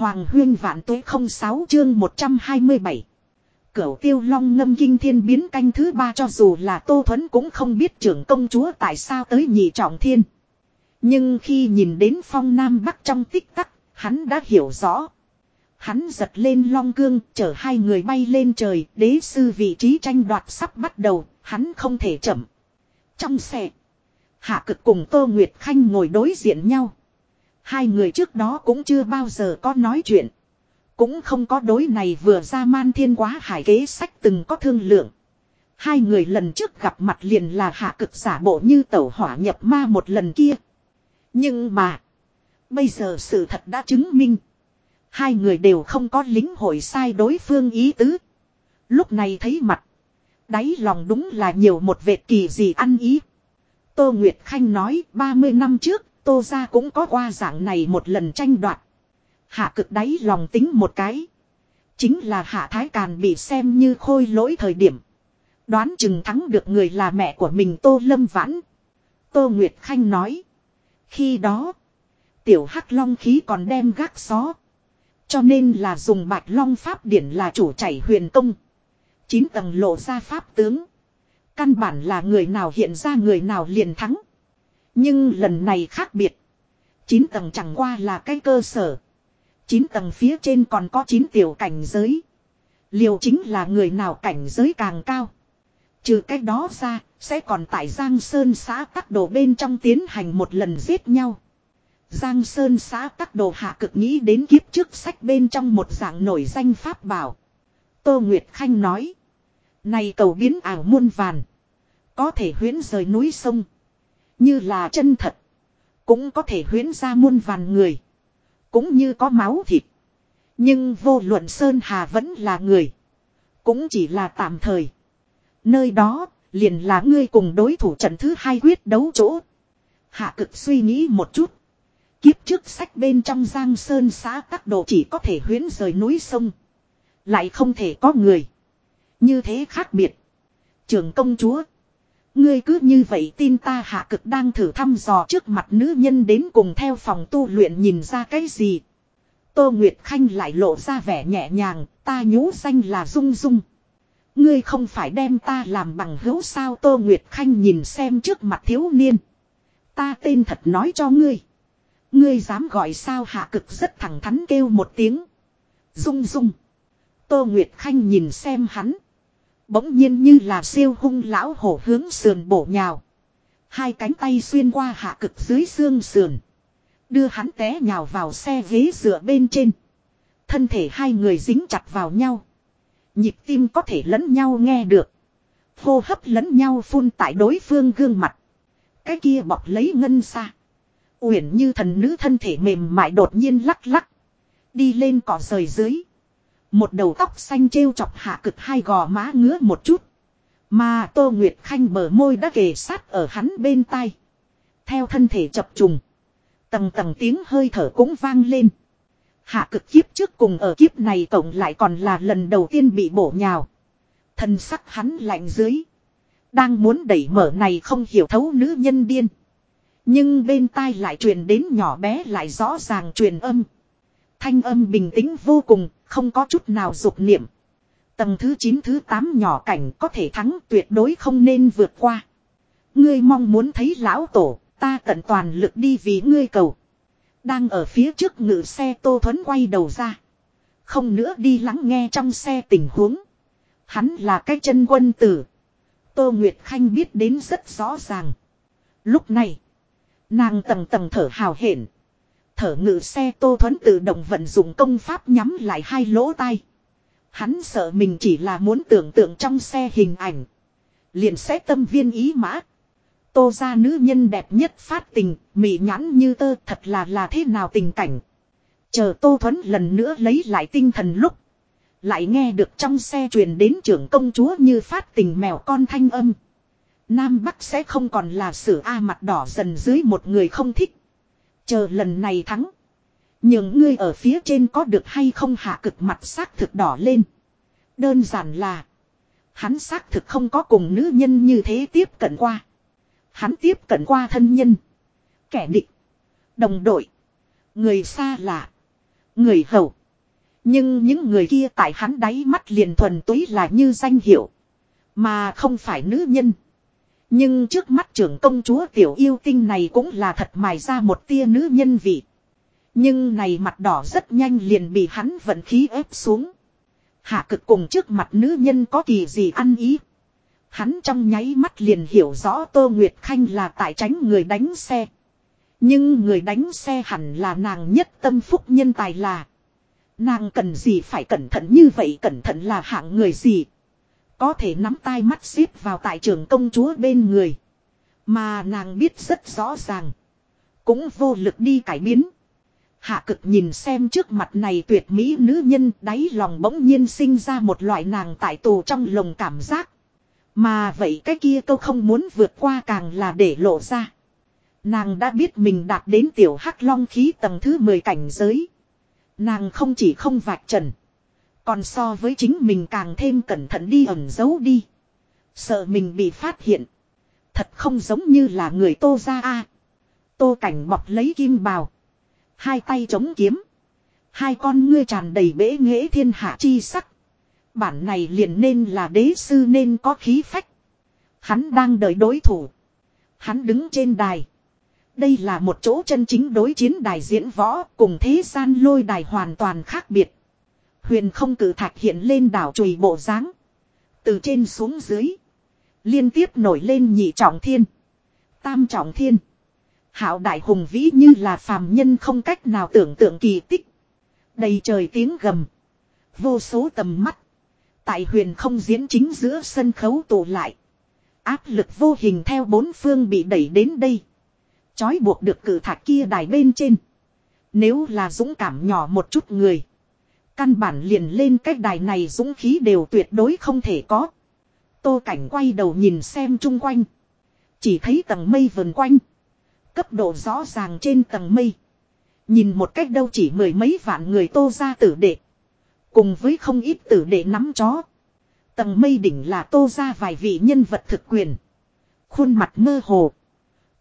Hoàng huyên vạn tuế 06 chương 127. Cửu tiêu long ngâm kinh thiên biến canh thứ ba cho dù là Tô Thuấn cũng không biết trưởng công chúa tại sao tới nhị trọng thiên. Nhưng khi nhìn đến phong nam bắc trong tích tắc, hắn đã hiểu rõ. Hắn giật lên long cương, chở hai người bay lên trời, đế sư vị trí tranh đoạt sắp bắt đầu, hắn không thể chậm. Trong xe, Hạ cực cùng Tô Nguyệt Khanh ngồi đối diện nhau. Hai người trước đó cũng chưa bao giờ có nói chuyện. Cũng không có đối này vừa ra man thiên quá hải kế sách từng có thương lượng. Hai người lần trước gặp mặt liền là hạ cực giả bộ như tẩu hỏa nhập ma một lần kia. Nhưng mà. Bây giờ sự thật đã chứng minh. Hai người đều không có lính hội sai đối phương ý tứ. Lúc này thấy mặt. Đáy lòng đúng là nhiều một vệt kỳ gì ăn ý. Tô Nguyệt Khanh nói 30 năm trước Tô ra cũng có qua dạng này một lần tranh đoạt. Hạ cực đáy lòng tính một cái. Chính là hạ thái càn bị xem như khôi lỗi thời điểm. Đoán chừng thắng được người là mẹ của mình Tô Lâm Vãn. Tô Nguyệt Khanh nói. Khi đó. Tiểu Hắc Long khí còn đem gác xó. Cho nên là dùng bạch long pháp điển là chủ chảy huyền công. Chín tầng lộ ra pháp tướng. Căn bản là người nào hiện ra người nào liền thắng. Nhưng lần này khác biệt. 9 tầng chẳng qua là cái cơ sở. 9 tầng phía trên còn có 9 tiểu cảnh giới. Liều chính là người nào cảnh giới càng cao. Trừ cái đó ra, sẽ còn tại Giang Sơn xã Tắc đồ bên trong tiến hành một lần giết nhau. Giang Sơn xã Tắc đồ hạ cực nghĩ đến kiếp trước sách bên trong một dạng nổi danh pháp bảo. Tô Nguyệt Khanh nói. Này cầu biến ảo muôn vàn. Có thể huyến rời núi sông. Như là chân thật. Cũng có thể huyến ra muôn vàn người. Cũng như có máu thịt. Nhưng vô luận Sơn Hà vẫn là người. Cũng chỉ là tạm thời. Nơi đó, liền là ngươi cùng đối thủ trận thứ hai quyết đấu chỗ. Hạ cực suy nghĩ một chút. Kiếp trước sách bên trong giang sơn xã các độ chỉ có thể huyến rời núi sông. Lại không thể có người. Như thế khác biệt. Trường công chúa. Ngươi cứ như vậy tin ta hạ cực đang thử thăm dò trước mặt nữ nhân đến cùng theo phòng tu luyện nhìn ra cái gì. Tô Nguyệt Khanh lại lộ ra vẻ nhẹ nhàng, ta nhú danh là Dung Dung. Ngươi không phải đem ta làm bằng hữu sao Tô Nguyệt Khanh nhìn xem trước mặt thiếu niên. Ta tên thật nói cho ngươi. Ngươi dám gọi sao hạ cực rất thẳng thắn kêu một tiếng. Dung Dung. Tô Nguyệt Khanh nhìn xem hắn. Bỗng nhiên như là siêu hung lão hổ hướng sườn bổ nhào. Hai cánh tay xuyên qua hạ cực dưới xương sườn. Đưa hắn té nhào vào xe ghế dựa bên trên. Thân thể hai người dính chặt vào nhau. Nhịp tim có thể lẫn nhau nghe được. Hô hấp lẫn nhau phun tại đối phương gương mặt. Cái kia bọc lấy ngân xa. Uyển như thần nữ thân thể mềm mại đột nhiên lắc lắc. Đi lên cỏ rời dưới. Một đầu tóc xanh trêu chọc hạ cực hai gò má ngứa một chút. Mà Tô Nguyệt Khanh bờ môi đã kề sát ở hắn bên tai. Theo thân thể chập trùng. Tầng tầng tiếng hơi thở cũng vang lên. Hạ cực kiếp trước cùng ở kiếp này tổng lại còn là lần đầu tiên bị bổ nhào. Thân sắc hắn lạnh dưới. Đang muốn đẩy mở này không hiểu thấu nữ nhân điên. Nhưng bên tai lại truyền đến nhỏ bé lại rõ ràng truyền âm. Thanh âm bình tĩnh vô cùng, không có chút nào dục niệm. Tầng thứ 9 thứ 8 nhỏ cảnh có thể thắng tuyệt đối không nên vượt qua. Ngươi mong muốn thấy lão tổ, ta tận toàn lực đi vì ngươi cầu. Đang ở phía trước ngự xe Tô Thuấn quay đầu ra. Không nữa đi lắng nghe trong xe tình huống. Hắn là cái chân quân tử. Tô Nguyệt Khanh biết đến rất rõ ràng. Lúc này, nàng tầng tầng thở hào hển thở ngự xe tô thuấn tự động vận dụng công pháp nhắm lại hai lỗ tai. Hắn sợ mình chỉ là muốn tưởng tượng trong xe hình ảnh. Liền sẽ tâm viên ý mã. Tô ra nữ nhân đẹp nhất phát tình, mị nhãn như tơ thật là là thế nào tình cảnh. Chờ Tô Thuấn lần nữa lấy lại tinh thần lúc. Lại nghe được trong xe truyền đến trưởng công chúa như phát tình mèo con thanh âm. Nam Bắc sẽ không còn là sử A mặt đỏ dần dưới một người không thích. Chờ lần này thắng. Những ngươi ở phía trên có được hay không hạ cực mặt xác thực đỏ lên. Đơn giản là. Hắn xác thực không có cùng nữ nhân như thế tiếp cận qua. Hắn tiếp cận qua thân nhân. Kẻ địch. Đồng đội. Người xa lạ. Người hầu. Nhưng những người kia tại hắn đáy mắt liền thuần túy là như danh hiệu. Mà không phải nữ nhân. Nhưng trước mắt trưởng công chúa tiểu yêu tinh này cũng là thật mài ra một tia nữ nhân vị. Nhưng này mặt đỏ rất nhanh liền bị hắn vận khí ép xuống. Hạ cực cùng trước mặt nữ nhân có kỳ gì ăn ý. Hắn trong nháy mắt liền hiểu rõ Tô Nguyệt Khanh là tại tránh người đánh xe. Nhưng người đánh xe hẳn là nàng nhất tâm phúc nhân tài là. Nàng cần gì phải cẩn thận như vậy, cẩn thận là hạng người gì. Có thể nắm tai mắt xếp vào tại trường công chúa bên người. Mà nàng biết rất rõ ràng. Cũng vô lực đi cải biến. Hạ cực nhìn xem trước mặt này tuyệt mỹ nữ nhân, đáy lòng bỗng nhiên sinh ra một loại nàng tại tù trong lồng cảm giác. Mà vậy cái kia câu không muốn vượt qua càng là để lộ ra. Nàng đã biết mình đạt đến tiểu hắc long khí tầng thứ 10 cảnh giới. Nàng không chỉ không vạch trần. Còn so với chính mình càng thêm cẩn thận đi ẩn giấu đi. Sợ mình bị phát hiện. Thật không giống như là người tô ra a Tô cảnh bọc lấy kim bào. Hai tay chống kiếm. Hai con ngươi tràn đầy bể nghễ thiên hạ chi sắc. Bản này liền nên là đế sư nên có khí phách. Hắn đang đợi đối thủ. Hắn đứng trên đài. Đây là một chỗ chân chính đối chiến đài diễn võ cùng thế gian lôi đài hoàn toàn khác biệt. Huyền không cử thạch hiện lên đảo chùy bộ dáng Từ trên xuống dưới. Liên tiếp nổi lên nhị trọng thiên. Tam trọng thiên. Hảo đại hùng vĩ như là phàm nhân không cách nào tưởng tượng kỳ tích. Đầy trời tiếng gầm. Vô số tầm mắt. Tại huyền không diễn chính giữa sân khấu tụ lại. Áp lực vô hình theo bốn phương bị đẩy đến đây. Chói buộc được cử thạch kia đài bên trên. Nếu là dũng cảm nhỏ một chút người. Căn bản liền lên cái đài này dũng khí đều tuyệt đối không thể có. Tô cảnh quay đầu nhìn xem chung quanh. Chỉ thấy tầng mây vần quanh. Cấp độ rõ ràng trên tầng mây. Nhìn một cách đâu chỉ mười mấy vạn người tô ra tử đệ. Cùng với không ít tử đệ nắm chó. Tầng mây đỉnh là tô ra vài vị nhân vật thực quyền. Khuôn mặt mơ hồ.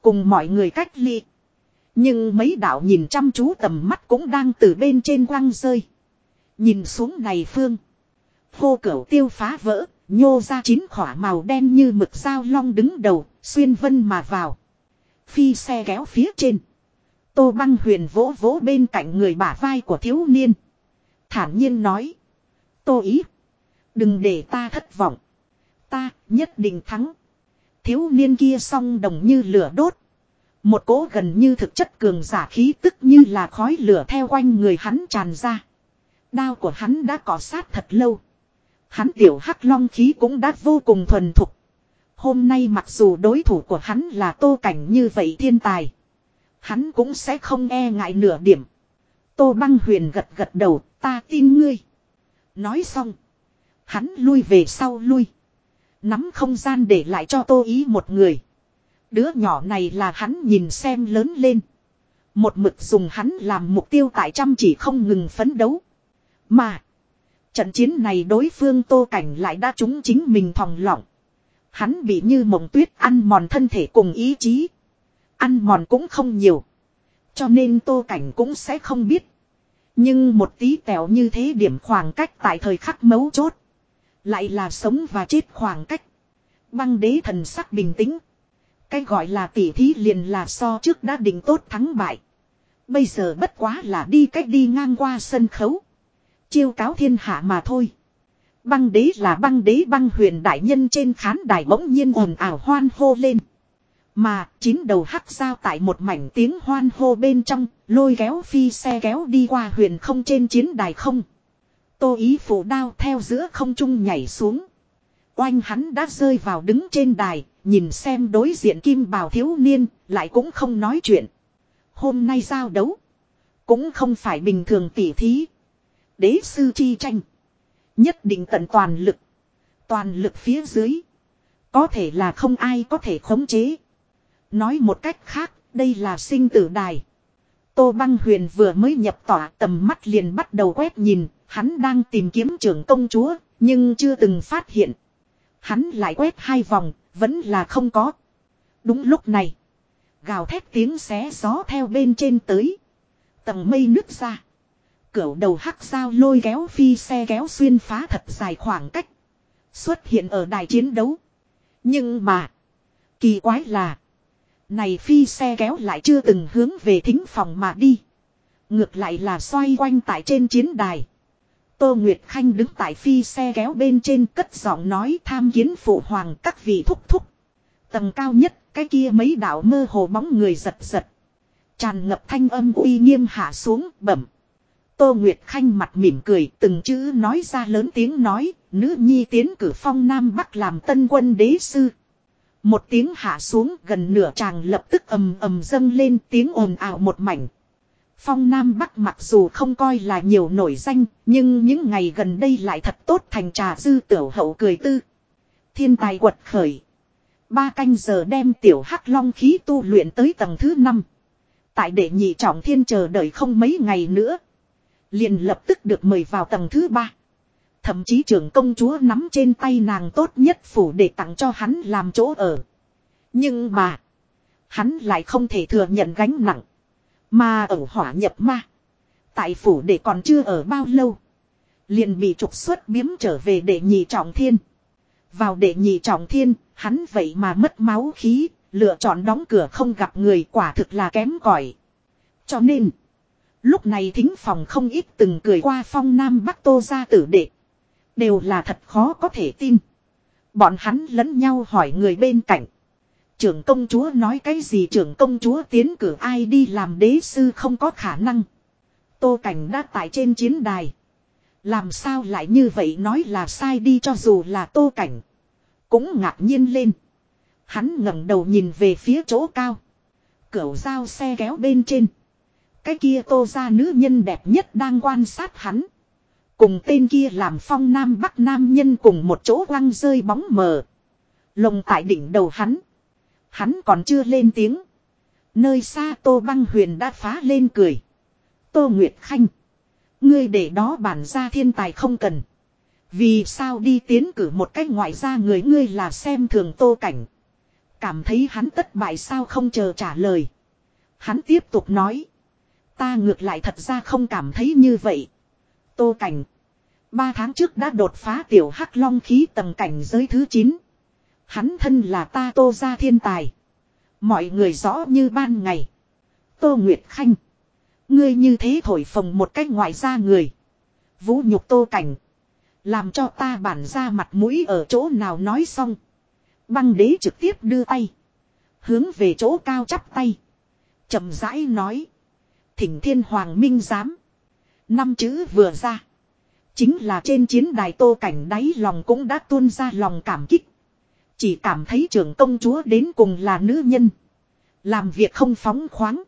Cùng mọi người cách ly. Nhưng mấy đạo nhìn chăm chú tầm mắt cũng đang từ bên trên quăng rơi. Nhìn xuống này phương. Hô cửu tiêu phá vỡ, nhô ra chín khỏa màu đen như mực sao long đứng đầu, xuyên vân mà vào. Phi xe kéo phía trên. Tô băng huyền vỗ vỗ bên cạnh người bả vai của thiếu niên. Thản nhiên nói. Tô ý. Đừng để ta thất vọng. Ta nhất định thắng. Thiếu niên kia song đồng như lửa đốt. Một cỗ gần như thực chất cường giả khí tức như là khói lửa theo quanh người hắn tràn ra. Đao của hắn đã cọ sát thật lâu. Hắn tiểu hắc long khí cũng đã vô cùng thuần thục. Hôm nay mặc dù đối thủ của hắn là tô cảnh như vậy thiên tài. Hắn cũng sẽ không e ngại nửa điểm. Tô băng huyền gật gật đầu, ta tin ngươi. Nói xong. Hắn lui về sau lui. Nắm không gian để lại cho tô ý một người. Đứa nhỏ này là hắn nhìn xem lớn lên. Một mực dùng hắn làm mục tiêu tại chăm chỉ không ngừng phấn đấu. Mà. Trận chiến này đối phương tô cảnh lại đã trúng chính mình thòng lỏng. Hắn bị như mộng tuyết ăn mòn thân thể cùng ý chí. Ăn mòn cũng không nhiều. Cho nên tô cảnh cũng sẽ không biết. Nhưng một tí tèo như thế điểm khoảng cách tại thời khắc mấu chốt. Lại là sống và chết khoảng cách. Băng đế thần sắc bình tĩnh. Cái gọi là tỉ thí liền là so trước đã định tốt thắng bại. Bây giờ bất quá là đi cách đi ngang qua sân khấu. Chiêu cáo thiên hạ mà thôi. Băng đế là băng đế băng huyền đại nhân trên khán đài bỗng nhiên ồn ào hoan hô lên. Mà chín đầu hắc sao tại một mảnh tiếng hoan hô bên trong, lôi kéo phi xe kéo đi qua huyền không trên chiến đài không. Tô ý phủ đao theo giữa không trung nhảy xuống. Oanh hắn đã rơi vào đứng trên đài, nhìn xem đối diện kim bào thiếu niên, lại cũng không nói chuyện. Hôm nay giao đấu, cũng không phải bình thường tỉ thí. Đế sư chi tranh. Nhất định tận toàn lực. Toàn lực phía dưới. Có thể là không ai có thể khống chế. Nói một cách khác, đây là sinh tử đài. Tô Băng Huyền vừa mới nhập tỏa tầm mắt liền bắt đầu quét nhìn, hắn đang tìm kiếm trưởng công chúa, nhưng chưa từng phát hiện. Hắn lại quét hai vòng, vẫn là không có. Đúng lúc này, gào thét tiếng xé gió theo bên trên tới. Tầng mây nứt ra. Cửu đầu hắc sao lôi kéo phi xe kéo xuyên phá thật dài khoảng cách. Xuất hiện ở đài chiến đấu. Nhưng mà. Kỳ quái là. Này phi xe kéo lại chưa từng hướng về thính phòng mà đi. Ngược lại là xoay quanh tại trên chiến đài. Tô Nguyệt Khanh đứng tại phi xe kéo bên trên cất giọng nói tham kiến phụ hoàng các vị thúc thúc. Tầng cao nhất, cái kia mấy đạo mơ hồ bóng người giật giật. Tràn ngập thanh âm uy nghiêm hạ xuống, bẩm. Tô Nguyệt Khanh mặt mỉm cười từng chữ nói ra lớn tiếng nói, nữ nhi tiến cử phong Nam Bắc làm tân quân đế sư. Một tiếng hạ xuống gần nửa tràng lập tức ầm ầm dâng lên tiếng ồn ào một mảnh. Phong Nam Bắc mặc dù không coi là nhiều nổi danh, nhưng những ngày gần đây lại thật tốt thành trà dư tiểu hậu cười tư. Thiên tài quật khởi. Ba canh giờ đem tiểu hắc long khí tu luyện tới tầng thứ năm. Tại đệ nhị trọng thiên chờ đợi không mấy ngày nữa. Liền lập tức được mời vào tầng thứ ba. Thậm chí trưởng công chúa nắm trên tay nàng tốt nhất phủ để tặng cho hắn làm chỗ ở. Nhưng mà. Hắn lại không thể thừa nhận gánh nặng. Mà ở hỏa nhập ma. Tại phủ để còn chưa ở bao lâu. Liền bị trục xuất biếm trở về để nhị trọng thiên. Vào để nhị trọng thiên, hắn vậy mà mất máu khí, lựa chọn đóng cửa không gặp người quả thực là kém cỏi. Cho nên, lúc này thính phòng không ít từng cười qua phong nam bắc tô ra tử đệ. Đều là thật khó có thể tin. Bọn hắn lẫn nhau hỏi người bên cạnh. Trưởng công chúa nói cái gì trưởng công chúa tiến cử ai đi làm đế sư không có khả năng. Tô Cảnh đã tại trên chiến đài. Làm sao lại như vậy nói là sai đi cho dù là Tô Cảnh. Cũng ngạc nhiên lên. Hắn ngẩng đầu nhìn về phía chỗ cao. Cửu dao xe kéo bên trên. Cái kia tô ra nữ nhân đẹp nhất đang quan sát hắn. Cùng tên kia làm phong nam bắc nam nhân cùng một chỗ lăng rơi bóng mờ. Lồng tại đỉnh đầu hắn. Hắn còn chưa lên tiếng. Nơi xa tô băng huyền đã phá lên cười. Tô Nguyệt Khanh. Ngươi để đó bản ra thiên tài không cần. Vì sao đi tiến cử một cách ngoại gia người ngươi là xem thường tô cảnh. Cảm thấy hắn tất bại sao không chờ trả lời. Hắn tiếp tục nói. Ta ngược lại thật ra không cảm thấy như vậy. Tô cảnh. Ba tháng trước đã đột phá tiểu hắc long khí tầng cảnh giới thứ 9. Hắn thân là ta tô gia thiên tài. Mọi người rõ như ban ngày. Tô Nguyệt Khanh. Ngươi như thế thổi phồng một cách ngoại ra người. Vũ nhục tô cảnh. Làm cho ta bản ra mặt mũi ở chỗ nào nói xong. Băng đế trực tiếp đưa tay. Hướng về chỗ cao chắp tay. chậm rãi nói. Thỉnh thiên hoàng minh giám. Năm chữ vừa ra. Chính là trên chiến đài tô cảnh đáy lòng cũng đã tuôn ra lòng cảm kích. Chỉ cảm thấy trưởng công chúa đến cùng là nữ nhân. Làm việc không phóng khoáng.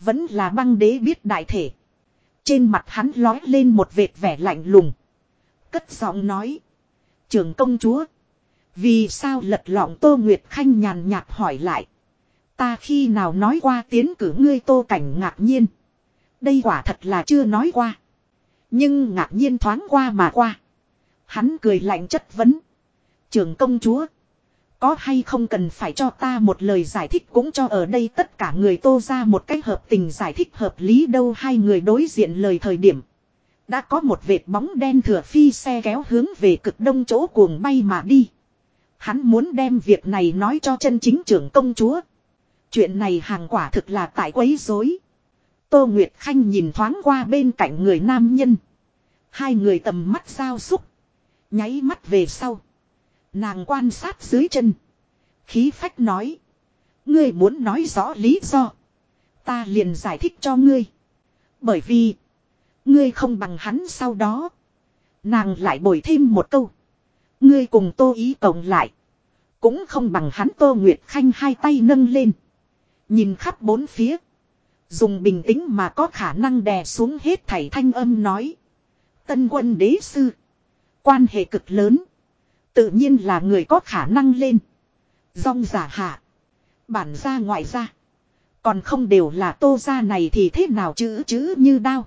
Vẫn là băng đế biết đại thể. Trên mặt hắn lói lên một vệt vẻ lạnh lùng. Cất giọng nói. Trưởng công chúa. Vì sao lật lọng Tô Nguyệt Khanh nhàn nhạt hỏi lại. Ta khi nào nói qua tiến cử ngươi Tô Cảnh ngạc nhiên. Đây quả thật là chưa nói qua. Nhưng ngạc nhiên thoáng qua mà qua. Hắn cười lạnh chất vấn. Trưởng công chúa. Có hay không cần phải cho ta một lời giải thích cũng cho ở đây tất cả người tô ra một cách hợp tình giải thích hợp lý đâu hai người đối diện lời thời điểm. Đã có một vệt bóng đen thừa phi xe kéo hướng về cực đông chỗ cuồng bay mà đi. Hắn muốn đem việc này nói cho chân chính trưởng công chúa. Chuyện này hàng quả thực là tại quấy rối. Tô Nguyệt Khanh nhìn thoáng qua bên cạnh người nam nhân. Hai người tầm mắt giao xúc. Nháy mắt về sau. Nàng quan sát dưới chân. Khí phách nói. Ngươi muốn nói rõ lý do. Ta liền giải thích cho ngươi. Bởi vì. Ngươi không bằng hắn sau đó. Nàng lại bồi thêm một câu. Ngươi cùng tô ý cộng lại. Cũng không bằng hắn tô Nguyệt Khanh hai tay nâng lên. Nhìn khắp bốn phía. Dùng bình tĩnh mà có khả năng đè xuống hết thảy thanh âm nói. Tân quân đế sư. Quan hệ cực lớn. Tự nhiên là người có khả năng lên. Dòng giả hạ. Bản ra ngoại ra. Còn không đều là tô ra này thì thế nào chữ chữ như đao.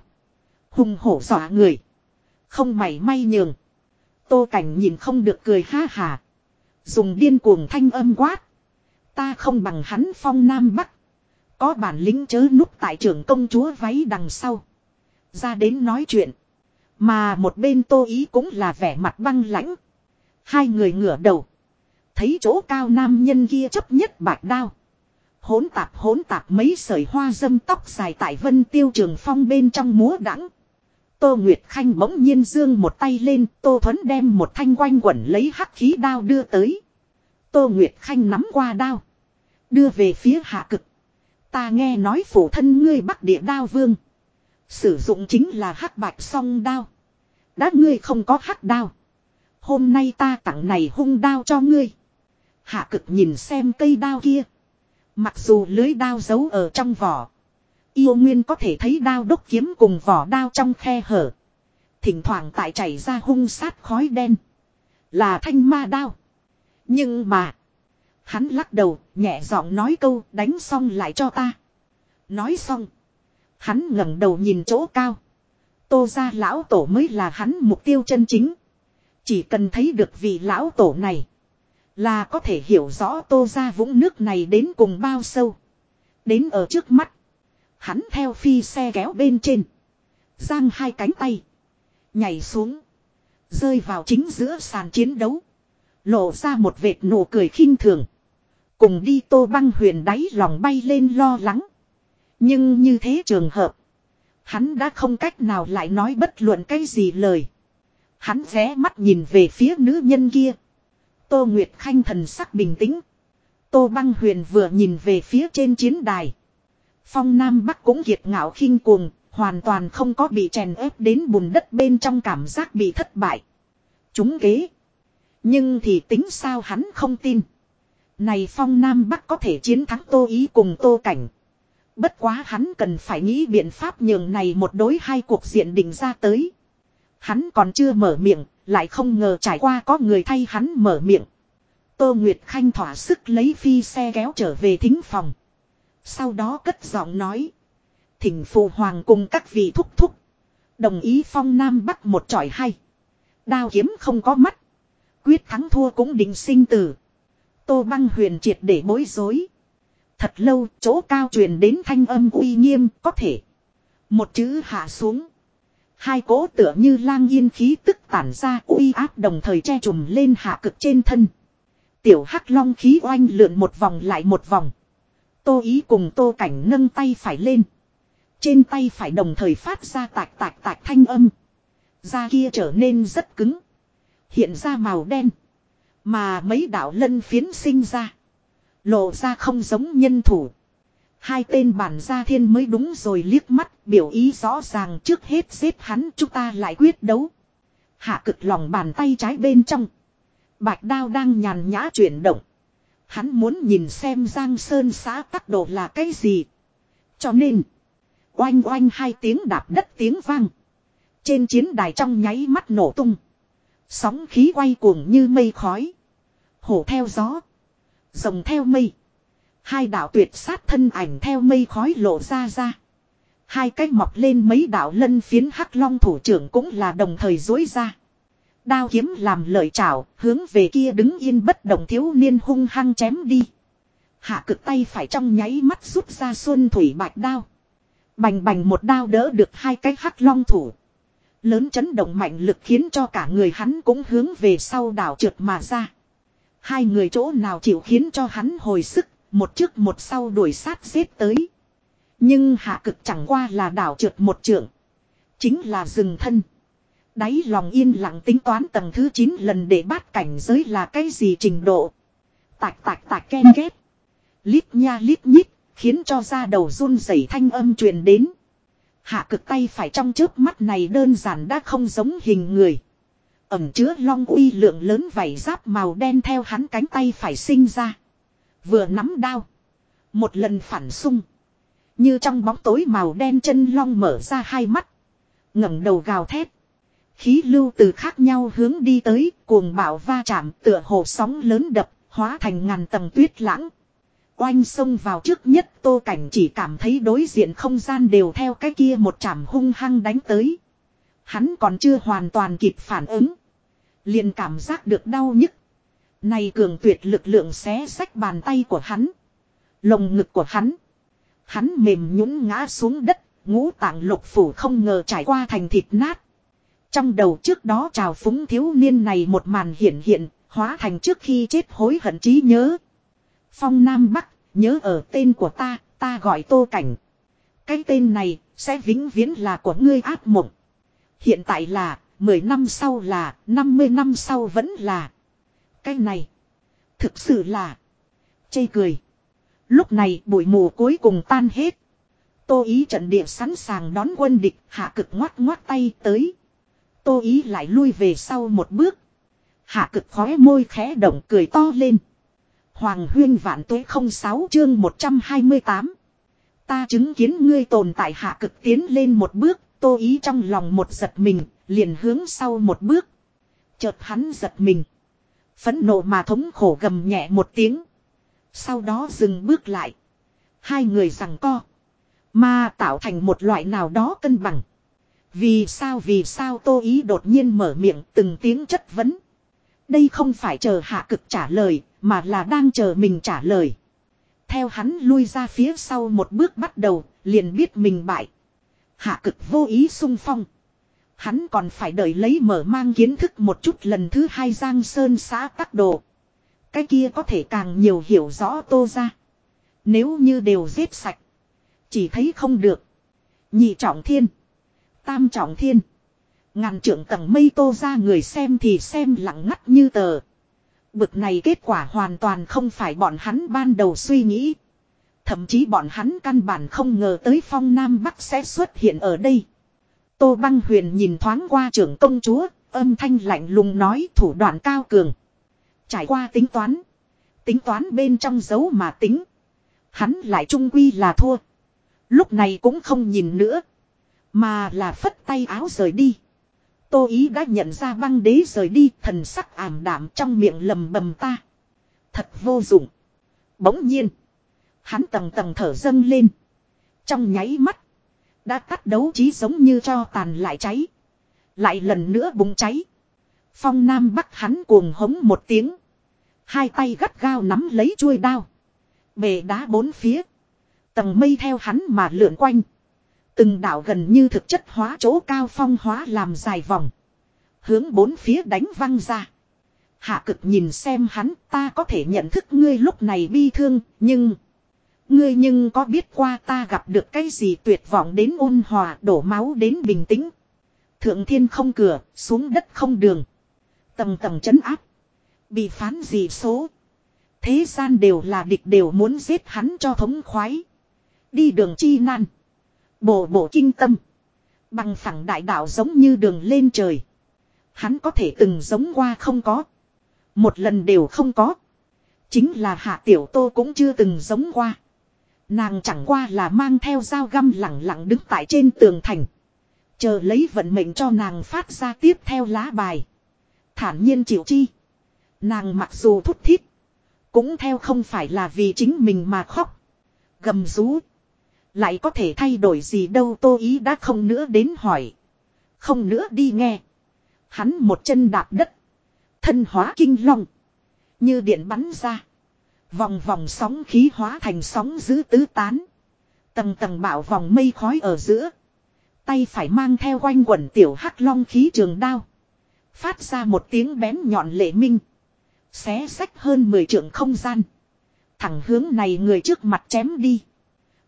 Hùng hổ dọa người. Không mảy may nhường. Tô cảnh nhìn không được cười ha hà. Dùng điên cuồng thanh âm quát. Ta không bằng hắn phong nam bắc. Có bản lính chớ núp tại trưởng công chúa váy đằng sau. Ra đến nói chuyện. Mà một bên tô ý cũng là vẻ mặt băng lãnh. Hai người ngửa đầu. Thấy chỗ cao nam nhân kia chấp nhất bạc đao. Hỗn tạp hỗn tạp mấy sợi hoa dâm tóc dài tại vân tiêu trường phong bên trong múa đắng. Tô Nguyệt Khanh bỗng nhiên dương một tay lên, Tô Thuấn đem một thanh quanh quẩn lấy hắc khí đao đưa tới. Tô Nguyệt Khanh nắm qua đao. Đưa về phía hạ cực. Ta nghe nói phủ thân ngươi bắc địa đao vương. Sử dụng chính là hắc bạch song đao. Đã ngươi không có hắc đao. Hôm nay ta tặng này hung đao cho ngươi. Hạ cực nhìn xem cây đao kia. Mặc dù lưới đao giấu ở trong vỏ. Yêu nguyên có thể thấy đao đốc kiếm cùng vỏ đao trong khe hở. Thỉnh thoảng tại chảy ra hung sát khói đen. Là thanh ma đao. Nhưng mà. Hắn lắc đầu, nhẹ giọng nói câu đánh xong lại cho ta. Nói xong. Hắn ngẩng đầu nhìn chỗ cao. Tô ra lão tổ mới là hắn mục tiêu chân chính. Chỉ cần thấy được vị lão tổ này. Là có thể hiểu rõ tô ra vũng nước này đến cùng bao sâu. Đến ở trước mắt. Hắn theo phi xe kéo bên trên. Giang hai cánh tay. Nhảy xuống. Rơi vào chính giữa sàn chiến đấu. Lộ ra một vệt nụ cười khinh thường. Cùng đi tô băng huyền đáy lòng bay lên lo lắng. Nhưng như thế trường hợp. Hắn đã không cách nào lại nói bất luận cái gì lời. Hắn ré mắt nhìn về phía nữ nhân kia. Tô Nguyệt Khanh thần sắc bình tĩnh. Tô băng huyền vừa nhìn về phía trên chiến đài. Phong Nam Bắc cũng kiệt ngạo khinh cuồng, hoàn toàn không có bị chèn ép đến bùn đất bên trong cảm giác bị thất bại. Chúng kế. Nhưng thì tính sao hắn không tin. Này Phong Nam Bắc có thể chiến thắng Tô Ý cùng Tô Cảnh. Bất quá hắn cần phải nghĩ biện pháp nhường này một đối hai cuộc diện định ra tới. Hắn còn chưa mở miệng, lại không ngờ trải qua có người thay hắn mở miệng. Tô Nguyệt Khanh thỏa sức lấy phi xe kéo trở về thính phòng. Sau đó cất giọng nói. Thỉnh phụ hoàng cùng các vị thúc thúc. Đồng ý phong nam bắc một tròi hay. Đao kiếm không có mắt. Quyết thắng thua cũng định sinh tử. Tô băng huyền triệt để bối rối. Thật lâu, chỗ cao truyền đến thanh âm uy nghiêm, có thể. Một chữ hạ xuống. Hai cố tựa như lang yên khí tức tản ra uy áp đồng thời che trùm lên hạ cực trên thân. Tiểu hắc long khí oanh lượn một vòng lại một vòng. Tô ý cùng tô cảnh nâng tay phải lên. Trên tay phải đồng thời phát ra tạc tạc tạc thanh âm. Da kia trở nên rất cứng. Hiện ra màu đen. Mà mấy đạo lân phiến sinh ra. Lộ ra không giống nhân thủ. Hai tên bản gia thiên mới đúng rồi liếc mắt, biểu ý rõ ràng trước hết xếp hắn chúng ta lại quyết đấu. Hạ cực lòng bàn tay trái bên trong. Bạch đao đang nhàn nhã chuyển động. Hắn muốn nhìn xem Giang Sơn xã tắc độ là cái gì. Cho nên. Oanh oanh hai tiếng đạp đất tiếng vang. Trên chiến đài trong nháy mắt nổ tung. Sóng khí quay cuồng như mây khói. Hổ theo gió. Rồng theo mây. Hai đạo tuyệt sát thân ảnh theo mây khói lộ ra ra. Hai cái mọc lên mấy đạo lân phiến hắc long thủ trưởng cũng là đồng thời dối ra. Đao kiếm làm lợi chảo, hướng về kia đứng yên bất động thiếu niên hung hăng chém đi. Hạ cực tay phải trong nháy mắt rút ra xuân thủy bạch đao. Bành bành một đao đỡ được hai cái hắc long thủ. Lớn chấn động mạnh lực khiến cho cả người hắn cũng hướng về sau đảo trượt mà ra. Hai người chỗ nào chịu khiến cho hắn hồi sức, một trước một sau đuổi sát xếp tới. Nhưng hạ cực chẳng qua là đảo trượt một trượng. Chính là dừng thân. Đáy lòng yên lặng tính toán tầng thứ 9 lần để bắt cảnh giới là cái gì trình độ. Tạc tạc tạc ken két. Lít nha lít nhít, khiến cho da đầu run rẩy thanh âm truyền đến. Hạ cực tay phải trong trước mắt này đơn giản đã không giống hình người. Ẩm chứa long uy lượng lớn vảy giáp màu đen theo hắn cánh tay phải sinh ra. Vừa nắm đao. Một lần phản xung. Như trong bóng tối màu đen chân long mở ra hai mắt. ngẩng đầu gào thét. Khí lưu từ khác nhau hướng đi tới, cuồng bạo va chạm tựa hồ sóng lớn đập, hóa thành ngàn tầng tuyết lãng. Oanh xông vào trước nhất tô cảnh chỉ cảm thấy đối diện không gian đều theo cái kia một chảm hung hăng đánh tới. Hắn còn chưa hoàn toàn kịp phản ứng. liền cảm giác được đau nhức. Này cường tuyệt lực lượng xé sách bàn tay của hắn. Lồng ngực của hắn. Hắn mềm nhũn ngã xuống đất, ngũ tạng lục phủ không ngờ trải qua thành thịt nát. Trong đầu trước đó trào phúng thiếu niên này một màn hiện hiện, hóa thành trước khi chết hối hận trí nhớ. Phong Nam Bắc, nhớ ở tên của ta, ta gọi Tô Cảnh. Cái tên này, sẽ vĩnh viễn là của ngươi ác mộng. Hiện tại là, 10 năm sau là, 50 năm sau vẫn là. Cái này, thực sự là, chê cười. Lúc này bụi mù cuối cùng tan hết. Tô ý trận địa sẵn sàng đón quân địch hạ cực ngoát ngoát tay tới. Tô ý lại lui về sau một bước. Hạ cực khóe môi khẽ động cười to lên. Hoàng huyên vạn tuế 06 chương 128. Ta chứng kiến ngươi tồn tại hạ cực tiến lên một bước, tô ý trong lòng một giật mình, liền hướng sau một bước. Chợt hắn giật mình. Phấn nộ mà thống khổ gầm nhẹ một tiếng. Sau đó dừng bước lại. Hai người rằng co. Mà tạo thành một loại nào đó cân bằng. Vì sao vì sao tô ý đột nhiên mở miệng từng tiếng chất vấn. Đây không phải chờ hạ cực trả lời, mà là đang chờ mình trả lời. Theo hắn lui ra phía sau một bước bắt đầu, liền biết mình bại. Hạ cực vô ý sung phong. Hắn còn phải đợi lấy mở mang kiến thức một chút lần thứ hai Giang Sơn xã tắc đồ. Cái kia có thể càng nhiều hiểu rõ tô ra. Nếu như đều giết sạch. Chỉ thấy không được. Nhị trọng thiên. Tam trọng thiên. Ngàn trưởng tầng mây tô ra người xem thì xem lặng ngắt như tờ. Bực này kết quả hoàn toàn không phải bọn hắn ban đầu suy nghĩ. Thậm chí bọn hắn căn bản không ngờ tới phong Nam Bắc sẽ xuất hiện ở đây. Tô Băng Huyền nhìn thoáng qua trưởng công chúa, âm thanh lạnh lùng nói thủ đoạn cao cường. Trải qua tính toán. Tính toán bên trong dấu mà tính. Hắn lại trung quy là thua. Lúc này cũng không nhìn nữa. Mà là phất tay áo rời đi. Tô ý đã nhận ra băng đế rời đi, thần sắc ảm đạm trong miệng lầm bầm ta. Thật vô dụng. Bỗng nhiên. Hắn tầng tầng thở dâng lên. Trong nháy mắt. Đã tắt đấu trí giống như cho tàn lại cháy. Lại lần nữa bùng cháy. Phong Nam Bắc hắn cuồng hống một tiếng. Hai tay gắt gao nắm lấy chuôi đao. Bề đá bốn phía. Tầng mây theo hắn mà lượn quanh. Từng đảo gần như thực chất hóa chỗ cao phong hóa làm dài vòng. Hướng bốn phía đánh văng ra. Hạ cực nhìn xem hắn ta có thể nhận thức ngươi lúc này bi thương nhưng... Ngươi nhưng có biết qua ta gặp được cái gì tuyệt vọng đến ôn hòa đổ máu đến bình tĩnh. Thượng thiên không cửa, xuống đất không đường. Tầng tầng chấn áp. Bị phán gì số. Thế gian đều là địch đều muốn giết hắn cho thống khoái. Đi đường chi nan. Bộ bộ kinh tâm. Bằng phẳng đại đạo giống như đường lên trời. Hắn có thể từng giống qua không có. Một lần đều không có. Chính là hạ tiểu tô cũng chưa từng giống qua. Nàng chẳng qua là mang theo dao găm lẳng lặng đứng tại trên tường thành. Chờ lấy vận mệnh cho nàng phát ra tiếp theo lá bài. Thản nhiên chịu chi. Nàng mặc dù thút thít. Cũng theo không phải là vì chính mình mà khóc. Gầm rú. Lại có thể thay đổi gì đâu, tô ý đã không nữa đến hỏi. Không nữa đi nghe. Hắn một chân đạp đất. Thân hóa kinh long. Như điện bắn ra. Vòng vòng sóng khí hóa thành sóng giữ tứ tán. Tầng tầng bảo vòng mây khói ở giữa. Tay phải mang theo quanh quẩn tiểu hắc long khí trường đao. Phát ra một tiếng bén nhọn lệ minh. Xé sách hơn 10 trượng không gian. Thẳng hướng này người trước mặt chém đi.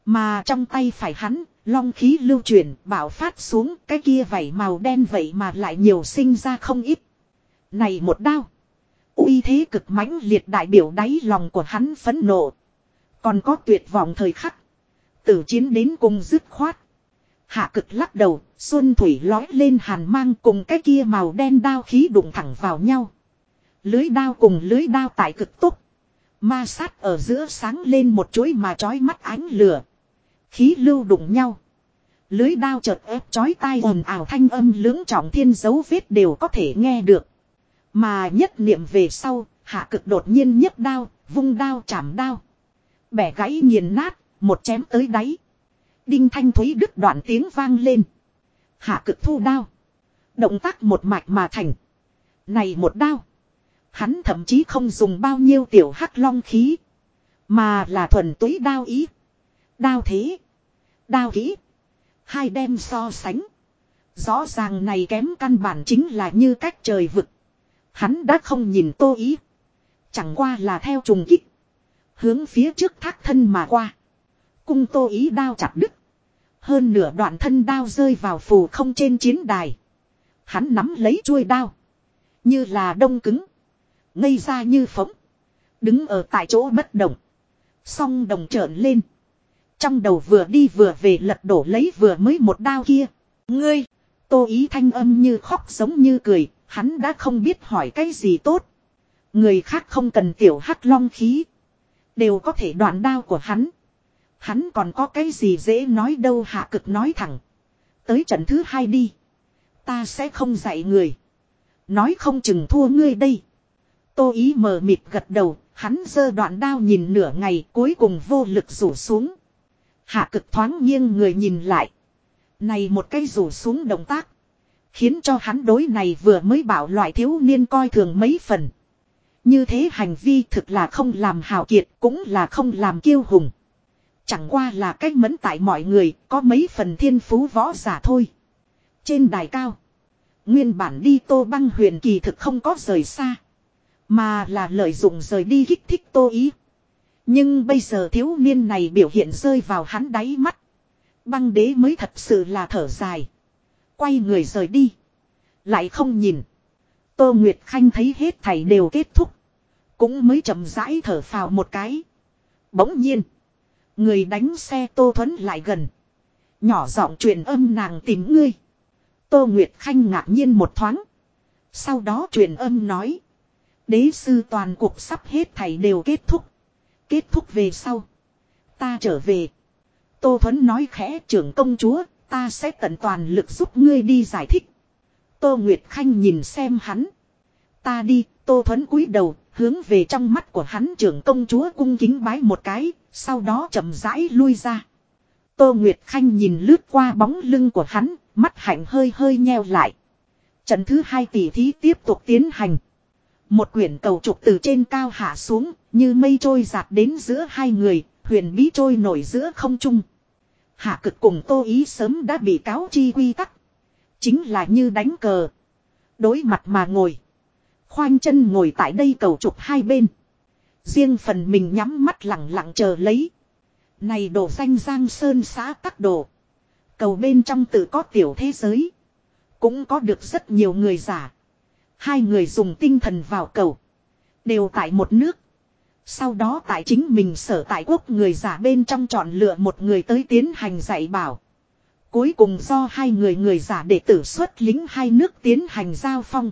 Mà trong tay phải hắn, long khí lưu chuyển, bảo phát xuống, cái kia vảy màu đen vậy mà lại nhiều sinh ra không ít. Này một đao. uy thế cực mãnh liệt đại biểu đáy lòng của hắn phấn nộ. Còn có tuyệt vọng thời khắc. Tử chiến đến cùng dứt khoát. Hạ cực lắc đầu, xuân thủy lói lên hàn mang cùng cái kia màu đen đao khí đụng thẳng vào nhau. Lưới đao cùng lưới đao tại cực tốc. Ma sát ở giữa sáng lên một chuỗi mà trói mắt ánh lửa. Khí lưu đụng nhau. Lưới đao chợt ép chói tai ồn ào thanh âm lưỡng trọng thiên dấu vết đều có thể nghe được. Mà nhất niệm về sau, hạ cực đột nhiên nhấc đao, vung đao chạm đao. Bẻ gãy nghiền nát, một chém tới đáy. Đinh thanh thúy đứt đoạn tiếng vang lên. Hạ cực thu đao. Động tác một mạch mà thành. Này một đao. Hắn thậm chí không dùng bao nhiêu tiểu hắc long khí. Mà là thuần túy đao ý. Đao thế. Đao kỹ. Hai đem so sánh. Rõ ràng này kém căn bản chính là như cách trời vực. Hắn đã không nhìn tô ý. Chẳng qua là theo trùng kích. Hướng phía trước thác thân mà qua. Cung tô ý đao chặt đứt. Hơn nửa đoạn thân đao rơi vào phù không trên chiến đài. Hắn nắm lấy chuôi đao. Như là đông cứng. Ngây ra như phóng. Đứng ở tại chỗ bất động. Song đồng trợn lên. Trong đầu vừa đi vừa về lật đổ lấy vừa mới một đao kia. Ngươi. Tô ý thanh âm như khóc giống như cười. Hắn đã không biết hỏi cái gì tốt. Người khác không cần tiểu hắc long khí. Đều có thể đoạn đao của hắn. Hắn còn có cái gì dễ nói đâu hạ cực nói thẳng. Tới trận thứ hai đi. Ta sẽ không dạy người. Nói không chừng thua ngươi đây. Tô ý mờ mịt gật đầu, hắn giơ đoạn đao nhìn nửa ngày cuối cùng vô lực rủ xuống. Hạ cực thoáng nghiêng người nhìn lại. Này một cây rủ xuống động tác. Khiến cho hắn đối này vừa mới bảo loại thiếu niên coi thường mấy phần. Như thế hành vi thực là không làm hào kiệt, cũng là không làm kiêu hùng. Chẳng qua là cách mẫn tại mọi người, có mấy phần thiên phú võ giả thôi. Trên đài cao. Nguyên bản đi tô băng huyền kỳ thực không có rời xa. Mà là lợi dụng rời đi kích thích tô ý. Nhưng bây giờ thiếu niên này biểu hiện rơi vào hắn đáy mắt. Băng đế mới thật sự là thở dài. Quay người rời đi. Lại không nhìn. Tô Nguyệt Khanh thấy hết thảy đều kết thúc. Cũng mới chậm rãi thở phào một cái. Bỗng nhiên. Người đánh xe Tô Thuấn lại gần. Nhỏ giọng truyền âm nàng tìm ngươi. Tô Nguyệt Khanh ngạc nhiên một thoáng. Sau đó truyền âm nói. Đế sư toàn cuộc sắp hết thảy đều kết thúc. Kết thúc về sau. Ta trở về. Tô Thuấn nói khẽ trưởng công chúa. Ta sẽ tận toàn lực giúp ngươi đi giải thích. Tô Nguyệt Khanh nhìn xem hắn. Ta đi, Tô Thuấn cúi đầu, hướng về trong mắt của hắn trưởng công chúa cung kính bái một cái, sau đó chậm rãi lui ra. Tô Nguyệt Khanh nhìn lướt qua bóng lưng của hắn, mắt hạnh hơi hơi nheo lại. Trận thứ hai tỷ thí tiếp tục tiến hành. Một quyển cầu trục từ trên cao hạ xuống, như mây trôi giạt đến giữa hai người, huyền bí trôi nổi giữa không trung. Hạ cực cùng tô ý sớm đã bị cáo chi quy tắc. Chính là như đánh cờ. Đối mặt mà ngồi. Khoanh chân ngồi tại đây cầu trục hai bên. Riêng phần mình nhắm mắt lặng lặng chờ lấy. Này đổ danh giang sơn xã tắc đồ. Cầu bên trong tự có tiểu thế giới. Cũng có được rất nhiều người giả. Hai người dùng tinh thần vào cầu. Đều tại một nước. Sau đó tại chính mình sở tại quốc người giả bên trong chọn lựa một người tới tiến hành dạy bảo. Cuối cùng do hai người người giả đệ tử xuất lính hai nước tiến hành giao phong.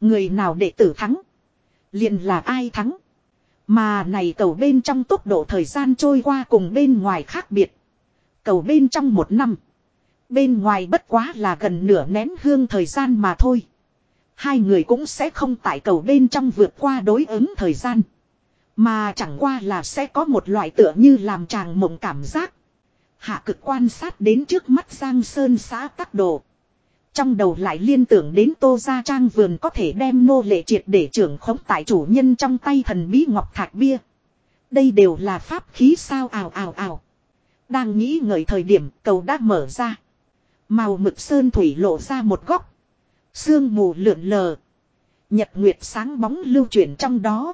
Người nào đệ tử thắng. liền là ai thắng. Mà này cầu bên trong tốc độ thời gian trôi qua cùng bên ngoài khác biệt. Cầu bên trong một năm. Bên ngoài bất quá là gần nửa nén hương thời gian mà thôi. Hai người cũng sẽ không tại cầu bên trong vượt qua đối ứng thời gian. Mà chẳng qua là sẽ có một loại tựa như làm chàng mộng cảm giác. Hạ cực quan sát đến trước mắt Giang Sơn xã tắc đồ. Trong đầu lại liên tưởng đến Tô Gia Trang vườn có thể đem nô lệ triệt để trưởng khống tại chủ nhân trong tay thần bí ngọc thạch bia. Đây đều là pháp khí sao ào ào ào. Đang nghĩ ngợi thời điểm, cầu đã mở ra. Màu mực sơn thủy lộ ra một góc. Sương mù lượn lờ. Nhật nguyệt sáng bóng lưu chuyển trong đó.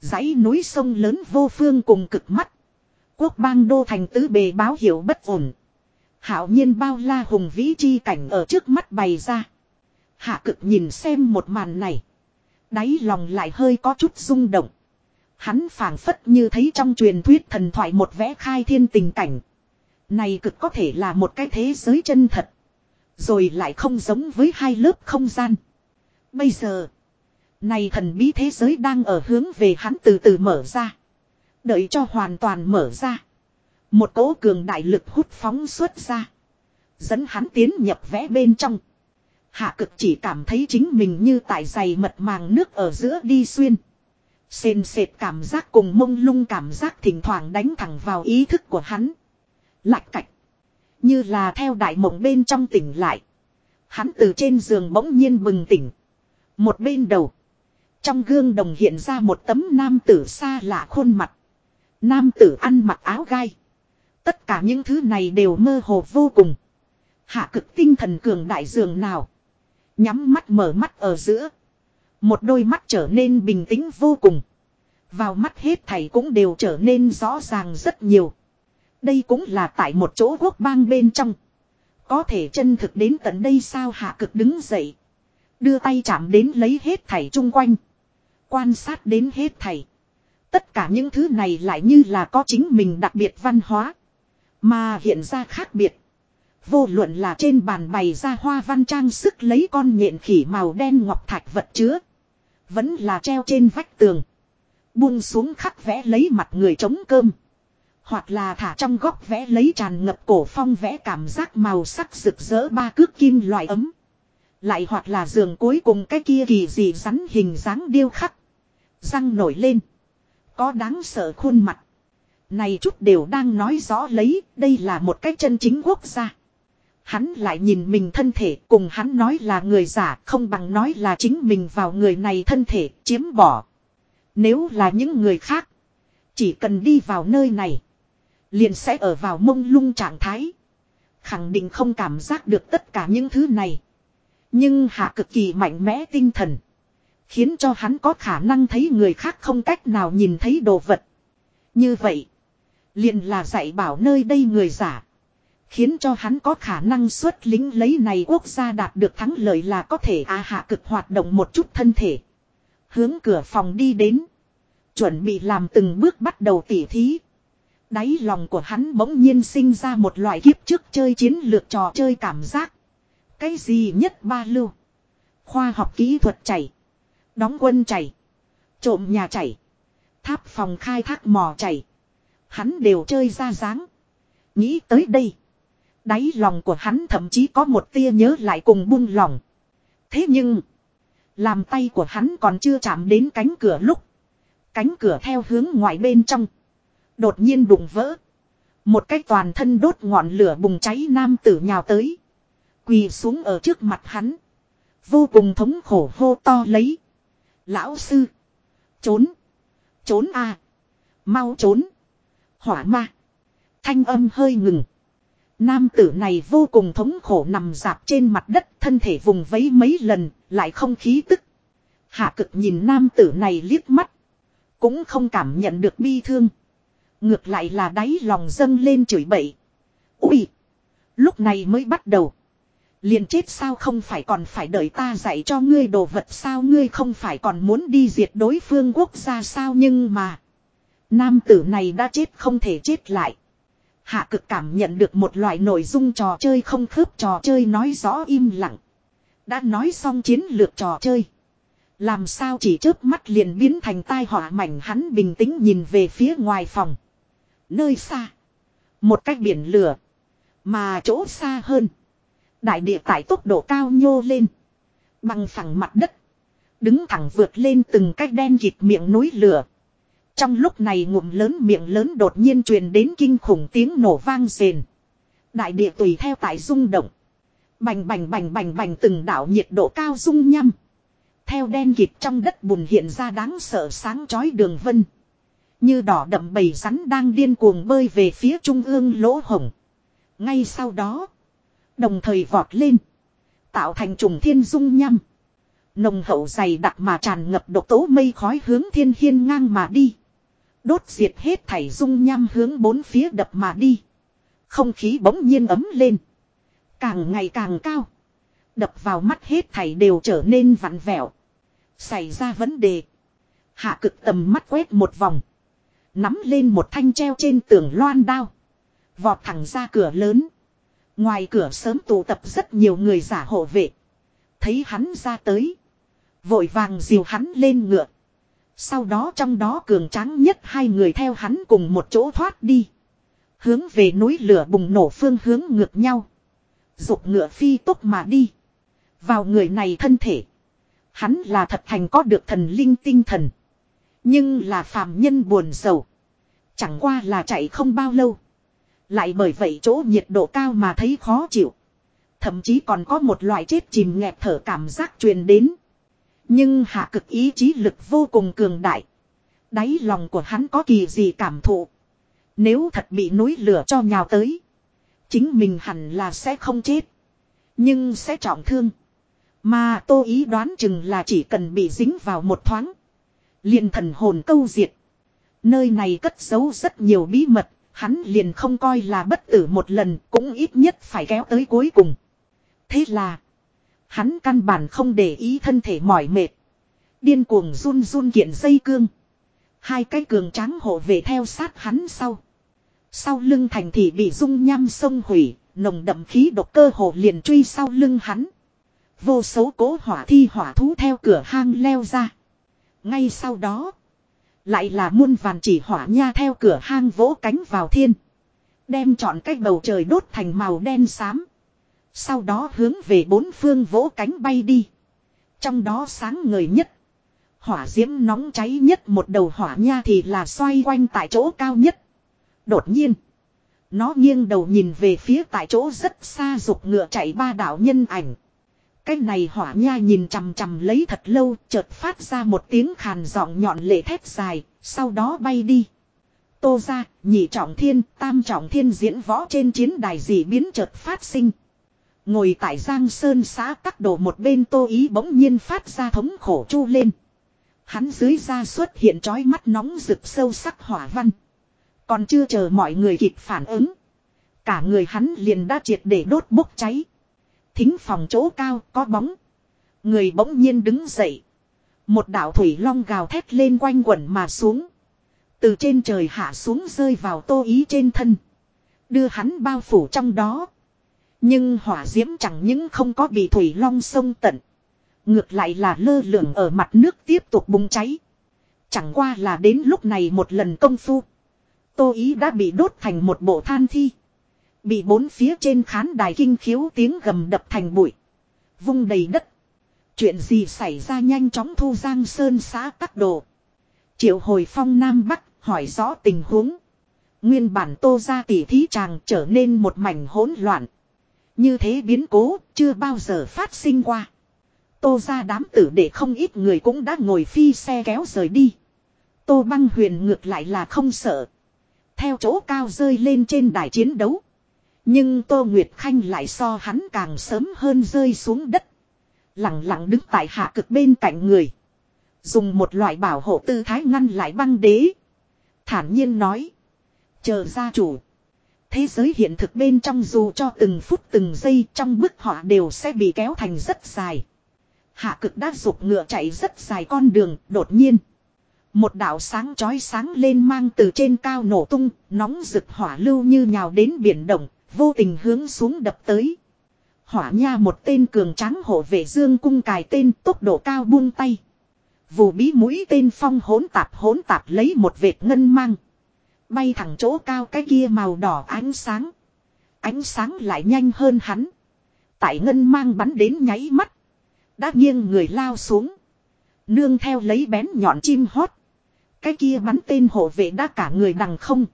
dãy núi sông lớn vô phương cùng cực mắt. Quốc bang đô thành tứ bề báo hiệu bất ổn. Hảo nhiên bao la hùng vĩ chi cảnh ở trước mắt bày ra. Hạ cực nhìn xem một màn này. Đáy lòng lại hơi có chút rung động. Hắn phảng phất như thấy trong truyền thuyết thần thoại một vẽ khai thiên tình cảnh. Này cực có thể là một cái thế giới chân thật. Rồi lại không giống với hai lớp không gian. Bây giờ. Này thần bí thế giới đang ở hướng về hắn từ từ mở ra. Đợi cho hoàn toàn mở ra. Một cỗ cường đại lực hút phóng xuất ra. Dẫn hắn tiến nhập vẽ bên trong. Hạ cực chỉ cảm thấy chính mình như tại giày mật màng nước ở giữa đi xuyên. Xên sệt cảm giác cùng mông lung cảm giác thỉnh thoảng đánh thẳng vào ý thức của hắn. Lạch cạch. Như là theo đại mộng bên trong tỉnh lại. Hắn từ trên giường bỗng nhiên bừng tỉnh. Một bên đầu. Trong gương đồng hiện ra một tấm nam tử xa lạ khuôn mặt. Nam tử ăn mặc áo gai. Tất cả những thứ này đều mơ hồ vô cùng. Hạ cực tinh thần cường đại dường nào. Nhắm mắt mở mắt ở giữa. Một đôi mắt trở nên bình tĩnh vô cùng. Vào mắt hết thảy cũng đều trở nên rõ ràng rất nhiều. Đây cũng là tại một chỗ quốc bang bên trong. Có thể chân thực đến tận đây sao hạ cực đứng dậy. Đưa tay chạm đến lấy hết thảy chung quanh. Quan sát đến hết thảy. Tất cả những thứ này lại như là có chính mình đặc biệt văn hóa. Mà hiện ra khác biệt. Vô luận là trên bàn bày ra hoa văn trang sức lấy con nhện khỉ màu đen ngọc thạch vật chứa. Vẫn là treo trên vách tường. Buông xuống khắc vẽ lấy mặt người trống cơm. Hoặc là thả trong góc vẽ lấy tràn ngập cổ phong vẽ cảm giác màu sắc rực rỡ ba cước kim loại ấm. Lại hoặc là giường cuối cùng cái kia kỳ dị rắn hình dáng điêu khắc. Răng nổi lên. Có đáng sợ khuôn mặt. Này chút đều đang nói rõ lấy, đây là một cái chân chính quốc gia. Hắn lại nhìn mình thân thể cùng hắn nói là người giả không bằng nói là chính mình vào người này thân thể chiếm bỏ. Nếu là những người khác, chỉ cần đi vào nơi này, liền sẽ ở vào mông lung trạng thái. Khẳng định không cảm giác được tất cả những thứ này. Nhưng hạ cực kỳ mạnh mẽ tinh thần. Khiến cho hắn có khả năng thấy người khác không cách nào nhìn thấy đồ vật. Như vậy. Liền là dạy bảo nơi đây người giả. Khiến cho hắn có khả năng xuất lính lấy này quốc gia đạt được thắng lợi là có thể à hạ cực hoạt động một chút thân thể. Hướng cửa phòng đi đến. Chuẩn bị làm từng bước bắt đầu tỉ thí. Đáy lòng của hắn bỗng nhiên sinh ra một loại kiếp trước chơi chiến lược trò chơi cảm giác. Cái gì nhất ba lưu. Khoa học kỹ thuật chảy. Đóng quân chảy. Trộm nhà chảy. Tháp phòng khai thác mò chảy. Hắn đều chơi ra dáng. Nghĩ tới đây. Đáy lòng của hắn thậm chí có một tia nhớ lại cùng buông lòng. Thế nhưng. Làm tay của hắn còn chưa chạm đến cánh cửa lúc. Cánh cửa theo hướng ngoài bên trong. Đột nhiên đụng vỡ. Một cái toàn thân đốt ngọn lửa bùng cháy nam tử nhào tới. Quỳ xuống ở trước mặt hắn. Vô cùng thống khổ hô to lấy. Lão sư. Trốn. Trốn a Mau trốn. Hỏa ma. Thanh âm hơi ngừng. Nam tử này vô cùng thống khổ nằm dạp trên mặt đất thân thể vùng vấy mấy lần, lại không khí tức. Hạ cực nhìn nam tử này liếc mắt. Cũng không cảm nhận được bi thương. Ngược lại là đáy lòng dâng lên chửi bậy. Ui! Lúc này mới bắt đầu. Liền chết sao không phải còn phải đợi ta dạy cho ngươi đồ vật sao ngươi không phải còn muốn đi diệt đối phương quốc gia sao nhưng mà. Nam tử này đã chết không thể chết lại. Hạ cực cảm nhận được một loại nội dung trò chơi không khớp trò chơi nói rõ im lặng. Đã nói xong chiến lược trò chơi. Làm sao chỉ chớp mắt liền biến thành tai họa mảnh hắn bình tĩnh nhìn về phía ngoài phòng. Nơi xa. Một cách biển lửa. Mà chỗ xa hơn. Đại địa tại tốc độ cao nhô lên. Bằng phẳng mặt đất. Đứng thẳng vượt lên từng cách đen kịt miệng núi lửa. Trong lúc này ngụm lớn miệng lớn đột nhiên truyền đến kinh khủng tiếng nổ vang rền. Đại địa tùy theo tại rung động. Bành bành bành bành bành từng đảo nhiệt độ cao rung nhăm. Theo đen kịt trong đất bùn hiện ra đáng sợ sáng chói đường vân. Như đỏ đậm bầy rắn đang điên cuồng bơi về phía trung ương lỗ hổng. Ngay sau đó. Đồng thời vọt lên. Tạo thành trùng thiên dung nhăm. Nồng hậu dày đặc mà tràn ngập độc tố mây khói hướng thiên hiên ngang mà đi. Đốt diệt hết thảy dung nham hướng bốn phía đập mà đi. Không khí bỗng nhiên ấm lên. Càng ngày càng cao. Đập vào mắt hết thảy đều trở nên vặn vẹo. Xảy ra vấn đề. Hạ cực tầm mắt quét một vòng. Nắm lên một thanh treo trên tường loan đao. Vọt thẳng ra cửa lớn. Ngoài cửa sớm tụ tập rất nhiều người giả hộ vệ. Thấy hắn ra tới. Vội vàng dìu hắn lên ngựa. Sau đó trong đó cường tráng nhất hai người theo hắn cùng một chỗ thoát đi. Hướng về núi lửa bùng nổ phương hướng ngược nhau. Dục ngựa phi tốc mà đi. Vào người này thân thể. Hắn là thật thành có được thần linh tinh thần. Nhưng là phàm nhân buồn sầu. Chẳng qua là chạy không bao lâu. Lại bởi vậy chỗ nhiệt độ cao mà thấy khó chịu. Thậm chí còn có một loại chết chìm nghẹt thở cảm giác truyền đến. Nhưng hạ cực ý chí lực vô cùng cường đại. Đáy lòng của hắn có kỳ gì cảm thụ. Nếu thật bị núi lửa cho nhào tới. Chính mình hẳn là sẽ không chết. Nhưng sẽ trọng thương. Mà tô ý đoán chừng là chỉ cần bị dính vào một thoáng liền thần hồn câu diệt. Nơi này cất giấu rất nhiều bí mật, hắn liền không coi là bất tử một lần, cũng ít nhất phải kéo tới cuối cùng. Thế là, hắn căn bản không để ý thân thể mỏi mệt. Điên cuồng run run kiện dây cương. Hai cái cường tráng hộ về theo sát hắn sau. Sau lưng thành thị bị dung nham sông hủy, nồng đậm khí độc cơ hồ liền truy sau lưng hắn. Vô số cố hỏa thi hỏa thú theo cửa hang leo ra. Ngay sau đó, lại là muôn vàn chỉ hỏa nha theo cửa hang vỗ cánh vào thiên. Đem chọn cách bầu trời đốt thành màu đen xám. Sau đó hướng về bốn phương vỗ cánh bay đi. Trong đó sáng ngời nhất. Hỏa diễm nóng cháy nhất một đầu hỏa nha thì là xoay quanh tại chỗ cao nhất. Đột nhiên. Nó nghiêng đầu nhìn về phía tại chỗ rất xa dục ngựa chạy ba đạo nhân ảnh. Cái này hỏa nha nhìn chằm chằm lấy thật lâu, chợt phát ra một tiếng khàn giọng nhọn lệ thét dài, sau đó bay đi. Tô ra, nhị trọng thiên, tam trọng thiên diễn võ trên chiến đài dị biến chợt phát sinh. Ngồi tại Giang Sơn xã tắc đồ một bên tô ý bỗng nhiên phát ra thống khổ chu lên. Hắn dưới da xuất hiện trói mắt nóng rực sâu sắc hỏa văn. Còn chưa chờ mọi người kịp phản ứng. Cả người hắn liền đã triệt để đốt bốc cháy. Thính phòng chỗ cao có bóng. Người bỗng nhiên đứng dậy. Một đạo thủy long gào thét lên quanh quẩn mà xuống. Từ trên trời hạ xuống rơi vào tô ý trên thân. Đưa hắn bao phủ trong đó. Nhưng hỏa diễm chẳng những không có bị thủy long sông tận. Ngược lại là lơ lửng ở mặt nước tiếp tục bùng cháy. Chẳng qua là đến lúc này một lần công phu. Tô ý đã bị đốt thành một bộ than thi. Bị bốn phía trên khán đài kinh khiếu tiếng gầm đập thành bụi. Vung đầy đất. Chuyện gì xảy ra nhanh chóng thu giang sơn xã tắc đồ. Triệu hồi phong Nam Bắc hỏi rõ tình huống. Nguyên bản tô ra tỉ thí chàng trở nên một mảnh hỗn loạn. Như thế biến cố chưa bao giờ phát sinh qua. Tô ra đám tử để không ít người cũng đã ngồi phi xe kéo rời đi. Tô băng huyền ngược lại là không sợ. Theo chỗ cao rơi lên trên đài chiến đấu. Nhưng Tô Nguyệt Khanh lại so hắn càng sớm hơn rơi xuống đất. Lặng lặng đứng tại hạ cực bên cạnh người. Dùng một loại bảo hộ tư thái ngăn lại băng đế. Thản nhiên nói. Chờ gia chủ. Thế giới hiện thực bên trong dù cho từng phút từng giây trong bức họa đều sẽ bị kéo thành rất dài. Hạ cực đã dục ngựa chạy rất dài con đường, đột nhiên. Một đạo sáng chói sáng lên mang từ trên cao nổ tung, nóng rực hỏa lưu như nhào đến biển động, vô tình hướng xuống đập tới. Hỏa nha một tên cường tráng hộ vệ dương cung cài tên tốc độ cao buông tay. Vù bí mũi tên phong hỗn tạp hỗn tạp lấy một vệt ngân mang. Bay thẳng chỗ cao cái kia màu đỏ ánh sáng. Ánh sáng lại nhanh hơn hắn. Tại ngân mang bắn đến nháy mắt. Đã nghiêng người lao xuống. Nương theo lấy bén nhọn chim hót. Cái kia bắn tên hộ vệ đã cả người đằng không.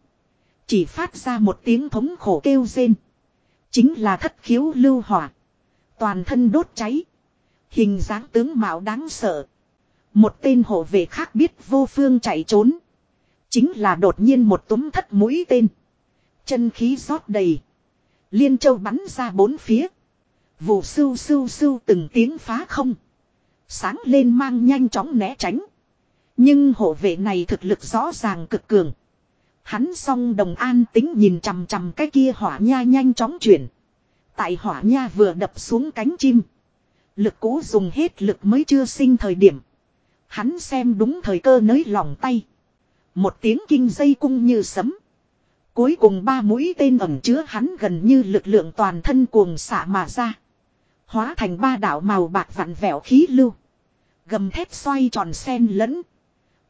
Chỉ phát ra một tiếng thống khổ kêu rên. Chính là thất khiếu lưu hỏa. Toàn thân đốt cháy. Hình dáng tướng mạo đáng sợ. Một tên hộ vệ khác biết vô phương chạy trốn. Chính là đột nhiên một túm thất mũi tên. Chân khí rót đầy. Liên châu bắn ra bốn phía. Vụ sưu sưu sưu từng tiếng phá không. Sáng lên mang nhanh chóng né tránh. Nhưng hộ vệ này thực lực rõ ràng cực cường. Hắn song đồng an tính nhìn chằm chằm cái kia hỏa nha nhanh chóng chuyển. Tại hỏa nha vừa đập xuống cánh chim. Lực cố dùng hết lực mới chưa sinh thời điểm. Hắn xem đúng thời cơ nới lòng tay. Một tiếng kinh dây cung như sấm. Cuối cùng ba mũi tên ẩm chứa hắn gần như lực lượng toàn thân cuồng xạ mà ra. Hóa thành ba đảo màu bạc vặn vẹo khí lưu. Gầm thép xoay tròn sen lẫn.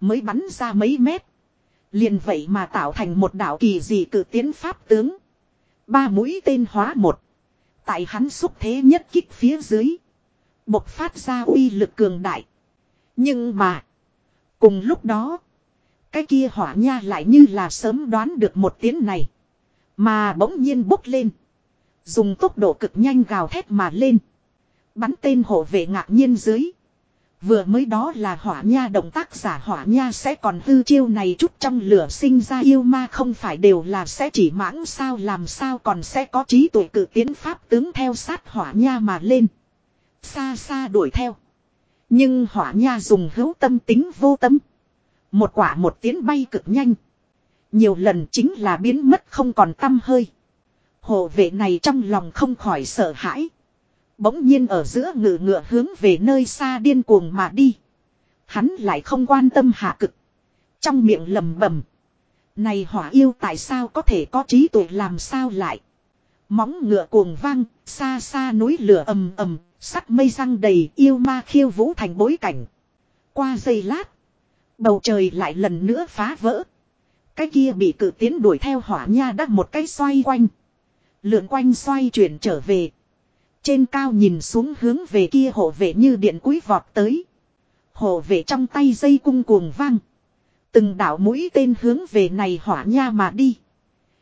Mới bắn ra mấy mét. Liền vậy mà tạo thành một đạo kỳ dị cử tiến pháp tướng. Ba mũi tên hóa một. Tại hắn xúc thế nhất kích phía dưới. Bộc phát ra uy lực cường đại. Nhưng mà. Cùng lúc đó. Cái kia hỏa nha lại như là sớm đoán được một tiếng này. Mà bỗng nhiên bốc lên. Dùng tốc độ cực nhanh gào thét mà lên. Bắn tên hộ vệ ngạc nhiên dưới. Vừa mới đó là hỏa nha động tác giả hỏa nha sẽ còn hư chiêu này chút trong lửa sinh ra yêu ma không phải đều là sẽ chỉ mãng sao làm sao còn sẽ có trí tuệ cử tiến pháp tướng theo sát hỏa nha mà lên. Xa xa đuổi theo. Nhưng hỏa nha dùng hữu tâm tính vô tâm. Một quả một tiến bay cực nhanh. Nhiều lần chính là biến mất không còn tâm hơi. Hộ vệ này trong lòng không khỏi sợ hãi. Bỗng nhiên ở giữa ngựa ngựa hướng về nơi xa điên cuồng mà đi. Hắn lại không quan tâm hạ cực. Trong miệng lầm bầm. Này hỏa yêu tại sao có thể có trí tuệ làm sao lại. Móng ngựa cuồng vang, xa xa núi lửa ầm ầm, sắt mây răng đầy yêu ma khiêu vũ thành bối cảnh. Qua giây lát, bầu trời lại lần nữa phá vỡ. Cái kia bị cử tiến đuổi theo hỏa nha đắc một cái xoay quanh. Lượn quanh xoay chuyển trở về. Trên cao nhìn xuống hướng về kia hộ vệ như điện cúi vọt tới. Hộ vệ trong tay dây cung cuồng vang. Từng đảo mũi tên hướng về này hỏa nha mà đi.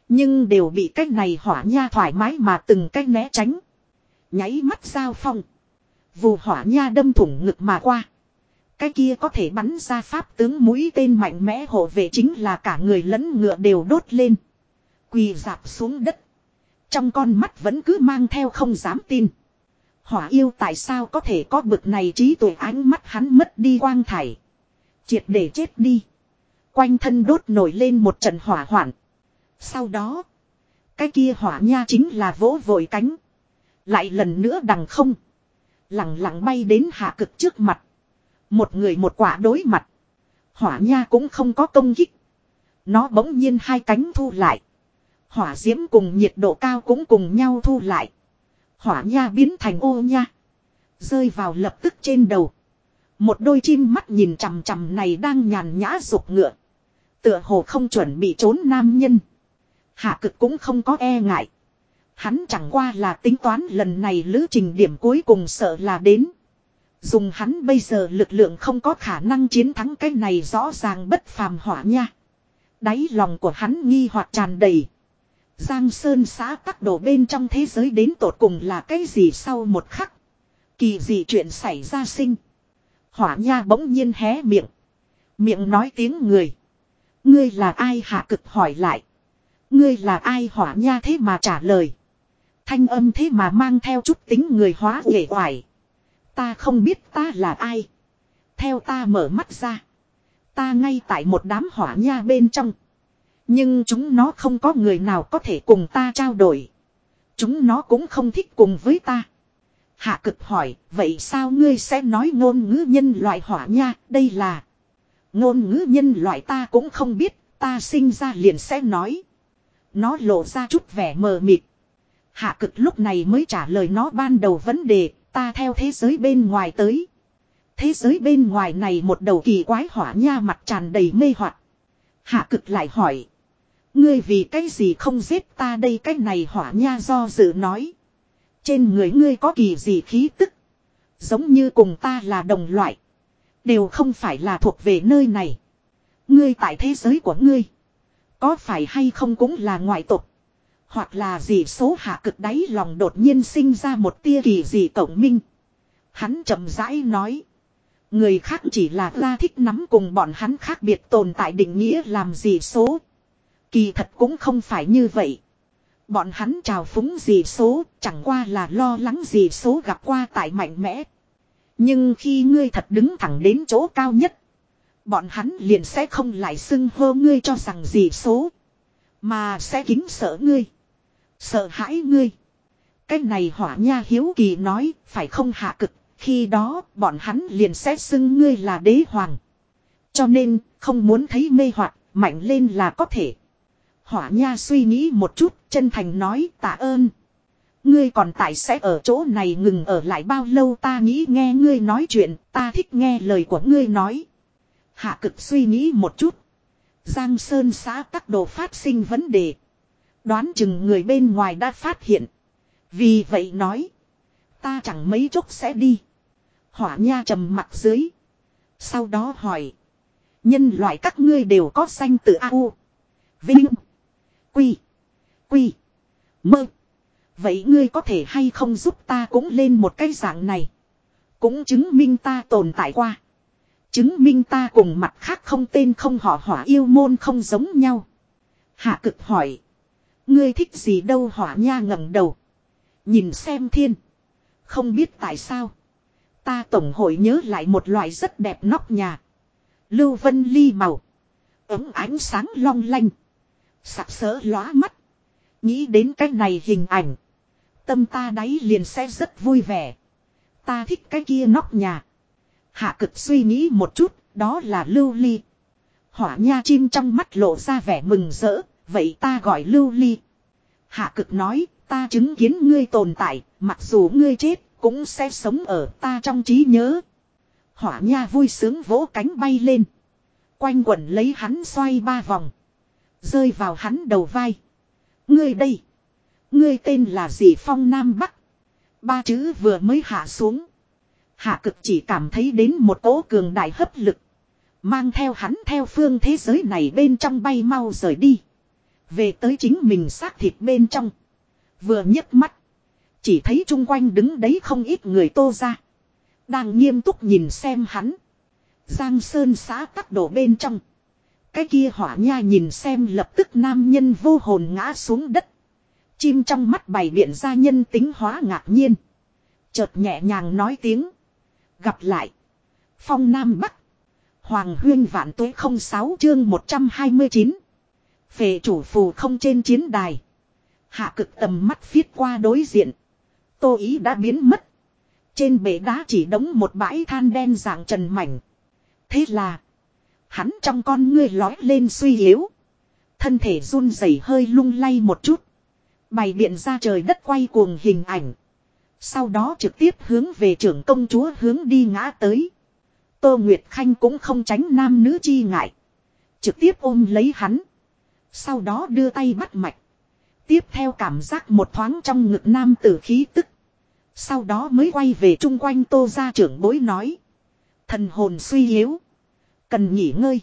Nhưng đều bị cách này hỏa nha thoải mái mà từng cách né tránh. Nháy mắt giao phong. Vù hỏa nha đâm thủng ngực mà qua. Cái kia có thể bắn ra pháp tướng mũi tên mạnh mẽ hộ vệ chính là cả người lẫn ngựa đều đốt lên. Quỳ dạp xuống đất. Trong con mắt vẫn cứ mang theo không dám tin. Hỏa yêu tại sao có thể có bực này trí tuệ ánh mắt hắn mất đi quang thải. Triệt để chết đi. Quanh thân đốt nổi lên một trận hỏa hoạn. Sau đó. Cái kia hỏa nha chính là vỗ vội cánh. Lại lần nữa đằng không. Lặng lặng bay đến hạ cực trước mặt. Một người một quả đối mặt. Hỏa nha cũng không có công kích. Nó bỗng nhiên hai cánh thu lại. Hỏa diễm cùng nhiệt độ cao cũng cùng nhau thu lại. Hỏa nha biến thành ô nha. Rơi vào lập tức trên đầu. Một đôi chim mắt nhìn chằm chằm này đang nhàn nhã rục ngựa. Tựa hồ không chuẩn bị trốn nam nhân. Hạ cực cũng không có e ngại. Hắn chẳng qua là tính toán lần này lữ trình điểm cuối cùng sợ là đến. Dùng hắn bây giờ lực lượng không có khả năng chiến thắng cái này rõ ràng bất phàm hỏa nha. Đáy lòng của hắn nghi hoặc tràn đầy. Giang Sơn xã tắc đổ bên trong thế giới đến tột cùng là cái gì sau một khắc. Kỳ gì chuyện xảy ra sinh. Hỏa nha bỗng nhiên hé miệng. Miệng nói tiếng người. Ngươi là ai hạ cực hỏi lại. Ngươi là ai hỏa nha thế mà trả lời. Thanh âm thế mà mang theo chút tính người hóa nghệ hoài. Ta không biết ta là ai. Theo ta mở mắt ra. Ta ngay tại một đám hỏa nha bên trong. Nhưng chúng nó không có người nào có thể cùng ta trao đổi. Chúng nó cũng không thích cùng với ta. Hạ cực hỏi, vậy sao ngươi sẽ nói ngôn ngữ nhân loại hỏa nha, đây là... Ngôn ngữ nhân loại ta cũng không biết, ta sinh ra liền sẽ nói. Nó lộ ra chút vẻ mờ mịt. Hạ cực lúc này mới trả lời nó ban đầu vấn đề, ta theo thế giới bên ngoài tới. Thế giới bên ngoài này một đầu kỳ quái hỏa nha mặt tràn đầy mê hoặc. Hạ cực lại hỏi. Ngươi vì cái gì không giết ta đây cái này hỏa nha do dự nói. Trên người ngươi có kỳ gì khí tức. Giống như cùng ta là đồng loại. Đều không phải là thuộc về nơi này. Ngươi tại thế giới của ngươi. Có phải hay không cũng là ngoại tục. Hoặc là gì số hạ cực đáy lòng đột nhiên sinh ra một tia kỳ gì cộng minh. Hắn chậm rãi nói. Người khác chỉ là ra thích nắm cùng bọn hắn khác biệt tồn tại định nghĩa làm gì số. Kỳ thật cũng không phải như vậy. Bọn hắn trào phúng gì số, chẳng qua là lo lắng gì số gặp qua tại mạnh mẽ. Nhưng khi ngươi thật đứng thẳng đến chỗ cao nhất, bọn hắn liền sẽ không lại xưng hô ngươi cho rằng gì số, mà sẽ kính sợ ngươi, sợ hãi ngươi. Cái này hỏa nha hiếu kỳ nói, phải không hạ cực, khi đó bọn hắn liền sẽ xưng ngươi là đế hoàng. Cho nên, không muốn thấy mê hoặc mạnh lên là có thể. Hỏa nha suy nghĩ một chút, chân thành nói tạ ơn. Ngươi còn tại sẽ ở chỗ này ngừng ở lại bao lâu ta nghĩ nghe ngươi nói chuyện, ta thích nghe lời của ngươi nói. Hạ cực suy nghĩ một chút. Giang Sơn xã các đồ phát sinh vấn đề. Đoán chừng người bên ngoài đã phát hiện. Vì vậy nói. Ta chẳng mấy chốc sẽ đi. Hỏa nha trầm mặt dưới. Sau đó hỏi. Nhân loại các ngươi đều có danh tự A U. Vinh. Quy. Quy. Mơ. Vậy ngươi có thể hay không giúp ta cũng lên một cái dạng này. Cũng chứng minh ta tồn tại qua. Chứng minh ta cùng mặt khác không tên không họ hỏa yêu môn không giống nhau. Hạ cực hỏi. Ngươi thích gì đâu hỏa nha ngẩng đầu. Nhìn xem thiên. Không biết tại sao. Ta tổng hội nhớ lại một loại rất đẹp nóc nhà. Lưu vân ly màu. Ấm ánh sáng long lanh. Sặc sỡ lóa mắt. Nghĩ đến cái này hình ảnh. Tâm ta đáy liền sẽ rất vui vẻ. Ta thích cái kia nóc nhà. Hạ cực suy nghĩ một chút, đó là lưu ly. Hỏa nha chim trong mắt lộ ra vẻ mừng rỡ, vậy ta gọi lưu ly. Hạ cực nói, ta chứng kiến ngươi tồn tại, mặc dù ngươi chết, cũng sẽ sống ở ta trong trí nhớ. Hỏa nha vui sướng vỗ cánh bay lên. Quanh quẩn lấy hắn xoay ba vòng. Rơi vào hắn đầu vai. Ngươi đây. Ngươi tên là gì phong nam bắc. Ba chữ vừa mới hạ xuống. Hạ cực chỉ cảm thấy đến một cỗ cường đại hấp lực. Mang theo hắn theo phương thế giới này bên trong bay mau rời đi. Về tới chính mình xác thịt bên trong. Vừa nhấc mắt. Chỉ thấy chung quanh đứng đấy không ít người tô ra. Đang nghiêm túc nhìn xem hắn. Giang Sơn xã tắc đổ bên trong. Cái kia hỏa nha nhìn xem lập tức nam nhân vô hồn ngã xuống đất. Chim trong mắt bày biện ra nhân tính hóa ngạc nhiên. Chợt nhẹ nhàng nói tiếng. Gặp lại. Phong Nam Bắc. Hoàng huyên vạn tuế 06 chương 129. Phệ chủ phù không trên chiến đài. Hạ cực tầm mắt phiết qua đối diện. Tô ý đã biến mất. Trên bể đá chỉ đống một bãi than đen dạng trần mảnh. Thế là. Hắn trong con ngươi lói lên suy yếu. Thân thể run rẩy hơi lung lay một chút. Bày biện ra trời đất quay cuồng hình ảnh. Sau đó trực tiếp hướng về trưởng công chúa hướng đi ngã tới. Tô Nguyệt Khanh cũng không tránh nam nữ chi ngại. Trực tiếp ôm lấy hắn. Sau đó đưa tay bắt mạch. Tiếp theo cảm giác một thoáng trong ngực nam tử khí tức. Sau đó mới quay về chung quanh tô ra trưởng bối nói. Thần hồn suy yếu. Cần nghỉ ngơi.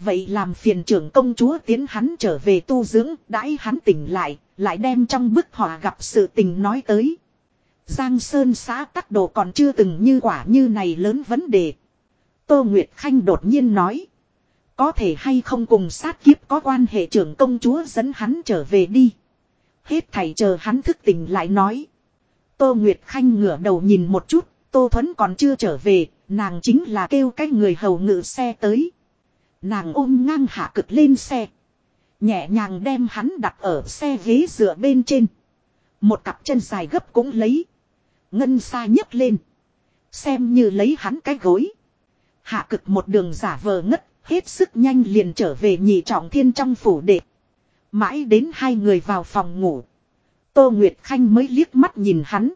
Vậy làm phiền trưởng công chúa tiến hắn trở về tu dưỡng, đãi hắn tỉnh lại, lại đem trong bức họa gặp sự tình nói tới. Giang Sơn xã tắc đồ còn chưa từng như quả như này lớn vấn đề. Tô Nguyệt Khanh đột nhiên nói. Có thể hay không cùng sát kiếp có quan hệ trưởng công chúa dẫn hắn trở về đi. Hết thầy chờ hắn thức tỉnh lại nói. Tô Nguyệt Khanh ngửa đầu nhìn một chút, Tô Thuấn còn chưa trở về, nàng chính là kêu cái người hầu ngự xe tới. Nàng ôm ngang hạ cực lên xe. Nhẹ nhàng đem hắn đặt ở xe ghế dựa bên trên. Một cặp chân dài gấp cũng lấy. Ngân xa nhấc lên. Xem như lấy hắn cái gối. Hạ cực một đường giả vờ ngất, hết sức nhanh liền trở về nhị trọng thiên trong phủ đệ. Mãi đến hai người vào phòng ngủ. Tô Nguyệt Khanh mới liếc mắt nhìn hắn.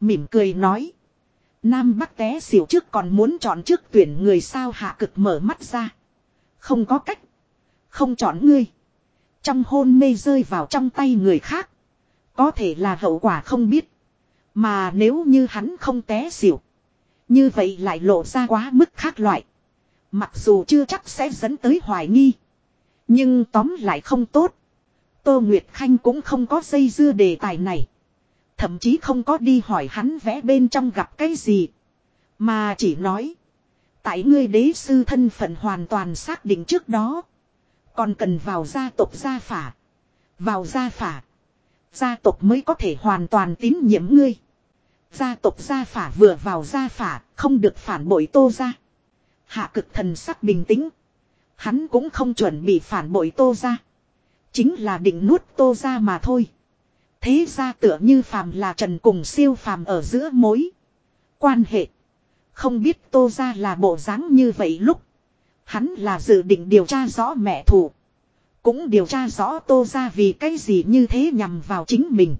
Mỉm cười nói. Nam Bắc té xỉu trước còn muốn chọn trước tuyển người sao hạ cực mở mắt ra. Không có cách. Không chọn ngươi. Trong hôn mê rơi vào trong tay người khác. Có thể là hậu quả không biết. Mà nếu như hắn không té xỉu. Như vậy lại lộ ra quá mức khác loại. Mặc dù chưa chắc sẽ dẫn tới hoài nghi. Nhưng tóm lại không tốt. Tô Nguyệt Khanh cũng không có dây dưa đề tài này. Thậm chí không có đi hỏi hắn vẽ bên trong gặp cái gì. Mà chỉ nói. Tại ngươi đế sư thân phận hoàn toàn xác định trước đó. Còn cần vào gia tộc gia phả. Vào gia phả. Gia tộc mới có thể hoàn toàn tín nhiệm ngươi. Gia tộc gia phả vừa vào gia phả, không được phản bội tô gia Hạ cực thần sắc bình tĩnh. Hắn cũng không chuẩn bị phản bội tô gia Chính là định nuốt tô gia mà thôi. Thế ra tựa như phàm là trần cùng siêu phàm ở giữa mối. Quan hệ. Không biết tô ra là bộ dáng như vậy lúc. Hắn là dự định điều tra rõ mẹ thủ. Cũng điều tra rõ tô ra vì cái gì như thế nhằm vào chính mình.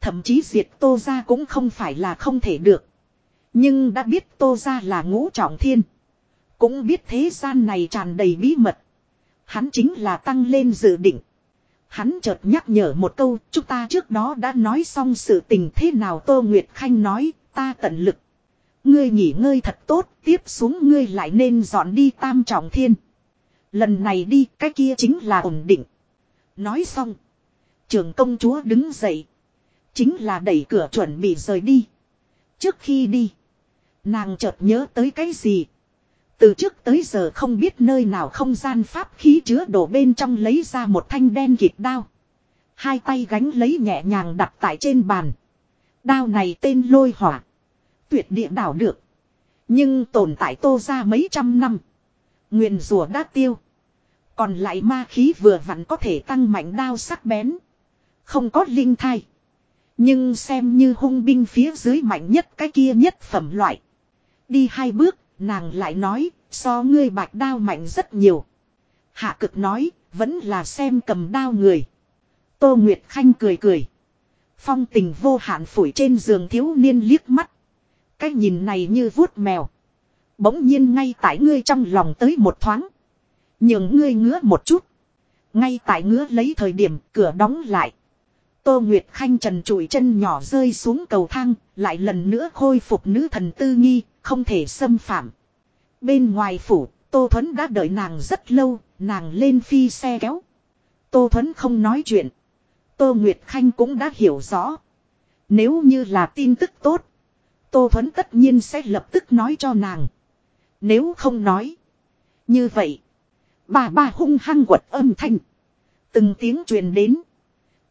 Thậm chí diệt tô ra cũng không phải là không thể được. Nhưng đã biết tô ra là ngũ trọng thiên. Cũng biết thế gian này tràn đầy bí mật. Hắn chính là tăng lên dự định. Hắn chợt nhắc nhở một câu, chúng ta trước đó đã nói xong sự tình thế nào Tô Nguyệt Khanh nói, ta tận lực. Ngươi nghỉ ngơi thật tốt, tiếp xuống ngươi lại nên dọn đi tam trọng thiên. Lần này đi, cái kia chính là ổn định. Nói xong. trưởng công chúa đứng dậy. Chính là đẩy cửa chuẩn bị rời đi. Trước khi đi. Nàng chợt nhớ tới cái gì. Từ trước tới giờ không biết nơi nào không gian pháp khí chứa đồ bên trong lấy ra một thanh đen kịt đao. Hai tay gánh lấy nhẹ nhàng đặt tại trên bàn. Đao này tên lôi hỏa. Tuyệt địa đảo được. Nhưng tồn tại tô ra mấy trăm năm. Nguyện rùa đã tiêu. Còn lại ma khí vừa vặn có thể tăng mạnh đao sắc bén. Không có linh thai. Nhưng xem như hung binh phía dưới mạnh nhất cái kia nhất phẩm loại. Đi hai bước, nàng lại nói, so ngươi bạch đao mạnh rất nhiều. Hạ cực nói, vẫn là xem cầm đao người. Tô Nguyệt Khanh cười cười. Phong tình vô hạn phủi trên giường thiếu niên liếc mắt. Cái nhìn này như vuốt mèo. Bỗng nhiên ngay tại ngươi trong lòng tới một thoáng. Nhưng ngươi ngứa một chút. Ngay tại ngứa lấy thời điểm cửa đóng lại. Tô Nguyệt Khanh trần trụi chân nhỏ rơi xuống cầu thang, lại lần nữa khôi phục nữ thần tư nghi, không thể xâm phạm. Bên ngoài phủ, Tô Thuấn đã đợi nàng rất lâu, nàng lên phi xe kéo. Tô Thuấn không nói chuyện. Tô Nguyệt Khanh cũng đã hiểu rõ. Nếu như là tin tức tốt, Tô Thuấn tất nhiên sẽ lập tức nói cho nàng. Nếu không nói. Như vậy. Bà bà hung hăng quật âm thanh. Từng tiếng truyền đến.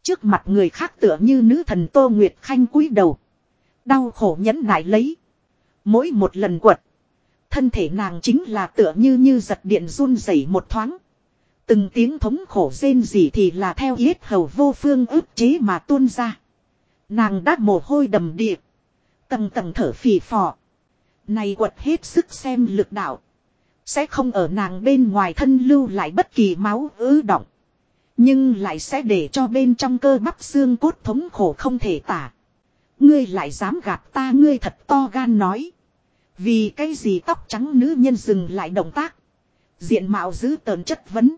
Trước mặt người khác tựa như nữ thần Tô Nguyệt Khanh cúi đầu. Đau khổ nhẫn nại lấy. Mỗi một lần quật. Thân thể nàng chính là tựa như như giật điện run rẩy một thoáng. Từng tiếng thống khổ rên gì thì là theo yết hầu vô phương ức chế mà tuôn ra. Nàng đát mồ hôi đầm địa. Tầng tầng thở phì phò. Này quật hết sức xem lực đạo. Sẽ không ở nàng bên ngoài thân lưu lại bất kỳ máu ứ động. Nhưng lại sẽ để cho bên trong cơ bắp xương cốt thống khổ không thể tả. Ngươi lại dám gạt ta, ngươi thật to gan nói. Vì cái gì tóc trắng nữ nhân dừng lại động tác. Diện mạo giữ tờn chất vấn.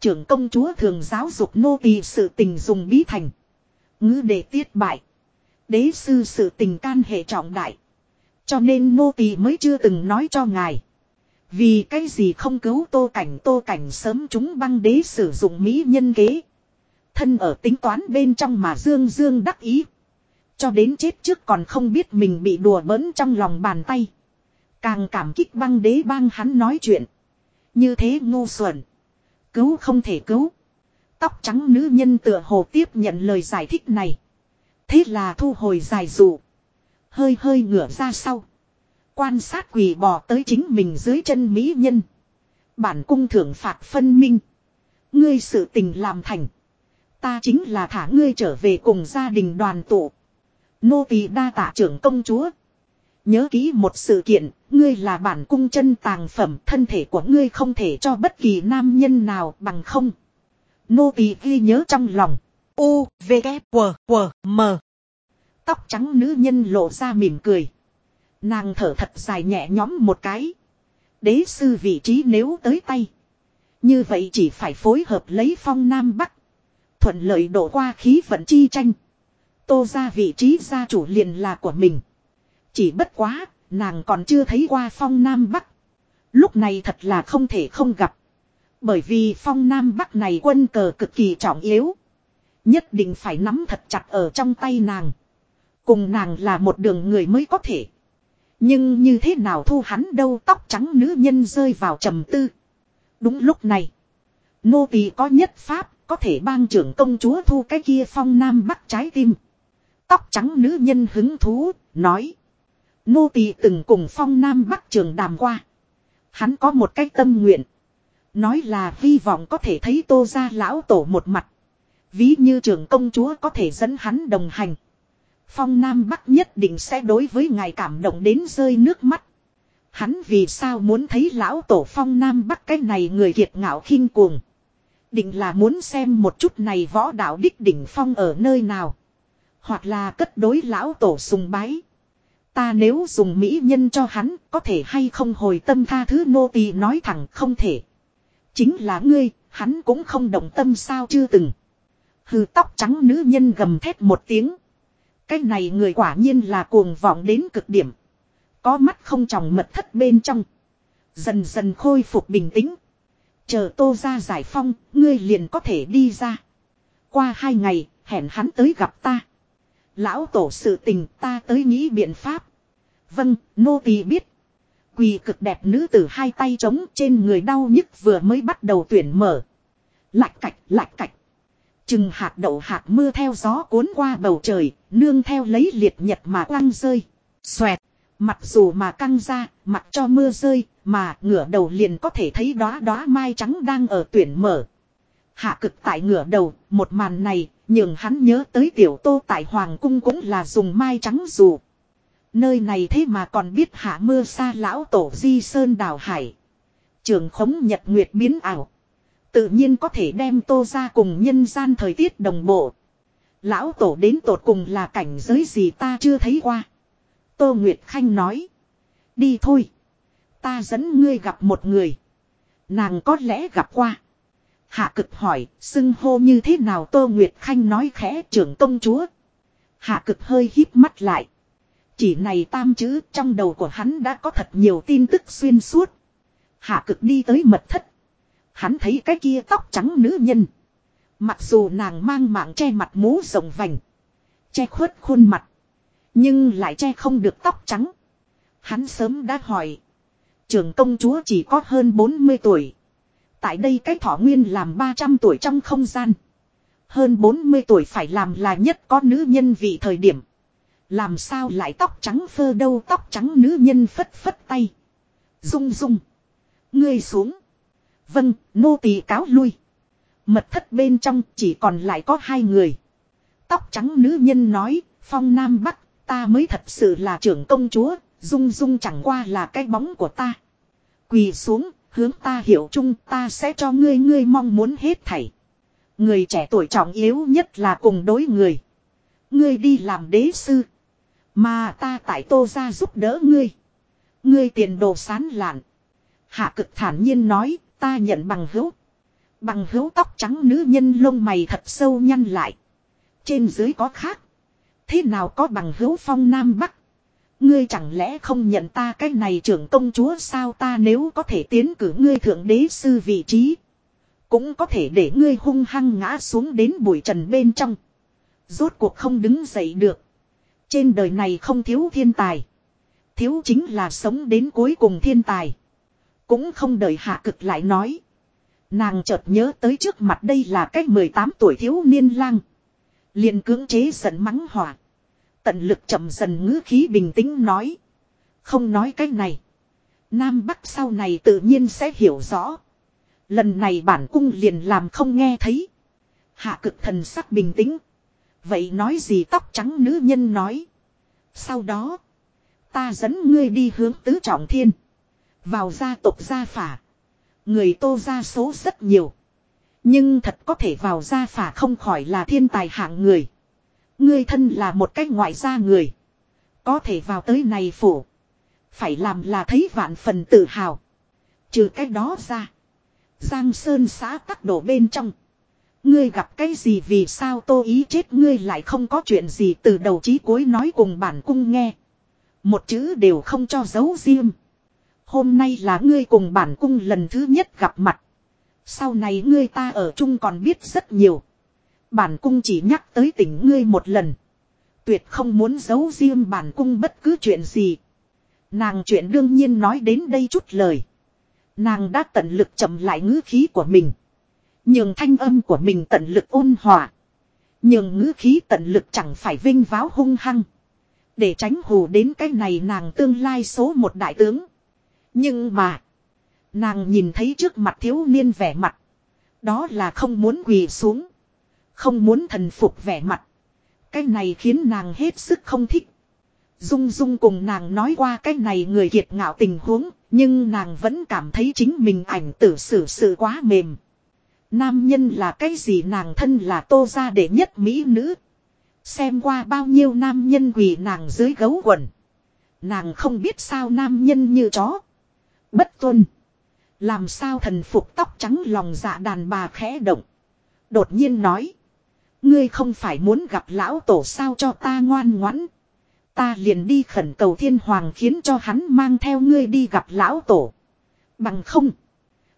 Trưởng công chúa thường giáo dục nô tỳ sự tình dùng bí thành. Ngữ đề tiết bại. Đế sư sự tình can hệ trọng đại. Cho nên nô tỳ mới chưa từng nói cho ngài. Vì cái gì không cứu tô cảnh tô cảnh sớm chúng băng đế sử dụng mỹ nhân kế. Thân ở tính toán bên trong mà dương dương đắc ý. Cho đến chết trước còn không biết mình bị đùa bỡn trong lòng bàn tay. Càng cảm kích băng đế bang hắn nói chuyện. Như thế ngu xuẩn. Cứu không thể cứu. Tóc trắng nữ nhân tựa hồ tiếp nhận lời giải thích này. Thế là thu hồi dài dụ. Hơi hơi ngửa ra sau. Quan sát quỳ bò tới chính mình dưới chân mỹ nhân. Bản cung thưởng phạt phân minh. Ngươi sự tình làm thành. Ta chính là thả ngươi trở về cùng gia đình đoàn tụ. Nô tỳ đa tạ trưởng công chúa. Nhớ kỹ một sự kiện, ngươi là bản cung chân tàng phẩm, thân thể của ngươi không thể cho bất kỳ nam nhân nào bằng không. Nô tỳ ghi nhớ trong lòng. U, V, K, W, W, M. Tóc trắng nữ nhân lộ ra mỉm cười. Nàng thở thật dài nhẹ nhõm một cái. Đế sư vị trí nếu tới tay. Như vậy chỉ phải phối hợp lấy phong Nam Bắc. Thuận lợi đổ qua khí vận chi tranh. Tô ra vị trí gia chủ liền là của mình. Chỉ bất quá, nàng còn chưa thấy qua phong Nam Bắc. Lúc này thật là không thể không gặp. Bởi vì phong Nam Bắc này quân cờ cực kỳ trọng yếu. Nhất định phải nắm thật chặt ở trong tay nàng. Cùng nàng là một đường người mới có thể. Nhưng như thế nào thu hắn đâu tóc trắng nữ nhân rơi vào trầm tư. Đúng lúc này. Nô tỳ có nhất pháp, có thể bang trưởng công chúa thu cái kia phong nam bắc trái tim. Tóc trắng nữ nhân hứng thú, nói. Nô tỳ từng cùng phong nam bắc trường đàm qua. Hắn có một cái tâm nguyện. Nói là hy vọng có thể thấy tô ra lão tổ một mặt. Ví như trưởng công chúa có thể dẫn hắn đồng hành. Phong Nam Bắc nhất định sẽ đối với ngài cảm động đến rơi nước mắt. Hắn vì sao muốn thấy lão tổ Phong Nam Bắc cái này người kiệt ngạo khinh cuồng. Định là muốn xem một chút này võ đạo đích đỉnh phong ở nơi nào. Hoặc là cất đối lão tổ sùng bái. Ta nếu dùng mỹ nhân cho hắn có thể hay không hồi tâm tha thứ nô tỳ nói thẳng không thể. Chính là ngươi, hắn cũng không động tâm sao chưa từng. Hừ tóc trắng nữ nhân gầm thét một tiếng. Cái này người quả nhiên là cuồng vọng đến cực điểm. Có mắt không tròng mật thất bên trong. Dần dần khôi phục bình tĩnh. Chờ tô ra giải phong, ngươi liền có thể đi ra. Qua hai ngày, hẹn hắn tới gặp ta. Lão tổ sự tình ta tới nghĩ biện pháp. Vâng, nô tỳ biết. Quỳ cực đẹp nữ tử hai tay trống trên người đau nhức vừa mới bắt đầu tuyển mở. Lạch cạch, lạch cạch. Chừng hạt đậu hạt mưa theo gió cuốn qua bầu trời, nương theo lấy liệt nhật mà quăng rơi. Xoẹt, mặc dù mà căng ra, mặc cho mưa rơi, mà ngửa đầu liền có thể thấy đóa đóa mai trắng đang ở tuyển mở. Hạ cực tại ngửa đầu, một màn này, nhường hắn nhớ tới tiểu tô tại Hoàng cung cũng là dùng mai trắng dù. Nơi này thế mà còn biết hạ mưa xa lão tổ di sơn đào hải. Trường khống nhật nguyệt biến ảo. Tự nhiên có thể đem tô ra cùng nhân gian thời tiết đồng bộ. Lão tổ đến tột cùng là cảnh giới gì ta chưa thấy qua. Tô Nguyệt Khanh nói. Đi thôi. Ta dẫn ngươi gặp một người. Nàng có lẽ gặp qua. Hạ cực hỏi, xưng hô như thế nào Tô Nguyệt Khanh nói khẽ trưởng công chúa. Hạ cực hơi híp mắt lại. Chỉ này tam chữ trong đầu của hắn đã có thật nhiều tin tức xuyên suốt. Hạ cực đi tới mật thất. Hắn thấy cái kia tóc trắng nữ nhân. Mặc dù nàng mang mạng che mặt mũ rộng vành. Che khuất khuôn mặt. Nhưng lại che không được tóc trắng. Hắn sớm đã hỏi. Trường công chúa chỉ có hơn 40 tuổi. Tại đây cái thọ nguyên làm 300 tuổi trong không gian. Hơn 40 tuổi phải làm là nhất có nữ nhân vị thời điểm. Làm sao lại tóc trắng phơ đâu, tóc trắng nữ nhân phất phất tay. Dung dung. Ngươi xuống. Vâng, nô tỳ cáo lui. Mật thất bên trong chỉ còn lại có hai người. Tóc trắng nữ nhân nói, phong nam bắc, ta mới thật sự là trưởng công chúa, dung dung chẳng qua là cái bóng của ta. Quỳ xuống, hướng ta hiểu chung ta sẽ cho ngươi ngươi mong muốn hết thảy. Người trẻ tuổi trọng yếu nhất là cùng đối người. Ngươi đi làm đế sư. Mà ta tại tô ra giúp đỡ ngươi. Ngươi tiền đồ sán lạn. Hạ cực thản nhiên nói, ta nhận bằng hữu. Bằng hữu tóc trắng nữ nhân lông mày thật sâu nhăn lại. Trên dưới có khác. Thế nào có bằng hữu phong nam bắc. Ngươi chẳng lẽ không nhận ta cái này trưởng công chúa sao ta nếu có thể tiến cử ngươi thượng đế sư vị trí. Cũng có thể để ngươi hung hăng ngã xuống đến bụi trần bên trong. Rốt cuộc không đứng dậy được. Trên đời này không thiếu thiên tài. Thiếu chính là sống đến cuối cùng thiên tài. Cũng không đợi hạ cực lại nói. Nàng chợt nhớ tới trước mặt đây là cách 18 tuổi thiếu niên lang. liền cưỡng chế giận mắng hỏa. Tận lực chậm dần ngữ khí bình tĩnh nói. Không nói cái này. Nam Bắc sau này tự nhiên sẽ hiểu rõ. Lần này bản cung liền làm không nghe thấy. Hạ cực thần sắc bình tĩnh. Vậy nói gì tóc trắng nữ nhân nói. Sau đó. Ta dẫn ngươi đi hướng tứ trọng thiên. Vào gia tộc gia phả. Người tô gia số rất nhiều. Nhưng thật có thể vào gia phả không khỏi là thiên tài hạng người. Ngươi thân là một cách ngoại gia người. Có thể vào tới này phủ. Phải làm là thấy vạn phần tự hào. Trừ cái đó ra. Giang Sơn xã tắc đổ bên trong. Ngươi gặp cái gì vì sao tô ý chết ngươi lại không có chuyện gì từ đầu chí cuối nói cùng bản cung nghe. Một chữ đều không cho giấu riêng. Hôm nay là ngươi cùng bản cung lần thứ nhất gặp mặt. Sau này ngươi ta ở chung còn biết rất nhiều. Bản cung chỉ nhắc tới tỉnh ngươi một lần. Tuyệt không muốn giấu riêng bản cung bất cứ chuyện gì. Nàng chuyện đương nhiên nói đến đây chút lời. Nàng đã tận lực chậm lại ngữ khí của mình. Nhường thanh âm của mình tận lực ôn hòa. Nhường ngữ khí tận lực chẳng phải vinh váo hung hăng. Để tránh hù đến cái này nàng tương lai số một đại tướng. Nhưng mà. Nàng nhìn thấy trước mặt thiếu niên vẻ mặt. Đó là không muốn quỳ xuống. Không muốn thần phục vẻ mặt. Cái này khiến nàng hết sức không thích. Dung Dung cùng nàng nói qua cái này người kiệt ngạo tình huống. Nhưng nàng vẫn cảm thấy chính mình ảnh tử xử sự quá mềm. Nam nhân là cái gì nàng thân là tô ra để nhất mỹ nữ. Xem qua bao nhiêu nam nhân quỳ nàng dưới gấu quần. Nàng không biết sao nam nhân như chó. Bất tuân. Làm sao thần phục tóc trắng lòng dạ đàn bà khẽ động. Đột nhiên nói. Ngươi không phải muốn gặp lão tổ sao cho ta ngoan ngoãn. Ta liền đi khẩn cầu thiên hoàng khiến cho hắn mang theo ngươi đi gặp lão tổ. Bằng không.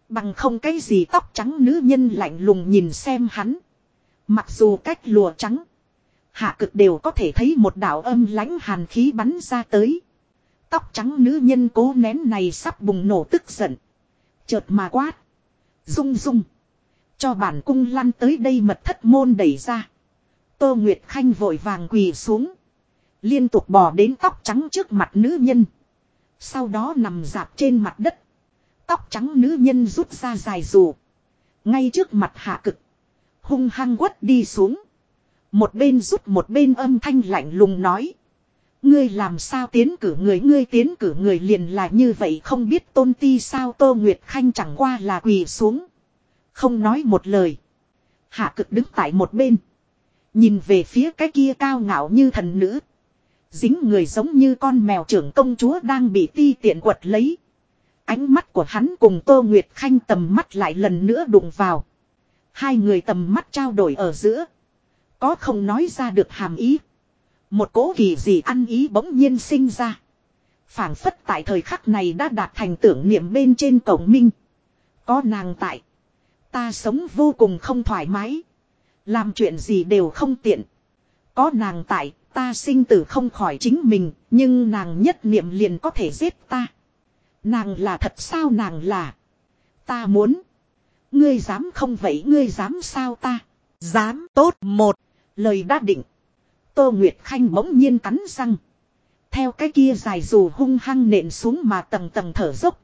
Bằng không cái gì tóc trắng nữ nhân lạnh lùng nhìn xem hắn. Mặc dù cách lùa trắng. Hạ cực đều có thể thấy một đạo âm lãnh hàn khí bắn ra tới. Tóc trắng nữ nhân cố nén này sắp bùng nổ tức giận. Chợt mà quát. Dung dung. Cho bản cung lăn tới đây mật thất môn đẩy ra. Tô Nguyệt Khanh vội vàng quỳ xuống. Liên tục bò đến tóc trắng trước mặt nữ nhân. Sau đó nằm dạp trên mặt đất. Tóc trắng nữ nhân rút ra dài dù. Ngay trước mặt hạ cực. Hung hăng quất đi xuống. Một bên rút một bên âm thanh lạnh lùng nói. Ngươi làm sao tiến cử người, ngươi tiến cử người liền là như vậy, không biết tôn ti sao Tô Nguyệt Khanh chẳng qua là quỳ xuống. Không nói một lời. Hạ cực đứng tại một bên. Nhìn về phía cái kia cao ngạo như thần nữ. Dính người giống như con mèo trưởng công chúa đang bị ti tiện quật lấy. Ánh mắt của hắn cùng Tô Nguyệt Khanh tầm mắt lại lần nữa đụng vào. Hai người tầm mắt trao đổi ở giữa. Có không nói ra được hàm ý. Một cố kỳ gì ăn ý bỗng nhiên sinh ra. phảng phất tại thời khắc này đã đạt thành tưởng niệm bên trên cổng minh. Có nàng tại. Ta sống vô cùng không thoải mái. Làm chuyện gì đều không tiện. Có nàng tại, ta sinh tử không khỏi chính mình, nhưng nàng nhất niệm liền có thể giết ta. Nàng là thật sao nàng là. Ta muốn. Ngươi dám không vậy ngươi dám sao ta. Dám tốt một. Lời đã định. Tô Nguyệt Khanh bỗng nhiên cắn răng. Theo cái kia dài dù hung hăng nện xuống mà tầng tầng thở dốc.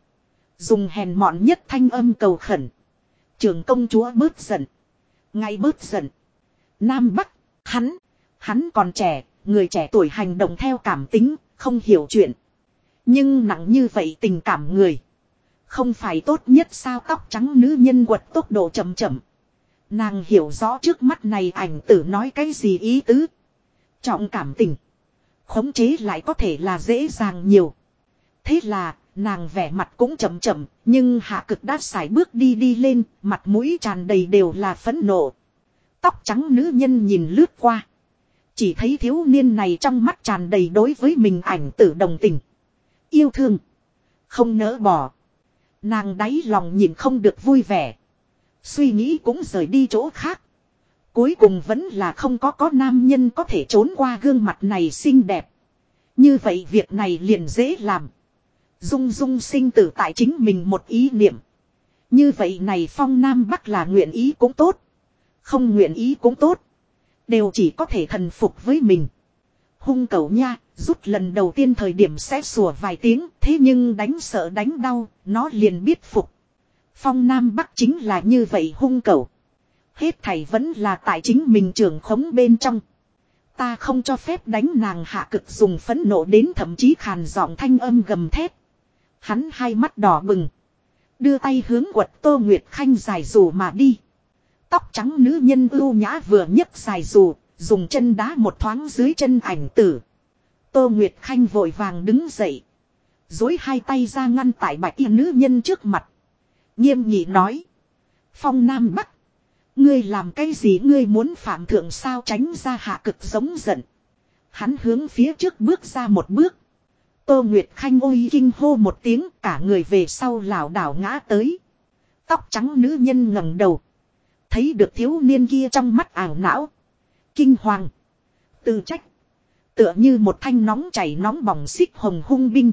Dùng hèn mọn nhất thanh âm cầu khẩn. Trường công chúa bớt giận. Ngay bớt giận. Nam Bắc, hắn, hắn còn trẻ, người trẻ tuổi hành động theo cảm tính, không hiểu chuyện. Nhưng nặng như vậy tình cảm người. Không phải tốt nhất sao tóc trắng nữ nhân quật tốc độ chậm chậm. Nàng hiểu rõ trước mắt này ảnh tử nói cái gì ý tứ. Trọng cảm tình. Khống chế lại có thể là dễ dàng nhiều. Thế là, nàng vẻ mặt cũng chậm chậm, nhưng hạ cực đã xài bước đi đi lên, mặt mũi tràn đầy đều là phẫn nộ. Tóc trắng nữ nhân nhìn lướt qua. Chỉ thấy thiếu niên này trong mắt tràn đầy đối với mình ảnh tử đồng tình. Yêu thương. Không nỡ bỏ. Nàng đáy lòng nhìn không được vui vẻ. Suy nghĩ cũng rời đi chỗ khác. Cuối cùng vẫn là không có có nam nhân có thể trốn qua gương mặt này xinh đẹp. Như vậy việc này liền dễ làm. Dung dung sinh tử tại chính mình một ý niệm. Như vậy này phong nam bắc là nguyện ý cũng tốt. Không nguyện ý cũng tốt. Đều chỉ có thể thần phục với mình. Hung cầu nha, rút lần đầu tiên thời điểm sẽ sủa vài tiếng, thế nhưng đánh sợ đánh đau, nó liền biết phục. Phong Nam Bắc chính là như vậy hung cầu. Hết thảy vẫn là tại chính mình trường khống bên trong. Ta không cho phép đánh nàng hạ cực dùng phấn nộ đến thậm chí khàn giọng thanh âm gầm thét. Hắn hai mắt đỏ bừng. Đưa tay hướng quật Tô Nguyệt Khanh dài dù mà đi. Tóc trắng nữ nhân ưu nhã vừa nhấc dài dù, dùng chân đá một thoáng dưới chân ảnh tử. Tô Nguyệt Khanh vội vàng đứng dậy. Dối hai tay ra ngăn tại bạch y nữ nhân trước mặt. Nghiêm nghị nói. Phong Nam Bắc. Ngươi làm cái gì ngươi muốn phạm thượng sao tránh ra hạ cực giống giận. Hắn hướng phía trước bước ra một bước. Tô Nguyệt Khanh ôi kinh hô một tiếng cả người về sau lảo đảo ngã tới. Tóc trắng nữ nhân ngẩng đầu. Thấy được thiếu niên kia trong mắt ảo não. Kinh hoàng. Tự trách. Tựa như một thanh nóng chảy nóng bỏng xích hồng hung binh.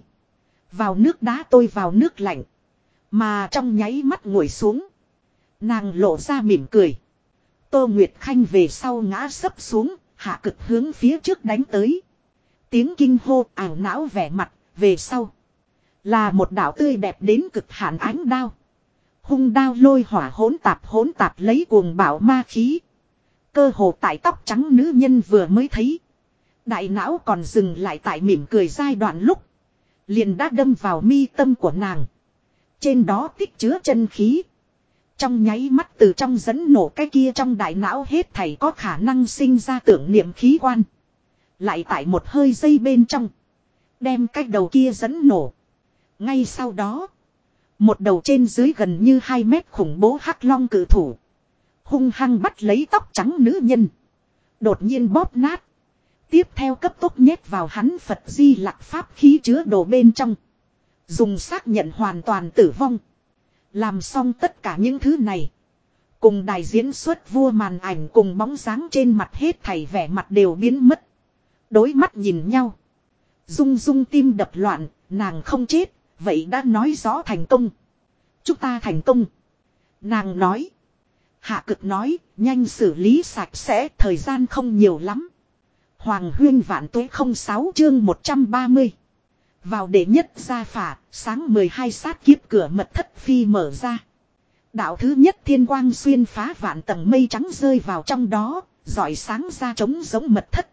Vào nước đá tôi vào nước lạnh. Mà trong nháy mắt ngồi xuống. Nàng lộ ra mỉm cười. Tô Nguyệt Khanh về sau ngã sấp xuống, hạ cực hướng phía trước đánh tới. Tiếng kinh hô ảo não vẻ mặt, về sau. Là một đảo tươi đẹp đến cực hạn ánh đao. Hung đao lôi hỏa hỗn tạp hỗn tạp lấy cuồng bảo ma khí. Cơ hồ tại tóc trắng nữ nhân vừa mới thấy. Đại não còn dừng lại tại mỉm cười giai đoạn lúc. Liền đã đâm vào mi tâm của nàng. Trên đó tích chứa chân khí. Trong nháy mắt từ trong dẫn nổ cái kia trong đại não hết thảy có khả năng sinh ra tưởng niệm khí quan. Lại tại một hơi dây bên trong. Đem cái đầu kia dẫn nổ. Ngay sau đó. Một đầu trên dưới gần như 2 mét khủng bố hắc long cử thủ. Hung hăng bắt lấy tóc trắng nữ nhân. Đột nhiên bóp nát. Tiếp theo cấp tốc nhét vào hắn Phật di lạc pháp khí chứa đồ bên trong. Dùng xác nhận hoàn toàn tử vong. Làm xong tất cả những thứ này. Cùng đài diễn xuất vua màn ảnh cùng bóng dáng trên mặt hết thảy vẻ mặt đều biến mất. Đối mắt nhìn nhau. Dung dung tim đập loạn, nàng không chết, vậy đã nói rõ thành công. Chúng ta thành công. Nàng nói. Hạ cực nói, nhanh xử lý sạch sẽ, thời gian không nhiều lắm. Hoàng huyên vạn tuế 06 chương 130. Vào đệ nhất gia phả, sáng 12 sát kiếp cửa mật thất phi mở ra. Đạo thứ nhất thiên quang xuyên phá vạn tầng mây trắng rơi vào trong đó, dọi sáng ra trống giống mật thất.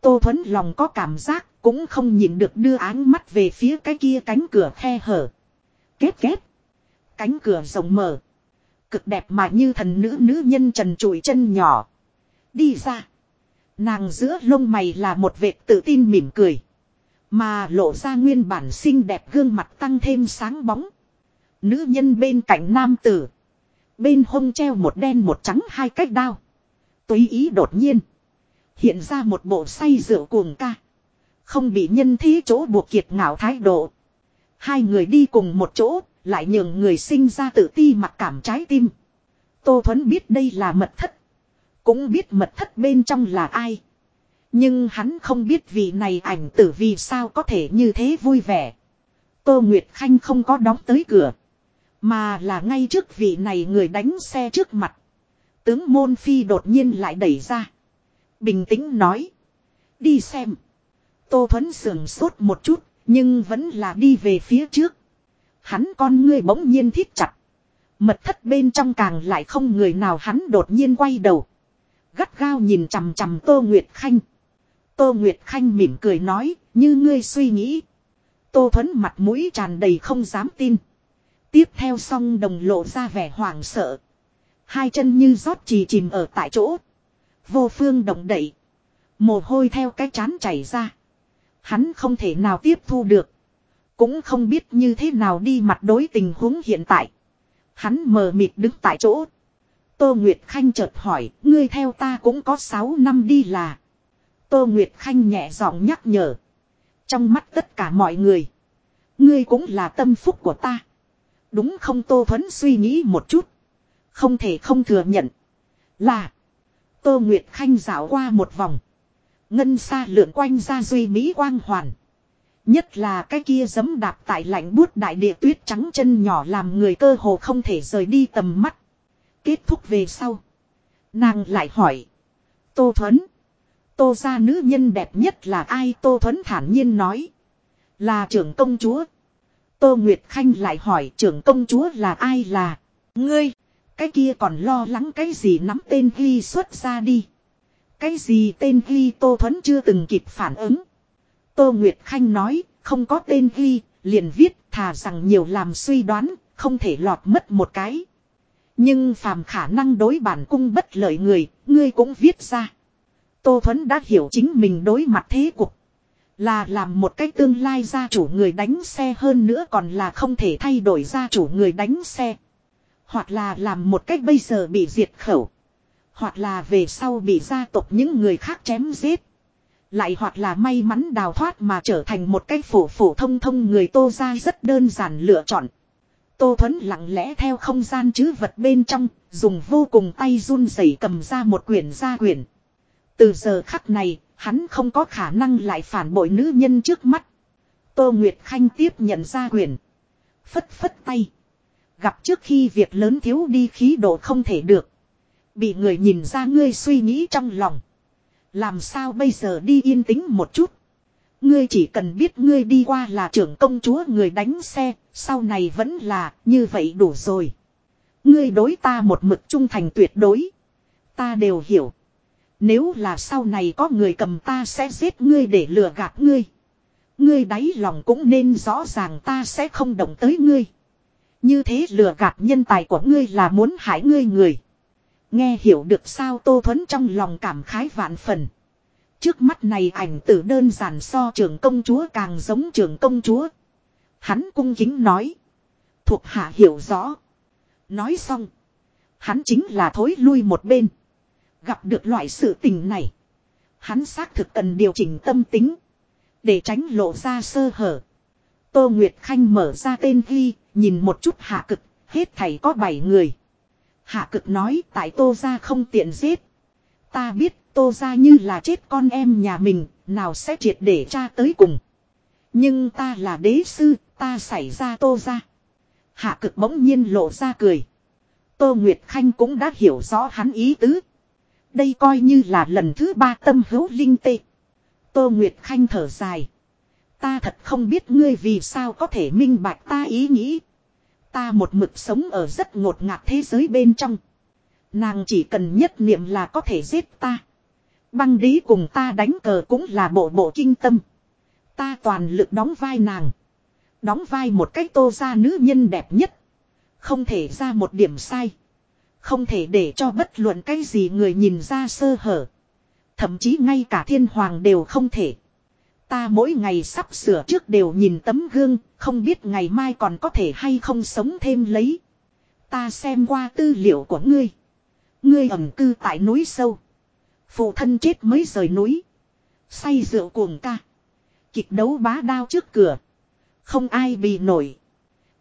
Tô Thuấn lòng có cảm giác, cũng không nhìn được đưa áng mắt về phía cái kia cánh cửa khe hở. Kết kết. Cánh cửa rộng mở. Cực đẹp mà như thần nữ nữ nhân trần trụi chân nhỏ. Đi ra. Nàng giữa lông mày là một vệt tự tin mỉm cười. Mà lộ ra nguyên bản xinh đẹp gương mặt tăng thêm sáng bóng. Nữ nhân bên cạnh nam tử. Bên hông treo một đen một trắng hai cách đao. Tùy ý đột nhiên. Hiện ra một bộ say rượu cuồng ca. Không bị nhân thế chỗ buộc kiệt ngạo thái độ. Hai người đi cùng một chỗ, lại nhường người sinh ra tự ti mặc cảm trái tim. Tô Thuấn biết đây là mật thất. Cũng biết mật thất bên trong là ai. Nhưng hắn không biết vị này ảnh tử vì sao có thể như thế vui vẻ. Tô Nguyệt Khanh không có đóng tới cửa. Mà là ngay trước vị này người đánh xe trước mặt. Tướng Môn Phi đột nhiên lại đẩy ra. Bình tĩnh nói. Đi xem. Tô Thuấn sườn sốt một chút, nhưng vẫn là đi về phía trước. Hắn con ngươi bỗng nhiên thiết chặt. Mật thất bên trong càng lại không người nào hắn đột nhiên quay đầu. Gắt gao nhìn chằm chằm Tô Nguyệt Khanh. Tô Nguyệt Khanh mỉm cười nói, như ngươi suy nghĩ. Tô Thuấn mặt mũi tràn đầy không dám tin. Tiếp theo song đồng lộ ra vẻ hoảng sợ. Hai chân như rót trì chìm ở tại chỗ. Vô phương động đậy. Mồ hôi theo cái chán chảy ra. Hắn không thể nào tiếp thu được. Cũng không biết như thế nào đi mặt đối tình huống hiện tại. Hắn mờ mịt đứng tại chỗ. Tô Nguyệt Khanh chợt hỏi, ngươi theo ta cũng có 6 năm đi là. Tô Nguyệt Khanh nhẹ giọng nhắc nhở. Trong mắt tất cả mọi người. Ngươi cũng là tâm phúc của ta. Đúng không Tô Thuấn suy nghĩ một chút. Không thể không thừa nhận. Là. Tô Nguyệt Khanh dạo qua một vòng. Ngân xa lượn quanh ra duy mỹ quang hoàn. Nhất là cái kia giấm đạp tại lạnh buốt đại địa tuyết trắng chân nhỏ làm người cơ hồ không thể rời đi tầm mắt. Kết thúc về sau. Nàng lại hỏi. Tô Thuấn. Tô ra nữ nhân đẹp nhất là ai Tô Thuấn thản nhiên nói. Là trưởng công chúa. Tô Nguyệt Khanh lại hỏi trưởng công chúa là ai là. Ngươi. Cái kia còn lo lắng cái gì nắm tên ghi xuất ra đi. Cái gì tên ghi Tô Thuấn chưa từng kịp phản ứng. Tô Nguyệt Khanh nói, không có tên ghi, liền viết thà rằng nhiều làm suy đoán, không thể lọt mất một cái. Nhưng phàm khả năng đối bản cung bất lợi người, ngươi cũng viết ra. Tô Thuấn đã hiểu chính mình đối mặt thế cục. Là làm một cách tương lai gia chủ người đánh xe hơn nữa còn là không thể thay đổi gia chủ người đánh xe. Hoặc là làm một cách bây giờ bị diệt khẩu. Hoặc là về sau bị gia tộc những người khác chém giết. Lại hoặc là may mắn đào thoát mà trở thành một cách phổ phổ thông thông người tô ra rất đơn giản lựa chọn. Tô Thuấn lặng lẽ theo không gian chứ vật bên trong, dùng vô cùng tay run rẩy cầm ra một quyển gia quyển. Từ giờ khắc này, hắn không có khả năng lại phản bội nữ nhân trước mắt. Tô Nguyệt Khanh tiếp nhận ra quyền. Phất phất tay. Gặp trước khi việc lớn thiếu đi khí độ không thể được. Bị người nhìn ra ngươi suy nghĩ trong lòng. Làm sao bây giờ đi yên tĩnh một chút. Ngươi chỉ cần biết ngươi đi qua là trưởng công chúa người đánh xe, sau này vẫn là, như vậy đủ rồi. Ngươi đối ta một mực trung thành tuyệt đối. Ta đều hiểu. Nếu là sau này có người cầm ta sẽ giết ngươi để lừa gạt ngươi. Ngươi đáy lòng cũng nên rõ ràng ta sẽ không động tới ngươi. Như thế lừa gạt nhân tài của ngươi là muốn hại ngươi người. Nghe hiểu được sao Tô Thuấn trong lòng cảm khái vạn phần. Trước mắt này ảnh tử đơn giản so trưởng công chúa càng giống trưởng công chúa. Hắn cung kính nói. Thuộc hạ hiểu rõ. Nói xong. Hắn chính là thối lui một bên. Gặp được loại sự tình này. Hắn xác thực cần điều chỉnh tâm tính. Để tránh lộ ra sơ hở. Tô Nguyệt Khanh mở ra tên ghi, nhìn một chút hạ cực, hết thảy có 7 người. Hạ cực nói tại tô ra không tiện giết. Ta biết tô ra như là chết con em nhà mình, nào sẽ triệt để tra tới cùng. Nhưng ta là đế sư, ta xảy ra tô ra. Hạ cực bỗng nhiên lộ ra cười. Tô Nguyệt Khanh cũng đã hiểu rõ hắn ý tứ. Đây coi như là lần thứ ba tâm hữu linh tê. Tô Nguyệt Khanh thở dài. Ta thật không biết ngươi vì sao có thể minh bạch ta ý nghĩ. Ta một mực sống ở rất ngột ngạt thế giới bên trong. Nàng chỉ cần nhất niệm là có thể giết ta. Băng đế cùng ta đánh cờ cũng là bộ bộ kinh tâm. Ta toàn lực đóng vai nàng. Đóng vai một cách tô ra nữ nhân đẹp nhất. Không thể ra một điểm sai. Không thể để cho bất luận cái gì người nhìn ra sơ hở. Thậm chí ngay cả thiên hoàng đều không thể. Ta mỗi ngày sắp sửa trước đều nhìn tấm gương, không biết ngày mai còn có thể hay không sống thêm lấy. Ta xem qua tư liệu của ngươi. Ngươi ẩn cư tại núi sâu. Phụ thân chết mới rời núi. Say rượu cuồng ca. Kịch đấu bá đao trước cửa. Không ai bị nổi.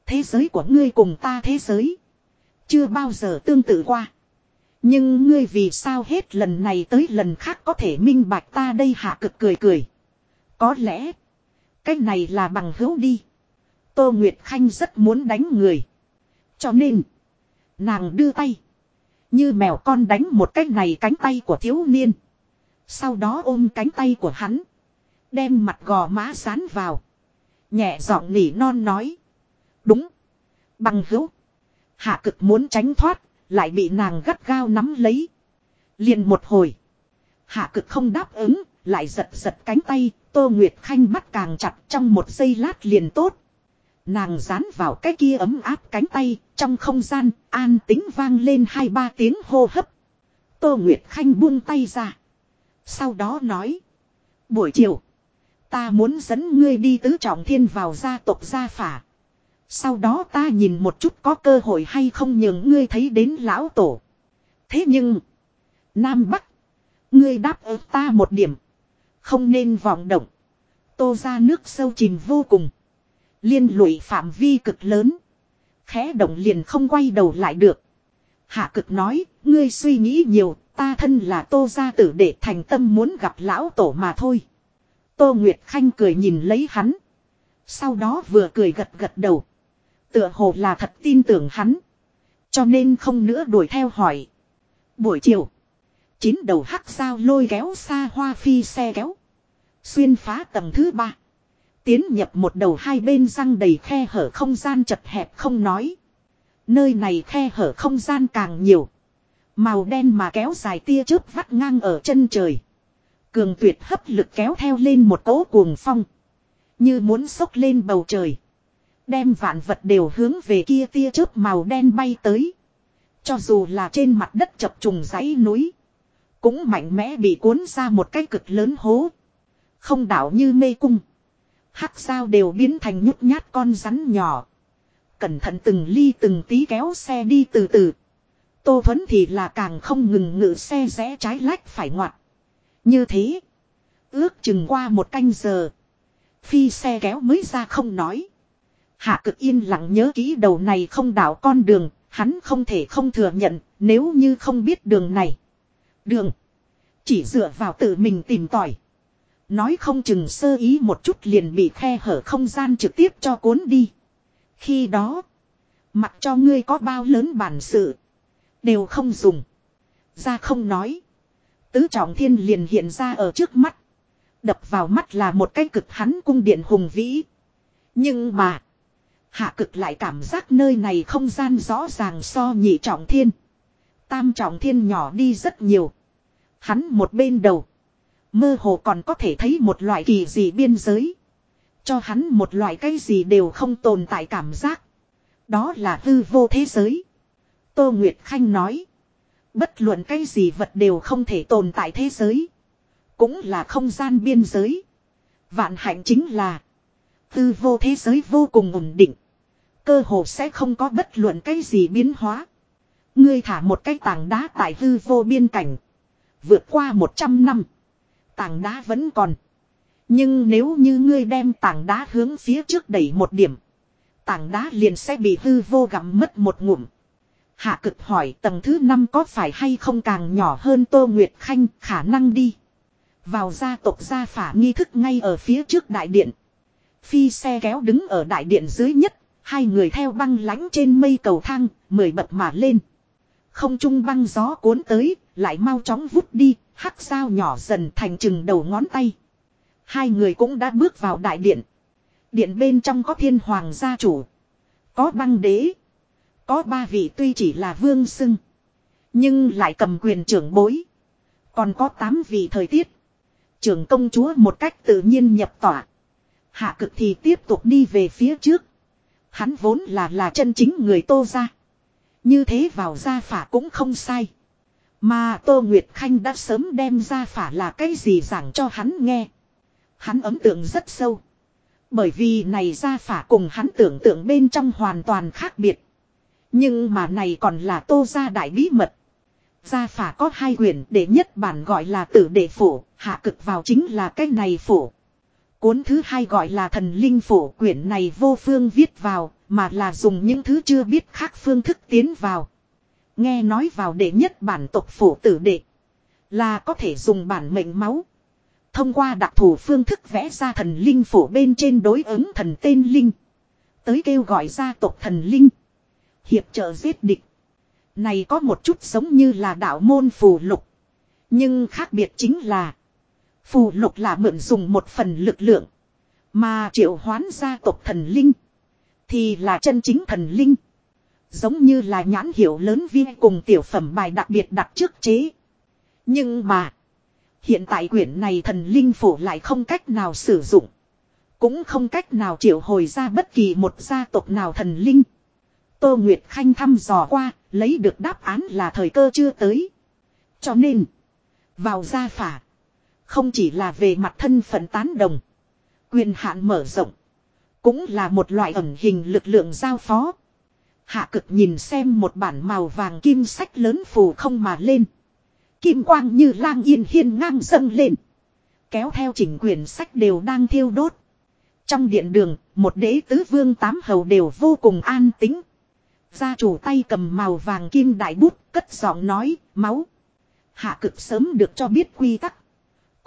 Thế giới của ngươi cùng ta thế giới. Chưa bao giờ tương tự qua. Nhưng ngươi vì sao hết lần này tới lần khác có thể minh bạch ta đây hạ cực cười cười. Có lẽ. Cái này là bằng hữu đi. Tô Nguyệt Khanh rất muốn đánh người. Cho nên. Nàng đưa tay. Như mèo con đánh một cái này cánh tay của thiếu niên. Sau đó ôm cánh tay của hắn. Đem mặt gò má sán vào. Nhẹ giọng nỉ non nói. Đúng. Bằng hữu. Hạ cực muốn tránh thoát. Lại bị nàng gắt gao nắm lấy. Liền một hồi. Hạ cực không đáp ứng. Lại giật giật cánh tay. Tô Nguyệt Khanh bắt càng chặt trong một giây lát liền tốt. Nàng dán vào cái kia ấm áp cánh tay, trong không gian, an tính vang lên hai ba tiếng hô hấp. Tô Nguyệt Khanh buông tay ra. Sau đó nói. Buổi chiều, ta muốn dẫn ngươi đi tứ trọng thiên vào gia tộc gia phả. Sau đó ta nhìn một chút có cơ hội hay không nhường ngươi thấy đến lão tổ. Thế nhưng, Nam Bắc, ngươi đáp ứng ta một điểm. Không nên vọng động. Tô ra nước sâu chìm vô cùng. Liên lụy phạm vi cực lớn. Khẽ động liền không quay đầu lại được. Hạ cực nói, ngươi suy nghĩ nhiều, ta thân là tô gia tử để thành tâm muốn gặp lão tổ mà thôi. Tô Nguyệt Khanh cười nhìn lấy hắn. Sau đó vừa cười gật gật đầu. Tựa hồ là thật tin tưởng hắn. Cho nên không nữa đuổi theo hỏi. Buổi chiều. Chín đầu hắc sao lôi kéo xa hoa phi xe kéo. Xuyên phá tầng thứ ba. Tiến nhập một đầu hai bên răng đầy khe hở không gian chật hẹp không nói. Nơi này khe hở không gian càng nhiều. Màu đen mà kéo dài tia chớp vắt ngang ở chân trời. Cường tuyệt hấp lực kéo theo lên một cỗ cuồng phong. Như muốn sốc lên bầu trời. Đem vạn vật đều hướng về kia tia chớp màu đen bay tới. Cho dù là trên mặt đất chập trùng dãy núi. Cũng mạnh mẽ bị cuốn ra một cái cực lớn hố. Không đảo như mê cung. Hắc sao đều biến thành nhút nhát con rắn nhỏ. Cẩn thận từng ly từng tí kéo xe đi từ từ. Tô Thuấn thì là càng không ngừng ngự xe rẽ trái lách phải ngoặt. Như thế. Ước chừng qua một canh giờ. Phi xe kéo mới ra không nói. Hạ cực yên lặng nhớ kỹ đầu này không đảo con đường. Hắn không thể không thừa nhận, nếu như không biết đường này. Đường. Chỉ dựa vào tự mình tìm tòi. Nói không chừng sơ ý một chút liền bị khe hở không gian trực tiếp cho cuốn đi. Khi đó. Mặc cho ngươi có bao lớn bản sự. Đều không dùng. Ra không nói. Tứ trọng thiên liền hiện ra ở trước mắt. Đập vào mắt là một cái cực hắn cung điện hùng vĩ. Nhưng mà. Hạ cực lại cảm giác nơi này không gian rõ ràng so nhị trọng thiên. Tam trọng thiên nhỏ đi rất nhiều. Hắn một bên đầu. Mơ hồ còn có thể thấy một loại kỳ dị biên giới. Cho hắn một loại cái gì đều không tồn tại cảm giác. Đó là hư vô thế giới. Tô Nguyệt Khanh nói. Bất luận cái gì vật đều không thể tồn tại thế giới. Cũng là không gian biên giới. Vạn hạnh chính là. Hư vô thế giới vô cùng ổn định. Cơ hồ sẽ không có bất luận cái gì biến hóa. Ngươi thả một cái tảng đá tại hư vô biên cảnh. Vượt qua 100 năm. Tảng đá vẫn còn. Nhưng nếu như ngươi đem tảng đá hướng phía trước đẩy một điểm. Tảng đá liền sẽ bị hư vô gặm mất một ngụm. Hạ cực hỏi tầng thứ năm có phải hay không càng nhỏ hơn Tô Nguyệt Khanh khả năng đi. Vào gia tộc gia phả nghi thức ngay ở phía trước đại điện. Phi xe kéo đứng ở đại điện dưới nhất, hai người theo băng lánh trên mây cầu thang, mười bậc mà lên. Không trung băng gió cuốn tới, lại mau chóng vút đi, hắc sao nhỏ dần thành chừng đầu ngón tay. Hai người cũng đã bước vào đại điện. Điện bên trong có thiên hoàng gia chủ. Có băng đế. Có ba vị tuy chỉ là vương sưng Nhưng lại cầm quyền trưởng bối. Còn có tám vị thời tiết. Trưởng công chúa một cách tự nhiên nhập tỏa. Hạ cực thì tiếp tục đi về phía trước. Hắn vốn là là chân chính người tô ra. Như thế vào gia phả cũng không sai. Mà Tô Nguyệt Khanh đã sớm đem gia phả là cái gì giảng cho hắn nghe. Hắn ấn tượng rất sâu. Bởi vì này gia phả cùng hắn tưởng tượng bên trong hoàn toàn khác biệt. Nhưng mà này còn là tô gia đại bí mật. Gia phả có hai quyển để nhất bản gọi là tử đệ phổ, hạ cực vào chính là cái này phổ. Cuốn thứ hai gọi là thần linh phổ quyển này vô phương viết vào, mà là dùng những thứ chưa biết khác phương thức tiến vào. Nghe nói vào đệ nhất bản tộc phổ tử đệ. Là có thể dùng bản mệnh máu. Thông qua đặc thù phương thức vẽ ra thần linh phổ bên trên đối ứng thần tên linh. Tới kêu gọi ra tộc thần linh. Hiệp trợ giết địch. Này có một chút giống như là đạo môn phù lục. Nhưng khác biệt chính là. Phù lục là mượn dùng một phần lực lượng. Mà triệu hoán gia tộc thần linh. Thì là chân chính thần linh. Giống như là nhãn hiệu lớn viên cùng tiểu phẩm bài đặc biệt đặt trước chế. Nhưng mà. Hiện tại quyển này thần linh phổ lại không cách nào sử dụng. Cũng không cách nào triệu hồi ra bất kỳ một gia tộc nào thần linh. Tô Nguyệt Khanh thăm dò qua, lấy được đáp án là thời cơ chưa tới. Cho nên, vào gia phả, không chỉ là về mặt thân phận tán đồng, quyền hạn mở rộng, cũng là một loại ẩn hình lực lượng giao phó. Hạ cực nhìn xem một bản màu vàng kim sách lớn phù không mà lên. Kim quang như lang yên hiên ngang dâng lên. Kéo theo chỉnh quyển sách đều đang thiêu đốt. Trong điện đường, một đế tứ vương tám hầu đều vô cùng an tính. Gia chủ tay cầm màu vàng kim đại bút, cất giọng nói, máu. Hạ cực sớm được cho biết quy tắc.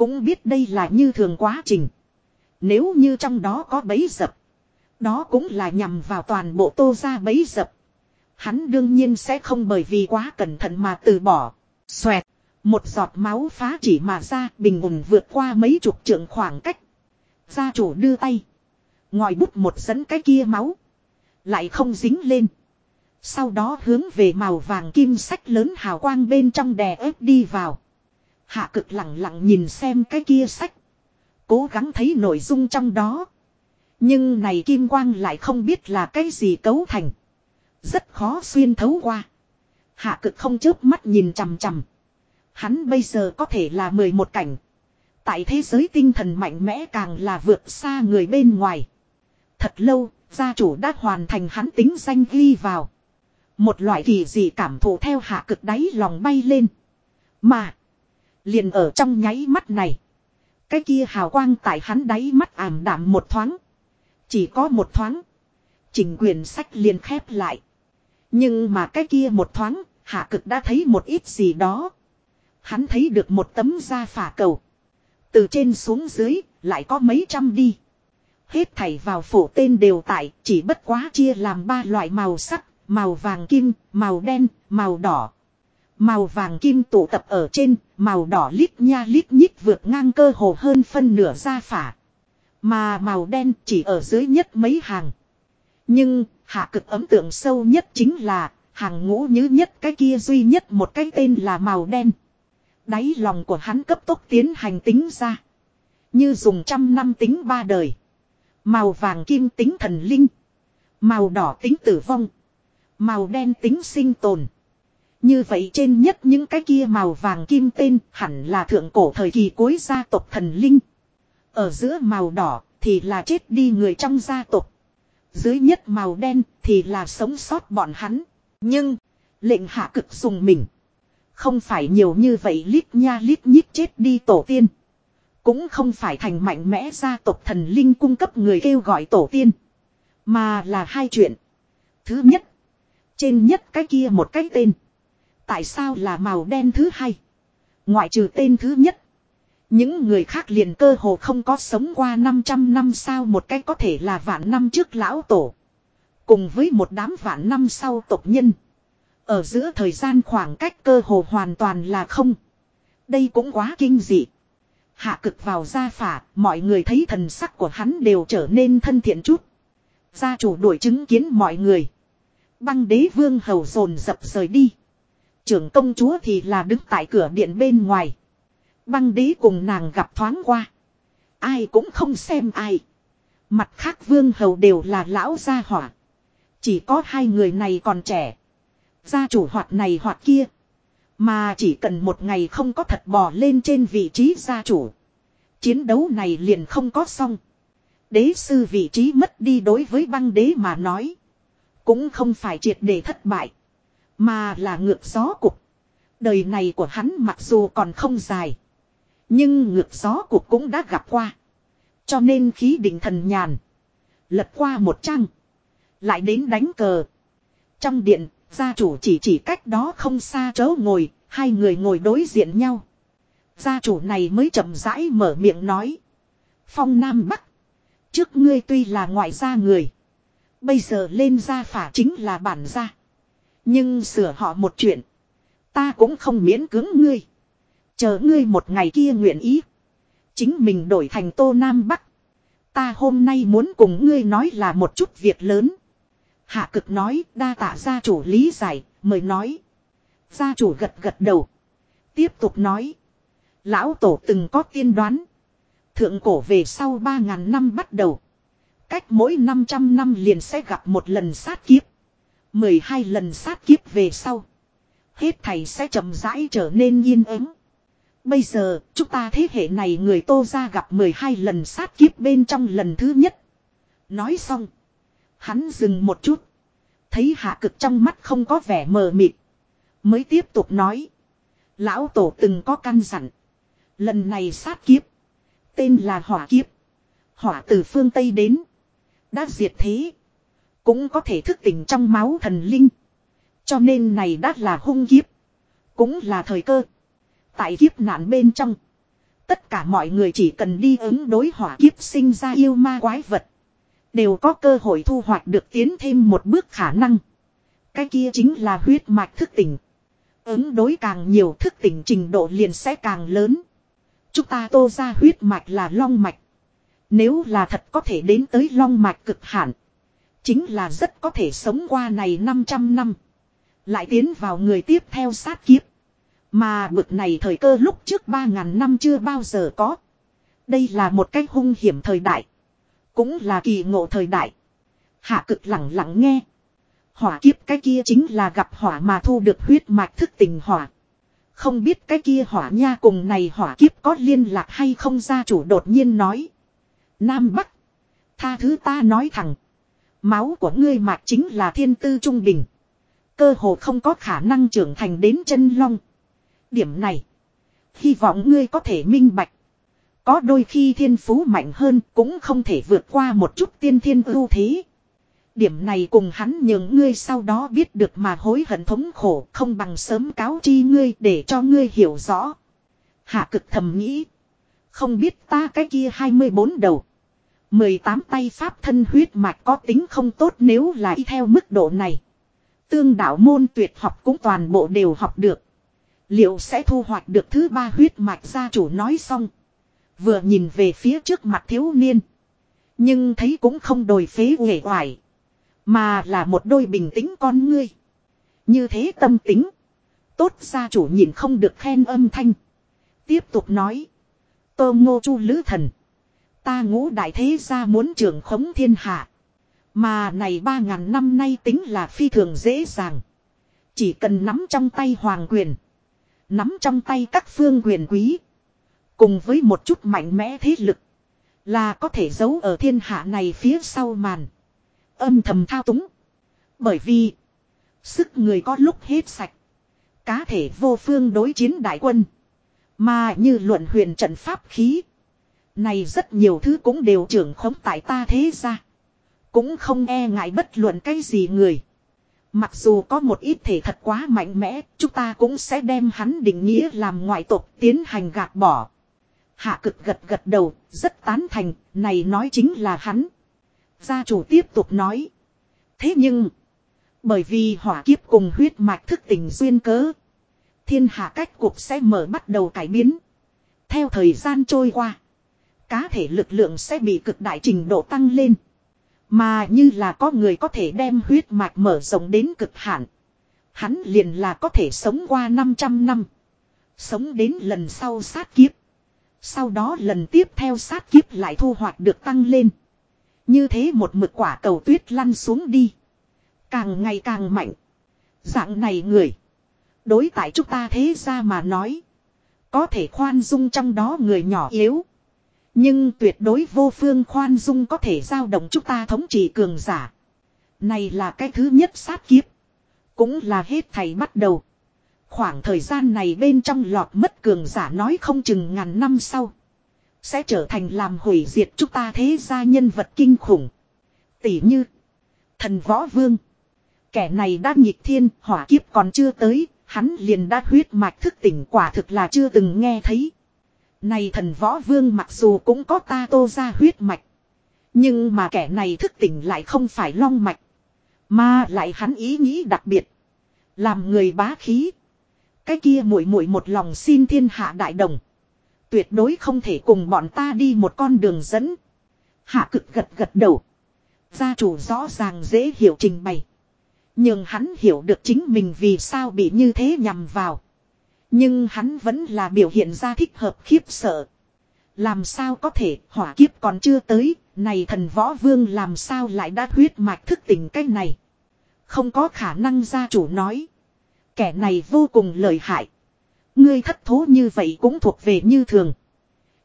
Cũng biết đây là như thường quá trình. Nếu như trong đó có bấy dập. Đó cũng là nhằm vào toàn bộ tô ra bấy dập. Hắn đương nhiên sẽ không bởi vì quá cẩn thận mà từ bỏ. Xoẹt. Một giọt máu phá chỉ mà ra, bình ổn vượt qua mấy chục trượng khoảng cách. Gia chủ đưa tay. Ngòi bút một dẫn cái kia máu. Lại không dính lên. Sau đó hướng về màu vàng kim sách lớn hào quang bên trong đè ép đi vào. Hạ cực lặng lặng nhìn xem cái kia sách. Cố gắng thấy nội dung trong đó. Nhưng này kim quang lại không biết là cái gì cấu thành. Rất khó xuyên thấu qua. Hạ cực không chớp mắt nhìn chằm chằm. Hắn bây giờ có thể là 11 cảnh. Tại thế giới tinh thần mạnh mẽ càng là vượt xa người bên ngoài. Thật lâu, gia chủ đã hoàn thành hắn tính danh ghi vào. Một loại kỳ dị cảm thụ theo hạ cực đáy lòng bay lên. Mà, liền ở trong nháy mắt này. Cái kia hào quang tại hắn đáy mắt ảm đạm một thoáng. Chỉ có một thoáng. Trình quyền sách liền khép lại. Nhưng mà cái kia một thoáng, hạ cực đã thấy một ít gì đó. Hắn thấy được một tấm da phả cầu. Từ trên xuống dưới, lại có mấy trăm đi. Hết thảy vào phổ tên đều tại, chỉ bất quá chia làm ba loại màu sắc, màu vàng kim, màu đen, màu đỏ. Màu vàng kim tụ tập ở trên, màu đỏ lít nha lít nhít vượt ngang cơ hồ hơn phân nửa da phả. Mà màu đen chỉ ở dưới nhất mấy hàng. Nhưng, hạ cực ấm tượng sâu nhất chính là, hàng ngũ như nhất cái kia duy nhất một cái tên là màu đen. Đáy lòng của hắn cấp tốc tiến hành tính ra. Như dùng trăm năm tính ba đời. Màu vàng kim tính thần linh. Màu đỏ tính tử vong. Màu đen tính sinh tồn. Như vậy trên nhất những cái kia màu vàng kim tên hẳn là thượng cổ thời kỳ cuối gia tộc thần linh. Ở giữa màu đỏ thì là chết đi người trong gia tộc. Dưới nhất màu đen thì là sống sót bọn hắn. Nhưng, lệnh hạ cực dùng mình. Không phải nhiều như vậy lít nha lít nhít chết đi tổ tiên. Cũng không phải thành mạnh mẽ gia tộc thần linh cung cấp người kêu gọi tổ tiên. Mà là hai chuyện. Thứ nhất. Trên nhất cái kia một cái tên. Tại sao là màu đen thứ hai. Ngoại trừ tên thứ nhất. Những người khác liền cơ hồ không có sống qua 500 năm sao một cách có thể là vạn năm trước lão tổ. Cùng với một đám vạn năm sau tộc nhân. Ở giữa thời gian khoảng cách cơ hồ hoàn toàn là không. Đây cũng quá kinh dị. Hạ cực vào gia phả, mọi người thấy thần sắc của hắn đều trở nên thân thiện chút. Gia chủ đuổi chứng kiến mọi người. Băng đế vương hầu dồn dập rời đi. Trưởng công chúa thì là đứng tại cửa điện bên ngoài. Băng đế cùng nàng gặp thoáng qua. Ai cũng không xem ai. Mặt khác vương hầu đều là lão gia hỏa. Chỉ có hai người này còn trẻ. Gia chủ hoạt này hoạt kia. Mà chỉ cần một ngày không có thật bò lên trên vị trí gia chủ. Chiến đấu này liền không có xong. Đế sư vị trí mất đi đối với băng đế mà nói. Cũng không phải triệt để thất bại. Mà là ngược gió cục. Đời này của hắn mặc dù còn không dài. Nhưng ngược gió cục cũng đã gặp qua. Cho nên khí định thần nhàn. Lật qua một trang. Lại đến đánh cờ. Trong điện, gia chủ chỉ chỉ cách đó không xa chỗ ngồi, hai người ngồi đối diện nhau. Gia chủ này mới chậm rãi mở miệng nói. Phong Nam Bắc. Trước ngươi tuy là ngoại gia người. Bây giờ lên gia phả chính là bản gia. Nhưng sửa họ một chuyện. Ta cũng không miễn cưỡng ngươi. Chờ ngươi một ngày kia nguyện ý. Chính mình đổi thành Tô Nam Bắc. Ta hôm nay muốn cùng ngươi nói là một chút việc lớn. Hạ cực nói đa tạ gia chủ lý giải, mời nói. Gia chủ gật gật đầu. Tiếp tục nói. Lão tổ từng có tiên đoán. Thượng cổ về sau 3.000 năm bắt đầu. Cách mỗi 500 năm liền sẽ gặp một lần sát kiếp. 12 lần sát kiếp về sau. Hết thầy sẽ chậm rãi trở nên yên ứng. Bây giờ, chúng ta thế hệ này người tô ra gặp 12 lần sát kiếp bên trong lần thứ nhất. Nói xong. Hắn dừng một chút. Thấy hạ cực trong mắt không có vẻ mờ mịt. Mới tiếp tục nói. Lão tổ từng có căn dặn. Lần này sát kiếp. Tên là hỏa kiếp. Hỏa từ phương Tây đến. Đã diệt thế. Cũng có thể thức tỉnh trong máu thần linh. Cho nên này đã là hung kiếp. Cũng là thời cơ. Tại kiếp nạn bên trong. Tất cả mọi người chỉ cần đi ứng đối hỏa kiếp sinh ra yêu ma quái vật. Đều có cơ hội thu hoạch được tiến thêm một bước khả năng. Cái kia chính là huyết mạch thức tỉnh. Ứng đối càng nhiều thức tỉnh trình độ liền sẽ càng lớn. Chúng ta tô ra huyết mạch là long mạch. Nếu là thật có thể đến tới long mạch cực hạn. Chính là rất có thể sống qua này 500 năm. Lại tiến vào người tiếp theo sát kiếp. Mà bực này thời cơ lúc trước 3.000 năm chưa bao giờ có. Đây là một cách hung hiểm thời đại. Cũng là kỳ ngộ thời đại. Hạ cực lặng lặng nghe. Hỏa kiếp cái kia chính là gặp hỏa mà thu được huyết mạch thức tình hỏa. Không biết cái kia hỏa nha cùng này hỏa kiếp có liên lạc hay không gia chủ đột nhiên nói. Nam Bắc. Tha thứ ta nói thẳng. Máu của ngươi mạch chính là thiên tư trung bình. Cơ hồ không có khả năng trưởng thành đến chân long. Điểm này. Hy vọng ngươi có thể minh bạch. Có đôi khi thiên phú mạnh hơn cũng không thể vượt qua một chút tiên thiên ưu thế. Điểm này cùng hắn nhường ngươi sau đó biết được mà hối hận thống khổ không bằng sớm cáo chi ngươi để cho ngươi hiểu rõ. Hạ cực thầm nghĩ. Không biết ta cái kia 24 đầu. 18 tay pháp thân huyết mạch có tính không tốt nếu là y theo mức độ này. Tương đạo môn tuyệt học cũng toàn bộ đều học được. Liệu sẽ thu hoạch được thứ ba huyết mạch gia chủ nói xong. Vừa nhìn về phía trước mặt thiếu niên. Nhưng thấy cũng không đồi phế uể oải. Mà là một đôi bình tĩnh con ngươi. Như thế tâm tính. Tốt gia chủ nhìn không được khen âm thanh. Tiếp tục nói. Tô ngô chu lữ thần. Ta ngũ đại thế gia muốn trưởng khống thiên hạ. Mà này ba ngàn năm nay tính là phi thường dễ dàng. Chỉ cần nắm trong tay hoàng quyền. Nắm trong tay các phương quyền quý. Cùng với một chút mạnh mẽ thế lực. Là có thể giấu ở thiên hạ này phía sau màn. Âm thầm thao túng. Bởi vì. Sức người có lúc hết sạch. Cá thể vô phương đối chiến đại quân. Mà như luận huyền trận pháp khí. Này rất nhiều thứ cũng đều trưởng khống tại ta thế ra. Cũng không e ngại bất luận cái gì người. Mặc dù có một ít thể thật quá mạnh mẽ, chúng ta cũng sẽ đem hắn định nghĩa làm ngoại tộc tiến hành gạt bỏ. Hạ cực gật gật đầu, rất tán thành, này nói chính là hắn. Gia chủ tiếp tục nói. Thế nhưng, bởi vì hỏa kiếp cùng huyết mạch thức tình duyên cớ. Thiên hạ cách cuộc sẽ mở bắt đầu cải biến. Theo thời gian trôi qua, cá thể lực lượng sẽ bị cực đại trình độ tăng lên. Mà như là có người có thể đem huyết mạch mở rộng đến cực hạn. Hắn liền là có thể sống qua 500 năm. Sống đến lần sau sát kiếp. Sau đó lần tiếp theo sát kiếp lại thu hoạch được tăng lên. Như thế một mực quả cầu tuyết lăn xuống đi. Càng ngày càng mạnh. Dạng này người. Đối tại chúng ta thế ra mà nói. Có thể khoan dung trong đó người nhỏ yếu. Nhưng tuyệt đối vô phương khoan dung có thể giao động chúng ta thống trị cường giả. Này là cái thứ nhất sát kiếp. Cũng là hết thầy bắt đầu. Khoảng thời gian này bên trong lọt mất cường giả nói không chừng ngàn năm sau. Sẽ trở thành làm hủy diệt chúng ta thế gia nhân vật kinh khủng. Tỷ như. Thần võ vương. Kẻ này đã nhịp thiên, hỏa kiếp còn chưa tới. Hắn liền đã huyết mạch thức tỉnh quả thực là chưa từng nghe thấy. Này thần võ vương mặc dù cũng có ta tô ra huyết mạch. Nhưng mà kẻ này thức tỉnh lại không phải long mạch. Mà lại hắn ý nghĩ đặc biệt. Làm người bá khí. Cái kia muội muội một lòng xin thiên hạ đại đồng. Tuyệt đối không thể cùng bọn ta đi một con đường dẫn. Hạ cực gật gật đầu. Gia chủ rõ ràng dễ hiểu trình bày. Nhưng hắn hiểu được chính mình vì sao bị như thế nhằm vào. Nhưng hắn vẫn là biểu hiện ra thích hợp khiếp sợ. Làm sao có thể hỏa kiếp còn chưa tới, này thần võ vương làm sao lại đã huyết mạch thức tỉnh cái này. Không có khả năng gia chủ nói. Kẻ này vô cùng lợi hại. Ngươi thất thố như vậy cũng thuộc về như thường.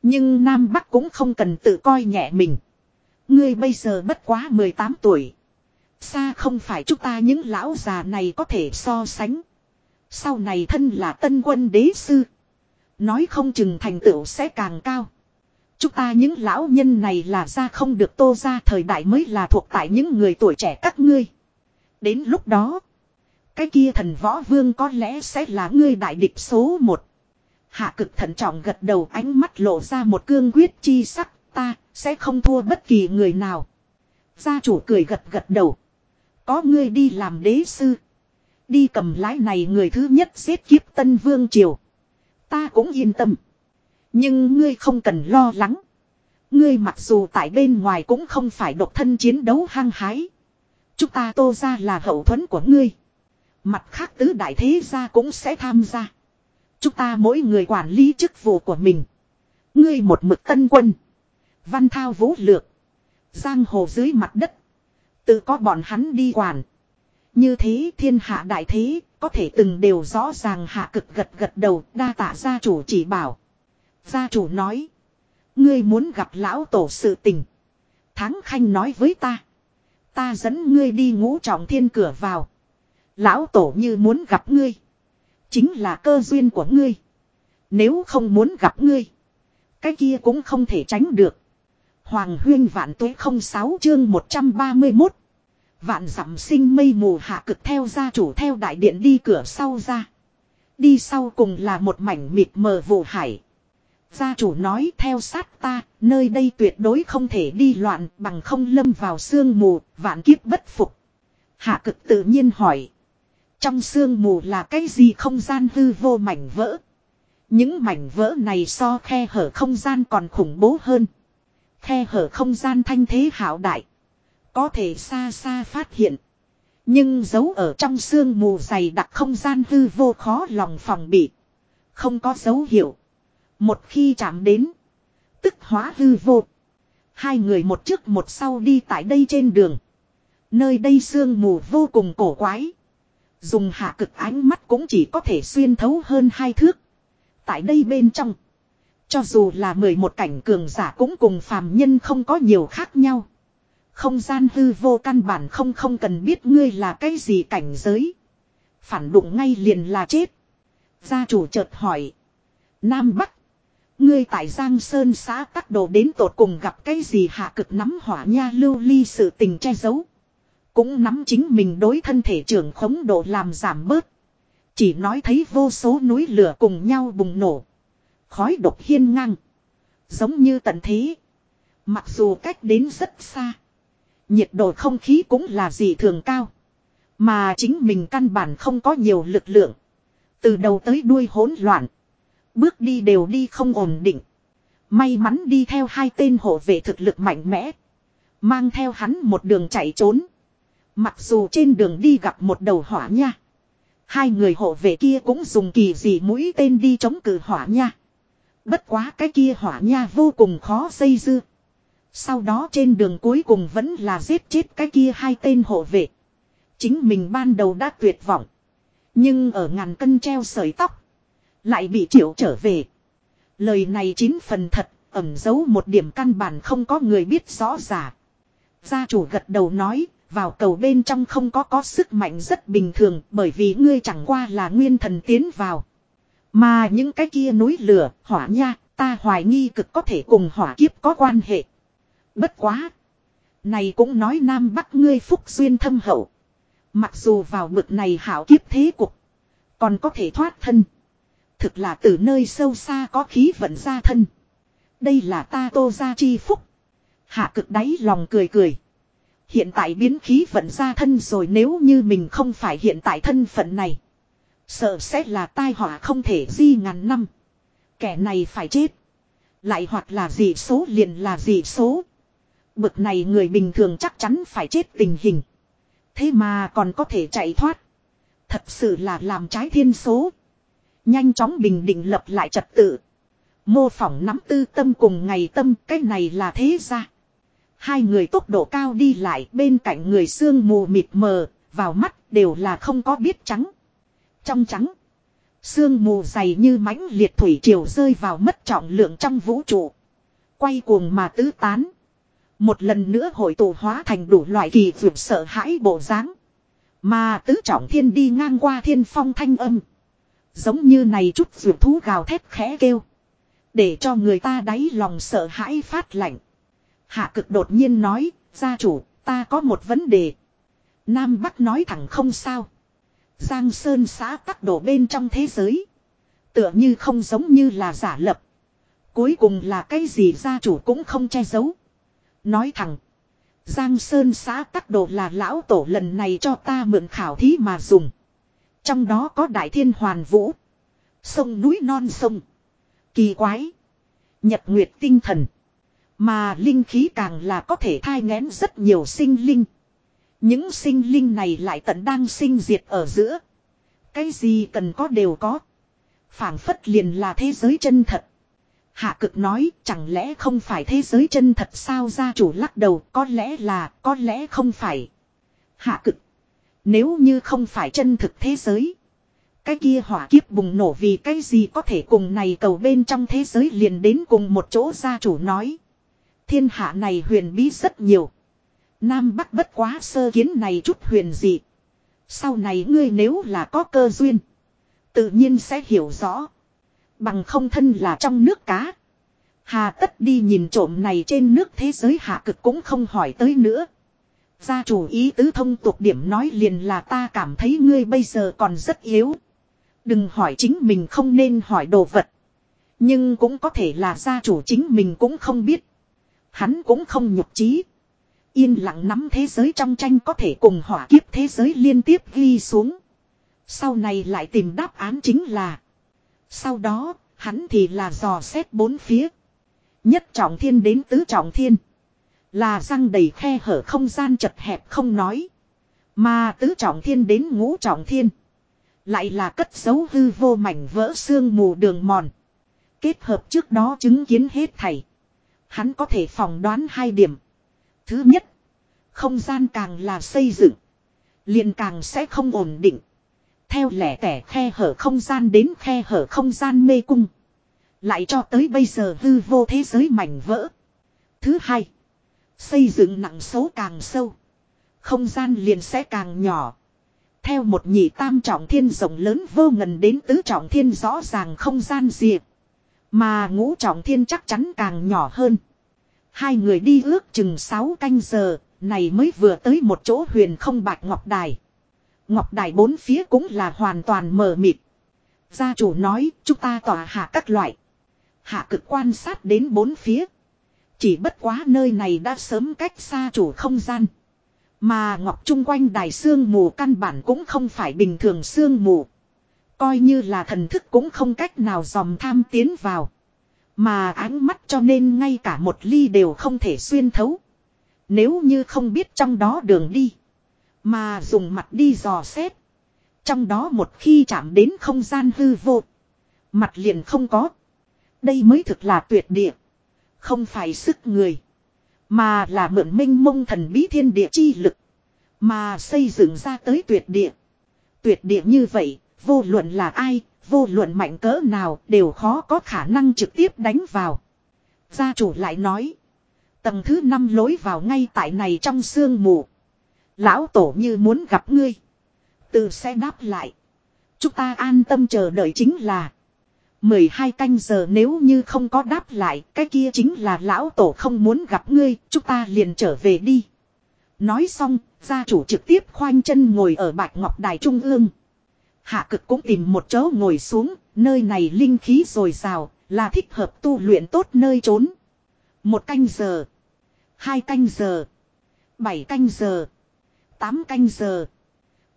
Nhưng Nam Bắc cũng không cần tự coi nhẹ mình. Ngươi bây giờ bất quá 18 tuổi. Xa không phải chúng ta những lão già này có thể so sánh. Sau này thân là tân quân đế sư. Nói không chừng thành tựu sẽ càng cao. Chúng ta những lão nhân này là ra không được tô ra thời đại mới là thuộc tại những người tuổi trẻ các ngươi. Đến lúc đó. Cái kia thần võ vương có lẽ sẽ là ngươi đại địch số một. Hạ cực thận trọng gật đầu ánh mắt lộ ra một cương quyết chi sắc, ta sẽ không thua bất kỳ người nào. Gia chủ cười gật gật đầu. Có ngươi đi làm đế sư. Đi cầm lái này người thứ nhất giết kiếp tân vương triều. Ta cũng yên tâm. Nhưng ngươi không cần lo lắng. Ngươi mặc dù tại bên ngoài cũng không phải độc thân chiến đấu hăng hái. Chúng ta tô ra là hậu thuẫn của ngươi. Mặt khác tứ đại thế gia cũng sẽ tham gia. Chúng ta mỗi người quản lý chức vụ của mình. Ngươi một mực tân quân. Văn thao vũ lược. Giang hồ dưới mặt đất. Tự có bọn hắn đi quản. Như thế thiên hạ đại thế, có thể từng đều rõ ràng hạ cực gật gật đầu, đa tạ gia chủ chỉ bảo. Gia chủ nói. Ngươi muốn gặp lão tổ sự tình. Tháng khanh nói với ta. Ta dẫn ngươi đi ngũ trọng thiên cửa vào. Lão tổ như muốn gặp ngươi. Chính là cơ duyên của ngươi. Nếu không muốn gặp ngươi. Cái kia cũng không thể tránh được. Hoàng huyên vạn tuế 06 chương 131. Vạn dặm sinh mây mù hạ cực theo gia chủ theo đại điện đi cửa sau ra. Đi sau cùng là một mảnh mịt mờ vụ hải. Gia chủ nói theo sát ta, nơi đây tuyệt đối không thể đi loạn bằng không lâm vào sương mù, vạn kiếp bất phục. Hạ cực tự nhiên hỏi. Trong sương mù là cái gì không gian hư vô mảnh vỡ. Những mảnh vỡ này so khe hở không gian còn khủng bố hơn. Khe hở không gian thanh thế hảo đại. Có thể xa xa phát hiện. Nhưng giấu ở trong sương mù dày đặc không gian hư vô khó lòng phòng bị. Không có dấu hiệu. Một khi chạm đến. Tức hóa hư vô. Hai người một trước một sau đi tại đây trên đường. Nơi đây sương mù vô cùng cổ quái. Dùng hạ cực ánh mắt cũng chỉ có thể xuyên thấu hơn hai thước. Tại đây bên trong. Cho dù là mười một cảnh cường giả cũng cùng phàm nhân không có nhiều khác nhau. Không gian hư vô căn bản không không cần biết ngươi là cái gì cảnh giới. Phản đụng ngay liền là chết. Gia chủ chợt hỏi. Nam Bắc. Ngươi tại Giang Sơn xã tắc đồ đến tột cùng gặp cái gì hạ cực nắm hỏa nha lưu ly sự tình che giấu. Cũng nắm chính mình đối thân thể trưởng khống độ làm giảm bớt. Chỉ nói thấy vô số núi lửa cùng nhau bùng nổ. Khói độc hiên ngang. Giống như tận thế. Mặc dù cách đến rất xa. Nhiệt độ không khí cũng là gì thường cao. Mà chính mình căn bản không có nhiều lực lượng. Từ đầu tới đuôi hỗn loạn. Bước đi đều đi không ổn định. May mắn đi theo hai tên hộ vệ thực lực mạnh mẽ. Mang theo hắn một đường chạy trốn. Mặc dù trên đường đi gặp một đầu hỏa nha. Hai người hộ vệ kia cũng dùng kỳ gì mũi tên đi chống cự hỏa nha. Bất quá cái kia hỏa nha vô cùng khó xây dưa. Sau đó trên đường cuối cùng vẫn là giết chết cái kia hai tên hộ vệ. Chính mình ban đầu đã tuyệt vọng. Nhưng ở ngàn cân treo sợi tóc. Lại bị triệu trở về. Lời này chín phần thật, ẩn giấu một điểm căn bản không có người biết rõ giả. Gia chủ gật đầu nói, vào cầu bên trong không có có sức mạnh rất bình thường bởi vì ngươi chẳng qua là nguyên thần tiến vào. Mà những cái kia núi lửa, hỏa nha, ta hoài nghi cực có thể cùng hỏa kiếp có quan hệ. Bất quá. Này cũng nói Nam Bắc ngươi phúc duyên thâm hậu. Mặc dù vào bực này hảo kiếp thế cục. Còn có thể thoát thân. Thực là từ nơi sâu xa có khí vận ra thân. Đây là ta tô ra chi phúc. Hạ cực đáy lòng cười cười. Hiện tại biến khí vận ra thân rồi nếu như mình không phải hiện tại thân phận này. Sợ sẽ là tai họa không thể di ngàn năm. Kẻ này phải chết. Lại hoặc là gì số liền là gì số. Bực này người bình thường chắc chắn phải chết tình hình. Thế mà còn có thể chạy thoát. Thật sự là làm trái thiên số. Nhanh chóng bình định lập lại trật tự. Mô phỏng nắm tư tâm cùng ngày tâm cái này là thế ra. Hai người tốc độ cao đi lại bên cạnh người xương mù mịt mờ, vào mắt đều là không có biết trắng. Trong trắng, xương mù dày như mãnh liệt thủy triều rơi vào mất trọng lượng trong vũ trụ. Quay cuồng mà tứ tán. Một lần nữa hội tụ hóa thành đủ loại kỳ vượt sợ hãi bộ dáng. Mà tứ trọng thiên đi ngang qua thiên phong thanh âm. Giống như này chút vượt thú gào thét khẽ kêu. Để cho người ta đáy lòng sợ hãi phát lạnh. Hạ cực đột nhiên nói, gia chủ, ta có một vấn đề. Nam Bắc nói thẳng không sao. Giang Sơn xã tắc đổ bên trong thế giới. Tựa như không giống như là giả lập. Cuối cùng là cái gì gia chủ cũng không che giấu. Nói thẳng. Giang Sơn xã tắc đồ là lão tổ lần này cho ta mượn khảo thí mà dùng. Trong đó có đại thiên hoàn vũ. Sông núi non sông. Kỳ quái. Nhật nguyệt tinh thần. Mà linh khí càng là có thể thai ngén rất nhiều sinh linh. Những sinh linh này lại tận đang sinh diệt ở giữa. Cái gì cần có đều có. phảng phất liền là thế giới chân thật. Hạ cực nói, chẳng lẽ không phải thế giới chân thật sao gia chủ lắc đầu, có lẽ là, có lẽ không phải. Hạ cực. Nếu như không phải chân thực thế giới. Cái kia hỏa kiếp bùng nổ vì cái gì có thể cùng này cầu bên trong thế giới liền đến cùng một chỗ gia chủ nói. Thiên hạ này huyền bí rất nhiều. Nam Bắc bất quá sơ kiến này chút huyền dị. Sau này ngươi nếu là có cơ duyên. Tự nhiên sẽ hiểu rõ. Bằng không thân là trong nước cá. Hà tất đi nhìn trộm này trên nước thế giới hạ cực cũng không hỏi tới nữa. Gia chủ ý tứ thông tục điểm nói liền là ta cảm thấy ngươi bây giờ còn rất yếu. Đừng hỏi chính mình không nên hỏi đồ vật. Nhưng cũng có thể là gia chủ chính mình cũng không biết. Hắn cũng không nhục trí. Yên lặng nắm thế giới trong tranh có thể cùng hỏa kiếp thế giới liên tiếp ghi xuống. Sau này lại tìm đáp án chính là. Sau đó, hắn thì là dò xét bốn phía. Nhất trọng thiên đến tứ trọng thiên. Là răng đầy khe hở không gian chật hẹp không nói. Mà tứ trọng thiên đến ngũ trọng thiên. Lại là cất dấu hư vô mảnh vỡ xương mù đường mòn. Kết hợp trước đó chứng kiến hết thảy. Hắn có thể phỏng đoán hai điểm. Thứ nhất. Không gian càng là xây dựng. liền càng sẽ không ổn định. Theo lẻ tẻ khe hở không gian đến khe hở không gian mê cung. Lại cho tới bây giờ hư vô thế giới mảnh vỡ. Thứ hai. Xây dựng nặng số càng sâu. Không gian liền sẽ càng nhỏ. Theo một nhị tam trọng thiên rộng lớn vô ngần đến tứ trọng thiên rõ ràng không gian diệt. Mà ngũ trọng thiên chắc chắn càng nhỏ hơn. Hai người đi ước chừng sáu canh giờ, này mới vừa tới một chỗ huyền không bạch ngọc đài. Ngọc đài bốn phía cũng là hoàn toàn mờ mịt. Gia chủ nói, chúng ta tỏa hạ các loại. Hạ cực quan sát đến bốn phía. Chỉ bất quá nơi này đã sớm cách xa chủ không gian. Mà ngọc chung quanh đài xương mù căn bản cũng không phải bình thường xương mù. Coi như là thần thức cũng không cách nào dòm tham tiến vào. Mà ánh mắt cho nên ngay cả một ly đều không thể xuyên thấu. Nếu như không biết trong đó đường đi. Mà dùng mặt đi dò xét. Trong đó một khi chạm đến không gian hư vô. Mặt liền không có. Đây mới thực là tuyệt địa. Không phải sức người. Mà là mượn minh mông thần bí thiên địa chi lực. Mà xây dựng ra tới tuyệt địa. Tuyệt địa như vậy, vô luận là ai, vô luận mạnh cỡ nào đều khó có khả năng trực tiếp đánh vào. Gia chủ lại nói. Tầng thứ năm lối vào ngay tại này trong sương mù. Lão tổ như muốn gặp ngươi. Từ xe đáp lại. Chúng ta an tâm chờ đợi chính là. 12 canh giờ nếu như không có đáp lại, cái kia chính là lão tổ không muốn gặp ngươi, chúng ta liền trở về đi. Nói xong, gia chủ trực tiếp khoanh chân ngồi ở bạch ngọc đài trung ương. Hạ cực cũng tìm một chỗ ngồi xuống, nơi này linh khí rồi rào, là thích hợp tu luyện tốt nơi trốn. Một canh giờ, hai canh giờ, bảy canh giờ, tám canh giờ.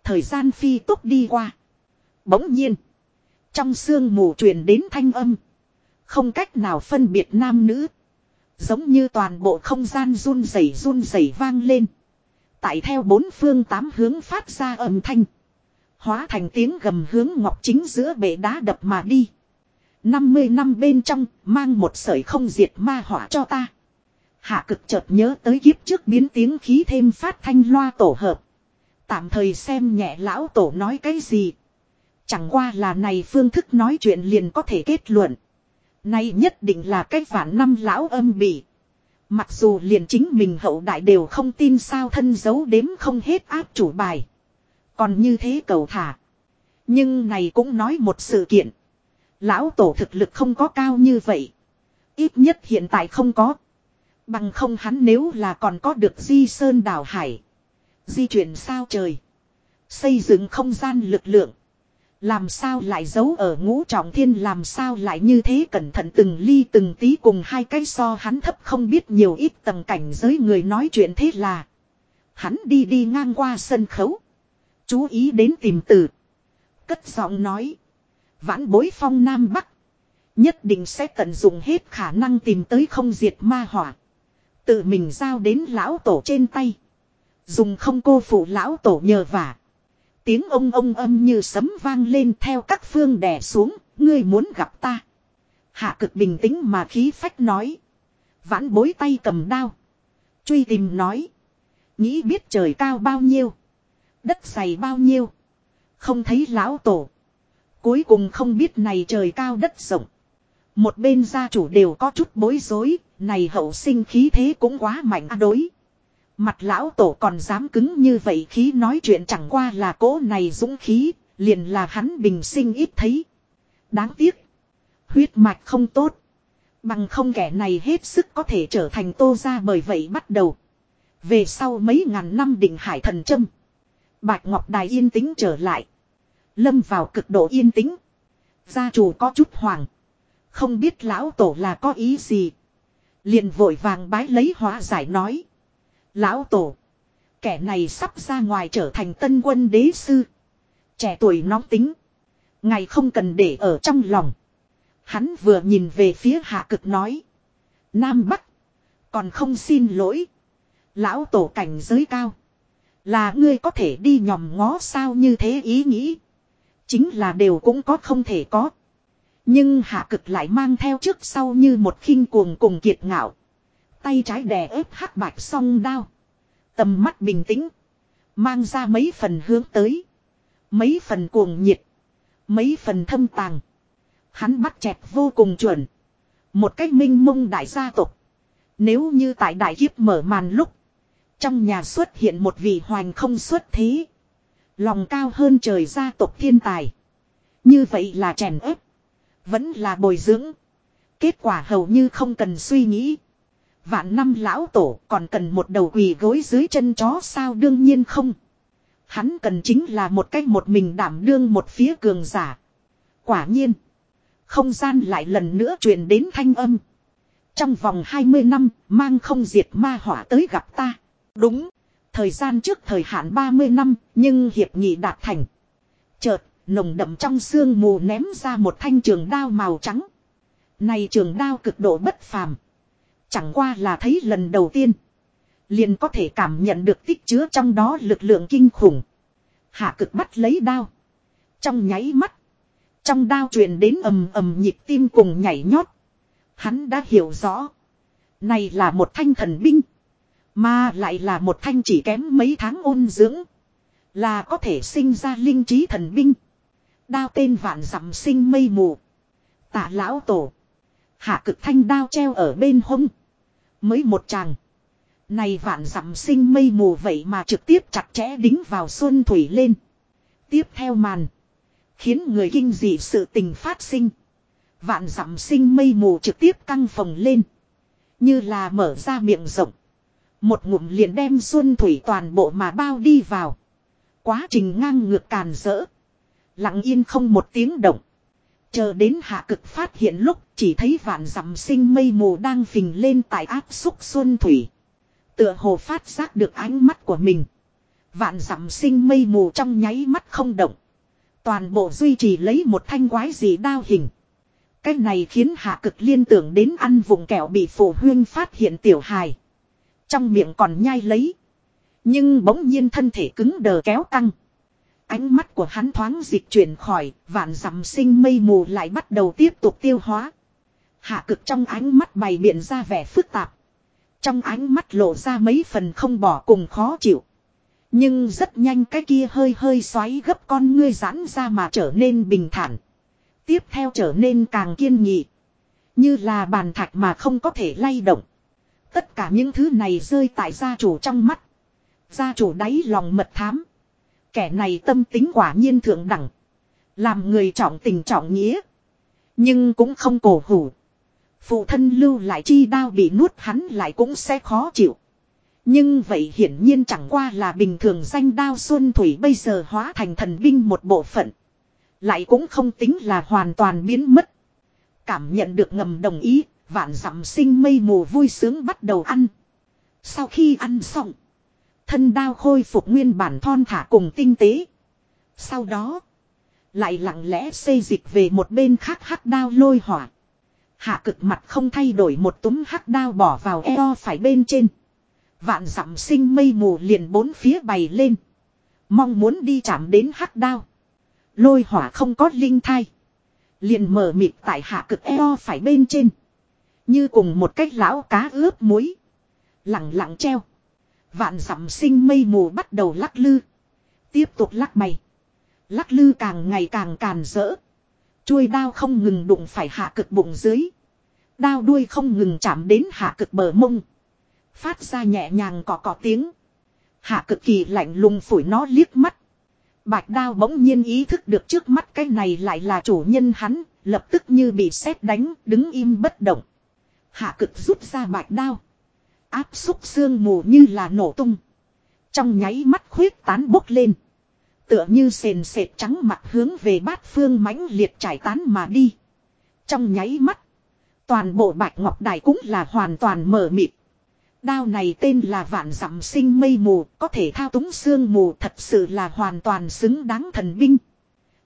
Thời gian phi tốc đi qua. Bỗng nhiên. Trong sương mù truyền đến thanh âm. Không cách nào phân biệt nam nữ. Giống như toàn bộ không gian run rẩy run rẩy vang lên. Tại theo bốn phương tám hướng phát ra âm thanh. Hóa thành tiếng gầm hướng ngọc chính giữa bể đá đập mà đi. 50 năm bên trong, mang một sợi không diệt ma hỏa cho ta. Hạ cực chợt nhớ tới kiếp trước biến tiếng khí thêm phát thanh loa tổ hợp. Tạm thời xem nhẹ lão tổ nói cái gì. Chẳng qua là này phương thức nói chuyện liền có thể kết luận. Này nhất định là cái vạn năm lão âm bị. Mặc dù liền chính mình hậu đại đều không tin sao thân giấu đếm không hết áp chủ bài. Còn như thế cầu thả. Nhưng này cũng nói một sự kiện. Lão tổ thực lực không có cao như vậy. Ít nhất hiện tại không có. Bằng không hắn nếu là còn có được di sơn đảo hải. Di chuyển sao trời. Xây dựng không gian lực lượng. Làm sao lại giấu ở ngũ trọng thiên, làm sao lại như thế cẩn thận từng ly từng tí cùng hai cái so hắn thấp không biết nhiều ít tầng cảnh giới người nói chuyện thế là. Hắn đi đi ngang qua sân khấu. Chú ý đến tìm từ. Cất giọng nói. Vãn bối phong Nam Bắc. Nhất định sẽ tận dụng hết khả năng tìm tới không diệt ma hỏa. Tự mình giao đến lão tổ trên tay. Dùng không cô phụ lão tổ nhờ vả. Tiếng ông ông âm như sấm vang lên theo các phương đè xuống, ngươi muốn gặp ta. Hạ cực bình tĩnh mà khí phách nói. Vãn bối tay cầm đao. Truy tìm nói. Nghĩ biết trời cao bao nhiêu. Đất dày bao nhiêu. Không thấy lão tổ. Cuối cùng không biết này trời cao đất rộng. Một bên gia chủ đều có chút bối rối. Này hậu sinh khí thế cũng quá mạnh a đối. Mặt lão tổ còn dám cứng như vậy khí nói chuyện chẳng qua là cỗ này dũng khí, liền là hắn bình sinh ít thấy. Đáng tiếc. Huyết mạch không tốt. Bằng không kẻ này hết sức có thể trở thành tô ra bởi vậy bắt đầu. Về sau mấy ngàn năm định hải thần châm. Bạch Ngọc Đài yên tĩnh trở lại. Lâm vào cực độ yên tĩnh. Gia chủ có chút hoàng. Không biết lão tổ là có ý gì. Liền vội vàng bái lấy hóa giải nói. Lão tổ. Kẻ này sắp ra ngoài trở thành tân quân đế sư. Trẻ tuổi nóng tính. Ngày không cần để ở trong lòng. Hắn vừa nhìn về phía hạ cực nói. Nam Bắc. Còn không xin lỗi. Lão tổ cảnh giới cao. Là ngươi có thể đi nhòm ngó sao như thế ý nghĩ. Chính là đều cũng có không thể có. Nhưng hạ cực lại mang theo trước sau như một khinh cuồng cùng kiệt ngạo. Tay trái đè ép hắc bạch song đao. Tầm mắt bình tĩnh. Mang ra mấy phần hướng tới. Mấy phần cuồng nhiệt. Mấy phần thâm tàng. Hắn bắt chẹt vô cùng chuẩn. Một cách minh mông đại gia tộc. Nếu như tại đại kiếp mở màn lúc. Trong nhà xuất hiện một vị hoành không xuất thế. Lòng cao hơn trời gia tộc thiên tài. Như vậy là chèn ép. Vẫn là bồi dưỡng. Kết quả hầu như không cần suy nghĩ. Vạn năm lão tổ còn cần một đầu quỳ gối dưới chân chó sao đương nhiên không. Hắn cần chính là một cách một mình đảm đương một phía cường giả. Quả nhiên. Không gian lại lần nữa truyền đến thanh âm. Trong vòng 20 năm, mang không diệt ma hỏa tới gặp ta. Đúng. Thời gian trước thời hạn 30 năm, nhưng hiệp nghị đạt thành. Chợt, nồng đậm trong xương mù ném ra một thanh trường đao màu trắng. Này trường đao cực độ bất phàm. Chẳng qua là thấy lần đầu tiên. Liền có thể cảm nhận được tích chứa trong đó lực lượng kinh khủng. Hạ cực bắt lấy đao. Trong nháy mắt. Trong đao truyền đến ầm ầm nhịp tim cùng nhảy nhót. Hắn đã hiểu rõ. Này là một thanh thần binh. Mà lại là một thanh chỉ kém mấy tháng ôn dưỡng. Là có thể sinh ra linh trí thần binh. Đao tên vạn dặm sinh mây mù. Tạ lão tổ. Hạ cực thanh đao treo ở bên hông. Mới một chàng. Này vạn dặm sinh mây mù vậy mà trực tiếp chặt chẽ đính vào xuân thủy lên. Tiếp theo màn. Khiến người kinh dị sự tình phát sinh. Vạn dặm sinh mây mù trực tiếp căng phồng lên. Như là mở ra miệng rộng. Một ngụm liền đem xuân thủy toàn bộ mà bao đi vào. Quá trình ngang ngược càn rỡ. Lặng yên không một tiếng động. Chờ đến hạ cực phát hiện lúc, chỉ thấy vạn dặm sinh mây mù đang phình lên tại áp xúc xuân thủy. Tựa hồ phát giác được ánh mắt của mình. Vạn dặm sinh mây mù trong nháy mắt không động. Toàn bộ duy trì lấy một thanh quái gì đao hình. Cái này khiến hạ cực liên tưởng đến ăn vùng kẹo bị phụ huyên phát hiện tiểu hài. Trong miệng còn nhai lấy. Nhưng bỗng nhiên thân thể cứng đờ kéo căng. Ánh mắt của hắn thoáng dịch chuyển khỏi, vạn dặm sinh mây mù lại bắt đầu tiếp tục tiêu hóa. Hạ cực trong ánh mắt bày biện ra vẻ phức tạp. Trong ánh mắt lộ ra mấy phần không bỏ cùng khó chịu. Nhưng rất nhanh cái kia hơi hơi xoáy gấp con ngươi giãn ra mà trở nên bình thản. Tiếp theo trở nên càng kiên nghị. Như là bàn thạch mà không có thể lay động. Tất cả những thứ này rơi tại gia chủ trong mắt. Gia chủ đáy lòng mật thám. Kẻ này tâm tính quả nhiên thượng đẳng. Làm người trọng tình trọng nghĩa. Nhưng cũng không cổ hủ. Phụ thân lưu lại chi đao bị nuốt hắn lại cũng sẽ khó chịu. Nhưng vậy hiển nhiên chẳng qua là bình thường danh đao xuân thủy bây giờ hóa thành thần binh một bộ phận. Lại cũng không tính là hoàn toàn biến mất. Cảm nhận được ngầm đồng ý, vạn dặm sinh mây mù vui sướng bắt đầu ăn. Sau khi ăn xong, thân đao khôi phục nguyên bản thon thả cùng tinh tế. Sau đó, lại lặng lẽ xây dịch về một bên khác hắc đao lôi hỏa. Hạ cực mặt không thay đổi một túm hắc đao bỏ vào eo phải bên trên. Vạn dặm sinh mây mù liền bốn phía bày lên. Mong muốn đi chạm đến hắc đao. Lôi hỏa không có linh thai. Liền mở mịt tại hạ cực eo phải bên trên. Như cùng một cách lão cá ướp muối. Lặng lặng treo. Vạn dặm sinh mây mù bắt đầu lắc lư. Tiếp tục lắc mày. Lắc lư càng ngày càng càn rỡ. Chuôi đao không ngừng đụng phải hạ cực bụng dưới. Đao đuôi không ngừng chạm đến hạ cực bờ mông. Phát ra nhẹ nhàng cỏ cỏ tiếng. Hạ cực kỳ lạnh lùng phủi nó liếc mắt. Bạch đao bỗng nhiên ý thức được trước mắt cái này lại là chủ nhân hắn, lập tức như bị sét đánh, đứng im bất động. Hạ cực rút ra bạch đao. Áp xúc xương mù như là nổ tung. Trong nháy mắt khuyết tán bốc lên. Tựa như sền sệt trắng mặt hướng về bát phương mãnh liệt trải tán mà đi. Trong nháy mắt. Toàn bộ bạch ngọc đài cũng là hoàn toàn mở mịt. Đao này tên là vạn dặm sinh mây mù, có thể thao túng xương mù thật sự là hoàn toàn xứng đáng thần binh.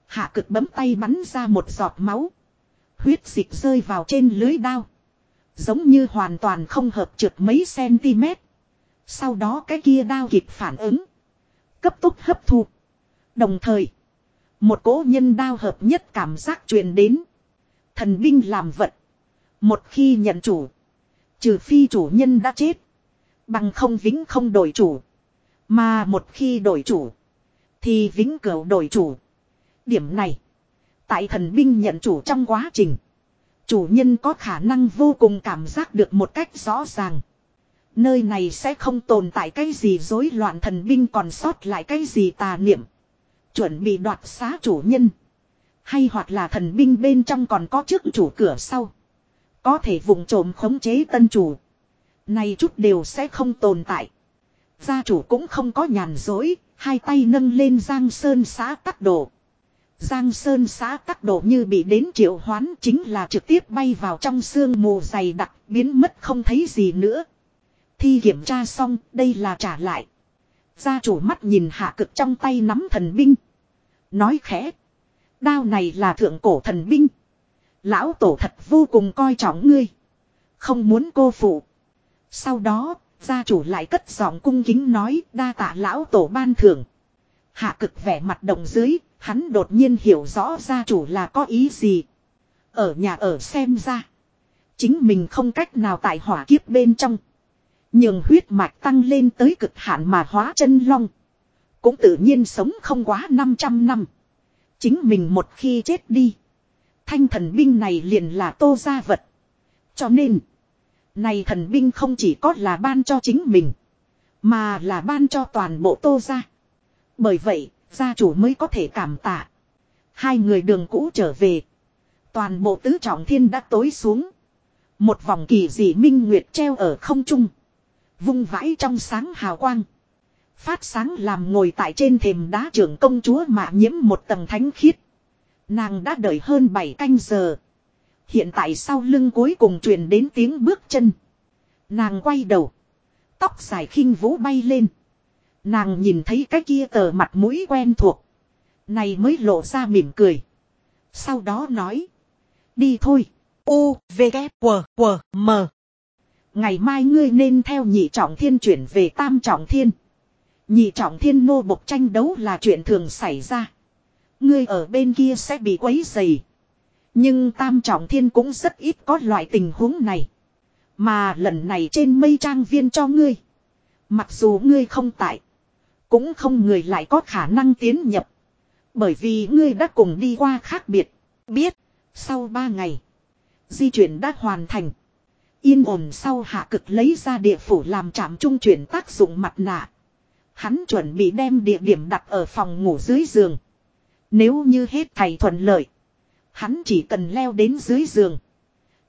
Hạ cực bấm tay bắn ra một giọt máu. Huyết dịch rơi vào trên lưới đao. Giống như hoàn toàn không hợp trượt mấy cm. Sau đó cái kia đao kịp phản ứng. Cấp tốc hấp thu. Đồng thời. Một cỗ nhân đao hợp nhất cảm giác truyền đến. Thần binh làm vật. Một khi nhận chủ. Trừ phi chủ nhân đã chết. Bằng không vĩnh không đổi chủ. Mà một khi đổi chủ. Thì vĩnh cửu đổi chủ. Điểm này. Tại thần binh nhận chủ trong quá trình. Chủ nhân có khả năng vô cùng cảm giác được một cách rõ ràng. Nơi này sẽ không tồn tại cái gì rối loạn thần binh còn sót lại cái gì tà niệm. Chuẩn bị đoạt xá chủ nhân. Hay hoặc là thần binh bên trong còn có trước chủ cửa sau. Có thể vùng trộm khống chế tân chủ. Này chút đều sẽ không tồn tại. Gia chủ cũng không có nhàn dối, hai tay nâng lên giang sơn xá tắc đồ. Giang Sơn xã các độ như bị đến triệu hoán chính là trực tiếp bay vào trong sương mù dày đặc biến mất không thấy gì nữa. Thi kiểm tra xong đây là trả lại. Gia chủ mắt nhìn hạ cực trong tay nắm thần binh. Nói khẽ. Đao này là thượng cổ thần binh. Lão tổ thật vô cùng coi trọng ngươi. Không muốn cô phụ. Sau đó, gia chủ lại cất giọng cung kính nói đa tạ lão tổ ban thưởng. Hạ cực vẻ mặt động dưới, hắn đột nhiên hiểu rõ gia chủ là có ý gì. Ở nhà ở xem ra. Chính mình không cách nào tại hỏa kiếp bên trong. nhưng huyết mạch tăng lên tới cực hạn mà hóa chân long. Cũng tự nhiên sống không quá 500 năm. Chính mình một khi chết đi. Thanh thần binh này liền là tô gia vật. Cho nên. Này thần binh không chỉ có là ban cho chính mình. Mà là ban cho toàn bộ tô gia. Bởi vậy, gia chủ mới có thể cảm tạ. Hai người đường cũ trở về. Toàn bộ tứ trọng thiên đã tối xuống. Một vòng kỳ dị minh nguyệt treo ở không trung. Vung vãi trong sáng hào quang. Phát sáng làm ngồi tại trên thềm đá trưởng công chúa mạ nhiễm một tầng thánh khiết. Nàng đã đợi hơn 7 canh giờ. Hiện tại sau lưng cuối cùng truyền đến tiếng bước chân. Nàng quay đầu. Tóc dài khinh vũ bay lên. Nàng nhìn thấy cái kia tờ mặt mũi quen thuộc. Này mới lộ ra mỉm cười. Sau đó nói. Đi thôi. U, V, K, W, W, M. Ngày mai ngươi nên theo nhị trọng thiên chuyển về tam trọng thiên. Nhị trọng thiên nô bộc tranh đấu là chuyện thường xảy ra. Ngươi ở bên kia sẽ bị quấy dày. Nhưng tam trọng thiên cũng rất ít có loại tình huống này. Mà lần này trên mây trang viên cho ngươi. Mặc dù ngươi không tại. Cũng không người lại có khả năng tiến nhập. Bởi vì ngươi đã cùng đi qua khác biệt. Biết. Sau ba ngày. Di chuyển đã hoàn thành. Yên ổn sau hạ cực lấy ra địa phủ làm trạm trung chuyển tác dụng mặt nạ. Hắn chuẩn bị đem địa điểm đặt ở phòng ngủ dưới giường. Nếu như hết thầy thuận lợi. Hắn chỉ cần leo đến dưới giường.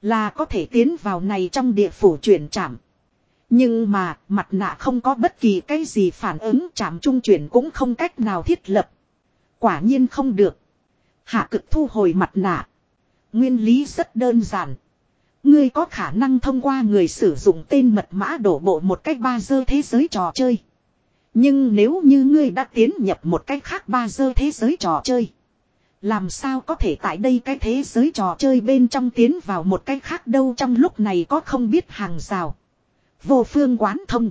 Là có thể tiến vào này trong địa phủ chuyển trạm. Nhưng mà, mặt nạ không có bất kỳ cái gì phản ứng, chạm trung chuyển cũng không cách nào thiết lập. Quả nhiên không được. Hạ cực thu hồi mặt nạ. Nguyên lý rất đơn giản. Ngươi có khả năng thông qua người sử dụng tên mật mã đổ bộ một cách ba dơ thế giới trò chơi. Nhưng nếu như ngươi đã tiến nhập một cách khác ba dơ thế giới trò chơi. Làm sao có thể tại đây cái thế giới trò chơi bên trong tiến vào một cách khác đâu trong lúc này có không biết hàng rào. Vô phương quán thông.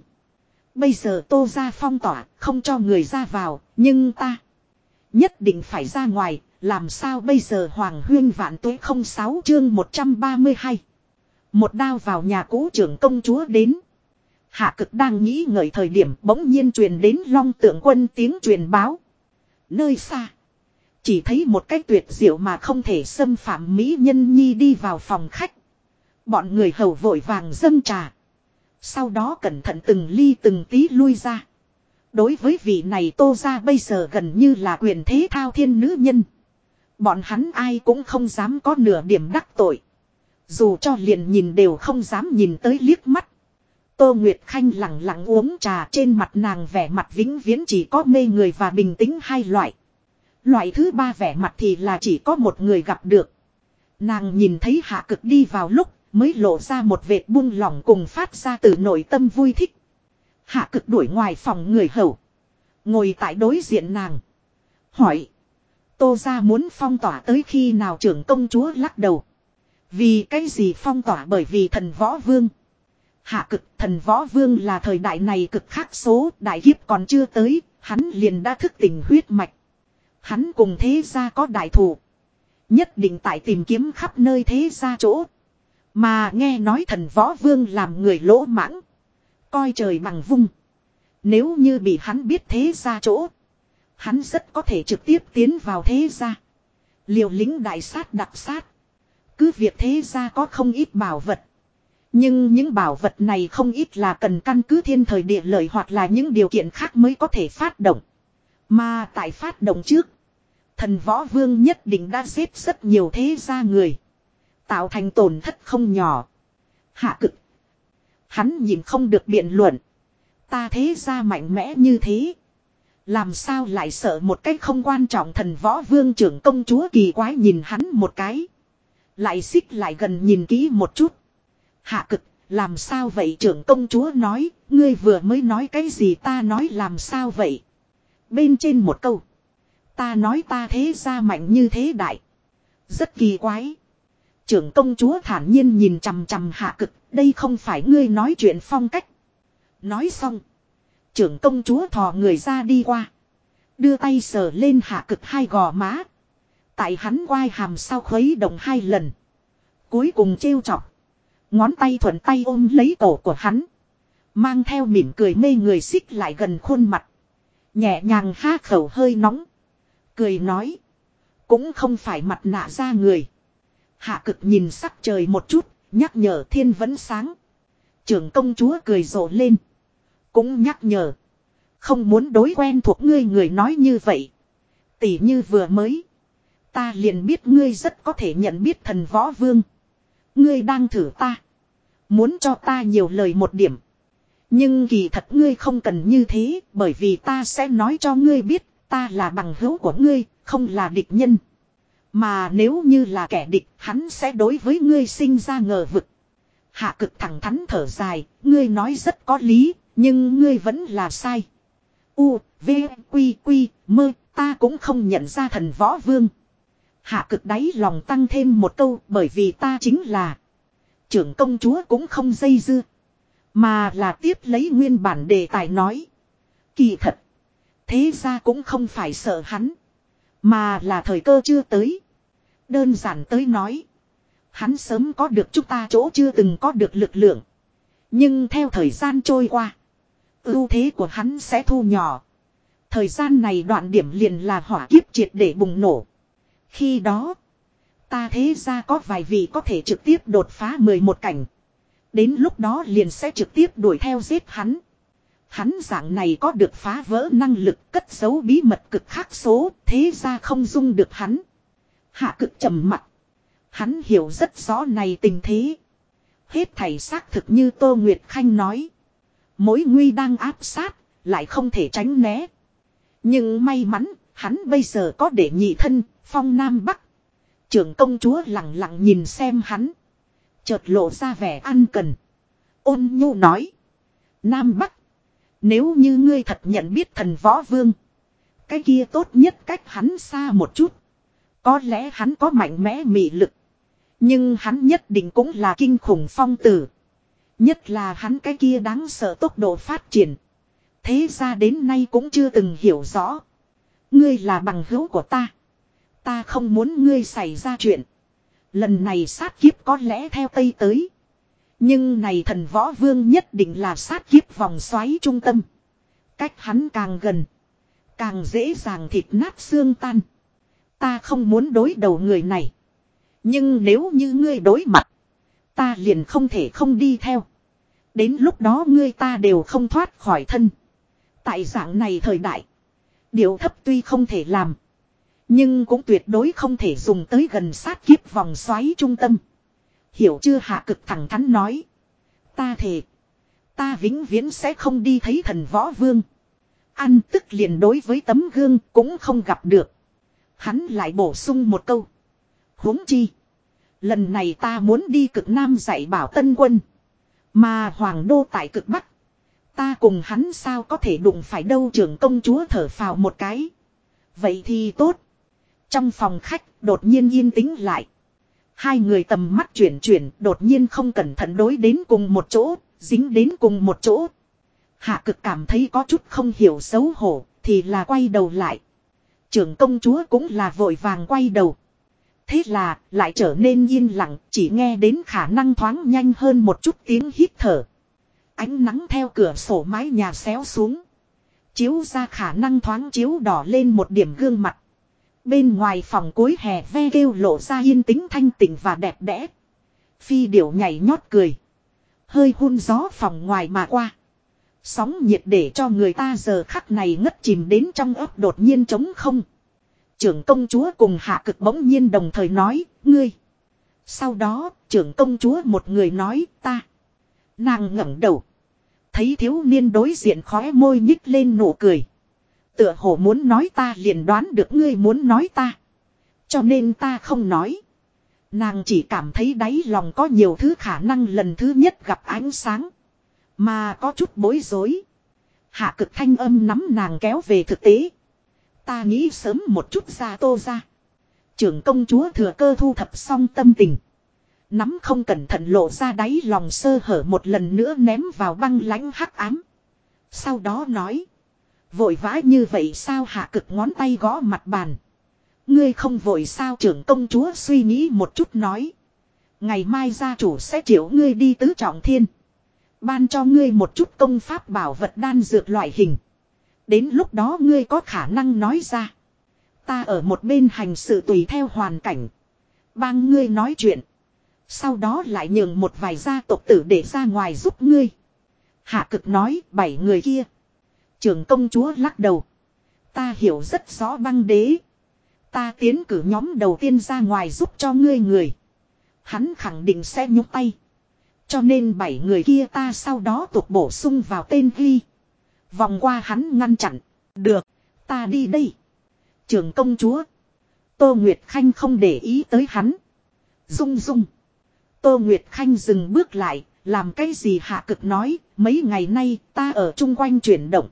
Bây giờ tô ra phong tỏa, không cho người ra vào, nhưng ta nhất định phải ra ngoài, làm sao bây giờ Hoàng Huyên vạn tuế 06 chương 132. Một đao vào nhà cũ trưởng công chúa đến. Hạ cực đang nghĩ ngợi thời điểm bỗng nhiên truyền đến long tượng quân tiếng truyền báo. Nơi xa. Chỉ thấy một cách tuyệt diệu mà không thể xâm phạm Mỹ nhân nhi đi vào phòng khách. Bọn người hầu vội vàng dâng trà. Sau đó cẩn thận từng ly từng tí lui ra. Đối với vị này tô ra bây giờ gần như là quyền thế thao thiên nữ nhân. Bọn hắn ai cũng không dám có nửa điểm đắc tội. Dù cho liền nhìn đều không dám nhìn tới liếc mắt. Tô Nguyệt Khanh lặng lặng uống trà trên mặt nàng vẻ mặt vĩnh viễn chỉ có mê người và bình tĩnh hai loại. Loại thứ ba vẻ mặt thì là chỉ có một người gặp được. Nàng nhìn thấy hạ cực đi vào lúc mới lộ ra một vệt buông lỏng cùng phát ra từ nội tâm vui thích. Hạ cực đuổi ngoài phòng người hầu. Ngồi tại đối diện nàng. Hỏi. Tô ra muốn phong tỏa tới khi nào trưởng công chúa lắc đầu. Vì cái gì phong tỏa bởi vì thần võ vương. Hạ cực thần võ vương là thời đại này cực khác số đại hiếp còn chưa tới, hắn liền đã thức tỉnh huyết mạch. Hắn cùng thế gia có đại thủ. Nhất định tại tìm kiếm khắp nơi thế gia chỗ. Mà nghe nói thần võ vương làm người lỗ mãng. Coi trời bằng vung. Nếu như bị hắn biết thế gia chỗ. Hắn rất có thể trực tiếp tiến vào thế gia. Liều lính đại sát đặc sát. Cứ việc thế gia có không ít bảo vật. Nhưng những bảo vật này không ít là cần căn cứ thiên thời địa lợi hoặc là những điều kiện khác mới có thể phát động. Mà tại phát động trước, thần võ vương nhất định đã xếp rất nhiều thế gia người. Tạo thành tổn thất không nhỏ. Hạ cực. Hắn nhìn không được biện luận. Ta thế gia mạnh mẽ như thế. Làm sao lại sợ một cách không quan trọng thần võ vương trưởng công chúa kỳ quái nhìn hắn một cái. Lại xích lại gần nhìn kỹ một chút. Hạ cực, làm sao vậy trưởng công chúa nói, ngươi vừa mới nói cái gì ta nói làm sao vậy. Bên trên một câu. Ta nói ta thế ra mạnh như thế đại. Rất kỳ quái. Trưởng công chúa thản nhiên nhìn chằm chằm hạ cực, đây không phải ngươi nói chuyện phong cách. Nói xong. Trưởng công chúa thò người ra đi qua. Đưa tay sờ lên hạ cực hai gò má. Tại hắn quai hàm sau khuấy động hai lần. Cuối cùng trêu chọc. Ngón tay thuận tay ôm lấy cổ của hắn. Mang theo mỉm cười mê người xích lại gần khuôn mặt. Nhẹ nhàng ha khẩu hơi nóng. Cười nói. Cũng không phải mặt nạ ra người. Hạ cực nhìn sắc trời một chút. Nhắc nhở thiên vẫn sáng. Trưởng công chúa cười rộ lên. Cũng nhắc nhở. Không muốn đối quen thuộc ngươi người nói như vậy. Tỷ như vừa mới. Ta liền biết ngươi rất có thể nhận biết thần võ vương. Ngươi đang thử ta. Muốn cho ta nhiều lời một điểm. Nhưng kỳ thật ngươi không cần như thế, bởi vì ta sẽ nói cho ngươi biết, ta là bằng hữu của ngươi, không là địch nhân. Mà nếu như là kẻ địch, hắn sẽ đối với ngươi sinh ra ngờ vực. Hạ cực thẳng thắn thở dài, ngươi nói rất có lý, nhưng ngươi vẫn là sai. U, V, Quy, Quy, mơ, ta cũng không nhận ra thần võ vương. Hạ cực đáy lòng tăng thêm một câu bởi vì ta chính là. Trưởng công chúa cũng không dây dưa. Mà là tiếp lấy nguyên bản đề tài nói. Kỳ thật. Thế ra cũng không phải sợ hắn. Mà là thời cơ chưa tới. Đơn giản tới nói. Hắn sớm có được chúng ta chỗ chưa từng có được lực lượng. Nhưng theo thời gian trôi qua. ưu thế của hắn sẽ thu nhỏ. Thời gian này đoạn điểm liền là hỏa kiếp triệt để bùng nổ. Khi đó. Ta thế ra có vài vị có thể trực tiếp đột phá 11 cảnh. Đến lúc đó liền sẽ trực tiếp đuổi theo giết hắn. Hắn dạng này có được phá vỡ năng lực cất giấu bí mật cực khác số, thế ra không dung được hắn. Hạ cực trầm mặt. Hắn hiểu rất rõ này tình thế. Hết thầy xác thực như Tô Nguyệt Khanh nói. Mối nguy đang áp sát, lại không thể tránh né. Nhưng may mắn, hắn bây giờ có để nhị thân, phong Nam Bắc. Trưởng công chúa lặng lặng nhìn xem hắn. Chợt lộ ra vẻ ăn cần. Ôn nhu nói. Nam Bắc. Nếu như ngươi thật nhận biết thần võ vương. Cái kia tốt nhất cách hắn xa một chút. Có lẽ hắn có mạnh mẽ mị lực. Nhưng hắn nhất định cũng là kinh khủng phong tử. Nhất là hắn cái kia đáng sợ tốc độ phát triển. Thế ra đến nay cũng chưa từng hiểu rõ. Ngươi là bằng hữu của ta. Ta không muốn ngươi xảy ra chuyện. Lần này sát kiếp có lẽ theo Tây tới. Nhưng này thần võ vương nhất định là sát kiếp vòng xoáy trung tâm. Cách hắn càng gần. Càng dễ dàng thịt nát xương tan. Ta không muốn đối đầu người này. Nhưng nếu như ngươi đối mặt. Ta liền không thể không đi theo. Đến lúc đó ngươi ta đều không thoát khỏi thân. Tại dạng này thời đại. Điều thấp tuy không thể làm. Nhưng cũng tuyệt đối không thể dùng tới gần sát kiếp vòng xoáy trung tâm. Hiểu chưa hạ cực thẳng thắn nói. Ta thề. Ta vĩnh viễn sẽ không đi thấy thần võ vương. Ăn tức liền đối với tấm gương cũng không gặp được. Hắn lại bổ sung một câu. huống chi. Lần này ta muốn đi cực nam dạy bảo tân quân. Mà hoàng đô tại cực bắc. Ta cùng hắn sao có thể đụng phải đâu trưởng công chúa thở phào một cái. Vậy thì tốt. Trong phòng khách đột nhiên yên tĩnh lại. Hai người tầm mắt chuyển chuyển đột nhiên không cẩn thận đối đến cùng một chỗ, dính đến cùng một chỗ. Hạ cực cảm thấy có chút không hiểu xấu hổ, thì là quay đầu lại. Trưởng công chúa cũng là vội vàng quay đầu. Thế là, lại trở nên yên lặng, chỉ nghe đến khả năng thoáng nhanh hơn một chút tiếng hít thở. Ánh nắng theo cửa sổ mái nhà xéo xuống. Chiếu ra khả năng thoáng chiếu đỏ lên một điểm gương mặt. Bên ngoài phòng cuối hè ve kêu lộ ra yên tĩnh thanh tịnh và đẹp đẽ. Phi điểu nhảy nhót cười. Hơi hun gió phòng ngoài mà qua. Sóng nhiệt để cho người ta giờ khắc này ngất chìm đến trong ấp đột nhiên trống không. Trưởng công chúa cùng hạ cực bỗng nhiên đồng thời nói, ngươi. Sau đó, trưởng công chúa một người nói, ta. Nàng ngẩng đầu. Thấy thiếu niên đối diện khóe môi nhích lên nụ cười. Tựa hồ muốn nói ta liền đoán được ngươi muốn nói ta. Cho nên ta không nói. Nàng chỉ cảm thấy đáy lòng có nhiều thứ khả năng lần thứ nhất gặp ánh sáng. Mà có chút bối rối. Hạ cực thanh âm nắm nàng kéo về thực tế. Ta nghĩ sớm một chút ra tô ra. Trưởng công chúa thừa cơ thu thập xong tâm tình. Nắm không cẩn thận lộ ra đáy lòng sơ hở một lần nữa ném vào băng lãnh hắc ám. Sau đó nói. Vội vã như vậy sao hạ cực ngón tay gõ mặt bàn. Ngươi không vội sao trưởng công chúa suy nghĩ một chút nói. Ngày mai gia chủ sẽ triệu ngươi đi tứ trọng thiên. Ban cho ngươi một chút công pháp bảo vật đan dược loại hình. Đến lúc đó ngươi có khả năng nói ra. Ta ở một bên hành sự tùy theo hoàn cảnh. Bang ngươi nói chuyện. Sau đó lại nhường một vài gia tộc tử để ra ngoài giúp ngươi. Hạ cực nói, bảy người kia. Trưởng công chúa lắc đầu. Ta hiểu rất rõ băng đế. Ta tiến cử nhóm đầu tiên ra ngoài giúp cho ngươi người. Hắn khẳng định sẽ nhúc tay. Cho nên bảy người kia ta sau đó tục bổ sung vào tên ghi. Vòng qua hắn ngăn chặn. Được, ta đi đây. Trường công chúa. Tô Nguyệt Khanh không để ý tới hắn. Dung dung. Tô Nguyệt Khanh dừng bước lại, làm cái gì hạ cực nói, mấy ngày nay ta ở chung quanh chuyển động.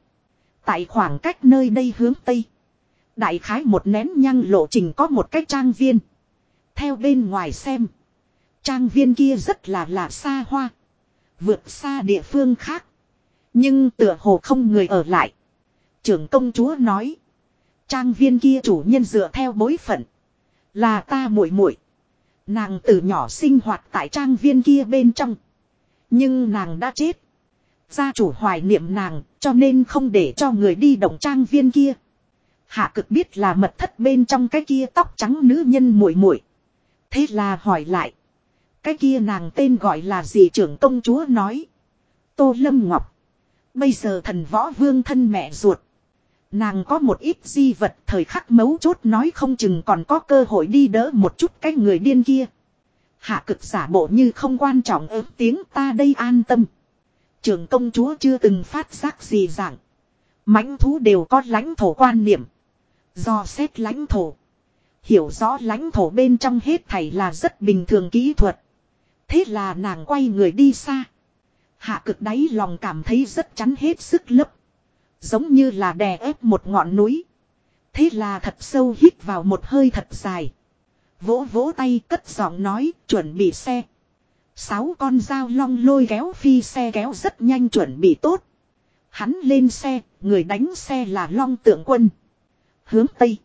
Tại khoảng cách nơi đây hướng Tây. Đại khái một nén nhăng lộ trình có một cách trang viên. Theo bên ngoài xem. Trang viên kia rất là lạ xa hoa. Vượt xa địa phương khác. Nhưng tựa hồ không người ở lại. Trưởng công chúa nói. Trang viên kia chủ nhân dựa theo bối phận. Là ta muội muội Nàng từ nhỏ sinh hoạt tại trang viên kia bên trong. Nhưng nàng đã chết. Gia chủ hoài niệm nàng, cho nên không để cho người đi động trang viên kia. Hạ cực biết là mật thất bên trong cái kia tóc trắng nữ nhân muội muội. Thế là hỏi lại. Cái kia nàng tên gọi là gì trưởng công chúa nói. Tô Lâm Ngọc. Bây giờ thần võ vương thân mẹ ruột. Nàng có một ít di vật thời khắc mấu chốt nói không chừng còn có cơ hội đi đỡ một chút cái người điên kia. Hạ cực giả bộ như không quan trọng ớt tiếng ta đây an tâm. Trường công chúa chưa từng phát giác gì dạng. mãnh thú đều có lãnh thổ quan niệm. Do xét lãnh thổ. Hiểu rõ lãnh thổ bên trong hết thảy là rất bình thường kỹ thuật. Thế là nàng quay người đi xa. Hạ cực đáy lòng cảm thấy rất chắn hết sức lấp. Giống như là đè ép một ngọn núi. Thế là thật sâu hít vào một hơi thật dài. Vỗ vỗ tay cất giọng nói chuẩn bị xe. Sáu con dao long lôi kéo phi xe kéo rất nhanh chuẩn bị tốt. Hắn lên xe, người đánh xe là long tượng quân. Hướng Tây.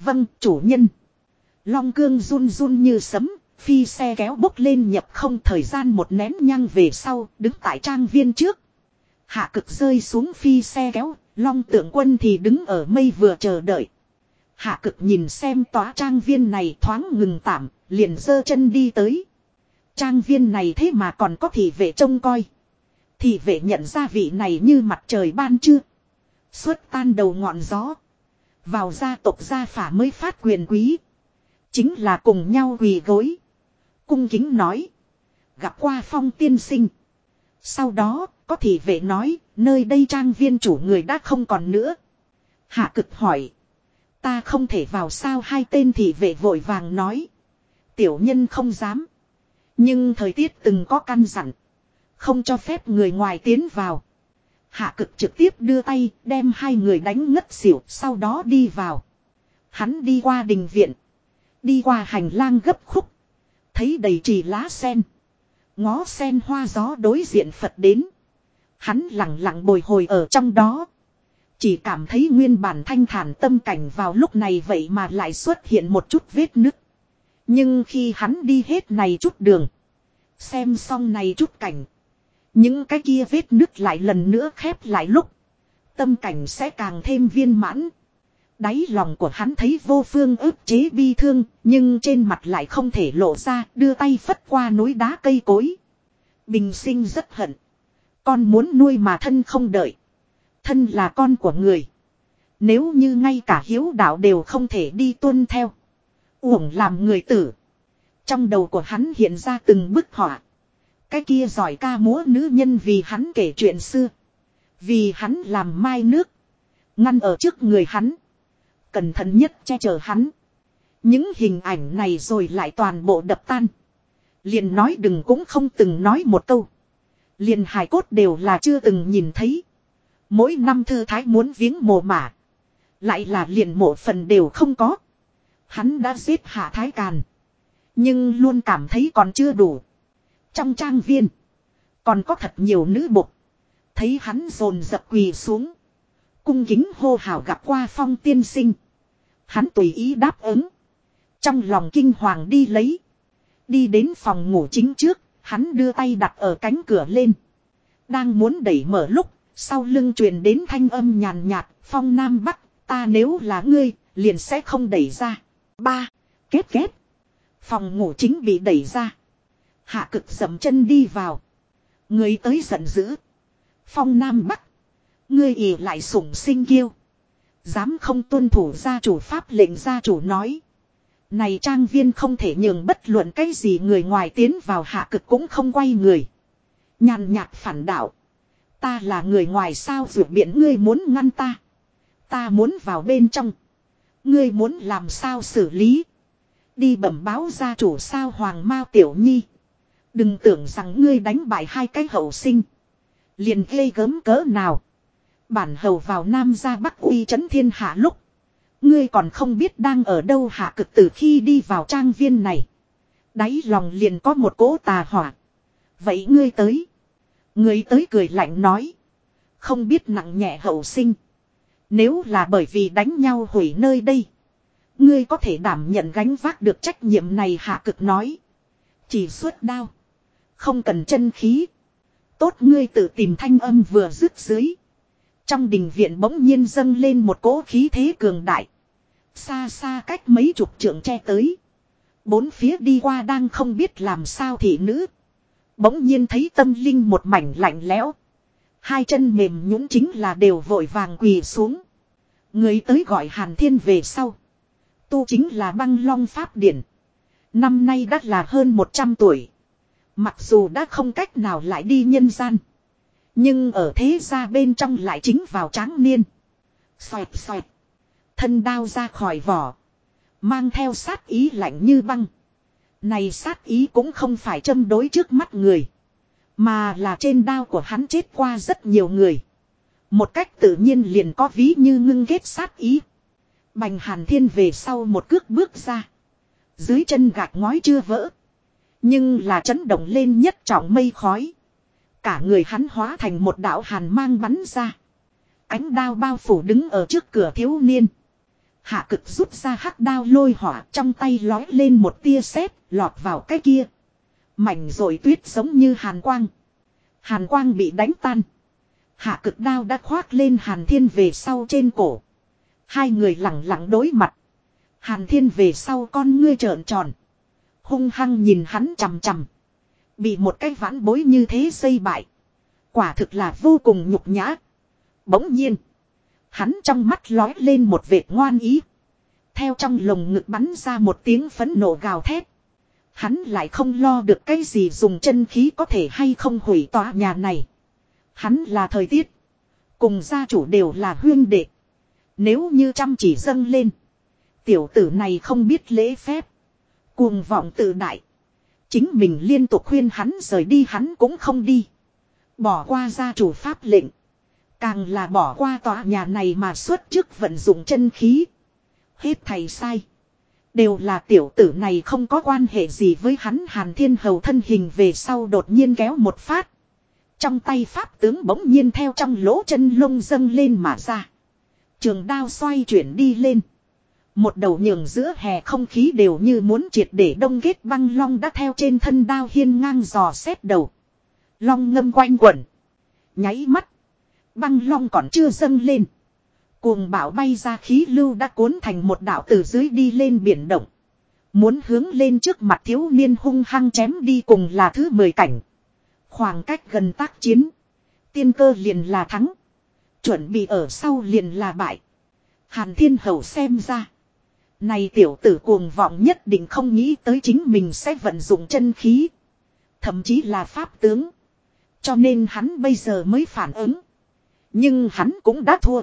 Vâng, chủ nhân. Long cương run run như sấm, phi xe kéo bốc lên nhập không thời gian một nén nhăng về sau, đứng tại trang viên trước. Hạ cực rơi xuống phi xe kéo, long tượng quân thì đứng ở mây vừa chờ đợi. Hạ cực nhìn xem tòa trang viên này thoáng ngừng tạm, liền dơ chân đi tới. Trang viên này thế mà còn có thị vệ trông coi. Thị vệ nhận ra vị này như mặt trời ban chưa. Suốt tan đầu ngọn gió. Vào gia tộc gia phả mới phát quyền quý. Chính là cùng nhau quỳ gối. Cung kính nói. Gặp qua phong tiên sinh. Sau đó, có thị vệ nói, nơi đây trang viên chủ người đã không còn nữa. Hạ cực hỏi. Ta không thể vào sao hai tên thị vệ vội vàng nói. Tiểu nhân không dám. Nhưng thời tiết từng có căn dặn. Không cho phép người ngoài tiến vào. Hạ cực trực tiếp đưa tay đem hai người đánh ngất xỉu sau đó đi vào. Hắn đi qua đình viện. Đi qua hành lang gấp khúc. Thấy đầy trì lá sen. Ngó sen hoa gió đối diện Phật đến. Hắn lặng lặng bồi hồi ở trong đó. Chỉ cảm thấy nguyên bản thanh thản tâm cảnh vào lúc này vậy mà lại xuất hiện một chút vết nứt. Nhưng khi hắn đi hết này chút đường. Xem xong này chút cảnh. Những cái kia vết nứt lại lần nữa khép lại lúc. Tâm cảnh sẽ càng thêm viên mãn. Đáy lòng của hắn thấy vô phương ức chế bi thương, nhưng trên mặt lại không thể lộ ra, đưa tay phất qua núi đá cây cối. Bình sinh rất hận. Con muốn nuôi mà thân không đợi. Thân là con của người. Nếu như ngay cả hiếu đạo đều không thể đi tuân theo. Uổng làm người tử. Trong đầu của hắn hiện ra từng bức họa. Cái kia giỏi ca múa nữ nhân vì hắn kể chuyện xưa. Vì hắn làm mai nước. Ngăn ở trước người hắn. Cẩn thận nhất che chở hắn. Những hình ảnh này rồi lại toàn bộ đập tan. Liền nói đừng cũng không từng nói một câu. Liền hài cốt đều là chưa từng nhìn thấy. Mỗi năm thư thái muốn viếng mồ mả. Lại là liền mộ phần đều không có. Hắn đã giết hạ thái càn. Nhưng luôn cảm thấy còn chưa đủ. Trong trang viên. Còn có thật nhiều nữ bục. Thấy hắn rồn dập quỳ xuống. Cung kính hô hào gặp qua phong tiên sinh. Hắn tùy ý đáp ứng. Trong lòng kinh hoàng đi lấy. Đi đến phòng ngủ chính trước. Hắn đưa tay đặt ở cánh cửa lên. Đang muốn đẩy mở lúc. Sau lưng truyền đến thanh âm nhàn nhạt. Phong Nam Bắc. Ta nếu là ngươi. Liền sẽ không đẩy ra. Ba. Kết kết. Phòng ngủ chính bị đẩy ra. Hạ cực dầm chân đi vào. Người tới giận dữ. Phong Nam Bắc. Ngươi ỉ lại sủng sinh kiêu. Dám không tuân thủ gia chủ pháp lệnh gia chủ nói. Này trang viên không thể nhường bất luận cái gì người ngoài tiến vào hạ cực cũng không quay người. Nhàn nhạt phản đạo. Ta là người ngoài sao vượt biển ngươi muốn ngăn ta. Ta muốn vào bên trong. Ngươi muốn làm sao xử lý. Đi bẩm báo gia chủ sao Hoàng Mao Tiểu Nhi. Đừng tưởng rằng ngươi đánh bại hai cái hậu sinh. Liền ghê gớm cỡ nào. Bản hầu vào Nam ra Bắc uy chấn thiên hạ lúc. Ngươi còn không biết đang ở đâu hạ cực từ khi đi vào trang viên này. Đáy lòng liền có một cỗ tà hỏa. Vậy ngươi tới. Ngươi tới cười lạnh nói. Không biết nặng nhẹ hậu sinh. Nếu là bởi vì đánh nhau hủy nơi đây. Ngươi có thể đảm nhận gánh vác được trách nhiệm này hạ cực nói. Chỉ suốt đao. Không cần chân khí. Tốt ngươi tự tìm thanh âm vừa dứt dưới. Trong đình viện bỗng nhiên dâng lên một cỗ khí thế cường đại. Xa xa cách mấy chục trượng che tới. Bốn phía đi qua đang không biết làm sao thị nữ. Bỗng nhiên thấy tâm linh một mảnh lạnh lẽo. Hai chân mềm nhũn chính là đều vội vàng quỳ xuống. Người tới gọi Hàn Thiên về sau. Tu chính là băng long pháp điển. Năm nay đã là hơn 100 tuổi. Mặc dù đã không cách nào lại đi nhân gian. Nhưng ở thế gia bên trong lại chính vào tráng niên. Xoẹt xoẹt. Thân đao ra khỏi vỏ. Mang theo sát ý lạnh như băng. Này sát ý cũng không phải châm đối trước mắt người. Mà là trên đao của hắn chết qua rất nhiều người. Một cách tự nhiên liền có ví như ngưng ghét sát ý. Bành hàn thiên về sau một cước bước ra. Dưới chân gạc ngói chưa vỡ. Nhưng là chấn động lên nhất trọng mây khói. Cả người hắn hóa thành một đạo hàn mang bắn ra. Ánh đao bao phủ đứng ở trước cửa thiếu niên. Hạ cực rút ra hắc đao lôi hỏa trong tay lói lên một tia sét, lọt vào cái kia. Mảnh rồi tuyết giống như hàn quang. Hàn quang bị đánh tan. Hạ cực đao đã khoác lên hàn thiên về sau trên cổ. Hai người lặng lặng đối mặt. Hàn thiên về sau con ngươi trợn tròn. Hung hăng nhìn hắn chằm chằm. Bị một cái vãn bối như thế xây bại. Quả thực là vô cùng nhục nhã. Bỗng nhiên. Hắn trong mắt lói lên một vệt ngoan ý. Theo trong lồng ngực bắn ra một tiếng phấn nộ gào thét. Hắn lại không lo được cái gì dùng chân khí có thể hay không hủy tòa nhà này. Hắn là thời tiết. Cùng gia chủ đều là huyên đệ. Nếu như chăm chỉ dâng lên. Tiểu tử này không biết lễ phép. Cuồng vọng tự đại. Chính mình liên tục khuyên hắn rời đi, hắn cũng không đi. Bỏ qua gia chủ pháp lệnh. Càng là bỏ qua tòa nhà này mà xuất trước vận dụng chân khí. Hết thầy sai. Đều là tiểu tử này không có quan hệ gì với hắn Hàn Thiên Hầu thân hình về sau đột nhiên kéo một phát. Trong tay pháp tướng bỗng nhiên theo trong lỗ chân lông dâng lên mà ra. Trường đao xoay chuyển đi lên. Một đầu nhường giữa hè không khí đều như muốn triệt để đông ghét băng long đã theo trên thân đao hiên ngang dò xét đầu. Long ngâm quanh quẩn. Nháy mắt. Băng long còn chưa dâng lên. Cuồng bão bay ra khí lưu đã cuốn thành một đạo từ dưới đi lên biển động. Muốn hướng lên trước mặt thiếu niên hung hăng chém đi cùng là thứ mười cảnh. Khoảng cách gần tác chiến. Tiên cơ liền là thắng. Chuẩn bị ở sau liền là bại. Hàn thiên hầu xem ra. Này tiểu tử cuồng vọng nhất định không nghĩ tới chính mình sẽ vận dụng chân khí. Thậm chí là pháp tướng. Cho nên hắn bây giờ mới phản ứng. Nhưng hắn cũng đã thua.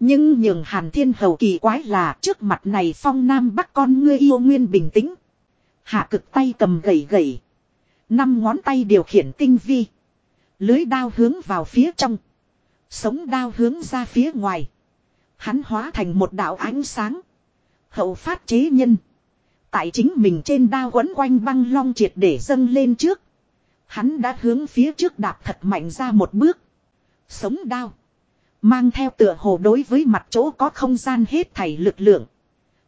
Nhưng nhường hàn thiên hầu kỳ quái là trước mặt này phong nam bắc con ngươi yêu nguyên bình tĩnh. Hạ cực tay cầm gầy gầy. Năm ngón tay điều khiển tinh vi. Lưới đao hướng vào phía trong. Sống đao hướng ra phía ngoài. Hắn hóa thành một đạo ánh sáng. Hậu phát chế nhân. Tại chính mình trên đao quấn quanh băng long triệt để dâng lên trước. Hắn đã hướng phía trước đạp thật mạnh ra một bước. Sống đao. Mang theo tựa hồ đối với mặt chỗ có không gian hết thảy lực lượng.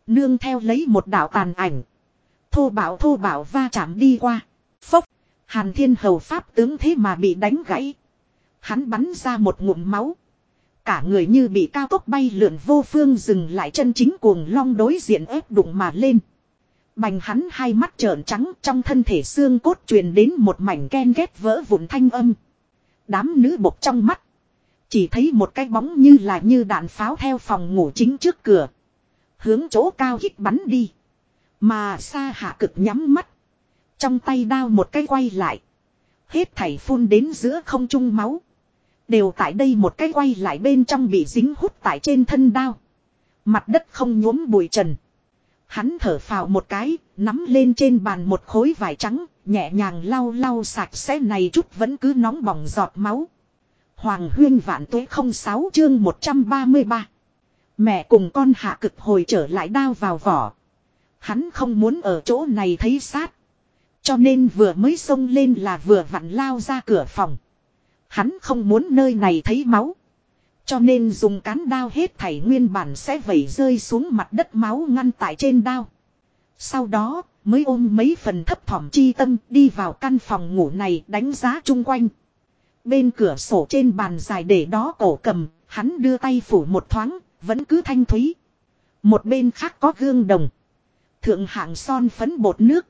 Nương theo lấy một đạo tàn ảnh. Thô bảo thô bảo va chạm đi qua. Phốc. Hàn thiên hầu pháp tướng thế mà bị đánh gãy. Hắn bắn ra một ngụm máu. Cả người như bị cao tốc bay lượn vô phương dừng lại chân chính cuồng long đối diện ép đụng mà lên. Bành hắn hai mắt trợn trắng, trong thân thể xương cốt truyền đến một mảnh ken ghét vỡ vụn thanh âm. Đám nữ bộc trong mắt. Chỉ thấy một cái bóng như là như đạn pháo theo phòng ngủ chính trước cửa. Hướng chỗ cao hít bắn đi. Mà xa hạ cực nhắm mắt. Trong tay đao một cái quay lại. Hết thảy phun đến giữa không trung máu. Đều tại đây một cái quay lại bên trong bị dính hút tại trên thân đao. Mặt đất không nhuốm bụi trần. Hắn thở phào một cái, nắm lên trên bàn một khối vải trắng, nhẹ nhàng lau lau sạch sẽ này chút vẫn cứ nóng bỏng giọt máu. Hoàng huyên vạn tuế 06 chương 133. Mẹ cùng con hạ cực hồi trở lại đao vào vỏ. Hắn không muốn ở chỗ này thấy sát. Cho nên vừa mới xông lên là vừa vặn lao ra cửa phòng. Hắn không muốn nơi này thấy máu. Cho nên dùng cán đao hết thảy nguyên bản sẽ vẩy rơi xuống mặt đất máu ngăn tại trên đao. Sau đó mới ôm mấy phần thấp thỏm chi tâm đi vào căn phòng ngủ này đánh giá chung quanh. Bên cửa sổ trên bàn dài để đó cổ cầm, hắn đưa tay phủ một thoáng, vẫn cứ thanh thúy. Một bên khác có gương đồng. Thượng hạng son phấn bột nước.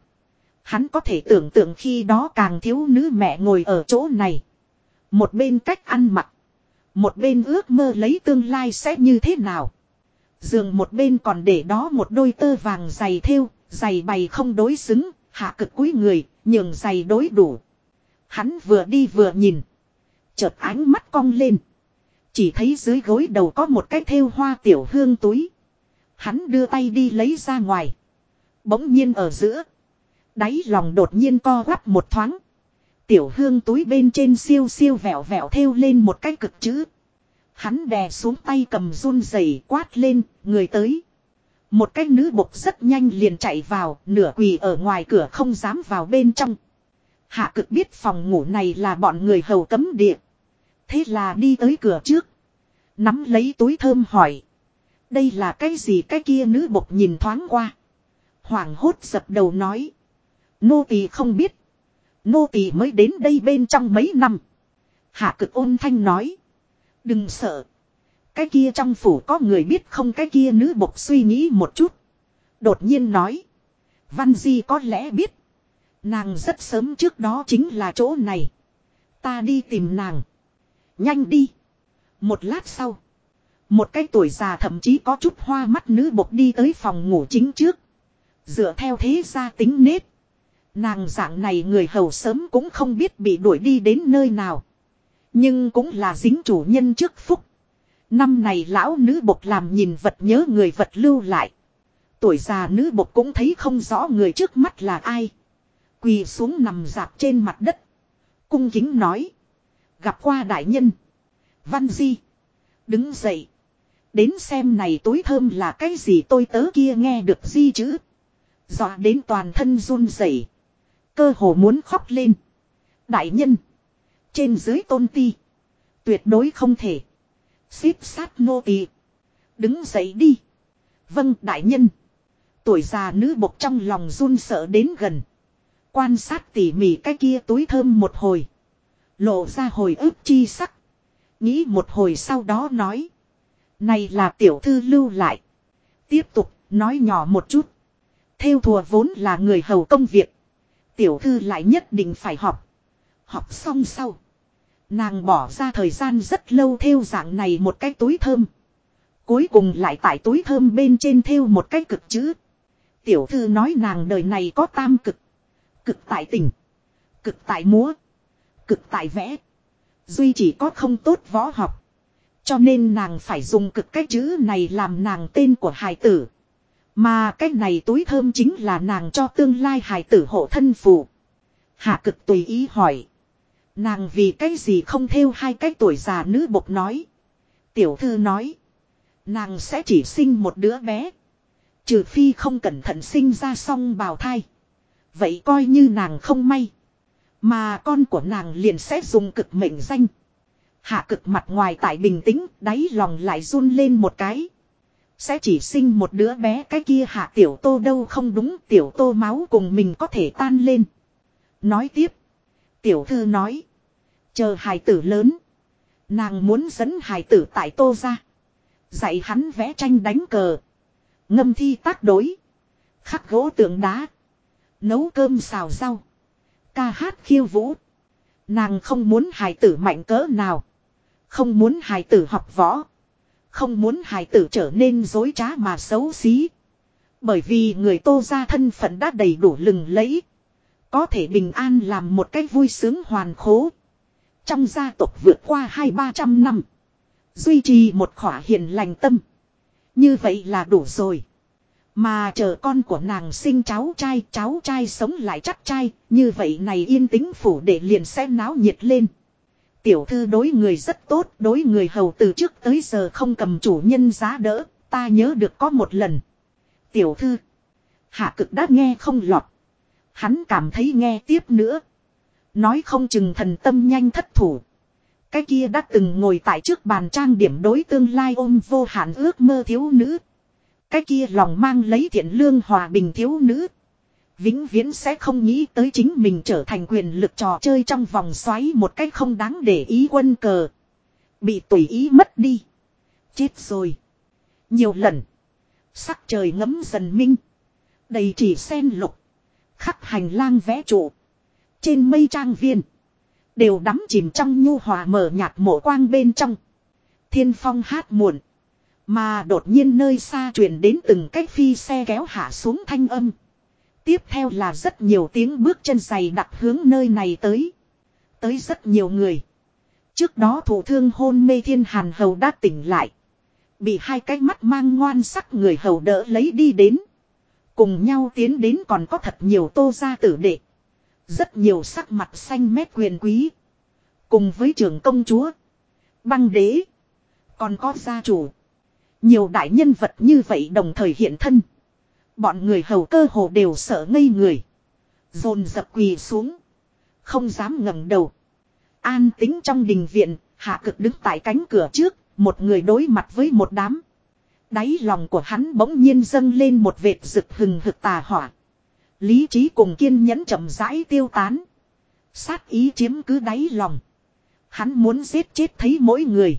Hắn có thể tưởng tượng khi đó càng thiếu nữ mẹ ngồi ở chỗ này. Một bên cách ăn mặc. Một bên ước mơ lấy tương lai sẽ như thế nào. Giường một bên còn để đó một đôi tơ vàng dày thêu, dày bày không đối xứng, hạ cực cúi người, nhường dày đối đủ. Hắn vừa đi vừa nhìn. Chợt ánh mắt cong lên. Chỉ thấy dưới gối đầu có một cái thêu hoa tiểu hương túi. Hắn đưa tay đi lấy ra ngoài. Bỗng nhiên ở giữa. Đáy lòng đột nhiên co quắp một thoáng. Tiểu hương túi bên trên siêu siêu vẹo vẹo thêu lên một cái cực chữ. Hắn đè xuống tay cầm run rẩy quát lên, người tới. Một cái nữ bục rất nhanh liền chạy vào, nửa quỳ ở ngoài cửa không dám vào bên trong. Hạ cực biết phòng ngủ này là bọn người hầu cấm địa. Thế là đi tới cửa trước. Nắm lấy túi thơm hỏi. Đây là cái gì cái kia nữ bục nhìn thoáng qua. Hoàng hốt dập đầu nói. Nô tỳ không biết. Nô tỳ mới đến đây bên trong mấy năm. Hạ cực ôn thanh nói. Đừng sợ. Cái kia trong phủ có người biết không cái kia nữ bộc suy nghĩ một chút. Đột nhiên nói. Văn Di có lẽ biết. Nàng rất sớm trước đó chính là chỗ này. Ta đi tìm nàng. Nhanh đi. Một lát sau. Một cái tuổi già thậm chí có chút hoa mắt nữ bộc đi tới phòng ngủ chính trước. Dựa theo thế gia tính nết. Nàng dạng này người hầu sớm cũng không biết bị đuổi đi đến nơi nào. Nhưng cũng là dính chủ nhân trước phúc. Năm này lão nữ bộc làm nhìn vật nhớ người vật lưu lại. Tuổi già nữ bộc cũng thấy không rõ người trước mắt là ai. Quỳ xuống nằm dạp trên mặt đất. Cung kính nói. Gặp qua đại nhân. Văn Di. Đứng dậy. Đến xem này túi thơm là cái gì tôi tớ kia nghe được Di chữ. Dọa đến toàn thân run rẩy Cơ hồ muốn khóc lên. Đại nhân. Trên dưới tôn ti. Tuyệt đối không thể. Xếp sát nô tỳ. Đứng dậy đi. Vâng đại nhân. Tuổi già nữ bộc trong lòng run sợ đến gần. Quan sát tỉ mỉ cái kia túi thơm một hồi. Lộ ra hồi ức chi sắc. Nghĩ một hồi sau đó nói. Này là tiểu thư lưu lại. Tiếp tục, nói nhỏ một chút. Theo thùa vốn là người hầu công việc. Tiểu thư lại nhất định phải học. Học xong sau. Nàng bỏ ra thời gian rất lâu theo dạng này một cái túi thơm. Cuối cùng lại tại túi thơm bên trên theo một cái cực chữ. Tiểu thư nói nàng đời này có tam cực. Cực tại tình. Cực tại múa. Cực tại vẽ. Duy chỉ có không tốt võ học. Cho nên nàng phải dùng cực cái chữ này làm nàng tên của hài tử. Mà cái này túi thơm chính là nàng cho tương lai hài tử hộ thân phù. Hạ cực tùy ý hỏi. Nàng vì cái gì không theo hai cái tuổi già nữ bộc nói. Tiểu thư nói. Nàng sẽ chỉ sinh một đứa bé. Trừ phi không cẩn thận sinh ra xong bào thai. Vậy coi như nàng không may. Mà con của nàng liền sẽ dùng cực mệnh danh. Hạ cực mặt ngoài tại bình tĩnh, đáy lòng lại run lên một cái. Sẽ chỉ sinh một đứa bé cái kia hạ tiểu tô đâu không đúng, tiểu tô máu cùng mình có thể tan lên. Nói tiếp. Tiểu thư nói. Chờ hài tử lớn. Nàng muốn dẫn hài tử tại tô ra. Dạy hắn vẽ tranh đánh cờ. Ngâm thi tác đối. Khắc gỗ tượng đá. Nấu cơm xào rau. Ca hát khiêu vũ. Nàng không muốn hài tử mạnh cỡ nào. Không muốn hài tử học võ. Không muốn hài tử trở nên dối trá mà xấu xí. Bởi vì người tô ra thân phận đã đầy đủ lừng lẫy. Có thể bình an làm một cách vui sướng hoàn khố. Trong gia tộc vượt qua hai ba trăm năm. Duy trì một khỏa hiền lành tâm. Như vậy là đủ rồi. Mà chờ con của nàng sinh cháu trai, cháu trai sống lại chắc trai, như vậy này yên tĩnh phủ để liền sẽ náo nhiệt lên. Tiểu thư đối người rất tốt, đối người hầu từ trước tới giờ không cầm chủ nhân giá đỡ, ta nhớ được có một lần. Tiểu thư, hạ cực đã nghe không lọt. Hắn cảm thấy nghe tiếp nữa. Nói không chừng thần tâm nhanh thất thủ. Cái kia đã từng ngồi tại trước bàn trang điểm đối tương lai ôm vô hạn ước mơ thiếu nữ. Cái kia lòng mang lấy thiện lương hòa bình thiếu nữ. Vĩnh viễn sẽ không nghĩ tới chính mình trở thành quyền lực trò chơi trong vòng xoáy một cách không đáng để ý quân cờ. Bị tùy ý mất đi. Chết rồi. Nhiều lần. Sắc trời ngấm dần minh. Đầy chỉ sen lục. Khắp hành lang vẽ trụ. Trên mây trang viên. Đều đắm chìm trong nhu hòa mở nhạt mộ quang bên trong. Thiên phong hát muộn. Mà đột nhiên nơi xa truyền đến từng cách phi xe kéo hạ xuống thanh âm. Tiếp theo là rất nhiều tiếng bước chân dày đặc hướng nơi này tới. Tới rất nhiều người. Trước đó thủ thương hôn mê thiên hàn hầu đã tỉnh lại. Bị hai cái mắt mang ngoan sắc người hầu đỡ lấy đi đến. Cùng nhau tiến đến còn có thật nhiều tô gia tử đệ. Rất nhiều sắc mặt xanh mét quyền quý. Cùng với trưởng công chúa. Băng đế. Còn có gia chủ. Nhiều đại nhân vật như vậy đồng thời hiện thân. Bọn người hầu cơ hồ đều sợ ngây người. Dồn dập quỳ xuống. Không dám ngẩng đầu. An tính trong đình viện, hạ cực đứng tại cánh cửa trước, một người đối mặt với một đám. Đáy lòng của hắn bỗng nhiên dâng lên một vệt rực hừng hực tà hỏa. Lý trí cùng kiên nhẫn chậm rãi tiêu tán. Sát ý chiếm cứ đáy lòng. Hắn muốn giết chết thấy mỗi người.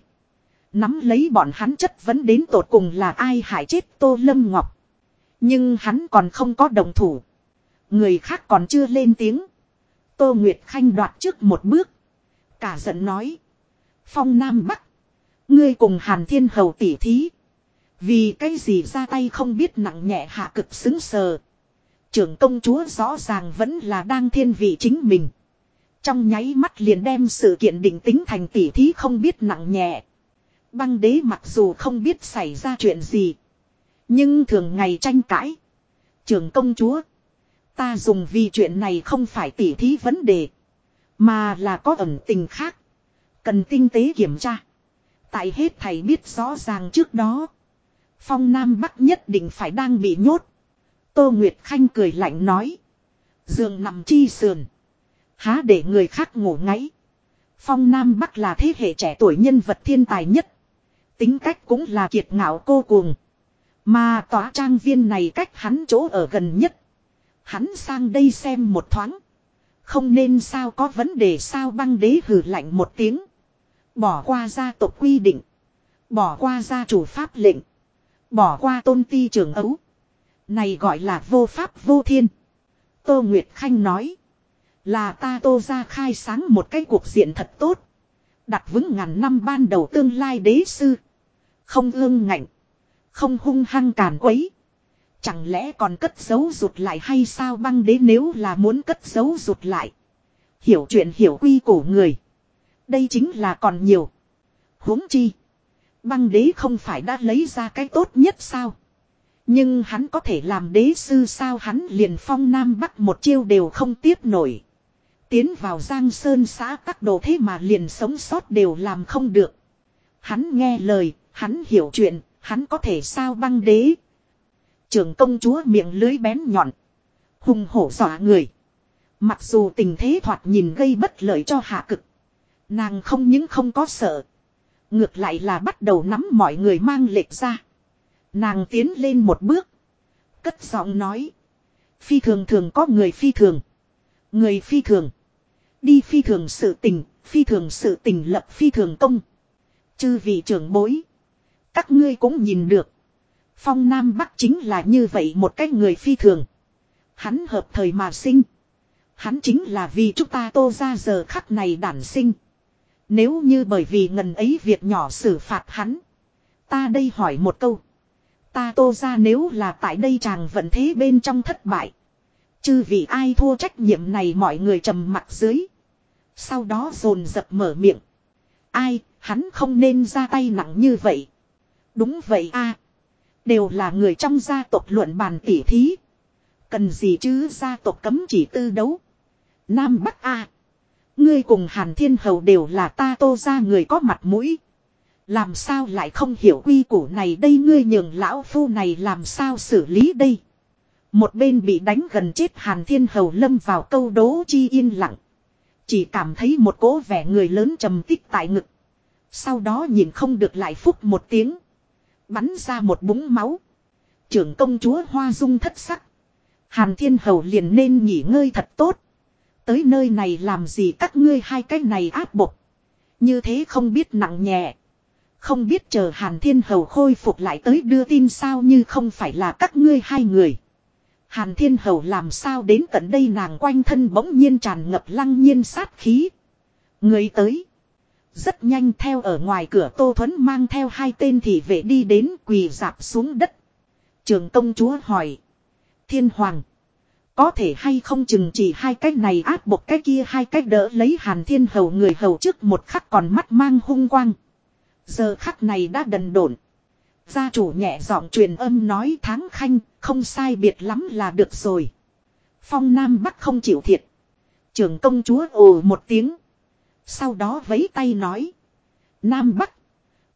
Nắm lấy bọn hắn chất vấn đến tột cùng là ai hại chết Tô Lâm Ngọc. Nhưng hắn còn không có đồng thủ. Người khác còn chưa lên tiếng. Tô Nguyệt Khanh đoạt trước một bước. Cả giận nói. Phong Nam Bắc. Ngươi cùng Hàn Thiên Hầu tỉ thí. Vì cái gì ra tay không biết nặng nhẹ hạ cực xứng sờ. Trưởng công chúa rõ ràng vẫn là đang thiên vị chính mình. Trong nháy mắt liền đem sự kiện định tính thành tỉ thí không biết nặng nhẹ. Băng đế mặc dù không biết xảy ra chuyện gì. Nhưng thường ngày tranh cãi. Trưởng công chúa. Ta dùng vì chuyện này không phải tỉ thí vấn đề. Mà là có ẩn tình khác. Cần tinh tế kiểm tra. Tại hết thầy biết rõ ràng trước đó. Phong Nam Bắc nhất định phải đang bị nhốt. Tô Nguyệt Khanh cười lạnh nói. giường nằm chi sườn. Há để người khác ngủ ngáy. Phong Nam Bắc là thế hệ trẻ tuổi nhân vật thiên tài nhất. Tính cách cũng là kiệt ngạo cô cuồng. Mà tòa trang viên này cách hắn chỗ ở gần nhất. Hắn sang đây xem một thoáng. Không nên sao có vấn đề sao băng đế hử lạnh một tiếng. Bỏ qua gia tộc quy định. Bỏ qua gia chủ pháp lệnh. Bỏ qua tôn ti trường ấu. Này gọi là vô pháp vô thiên. Tô Nguyệt Khanh nói. Là ta tô ra khai sáng một cái cuộc diện thật tốt. Đặt vững ngàn năm ban đầu tương lai đế sư. Không ương ngạnh. Không hung hăng càn quấy. Chẳng lẽ còn cất giấu rụt lại hay sao băng đế nếu là muốn cất giấu rụt lại. Hiểu chuyện hiểu quy của người. Đây chính là còn nhiều. huống chi. Băng đế không phải đã lấy ra cái tốt nhất sao? Nhưng hắn có thể làm đế sư sao hắn liền phong nam bắc một chiêu đều không tiếp nổi. Tiến vào giang sơn xã các đồ thế mà liền sống sót đều làm không được. Hắn nghe lời, hắn hiểu chuyện, hắn có thể sao băng đế. Trưởng công chúa miệng lưới bén nhọn. Hùng hổ dọa người. Mặc dù tình thế thoạt nhìn gây bất lợi cho hạ cực. Nàng không những không có sợ. Ngược lại là bắt đầu nắm mọi người mang lệch ra. Nàng tiến lên một bước. Cất giọng nói. Phi thường thường có người phi thường. Người phi thường. Đi phi thường sự tình. Phi thường sự tình lập phi thường công. Chư vị trưởng bối. Các ngươi cũng nhìn được. Phong Nam Bắc chính là như vậy một cái người phi thường. Hắn hợp thời mà sinh. Hắn chính là vì chúng ta tô ra giờ khắc này đản sinh. Nếu như bởi vì ngần ấy việc nhỏ xử phạt hắn. Ta đây hỏi một câu. Ta tô ra nếu là tại đây chàng vận thế bên trong thất bại. Chư vì ai thua trách nhiệm này mọi người trầm mặt dưới. Sau đó dồn dập mở miệng. Ai, hắn không nên ra tay nặng như vậy. Đúng vậy a Đều là người trong gia tộc luận bàn tỉ thí. Cần gì chứ gia tộc cấm chỉ tư đấu. Nam Bắc a Ngươi cùng Hàn Thiên Hầu đều là ta tô ra người có mặt mũi. Làm sao lại không hiểu quy củ này đây ngươi nhường lão phu này làm sao xử lý đây. Một bên bị đánh gần chết Hàn Thiên Hầu lâm vào câu đố chi yên lặng. Chỉ cảm thấy một cỗ vẻ người lớn trầm tích tại ngực. Sau đó nhìn không được lại phúc một tiếng. Bắn ra một búng máu. Trưởng công chúa Hoa Dung thất sắc. Hàn Thiên Hầu liền nên nghỉ ngơi thật tốt. Tới nơi này làm gì các ngươi hai cái này áp bộc. Như thế không biết nặng nhẹ. Không biết chờ Hàn Thiên Hầu khôi phục lại tới đưa tin sao như không phải là các ngươi hai người. Hàn Thiên Hầu làm sao đến tận đây nàng quanh thân bỗng nhiên tràn ngập lăng nhiên sát khí. Người tới. Rất nhanh theo ở ngoài cửa Tô Thuấn mang theo hai tên thị vệ đi đến quỳ dạp xuống đất. Trường công chúa hỏi. Thiên Hoàng. Có thể hay không chừng chỉ hai cái này áp một cái kia hai cái đỡ lấy hàn thiên hầu người hầu trước một khắc còn mắt mang hung quang. Giờ khắc này đã đần độn. Gia chủ nhẹ giọng truyền âm nói tháng khanh, không sai biệt lắm là được rồi. Phong Nam Bắc không chịu thiệt. trường công chúa ồ một tiếng. Sau đó vấy tay nói. Nam Bắc.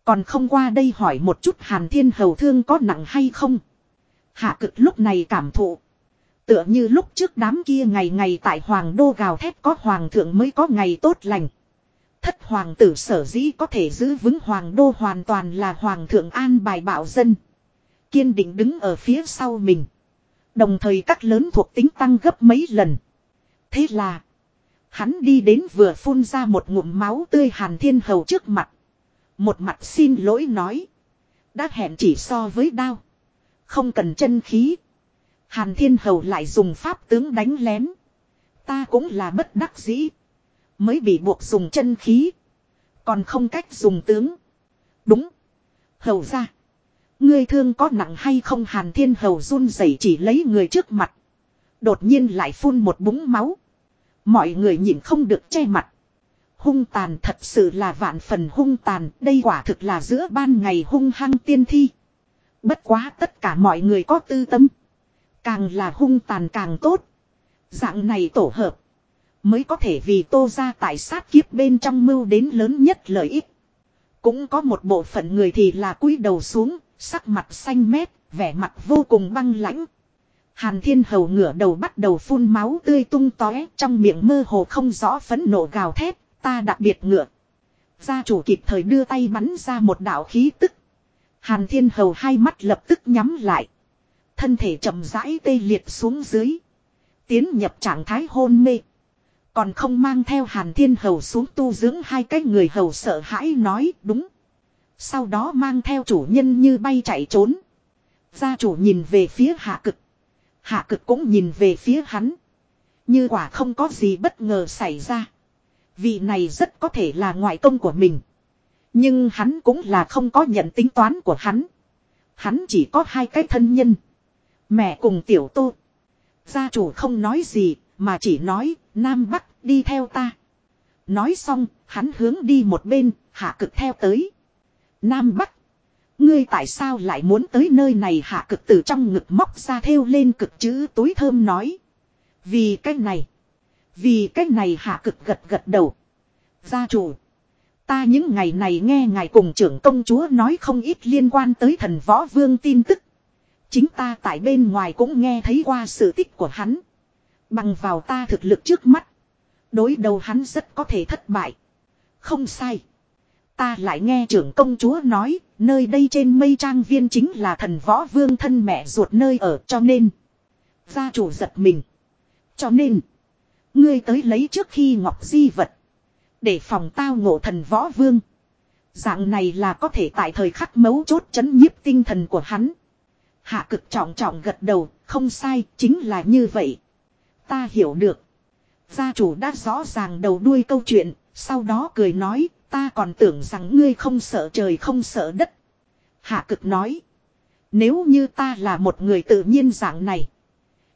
Còn không qua đây hỏi một chút Hàn Thiên Hầu thương có nặng hay không. Hạ cực lúc này cảm thụ. Tựa như lúc trước đám kia ngày ngày tại Hoàng Đô gào thét có Hoàng thượng mới có ngày tốt lành. Thất Hoàng tử sở dĩ có thể giữ vững Hoàng Đô hoàn toàn là Hoàng thượng an bài bảo dân. Kiên định đứng ở phía sau mình. Đồng thời các lớn thuộc tính tăng gấp mấy lần. Thế là. Hắn đi đến vừa phun ra một ngụm máu tươi Hàn Thiên Hầu trước mặt. Một mặt xin lỗi nói. Đã hẹn chỉ so với đao. Không cần chân khí. Hàn Thiên Hầu lại dùng pháp tướng đánh lén. Ta cũng là bất đắc dĩ. Mới bị buộc dùng chân khí. Còn không cách dùng tướng. Đúng. Hầu ra. Ngươi thương có nặng hay không Hàn Thiên Hầu run rẩy chỉ lấy người trước mặt. Đột nhiên lại phun một búng máu. Mọi người nhìn không được che mặt. Hung tàn thật sự là vạn phần hung tàn. Đây quả thực là giữa ban ngày hung hăng tiên thi. Bất quá tất cả mọi người có tư tâm. Càng là hung tàn càng tốt. Dạng này tổ hợp. Mới có thể vì tô ra tại sát kiếp bên trong mưu đến lớn nhất lợi ích. Cũng có một bộ phận người thì là cúi đầu xuống, sắc mặt xanh mét, vẻ mặt vô cùng băng lãnh. Hàn thiên hầu ngửa đầu bắt đầu phun máu tươi tung tóe trong miệng mơ hồ không rõ phấn nộ gào thét, ta đặc biệt ngựa. Gia chủ kịp thời đưa tay bắn ra một đạo khí tức. Hàn thiên hầu hai mắt lập tức nhắm lại. Thân thể chậm rãi tê liệt xuống dưới. Tiến nhập trạng thái hôn mê. Còn không mang theo hàn thiên hầu xuống tu dưỡng hai cái người hầu sợ hãi nói đúng. Sau đó mang theo chủ nhân như bay chạy trốn. Gia chủ nhìn về phía hạ cực. Hạ cực cũng nhìn về phía hắn. Như quả không có gì bất ngờ xảy ra. Vị này rất có thể là ngoại công của mình. Nhưng hắn cũng là không có nhận tính toán của hắn. Hắn chỉ có hai cái thân nhân. Mẹ cùng tiểu tô. Gia chủ không nói gì, mà chỉ nói, Nam Bắc, đi theo ta. Nói xong, hắn hướng đi một bên, hạ cực theo tới. Nam Bắc. Ngươi tại sao lại muốn tới nơi này hạ cực từ trong ngực móc ra theo lên cực chữ túi thơm nói. Vì cái này. Vì cái này hạ cực gật gật đầu. Gia chủ. Ta những ngày này nghe ngài cùng trưởng công chúa nói không ít liên quan tới thần võ vương tin tức. Chính ta tại bên ngoài cũng nghe thấy qua sự tích của hắn. Bằng vào ta thực lực trước mắt. Đối đầu hắn rất có thể thất bại. Không sai. Ta lại nghe trưởng công chúa nói, nơi đây trên mây trang viên chính là thần võ vương thân mẹ ruột nơi ở cho nên. Gia chủ giật mình. Cho nên. Ngươi tới lấy trước khi ngọc di vật. Để phòng tao ngộ thần võ vương. Dạng này là có thể tại thời khắc mấu chốt chấn nhiếp tinh thần của hắn. Hạ cực trọng trọng gật đầu, không sai, chính là như vậy. Ta hiểu được. Gia chủ đã rõ ràng đầu đuôi câu chuyện, sau đó cười nói, ta còn tưởng rằng ngươi không sợ trời không sợ đất. Hạ cực nói, nếu như ta là một người tự nhiên dạng này.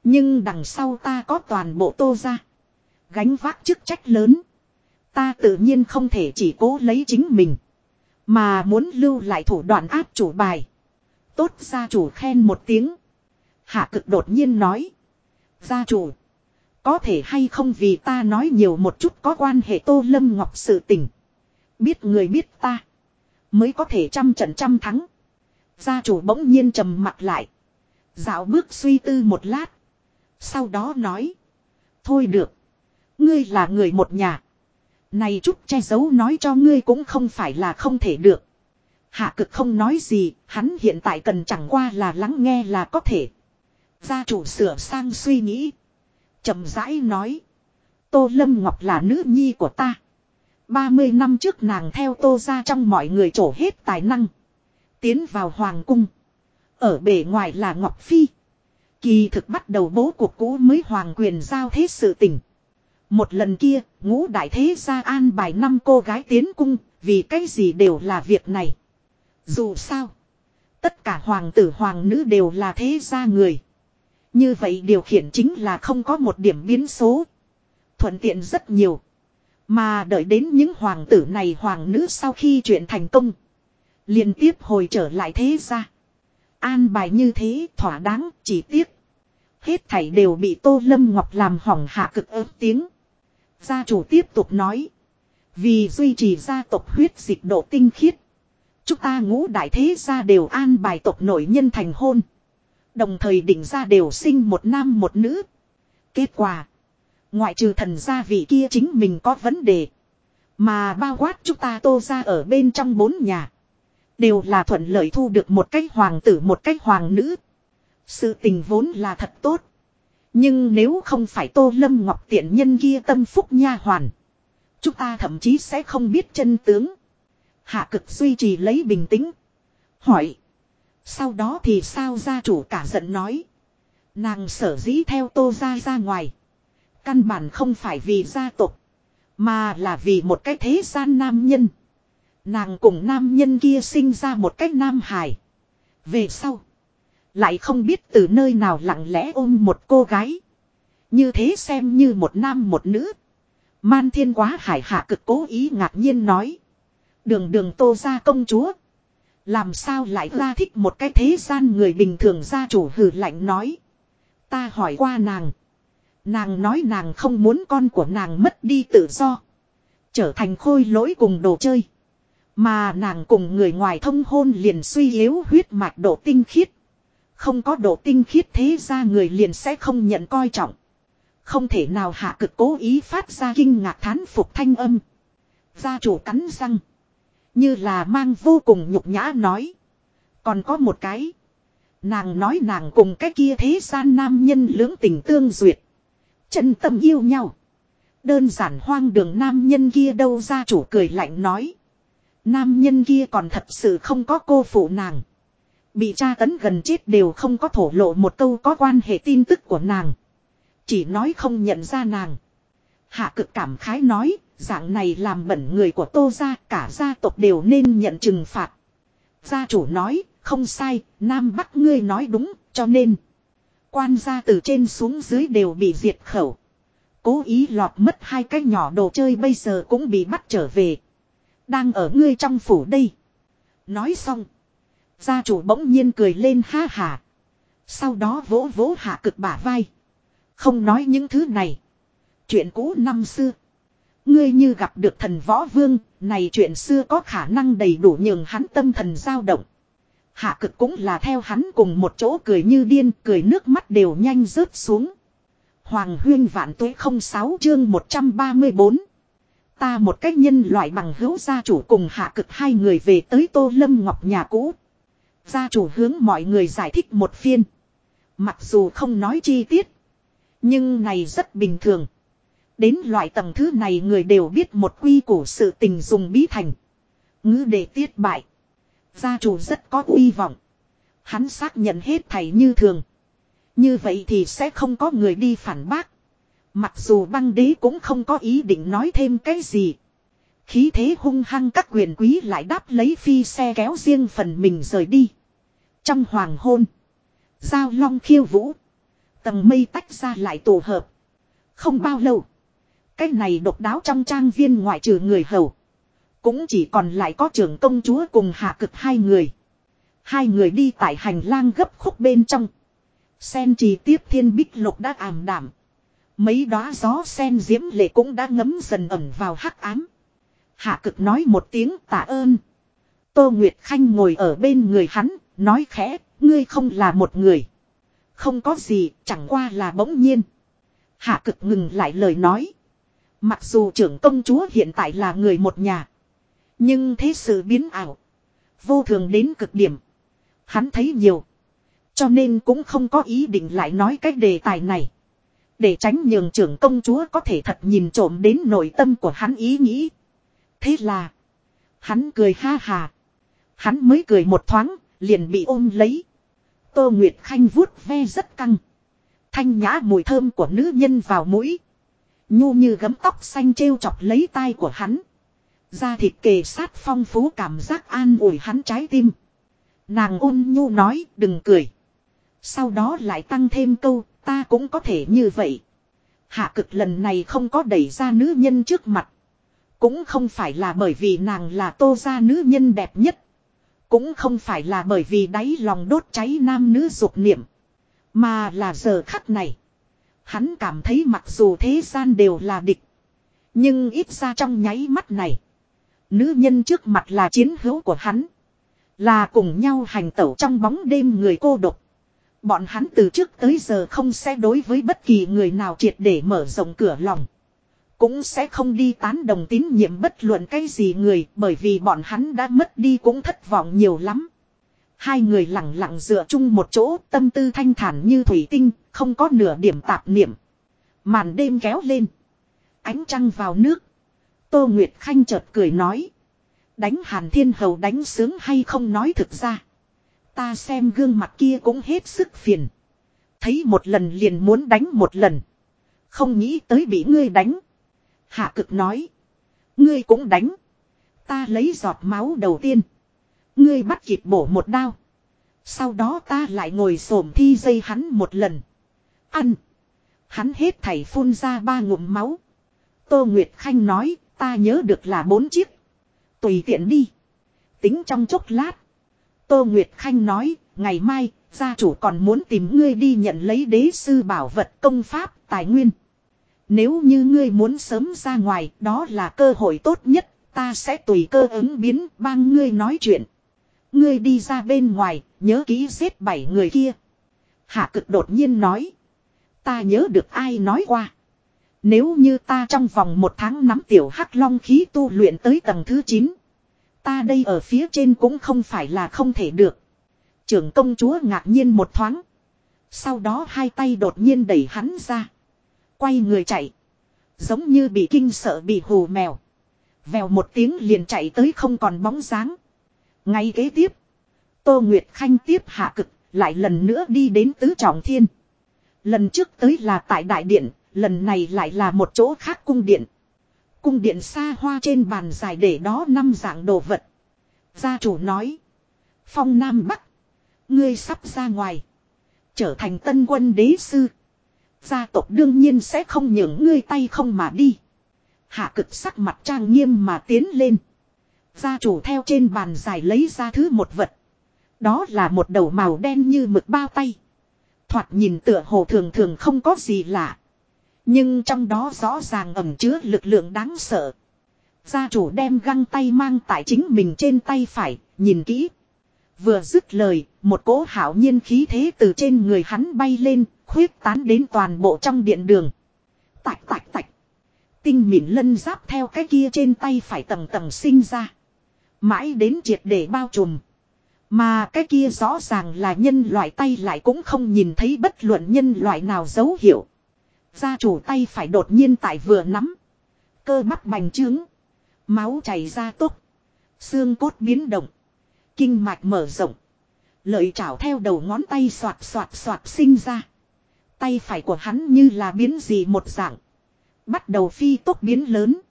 Nhưng đằng sau ta có toàn bộ tô ra. Gánh vác chức trách lớn. Ta tự nhiên không thể chỉ cố lấy chính mình. Mà muốn lưu lại thủ đoạn áp chủ bài. Tốt gia chủ khen một tiếng. Hạ cực đột nhiên nói. Gia chủ. Có thể hay không vì ta nói nhiều một chút có quan hệ tô lâm ngọc sự tình. Biết người biết ta. Mới có thể trăm trận trăm thắng. Gia chủ bỗng nhiên trầm mặt lại. Dạo bước suy tư một lát. Sau đó nói. Thôi được. Ngươi là người một nhà. Này chút che giấu nói cho ngươi cũng không phải là không thể được. Hạ cực không nói gì, hắn hiện tại cần chẳng qua là lắng nghe là có thể. Gia chủ sửa sang suy nghĩ. chậm rãi nói. Tô Lâm Ngọc là nữ nhi của ta. 30 năm trước nàng theo tô ra trong mọi người trổ hết tài năng. Tiến vào hoàng cung. Ở bề ngoài là Ngọc Phi. Kỳ thực bắt đầu bố cuộc cũ mới hoàng quyền giao thế sự tình. Một lần kia, ngũ đại thế gia an bài năm cô gái tiến cung, vì cái gì đều là việc này. Dù sao, tất cả hoàng tử hoàng nữ đều là thế gia người. Như vậy điều khiển chính là không có một điểm biến số. Thuận tiện rất nhiều. Mà đợi đến những hoàng tử này hoàng nữ sau khi chuyện thành công. liên tiếp hồi trở lại thế gia. An bài như thế thỏa đáng, chỉ tiếc. Hết thảy đều bị Tô Lâm Ngọc làm hỏng hạ cực ớt tiếng. Gia chủ tiếp tục nói. Vì duy trì gia tộc huyết dịch độ tinh khiết. Chúng ta ngũ đại thế gia đều an bài tộc nội nhân thành hôn. Đồng thời định ra đều sinh một nam một nữ. Kết quả. Ngoại trừ thần gia vị kia chính mình có vấn đề. Mà bao quát chúng ta tô ra ở bên trong bốn nhà. Đều là thuận lợi thu được một cách hoàng tử, một cách hoàng nữ. Sự tình vốn là thật tốt. Nhưng nếu không phải tô lâm ngọc tiện nhân kia tâm phúc nha hoàn. Chúng ta thậm chí sẽ không biết chân tướng. Hạ cực duy trì lấy bình tĩnh. Hỏi. Sau đó thì sao gia chủ cả giận nói. Nàng sở dĩ theo tô ra ra ngoài. Căn bản không phải vì gia tộc. Mà là vì một cái thế gian nam nhân. Nàng cùng nam nhân kia sinh ra một cái nam hài. Về sau. Lại không biết từ nơi nào lặng lẽ ôm một cô gái. Như thế xem như một nam một nữ. Man thiên quá hải hạ cực cố ý ngạc nhiên nói. Đường đường tô ra công chúa. Làm sao lại ra thích một cái thế gian người bình thường gia chủ hử lạnh nói. Ta hỏi qua nàng. Nàng nói nàng không muốn con của nàng mất đi tự do. Trở thành khôi lỗi cùng đồ chơi. Mà nàng cùng người ngoài thông hôn liền suy yếu huyết mạch độ tinh khiết. Không có độ tinh khiết thế ra người liền sẽ không nhận coi trọng. Không thể nào hạ cực cố ý phát ra kinh ngạc thán phục thanh âm. Gia chủ cắn răng. Như là mang vô cùng nhục nhã nói. Còn có một cái. Nàng nói nàng cùng cái kia thế gian nam nhân lưỡng tình tương duyệt. Chân tâm yêu nhau. Đơn giản hoang đường nam nhân kia đâu ra chủ cười lạnh nói. Nam nhân kia còn thật sự không có cô phụ nàng. Bị tra tấn gần chết đều không có thổ lộ một câu có quan hệ tin tức của nàng. Chỉ nói không nhận ra nàng. Hạ cực cảm khái nói, dạng này làm bẩn người của tô gia cả gia tộc đều nên nhận trừng phạt. Gia chủ nói, không sai, Nam Bắc ngươi nói đúng, cho nên. Quan gia từ trên xuống dưới đều bị diệt khẩu. Cố ý lọt mất hai cái nhỏ đồ chơi bây giờ cũng bị bắt trở về. Đang ở ngươi trong phủ đây. Nói xong. Gia chủ bỗng nhiên cười lên ha hà. Sau đó vỗ vỗ hạ cực bả vai. Không nói những thứ này. Chuyện cũ năm xưa. Ngươi như gặp được thần võ vương, này chuyện xưa có khả năng đầy đủ nhường hắn tâm thần dao động. Hạ cực cũng là theo hắn cùng một chỗ cười như điên, cười nước mắt đều nhanh rớt xuống. Hoàng huyên vạn tuế 06 chương 134. Ta một cách nhân loại bằng hữu gia chủ cùng hạ cực hai người về tới Tô Lâm Ngọc nhà cũ. Gia chủ hướng mọi người giải thích một phiên. Mặc dù không nói chi tiết. Nhưng này rất bình thường. Đến loại tầng thứ này người đều biết một quy củ sự tình dùng bí thành. Ngữ đề tiết bại. Gia chủ rất có uy vọng. Hắn xác nhận hết thầy như thường. Như vậy thì sẽ không có người đi phản bác. Mặc dù băng đế cũng không có ý định nói thêm cái gì. Khí thế hung hăng các quyền quý lại đáp lấy phi xe kéo riêng phần mình rời đi. Trong hoàng hôn. Giao long khiêu vũ. Tầng mây tách ra lại tổ hợp. Không bao lâu. Cái này độc đáo trong trang viên ngoại trừ người hầu. Cũng chỉ còn lại có trưởng công chúa cùng hạ cực hai người. Hai người đi tại hành lang gấp khúc bên trong. Sen trì tiếp thiên bích lục đã ảm đảm. Mấy đóa gió sen diễm lệ cũng đã ngấm dần ẩm vào hắc ám. Hạ cực nói một tiếng tạ ơn. Tô Nguyệt Khanh ngồi ở bên người hắn, nói khẽ, ngươi không là một người. Không có gì, chẳng qua là bỗng nhiên. Hạ cực ngừng lại lời nói. Mặc dù trưởng công chúa hiện tại là người một nhà. Nhưng thế sự biến ảo. Vô thường đến cực điểm. Hắn thấy nhiều. Cho nên cũng không có ý định lại nói cái đề tài này. Để tránh nhường trưởng công chúa có thể thật nhìn trộm đến nội tâm của hắn ý nghĩ. Thế là. Hắn cười ha hà. Hắn mới cười một thoáng, liền bị ôm lấy. Tô Nguyệt Khanh vuốt ve rất căng. Thanh nhã mùi thơm của nữ nhân vào mũi. Nhu như gấm tóc xanh trêu chọc lấy tai của hắn. Da thịt kề sát phong phú cảm giác an ủi hắn trái tim. Nàng ôn nhu nói, đừng cười. Sau đó lại tăng thêm câu, ta cũng có thể như vậy. Hạ cực lần này không có đẩy ra nữ nhân trước mặt. Cũng không phải là bởi vì nàng là tô gia nữ nhân đẹp nhất. Cũng không phải là bởi vì đáy lòng đốt cháy nam nữ dục niệm. Mà là giờ khắc này. Hắn cảm thấy mặc dù thế gian đều là địch. Nhưng ít ra trong nháy mắt này. Nữ nhân trước mặt là chiến hữu của hắn. Là cùng nhau hành tẩu trong bóng đêm người cô độc. Bọn hắn từ trước tới giờ không sẽ đối với bất kỳ người nào triệt để mở rộng cửa lòng. Cũng sẽ không đi tán đồng tín nhiệm bất luận cái gì người bởi vì bọn hắn đã mất đi cũng thất vọng nhiều lắm. Hai người lặng lặng dựa chung một chỗ tâm tư thanh thản như thủy tinh, không có nửa điểm tạp niệm. Màn đêm kéo lên. Ánh trăng vào nước. Tô Nguyệt Khanh chợt cười nói. Đánh Hàn Thiên Hầu đánh sướng hay không nói thực ra. Ta xem gương mặt kia cũng hết sức phiền. Thấy một lần liền muốn đánh một lần. Không nghĩ tới bị ngươi đánh. Hạ cực nói. Ngươi cũng đánh. Ta lấy giọt máu đầu tiên. Ngươi bắt kịp bổ một đao. Sau đó ta lại ngồi xổm thi dây hắn một lần. Ăn. Hắn hết thảy phun ra ba ngụm máu. Tô Nguyệt Khanh nói ta nhớ được là bốn chiếc. Tùy tiện đi. Tính trong chốc lát. Tô Nguyệt Khanh nói ngày mai gia chủ còn muốn tìm ngươi đi nhận lấy đế sư bảo vật công pháp tài nguyên. Nếu như ngươi muốn sớm ra ngoài, đó là cơ hội tốt nhất, ta sẽ tùy cơ ứng biến bang ngươi nói chuyện. Ngươi đi ra bên ngoài, nhớ ký giết bảy người kia. Hạ cực đột nhiên nói. Ta nhớ được ai nói qua. Nếu như ta trong vòng một tháng nắm tiểu hắc long khí tu luyện tới tầng thứ 9. Ta đây ở phía trên cũng không phải là không thể được. Trưởng công chúa ngạc nhiên một thoáng. Sau đó hai tay đột nhiên đẩy hắn ra. Quay người chạy. Giống như bị kinh sợ bị hù mèo. Vèo một tiếng liền chạy tới không còn bóng dáng. Ngay kế tiếp. Tô Nguyệt Khanh tiếp hạ cực. Lại lần nữa đi đến tứ trọng thiên. Lần trước tới là tại đại điện. Lần này lại là một chỗ khác cung điện. Cung điện xa hoa trên bàn dài để đó năm dạng đồ vật. Gia chủ nói. Phong Nam Bắc. Ngươi sắp ra ngoài. Trở thành tân quân đế sư. Gia tộc đương nhiên sẽ không nhường ngươi tay không mà đi. Hạ cực sắc mặt trang nghiêm mà tiến lên. Gia chủ theo trên bàn dài lấy ra thứ một vật. Đó là một đầu màu đen như mực bao tay. Thoạt nhìn tựa hồ thường thường không có gì lạ. Nhưng trong đó rõ ràng ẩm chứa lực lượng đáng sợ. Gia chủ đem găng tay mang tại chính mình trên tay phải, nhìn kỹ. Vừa dứt lời, một cỗ hảo nhiên khí thế từ trên người hắn bay lên, khuyết tán đến toàn bộ trong điện đường. Tạch tạch tạch. Tinh mịn lân giáp theo cái kia trên tay phải tầng tầng sinh ra. Mãi đến triệt để bao trùm. Mà cái kia rõ ràng là nhân loại tay lại cũng không nhìn thấy bất luận nhân loại nào dấu hiệu. Gia chủ tay phải đột nhiên tại vừa nắm. Cơ bắp bành trướng. Máu chảy ra tốt. Xương cốt biến động. Kinh mạch mở rộng. Lợi chảo theo đầu ngón tay xoạt xoạt xoạt sinh ra. Tay phải của hắn như là biến gì một dạng. Bắt đầu phi tốc biến lớn.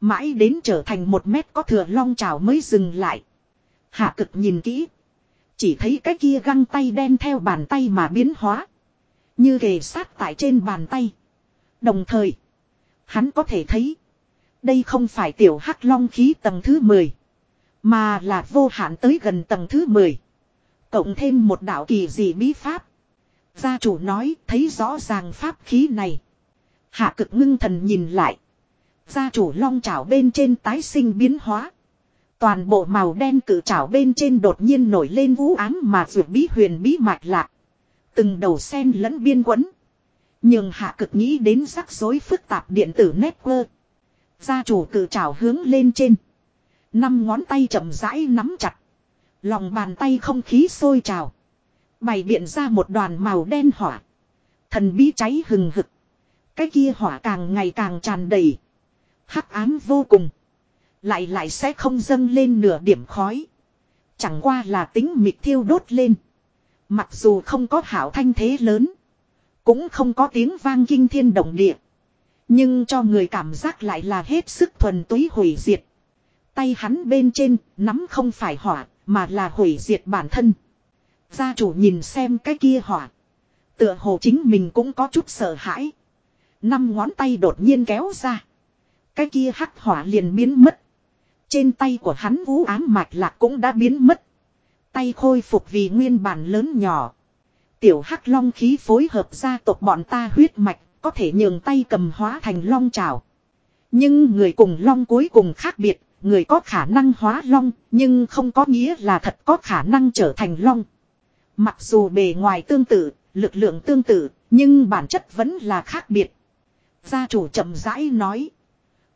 Mãi đến trở thành một mét có thừa long chảo mới dừng lại. Hạ cực nhìn kỹ. Chỉ thấy cái kia găng tay đen theo bàn tay mà biến hóa. Như kề sát tại trên bàn tay. Đồng thời. Hắn có thể thấy. Đây không phải tiểu hắc long khí tầng thứ 10. Mà là vô hạn tới gần tầng thứ 10. Cộng thêm một đạo kỳ dị bí pháp. Gia chủ nói, thấy rõ ràng pháp khí này. Hạ cực ngưng thần nhìn lại. Gia chủ long chảo bên trên tái sinh biến hóa. Toàn bộ màu đen cử chảo bên trên đột nhiên nổi lên vũ ám mà vượt bí huyền bí mạch lạc. Từng đầu sen lẫn biên quấn. Nhưng hạ cực nghĩ đến rắc rối phức tạp điện tử network. Gia chủ cử trảo hướng lên trên. Năm ngón tay chậm rãi nắm chặt. Lòng bàn tay không khí sôi trào. Bày biện ra một đoàn màu đen hỏa. Thần bí cháy hừng hực. Cái kia hỏa càng ngày càng tràn đầy. hắc ám vô cùng. Lại lại sẽ không dâng lên nửa điểm khói. Chẳng qua là tính mịt thiêu đốt lên. Mặc dù không có hảo thanh thế lớn. Cũng không có tiếng vang kinh thiên động địa. Nhưng cho người cảm giác lại là hết sức thuần túy hủy diệt. Tay hắn bên trên, nắm không phải hỏa, mà là hủy diệt bản thân. Gia chủ nhìn xem cái kia hỏa. Tựa hồ chính mình cũng có chút sợ hãi. Năm ngón tay đột nhiên kéo ra. Cái kia hắc hỏa liền biến mất. Trên tay của hắn vũ ám mạch lạc cũng đã biến mất. Tay khôi phục vì nguyên bản lớn nhỏ. Tiểu hắc long khí phối hợp gia tộc bọn ta huyết mạch có thể nhường tay cầm hóa thành long trào. Nhưng người cùng long cuối cùng khác biệt, người có khả năng hóa long, nhưng không có nghĩa là thật có khả năng trở thành long. Mặc dù bề ngoài tương tự, lực lượng tương tự, nhưng bản chất vẫn là khác biệt. Gia chủ chậm rãi nói.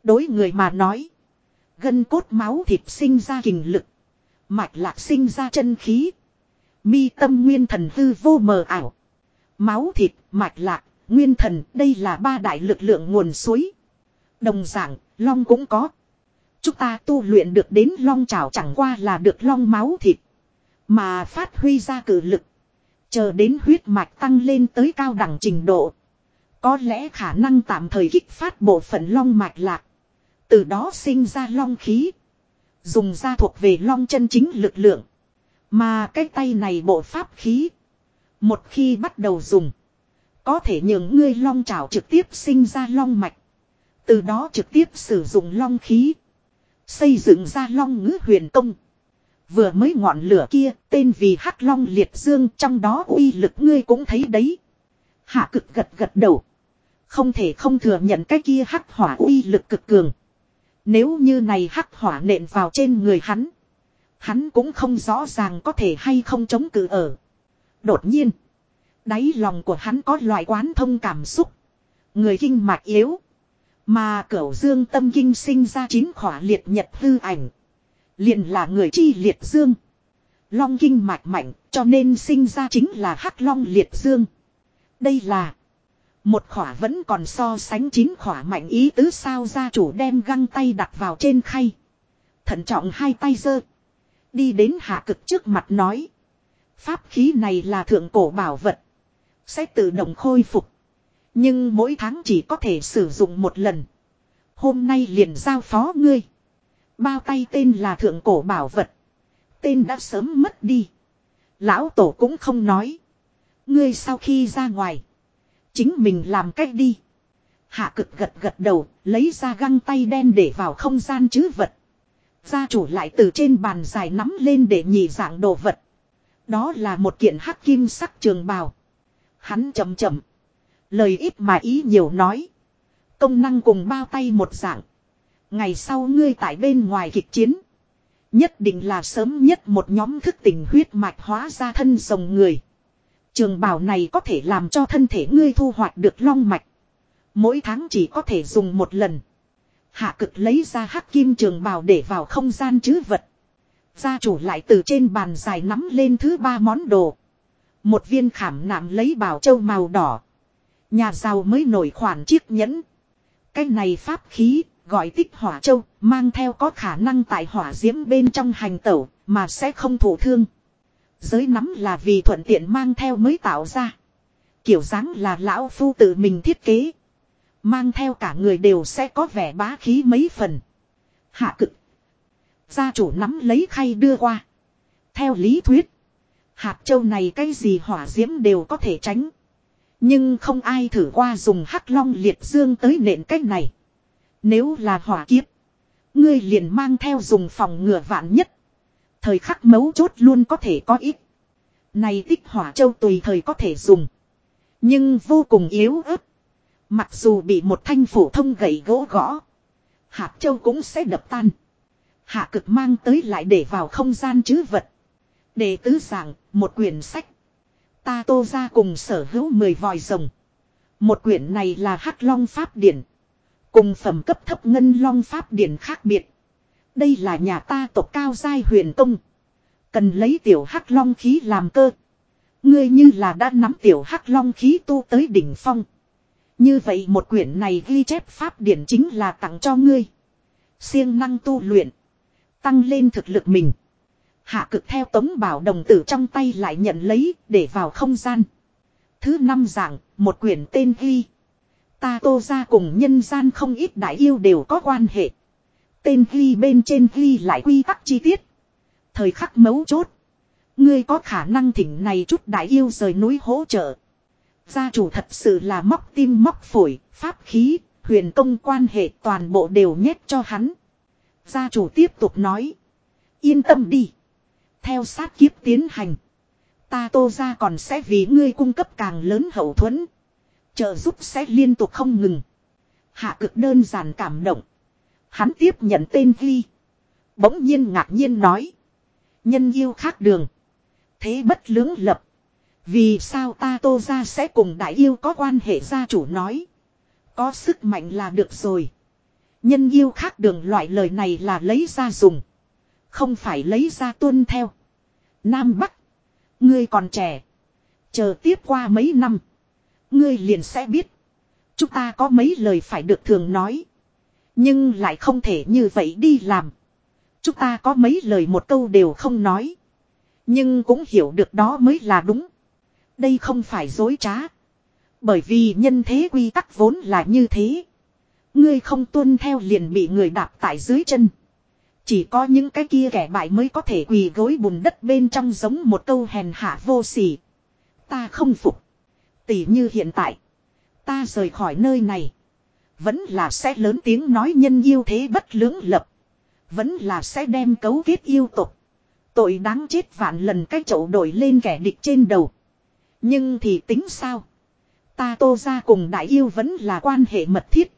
Đối người mà nói. Gân cốt máu thịt sinh ra kình lực. Mạch lạc sinh ra chân khí. Mi tâm nguyên thần hư vô mờ ảo. Máu thịt, mạch lạc, nguyên thần, đây là ba đại lực lượng nguồn suối. Đồng dạng, long cũng có. Chúng ta tu luyện được đến long trào chẳng qua là được long máu thịt. Mà phát huy ra cử lực. Chờ đến huyết mạch tăng lên tới cao đẳng trình độ. Có lẽ khả năng tạm thời kích phát bộ phận long mạch lạc. Từ đó sinh ra long khí. Dùng ra thuộc về long chân chính lực lượng. Mà cái tay này bộ pháp khí. Một khi bắt đầu dùng. Có thể nhường ngươi long trào trực tiếp sinh ra long mạch. Từ đó trực tiếp sử dụng long khí. Xây dựng ra long ngữ huyền công. Vừa mới ngọn lửa kia, tên vì hắc long liệt dương, trong đó uy lực ngươi cũng thấy đấy. Hạ cực gật gật đầu. Không thể không thừa nhận cái kia hắc hỏa uy lực cực cường. Nếu như này hắc hỏa nện vào trên người hắn. Hắn cũng không rõ ràng có thể hay không chống cự ở. Đột nhiên. Đáy lòng của hắn có loại quán thông cảm xúc. Người kinh mạch yếu. Mà cửu dương tâm kinh sinh ra chín khỏa liệt nhật hư ảnh. liền là người chi liệt dương. Long kinh mạch mạnh, cho nên sinh ra chính là hắc long liệt dương. Đây là một khỏa vẫn còn so sánh chín khỏa mạnh ý tứ sao gia chủ đem găng tay đặt vào trên khay. Thận trọng hai tay giơ. Đi đến hạ cực trước mặt nói. Pháp khí này là thượng cổ bảo vật. Sẽ tự động khôi phục. Nhưng mỗi tháng chỉ có thể sử dụng một lần. Hôm nay liền giao phó ngươi. Bao tay tên là thượng cổ bảo vật. Tên đã sớm mất đi. Lão tổ cũng không nói. Ngươi sau khi ra ngoài. Chính mình làm cách đi. Hạ cực gật gật đầu, lấy ra găng tay đen để vào không gian chứ vật. Gia chủ lại từ trên bàn dài nắm lên để nhị dạng đồ vật. Đó là một kiện hắc kim sắc trường bào. Hắn chậm chậm. Lời ít mà ý nhiều nói. Công năng cùng bao tay một dạng. Ngày sau ngươi tại bên ngoài kịch chiến. Nhất định là sớm nhất một nhóm thức tình huyết mạch hóa ra thân rồng người. Trường bào này có thể làm cho thân thể ngươi thu hoạch được long mạch. Mỗi tháng chỉ có thể dùng một lần. Hạ cực lấy ra hắc kim trường bào để vào không gian chứ vật. Gia chủ lại từ trên bàn dài nắm lên thứ ba món đồ. Một viên khảm nạm lấy bảo châu màu đỏ. Nhà giàu mới nổi khoản chiếc nhẫn. Cái này pháp khí, gọi tích hỏa châu, mang theo có khả năng tại hỏa diễm bên trong hành tẩu, mà sẽ không thổ thương. Giới nắm là vì thuận tiện mang theo mới tạo ra. Kiểu dáng là lão phu tự mình thiết kế. Mang theo cả người đều sẽ có vẻ bá khí mấy phần. Hạ cực. Gia chủ nắm lấy khay đưa qua. Theo lý thuyết. Hạt châu này cái gì hỏa diễm đều có thể tránh. Nhưng không ai thử qua dùng hắc long liệt dương tới nện cách này. Nếu là hỏa kiếp. Ngươi liền mang theo dùng phòng ngừa vạn nhất. Thời khắc mấu chốt luôn có thể có ít. Này tích hỏa châu tùy thời có thể dùng. Nhưng vô cùng yếu ớt. Mặc dù bị một thanh phổ thông gậy gỗ gõ. Hạt châu cũng sẽ đập tan. Hạ cực mang tới lại để vào không gian chứ vật. Đề tứ giảng, một quyển sách. Ta tô ra cùng sở hữu 10 vòi rồng. Một quyển này là hắc long pháp điển. Cùng phẩm cấp thấp ngân long pháp điển khác biệt. Đây là nhà ta tộc cao giai huyền công. Cần lấy tiểu hắc long khí làm cơ. Ngươi như là đã nắm tiểu hắc long khí tu tới đỉnh phong. Như vậy một quyển này ghi chép pháp điển chính là tặng cho ngươi. siêng năng tu luyện. Tăng lên thực lực mình. Hạ cực theo tống bảo đồng tử trong tay lại nhận lấy để vào không gian. Thứ năm dạng, một quyển tên ghi. Ta tô ra cùng nhân gian không ít đại yêu đều có quan hệ. Tên ghi bên trên ghi lại quy tắc chi tiết. Thời khắc mấu chốt. Ngươi có khả năng thỉnh này chút đại yêu rời núi hỗ trợ. Gia chủ thật sự là móc tim móc phổi, pháp khí, huyền công quan hệ toàn bộ đều nhét cho hắn. Gia chủ tiếp tục nói. Yên tâm đi. Theo sát kiếp tiến hành. Ta tô ra còn sẽ vì ngươi cung cấp càng lớn hậu thuẫn. Trợ giúp sẽ liên tục không ngừng. Hạ cực đơn giản cảm động. Hắn tiếp nhận tên ghi. Bỗng nhiên ngạc nhiên nói. Nhân yêu khác đường. Thế bất lưỡng lập. Vì sao ta tô ra sẽ cùng đại yêu có quan hệ gia chủ nói. Có sức mạnh là được rồi. Nhân yêu khác đường loại lời này là lấy ra dùng. Không phải lấy ra tuân theo. Nam Bắc. Ngươi còn trẻ. Chờ tiếp qua mấy năm. Ngươi liền sẽ biết. Chúng ta có mấy lời phải được thường nói. Nhưng lại không thể như vậy đi làm. Chúng ta có mấy lời một câu đều không nói. Nhưng cũng hiểu được đó mới là đúng. Đây không phải dối trá. Bởi vì nhân thế quy tắc vốn là như thế. Ngươi không tuân theo liền bị người đạp tại dưới chân. Chỉ có những cái kia kẻ bại mới có thể quỳ gối bùn đất bên trong giống một câu hèn hạ vô sỉ. Ta không phục. Tỷ như hiện tại. Ta rời khỏi nơi này. Vẫn là sẽ lớn tiếng nói nhân yêu thế bất lưỡng lập. Vẫn là sẽ đem cấu kết yêu tục. Tội đáng chết vạn lần cái chậu đổi lên kẻ địch trên đầu. Nhưng thì tính sao? Ta tô ra cùng đại yêu vẫn là quan hệ mật thiết.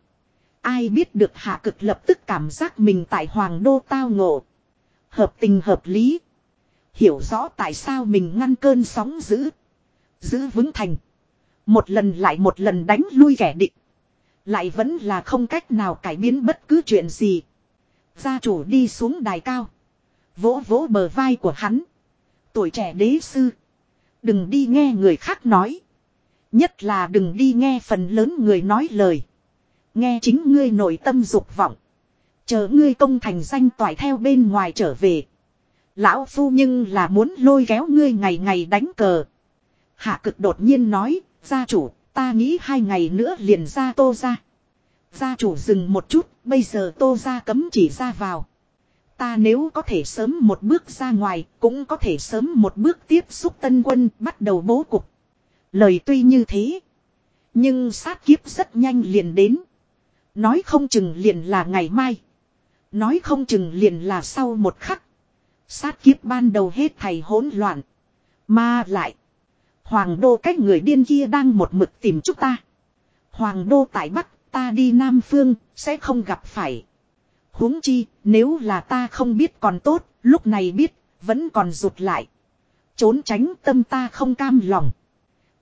Ai biết được hạ cực lập tức cảm giác mình tại hoàng đô tao ngộ. Hợp tình hợp lý. Hiểu rõ tại sao mình ngăn cơn sóng giữ. Giữ vững thành. Một lần lại một lần đánh lui kẻ địch. Lại vẫn là không cách nào cải biến bất cứ chuyện gì. Gia chủ đi xuống đài cao. Vỗ vỗ bờ vai của hắn. Tuổi trẻ đế sư. Đừng đi nghe người khác nói. Nhất là đừng đi nghe phần lớn người nói lời. Nghe chính ngươi nội tâm dục vọng. Chờ ngươi công thành danh toại theo bên ngoài trở về. Lão phu nhưng là muốn lôi kéo ngươi ngày ngày đánh cờ. Hạ cực đột nhiên nói, gia chủ, ta nghĩ hai ngày nữa liền ra tô ra. Gia chủ dừng một chút, bây giờ tô ra cấm chỉ ra vào. Ta nếu có thể sớm một bước ra ngoài, cũng có thể sớm một bước tiếp xúc tân quân, bắt đầu bố cục. Lời tuy như thế, nhưng sát kiếp rất nhanh liền đến. Nói không chừng liền là ngày mai. Nói không chừng liền là sau một khắc. Sát kiếp ban đầu hết thầy hỗn loạn. Mà lại. Hoàng đô cách người điên kia đang một mực tìm chúng ta. Hoàng đô tại Bắc, ta đi Nam Phương, sẽ không gặp phải. huống chi, nếu là ta không biết còn tốt, lúc này biết, vẫn còn rụt lại. Trốn tránh tâm ta không cam lòng.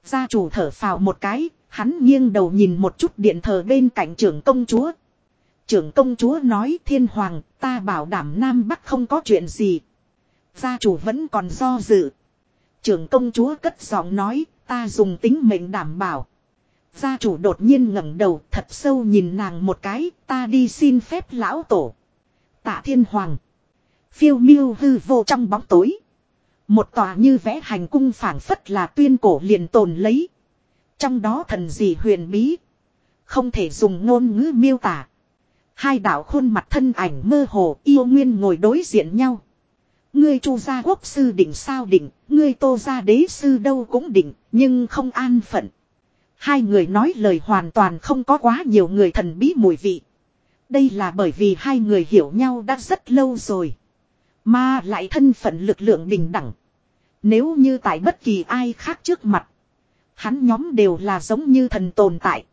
Gia chủ thở phào một cái, hắn nghiêng đầu nhìn một chút điện thờ bên cạnh trưởng công chúa. Trưởng công chúa nói thiên hoàng, ta bảo đảm Nam Bắc không có chuyện gì. Gia chủ vẫn còn do dự. Trưởng công chúa cất giọng nói, ta dùng tính mệnh đảm bảo. Gia chủ đột nhiên ngẩng đầu thật sâu nhìn nàng một cái, ta đi xin phép lão tổ. Tạ thiên hoàng. Phiêu miêu hư vô trong bóng tối. Một tòa như vẽ hành cung phảng phất là tuyên cổ liền tồn lấy. Trong đó thần gì huyền bí. Không thể dùng ngôn ngữ miêu tả. Hai đạo khuôn mặt thân ảnh mơ hồ yêu nguyên ngồi đối diện nhau. Ngươi chu gia quốc sư định sao định, ngươi tô gia đế sư đâu cũng định, nhưng không an phận. Hai người nói lời hoàn toàn không có quá nhiều người thần bí mùi vị. Đây là bởi vì hai người hiểu nhau đã rất lâu rồi. Mà lại thân phận lực lượng bình đẳng. Nếu như tại bất kỳ ai khác trước mặt. Hắn nhóm đều là giống như thần tồn tại.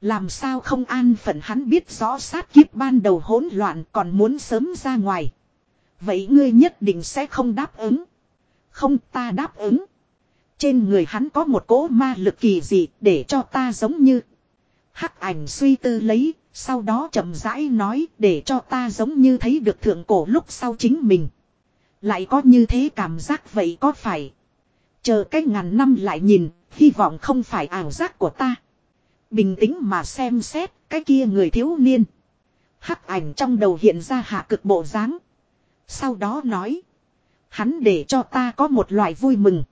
Làm sao không an phận hắn biết rõ sát kiếp ban đầu hỗn loạn còn muốn sớm ra ngoài. Vậy ngươi nhất định sẽ không đáp ứng. Không ta đáp ứng. Trên người hắn có một cỗ ma lực kỳ dị để cho ta giống như. Hắc ảnh suy tư lấy, sau đó chậm rãi nói để cho ta giống như thấy được thượng cổ lúc sau chính mình. Lại có như thế cảm giác vậy có phải. Chờ cái ngàn năm lại nhìn, hy vọng không phải ảo giác của ta. Bình tĩnh mà xem xét, cái kia người thiếu niên. Hắc ảnh trong đầu hiện ra hạ cực bộ dáng. Sau đó nói. Hắn để cho ta có một loại vui mừng.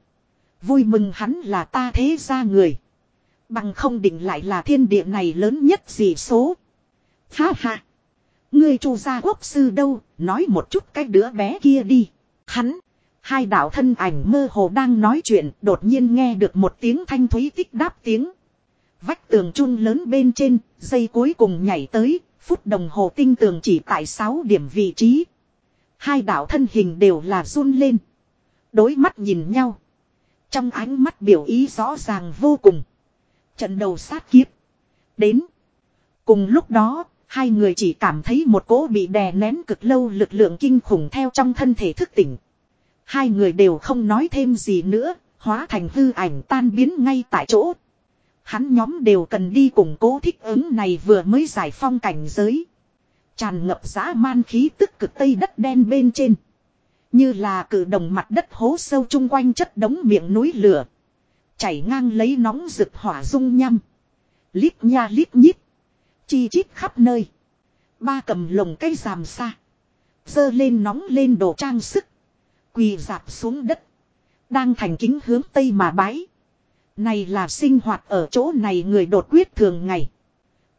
Vui mừng hắn là ta thế ra người. Bằng không định lại là thiên địa này lớn nhất gì số. Ha ha. Ngươi chu gia quốc sư đâu, nói một chút cái đứa bé kia đi. Hắn, hai đạo thân ảnh mơ hồ đang nói chuyện, đột nhiên nghe được một tiếng thanh thúy tích đáp tiếng. Vách tường chung lớn bên trên, dây cuối cùng nhảy tới, phút đồng hồ tinh tường chỉ tại 6 điểm vị trí. Hai đạo thân hình đều là run lên. Đối mắt nhìn nhau. Trong ánh mắt biểu ý rõ ràng vô cùng. Trận đầu sát kiếp. Đến. Cùng lúc đó, hai người chỉ cảm thấy một cỗ bị đè nén cực lâu lực lượng kinh khủng theo trong thân thể thức tỉnh. Hai người đều không nói thêm gì nữa, hóa thành hư ảnh tan biến ngay tại chỗ. Hắn nhóm đều cần đi củng cố thích ứng này vừa mới giải phong cảnh giới. Tràn ngập dã man khí tức cực tây đất đen bên trên. Như là cử đồng mặt đất hố sâu chung quanh chất đống miệng núi lửa. Chảy ngang lấy nóng rực hỏa dung nhăm. Lít nha lít nhít. Chi chít khắp nơi. Ba cầm lồng cây ràm xa. Dơ lên nóng lên đồ trang sức. Quỳ dạp xuống đất. Đang thành kính hướng tây mà bái. Này là sinh hoạt ở chỗ này người đột quyết thường ngày.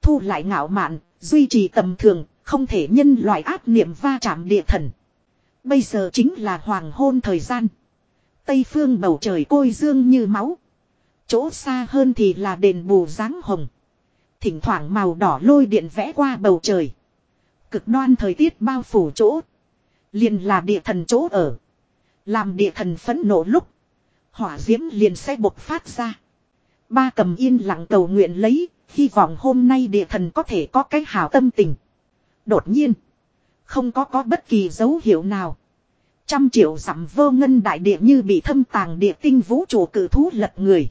Thu lại ngạo mạn, duy trì tầm thường, không thể nhân loại áp niệm va chạm địa thần. Bây giờ chính là hoàng hôn thời gian. Tây phương bầu trời côi dương như máu. Chỗ xa hơn thì là đền bù dáng hồng. Thỉnh thoảng màu đỏ lôi điện vẽ qua bầu trời. Cực đoan thời tiết bao phủ chỗ. Liền là địa thần chỗ ở. Làm địa thần phấn nộ lúc. Hỏa diễm liền sẽ bộc phát ra. Ba cầm yên lặng cầu nguyện lấy. Hy vọng hôm nay địa thần có thể có cái hảo tâm tình. Đột nhiên. Không có có bất kỳ dấu hiệu nào. Trăm triệu dặm vô ngân đại địa như bị thâm tàng địa tinh vũ trụ cử thú lật người.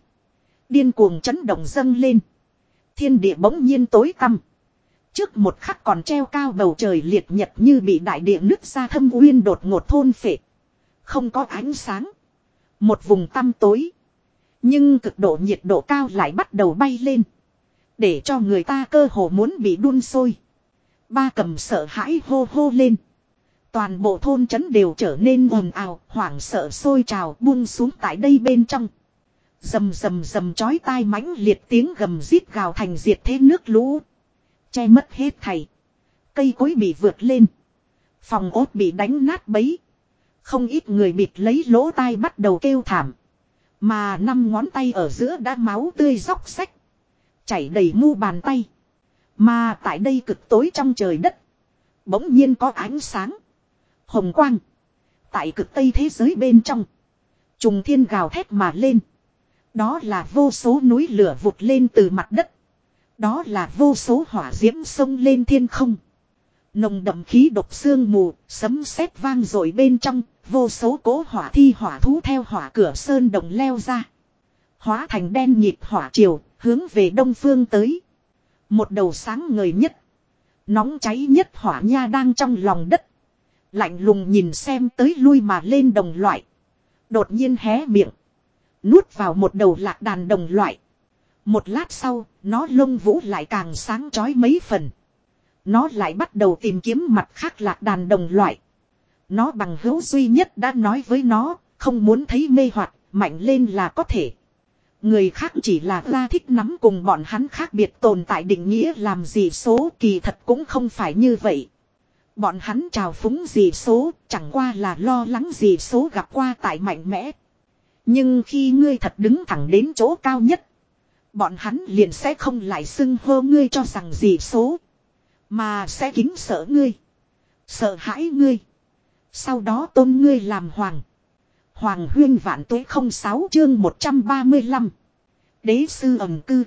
Điên cuồng chấn động dâng lên. Thiên địa bỗng nhiên tối tăm. Trước một khắc còn treo cao bầu trời liệt nhật như bị đại địa nứt ra thâm uyên đột ngột thôn phệ. Không có ánh sáng. Một vùng tăm tối. Nhưng cực độ nhiệt độ cao lại bắt đầu bay lên. Để cho người ta cơ hồ muốn bị đun sôi. Ba cầm sợ hãi hô hô lên. Toàn bộ thôn trấn đều trở nên ồn ào, hoảng sợ sôi trào buông xuống tại đây bên trong. Dầm dầm dầm chói tai mãnh liệt tiếng gầm rít gào thành diệt thế nước lũ. Che mất hết thầy. Cây cối bị vượt lên. Phòng ốt bị đánh nát bấy. Không ít người bịt lấy lỗ tai bắt đầu kêu thảm. Mà năm ngón tay ở giữa đã máu tươi róc sách. Chảy đầy mu bàn tay. Mà tại đây cực tối trong trời đất. Bỗng nhiên có ánh sáng. Hồng quang. Tại cực tây thế giới bên trong. Trùng thiên gào thét mà lên. Đó là vô số núi lửa vụt lên từ mặt đất. Đó là vô số hỏa diễm sông lên thiên không. Nồng đậm khí độc xương mù, sấm sét vang rồi bên trong, vô số cố hỏa thi hỏa thú theo hỏa cửa sơn đồng leo ra. Hóa thành đen nhịp hỏa triều, hướng về đông phương tới. Một đầu sáng ngời nhất. Nóng cháy nhất hỏa nha đang trong lòng đất. Lạnh lùng nhìn xem tới lui mà lên đồng loại. Đột nhiên hé miệng. Nuốt vào một đầu lạc đàn đồng loại. Một lát sau, nó lông vũ lại càng sáng chói mấy phần. Nó lại bắt đầu tìm kiếm mặt khác lạc đàn đồng loại. Nó bằng hữu duy nhất đã nói với nó, không muốn thấy mê hoặc mạnh lên là có thể. Người khác chỉ là ra thích nắm cùng bọn hắn khác biệt tồn tại định nghĩa làm gì số kỳ thật cũng không phải như vậy. Bọn hắn trào phúng gì số, chẳng qua là lo lắng gì số gặp qua tại mạnh mẽ. Nhưng khi ngươi thật đứng thẳng đến chỗ cao nhất, bọn hắn liền sẽ không lại xưng hô ngươi cho rằng gì số. Mà sẽ kính sợ ngươi. Sợ hãi ngươi. Sau đó tôn ngươi làm hoàng. Hoàng huyên vạn tuế không sáu chương 135. Đế sư ẩm cư.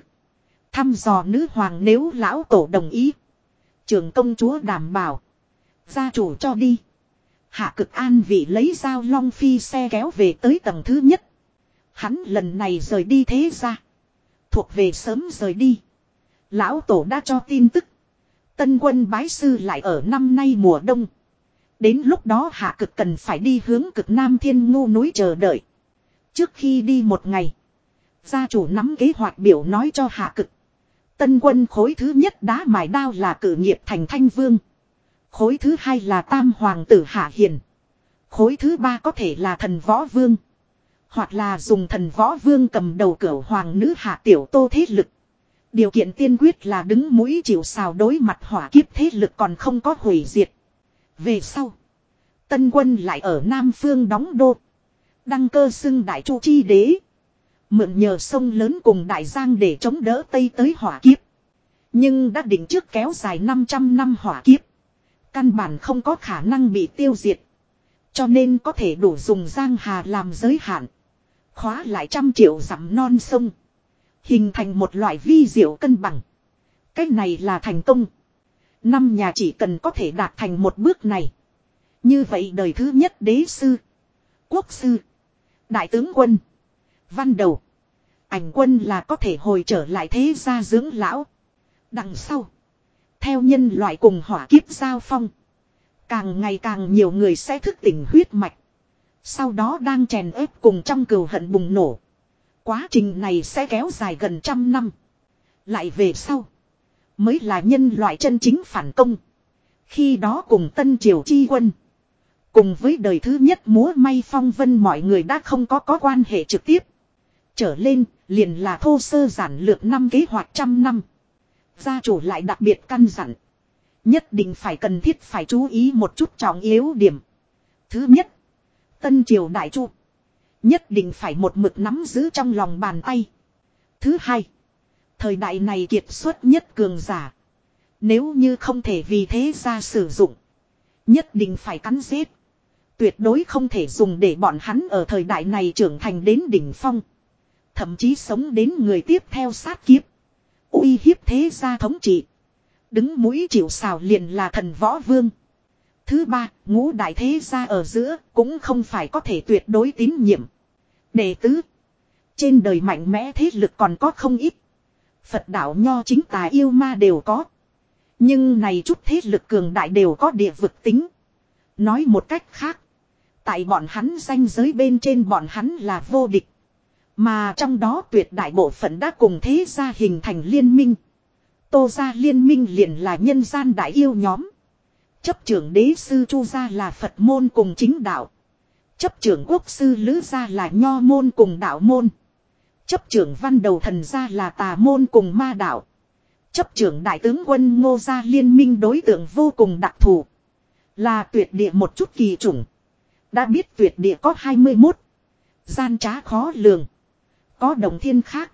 Thăm dò nữ hoàng nếu lão tổ đồng ý. trường công chúa đảm bảo. Gia chủ cho đi. Hạ cực an vị lấy dao long phi xe kéo về tới tầng thứ nhất. Hắn lần này rời đi thế ra. Thuộc về sớm rời đi. Lão tổ đã cho tin tức. Tân quân bái sư lại ở năm nay mùa đông. Đến lúc đó hạ cực cần phải đi hướng cực nam thiên ngu núi chờ đợi. Trước khi đi một ngày. Gia chủ nắm kế hoạch biểu nói cho hạ cực. Tân quân khối thứ nhất đá mài đao là cử nghiệp thành thanh vương. Khối thứ hai là tam hoàng tử hạ hiền. Khối thứ ba có thể là thần võ vương. Hoặc là dùng thần võ vương cầm đầu cửa hoàng nữ hạ tiểu tô thế lực. Điều kiện tiên quyết là đứng mũi chịu sào đối mặt hỏa kiếp thế lực còn không có hủy diệt. Về sau. Tân quân lại ở Nam Phương đóng đô. Đăng cơ xưng đại chu chi đế. Mượn nhờ sông lớn cùng đại giang để chống đỡ Tây tới hỏa kiếp. Nhưng đã định trước kéo dài 500 năm hỏa kiếp. Căn bản không có khả năng bị tiêu diệt. Cho nên có thể đủ dùng giang hà làm giới hạn. Khóa lại trăm triệu dặm non sông. Hình thành một loại vi diệu cân bằng. Cách này là thành công. Năm nhà chỉ cần có thể đạt thành một bước này. Như vậy đời thứ nhất đế sư. Quốc sư. Đại tướng quân. Văn đầu. Ảnh quân là có thể hồi trở lại thế gia dưỡng lão. Đằng sau. Theo nhân loại cùng hỏa kiếp giao phong. Càng ngày càng nhiều người sẽ thức tỉnh huyết mạch. Sau đó đang chèn ép cùng trong cừu hận bùng nổ. Quá trình này sẽ kéo dài gần trăm năm. Lại về sau. Mới là nhân loại chân chính phản công. Khi đó cùng tân triều chi quân. Cùng với đời thứ nhất múa may phong vân mọi người đã không có có quan hệ trực tiếp. Trở lên, liền là thô sơ giản lược năm kế hoạch trăm năm. Gia chủ lại đặc biệt căn dặn. Nhất định phải cần thiết phải chú ý một chút trọng yếu điểm. Thứ nhất, Tân Triều Đại Chu. Nhất định phải một mực nắm giữ trong lòng bàn tay. Thứ hai, thời đại này kiệt xuất nhất cường giả. Nếu như không thể vì thế ra sử dụng. Nhất định phải cắn giết. Tuyệt đối không thể dùng để bọn hắn ở thời đại này trưởng thành đến đỉnh phong. Thậm chí sống đến người tiếp theo sát kiếp. uy hiếp thế gia thống trị. Đứng mũi chịu xào liền là thần võ vương. Thứ ba, ngũ đại thế gia ở giữa cũng không phải có thể tuyệt đối tín nhiệm. Đệ tứ, trên đời mạnh mẽ thế lực còn có không ít. Phật đạo nho chính tà yêu ma đều có. Nhưng này chút thế lực cường đại đều có địa vực tính. Nói một cách khác. Tại bọn hắn danh giới bên trên bọn hắn là vô địch. Mà trong đó tuyệt đại bộ phận đã cùng thế gia hình thành liên minh. Tô gia liên minh liền là nhân gian đại yêu nhóm. Chấp trưởng đế sư Chu gia là Phật môn cùng chính đạo. Chấp trưởng quốc sư Lữ gia là nho môn cùng đạo môn. Chấp trưởng văn đầu thần gia là tà môn cùng ma đạo. Chấp trưởng đại tướng quân ngô gia liên minh đối tượng vô cùng đặc thù. Là tuyệt địa một chút kỳ chủng. Đã biết tuyệt địa có 21. Gian trá khó lường. Có đồng thiên khác.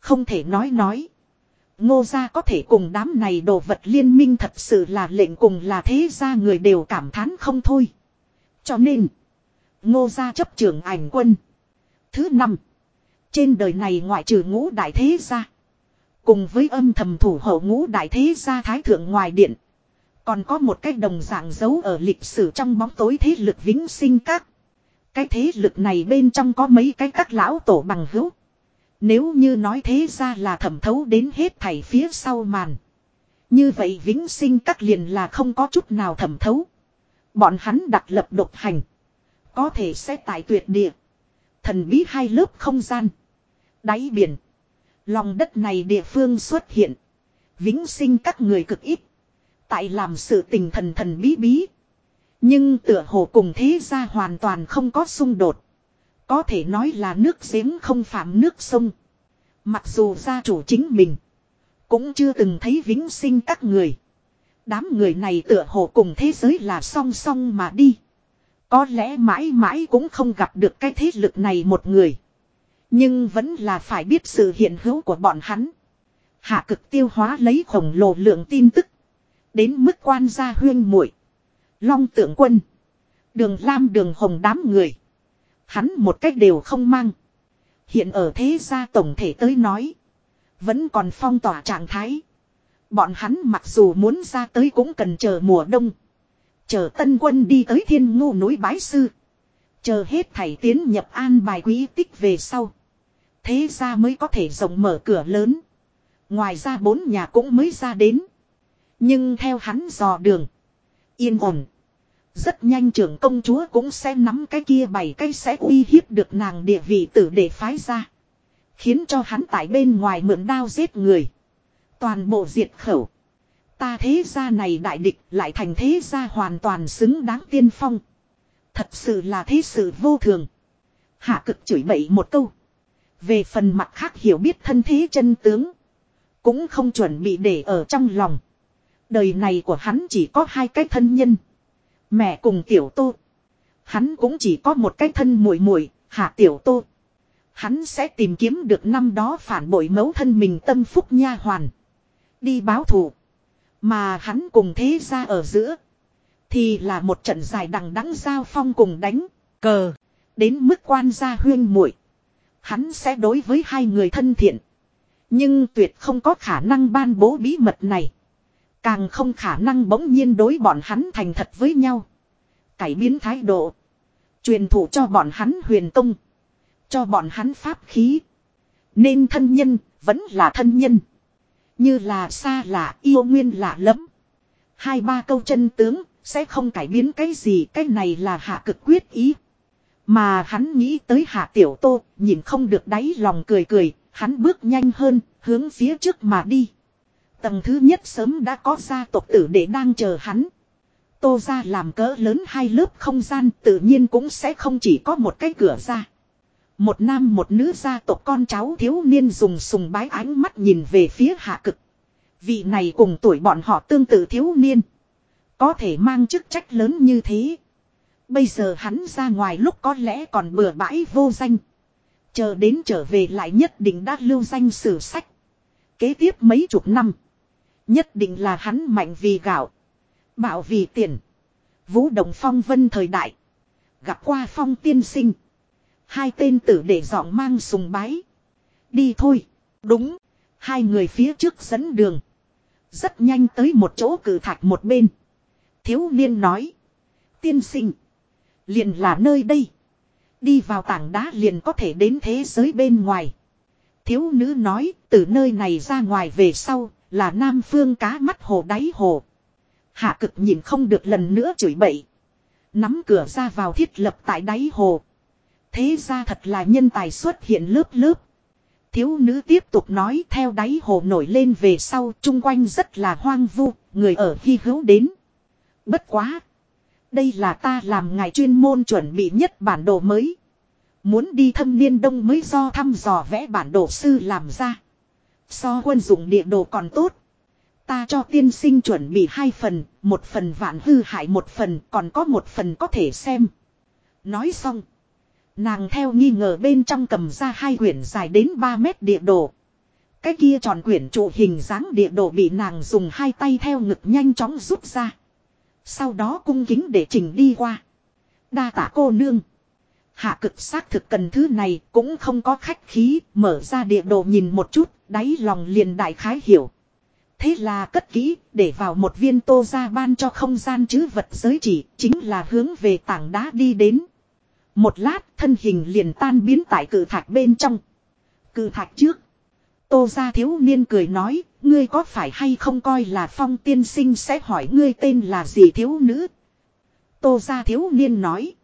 Không thể nói nói. Ngô gia có thể cùng đám này đồ vật liên minh thật sự là lệnh cùng là thế gia người đều cảm thán không thôi. Cho nên. Ngô gia chấp trưởng ảnh quân. Thứ năm. Trên đời này ngoại trừ ngũ đại thế gia. Cùng với âm thầm thủ hộ ngũ đại thế gia thái thượng ngoài điện. Còn có một cái đồng dạng giấu ở lịch sử trong bóng tối thế lực vĩnh sinh các. Cái thế lực này bên trong có mấy cái các lão tổ bằng hữu. Nếu như nói thế ra là thẩm thấu đến hết thảy phía sau màn. Như vậy vĩnh sinh các liền là không có chút nào thẩm thấu. Bọn hắn đặt lập độc hành. Có thể sẽ tại tuyệt địa. Thần bí hai lớp không gian. Đáy biển. Lòng đất này địa phương xuất hiện. Vĩnh sinh các người cực ít. Tại làm sự tình thần thần bí bí. Nhưng tựa hồ cùng thế ra hoàn toàn không có xung đột. Có thể nói là nước giếng không phạm nước sông. Mặc dù gia chủ chính mình. Cũng chưa từng thấy vĩnh sinh các người. Đám người này tựa hồ cùng thế giới là song song mà đi. Có lẽ mãi mãi cũng không gặp được cái thế lực này một người. Nhưng vẫn là phải biết sự hiện hữu của bọn hắn. Hạ cực tiêu hóa lấy khổng lồ lượng tin tức. Đến mức quan gia huyên muội Long tượng quân. Đường Lam đường hồng đám người. Hắn một cách đều không mang. Hiện ở thế gia tổng thể tới nói. Vẫn còn phong tỏa trạng thái. Bọn hắn mặc dù muốn ra tới cũng cần chờ mùa đông. Chờ tân quân đi tới thiên ngu núi bái sư. Chờ hết thảy tiến nhập an bài quý tích về sau. Thế ra mới có thể rộng mở cửa lớn. Ngoài ra bốn nhà cũng mới ra đến. Nhưng theo hắn dò đường. Yên ổn. Rất nhanh trưởng công chúa cũng sẽ nắm cái kia bảy cái sẽ uy hiếp được nàng địa vị tử để phái ra. Khiến cho hắn tại bên ngoài mượn đao giết người. Toàn bộ diệt khẩu. Ta thế gia này đại địch lại thành thế gia hoàn toàn xứng đáng tiên phong. Thật sự là thế sự vô thường. Hạ cực chửi bậy một câu. Về phần mặt khác hiểu biết thân thế chân tướng. Cũng không chuẩn bị để ở trong lòng. Đời này của hắn chỉ có hai cái thân nhân. Mẹ cùng tiểu tô. Hắn cũng chỉ có một cái thân muội muội, hạ tiểu tô. Hắn sẽ tìm kiếm được năm đó phản bội mẫu thân mình tâm phúc nha hoàn. Đi báo thù. Mà hắn cùng thế ra ở giữa. Thì là một trận dài đằng đắng giao phong cùng đánh. Cờ. Đến mức quan gia huyên muội Hắn sẽ đối với hai người thân thiện. Nhưng tuyệt không có khả năng ban bố bí mật này. Càng không khả năng bỗng nhiên đối bọn hắn thành thật với nhau. Cải biến thái độ. Truyền thụ cho bọn hắn huyền tung, Cho bọn hắn pháp khí. Nên thân nhân, vẫn là thân nhân. Như là xa lạ, yêu nguyên lạ lắm. Hai ba câu chân tướng, sẽ không cải biến cái gì, cái này là hạ cực quyết ý. Mà hắn nghĩ tới hạ tiểu tô, nhìn không được đáy lòng cười cười, hắn bước nhanh hơn, hướng phía trước mà đi. Tầng thứ nhất sớm đã có gia tộc tử để đang chờ hắn. Tô ra làm cỡ lớn hai lớp không gian tự nhiên cũng sẽ không chỉ có một cái cửa ra. Một nam một nữ gia tộc con cháu thiếu niên dùng sùng bái ánh mắt nhìn về phía hạ cực. Vị này cùng tuổi bọn họ tương tự thiếu niên. Có thể mang chức trách lớn như thế. Bây giờ hắn ra ngoài lúc có lẽ còn bừa bãi vô danh. Chờ đến trở về lại nhất định đã lưu danh sử sách. Kế tiếp mấy chục năm. Nhất định là hắn mạnh vì gạo. Bảo vì tiền. Vũ động phong vân thời đại. Gặp qua phong tiên sinh. Hai tên tử để giọng mang sùng bái. Đi thôi. Đúng. Hai người phía trước dẫn đường. Rất nhanh tới một chỗ cử thạch một bên. Thiếu niên nói. Tiên sinh. Liền là nơi đây. Đi vào tảng đá liền có thể đến thế giới bên ngoài. Thiếu nữ nói từ nơi này ra ngoài về sau là nam phương cá mắt hồ đáy hồ. Hạ cực nhìn không được lần nữa chửi bậy. Nắm cửa ra vào thiết lập tại đáy hồ. Thế ra thật là nhân tài xuất hiện lớp lớp. Thiếu nữ tiếp tục nói theo đáy hồ nổi lên về sau chung quanh rất là hoang vu, người ở hy hữu đến. Bất quá. Đây là ta làm ngài chuyên môn chuẩn bị nhất bản đồ mới. Muốn đi thâm niên đông mới do thăm dò vẽ bản đồ sư làm ra. So quân dụng địa đồ còn tốt. Ta cho tiên sinh chuẩn bị hai phần, một phần vạn hư hại một phần, còn có một phần có thể xem. Nói xong. Nàng theo nghi ngờ bên trong cầm ra hai quyển dài đến 3 mét địa đồ. Cái kia tròn quyển trụ hình dáng địa đồ bị nàng dùng hai tay theo ngực nhanh chóng rút ra. Sau đó cung kính để trình đi qua. Đa tả cô nương. Hạ cực xác thực cần thứ này cũng không có khách khí, mở ra địa đồ nhìn một chút, đáy lòng liền đại khái hiểu. Thế là cất kỹ, để vào một viên tô ra ban cho không gian chứ vật giới chỉ, chính là hướng về tảng đá đi đến. Một lát, thân hình liền tan biến tại cử thạch bên trong. Cử thạch trước. Tô ra thiếu niên cười nói, ngươi có phải hay không coi là phong tiên sinh sẽ hỏi ngươi tên là gì thiếu nữ. Tô ra thiếu niên nói.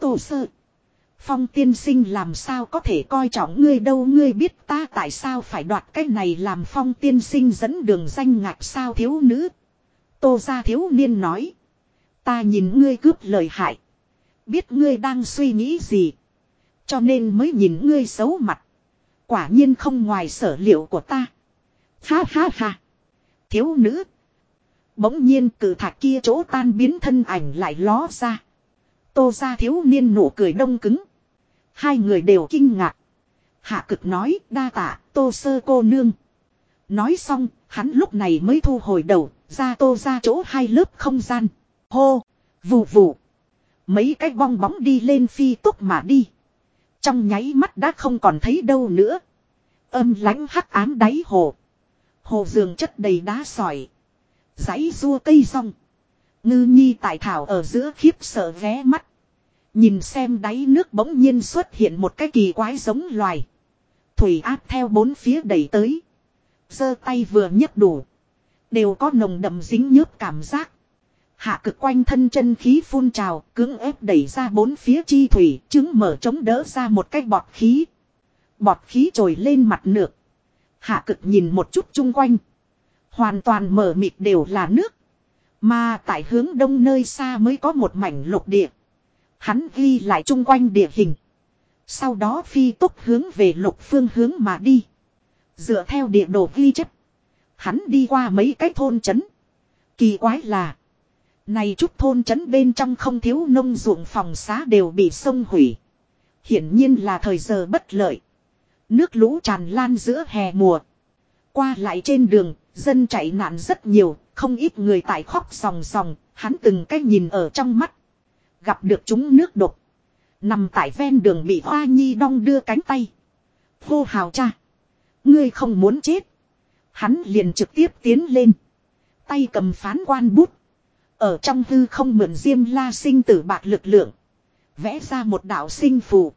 Tô sơ. Phong tiên sinh làm sao có thể coi trọng ngươi đâu ngươi biết ta tại sao phải đoạt cái này làm phong tiên sinh dẫn đường danh ngạc sao thiếu nữ. Tô ra thiếu niên nói. Ta nhìn ngươi cướp lời hại. Biết ngươi đang suy nghĩ gì. Cho nên mới nhìn ngươi xấu mặt. Quả nhiên không ngoài sở liệu của ta. Ha ha ha. Thiếu nữ. Bỗng nhiên cử thạch kia chỗ tan biến thân ảnh lại ló ra. Tô ra thiếu niên nụ cười đông cứng. Hai người đều kinh ngạc. Hạ cực nói, đa tạ, tô sơ cô nương. Nói xong, hắn lúc này mới thu hồi đầu, ra tô ra chỗ hai lớp không gian. Hô. Vù vù. Mấy cái bong bóng đi lên phi tốc mà đi. Trong nháy mắt đã không còn thấy đâu nữa. Âm lánh hắc ám đáy hồ. Hồ giường chất đầy đá sỏi. Giấy rua cây rong. Ngư nhi tại thảo ở giữa khiếp sợ ghé mắt. Nhìn xem đáy nước bỗng nhiên xuất hiện một cái kỳ quái giống loài. Thủy áp theo bốn phía đẩy tới. giơ tay vừa nhấc đủ. Đều có nồng đậm dính nhớp cảm giác. Hạ cực quanh thân chân khí phun trào, cưỡng ép đẩy ra bốn phía chi thủy, chứng mở chống đỡ ra một cái bọt khí. Bọt khí trồi lên mặt nước. Hạ cực nhìn một chút chung quanh. Hoàn toàn mở mịt đều là nước. Mà tại hướng đông nơi xa mới có một mảnh lục địa. Hắn ghi lại chung quanh địa hình. Sau đó phi tốc hướng về lục phương hướng mà đi. Dựa theo địa đồ ghi chép. Hắn đi qua mấy cái thôn trấn. Kỳ quái là. Này chút thôn trấn bên trong không thiếu nông ruộng phòng xá đều bị sông hủy. Hiển nhiên là thời giờ bất lợi. Nước lũ tràn lan giữa hè mùa. Qua lại trên đường, dân chạy nạn rất nhiều, không ít người tại khóc sòng sòng, hắn từng cái nhìn ở trong mắt. Gặp được chúng nước độc. Nằm tại ven đường bị hoa nhi đong đưa cánh tay. Hô hào cha. Ngươi không muốn chết. Hắn liền trực tiếp tiến lên. Tay cầm phán quan bút. Ở trong hư không mượn diêm la sinh tử bạc lực lượng. Vẽ ra một đạo sinh phù.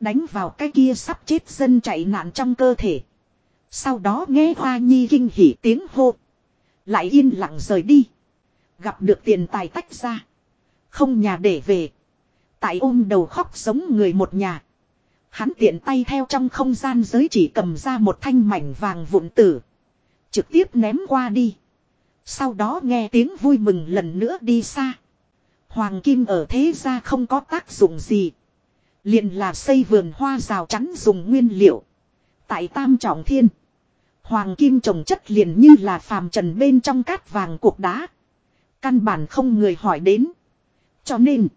Đánh vào cái kia sắp chết dân chạy nạn trong cơ thể. Sau đó nghe hoa nhi kinh hỉ tiếng hô. Lại yên lặng rời đi. Gặp được tiền tài tách ra. Không nhà để về. Tại ôm đầu khóc giống người một nhà. Hắn tiện tay theo trong không gian giới chỉ cầm ra một thanh mảnh vàng vụn tử. Trực tiếp ném qua đi. Sau đó nghe tiếng vui mừng lần nữa đi xa. Hoàng kim ở thế ra không có tác dụng gì. liền là xây vườn hoa rào chắn dùng nguyên liệu. Tại Tam Trọng Thiên. Hoàng kim trồng chất liền như là phàm trần bên trong cát vàng cuộc đá. Căn bản không người hỏi đến. Cho nên.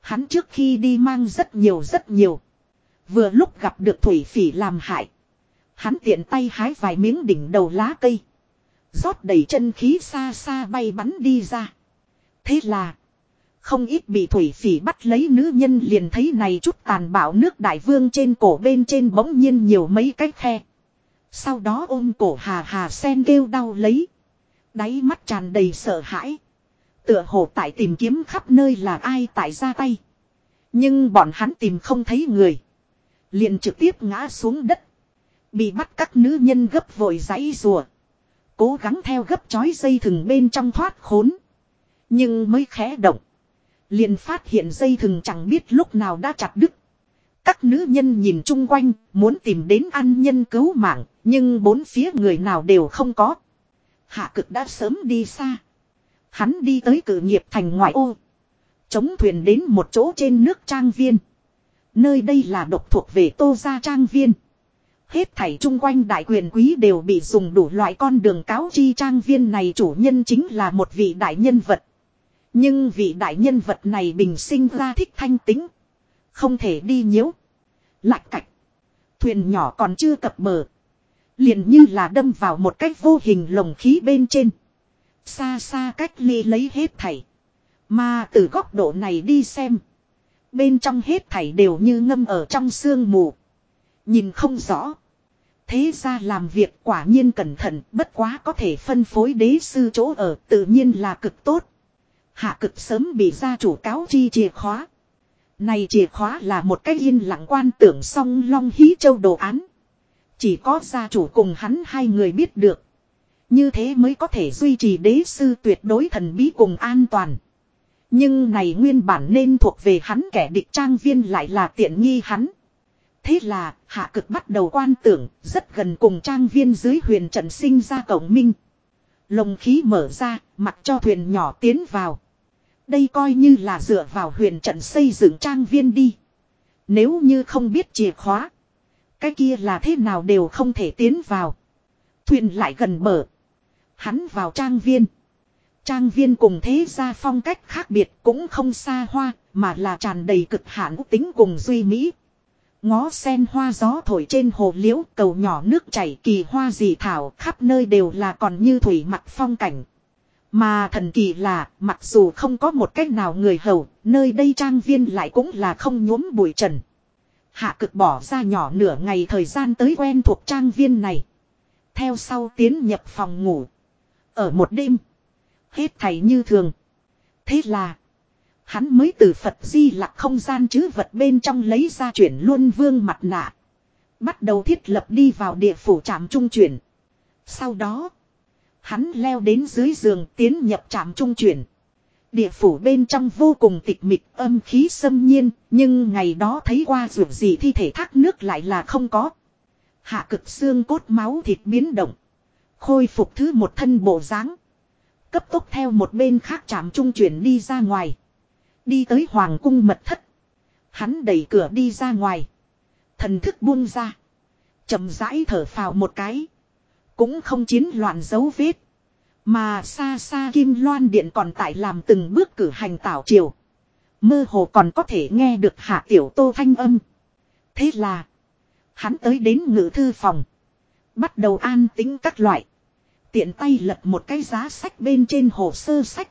Hắn trước khi đi mang rất nhiều rất nhiều. Vừa lúc gặp được thủy phỉ làm hại. Hắn tiện tay hái vài miếng đỉnh đầu lá cây rót đầy chân khí xa xa bay bắn đi ra. Thế là, không ít bị thủy phỉ bắt lấy nữ nhân liền thấy này chút tàn bạo nước đại vương trên cổ bên trên bỗng nhiên nhiều mấy cái khe. Sau đó ôm cổ hà hà sen kêu đau lấy. Đáy mắt tràn đầy sợ hãi. Tựa hồ tại tìm kiếm khắp nơi là ai tại ra tay. Nhưng bọn hắn tìm không thấy người. Liền trực tiếp ngã xuống đất. Bị bắt các nữ nhân gấp vội giấy rùa. Cố gắng theo gấp chói dây thừng bên trong thoát khốn. Nhưng mới khẽ động. Liền phát hiện dây thừng chẳng biết lúc nào đã chặt đứt. Các nữ nhân nhìn chung quanh, muốn tìm đến ăn nhân cứu mạng, nhưng bốn phía người nào đều không có. Hạ cực đã sớm đi xa. Hắn đi tới cử nghiệp thành ngoại ô. Chống thuyền đến một chỗ trên nước trang viên. Nơi đây là độc thuộc về tô gia trang viên. Hết thảy chung quanh đại quyền quý đều bị dùng đủ loại con đường cáo chi trang viên này chủ nhân chính là một vị đại nhân vật. Nhưng vị đại nhân vật này bình sinh ra thích thanh tính. Không thể đi nhiễu. Lạch cạch. Thuyền nhỏ còn chưa cập bờ. Liền như là đâm vào một cách vô hình lồng khí bên trên. Xa xa cách ly lấy hết thảy. Mà từ góc độ này đi xem. Bên trong hết thảy đều như ngâm ở trong sương mù. Nhìn không rõ. Thế ra làm việc quả nhiên cẩn thận, bất quá có thể phân phối đế sư chỗ ở tự nhiên là cực tốt. Hạ cực sớm bị gia chủ cáo chi chìa khóa. Này chìa khóa là một cái yên lặng quan tưởng song long hí châu đồ án. Chỉ có gia chủ cùng hắn hai người biết được. Như thế mới có thể duy trì đế sư tuyệt đối thần bí cùng an toàn. Nhưng này nguyên bản nên thuộc về hắn kẻ địch trang viên lại là tiện nghi hắn. Thế là, hạ cực bắt đầu quan tưởng, rất gần cùng trang viên dưới huyền trận sinh ra cổng minh. Lồng khí mở ra, mặc cho thuyền nhỏ tiến vào. Đây coi như là dựa vào huyền trận xây dựng trang viên đi. Nếu như không biết chìa khóa. Cái kia là thế nào đều không thể tiến vào. Thuyền lại gần bờ. Hắn vào trang viên. Trang viên cùng thế gia phong cách khác biệt cũng không xa hoa, mà là tràn đầy cực hạn tính cùng duy mỹ. Ngó sen hoa gió thổi trên hồ liễu cầu nhỏ nước chảy kỳ hoa dị thảo khắp nơi đều là còn như thủy mặt phong cảnh. Mà thần kỳ là mặc dù không có một cách nào người hầu, nơi đây trang viên lại cũng là không nhuốm bụi trần. Hạ cực bỏ ra nhỏ nửa ngày thời gian tới quen thuộc trang viên này. Theo sau tiến nhập phòng ngủ. Ở một đêm. Hết thầy như thường. Thế là. Hắn mới từ Phật di lạc không gian chứ vật bên trong lấy ra chuyển luôn vương mặt nạ. Bắt đầu thiết lập đi vào địa phủ trạm trung chuyển. Sau đó. Hắn leo đến dưới giường tiến nhập trạm trung chuyển. Địa phủ bên trong vô cùng tịch mịch âm khí xâm nhiên, nhưng ngày đó thấy qua ruột gì thi thể thác nước lại là không có. Hạ cực xương cốt máu thịt biến động. Khôi phục thứ một thân bộ dáng Cấp tốc theo một bên khác chạm trung chuyển đi ra ngoài. Đi tới hoàng cung mật thất. Hắn đẩy cửa đi ra ngoài. Thần thức buông ra. chậm rãi thở phào một cái. Cũng không chiến loạn dấu vết. Mà xa xa kim loan điện còn tại làm từng bước cử hành tảo triều. Mơ hồ còn có thể nghe được hạ tiểu tô thanh âm. Thế là. Hắn tới đến ngự thư phòng. Bắt đầu an tính các loại. Tiện tay lật một cái giá sách bên trên hồ sơ sách.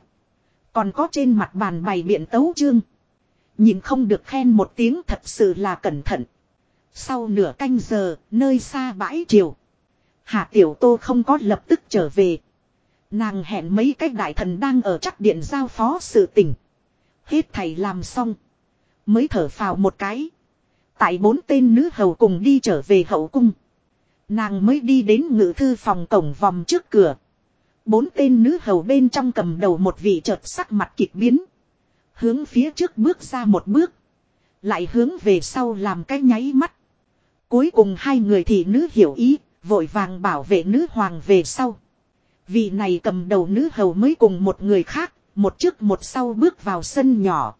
Còn có trên mặt bàn bày biện tấu chương. Nhìn không được khen một tiếng thật sự là cẩn thận. Sau nửa canh giờ, nơi xa bãi triều. Hạ tiểu tô không có lập tức trở về. Nàng hẹn mấy cách đại thần đang ở chắc điện giao phó sự tình. Hết thầy làm xong. Mới thở phào một cái. Tại bốn tên nữ hầu cùng đi trở về hậu cung. Nàng mới đi đến ngự thư phòng cổng vòng trước cửa. Bốn tên nữ hầu bên trong cầm đầu một vị chợt sắc mặt kịch biến. Hướng phía trước bước ra một bước. Lại hướng về sau làm cái nháy mắt. Cuối cùng hai người thị nữ hiểu ý, vội vàng bảo vệ nữ hoàng về sau. Vị này cầm đầu nữ hầu mới cùng một người khác, một trước một sau bước vào sân nhỏ.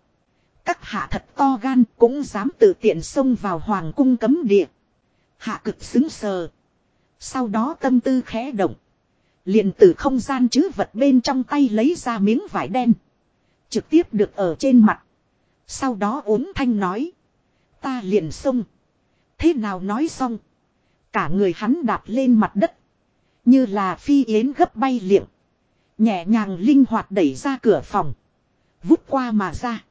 Các hạ thật to gan cũng dám tự tiện xông vào hoàng cung cấm địa. Hạ cực xứng sờ. Sau đó tâm tư khẽ động liền từ không gian chứ vật bên trong tay lấy ra miếng vải đen. Trực tiếp được ở trên mặt. Sau đó uống thanh nói. Ta liền xông. Thế nào nói xong. Cả người hắn đạp lên mặt đất. Như là phi yến gấp bay liệng. Nhẹ nhàng linh hoạt đẩy ra cửa phòng. Vút qua mà ra.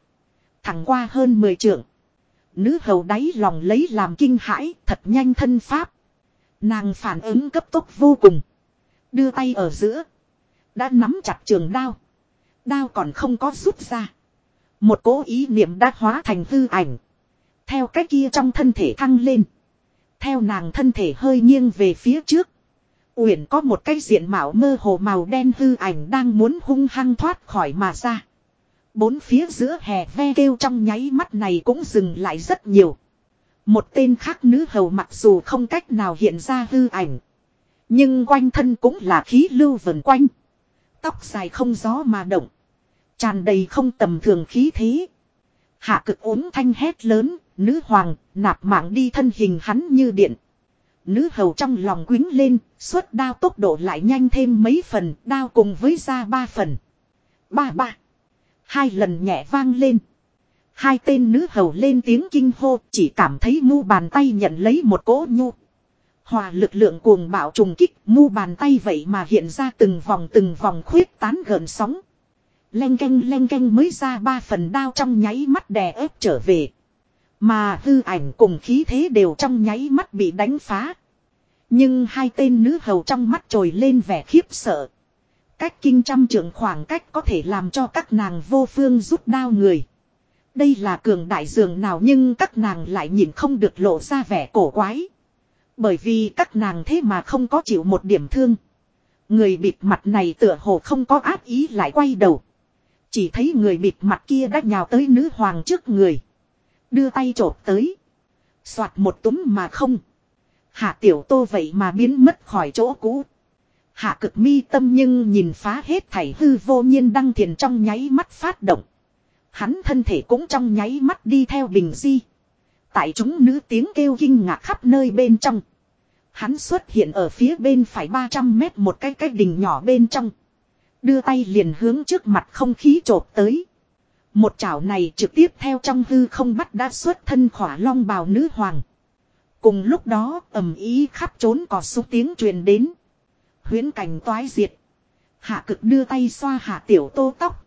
Thẳng qua hơn 10 trượng. Nữ hầu đáy lòng lấy làm kinh hãi, thật nhanh thân pháp. Nàng phản ứng cấp tốc vô cùng. Đưa tay ở giữa. Đã nắm chặt trường đao. Đao còn không có rút ra. Một cố ý niệm đã hóa thành hư ảnh. Theo cái kia trong thân thể thăng lên. Theo nàng thân thể hơi nghiêng về phía trước. Uyển có một cái diện mạo mơ hồ màu đen hư ảnh đang muốn hung hăng thoát khỏi mà ra. Bốn phía giữa hè ve kêu trong nháy mắt này cũng dừng lại rất nhiều. Một tên khác nữ hầu mặc dù không cách nào hiện ra hư ảnh. Nhưng quanh thân cũng là khí lưu vần quanh. Tóc dài không gió mà động. Tràn đầy không tầm thường khí thế. Hạ cực ốm thanh hét lớn, nữ hoàng, nạp mạng đi thân hình hắn như điện. Nữ hầu trong lòng quính lên, suốt đao tốc độ lại nhanh thêm mấy phần, đao cùng với ra ba phần. Ba ba. Hai lần nhẹ vang lên. Hai tên nữ hầu lên tiếng kinh hô, chỉ cảm thấy ngu bàn tay nhận lấy một cỗ nhu. Hòa lực lượng cuồng bạo trùng kích, mu bàn tay vậy mà hiện ra từng vòng từng vòng khuyết tán gợn sóng. Len canh len canh mới ra ba phần đao trong nháy mắt đè ép trở về. Mà hư ảnh cùng khí thế đều trong nháy mắt bị đánh phá. Nhưng hai tên nữ hầu trong mắt trồi lên vẻ khiếp sợ. Cách kinh trăm trượng khoảng cách có thể làm cho các nàng vô phương rút đao người. Đây là cường đại dường nào nhưng các nàng lại nhìn không được lộ ra vẻ cổ quái. Bởi vì các nàng thế mà không có chịu một điểm thương. Người bịt mặt này tựa hồ không có áp ý lại quay đầu. Chỉ thấy người bịt mặt kia đã nhào tới nữ hoàng trước người. Đưa tay trộp tới. Xoạt một túm mà không. Hạ tiểu tô vậy mà biến mất khỏi chỗ cũ. Hạ cực mi tâm nhưng nhìn phá hết thảy hư vô nhiên đăng thiền trong nháy mắt phát động. Hắn thân thể cũng trong nháy mắt đi theo bình di. Tại chúng nữ tiếng kêu kinh ngạc khắp nơi bên trong. Hắn xuất hiện ở phía bên phải 300 mét một cái cái đỉnh nhỏ bên trong. Đưa tay liền hướng trước mặt không khí trộp tới. Một chảo này trực tiếp theo trong hư không bắt đã xuất thân khỏa long bào nữ hoàng. Cùng lúc đó, ầm ý khắp trốn có xúc tiếng truyền đến. Huyến cảnh toái diệt. Hạ cực đưa tay xoa hạ tiểu tô tóc.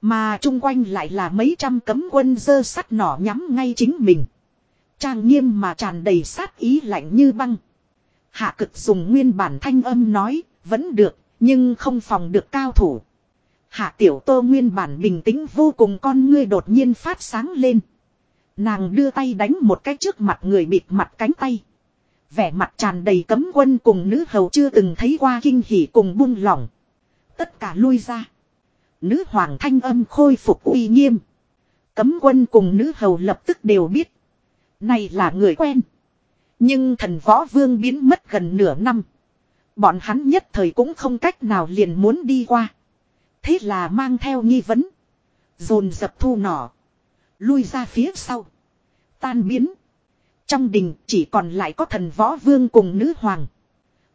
Mà chung quanh lại là mấy trăm cấm quân dơ sắt nỏ nhắm ngay chính mình. Trang nghiêm mà tràn đầy sát ý lạnh như băng. Hạ cực dùng nguyên bản thanh âm nói, vẫn được, nhưng không phòng được cao thủ. Hạ tiểu tô nguyên bản bình tĩnh vô cùng con ngươi đột nhiên phát sáng lên. Nàng đưa tay đánh một cái trước mặt người bịt mặt cánh tay. Vẻ mặt tràn đầy cấm quân cùng nữ hầu chưa từng thấy qua kinh hỉ cùng buông lỏng. Tất cả lui ra. Nữ hoàng thanh âm khôi phục uy nghiêm. Cấm quân cùng nữ hầu lập tức đều biết. Này là người quen. Nhưng thần võ vương biến mất gần nửa năm. Bọn hắn nhất thời cũng không cách nào liền muốn đi qua. Thế là mang theo nghi vấn. Dồn dập thu nỏ. Lui ra phía sau. Tan biến. Trong đình chỉ còn lại có thần võ vương cùng nữ hoàng.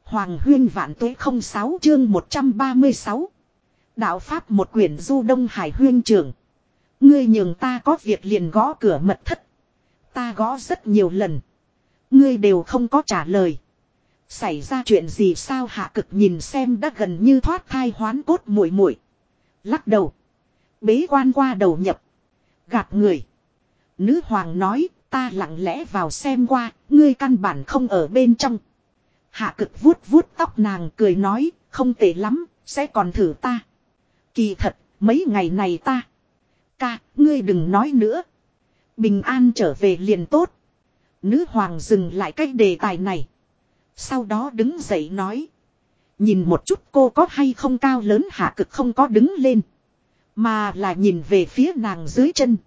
Hoàng huyên vạn tuế 06 chương 136. Đạo Pháp một quyển du đông hải huyên trưởng. Ngươi nhường ta có việc liền gõ cửa mật thất. Ta gõ rất nhiều lần. Ngươi đều không có trả lời. Xảy ra chuyện gì sao hạ cực nhìn xem đã gần như thoát thai hoán cốt muội muội Lắc đầu. Bế quan qua đầu nhập. Gạt người. Nữ hoàng nói ta lặng lẽ vào xem qua, ngươi căn bản không ở bên trong. Hạ cực vuốt vuốt tóc nàng cười nói, không tệ lắm, sẽ còn thử ta. Kỳ thật, mấy ngày này ta. Ca, ngươi đừng nói nữa. Bình an trở về liền tốt. Nữ hoàng dừng lại cách đề tài này. Sau đó đứng dậy nói. Nhìn một chút cô có hay không cao lớn hạ cực không có đứng lên. Mà là nhìn về phía nàng dưới chân.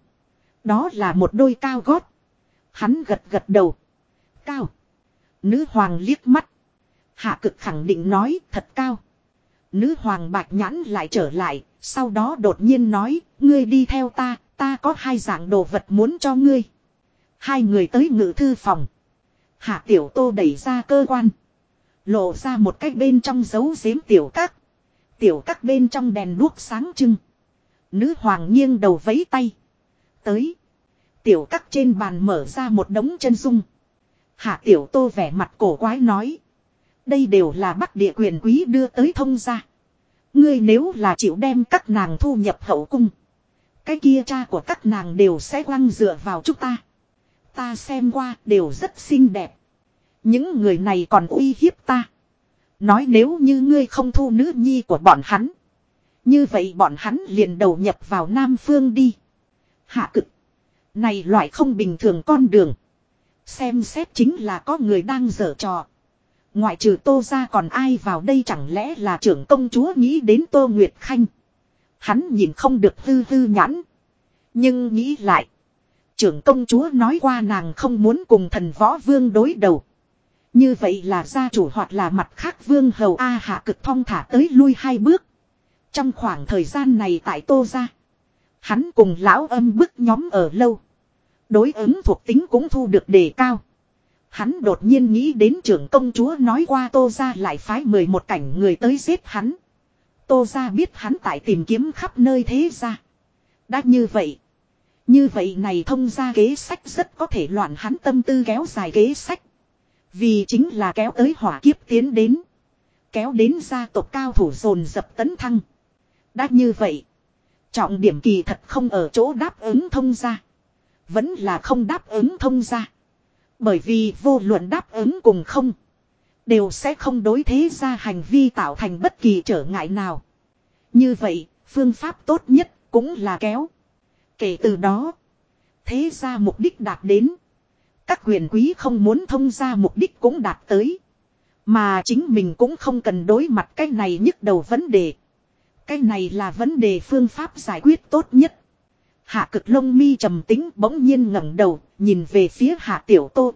Đó là một đôi cao gót. Hắn gật gật đầu. Cao. Nữ hoàng liếc mắt. Hạ cực khẳng định nói thật cao. Nữ hoàng bạch nhãn lại trở lại. Sau đó đột nhiên nói. Ngươi đi theo ta. Ta có hai dạng đồ vật muốn cho ngươi. Hai người tới ngự thư phòng. Hạ tiểu tô đẩy ra cơ quan. Lộ ra một cách bên trong dấu giếm tiểu các. Tiểu các bên trong đèn đuốc sáng trưng. Nữ hoàng nghiêng đầu vấy tay. Tới. Tiểu các trên bàn mở ra một đống chân dung. Hạ tiểu tô vẻ mặt cổ quái nói. Đây đều là bắc địa quyền quý đưa tới thông gia. Ngươi nếu là chịu đem các nàng thu nhập hậu cung. Cái kia cha của các nàng đều sẽ quăng dựa vào chúng ta. Ta xem qua đều rất xinh đẹp. Những người này còn uy hiếp ta. Nói nếu như ngươi không thu nữ nhi của bọn hắn. Như vậy bọn hắn liền đầu nhập vào Nam Phương đi. Hạ cực. Này loại không bình thường con đường. Xem xét chính là có người đang dở trò. Ngoại trừ tô ra còn ai vào đây chẳng lẽ là trưởng công chúa nghĩ đến tô Nguyệt Khanh. Hắn nhìn không được hư hư nhãn. Nhưng nghĩ lại. Trưởng công chúa nói qua nàng không muốn cùng thần võ vương đối đầu. Như vậy là gia chủ hoặc là mặt khác vương hầu A hạ cực thong thả tới lui hai bước. Trong khoảng thời gian này tại tô ra. Hắn cùng lão âm bức nhóm ở lâu. Đối ứng thuộc tính cũng thu được đề cao. Hắn đột nhiên nghĩ đến trưởng công chúa nói qua tô ra lại phái 11 cảnh người tới giết hắn. Tô ra biết hắn tại tìm kiếm khắp nơi thế ra. Đã như vậy. Như vậy này thông ra kế sách rất có thể loạn hắn tâm tư kéo dài kế sách. Vì chính là kéo tới hỏa kiếp tiến đến. Kéo đến gia tộc cao thủ dồn dập tấn thăng. Đã như vậy. Trọng điểm kỳ thật không ở chỗ đáp ứng thông ra. Vẫn là không đáp ứng thông ra. Bởi vì vô luận đáp ứng cùng không. Đều sẽ không đối thế ra hành vi tạo thành bất kỳ trở ngại nào. Như vậy, phương pháp tốt nhất cũng là kéo. Kể từ đó, thế ra mục đích đạt đến. Các quyền quý không muốn thông ra mục đích cũng đạt tới. Mà chính mình cũng không cần đối mặt cái này nhức đầu vấn đề. Cái này là vấn đề phương pháp giải quyết tốt nhất. Hạ cực lông mi trầm tính bỗng nhiên ngẩng đầu, nhìn về phía hạ tiểu tô.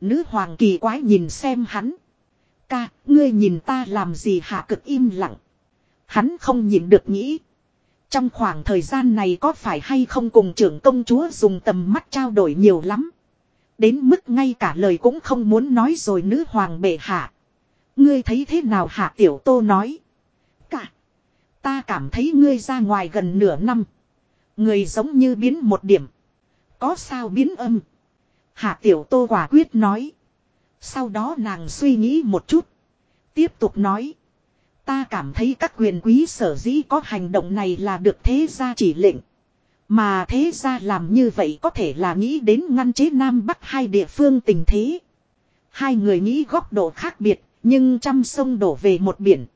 Nữ hoàng kỳ quái nhìn xem hắn. Ca, ngươi nhìn ta làm gì hạ cực im lặng. Hắn không nhìn được nghĩ. Trong khoảng thời gian này có phải hay không cùng trưởng công chúa dùng tầm mắt trao đổi nhiều lắm. Đến mức ngay cả lời cũng không muốn nói rồi nữ hoàng bệ hạ. Ngươi thấy thế nào hạ tiểu tô nói. Cả. Ta cảm thấy ngươi ra ngoài gần nửa năm. Người giống như biến một điểm. Có sao biến âm. Hạ tiểu tô quả quyết nói. Sau đó nàng suy nghĩ một chút. Tiếp tục nói. Ta cảm thấy các quyền quý sở dĩ có hành động này là được thế gia chỉ lệnh. Mà thế gia làm như vậy có thể là nghĩ đến ngăn chế Nam Bắc hai địa phương tình thế. Hai người nghĩ góc độ khác biệt, nhưng trăm sông đổ về một biển.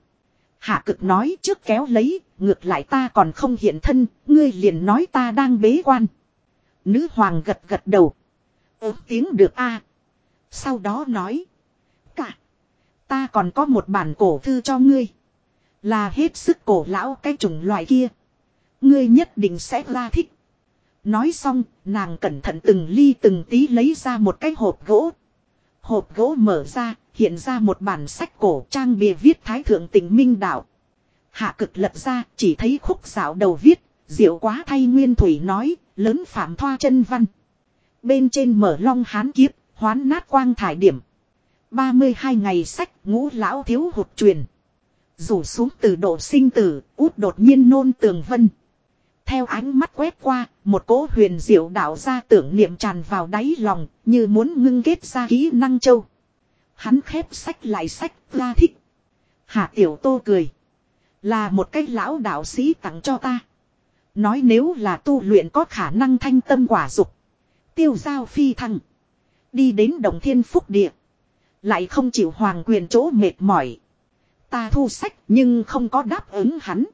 Hạ cực nói trước kéo lấy, ngược lại ta còn không hiện thân, ngươi liền nói ta đang bế quan. Nữ hoàng gật gật đầu. Ớ tiếng được a sau đó nói. Cả. Ta còn có một bản cổ thư cho ngươi. Là hết sức cổ lão cái chủng loại kia. Ngươi nhất định sẽ ra thích. Nói xong, nàng cẩn thận từng ly từng tí lấy ra một cái hộp gỗ. Hộp gỗ mở ra, hiện ra một bản sách cổ trang bìa viết Thái Thượng Tình Minh Đạo. Hạ cực lật ra, chỉ thấy khúc xảo đầu viết, diệu quá thay Nguyên Thủy nói, lớn phạm thoa chân văn. Bên trên mở long hán kiếp, hoán nát quang thải điểm. 32 ngày sách ngũ lão thiếu hụt truyền. Rủ xuống từ độ sinh tử, út đột nhiên nôn tường vân. Theo ánh mắt quét qua, một cỗ huyền diệu đạo ra tưởng niệm tràn vào đáy lòng, như muốn ngưng kết ra kỹ năng châu. Hắn khép sách lại sách, ra thích. Hạ tiểu tô cười. Là một cái lão đạo sĩ tặng cho ta. Nói nếu là tu luyện có khả năng thanh tâm quả dục Tiêu giao phi thăng. Đi đến đồng thiên phúc địa. Lại không chịu hoàng quyền chỗ mệt mỏi. Ta thu sách nhưng không có đáp ứng hắn.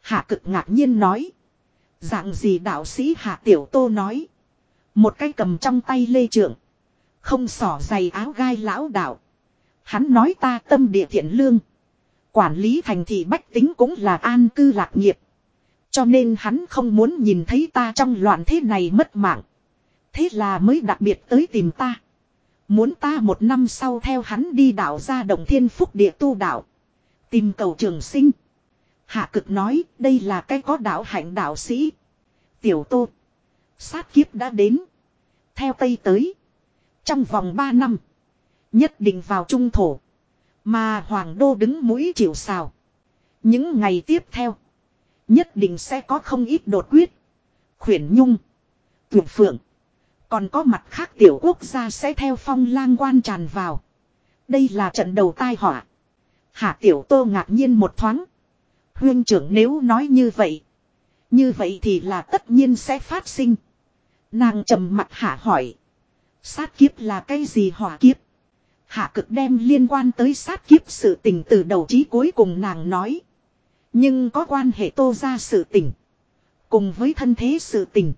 Hạ cực ngạc nhiên nói. Dạng gì đạo sĩ hạ tiểu tô nói. Một cái cầm trong tay lê trượng. Không xỏ giày áo gai lão đạo. Hắn nói ta tâm địa thiện lương. Quản lý thành thị bách tính cũng là an cư lạc nghiệp. Cho nên hắn không muốn nhìn thấy ta trong loạn thế này mất mạng. Thế là mới đặc biệt tới tìm ta. Muốn ta một năm sau theo hắn đi đảo ra đồng thiên phúc địa tu đạo. Tìm cầu trường sinh. Hạ cực nói, đây là cái có đạo hạnh đạo sĩ. Tiểu tô. Sát kiếp đã đến. Theo Tây tới. Trong vòng 3 năm. Nhất định vào trung thổ. Mà Hoàng Đô đứng mũi chịu sào. Những ngày tiếp theo. Nhất định sẽ có không ít đột quyết. Khuyển Nhung. tuyển Phượng. Còn có mặt khác tiểu quốc gia sẽ theo phong lang quan tràn vào. Đây là trận đầu tai họa. Hạ tiểu tô ngạc nhiên một thoáng. Huyên trưởng nếu nói như vậy. Như vậy thì là tất nhiên sẽ phát sinh. Nàng trầm mặt hạ hỏi. Sát kiếp là cái gì hỏa kiếp? Hạ cực đem liên quan tới sát kiếp sự tình từ đầu chí cuối cùng nàng nói. Nhưng có quan hệ tô ra sự tình. Cùng với thân thế sự tình.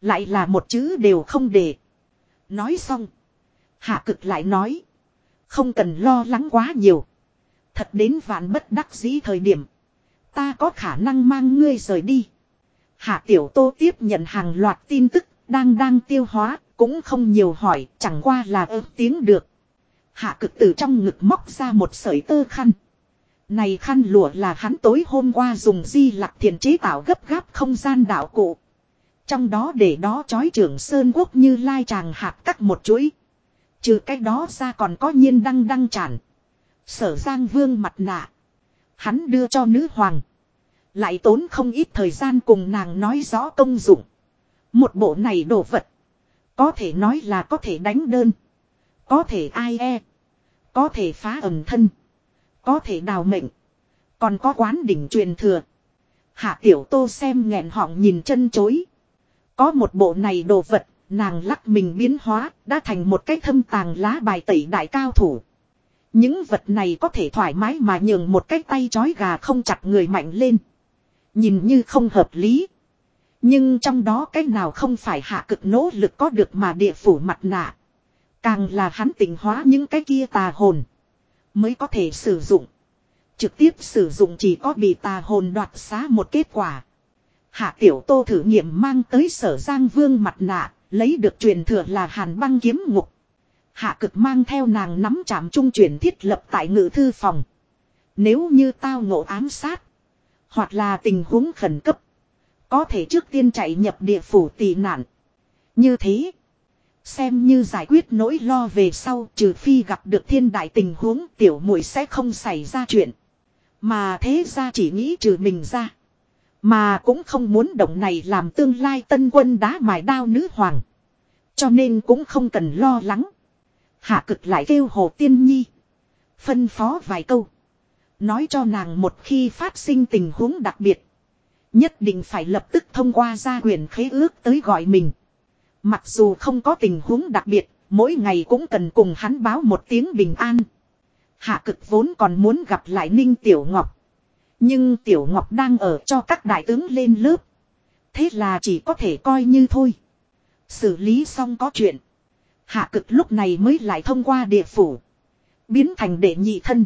Lại là một chữ đều không để. Nói xong. Hạ cực lại nói. Không cần lo lắng quá nhiều. Thật đến vạn bất đắc dĩ thời điểm. Ta có khả năng mang ngươi rời đi. Hạ tiểu tô tiếp nhận hàng loạt tin tức. Đang đang tiêu hóa. Cũng không nhiều hỏi. Chẳng qua là ớt tiếng được. Hạ cực từ trong ngực móc ra một sợi tơ khăn. Này khăn lụa là hắn tối hôm qua dùng di lạc thiền chế tạo gấp gáp không gian đạo cụ. Trong đó để đó chói trưởng Sơn Quốc như lai tràng hạt cắt một chuỗi. Trừ cái đó ra còn có nhiên đăng đăng tràn. Sở Giang Vương mặt nạ. Hắn đưa cho nữ hoàng. Lại tốn không ít thời gian cùng nàng nói rõ công dụng. Một bộ này đồ vật. Có thể nói là có thể đánh đơn. Có thể ai e. Có thể phá ẩm thân. Có thể đào mệnh. Còn có quán đỉnh truyền thừa. Hạ tiểu tô xem nghẹn họng nhìn chân chối. Có một bộ này đồ vật, nàng lắc mình biến hóa, đã thành một cái thâm tàng lá bài tẩy đại cao thủ. Những vật này có thể thoải mái mà nhường một cái tay chói gà không chặt người mạnh lên. Nhìn như không hợp lý. Nhưng trong đó cái nào không phải hạ cực nỗ lực có được mà địa phủ mặt nạ. Càng là hắn tỉnh hóa những cái kia tà hồn. Mới có thể sử dụng. Trực tiếp sử dụng chỉ có bị tà hồn đoạt xá một kết quả. Hạ tiểu tô thử nghiệm mang tới sở giang vương mặt nạ. Lấy được truyền thừa là hàn băng kiếm ngục. Hạ cực mang theo nàng nắm chạm trung chuyển thiết lập tại ngự thư phòng. Nếu như tao ngộ ám sát. Hoặc là tình huống khẩn cấp. Có thể trước tiên chạy nhập địa phủ tị nạn. Như thế. Xem như giải quyết nỗi lo về sau, trừ phi gặp được thiên đại tình huống, tiểu muội sẽ không xảy ra chuyện. Mà thế ra chỉ nghĩ trừ mình ra. Mà cũng không muốn động này làm tương lai tân quân đá mài đao nữ hoàng. Cho nên cũng không cần lo lắng. Hạ cực lại kêu hồ tiên nhi. Phân phó vài câu. Nói cho nàng một khi phát sinh tình huống đặc biệt. Nhất định phải lập tức thông qua gia quyền khế ước tới gọi mình. Mặc dù không có tình huống đặc biệt, mỗi ngày cũng cần cùng hắn báo một tiếng bình an. Hạ cực vốn còn muốn gặp lại Ninh Tiểu Ngọc. Nhưng Tiểu Ngọc đang ở cho các đại tướng lên lớp. Thế là chỉ có thể coi như thôi. Xử lý xong có chuyện. Hạ cực lúc này mới lại thông qua địa phủ. Biến thành đệ nhị thân.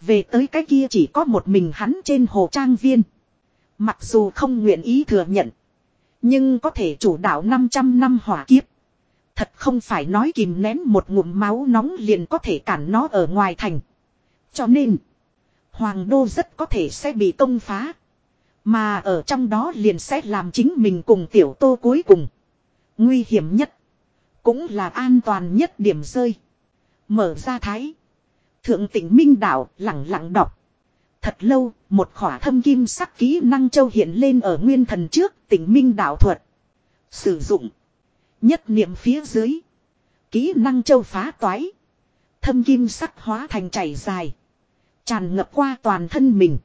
Về tới cái kia chỉ có một mình hắn trên hồ trang viên. Mặc dù không nguyện ý thừa nhận. Nhưng có thể chủ đạo 500 năm hỏa kiếp. Thật không phải nói kìm nén một ngụm máu nóng liền có thể cản nó ở ngoài thành. Cho nên. Hoàng đô rất có thể sẽ bị công phá. Mà ở trong đó liền sẽ làm chính mình cùng tiểu tô cuối cùng. Nguy hiểm nhất. Cũng là an toàn nhất điểm rơi. Mở ra thái. Thượng tỉnh Minh Đạo lặng lặng đọc. Thật lâu, một khỏa thâm kim sắc kỹ năng châu hiện lên ở nguyên thần trước tỉnh Minh Đạo thuật. Sử dụng. Nhất niệm phía dưới. Kỹ năng châu phá toái. Thâm kim sắc hóa thành chảy dài. Tràn ngập qua toàn thân mình.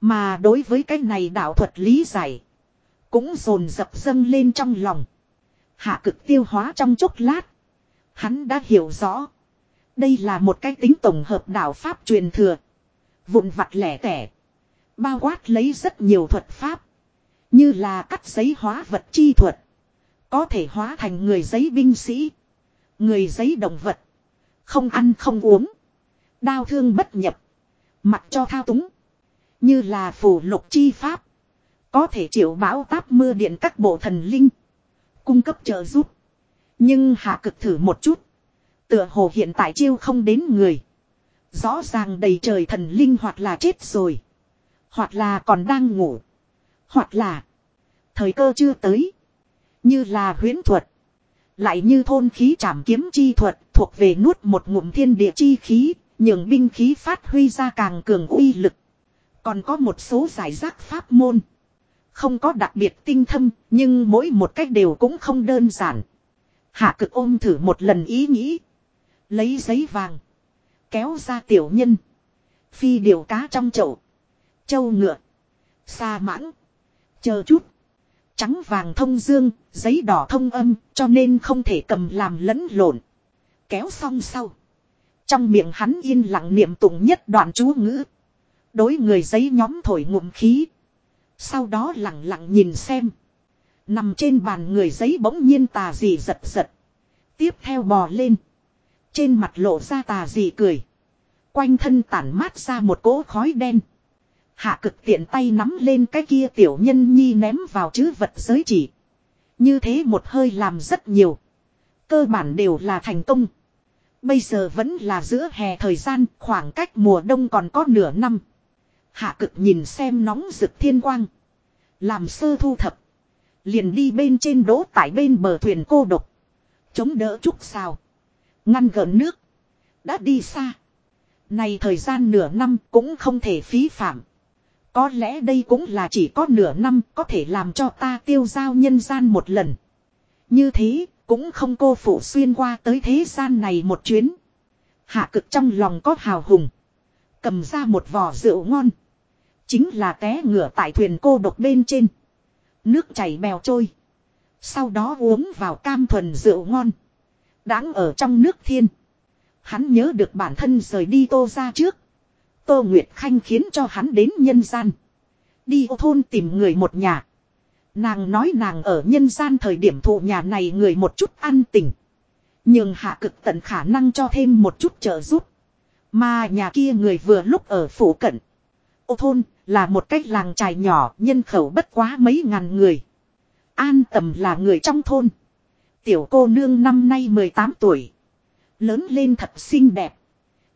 Mà đối với cái này đạo thuật lý giải. Cũng dồn dập dâng lên trong lòng. Hạ cực tiêu hóa trong chốc lát. Hắn đã hiểu rõ. Đây là một cái tính tổng hợp đạo pháp truyền thừa. Vụn vặt lẻ tẻ. Bao quát lấy rất nhiều thuật pháp. Như là cắt giấy hóa vật chi thuật. Có thể hóa thành người giấy binh sĩ. Người giấy động vật. Không ăn không uống. đau thương bất nhập. Mặc cho thao túng. Như là phù lục chi pháp. Có thể triệu bão táp mưa điện các bộ thần linh. Cung cấp trợ giúp. Nhưng hạ cực thử một chút. Tựa hồ hiện tại chiêu không đến người. Rõ ràng đầy trời thần linh hoặc là chết rồi. Hoặc là còn đang ngủ. Hoặc là thời cơ chưa tới. Như là huyễn thuật. Lại như thôn khí trảm kiếm chi thuật thuộc về nuốt một ngụm thiên địa chi khí, nhường binh khí phát huy ra càng cường uy lực. Còn có một số giải rác pháp môn. Không có đặc biệt tinh thâm, nhưng mỗi một cách đều cũng không đơn giản. Hạ cực ôm thử một lần ý nghĩ. Lấy giấy vàng. Kéo ra tiểu nhân. Phi điều cá trong chậu. Châu ngựa. Sa mãng. Chờ chút. Trắng vàng thông dương, giấy đỏ thông âm, cho nên không thể cầm làm lẫn lộn. Kéo xong sau. Trong miệng hắn yên lặng niệm tụng nhất đoạn chú ngữ. Đối người giấy nhóm thổi ngụm khí. Sau đó lặng lặng nhìn xem. Nằm trên bàn người giấy bỗng nhiên tà dị giật giật. Tiếp theo bò lên. Trên mặt lộ ra tà dị cười. Quanh thân tản mát ra một cỗ khói đen. Hạ cực tiện tay nắm lên cái kia tiểu nhân nhi ném vào chữ vật giới chỉ. Như thế một hơi làm rất nhiều. Cơ bản đều là thành công. Bây giờ vẫn là giữa hè thời gian khoảng cách mùa đông còn có nửa năm. Hạ cực nhìn xem nóng rực thiên quang. Làm sơ thu thập. Liền đi bên trên đỗ tại bên bờ thuyền cô độc. Chống đỡ trúc xào. Ngăn gợn nước. Đã đi xa. Này thời gian nửa năm cũng không thể phí phạm. Có lẽ đây cũng là chỉ có nửa năm có thể làm cho ta tiêu giao nhân gian một lần. Như thế, cũng không cô phụ xuyên qua tới thế gian này một chuyến. Hạ cực trong lòng có hào hùng. Cầm ra một vò rượu ngon. Chính là té ngửa tại thuyền cô độc bên trên. Nước chảy bèo trôi. Sau đó uống vào cam thuần rượu ngon. Đáng ở trong nước thiên. Hắn nhớ được bản thân rời đi tô ra trước. Tô Nguyệt Khanh khiến cho hắn đến nhân gian. Đi ô thôn tìm người một nhà. Nàng nói nàng ở nhân gian thời điểm thụ nhà này người một chút ăn tình. Nhưng hạ cực tận khả năng cho thêm một chút trợ giúp. Mà nhà kia người vừa lúc ở phủ cận. Ô thôn là một cách làng trài nhỏ, nhân khẩu bất quá mấy ngàn người. An tầm là người trong thôn. Tiểu cô nương năm nay 18 tuổi. Lớn lên thật xinh đẹp.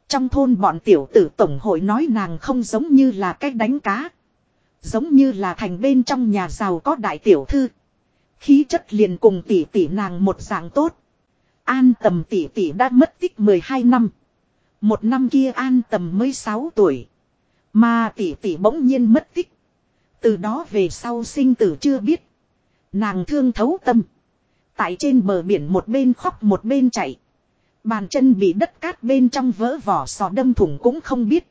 Trong thôn bọn tiểu tử tổng hội nói nàng không giống như là cách đánh cá. Giống như là thành bên trong nhà giàu có đại tiểu thư. Khí chất liền cùng tỷ tỷ nàng một dạng tốt. An tầm tỷ tỷ đã mất tích 12 năm. Một năm kia an tầm mới 6 tuổi. Mà tỷ tỷ bỗng nhiên mất tích. Từ đó về sau sinh tử chưa biết. Nàng thương thấu tâm. Tại trên bờ biển một bên khóc một bên chạy. Bàn chân bị đất cát bên trong vỡ vỏ sò đâm thủng cũng không biết.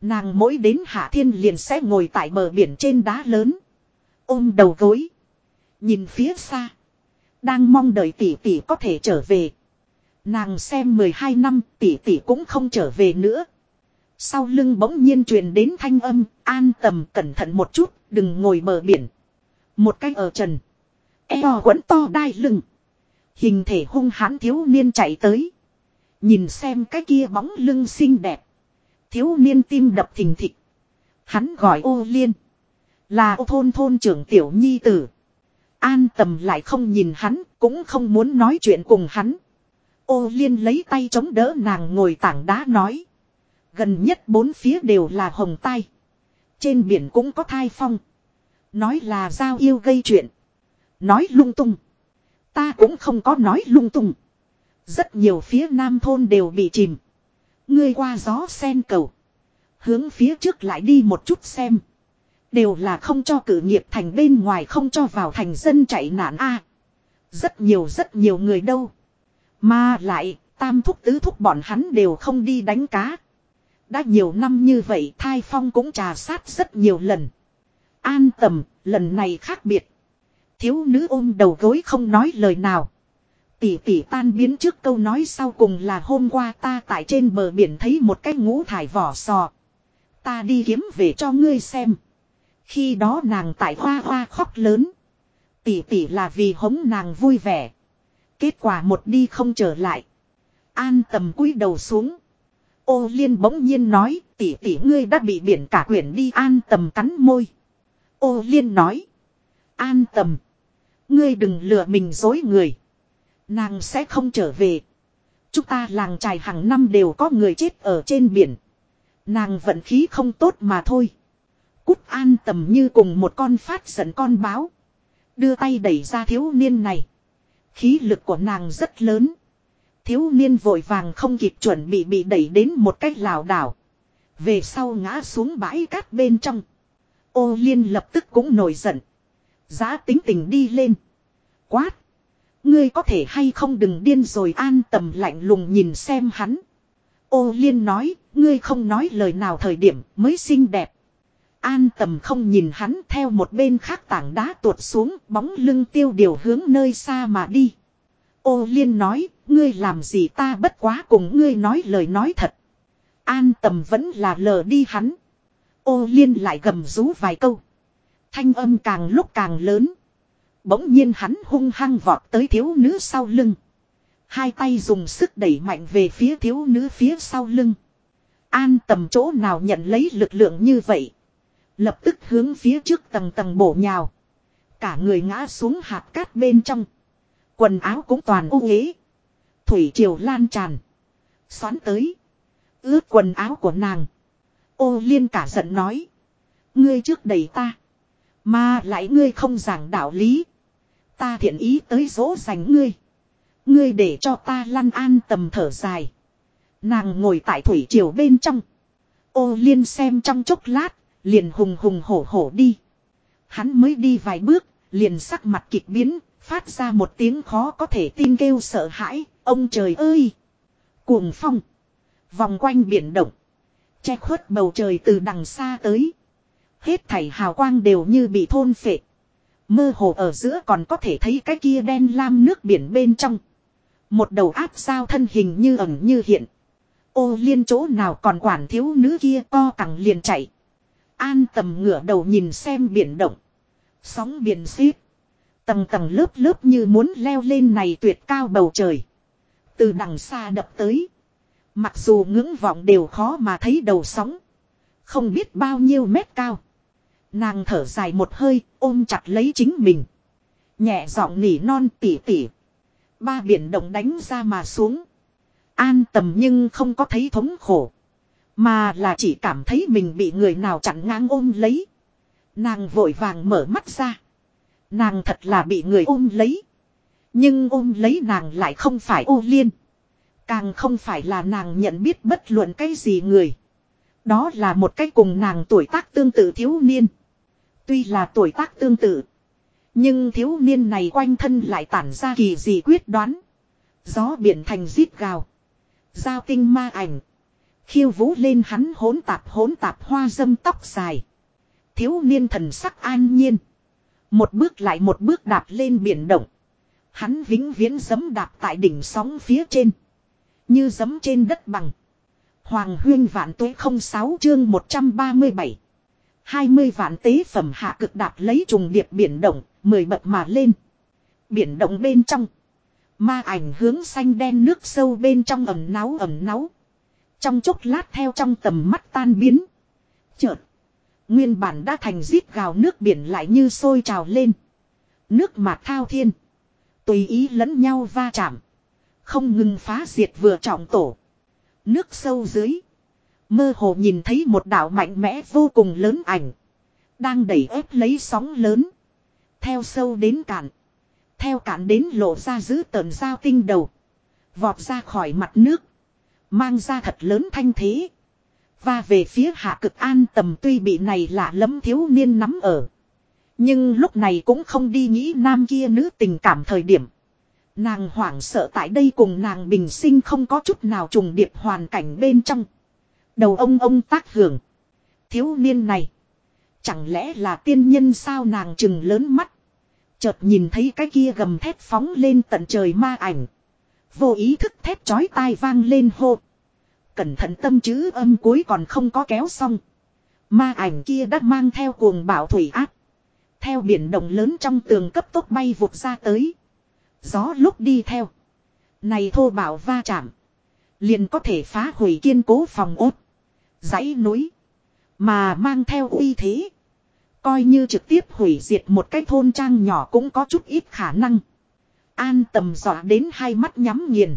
Nàng mỗi đến hạ thiên liền sẽ ngồi tại bờ biển trên đá lớn. Ôm đầu gối. Nhìn phía xa. Đang mong đợi tỷ tỷ có thể trở về. Nàng xem 12 năm tỷ tỷ cũng không trở về nữa. Sau lưng bỗng nhiên truyền đến thanh âm, an tầm cẩn thận một chút, đừng ngồi bờ biển. Một cách ở trần. Eo quấn to đai lưng. Hình thể hung hãn thiếu niên chạy tới. Nhìn xem cái kia bóng lưng xinh đẹp. Thiếu niên tim đập thình thịch. Hắn gọi ô liên. Là ô thôn thôn trưởng tiểu nhi tử. An tầm lại không nhìn hắn, cũng không muốn nói chuyện cùng hắn. Ô liên lấy tay chống đỡ nàng ngồi tảng đá nói. Gần nhất bốn phía đều là hồng tai. Trên biển cũng có thai phong. Nói là giao yêu gây chuyện. Nói lung tung. Ta cũng không có nói lung tung. Rất nhiều phía nam thôn đều bị chìm. Ngươi qua gió sen cầu. Hướng phía trước lại đi một chút xem. Đều là không cho cử nghiệp thành bên ngoài không cho vào thành dân chạy nạn a Rất nhiều rất nhiều người đâu. Mà lại, tam thúc tứ thúc bọn hắn đều không đi đánh cá. Đã nhiều năm như vậy thai phong cũng trà sát rất nhiều lần. An tầm, lần này khác biệt. Thiếu nữ ôm đầu gối không nói lời nào. Tỷ tỷ tan biến trước câu nói sau cùng là hôm qua ta tại trên bờ biển thấy một cái ngũ thải vỏ sò. Ta đi kiếm về cho ngươi xem. Khi đó nàng tại hoa hoa khóc lớn. Tỷ tỷ là vì hống nàng vui vẻ. Kết quả một đi không trở lại. An tầm cúi đầu xuống. Ô liên bỗng nhiên nói tỷ tỷ ngươi đã bị biển cả quyển đi an tầm cắn môi. Ô liên nói. An tầm. Ngươi đừng lừa mình dối người. Nàng sẽ không trở về. Chúng ta làng trài hàng năm đều có người chết ở trên biển. Nàng vận khí không tốt mà thôi. Cút an tầm như cùng một con phát giận con báo. Đưa tay đẩy ra thiếu niên này. Khí lực của nàng rất lớn. Thiếu niên vội vàng không kịp chuẩn bị bị đẩy đến một cách lảo đảo. Về sau ngã xuống bãi cát bên trong. Ô liên lập tức cũng nổi giận. Giá tính tình đi lên. Quát. Ngươi có thể hay không đừng điên rồi an tầm lạnh lùng nhìn xem hắn. Ô liên nói, ngươi không nói lời nào thời điểm mới xinh đẹp. An tầm không nhìn hắn theo một bên khác tảng đá tuột xuống bóng lưng tiêu điều hướng nơi xa mà đi. Ô liên nói, ngươi làm gì ta bất quá cùng ngươi nói lời nói thật. An tầm vẫn là lờ đi hắn. Ô liên lại gầm rú vài câu. Thanh âm càng lúc càng lớn. Bỗng nhiên hắn hung hăng vọt tới thiếu nữ sau lưng. Hai tay dùng sức đẩy mạnh về phía thiếu nữ phía sau lưng. An tầm chỗ nào nhận lấy lực lượng như vậy. Lập tức hướng phía trước tầng tầng bổ nhào. Cả người ngã xuống hạt cát bên trong. Quần áo cũng toàn u ghế. Thủy triều lan tràn. Xoắn tới. Ướt quần áo của nàng. Ô liên cả giận nói. Ngươi trước đẩy ta. Mà lại ngươi không giảng đạo lý. Ta thiện ý tới dỗ dành ngươi. Ngươi để cho ta lăn an tầm thở dài. Nàng ngồi tại thủy triều bên trong. Ô liên xem trong chốc lát, liền hùng hùng hổ hổ đi. Hắn mới đi vài bước, liền sắc mặt kịch biến, phát ra một tiếng khó có thể tin kêu sợ hãi, ông trời ơi! Cuồng phong, vòng quanh biển động, che khuất bầu trời từ đằng xa tới. Hết thảy hào quang đều như bị thôn phệ. Mơ hồ ở giữa còn có thể thấy cái kia đen lam nước biển bên trong. Một đầu áp sao thân hình như ẩn như hiện. Ô liên chỗ nào còn quản thiếu nữ kia co cẳng liền chạy. An tầm ngửa đầu nhìn xem biển động. Sóng biển xiết. Tầng tầng lớp lớp như muốn leo lên này tuyệt cao bầu trời. Từ đằng xa đập tới. Mặc dù ngưỡng vọng đều khó mà thấy đầu sóng. Không biết bao nhiêu mét cao. Nàng thở dài một hơi, ôm chặt lấy chính mình. Nhẹ giọng nỉ non tỉ tỉ. Ba biển động đánh ra mà xuống. An tầm nhưng không có thấy thống khổ. Mà là chỉ cảm thấy mình bị người nào chặn ngang ôm lấy. Nàng vội vàng mở mắt ra. Nàng thật là bị người ôm lấy. Nhưng ôm lấy nàng lại không phải ô liên. Càng không phải là nàng nhận biết bất luận cái gì người. Đó là một cái cùng nàng tuổi tác tương tự thiếu niên. Tuy là tuổi tác tương tự. Nhưng thiếu niên này quanh thân lại tản ra kỳ dị quyết đoán. Gió biển thành rít gào. Giao tinh ma ảnh. Khiêu vũ lên hắn hỗn tạp hỗn tạp hoa dâm tóc dài. Thiếu niên thần sắc an nhiên. Một bước lại một bước đạp lên biển động. Hắn vĩnh viễn giấm đạp tại đỉnh sóng phía trên. Như giấm trên đất bằng. Hoàng huyên vạn tuế 06 chương 137. 20 vạn tế phẩm hạ cực đạp lấy trùng điệp biển động, mười bậc mà lên. Biển động bên trong. Ma ảnh hướng xanh đen nước sâu bên trong ẩm náu ẩm náu. Trong chốc lát theo trong tầm mắt tan biến. Chợt. Nguyên bản đã thành rít gào nước biển lại như sôi trào lên. Nước mạt thao thiên. Tùy ý lẫn nhau va chạm. Không ngừng phá diệt vừa trọng tổ. Nước sâu dưới. Mơ hồ nhìn thấy một đảo mạnh mẽ vô cùng lớn ảnh. Đang đẩy ép lấy sóng lớn. Theo sâu đến cạn. Theo cạn đến lộ ra giữ tờn dao tinh đầu. Vọt ra khỏi mặt nước. Mang ra thật lớn thanh thế. Và về phía hạ cực an tầm tuy bị này lạ lẫm thiếu niên nắm ở. Nhưng lúc này cũng không đi nghĩ nam kia nữ tình cảm thời điểm. Nàng hoảng sợ tại đây cùng nàng bình sinh không có chút nào trùng điệp hoàn cảnh bên trong. Đầu ông ông tác hưởng. Thiếu niên này. Chẳng lẽ là tiên nhân sao nàng chừng lớn mắt. Chợt nhìn thấy cái kia gầm thép phóng lên tận trời ma ảnh. Vô ý thức thép chói tai vang lên hô. Cẩn thận tâm chữ âm cuối còn không có kéo xong. Ma ảnh kia đã mang theo cuồng bảo thủy áp. Theo biển động lớn trong tường cấp tốc bay vụt ra tới. Gió lúc đi theo. Này thô bảo va chạm. Liền có thể phá hủy kiên cố phòng ốt. dãy núi. Mà mang theo uy thế. Coi như trực tiếp hủy diệt một cái thôn trang nhỏ cũng có chút ít khả năng. An tầm dọa đến hai mắt nhắm nghiền.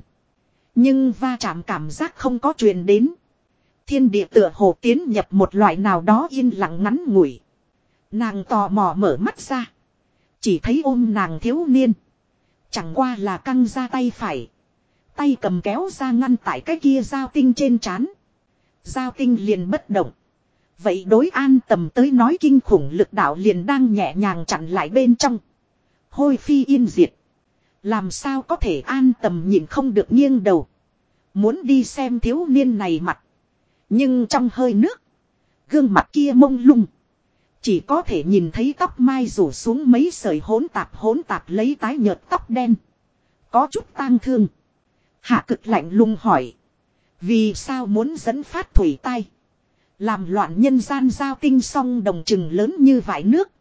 Nhưng va chạm cảm giác không có truyền đến. Thiên địa tựa hồ tiến nhập một loại nào đó yên lặng ngắn ngủi. Nàng tò mò mở mắt ra. Chỉ thấy ôm nàng thiếu niên. Chẳng qua là căng ra tay phải. Tay cầm kéo ra ngăn tại cái kia giao tinh trên chán. Giao tinh liền bất động. Vậy đối an tầm tới nói kinh khủng lực đạo liền đang nhẹ nhàng chặn lại bên trong. Hôi phi yên diệt. Làm sao có thể an tầm nhìn không được nghiêng đầu. Muốn đi xem thiếu niên này mặt. Nhưng trong hơi nước. Gương mặt kia mông lung. Chỉ có thể nhìn thấy tóc mai rủ xuống mấy sợi hỗn tạp hỗn tạp lấy tái nhợt tóc đen. Có chút tang thương. Hạ cực lạnh lùng hỏi. Vì sao muốn dẫn phát thủy tai? Làm loạn nhân gian giao tinh song đồng trừng lớn như vải nước.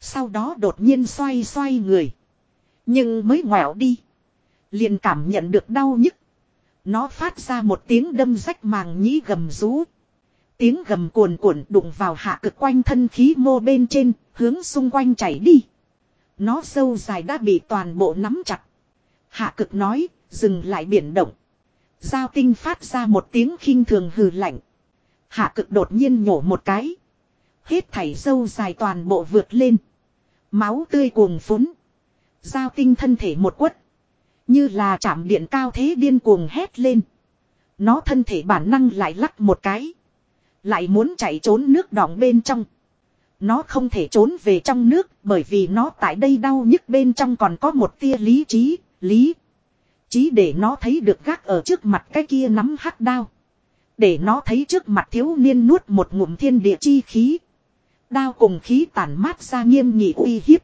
Sau đó đột nhiên xoay xoay người. Nhưng mới ngoẹo đi. Liền cảm nhận được đau nhức. Nó phát ra một tiếng đâm rách màng nhĩ gầm rú. Tiếng gầm cuồn cuộn đụng vào hạ cực quanh thân khí mô bên trên, hướng xung quanh chảy đi. Nó sâu dài đã bị toàn bộ nắm chặt. Hạ cực nói, dừng lại biển động. Giao tinh phát ra một tiếng khinh thường hừ lạnh. Hạ cực đột nhiên nhổ một cái. Hết thảy sâu dài toàn bộ vượt lên. Máu tươi cuồng phúng. Giao tinh thân thể một quất. Như là chạm điện cao thế điên cuồng hét lên. Nó thân thể bản năng lại lắc một cái. Lại muốn chạy trốn nước đọng bên trong. Nó không thể trốn về trong nước bởi vì nó tại đây đau nhức bên trong còn có một tia lý trí, lý. Chí để nó thấy được gác ở trước mặt cái kia nắm hắc đao. Để nó thấy trước mặt thiếu niên nuốt một ngụm thiên địa chi khí. Đao cùng khí tản mát ra nghiêm nghị uy hiếp.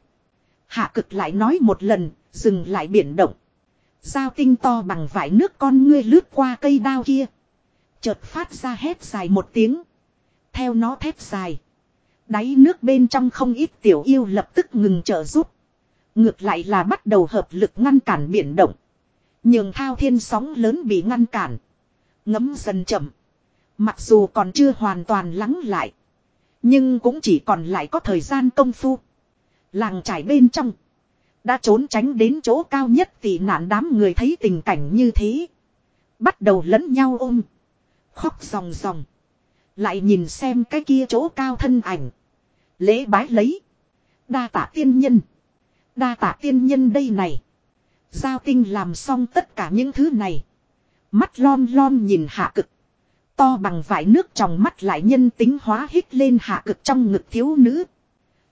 Hạ cực lại nói một lần, dừng lại biển động. Giao tinh to bằng vải nước con ngươi lướt qua cây đao kia. Chợt phát ra hét dài một tiếng. Theo nó thét dài. Đáy nước bên trong không ít tiểu yêu lập tức ngừng trợ giúp. Ngược lại là bắt đầu hợp lực ngăn cản biển động. Nhường thao thiên sóng lớn bị ngăn cản. Ngấm dần chậm. Mặc dù còn chưa hoàn toàn lắng lại. Nhưng cũng chỉ còn lại có thời gian công phu. Làng trải bên trong. Đã trốn tránh đến chỗ cao nhất thì nạn đám người thấy tình cảnh như thế. Bắt đầu lẫn nhau ôm. Khóc ròng ròng. Lại nhìn xem cái kia chỗ cao thân ảnh. Lễ bái lấy. Đa tạ tiên nhân. Đa tạ tiên nhân đây này. Giao tinh làm xong tất cả những thứ này. Mắt lon lon nhìn hạ cực. To bằng vải nước trong mắt lại nhân tính hóa hít lên hạ cực trong ngực thiếu nữ.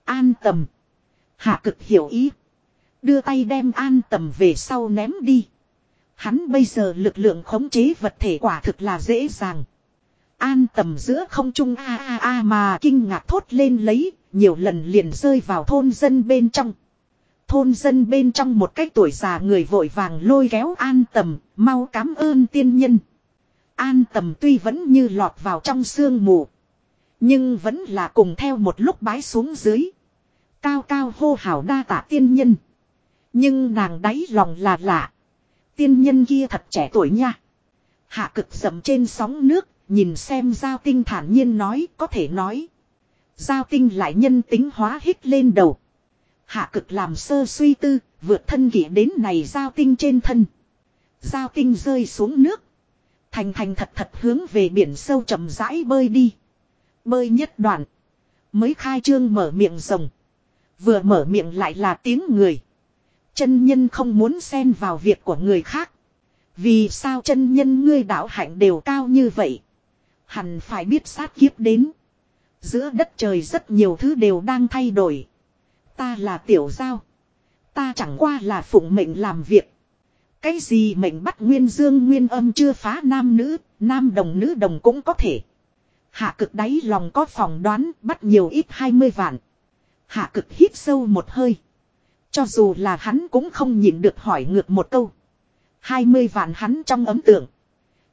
An tầm. Hạ cực hiểu ý. Đưa tay đem an tầm về sau ném đi. Hắn bây giờ lực lượng khống chế vật thể quả thực là dễ dàng. An tầm giữa không trung a a a mà kinh ngạc thốt lên lấy, nhiều lần liền rơi vào thôn dân bên trong. Thôn dân bên trong một cái tuổi già người vội vàng lôi kéo an tầm, mau cảm ơn tiên nhân. An tầm tuy vẫn như lọt vào trong sương mù. Nhưng vẫn là cùng theo một lúc bái xuống dưới. Cao cao hô hào đa tạ tiên nhân. Nhưng nàng đáy lòng là lạ. Tiên nhân kia thật trẻ tuổi nha. Hạ cực dầm trên sóng nước, nhìn xem giao tinh thản nhiên nói, có thể nói. Giao tinh lại nhân tính hóa hít lên đầu. Hạ cực làm sơ suy tư, vượt thân kỷ đến này giao tinh trên thân. Giao tinh rơi xuống nước. Thành thành thật thật hướng về biển sâu chậm rãi bơi đi. Bơi nhất đoạn. Mới khai trương mở miệng rồng. Vừa mở miệng lại là tiếng người. Chân nhân không muốn xen vào việc của người khác. Vì sao chân nhân ngươi đạo hạnh đều cao như vậy? Hẳn phải biết sát kiếp đến. Giữa đất trời rất nhiều thứ đều đang thay đổi. Ta là tiểu giao. Ta chẳng qua là phụng mệnh làm việc. Cái gì mệnh bắt nguyên dương nguyên âm chưa phá nam nữ, nam đồng nữ đồng cũng có thể. Hạ cực đáy lòng có phòng đoán bắt nhiều ít 20 vạn. Hạ cực hít sâu một hơi. Cho dù là hắn cũng không nhịn được hỏi ngược một câu. 20 vạn hắn trong ấm tượng.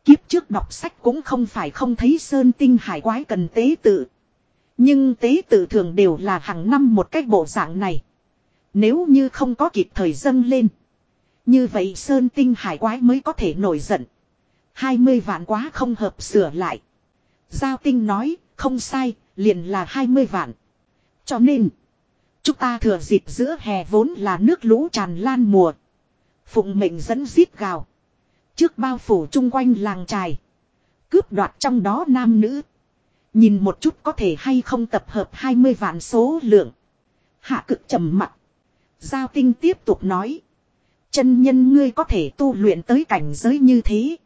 Kiếp trước đọc sách cũng không phải không thấy sơn tinh hải quái cần tế tự. Nhưng tế tự thường đều là hàng năm một cách bộ dạng này. Nếu như không có kịp thời dâng lên. Như vậy sơn tinh hải quái mới có thể nổi giận. 20 vạn quá không hợp sửa lại. Giao tinh nói, không sai, liền là 20 vạn. Cho nên, chúng ta thừa dịp giữa hè vốn là nước lũ tràn lan mùa. Phụng mệnh dẫn giết gào. Trước bao phủ chung quanh làng trài. Cướp đoạt trong đó nam nữ. Nhìn một chút có thể hay không tập hợp 20 vạn số lượng. Hạ cực trầm mặt. Giao tinh tiếp tục nói. Chân nhân ngươi có thể tu luyện tới cảnh giới như thế.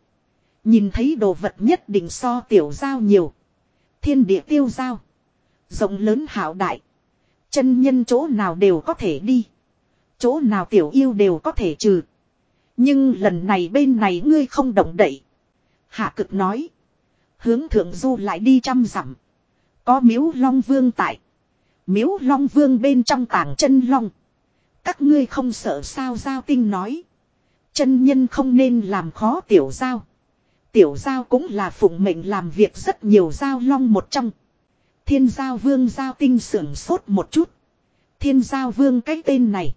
Nhìn thấy đồ vật nhất định so tiểu giao nhiều. Thiên địa tiêu giao. Rộng lớn hảo đại. Chân nhân chỗ nào đều có thể đi. Chỗ nào tiểu yêu đều có thể trừ. Nhưng lần này bên này ngươi không động đậy. Hạ cực nói. Hướng thượng du lại đi trăm dặm. Có miếu long vương tại. Miếu long vương bên trong tảng chân long. Các ngươi không sợ sao giao tinh nói. Chân nhân không nên làm khó tiểu giao. Tiểu giao cũng là phụng mệnh làm việc rất nhiều giao long một trong. Thiên giao vương giao tinh sưởng sốt một chút. Thiên giao vương cái tên này.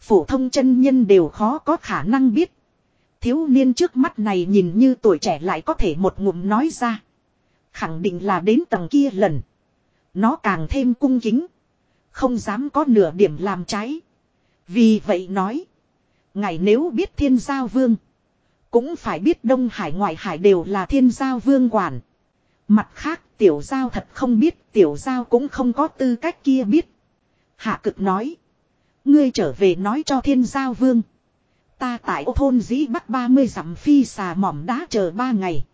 Phổ thông chân nhân đều khó có khả năng biết. Thiếu niên trước mắt này nhìn như tuổi trẻ lại có thể một ngụm nói ra. Khẳng định là đến tầng kia lần. Nó càng thêm cung kính. Không dám có nửa điểm làm trái. Vì vậy nói. Ngài nếu biết thiên giao vương. Cũng phải biết Đông Hải ngoại hải đều là thiên giao vương quản. Mặt khác, tiểu giao thật không biết, tiểu giao cũng không có tư cách kia biết. Hạ cực nói. Ngươi trở về nói cho thiên giao vương. Ta tại ô thôn dĩ bắc 30 dặm phi xà mỏm đá chờ ba ngày.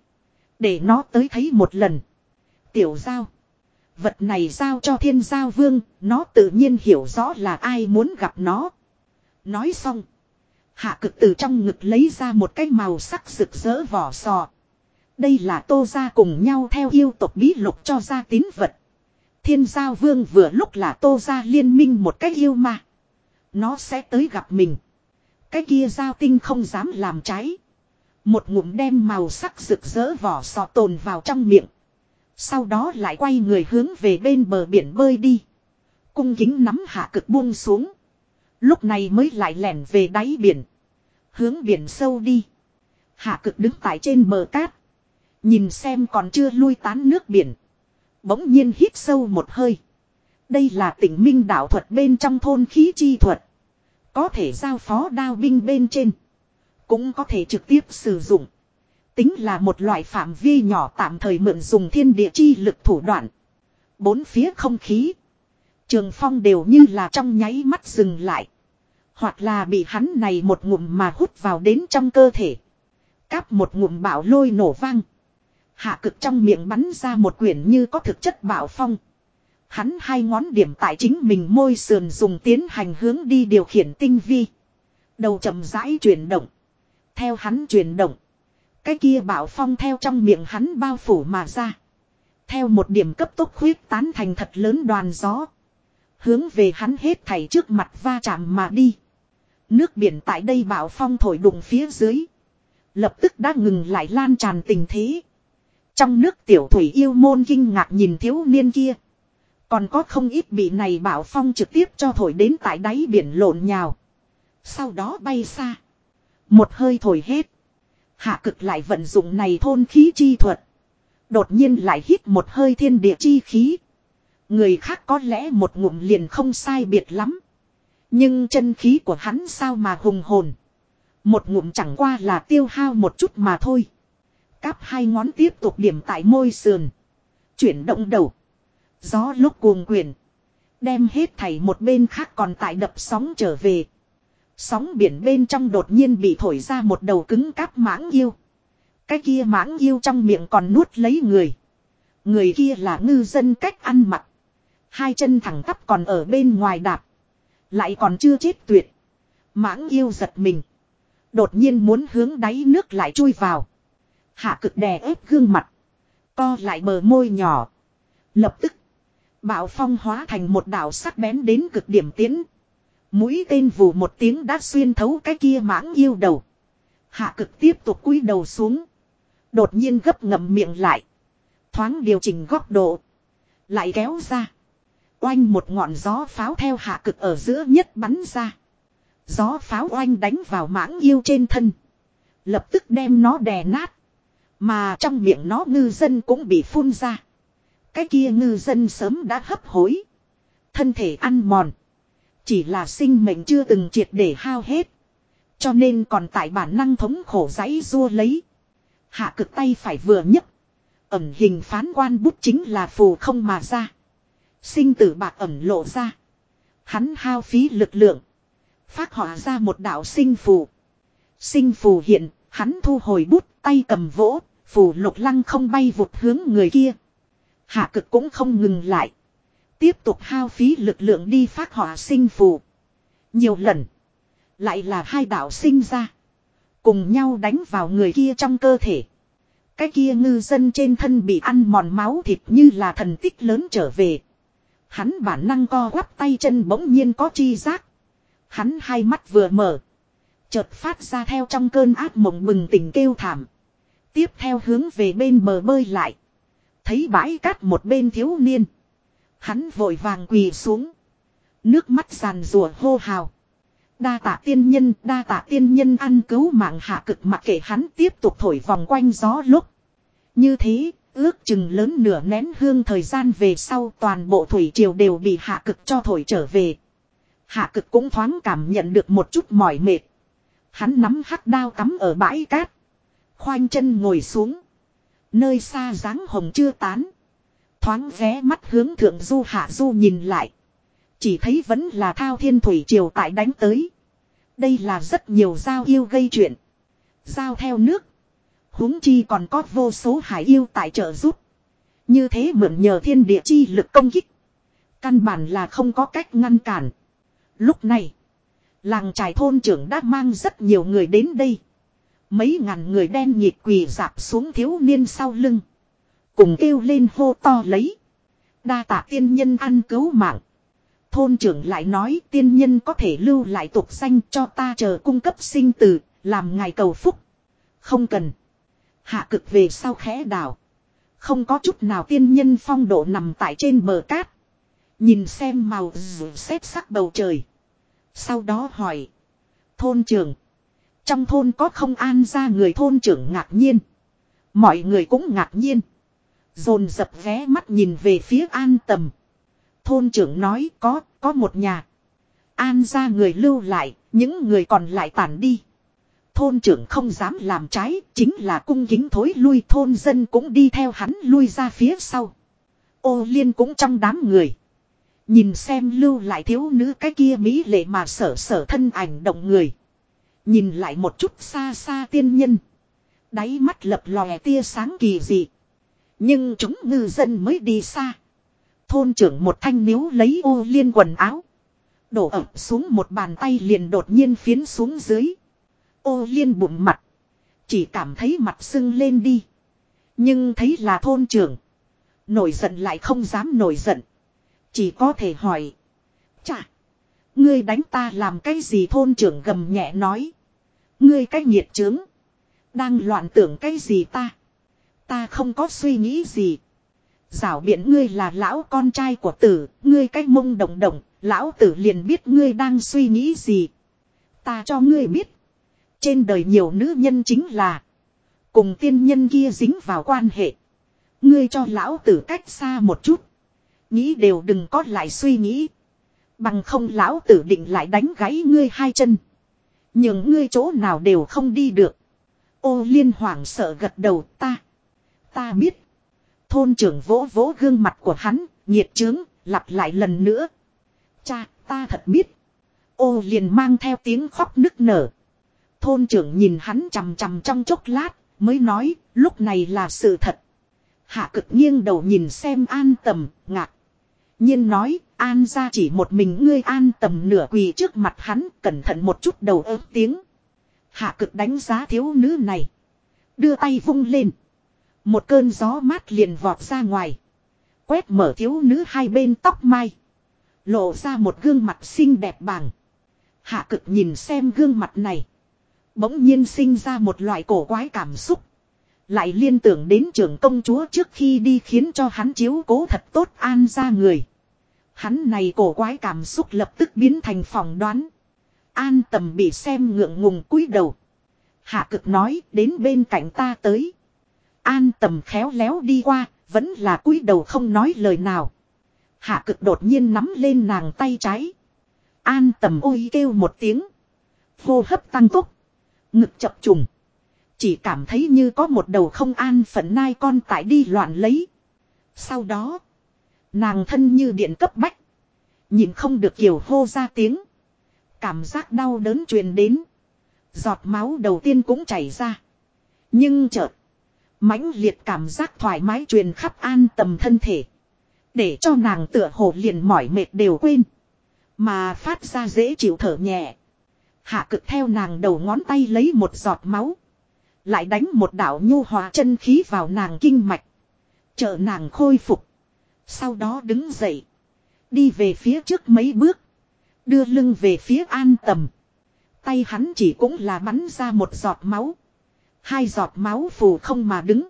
Để nó tới thấy một lần. Tiểu giao. Vật này giao cho thiên giao vương, nó tự nhiên hiểu rõ là ai muốn gặp nó. Nói xong. Hạ cực từ trong ngực lấy ra một cái màu sắc rực rỡ vỏ sò. Đây là tô ra cùng nhau theo yêu tộc bí lục cho ra tín vật. Thiên giao vương vừa lúc là tô ra liên minh một cách yêu mà. Nó sẽ tới gặp mình. Cái kia giao tinh không dám làm cháy Một ngụm đem màu sắc rực rỡ vỏ sò tồn vào trong miệng. Sau đó lại quay người hướng về bên bờ biển bơi đi. Cung kính nắm hạ cực buông xuống. Lúc này mới lại lẻn về đáy biển. Hướng biển sâu đi. Hạ cực đứng tại trên bờ cát. Nhìn xem còn chưa lui tán nước biển. Bỗng nhiên hít sâu một hơi. Đây là tỉnh minh đạo thuật bên trong thôn khí chi thuật. Có thể giao phó đao binh bên trên. Cũng có thể trực tiếp sử dụng. Tính là một loại phạm vi nhỏ tạm thời mượn dùng thiên địa chi lực thủ đoạn. Bốn phía không khí. Trường phong đều như là trong nháy mắt dừng lại. Hoặc là bị hắn này một ngụm mà hút vào đến trong cơ thể. Cáp một ngụm bạo lôi nổ vang. Hạ cực trong miệng bắn ra một quyển như có thực chất bạo phong. Hắn hai ngón điểm tại chính mình môi sườn dùng tiến hành hướng đi điều khiển tinh vi. Đầu chậm rãi chuyển động. Theo hắn chuyển động. Cái kia bảo phong theo trong miệng hắn bao phủ mà ra. Theo một điểm cấp tốc khuyết tán thành thật lớn đoàn gió. Hướng về hắn hết thảy trước mặt va chạm mà đi. Nước biển tại đây bảo phong thổi đụng phía dưới. Lập tức đã ngừng lại lan tràn tình thế. Trong nước tiểu thủy yêu môn kinh ngạc nhìn thiếu niên kia. Còn có không ít bị này bảo phong trực tiếp cho thổi đến tại đáy biển lộn nhào. Sau đó bay xa. Một hơi thổi hết. Hạ cực lại vận dụng này thôn khí chi thuật. Đột nhiên lại hít một hơi thiên địa chi khí. Người khác có lẽ một ngụm liền không sai biệt lắm. Nhưng chân khí của hắn sao mà hùng hồn. Một ngụm chẳng qua là tiêu hao một chút mà thôi. cắp hai ngón tiếp tục điểm tại môi sườn. Chuyển động đầu. Gió lúc cuồng quyển. Đem hết thảy một bên khác còn tại đập sóng trở về. Sóng biển bên trong đột nhiên bị thổi ra một đầu cứng cáp mãng yêu. Cái kia mãng yêu trong miệng còn nuốt lấy người. Người kia là ngư dân cách ăn mặc. Hai chân thẳng tắp còn ở bên ngoài đạp. Lại còn chưa chết tuyệt. Mãng yêu giật mình. Đột nhiên muốn hướng đáy nước lại chui vào. Hạ cực đè ép gương mặt. Co lại bờ môi nhỏ. Lập tức. Bạo phong hóa thành một đảo sắc bén đến cực điểm tiến. Mũi tên vù một tiếng đã xuyên thấu cái kia mãng yêu đầu. Hạ cực tiếp tục cúi đầu xuống. Đột nhiên gấp ngậm miệng lại. Thoáng điều chỉnh góc độ. Lại kéo ra. Oanh một ngọn gió pháo theo hạ cực ở giữa nhất bắn ra. Gió pháo oanh đánh vào mãng yêu trên thân. Lập tức đem nó đè nát. Mà trong miệng nó ngư dân cũng bị phun ra. Cái kia ngư dân sớm đã hấp hối. Thân thể ăn mòn. Chỉ là sinh mệnh chưa từng triệt để hao hết. Cho nên còn tại bản năng thống khổ giấy rua lấy. Hạ cực tay phải vừa nhấc. Ẩm hình phán quan bút chính là phù không mà ra. Sinh tử bạc ẩm lộ ra. Hắn hao phí lực lượng. Phát họa ra một đạo sinh phù. Sinh phù hiện, hắn thu hồi bút, tay cầm vỗ, phù lục lăng không bay vụt hướng người kia. Hạ cực cũng không ngừng lại. Tiếp tục hao phí lực lượng đi phát họa sinh phù. Nhiều lần. Lại là hai đạo sinh ra. Cùng nhau đánh vào người kia trong cơ thể. Cái kia ngư dân trên thân bị ăn mòn máu thịt như là thần tích lớn trở về. Hắn bản năng co quắp tay chân bỗng nhiên có chi giác. Hắn hai mắt vừa mở. Chợt phát ra theo trong cơn ác mộng bừng tỉnh kêu thảm. Tiếp theo hướng về bên bờ bơi lại. Thấy bãi cát một bên thiếu niên. Hắn vội vàng quỳ xuống. Nước mắt giàn rùa hô hào. Đa tạ tiên nhân, đa tạ tiên nhân ăn cứu mạng hạ cực mặc kệ hắn tiếp tục thổi vòng quanh gió lúc. Như thế, ước chừng lớn nửa nén hương thời gian về sau toàn bộ thủy triều đều bị hạ cực cho thổi trở về. Hạ cực cũng thoáng cảm nhận được một chút mỏi mệt. Hắn nắm hắc đao cắm ở bãi cát. Khoanh chân ngồi xuống. Nơi xa dáng hồng chưa tán. Thoáng ghé mắt hướng thượng du hạ du nhìn lại. Chỉ thấy vẫn là thao thiên thủy triều tại đánh tới. Đây là rất nhiều giao yêu gây chuyện. Giao theo nước. huống chi còn có vô số hải yêu tại trợ giúp. Như thế mượn nhờ thiên địa chi lực công kích. Căn bản là không có cách ngăn cản. Lúc này. Làng trải thôn trưởng đã mang rất nhiều người đến đây. Mấy ngàn người đen nhịp quỳ dạp xuống thiếu niên sau lưng. Cùng kêu lên hô to lấy. Đa tạ tiên nhân ăn cứu mạng. Thôn trưởng lại nói tiên nhân có thể lưu lại tục danh cho ta chờ cung cấp sinh tử, làm ngài cầu phúc. Không cần. Hạ cực về sau khẽ đảo. Không có chút nào tiên nhân phong độ nằm tại trên bờ cát. Nhìn xem màu xét sắc bầu trời. Sau đó hỏi. Thôn trưởng. Trong thôn có không an ra người thôn trưởng ngạc nhiên. Mọi người cũng ngạc nhiên. Dồn dập vé mắt nhìn về phía an tầm. Thôn trưởng nói có, có một nhà. An ra người lưu lại, những người còn lại tản đi. Thôn trưởng không dám làm trái, chính là cung kính thối lui thôn dân cũng đi theo hắn lui ra phía sau. Ô liên cũng trong đám người. Nhìn xem lưu lại thiếu nữ cái kia mỹ lệ mà sở sở thân ảnh động người. Nhìn lại một chút xa xa tiên nhân. Đáy mắt lập lòe tia sáng kỳ dị. Nhưng chúng ngư dân mới đi xa. Thôn trưởng một thanh miếu lấy ô liên quần áo. Đổ ập xuống một bàn tay liền đột nhiên phiến xuống dưới. Ô liên bụng mặt. Chỉ cảm thấy mặt sưng lên đi. Nhưng thấy là thôn trưởng. Nổi giận lại không dám nổi giận. Chỉ có thể hỏi. Chà. Ngươi đánh ta làm cái gì thôn trưởng gầm nhẹ nói. Ngươi cái nhiệt trướng. Đang loạn tưởng cái gì ta. Ta không có suy nghĩ gì. Giảo biện ngươi là lão con trai của tử. Ngươi cái mông động động. Lão tử liền biết ngươi đang suy nghĩ gì. Ta cho ngươi biết. Trên đời nhiều nữ nhân chính là. Cùng tiên nhân kia dính vào quan hệ. Ngươi cho lão tử cách xa một chút. Nghĩ đều đừng có lại suy nghĩ. Bằng không lão tử định lại đánh gãy ngươi hai chân. Nhưng ngươi chỗ nào đều không đi được. Ô liên hoảng sợ gật đầu ta. Ta biết. Thôn trưởng vỗ vỗ gương mặt của hắn, nhiệt trướng, lặp lại lần nữa. Cha, ta thật biết. Ô liền mang theo tiếng khóc nức nở. Thôn trưởng nhìn hắn chằm chằm trong chốc lát, mới nói, lúc này là sự thật. Hạ cực nghiêng đầu nhìn xem an tầm, ngạc. nhiên nói, an ra chỉ một mình ngươi an tầm nửa quỳ trước mặt hắn, cẩn thận một chút đầu ớt tiếng. Hạ cực đánh giá thiếu nữ này. Đưa tay vung lên. Một cơn gió mát liền vọt ra ngoài. Quét mở thiếu nữ hai bên tóc mai. Lộ ra một gương mặt xinh đẹp bàng. Hạ cực nhìn xem gương mặt này. Bỗng nhiên sinh ra một loại cổ quái cảm xúc. Lại liên tưởng đến trưởng công chúa trước khi đi khiến cho hắn chiếu cố thật tốt an ra người. Hắn này cổ quái cảm xúc lập tức biến thành phòng đoán. An tầm bị xem ngượng ngùng cúi đầu. Hạ cực nói đến bên cạnh ta tới. An tầm khéo léo đi qua, vẫn là cúi đầu không nói lời nào. Hạ cực đột nhiên nắm lên nàng tay trái. An tầm ôi kêu một tiếng. Hô hấp tăng tốc. Ngực chập trùng. Chỉ cảm thấy như có một đầu không an phận nai con tại đi loạn lấy. Sau đó. Nàng thân như điện cấp bách. Nhìn không được kiểu hô ra tiếng. Cảm giác đau đớn truyền đến. Giọt máu đầu tiên cũng chảy ra. Nhưng chợt. mãnh liệt cảm giác thoải mái truyền khắp an tầm thân thể. Để cho nàng tựa hồ liền mỏi mệt đều quên. Mà phát ra dễ chịu thở nhẹ. Hạ cực theo nàng đầu ngón tay lấy một giọt máu. Lại đánh một đạo nhu hòa chân khí vào nàng kinh mạch. Trợ nàng khôi phục. Sau đó đứng dậy. Đi về phía trước mấy bước. Đưa lưng về phía an tầm. Tay hắn chỉ cũng là bắn ra một giọt máu. Hai giọt máu phù không mà đứng.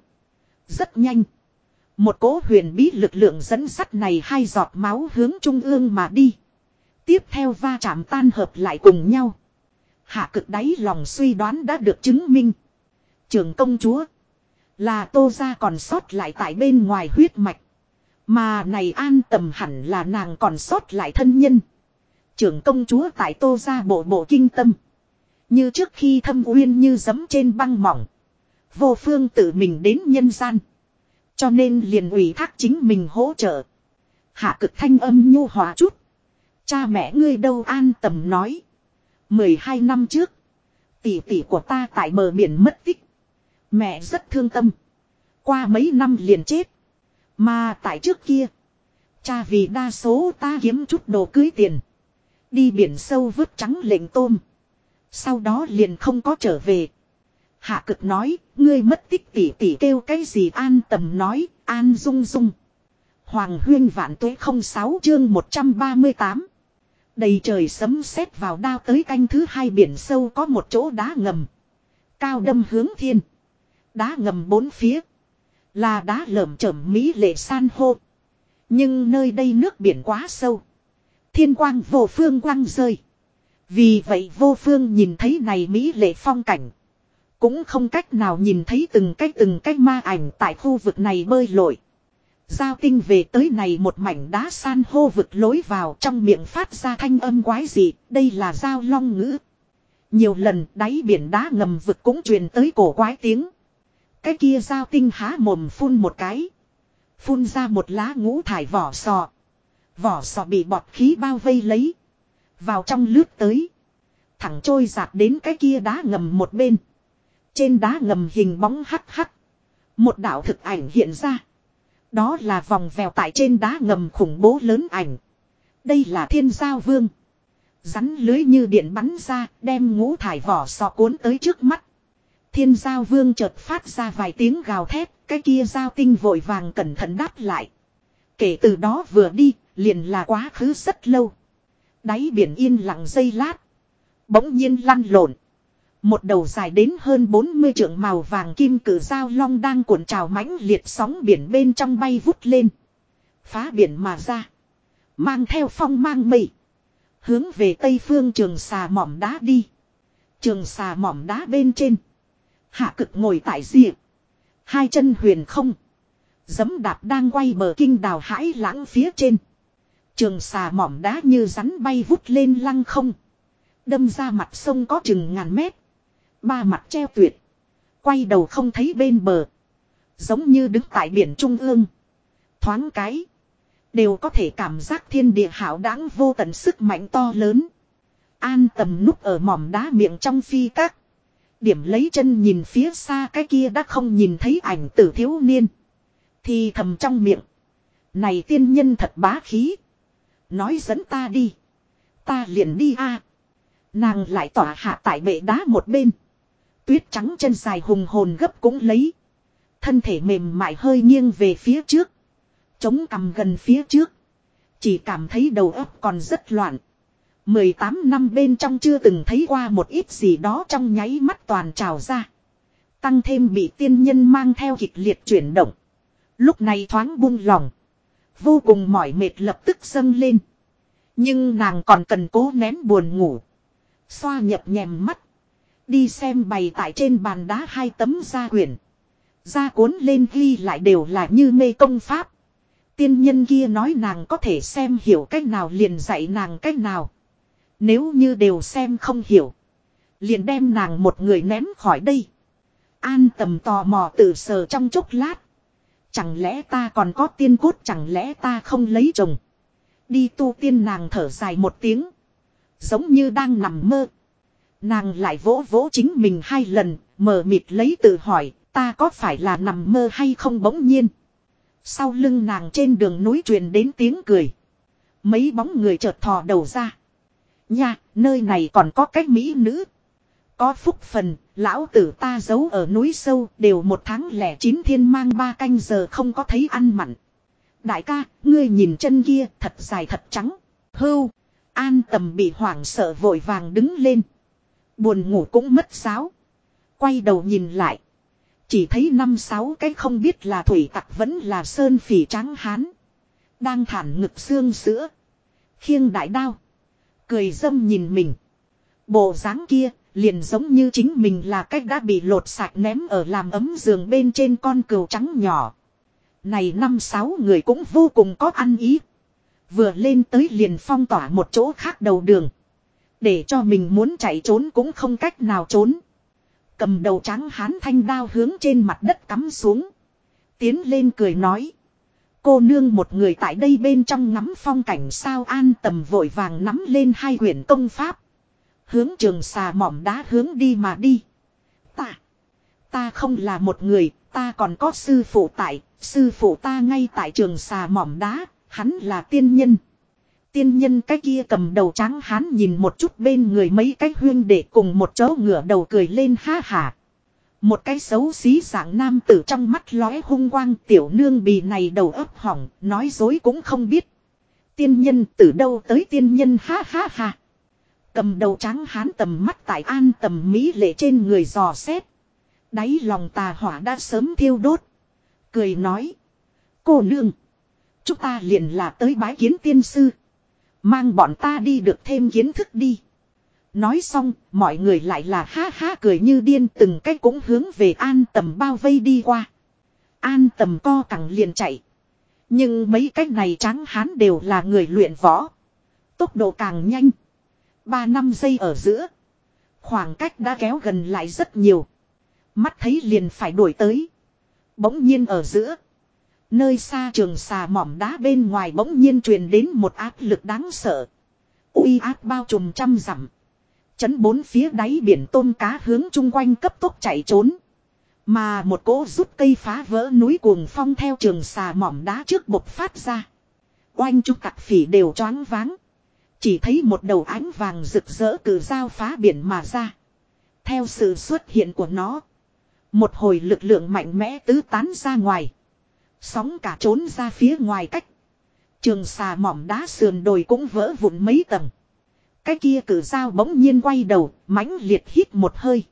Rất nhanh. Một cỗ huyền bí lực lượng dẫn sắt này hai giọt máu hướng trung ương mà đi. Tiếp theo va chạm tan hợp lại cùng nhau. Hạ cực đáy lòng suy đoán đã được chứng minh. Trường công chúa. Là tô ra còn sót lại tại bên ngoài huyết mạch. Mà này an tầm hẳn là nàng còn sót lại thân nhân. Trưởng công chúa tại tô ra bộ bộ kinh tâm. Như trước khi thâm uyên như giấm trên băng mỏng. Vô phương tự mình đến nhân gian. Cho nên liền ủy thác chính mình hỗ trợ. Hạ cực thanh âm nhu hòa chút. Cha mẹ ngươi đâu an tầm nói. 12 năm trước. Tỷ tỷ của ta tại bờ biển mất tích. Mẹ rất thương tâm. Qua mấy năm liền chết. Mà tại trước kia. Cha vì đa số ta kiếm chút đồ cưới tiền. Đi biển sâu vứt trắng lệnh tôm. Sau đó liền không có trở về. Hạ cực nói, ngươi mất tích tỷ tỷ kêu cái gì an tầm nói, an dung dung. Hoàng huyên vạn tuế 06 chương 138. Đầy trời sấm sét vào đao tới canh thứ hai biển sâu có một chỗ đá ngầm. Cao đâm hướng thiên. Đá ngầm bốn phía. Là đá lởm chởm mỹ lệ san hô. Nhưng nơi đây nước biển quá sâu. Thiên quang vô phương quang rơi. Vì vậy vô phương nhìn thấy này mỹ lệ phong cảnh. Cũng không cách nào nhìn thấy từng cái từng cái ma ảnh tại khu vực này bơi lội. Giao tinh về tới này một mảnh đá san hô vực lối vào trong miệng phát ra thanh âm quái dị, đây là giao long ngữ. Nhiều lần đáy biển đá ngầm vực cũng truyền tới cổ quái tiếng. Cái kia giao tinh há mồm phun một cái. Phun ra một lá ngũ thải vỏ sò. Vỏ sò bị bọt khí bao vây lấy. Vào trong lướt tới. Thẳng trôi giạt đến cái kia đá ngầm một bên. Trên đá ngầm hình bóng hắc hắc. Một đạo thực ảnh hiện ra. Đó là vòng vèo tại trên đá ngầm khủng bố lớn ảnh. Đây là thiên giao vương. Rắn lưới như điện bắn ra, đem ngũ thải vỏ sò cuốn tới trước mắt. Thiên giao vương chợt phát ra vài tiếng gào thét, cái kia giao tinh vội vàng cẩn thận đáp lại. Kể từ đó vừa đi, liền là quá khứ rất lâu. Đáy biển yên lặng giây lát. Bỗng nhiên lăn lộn. Một đầu dài đến hơn 40 trượng màu vàng kim cử giao long đang cuộn trào mãnh liệt sóng biển bên trong bay vút lên. Phá biển mà ra. Mang theo phong mang mây. Hướng về tây phương trường xà mỏm đá đi. Trường xà mỏm đá bên trên. Hạ cực ngồi tại rìa. Hai chân huyền không. Dấm đạp đang quay bờ kinh đào hãi lãng phía trên. Trường xà mỏm đá như rắn bay vút lên lăng không. Đâm ra mặt sông có chừng ngàn mét. Ba mặt treo tuyệt. Quay đầu không thấy bên bờ. Giống như đứng tại biển trung ương. Thoáng cái. Đều có thể cảm giác thiên địa hảo đáng vô tận sức mạnh to lớn. An tầm núp ở mỏm đá miệng trong phi các. Điểm lấy chân nhìn phía xa cái kia đã không nhìn thấy ảnh tử thiếu niên. Thì thầm trong miệng. Này tiên nhân thật bá khí. Nói dẫn ta đi. Ta liền đi a. Nàng lại tỏa hạ tại bệ đá một bên. Tuyết trắng chân dài hùng hồn gấp cũng lấy. Thân thể mềm mại hơi nghiêng về phía trước. Chống cằm gần phía trước. Chỉ cảm thấy đầu óc còn rất loạn. 18 năm bên trong chưa từng thấy qua một ít gì đó trong nháy mắt toàn trào ra. Tăng thêm bị tiên nhân mang theo kịch liệt chuyển động. Lúc này thoáng buông lòng. Vô cùng mỏi mệt lập tức dâng lên. Nhưng nàng còn cần cố nén buồn ngủ. Xoa nhập nhèm mắt. Đi xem bày tại trên bàn đá hai tấm gia quyển. Gia cuốn lên ghi lại đều là như mê công pháp. Tiên nhân kia nói nàng có thể xem hiểu cách nào liền dạy nàng cách nào. Nếu như đều xem không hiểu. Liền đem nàng một người ném khỏi đây. An tầm tò mò tự sờ trong chốc lát. Chẳng lẽ ta còn có tiên cốt chẳng lẽ ta không lấy chồng. Đi tu tiên nàng thở dài một tiếng. Giống như đang nằm mơ. Nàng lại vỗ vỗ chính mình hai lần, mờ mịt lấy tự hỏi, ta có phải là nằm mơ hay không bỗng nhiên. Sau lưng nàng trên đường núi truyền đến tiếng cười. Mấy bóng người chợt thò đầu ra. Nha, nơi này còn có cách mỹ nữ. Có phúc phần, lão tử ta giấu ở núi sâu, đều một tháng lẻ chín thiên mang ba canh giờ không có thấy ăn mặn. Đại ca, ngươi nhìn chân kia, thật dài thật trắng. Hưu, an tầm bị hoảng sợ vội vàng đứng lên. Buồn ngủ cũng mất sáo, Quay đầu nhìn lại. Chỉ thấy năm sáu cái không biết là thủy tặc vẫn là sơn phỉ trắng hán. Đang thản ngực xương sữa. Khiêng đại đao. Cười dâm nhìn mình. Bộ dáng kia liền giống như chính mình là cách đã bị lột sạch ném ở làm ấm giường bên trên con cừu trắng nhỏ. Này năm sáu người cũng vô cùng có ăn ý. Vừa lên tới liền phong tỏa một chỗ khác đầu đường. Để cho mình muốn chạy trốn cũng không cách nào trốn. Cầm đầu trắng hán thanh đao hướng trên mặt đất cắm xuống. Tiến lên cười nói. Cô nương một người tại đây bên trong ngắm phong cảnh sao an tầm vội vàng nắm lên hai quyển công pháp. Hướng trường xà mỏm đá hướng đi mà đi. Ta. Ta không là một người, ta còn có sư phụ tại, sư phụ ta ngay tại trường xà mỏm đá, hắn là tiên nhân. Tiên nhân cái kia cầm đầu trắng hán nhìn một chút bên người mấy cái huyên để cùng một chỗ ngửa đầu cười lên ha hà. Một cái xấu xí dạng nam tử trong mắt lóe hung quang tiểu nương bì này đầu ấp hỏng, nói dối cũng không biết. Tiên nhân từ đâu tới tiên nhân ha ha ha. Cầm đầu trắng hán tầm mắt tại an tầm mỹ lệ trên người dò xét. Đáy lòng tà hỏa đã sớm thiêu đốt. Cười nói. Cô nương. Chúng ta liền là tới bái kiến tiên sư. Mang bọn ta đi được thêm kiến thức đi. Nói xong, mọi người lại là ha ha cười như điên từng cách cũng hướng về an tầm bao vây đi qua. An tầm co cẳng liền chạy. Nhưng mấy cách này trắng hán đều là người luyện võ. Tốc độ càng nhanh. Ba năm giây ở giữa. Khoảng cách đã kéo gần lại rất nhiều. Mắt thấy liền phải đuổi tới. Bỗng nhiên ở giữa. Nơi xa trường xà mỏm đá bên ngoài bỗng nhiên truyền đến một áp lực đáng sợ. uy áp bao trùm trăm dặm. Chấn bốn phía đáy biển tôm cá hướng chung quanh cấp tốc chạy trốn. Mà một cỗ rút cây phá vỡ núi cuồng phong theo trường xà mỏm đá trước bộc phát ra. Oanh trung cặc phỉ đều choáng váng. Chỉ thấy một đầu ánh vàng rực rỡ cử dao phá biển mà ra. Theo sự xuất hiện của nó. Một hồi lực lượng mạnh mẽ tứ tán ra ngoài. Sóng cả trốn ra phía ngoài cách. Trường xà mỏm đá sườn đồi cũng vỡ vụn mấy tầng. Cái kia cử dao bỗng nhiên quay đầu, mãnh liệt hít một hơi.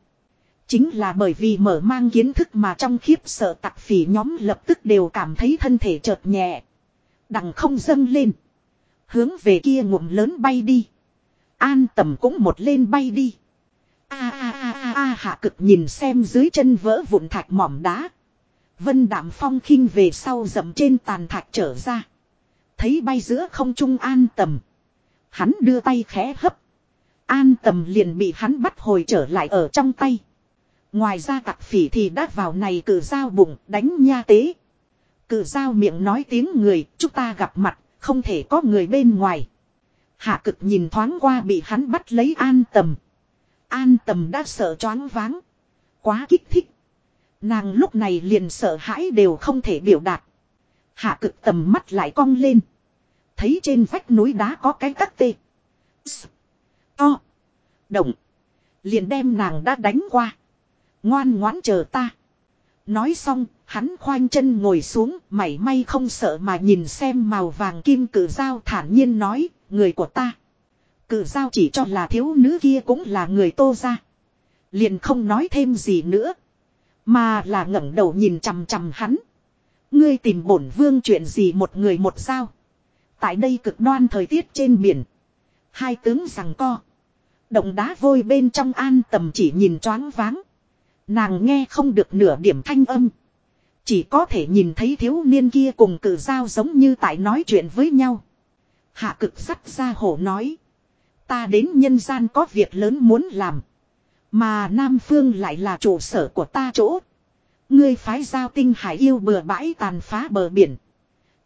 Chính là bởi vì mở mang kiến thức mà trong khiếp sợ tặc phỉ nhóm lập tức đều cảm thấy thân thể chợt nhẹ. Đằng không dâng lên. Hướng về kia ngụm lớn bay đi. An tầm cũng một lên bay đi. A a a a a hạ cực nhìn xem dưới chân vỡ vụn thạch mỏm đá. Vân đạm phong khinh về sau dậm trên tàn thạch trở ra. Thấy bay giữa không trung an tầm. Hắn đưa tay khẽ hấp. An tầm liền bị hắn bắt hồi trở lại ở trong tay. Ngoài ra tặc phỉ thì đã vào này cử dao bụng đánh nha tế. Cử dao miệng nói tiếng người, chúng ta gặp mặt, không thể có người bên ngoài. Hạ cực nhìn thoáng qua bị hắn bắt lấy an tầm. An tầm đã sợ choáng váng. Quá kích thích. Nàng lúc này liền sợ hãi đều không thể biểu đạt. Hạ cực tầm mắt lại cong lên. Thấy trên vách núi đá có cái cắt tê. To. Động. Liền đem nàng đã đánh qua. Ngoan ngoãn chờ ta. Nói xong, hắn khoanh chân ngồi xuống, mảy may không sợ mà nhìn xem màu vàng kim cử dao thản nhiên nói, người của ta. Cử dao chỉ cho là thiếu nữ kia cũng là người tô ra. Liền không nói thêm gì nữa. Mà là ngẩng đầu nhìn chằm chằm hắn. Ngươi tìm bổn vương chuyện gì một người một sao? Tại đây cực đoan thời tiết trên biển. Hai tướng rằng co. Động đá vôi bên trong an tầm chỉ nhìn choáng váng. Nàng nghe không được nửa điểm thanh âm. Chỉ có thể nhìn thấy thiếu niên kia cùng cử dao giống như tại nói chuyện với nhau. Hạ cực sắt ra hổ nói. Ta đến nhân gian có việc lớn muốn làm. Mà Nam Phương lại là trụ sở của ta chỗ. Ngươi phái giao tinh hải yêu bừa bãi tàn phá bờ biển.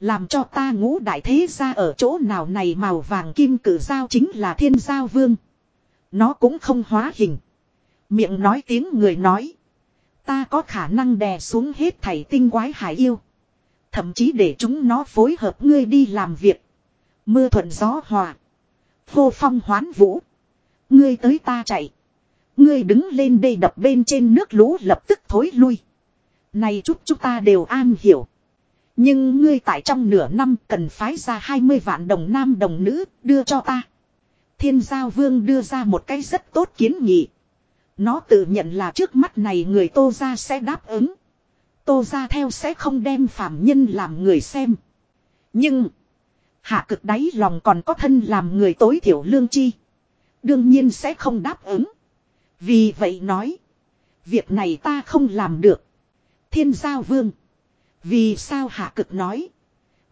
Làm cho ta ngũ đại thế ra ở chỗ nào này màu vàng kim cử giao chính là thiên giao vương. Nó cũng không hóa hình. Miệng nói tiếng người nói. Ta có khả năng đè xuống hết thảy tinh quái hải yêu. Thậm chí để chúng nó phối hợp ngươi đi làm việc. Mưa thuận gió hòa. vô phong hoán vũ. Ngươi tới ta chạy. Ngươi đứng lên đây đập bên trên nước lũ lập tức thối lui. Này chút chúng ta đều an hiểu. Nhưng ngươi tại trong nửa năm cần phái ra 20 vạn đồng nam đồng nữ đưa cho ta. Thiên giao vương đưa ra một cái rất tốt kiến nghị. Nó tự nhận là trước mắt này người tô ra sẽ đáp ứng. Tô ra theo sẽ không đem phạm nhân làm người xem. Nhưng. Hạ cực đáy lòng còn có thân làm người tối thiểu lương chi. Đương nhiên sẽ không đáp ứng. Vì vậy nói. Việc này ta không làm được. Thiên giao vương. Vì sao hạ cực nói.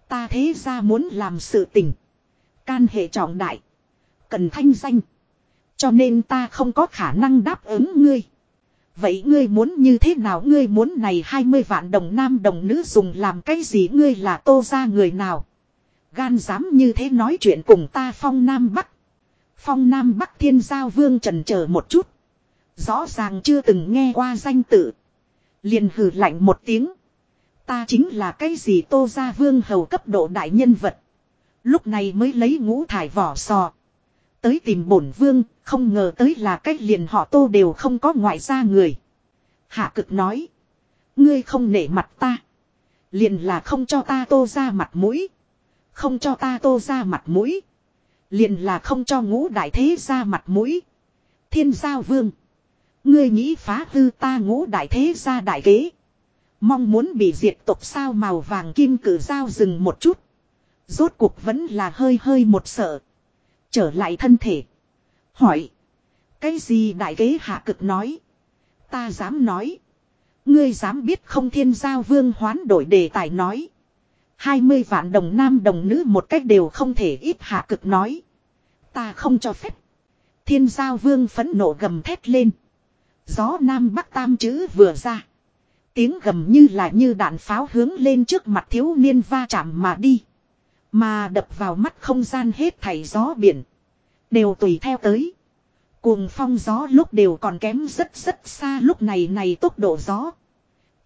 Ta thế ra muốn làm sự tình. Can hệ trọng đại. Cần thanh danh. Cho nên ta không có khả năng đáp ứng ngươi. Vậy ngươi muốn như thế nào ngươi muốn này 20 vạn đồng nam đồng nữ dùng làm cái gì ngươi là tô ra người nào. Gan dám như thế nói chuyện cùng ta phong nam bắc. Phong nam bắc thiên giao vương trần chờ một chút. Rõ ràng chưa từng nghe qua danh tự. Liền hử lạnh một tiếng. Ta chính là cái gì tô ra vương hầu cấp độ đại nhân vật. Lúc này mới lấy ngũ thải vỏ sò. Tới tìm bổn vương, không ngờ tới là cách liền họ tô đều không có ngoại gia người. Hạ cực nói. Ngươi không nể mặt ta. Liền là không cho ta tô ra mặt mũi. Không cho ta tô ra mặt mũi. Liền là không cho ngũ đại thế ra mặt mũi. Thiên giao vương. Ngươi nghĩ phá hư ta ngũ đại thế ra đại kế. Mong muốn bị diệt tộc sao màu vàng kim cử dao dừng một chút. Rốt cuộc vẫn là hơi hơi một sợ. Trở lại thân thể. Hỏi. Cái gì đại kế hạ cực nói. Ta dám nói. Ngươi dám biết không thiên giao vương hoán đổi đề tài nói. hai mươi vạn đồng nam đồng nữ một cách đều không thể ít hạ cực nói. Ta không cho phép. Thiên giao vương phẫn nộ gầm thét lên. Gió nam bắc tam chữ vừa ra. Tiếng gầm như là như đạn pháo hướng lên trước mặt thiếu niên va chạm mà đi. Mà đập vào mắt không gian hết thảy gió biển. Đều tùy theo tới. Cuồng phong gió lúc đều còn kém rất rất xa lúc này này tốc độ gió.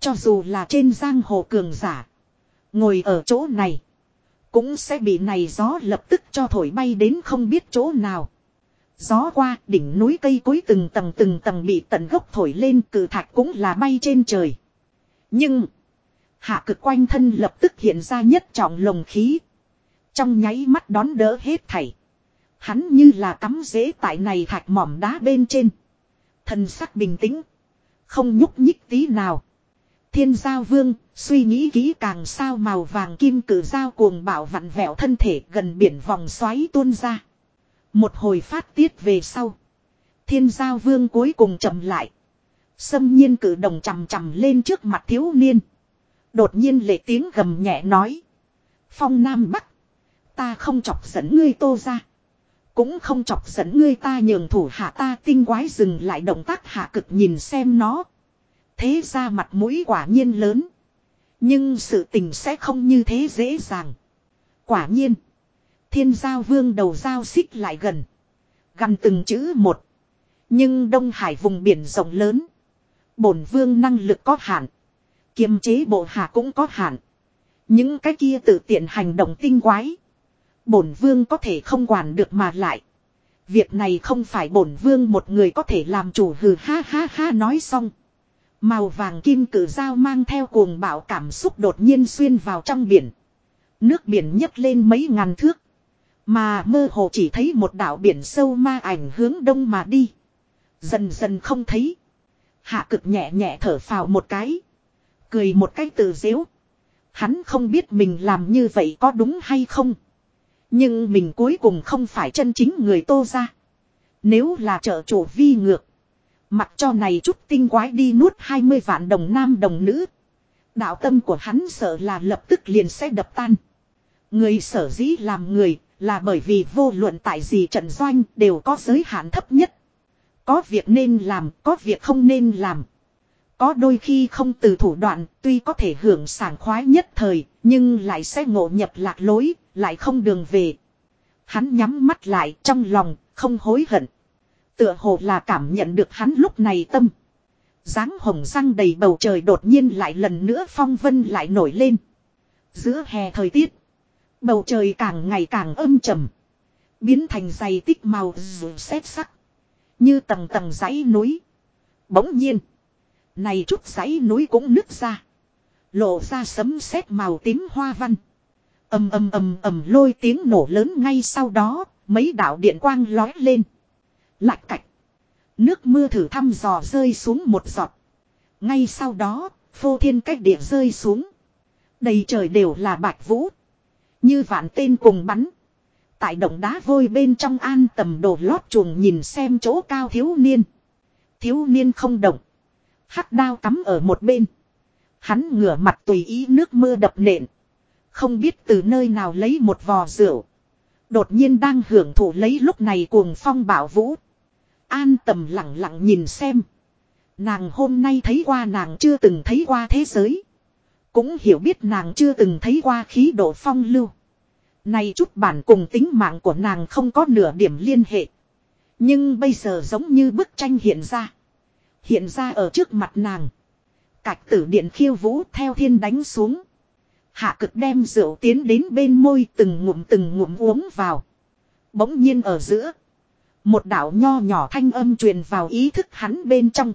Cho dù là trên giang hồ cường giả. Ngồi ở chỗ này. Cũng sẽ bị này gió lập tức cho thổi bay đến không biết chỗ nào. Gió qua đỉnh núi cây cối từng tầng từng tầng bị tận gốc thổi lên cử thạch cũng là bay trên trời. Nhưng. Hạ cực quanh thân lập tức hiện ra nhất trọng lồng khí. Trong nháy mắt đón đỡ hết thảy. Hắn như là cắm rễ tại này thạch mỏm đá bên trên. Thần sắc bình tĩnh. Không nhúc nhích tí nào. Thiên giao vương, suy nghĩ kỹ càng sao màu vàng kim cử giao cuồng bảo vặn vẹo thân thể gần biển vòng xoáy tuôn ra. Một hồi phát tiết về sau. Thiên giao vương cuối cùng chậm lại. Xâm nhiên cử đồng chầm chầm lên trước mặt thiếu niên. Đột nhiên lệ tiếng gầm nhẹ nói. Phong Nam Bắc. Ta không chọc dẫn ngươi tô ra. Cũng không chọc dẫn ngươi ta nhường thủ hạ ta tinh quái dừng lại động tác hạ cực nhìn xem nó. Thế ra mặt mũi quả nhiên lớn. Nhưng sự tình sẽ không như thế dễ dàng. Quả nhiên. Thiên giao vương đầu giao xích lại gần. Gần từng chữ một. Nhưng Đông Hải vùng biển rộng lớn. Bổn vương năng lực có hạn. Kiềm chế bộ hạ cũng có hạn. Những cái kia tự tiện hành động tinh quái. Bổn vương có thể không quản được mà lại. Việc này không phải bổn vương một người có thể làm chủ hừ ha ha ha nói xong. Màu vàng kim cử dao mang theo cuồng bạo cảm xúc đột nhiên xuyên vào trong biển. Nước biển nhấc lên mấy ngàn thước. Mà mơ hồ chỉ thấy một đảo biển sâu ma ảnh hướng đông mà đi. Dần dần không thấy. Hạ cực nhẹ nhẹ thở phào một cái. Cười một cái từ dễu. Hắn không biết mình làm như vậy có đúng hay không. Nhưng mình cuối cùng không phải chân chính người tô ra. Nếu là trợ chủ vi ngược. Mặc cho này chút tinh quái đi nuốt 20 vạn đồng nam đồng nữ. Đạo tâm của hắn sợ là lập tức liền sẽ đập tan. Người sở dĩ làm người là bởi vì vô luận tại gì trận doanh đều có giới hạn thấp nhất. Có việc nên làm, có việc không nên làm. Có đôi khi không từ thủ đoạn, tuy có thể hưởng sảng khoái nhất thời, nhưng lại sẽ ngộ nhập lạc lối, lại không đường về. Hắn nhắm mắt lại trong lòng, không hối hận. Tựa hồ là cảm nhận được hắn lúc này tâm. dáng hồng răng đầy bầu trời đột nhiên lại lần nữa phong vân lại nổi lên. Giữa hè thời tiết, bầu trời càng ngày càng âm trầm. Biến thành dày tích màu dù xét sắc. Như tầng tầng dãy núi. Bỗng nhiên. Này chút dãy núi cũng nứt ra. Lộ ra sấm sét màu tím hoa văn. ầm ầm ầm ầm lôi tiếng nổ lớn ngay sau đó, mấy đạo điện quang lói lên. Lạch cạch. Nước mưa thử thăm dò rơi xuống một giọt. Ngay sau đó, phô thiên cách địa rơi xuống. Đầy trời đều là bạch vũ. Như vạn tên cùng bắn. Tại động đá vôi bên trong an tầm đồ lót chuồng nhìn xem chỗ cao thiếu niên. Thiếu niên không động. Hắc đao cắm ở một bên. Hắn ngửa mặt tùy ý nước mưa đập nện. Không biết từ nơi nào lấy một vò rượu. Đột nhiên đang hưởng thụ lấy lúc này cuồng phong bảo vũ. An tầm lặng lặng nhìn xem. Nàng hôm nay thấy qua nàng chưa từng thấy qua thế giới. Cũng hiểu biết nàng chưa từng thấy qua khí độ phong lưu. Này chút bản cùng tính mạng của nàng không có nửa điểm liên hệ. Nhưng bây giờ giống như bức tranh hiện ra. Hiện ra ở trước mặt nàng. Cạch tử điện khiêu vũ theo thiên đánh xuống. Hạ cực đem rượu tiến đến bên môi từng ngụm từng ngụm uống vào. Bỗng nhiên ở giữa. Một đạo nho nhỏ thanh âm truyền vào ý thức hắn bên trong.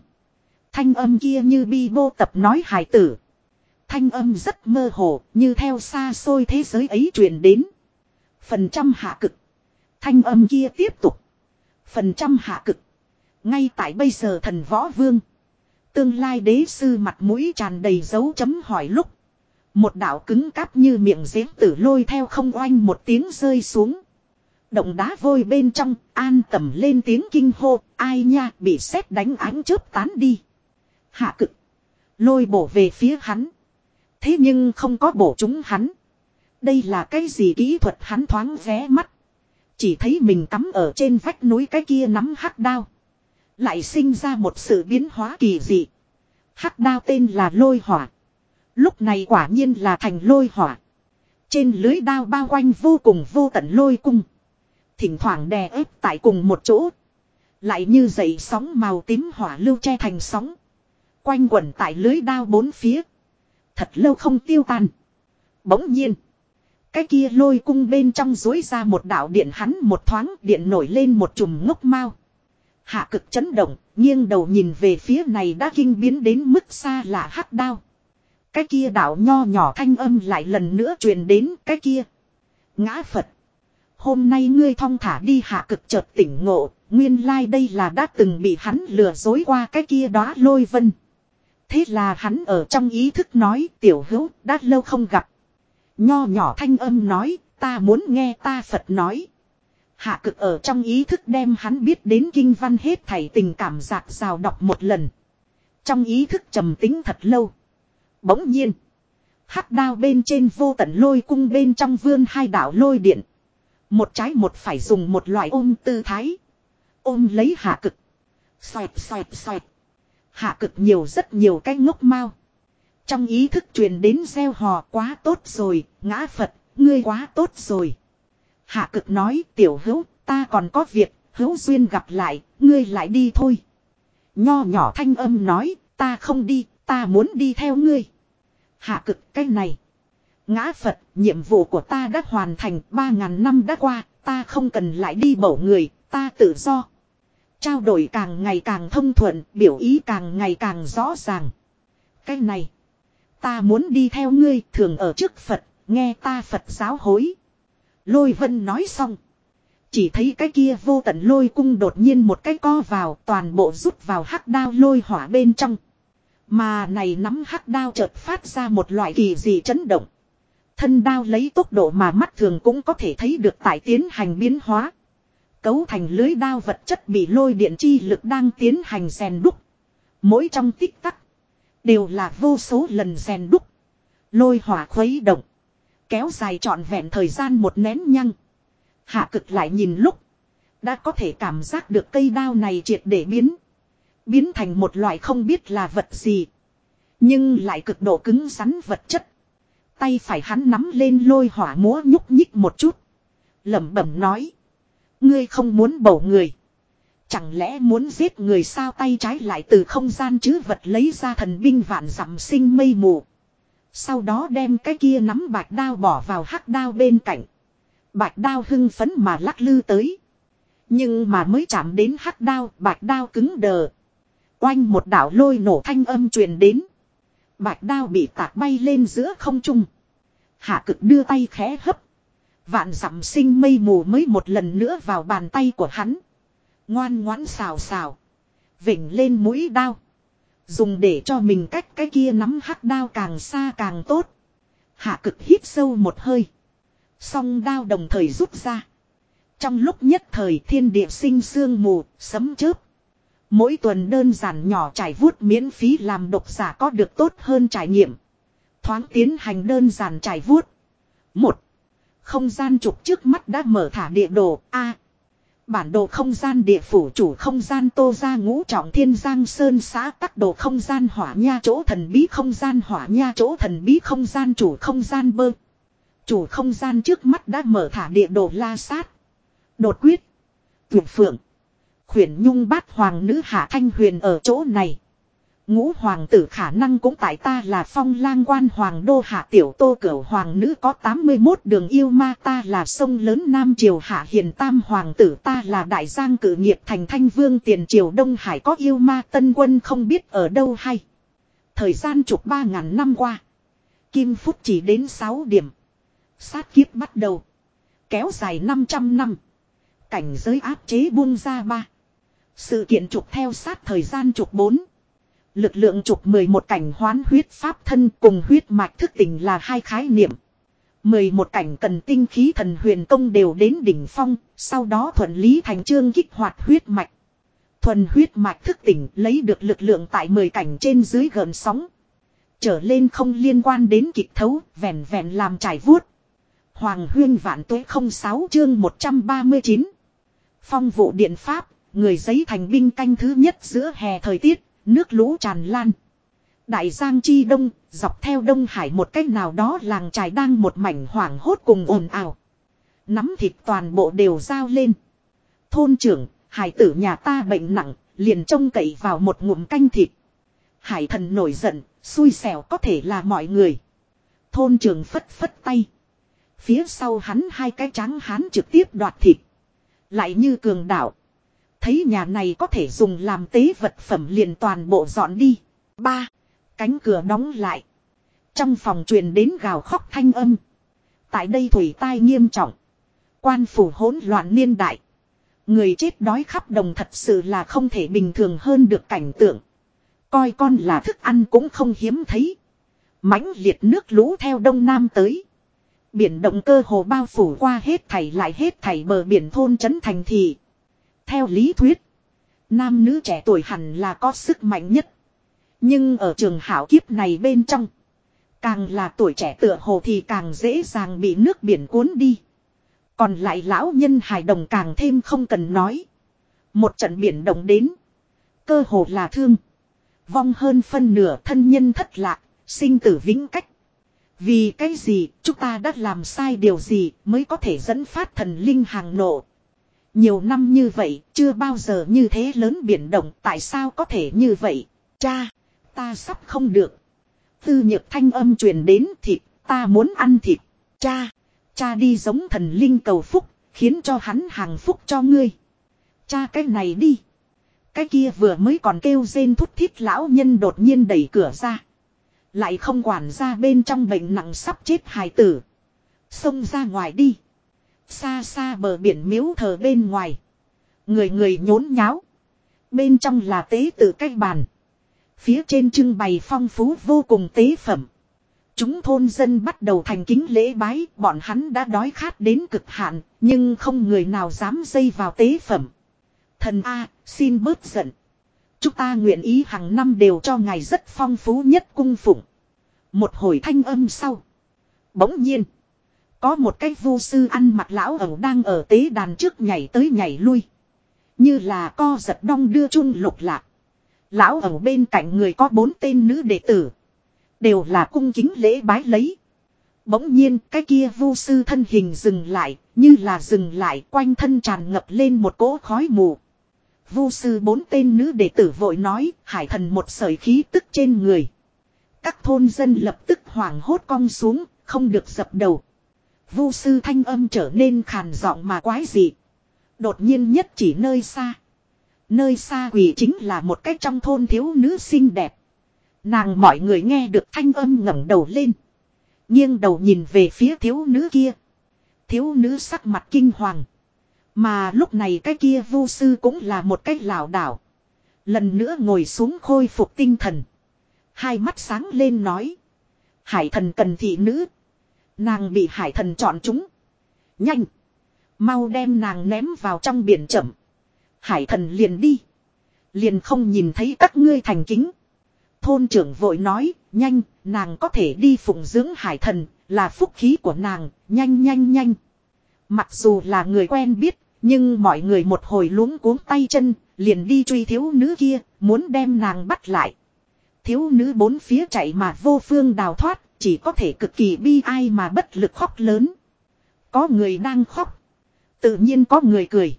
Thanh âm kia như bi bô tập nói hài tử. Thanh âm rất mơ hồ, như theo xa xôi thế giới ấy truyền đến. Phần trăm hạ cực. Thanh âm kia tiếp tục. Phần trăm hạ cực. Ngay tại bây giờ thần võ vương. Tương lai đế sư mặt mũi tràn đầy dấu chấm hỏi lúc. Một đạo cứng cáp như miệng giếng tử lôi theo không oanh một tiếng rơi xuống. Động đá vôi bên trong, an tầm lên tiếng kinh hô, ai nha, bị sét đánh ánh chớp tán đi. Hạ cực. Lôi bổ về phía hắn. Thế nhưng không có bổ chúng hắn. Đây là cái gì kỹ thuật hắn thoáng ré mắt. Chỉ thấy mình cắm ở trên vách núi cái kia nắm hắc đao. Lại sinh ra một sự biến hóa kỳ dị. Hắc đao tên là lôi hỏa. Lúc này quả nhiên là thành lôi hỏa. Trên lưới đao bao quanh vô cùng vô tận lôi cung. Thỉnh thoảng đè ép tại cùng một chỗ. Lại như dậy sóng màu tím hỏa lưu che thành sóng. Quanh quẩn tại lưới đao bốn phía. Thật lâu không tiêu tan. Bỗng nhiên. Cái kia lôi cung bên trong dối ra một đạo điện hắn một thoáng điện nổi lên một chùm ngốc mau. Hạ cực chấn động, nghiêng đầu nhìn về phía này đã kinh biến đến mức xa là hắc đao. Cái kia đạo nho nhỏ thanh âm lại lần nữa truyền đến cái kia. Ngã Phật. Hôm nay ngươi thong thả đi hạ cực chợt tỉnh ngộ, nguyên lai like đây là đã từng bị hắn lừa dối qua cái kia đó lôi vân. Thế là hắn ở trong ý thức nói tiểu hữu đã lâu không gặp. Nho nhỏ thanh âm nói, ta muốn nghe ta Phật nói. Hạ cực ở trong ý thức đem hắn biết đến kinh văn hết thảy tình cảm giạc rào đọc một lần. Trong ý thức trầm tính thật lâu. Bỗng nhiên. hắc đao bên trên vô tận lôi cung bên trong vươn hai đảo lôi điện. Một trái một phải dùng một loại ôm tư thái. Ôm lấy hạ cực. Xoẹt xoẹt xoẹt. Hạ cực nhiều rất nhiều cái ngốc mau. Trong ý thức truyền đến gieo hò quá tốt rồi, ngã Phật, ngươi quá tốt rồi. Hạ cực nói tiểu hữu, ta còn có việc, hữu duyên gặp lại, ngươi lại đi thôi. Nho nhỏ thanh âm nói, ta không đi, ta muốn đi theo ngươi. Hạ cực cái này. Ngã Phật, nhiệm vụ của ta đã hoàn thành, ba ngàn năm đã qua, ta không cần lại đi bổ người, ta tự do. Trao đổi càng ngày càng thông thuận, biểu ý càng ngày càng rõ ràng. Cái này, ta muốn đi theo ngươi, thường ở trước Phật, nghe ta Phật giáo hối. Lôi vân nói xong. Chỉ thấy cái kia vô tận lôi cung đột nhiên một cái co vào toàn bộ rút vào hắc đao lôi hỏa bên trong. Mà này nắm hắc đao chợt phát ra một loại kỳ dị chấn động. Thân đao lấy tốc độ mà mắt thường cũng có thể thấy được tại tiến hành biến hóa. Cấu thành lưới đao vật chất bị lôi điện chi lực đang tiến hành rèn đúc. Mỗi trong tích tắc. Đều là vô số lần rèn đúc. Lôi hỏa khuấy động. Kéo dài trọn vẹn thời gian một nén nhăng. Hạ cực lại nhìn lúc. Đã có thể cảm giác được cây đao này triệt để biến. Biến thành một loại không biết là vật gì. Nhưng lại cực độ cứng rắn vật chất. Tay phải hắn nắm lên lôi hỏa múa nhúc nhích một chút. lẩm bẩm nói. Ngươi không muốn bầu người. Chẳng lẽ muốn giết người sao tay trái lại từ không gian chứ vật lấy ra thần binh vạn dặm sinh mây mù. Sau đó đem cái kia nắm bạch đao bỏ vào hắc đao bên cạnh. Bạch đao hưng phấn mà lắc lư tới. Nhưng mà mới chạm đến hắc đao, bạch đao cứng đờ. Oanh một đảo lôi nổ thanh âm truyền đến. Bạch đao bị tạc bay lên giữa không trung. Hạ cực đưa tay khẽ hấp. Vạn dặm sinh mây mù mới một lần nữa vào bàn tay của hắn. Ngoan ngoãn xào xào. Vịnh lên mũi đao. Dùng để cho mình cách cái kia nắm hắc đao càng xa càng tốt. Hạ cực hít sâu một hơi. Song đao đồng thời rút ra. Trong lúc nhất thời thiên địa sinh sương mù, sấm chớp. Mỗi tuần đơn giản nhỏ trải vuốt miễn phí làm độc giả có được tốt hơn trải nghiệm. Thoáng tiến hành đơn giản trải vuốt. Một. Không gian trục trước mắt đã mở thả địa đồ A. Bản đồ không gian địa phủ chủ không gian tô ra ngũ trọng thiên giang sơn xã tắc đồ không gian hỏa nha chỗ thần bí không gian hỏa nha chỗ thần bí không gian chủ không gian bơ. Chủ không gian trước mắt đã mở thả địa đồ la sát. Đột quyết. Tuyệt phượng. Khuyển nhung bát hoàng nữ hạ thanh huyền ở chỗ này. Ngũ hoàng tử khả năng cũng tại ta là phong lang quan hoàng đô hạ tiểu tô cửu hoàng nữ có 81 đường yêu ma ta là sông lớn Nam Triều hạ hiền tam hoàng tử ta là đại giang cử nghiệp thành thanh vương tiền triều Đông Hải có yêu ma tân quân không biết ở đâu hay. Thời gian chục ba ngàn năm qua. Kim Phúc chỉ đến 6 điểm. Sát kiếp bắt đầu. Kéo dài 500 năm. Cảnh giới áp chế buông ra ba. Sự kiện trục theo sát thời gian trục 4. Lực lượng trục 11 cảnh hoán huyết pháp thân cùng huyết mạch thức tỉnh là hai khái niệm. 11 cảnh cần tinh khí thần huyền công đều đến đỉnh phong, sau đó thuận lý thành trương kích hoạt huyết mạch. Thuần huyết mạch thức tỉnh lấy được lực lượng tại 10 cảnh trên dưới gần sóng. Trở lên không liên quan đến kịch thấu, vẹn vẹn làm trải vuốt. Hoàng huyên vạn tuế 06 chương 139. Phong vụ điện pháp, người giấy thành binh canh thứ nhất giữa hè thời tiết, nước lũ tràn lan. Đại Giang Chi Đông, dọc theo Đông Hải một cách nào đó làng trài đang một mảnh hoảng hốt cùng ồn ào. Nắm thịt toàn bộ đều giao lên. Thôn trưởng, hải tử nhà ta bệnh nặng, liền trông cậy vào một ngụm canh thịt. Hải thần nổi giận, xui xẻo có thể là mọi người. Thôn trưởng phất phất tay. Phía sau hắn hai cái trắng hắn trực tiếp đoạt thịt. Lại như cường đảo. Thấy nhà này có thể dùng làm tế vật phẩm liền toàn bộ dọn đi. Ba. Cánh cửa đóng lại. Trong phòng truyền đến gào khóc thanh âm. Tại đây thủy tai nghiêm trọng. Quan phủ hỗn loạn niên đại. Người chết đói khắp đồng thật sự là không thể bình thường hơn được cảnh tượng. Coi con là thức ăn cũng không hiếm thấy. mãnh liệt nước lũ theo đông nam tới. Biển động cơ hồ bao phủ qua hết thảy lại hết thảy bờ biển thôn trấn thành thị. Theo lý thuyết, nam nữ trẻ tuổi hẳn là có sức mạnh nhất. Nhưng ở trường hảo kiếp này bên trong, càng là tuổi trẻ tựa hồ thì càng dễ dàng bị nước biển cuốn đi. Còn lại lão nhân hài đồng càng thêm không cần nói. Một trận biển động đến, cơ hồ là thương. Vong hơn phân nửa thân nhân thất lạc, sinh tử vĩnh cách. Vì cái gì, chúng ta đã làm sai điều gì mới có thể dẫn phát thần linh hàng nộ. Nhiều năm như vậy, chưa bao giờ như thế lớn biển động, tại sao có thể như vậy? Cha, ta sắp không được. Tư nhược thanh âm truyền đến thịt, ta muốn ăn thịt. Cha, cha đi giống thần linh cầu phúc, khiến cho hắn hàng phúc cho ngươi. Cha cái này đi. Cái kia vừa mới còn kêu rên thút thít lão nhân đột nhiên đẩy cửa ra. Lại không quản ra bên trong bệnh nặng sắp chết hài tử. Xông ra ngoài đi. Xa xa bờ biển miếu thờ bên ngoài. Người người nhốn nháo. Bên trong là tế tự cách bàn. Phía trên trưng bày phong phú vô cùng tế phẩm. Chúng thôn dân bắt đầu thành kính lễ bái, bọn hắn đã đói khát đến cực hạn, nhưng không người nào dám dây vào tế phẩm. Thần A, xin bớt giận. Chúng ta nguyện ý hàng năm đều cho ngài rất phong phú nhất cung phụng. Một hồi thanh âm sau. Bỗng nhiên. Có một cái vu sư ăn mặc lão ẩu đang ở tế đàn trước nhảy tới nhảy lui. Như là co giật đong đưa chung lục lạc. Lão ẩu bên cạnh người có bốn tên nữ đệ tử. Đều là cung kính lễ bái lấy. Bỗng nhiên cái kia vu sư thân hình dừng lại, như là dừng lại quanh thân tràn ngập lên một cỗ khói mù. Vu sư bốn tên nữ đệ tử vội nói, hải thần một sợi khí tức trên người. Các thôn dân lập tức hoảng hốt cong xuống, không được dập đầu. Vu sư thanh âm trở nên khàn giọng mà quái dị. Đột nhiên nhất chỉ nơi xa. Nơi xa quỷ chính là một cách trong thôn thiếu nữ xinh đẹp. Nàng mọi người nghe được thanh âm ngẩng đầu lên. nghiêng đầu nhìn về phía thiếu nữ kia. Thiếu nữ sắc mặt kinh hoàng. Mà lúc này cái kia vu sư cũng là một cách lảo đảo. Lần nữa ngồi xuống khôi phục tinh thần. Hai mắt sáng lên nói. Hải thần cần thị nữ. Nàng bị hải thần chọn chúng. Nhanh. Mau đem nàng ném vào trong biển chậm. Hải thần liền đi. Liền không nhìn thấy các ngươi thành kính. Thôn trưởng vội nói, nhanh, nàng có thể đi phụng dưỡng hải thần, là phúc khí của nàng, nhanh nhanh nhanh. Mặc dù là người quen biết, nhưng mọi người một hồi luống cuống tay chân, liền đi truy thiếu nữ kia, muốn đem nàng bắt lại. Thiếu nữ bốn phía chạy mà vô phương đào thoát, chỉ có thể cực kỳ bi ai mà bất lực khóc lớn. Có người đang khóc. Tự nhiên có người cười.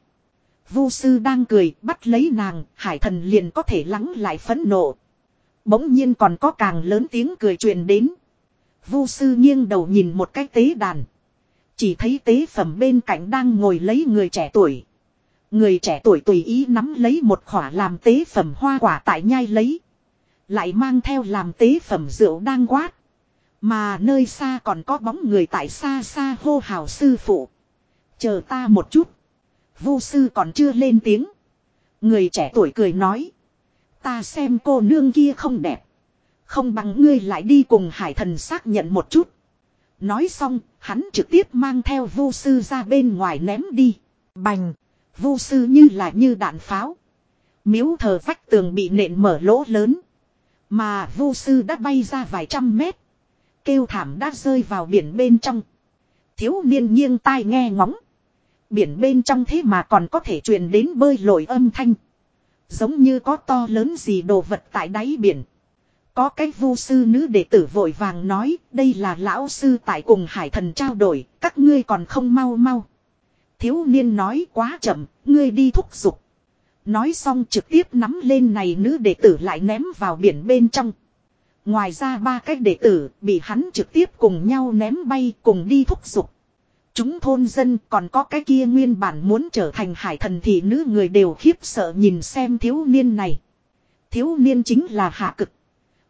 Vu sư đang cười, bắt lấy nàng, hải thần liền có thể lắng lại phẫn nộ. Bỗng nhiên còn có càng lớn tiếng cười truyền đến. Vu sư nghiêng đầu nhìn một cái tế đàn. Chỉ thấy tế phẩm bên cạnh đang ngồi lấy người trẻ tuổi. Người trẻ tuổi tùy ý nắm lấy một khỏa làm tế phẩm hoa quả tại nhai lấy. Lại mang theo làm tế phẩm rượu đang quát. Mà nơi xa còn có bóng người tại xa xa hô hào sư phụ. Chờ ta một chút. Vu sư còn chưa lên tiếng. Người trẻ tuổi cười nói. Ta xem cô nương kia không đẹp. Không bằng ngươi lại đi cùng hải thần xác nhận một chút. Nói xong, hắn trực tiếp mang theo vu sư ra bên ngoài ném đi. Bành. Vu sư như là như đạn pháo. Miếu thờ vách tường bị nện mở lỗ lớn. Mà vu sư đã bay ra vài trăm mét. Kêu thảm đã rơi vào biển bên trong. Thiếu niên nghiêng tai nghe ngóng. Biển bên trong thế mà còn có thể truyền đến bơi lội âm thanh. Giống như có to lớn gì đồ vật tại đáy biển. Có cái vu sư nữ đệ tử vội vàng nói đây là lão sư tại cùng hải thần trao đổi, các ngươi còn không mau mau. Thiếu niên nói quá chậm, ngươi đi thúc giục. Nói xong trực tiếp nắm lên này nữ đệ tử lại ném vào biển bên trong. Ngoài ra ba cái đệ tử bị hắn trực tiếp cùng nhau ném bay cùng đi thúc giục. Chúng thôn dân còn có cái kia nguyên bản muốn trở thành hải thần thì nữ người đều khiếp sợ nhìn xem thiếu niên này. Thiếu niên chính là hạ cực.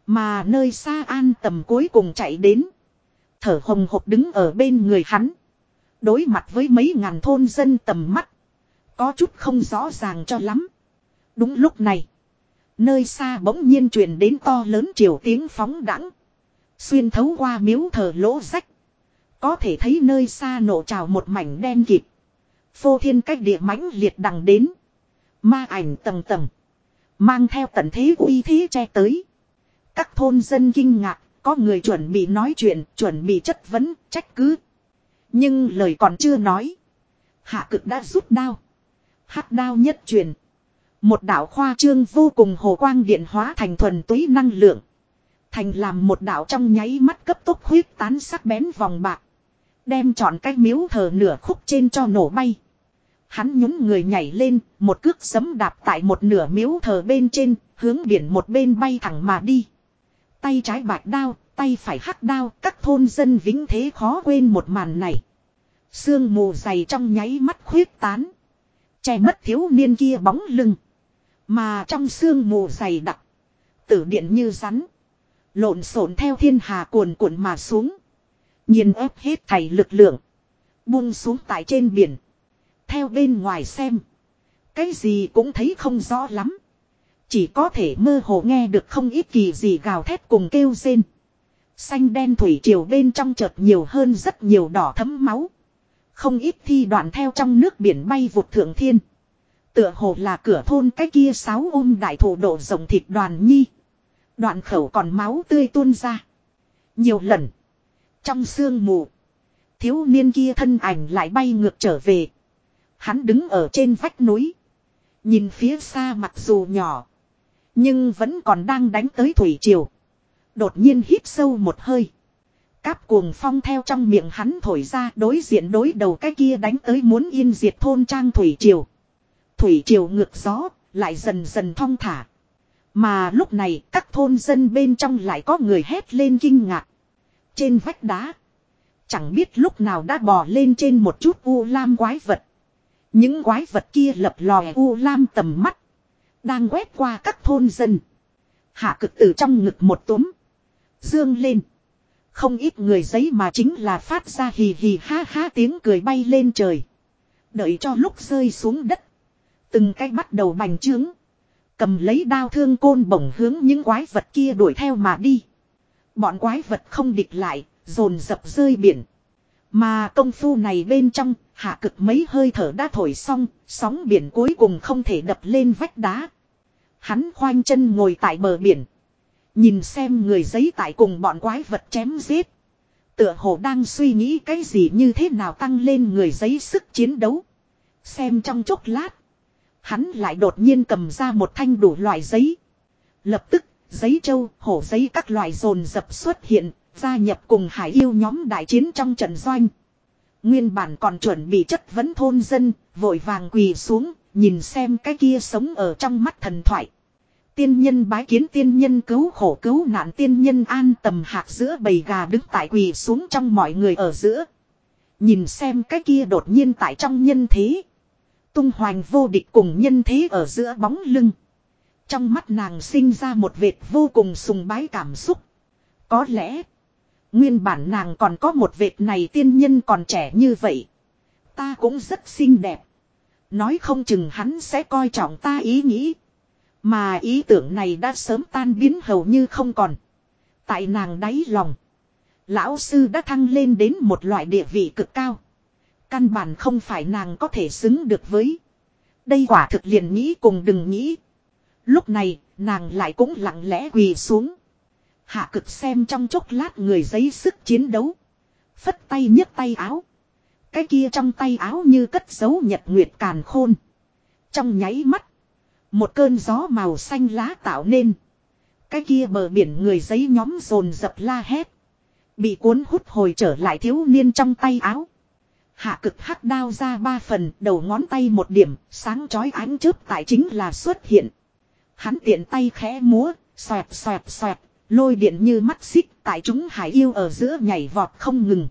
Mà nơi xa an tầm cuối cùng chạy đến. Thở hồng hộc đứng ở bên người hắn. Đối mặt với mấy ngàn thôn dân tầm mắt. Có chút không rõ ràng cho lắm. Đúng lúc này. Nơi xa bỗng nhiên truyền đến to lớn chiều tiếng phóng đẳng. Xuyên thấu qua miếu thờ lỗ rách. Có thể thấy nơi xa nổ trào một mảnh đen kịt. Phô thiên cách địa mãnh liệt đằng đến. Ma ảnh tầng tầng. Mang theo tận thế uy thế che tới. Các thôn dân kinh ngạc, có người chuẩn bị nói chuyện, chuẩn bị chất vấn, trách cứ. Nhưng lời còn chưa nói. Hạ cực đã rút đao. Hát đao nhất truyền. Một đạo khoa trương vô cùng hồ quang điện hóa thành thuần túy năng lượng. Thành làm một đạo trong nháy mắt cấp tốc huyết tán sắc bén vòng bạc. Đem chọn cái miếu thờ nửa khúc trên cho nổ bay. Hắn nhún người nhảy lên, một cước sấm đạp tại một nửa miếu thờ bên trên, hướng biển một bên bay thẳng mà đi. Tay trái bạch đao, tay phải hắc đao, các thôn dân vĩnh thế khó quên một màn này. Sương mù dày trong nháy mắt khuyết tán. Che mất thiếu niên kia bóng lưng. Mà trong sương mù dày đặc. Tử điện như rắn. Lộn xộn theo thiên hà cuồn cuộn mà xuống. Nhìn ép hết thảy lực lượng. Buông xuống tại trên biển. Theo bên ngoài xem. Cái gì cũng thấy không rõ lắm. Chỉ có thể mơ hồ nghe được không ít kỳ gì gào thét cùng kêu rên. Xanh đen thủy triều bên trong chợt nhiều hơn rất nhiều đỏ thấm máu. Không ít thi đoạn theo trong nước biển bay vụt thượng thiên. Tựa hồ là cửa thôn cái kia sáu ôm đại thủ độ rộng thịt đoàn nhi. Đoạn khẩu còn máu tươi tuôn ra. Nhiều lần. Trong sương mù. Thiếu niên kia thân ảnh lại bay ngược trở về. Hắn đứng ở trên vách núi. Nhìn phía xa mặc dù nhỏ. Nhưng vẫn còn đang đánh tới thủy triều. Đột nhiên hít sâu một hơi. Cáp cuồng phong theo trong miệng hắn thổi ra đối diện đối đầu cái kia đánh tới muốn yên diệt thôn trang thủy triều. Thủy triều ngược gió, lại dần dần thong thả. Mà lúc này các thôn dân bên trong lại có người hét lên kinh ngạc. Trên vách đá. Chẳng biết lúc nào đã bò lên trên một chút u lam quái vật. Những quái vật kia lập lòe u lam tầm mắt. Đang quét qua các thôn dân. Hạ cực từ trong ngực một túm. Dương lên. Không ít người giấy mà chính là phát ra hì hì ha ha tiếng cười bay lên trời. Đợi cho lúc rơi xuống đất. Từng cái bắt đầu bành trướng. Cầm lấy đao thương côn bổng hướng những quái vật kia đuổi theo mà đi. Bọn quái vật không địch lại, dồn dập rơi biển. Mà công phu này bên trong, hạ cực mấy hơi thở đã thổi xong, sóng biển cuối cùng không thể đập lên vách đá. Hắn khoanh chân ngồi tại bờ biển. Nhìn xem người giấy tại cùng bọn quái vật chém giết. Tựa hồ đang suy nghĩ cái gì như thế nào tăng lên người giấy sức chiến đấu. Xem trong chốc lát. Hắn lại đột nhiên cầm ra một thanh đủ loại giấy. Lập tức, giấy châu, hổ giấy các loại rồn dập xuất hiện, gia nhập cùng hải yêu nhóm đại chiến trong trận doanh. Nguyên bản còn chuẩn bị chất vấn thôn dân, vội vàng quỳ xuống, nhìn xem cái kia sống ở trong mắt thần thoại. Tiên nhân bái kiến tiên nhân cứu khổ cứu nạn tiên nhân an tầm hạt giữa bầy gà đứng tại quỳ xuống trong mọi người ở giữa. Nhìn xem cái kia đột nhiên tại trong nhân thế. Tung hoành vô địch cùng nhân thế ở giữa bóng lưng. Trong mắt nàng sinh ra một vệt vô cùng sùng bái cảm xúc. Có lẽ. Nguyên bản nàng còn có một vệt này tiên nhân còn trẻ như vậy. Ta cũng rất xinh đẹp. Nói không chừng hắn sẽ coi trọng ta ý nghĩ. Mà ý tưởng này đã sớm tan biến hầu như không còn. Tại nàng đáy lòng. Lão sư đã thăng lên đến một loại địa vị cực cao. Căn bản không phải nàng có thể xứng được với. Đây quả thực liền nghĩ cùng đừng nghĩ. Lúc này, nàng lại cũng lặng lẽ quỳ xuống. Hạ cực xem trong chốc lát người giấy sức chiến đấu. Phất tay nhấc tay áo. Cái kia trong tay áo như cất dấu nhật nguyệt càn khôn. Trong nháy mắt. Một cơn gió màu xanh lá tạo nên. Cái kia bờ biển người giấy nhóm rồn dập la hét. Bị cuốn hút hồi trở lại thiếu niên trong tay áo. Hạ cực hắc đao ra ba phần, đầu ngón tay một điểm, sáng chói ánh chớp tại chính là xuất hiện. Hắn tiện tay khẽ múa, xoẹt xoẹt xoẹt, lôi điện như mắt xích tại chúng hải yêu ở giữa nhảy vọt không ngừng.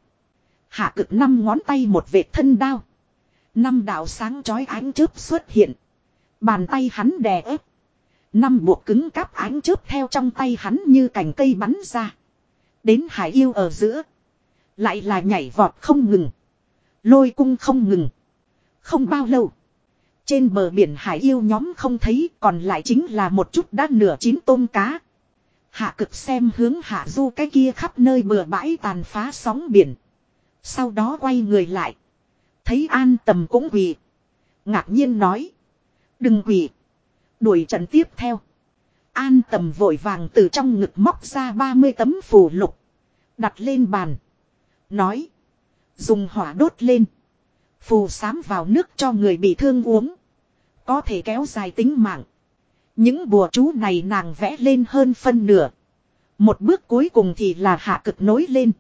Hạ cực năm ngón tay một vệt thân đao. Năm đạo sáng chói ánh chớp xuất hiện. Bàn tay hắn đè ép. Năm buộc cứng cáp ánh chớp theo trong tay hắn như cành cây bắn ra. Đến hải yêu ở giữa. Lại là nhảy vọt không ngừng. Lôi cung không ngừng. Không bao lâu. Trên bờ biển hải yêu nhóm không thấy, còn lại chính là một chút đã nửa chín tôm cá. Hạ cực xem hướng hạ du cái kia khắp nơi bừa bãi tàn phá sóng biển. Sau đó quay người lại. Thấy an tầm cũng quỳ. Ngạc nhiên nói. Đừng quỳ. Đuổi trận tiếp theo. An tầm vội vàng từ trong ngực móc ra 30 tấm phù lục. Đặt lên bàn. Nói. Dùng hỏa đốt lên. Phù sám vào nước cho người bị thương uống. Có thể kéo dài tính mạng. Những bùa chú này nàng vẽ lên hơn phân nửa. Một bước cuối cùng thì là hạ cực nối lên.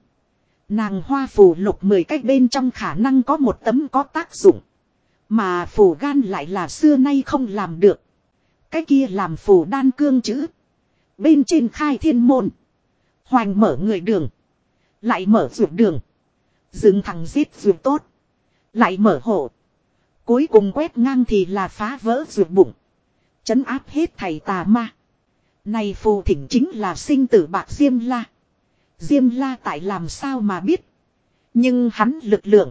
Nàng hoa phù lục 10 cách bên trong khả năng có một tấm có tác dụng. Mà phù gan lại là xưa nay không làm được. Cái kia làm phù đan cương chữ. Bên trên khai thiên môn. Hoành mở người đường. Lại mở ruột đường. Dừng thằng giết ruột tốt. Lại mở hộ. Cuối cùng quét ngang thì là phá vỡ ruột bụng. Chấn áp hết thầy tà ma. Này phù thỉnh chính là sinh tử bạc Diêm La. Diêm La tại làm sao mà biết. Nhưng hắn lực lượng.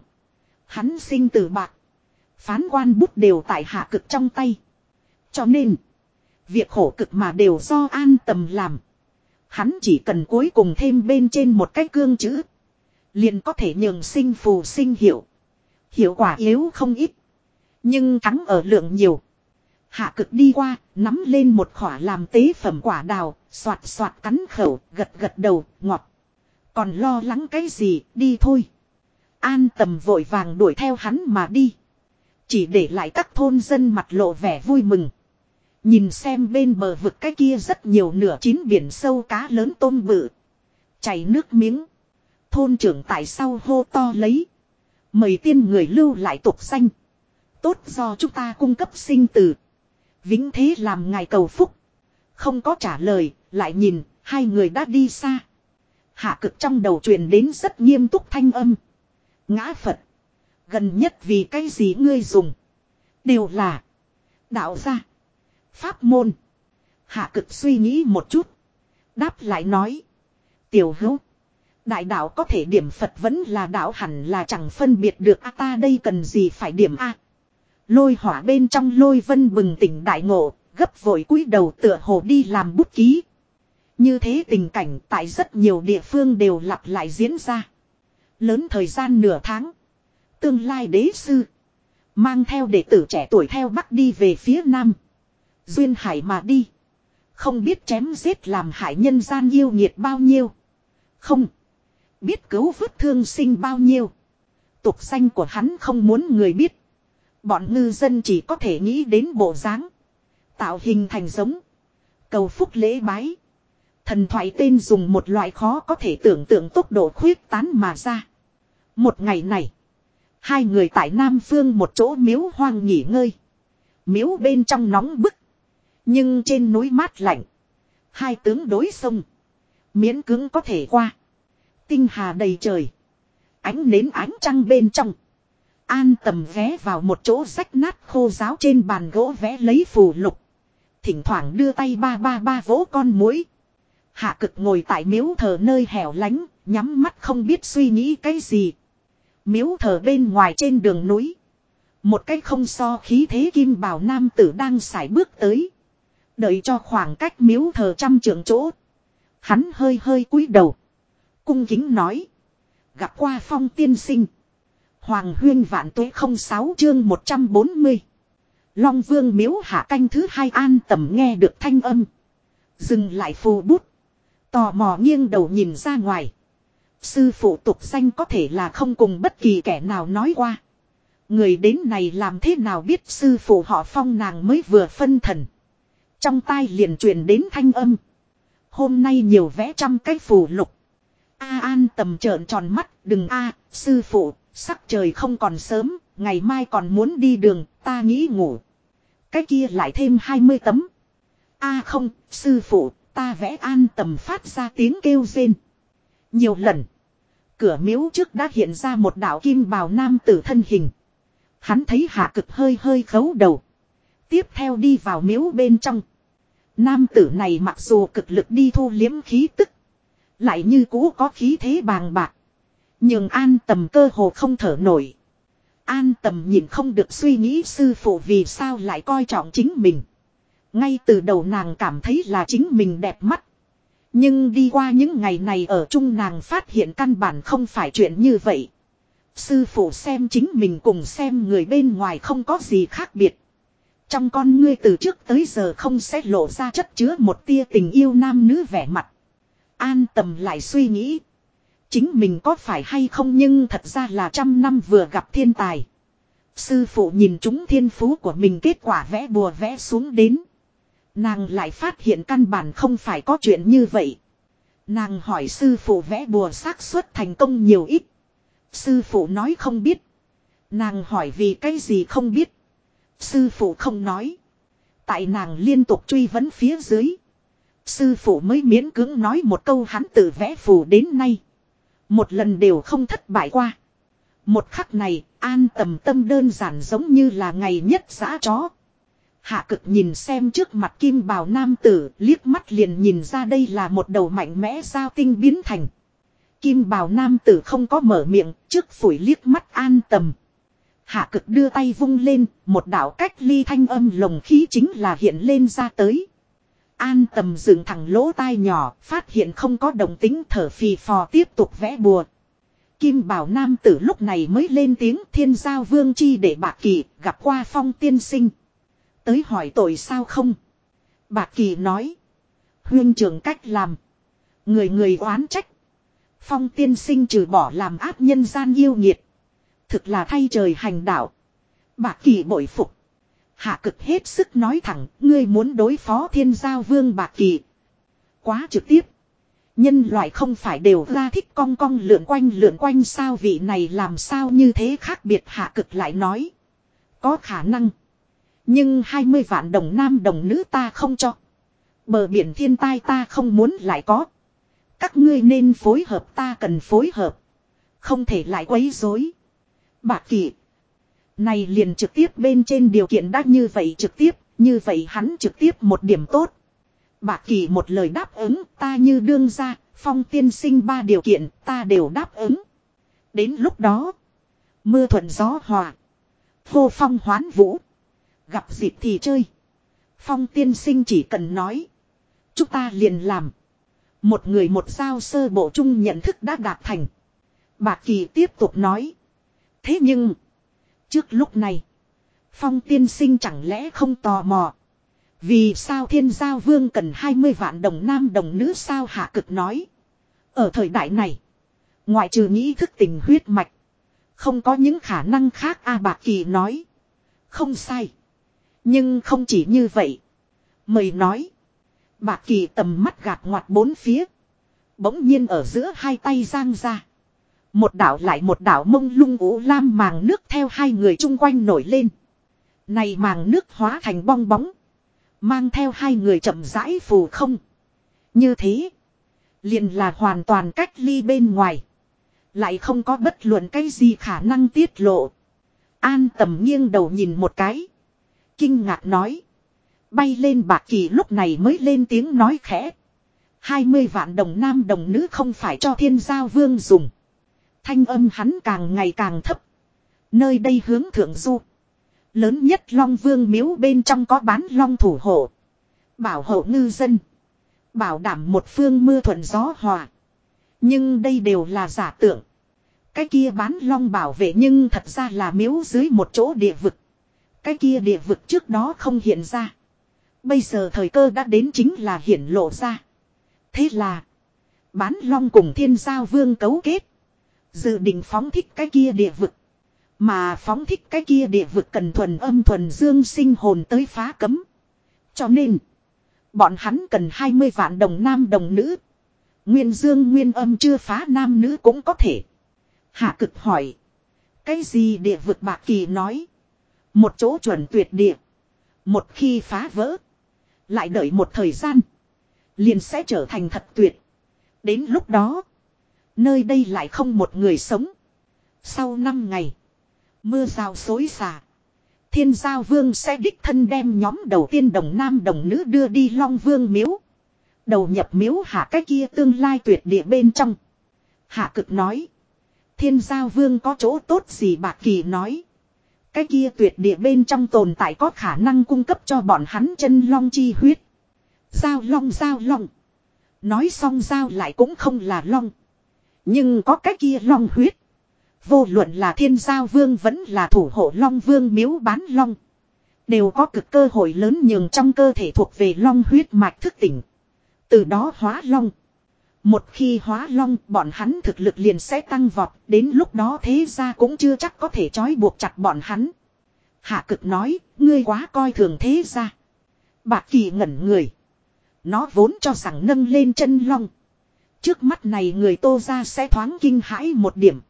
Hắn sinh tử bạc. Phán quan bút đều tại hạ cực trong tay. Cho nên. Việc khổ cực mà đều do an tầm làm. Hắn chỉ cần cuối cùng thêm bên trên một cái cương chữ. Liền có thể nhường sinh phù sinh hiệu. Hiệu quả yếu không ít. Nhưng thắng ở lượng nhiều. Hạ cực đi qua, nắm lên một khỏa làm tế phẩm quả đào, soạt soạt cắn khẩu, gật gật đầu, ngọt. Còn lo lắng cái gì, đi thôi. An tầm vội vàng đuổi theo hắn mà đi. Chỉ để lại các thôn dân mặt lộ vẻ vui mừng. Nhìn xem bên bờ vực cái kia rất nhiều nửa chín biển sâu cá lớn tôm bự. Chảy nước miếng. Thôn trưởng tại sau hô to lấy. Mời tiên người lưu lại tục xanh Tốt do chúng ta cung cấp sinh từ. Vĩnh thế làm ngài cầu phúc. Không có trả lời, lại nhìn, hai người đã đi xa. Hạ cực trong đầu truyền đến rất nghiêm túc thanh âm. Ngã Phật. Gần nhất vì cái gì ngươi dùng. Đều là. Đạo gia. Pháp môn. Hạ cực suy nghĩ một chút. Đáp lại nói. Tiểu hữu. Đại đạo có thể điểm Phật vẫn là đạo hẳn là chẳng phân biệt được a ta đây cần gì phải điểm a Lôi hỏa bên trong lôi vân bừng tỉnh đại ngộ, gấp vội cúi đầu tựa hồ đi làm bút ký. Như thế tình cảnh tại rất nhiều địa phương đều lặp lại diễn ra. Lớn thời gian nửa tháng. Tương lai đế sư. Mang theo đệ tử trẻ tuổi theo bắc đi về phía nam. Duyên hải mà đi. Không biết chém giết làm hại nhân gian yêu nghiệt bao nhiêu. Không. Biết cứu vớt thương sinh bao nhiêu. Tục danh của hắn không muốn người biết. Bọn ngư dân chỉ có thể nghĩ đến bộ dáng. Tạo hình thành giống. Cầu phúc lễ bái. Thần thoại tên dùng một loại khó có thể tưởng tượng tốc độ khuyết tán mà ra. Một ngày này. Hai người tại Nam Phương một chỗ miếu hoang nghỉ ngơi. Miếu bên trong nóng bức. Nhưng trên núi mát lạnh. Hai tướng đối sông. Miễn cứng có thể qua. Tinh hà đầy trời. Ánh nến ánh trăng bên trong. An tầm ghé vào một chỗ rách nát khô giáo trên bàn gỗ vẽ lấy phù lục. Thỉnh thoảng đưa tay ba ba ba vỗ con muỗi. Hạ cực ngồi tại miếu thờ nơi hẻo lánh, nhắm mắt không biết suy nghĩ cái gì. Miếu thờ bên ngoài trên đường núi. Một cái không so khí thế kim bảo nam tử đang xài bước tới. Đợi cho khoảng cách miếu thờ trăm trưởng chỗ. Hắn hơi hơi cúi đầu. Cung kính nói. Gặp qua phong tiên sinh. Hoàng huyên vạn tuế không sáu chương 140. Long vương miếu hạ canh thứ hai an tầm nghe được thanh âm. Dừng lại phù bút. Tò mò nghiêng đầu nhìn ra ngoài. Sư phụ tục danh có thể là không cùng bất kỳ kẻ nào nói qua. Người đến này làm thế nào biết sư phụ họ phong nàng mới vừa phân thần. Trong tai liền truyền đến thanh âm. Hôm nay nhiều vẽ trăm cái phù lục. A an tầm trợn tròn mắt, đừng a, sư phụ, sắc trời không còn sớm, ngày mai còn muốn đi đường, ta nghĩ ngủ. Cái kia lại thêm 20 tấm. A không, sư phụ, ta vẽ an tầm phát ra tiếng kêu rên. Nhiều lần. Cửa miếu trước đã hiện ra một đạo kim bào nam tử thân hình. Hắn thấy hạ cực hơi hơi khấu đầu. Tiếp theo đi vào miếu bên trong. Nam tử này mặc dù cực lực đi thu liếm khí tức. Lại như cũ có khí thế bàng bạc. Nhưng an tầm cơ hồ không thở nổi. An tầm nhìn không được suy nghĩ sư phụ vì sao lại coi trọng chính mình. Ngay từ đầu nàng cảm thấy là chính mình đẹp mắt. Nhưng đi qua những ngày này ở chung nàng phát hiện căn bản không phải chuyện như vậy. Sư phụ xem chính mình cùng xem người bên ngoài không có gì khác biệt. Trong con ngươi từ trước tới giờ không sẽ lộ ra chất chứa một tia tình yêu nam nữ vẻ mặt. An tầm lại suy nghĩ. Chính mình có phải hay không nhưng thật ra là trăm năm vừa gặp thiên tài. Sư phụ nhìn chúng thiên phú của mình kết quả vẽ bùa vẽ xuống đến. Nàng lại phát hiện căn bản không phải có chuyện như vậy. Nàng hỏi sư phụ vẽ bùa xác suất thành công nhiều ít. Sư phụ nói không biết. Nàng hỏi vì cái gì không biết. Sư phụ không nói. Tại nàng liên tục truy vấn phía dưới. Sư phụ mới miễn cưỡng nói một câu hắn tự vẽ phù đến nay. Một lần đều không thất bại qua. Một khắc này, an tầm tâm đơn giản giống như là ngày nhất giã chó. Hạ cực nhìn xem trước mặt kim bào nam tử, liếc mắt liền nhìn ra đây là một đầu mạnh mẽ giao tinh biến thành. Kim bào nam tử không có mở miệng, trước phủi liếc mắt an tầm. Hạ cực đưa tay vung lên, một đạo cách ly thanh âm lồng khí chính là hiện lên ra tới. An tầm dựng thẳng lỗ tai nhỏ, phát hiện không có đồng tính thở phì phò tiếp tục vẽ bùa. Kim bảo nam tử lúc này mới lên tiếng thiên giao vương chi để bạc kỳ gặp qua phong tiên sinh. Tới hỏi tội sao không? Bạc kỳ nói. Huyên trưởng cách làm. Người người oán trách. Phong tiên sinh trừ bỏ làm áp nhân gian yêu nghiệt. Thực là thay trời hành đạo. Bạc kỳ bội phục. Hạ cực hết sức nói thẳng, ngươi muốn đối phó thiên giao vương bạc kỳ. Quá trực tiếp. Nhân loại không phải đều ra thích cong cong lượn quanh lượn quanh sao vị này làm sao như thế khác biệt hạ cực lại nói. Có khả năng. Nhưng 20 vạn đồng nam đồng nữ ta không cho. Bờ biển thiên tai ta không muốn lại có. Các ngươi nên phối hợp ta cần phối hợp. Không thể lại quấy rối. Bạc kỳ. Này liền trực tiếp bên trên điều kiện đã như vậy trực tiếp, như vậy hắn trực tiếp một điểm tốt. Bạc kỳ một lời đáp ứng, ta như đương ra, phong tiên sinh ba điều kiện, ta đều đáp ứng. Đến lúc đó, mưa thuận gió hòa, hô phong hoán vũ. Gặp dịp thì chơi. Phong tiên sinh chỉ cần nói. Chúng ta liền làm. Một người một sao sơ bộ chung nhận thức đã đạt thành. Bạc kỳ tiếp tục nói. Thế nhưng. Trước lúc này. Phong tiên sinh chẳng lẽ không tò mò. Vì sao thiên giao vương cần 20 vạn đồng nam đồng nữ sao hạ cực nói. Ở thời đại này. Ngoại trừ nghĩ thức tình huyết mạch. Không có những khả năng khác A Bạc Kỳ nói. Không sai. Nhưng không chỉ như vậy. Mời nói. Bạc Kỳ tầm mắt gạt ngoặt bốn phía. Bỗng nhiên ở giữa hai tay giang ra. Một đảo lại một đảo mông lung ủ lam màng nước theo hai người chung quanh nổi lên. Này màng nước hóa thành bong bóng. Mang theo hai người chậm rãi phù không. Như thế. Liền là hoàn toàn cách ly bên ngoài. Lại không có bất luận cái gì khả năng tiết lộ. An tầm nghiêng đầu nhìn một cái. Kinh ngạc nói. Bay lên bạc kỳ lúc này mới lên tiếng nói khẽ. 20 vạn đồng nam đồng nữ không phải cho thiên giao vương dùng. Thanh âm hắn càng ngày càng thấp. Nơi đây hướng thượng du. Lớn nhất long vương miếu bên trong có bán long thủ hộ. Bảo hộ ngư dân. Bảo đảm một phương mưa thuận gió hòa. Nhưng đây đều là giả tượng. Cái kia bán long bảo vệ nhưng thật ra là miếu dưới một chỗ địa vực. Cái kia địa vực trước đó không hiện ra. Bây giờ thời cơ đã đến chính là hiển lộ ra. Thế là. Bán long cùng thiên giao vương cấu kết. Dự định phóng thích cái kia địa vực. Mà phóng thích cái kia địa vực cần thuần âm thuần dương sinh hồn tới phá cấm. Cho nên. Bọn hắn cần 20 vạn đồng nam đồng nữ. Nguyên dương nguyên âm chưa phá nam nữ cũng có thể. Hạ cực hỏi. Cái gì địa vực bạc kỳ nói. Một chỗ chuẩn tuyệt địa. Một khi phá vỡ. Lại đợi một thời gian. Liền sẽ trở thành thật tuyệt. Đến lúc đó. Nơi đây lại không một người sống. Sau 5 ngày. Mưa rào xối xả. Thiên giao vương sẽ đích thân đem nhóm đầu tiên đồng nam đồng nữ đưa đi long vương miếu. Đầu nhập miếu hạ cái kia tương lai tuyệt địa bên trong. Hạ cực nói. Thiên giao vương có chỗ tốt gì bạc kỳ nói. Cái kia tuyệt địa bên trong tồn tại có khả năng cung cấp cho bọn hắn chân long chi huyết. Giao long giao long. Nói xong giao lại cũng không là long. Nhưng có cái kia long huyết. Vô luận là thiên giao vương vẫn là thủ hộ long vương miếu bán long. Đều có cực cơ hội lớn nhường trong cơ thể thuộc về long huyết mạch thức tỉnh. Từ đó hóa long. Một khi hóa long bọn hắn thực lực liền sẽ tăng vọt. Đến lúc đó thế ra cũng chưa chắc có thể trói buộc chặt bọn hắn. Hạ cực nói, ngươi quá coi thường thế ra. Bạc kỳ ngẩn người. Nó vốn cho rằng nâng lên chân long. Trước mắt này người tô ra sẽ thoáng kinh hãi một điểm.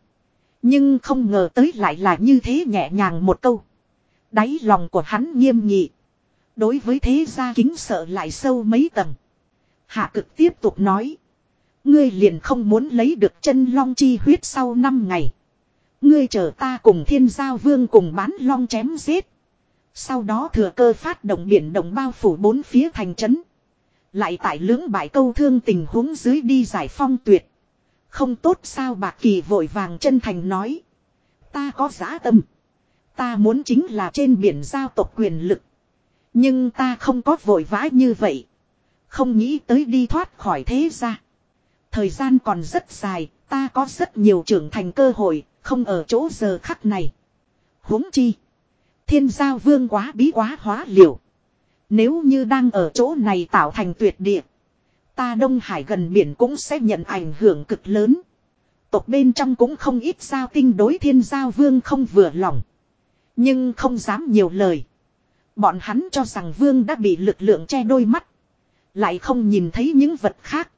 Nhưng không ngờ tới lại là như thế nhẹ nhàng một câu. Đáy lòng của hắn nghiêm nghị. Đối với thế gia kính sợ lại sâu mấy tầng. Hạ cực tiếp tục nói. Ngươi liền không muốn lấy được chân long chi huyết sau 5 ngày. Ngươi chờ ta cùng thiên giao vương cùng bán long chém giết. Sau đó thừa cơ phát động biển động bao phủ bốn phía thành trấn. Lại tại lưỡng bại câu thương tình huống dưới đi giải phong tuyệt. Không tốt sao bạc kỳ vội vàng chân thành nói. Ta có giá tâm. Ta muốn chính là trên biển giao tộc quyền lực. Nhưng ta không có vội vã như vậy. Không nghĩ tới đi thoát khỏi thế ra. Thời gian còn rất dài, ta có rất nhiều trưởng thành cơ hội, không ở chỗ giờ khắc này. huống chi. Thiên giao vương quá bí quá hóa liều. Nếu như đang ở chỗ này tạo thành tuyệt địa. Ta Đông Hải gần biển cũng sẽ nhận ảnh hưởng cực lớn. Tộc bên trong cũng không ít giao tinh đối thiên giao vương không vừa lòng. Nhưng không dám nhiều lời. Bọn hắn cho rằng vương đã bị lực lượng che đôi mắt. Lại không nhìn thấy những vật khác.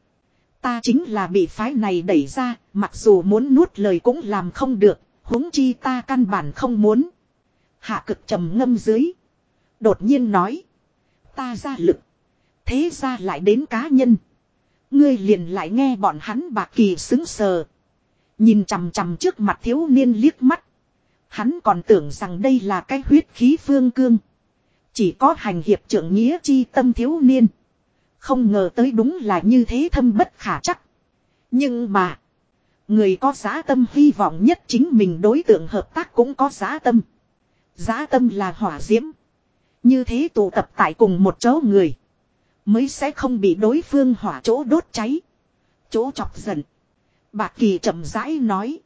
Ta chính là bị phái này đẩy ra, mặc dù muốn nuốt lời cũng làm không được, huống chi ta căn bản không muốn. Hạ cực trầm ngâm dưới. Đột nhiên nói. Ta ra lực. Thế ra lại đến cá nhân. Ngươi liền lại nghe bọn hắn bạc kỳ xứng sờ. Nhìn chằm chằm trước mặt thiếu niên liếc mắt. Hắn còn tưởng rằng đây là cái huyết khí phương cương. Chỉ có hành hiệp trưởng nghĩa chi tâm thiếu niên. Không ngờ tới đúng là như thế thâm bất khả chắc. Nhưng mà. Người có giá tâm hy vọng nhất chính mình đối tượng hợp tác cũng có giá tâm. Giá tâm là hỏa diễm. Như thế tụ tập tại cùng một chỗ người. Mới sẽ không bị đối phương hỏa chỗ đốt cháy. Chỗ chọc giận. Bạc kỳ chậm rãi nói.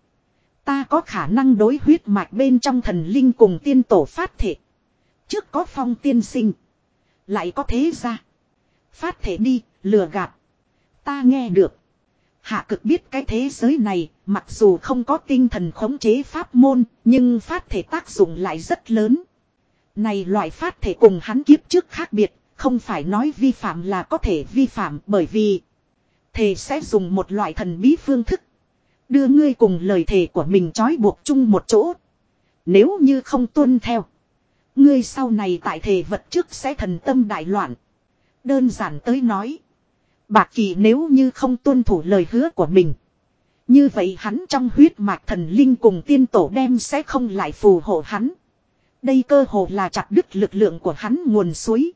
Ta có khả năng đối huyết mạch bên trong thần linh cùng tiên tổ phát thể. Trước có phong tiên sinh. Lại có thế ra. Phát thể đi, lừa gạt. Ta nghe được. Hạ cực biết cái thế giới này, mặc dù không có tinh thần khống chế pháp môn, nhưng phát thể tác dụng lại rất lớn. Này loại phát thể cùng hắn kiếp trước khác biệt, không phải nói vi phạm là có thể vi phạm bởi vì thể sẽ dùng một loại thần bí phương thức. Đưa ngươi cùng lời thề của mình trói buộc chung một chỗ. Nếu như không tuân theo. Ngươi sau này tại thể vật trước sẽ thần tâm đại loạn. Đơn giản tới nói. Bạc kỳ nếu như không tuân thủ lời hứa của mình. Như vậy hắn trong huyết mạch thần linh cùng tiên tổ đem sẽ không lại phù hộ hắn. Đây cơ hồ là chặt đứt lực lượng của hắn nguồn suối.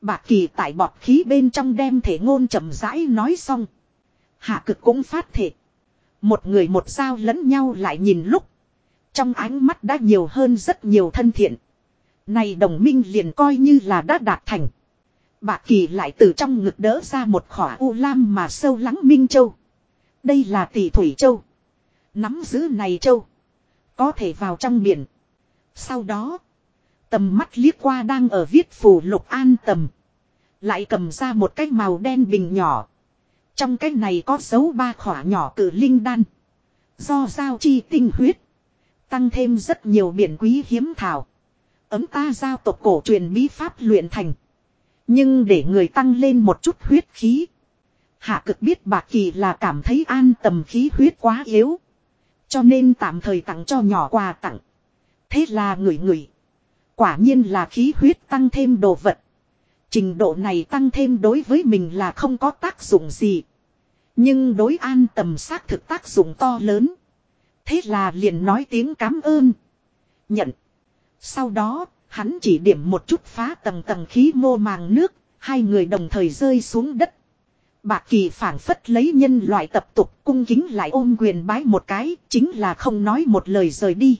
Bạc kỳ tại bọt khí bên trong đem thể ngôn chậm rãi nói xong. Hạ cực cũng phát thể. Một người một sao lẫn nhau lại nhìn lúc. Trong ánh mắt đã nhiều hơn rất nhiều thân thiện. Này đồng minh liền coi như là đã đạt thành. Bạc kỳ lại từ trong ngực đỡ ra một khỏa u lam mà sâu lắng minh châu. Đây là tỷ thủy châu. Nắm giữ này châu. Có thể vào trong biển. Sau đó. Tầm mắt liếc qua đang ở viết phù lục an tầm. Lại cầm ra một cái màu đen bình nhỏ. Trong cái này có dấu ba khỏa nhỏ cử linh đan. Do giao chi tinh huyết. Tăng thêm rất nhiều biển quý hiếm thảo. Ấm ta giao tộc cổ truyền bí pháp luyện thành. Nhưng để người tăng lên một chút huyết khí. Hạ cực biết bạc kỳ là cảm thấy an tầm khí huyết quá yếu. Cho nên tạm thời tặng cho nhỏ quà tặng. Thế là người người. Quả nhiên là khí huyết tăng thêm đồ vật. Trình độ này tăng thêm đối với mình là không có tác dụng gì. Nhưng đối an tầm xác thực tác dụng to lớn. Thế là liền nói tiếng cảm ơn. Nhận. Sau đó, hắn chỉ điểm một chút phá tầng tầng khí mô màng nước, hai người đồng thời rơi xuống đất. Bạc kỳ phản phất lấy nhân loại tập tục cung kính lại ôm quyền bái một cái, chính là không nói một lời rời đi.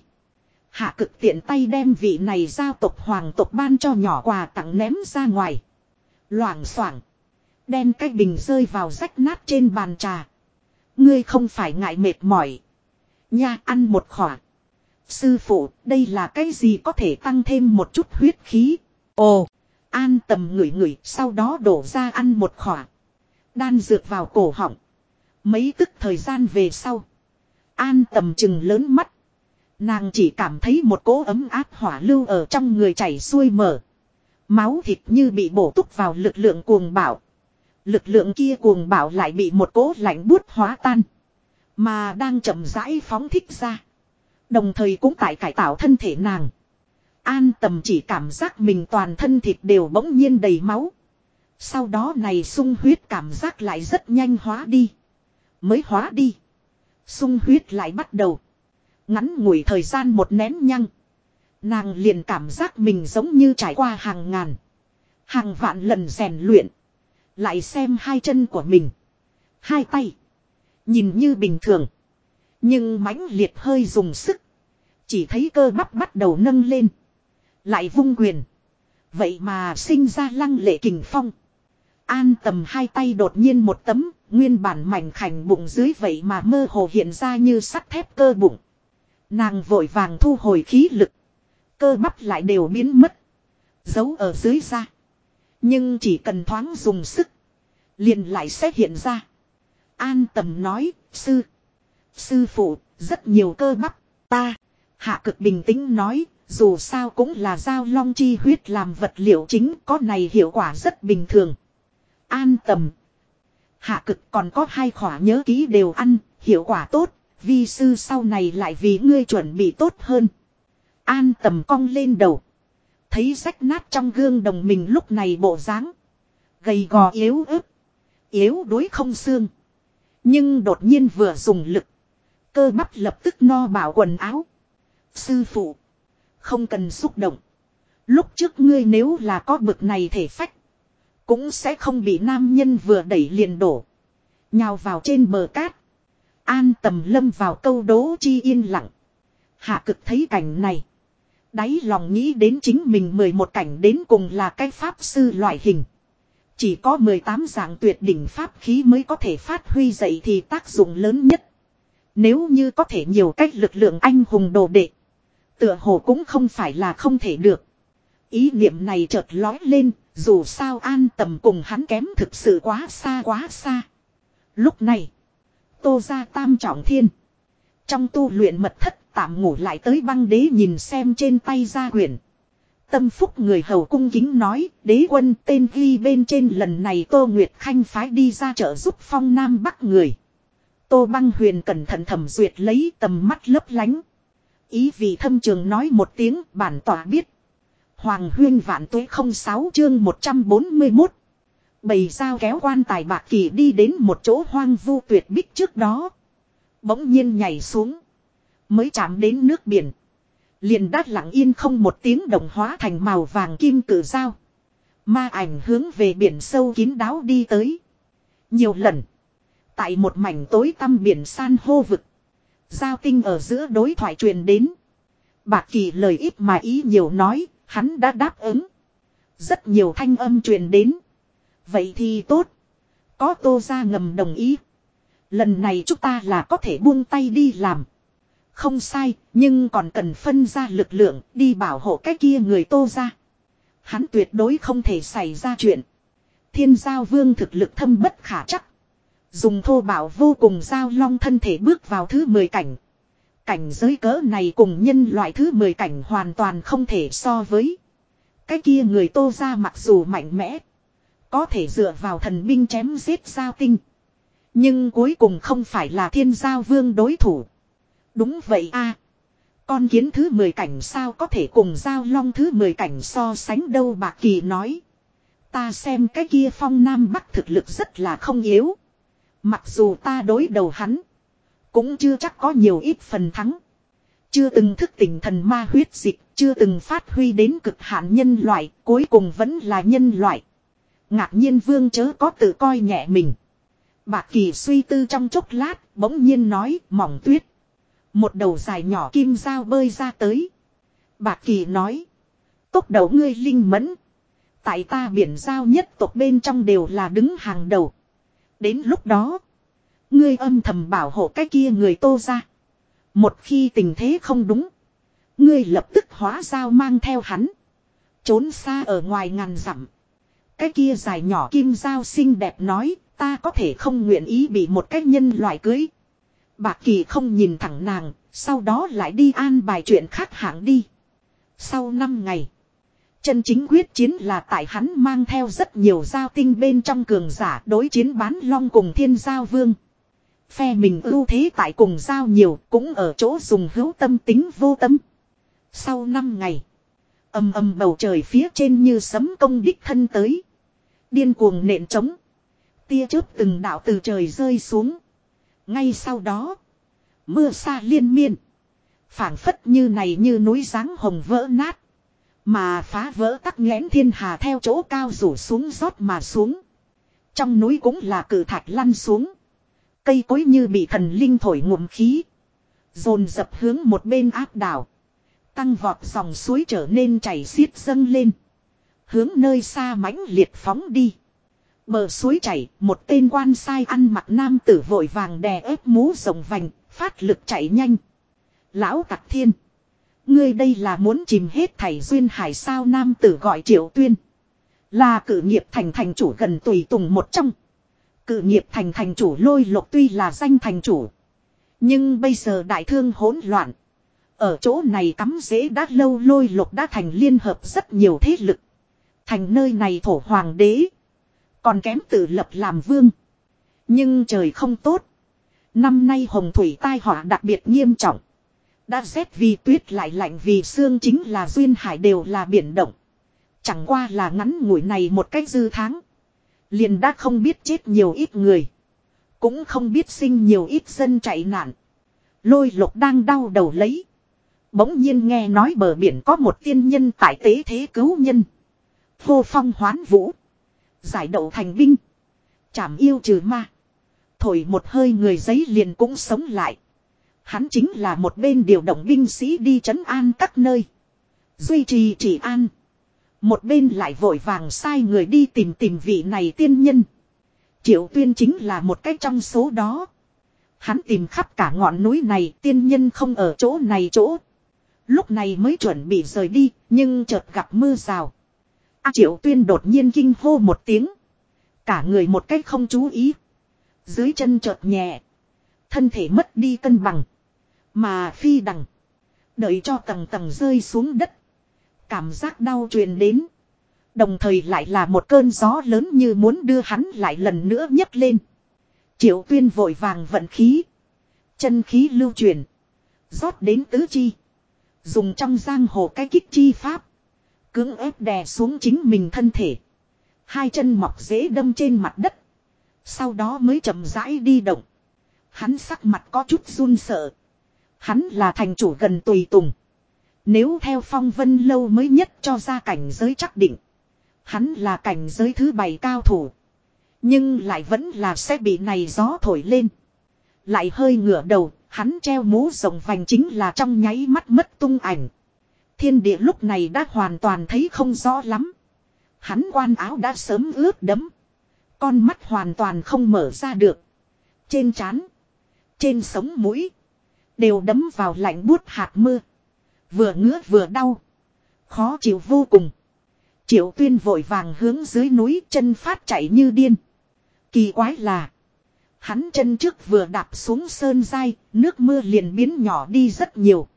Hạ cực tiện tay đem vị này giao tộc hoàng tộc ban cho nhỏ quà tặng ném ra ngoài. Loảng xoảng Đen cái bình rơi vào rách nát trên bàn trà. Ngươi không phải ngại mệt mỏi. Nha ăn một khỏa. Sư phụ, đây là cái gì có thể tăng thêm một chút huyết khí. Ồ, an tầm ngửi ngửi, sau đó đổ ra ăn một khỏa. Đan dược vào cổ họng. Mấy tức thời gian về sau. An tầm chừng lớn mắt. Nàng chỉ cảm thấy một cỗ ấm áp hỏa lưu ở trong người chảy xuôi mở. Máu thịt như bị bổ túc vào lực lượng cuồng bạo. Lực lượng kia cuồng bạo lại bị một cỗ lạnh buốt hóa tan. Mà đang chậm rãi phóng thích ra. Đồng thời cũng tại cải tạo thân thể nàng. An tầm chỉ cảm giác mình toàn thân thịt đều bỗng nhiên đầy máu. Sau đó này sung huyết cảm giác lại rất nhanh hóa đi. Mới hóa đi. Sung huyết lại bắt đầu. Ngắn ngủi thời gian một nén nhăng. Nàng liền cảm giác mình giống như trải qua hàng ngàn. Hàng vạn lần rèn luyện. Lại xem hai chân của mình. Hai tay. Nhìn như bình thường. Nhưng mãnh liệt hơi dùng sức. Chỉ thấy cơ bắp bắt đầu nâng lên. Lại vung quyền. Vậy mà sinh ra lăng lệ kình phong. An tầm hai tay đột nhiên một tấm, nguyên bản mảnh khảnh bụng dưới vậy mà mơ hồ hiện ra như sắt thép cơ bụng. Nàng vội vàng thu hồi khí lực. Cơ bắp lại đều biến mất. Giấu ở dưới da. Nhưng chỉ cần thoáng dùng sức. Liền lại sẽ hiện ra. An tầm nói, sư. Sư phụ, rất nhiều cơ bắp. Ta. Hạ cực bình tĩnh nói, dù sao cũng là giao long chi huyết làm vật liệu chính có này hiệu quả rất bình thường. An tầm. Hạ cực còn có hai khỏa nhớ ký đều ăn, hiệu quả tốt, vi sư sau này lại vì ngươi chuẩn bị tốt hơn. An tầm cong lên đầu. Thấy rách nát trong gương đồng mình lúc này bộ dáng Gầy gò yếu ớt. Yếu đuối không xương. Nhưng đột nhiên vừa dùng lực. Cơ bắp lập tức no bảo quần áo. Sư phụ. Không cần xúc động. Lúc trước ngươi nếu là có bực này thể phách. Cũng sẽ không bị nam nhân vừa đẩy liền đổ. Nhào vào trên bờ cát. An tầm lâm vào câu đố chi yên lặng. Hạ cực thấy cảnh này. Đáy lòng nghĩ đến chính mình 11 cảnh đến cùng là cái pháp sư loại hình. Chỉ có 18 dạng tuyệt đỉnh pháp khí mới có thể phát huy dậy thì tác dụng lớn nhất. Nếu như có thể nhiều cách lực lượng anh hùng đồ đệ. Tựa hồ cũng không phải là không thể được. Ý niệm này chợt lói lên, dù sao an tầm cùng hắn kém thực sự quá xa quá xa. Lúc này, tô ra tam trọng thiên. Trong tu luyện mật thất tạm ngủ lại tới băng đế nhìn xem trên tay ra quyển. Tâm phúc người hầu cung kính nói, đế quân tên ghi bên trên lần này Tô Nguyệt Khanh phái đi ra trợ giúp phong nam bắc người. Tô băng huyền cẩn thận thẩm duyệt lấy tầm mắt lấp lánh. Ý vì thâm trường nói một tiếng bản tỏa biết. Hoàng huyên vạn tuế không sáu chương 141. Bầy dao kéo quan tài bạc kỳ đi đến một chỗ hoang vu tuyệt bích trước đó. Bỗng nhiên nhảy xuống. Mới chạm đến nước biển. Liền đát lặng yên không một tiếng động hóa thành màu vàng kim cử dao. Ma ảnh hướng về biển sâu kín đáo đi tới. Nhiều lần. Tại một mảnh tối tăm biển san hô vực. Giao tinh ở giữa đối thoại truyền đến. Bạc kỳ lời ít mà ý nhiều nói, hắn đã đáp ứng. Rất nhiều thanh âm truyền đến. Vậy thì tốt. Có tô ra ngầm đồng ý. Lần này chúng ta là có thể buông tay đi làm. Không sai, nhưng còn cần phân ra lực lượng đi bảo hộ cái kia người tô ra. Hắn tuyệt đối không thể xảy ra chuyện. Thiên giao vương thực lực thâm bất khả chắc. Dùng thô bảo vô cùng giao long thân thể bước vào thứ 10 cảnh. Cảnh giới cỡ này cùng nhân loại thứ 10 cảnh hoàn toàn không thể so với. Cái kia người tô ra mặc dù mạnh mẽ. Có thể dựa vào thần binh chém giết giao tinh. Nhưng cuối cùng không phải là thiên giao vương đối thủ. Đúng vậy a Con kiến thứ 10 cảnh sao có thể cùng giao long thứ 10 cảnh so sánh đâu bạc kỳ nói. Ta xem cái kia phong nam bắc thực lực rất là không yếu. Mặc dù ta đối đầu hắn. Cũng chưa chắc có nhiều ít phần thắng. Chưa từng thức tỉnh thần ma huyết dịch. Chưa từng phát huy đến cực hạn nhân loại. Cuối cùng vẫn là nhân loại. Ngạc nhiên vương chớ có tự coi nhẹ mình. Bạc kỳ suy tư trong chốc lát. Bỗng nhiên nói, mỏng tuyết. Một đầu dài nhỏ kim dao bơi ra tới. Bạc kỳ nói. Tốc đầu ngươi linh mẫn. Tại ta biển giao nhất tộc bên trong đều là đứng hàng đầu. Đến lúc đó. Ngươi âm thầm bảo hộ cái kia người tô ra. Một khi tình thế không đúng. Ngươi lập tức hóa giao mang theo hắn. Trốn xa ở ngoài ngàn dặm. Cái kia dài nhỏ kim dao xinh đẹp nói. Ta có thể không nguyện ý bị một cái nhân loại cưới. Bạc kỳ không nhìn thẳng nàng. Sau đó lại đi an bài chuyện khác hạng đi. Sau 5 ngày. Chân chính quyết chiến là tại hắn mang theo rất nhiều giao tinh bên trong cường giả đối chiến bán long cùng thiên giao vương. Phe mình ưu thế tại cùng giao nhiều, cũng ở chỗ dùng hữu tâm tính vô tâm. Sau 5 ngày. Âm âm bầu trời phía trên như sấm công đích thân tới. Điên cuồng nện trống. Tia chớp từng đạo từ trời rơi xuống. Ngay sau đó. Mưa xa liên miên. phảng phất như này như núi dáng hồng vỡ nát. Mà phá vỡ tắc nghẽn thiên hà theo chỗ cao rủ xuống rót mà xuống. Trong núi cũng là cử thạch lăn xuống. Cây cối như bị thần linh thổi ngụm khí. Dồn dập hướng một bên áp đảo. Tăng vọt dòng suối trở nên chảy xiết dâng lên. Hướng nơi xa mãnh liệt phóng đi. Bờ suối chảy, một tên quan sai ăn mặc nam tử vội vàng đè ép mũ rồng vành, phát lực chạy nhanh. Lão tặc thiên. Ngươi đây là muốn chìm hết thảy duyên hải sao nam tử gọi triệu tuyên. Là cử nghiệp thành thành chủ gần tùy tùng một trong. Cử nghiệp thành thành chủ lôi lục tuy là danh thành chủ. Nhưng bây giờ đại thương hỗn loạn. Ở chỗ này cắm dễ đã lâu lôi lục đã thành liên hợp rất nhiều thế lực. Thành nơi này thổ hoàng đế. Còn kém tự lập làm vương. Nhưng trời không tốt. Năm nay hồng thủy tai họa đặc biệt nghiêm trọng. Đã rét vì tuyết lại lạnh vì xương chính là duyên hải đều là biển động. Chẳng qua là ngắn ngủi này một cách dư tháng. Liền đã không biết chết nhiều ít người. Cũng không biết sinh nhiều ít dân chạy nạn. Lôi lục đang đau đầu lấy. Bỗng nhiên nghe nói bờ biển có một tiên nhân tại tế thế cứu nhân. Vô phong hoán vũ. Giải đậu thành binh. Chảm yêu trừ ma. Thổi một hơi người giấy liền cũng sống lại. Hắn chính là một bên điều động binh sĩ đi trấn an các nơi. Duy trì chỉ an. Một bên lại vội vàng sai người đi tìm tìm vị này tiên nhân. Triệu tuyên chính là một cách trong số đó. Hắn tìm khắp cả ngọn núi này, tiên nhân không ở chỗ này chỗ. Lúc này mới chuẩn bị rời đi, nhưng chợt gặp mưa rào. A triệu tuyên đột nhiên kinh hô một tiếng. Cả người một cách không chú ý. Dưới chân chợt nhẹ. Thân thể mất đi cân bằng. Mà phi đằng. Đợi cho tầng tầng rơi xuống đất. Cảm giác đau truyền đến. Đồng thời lại là một cơn gió lớn như muốn đưa hắn lại lần nữa nhấc lên. Triệu tuyên vội vàng vận khí. Chân khí lưu truyền. rót đến tứ chi. Dùng trong giang hồ cái kích chi pháp. Cưỡng ép đè xuống chính mình thân thể. Hai chân mọc dễ đâm trên mặt đất. Sau đó mới chậm rãi đi động. Hắn sắc mặt có chút run sợ. Hắn là thành chủ gần tùy tùng. Nếu theo phong vân lâu mới nhất cho ra cảnh giới chắc định. Hắn là cảnh giới thứ bảy cao thủ. Nhưng lại vẫn là sẽ bị này gió thổi lên. Lại hơi ngửa đầu, hắn treo mũ rộng vành chính là trong nháy mắt mất tung ảnh. Thiên địa lúc này đã hoàn toàn thấy không rõ lắm. Hắn quan áo đã sớm ướt đấm. Con mắt hoàn toàn không mở ra được. Trên trán trên sống mũi. Đều đấm vào lạnh buốt hạt mưa. Vừa ngứa vừa đau. Khó chịu vô cùng. Triệu tuyên vội vàng hướng dưới núi chân phát chạy như điên. Kỳ quái là. Hắn chân trước vừa đạp xuống sơn dai, nước mưa liền biến nhỏ đi rất nhiều.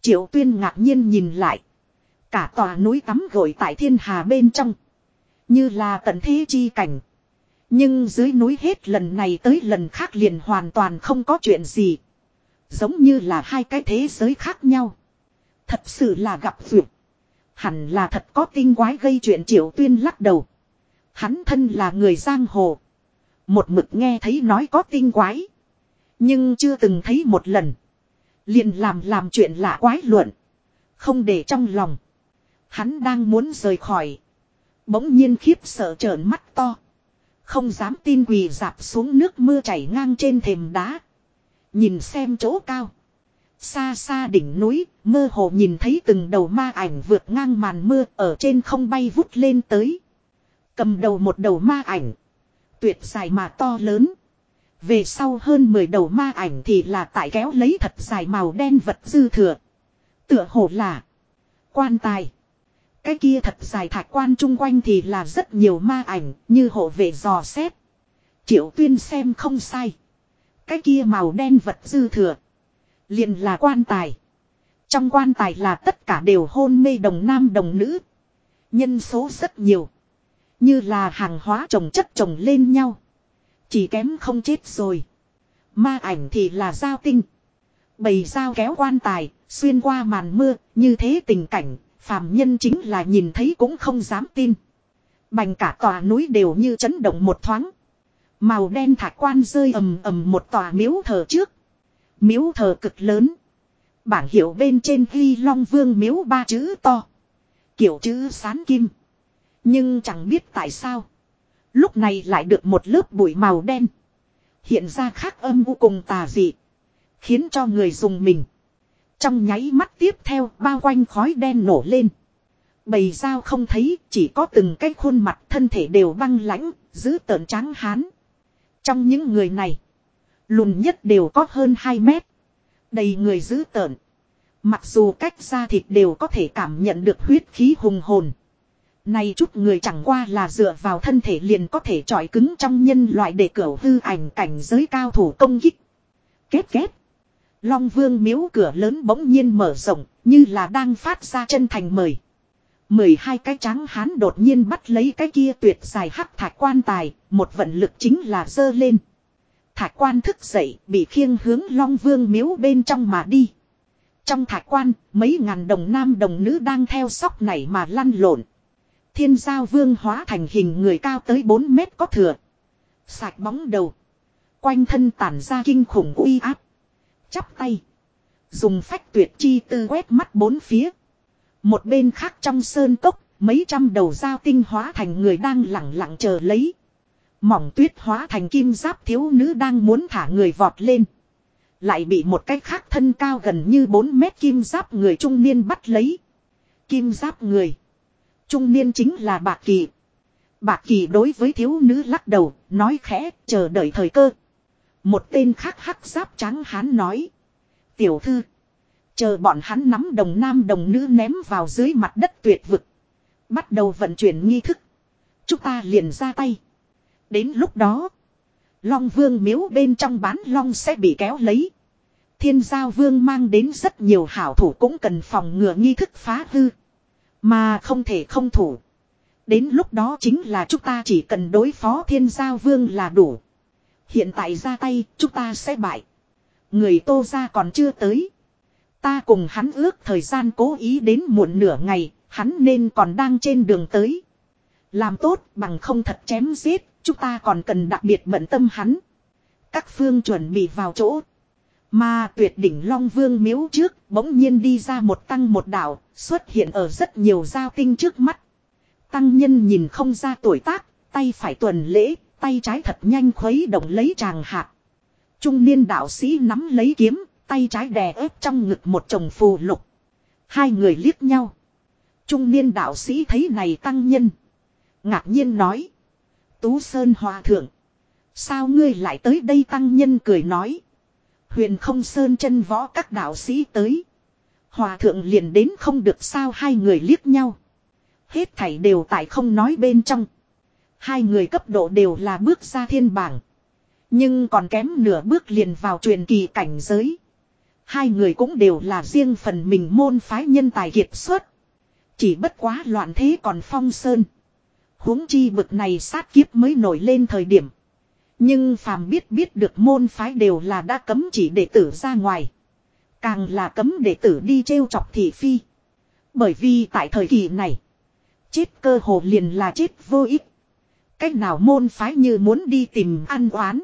Triệu tuyên ngạc nhiên nhìn lại. Cả tòa núi tắm gội tại thiên hà bên trong. Như là tận thế chi cảnh. Nhưng dưới núi hết lần này tới lần khác liền hoàn toàn không có chuyện gì. Giống như là hai cái thế giới khác nhau. Thật sự là gặp vượt. Hẳn là thật có tinh quái gây chuyện triệu tuyên lắc đầu. Hắn thân là người giang hồ. Một mực nghe thấy nói có tinh quái. Nhưng chưa từng thấy một lần. Liền làm làm chuyện lạ quái luận. Không để trong lòng. Hắn đang muốn rời khỏi. Bỗng nhiên khiếp sợ trợn mắt to. Không dám tin quỳ dạp xuống nước mưa chảy ngang trên thềm đá. Nhìn xem chỗ cao. Xa xa đỉnh núi, mơ hồ nhìn thấy từng đầu ma ảnh vượt ngang màn mưa ở trên không bay vút lên tới. Cầm đầu một đầu ma ảnh. Tuyệt dài mà to lớn. Về sau hơn 10 đầu ma ảnh thì là tại kéo lấy thật dài màu đen vật dư thừa. Tựa hồ là quan tài. Cái kia thật dài thạch quan chung quanh thì là rất nhiều ma ảnh, như hộ vệ dò xét. Triệu tuyên xem không sai. Cái kia màu đen vật dư thừa. liền là quan tài. Trong quan tài là tất cả đều hôn mê đồng nam đồng nữ. Nhân số rất nhiều. Như là hàng hóa trồng chất trồng lên nhau. Chỉ kém không chết rồi. Ma ảnh thì là giao tinh. Bầy dao kéo quan tài, xuyên qua màn mưa, như thế tình cảnh, phàm nhân chính là nhìn thấy cũng không dám tin. Bành cả tòa núi đều như chấn động một thoáng. Màu đen thạch quan rơi ầm ầm một tòa miếu thờ trước. Miếu thờ cực lớn. Bảng hiệu bên trên ghi long vương miếu ba chữ to. Kiểu chữ sán kim. Nhưng chẳng biết tại sao. Lúc này lại được một lớp bụi màu đen. Hiện ra khác âm u cùng tà dị. Khiến cho người dùng mình. Trong nháy mắt tiếp theo bao quanh khói đen nổ lên. Bầy dao không thấy chỉ có từng cái khuôn mặt thân thể đều băng lãnh, giữ tợn trắng hán. Trong những người này, lùn nhất đều có hơn 2 mét. Đầy người giữ tợn. Mặc dù cách ra thịt đều có thể cảm nhận được huyết khí hùng hồn. Này chút người chẳng qua là dựa vào thân thể liền có thể trọi cứng trong nhân loại để cửa hư ảnh cảnh giới cao thủ công kích. Kết kết. Long vương miếu cửa lớn bỗng nhiên mở rộng, như là đang phát ra chân thành mời. mười hai cái trắng hán đột nhiên bắt lấy cái kia tuyệt dài hắc thạch quan tài, một vận lực chính là dơ lên. Thạch quan thức dậy, bị khiêng hướng long vương miếu bên trong mà đi. Trong thạch quan, mấy ngàn đồng nam đồng nữ đang theo sóc này mà lăn lộn. Thiên giao vương hóa thành hình người cao tới 4 mét có thừa. Sạch bóng đầu. Quanh thân tản ra kinh khủng uy áp. Chắp tay. Dùng phách tuyệt chi tư quét mắt bốn phía. Một bên khác trong sơn cốc, mấy trăm đầu dao tinh hóa thành người đang lặng lặng chờ lấy. Mỏng tuyết hóa thành kim giáp thiếu nữ đang muốn thả người vọt lên. Lại bị một cái khác thân cao gần như 4 mét kim giáp người trung niên bắt lấy. Kim giáp người. Trung niên chính là Bạc Kỳ. Bạc Kỳ đối với thiếu nữ lắc đầu, nói khẽ, chờ đợi thời cơ. Một tên khác hắc giáp trắng hán nói. Tiểu thư. Chờ bọn hắn nắm đồng nam đồng nữ ném vào dưới mặt đất tuyệt vực. Bắt đầu vận chuyển nghi thức. Chúng ta liền ra tay. Đến lúc đó. Long vương miếu bên trong bán long sẽ bị kéo lấy. Thiên giao vương mang đến rất nhiều hảo thủ cũng cần phòng ngừa nghi thức phá hư. Mà không thể không thủ. Đến lúc đó chính là chúng ta chỉ cần đối phó thiên giao vương là đủ. Hiện tại ra tay, chúng ta sẽ bại. Người tô ra còn chưa tới. Ta cùng hắn ước thời gian cố ý đến muộn nửa ngày, hắn nên còn đang trên đường tới. Làm tốt bằng không thật chém giết, chúng ta còn cần đặc biệt bận tâm hắn. Các phương chuẩn bị vào chỗ. Mà tuyệt đỉnh Long Vương miếu trước, bỗng nhiên đi ra một tăng một đạo, xuất hiện ở rất nhiều giao tinh trước mắt. Tăng nhân nhìn không ra tuổi tác, tay phải tuần lễ, tay trái thật nhanh khuấy động lấy tràng hạt. Trung niên đạo sĩ nắm lấy kiếm, tay trái đè ép trong ngực một chồng phù lục. Hai người liếc nhau. Trung niên đạo sĩ thấy này tăng nhân. Ngạc nhiên nói. Tú Sơn Hòa Thượng. Sao ngươi lại tới đây tăng nhân cười nói. Huyền không sơn chân võ các đạo sĩ tới. Hòa thượng liền đến không được sao hai người liếc nhau. Hết thảy đều tại không nói bên trong. Hai người cấp độ đều là bước ra thiên bảng. Nhưng còn kém nửa bước liền vào truyền kỳ cảnh giới. Hai người cũng đều là riêng phần mình môn phái nhân tài kiệt xuất. Chỉ bất quá loạn thế còn phong sơn. huống chi bực này sát kiếp mới nổi lên thời điểm. Nhưng phàm biết biết được môn phái đều là đã cấm chỉ đệ tử ra ngoài. Càng là cấm đệ tử đi trêu chọc thị phi. Bởi vì tại thời kỳ này. Chết cơ hồ liền là chết vô ích. Cách nào môn phái như muốn đi tìm ăn oán.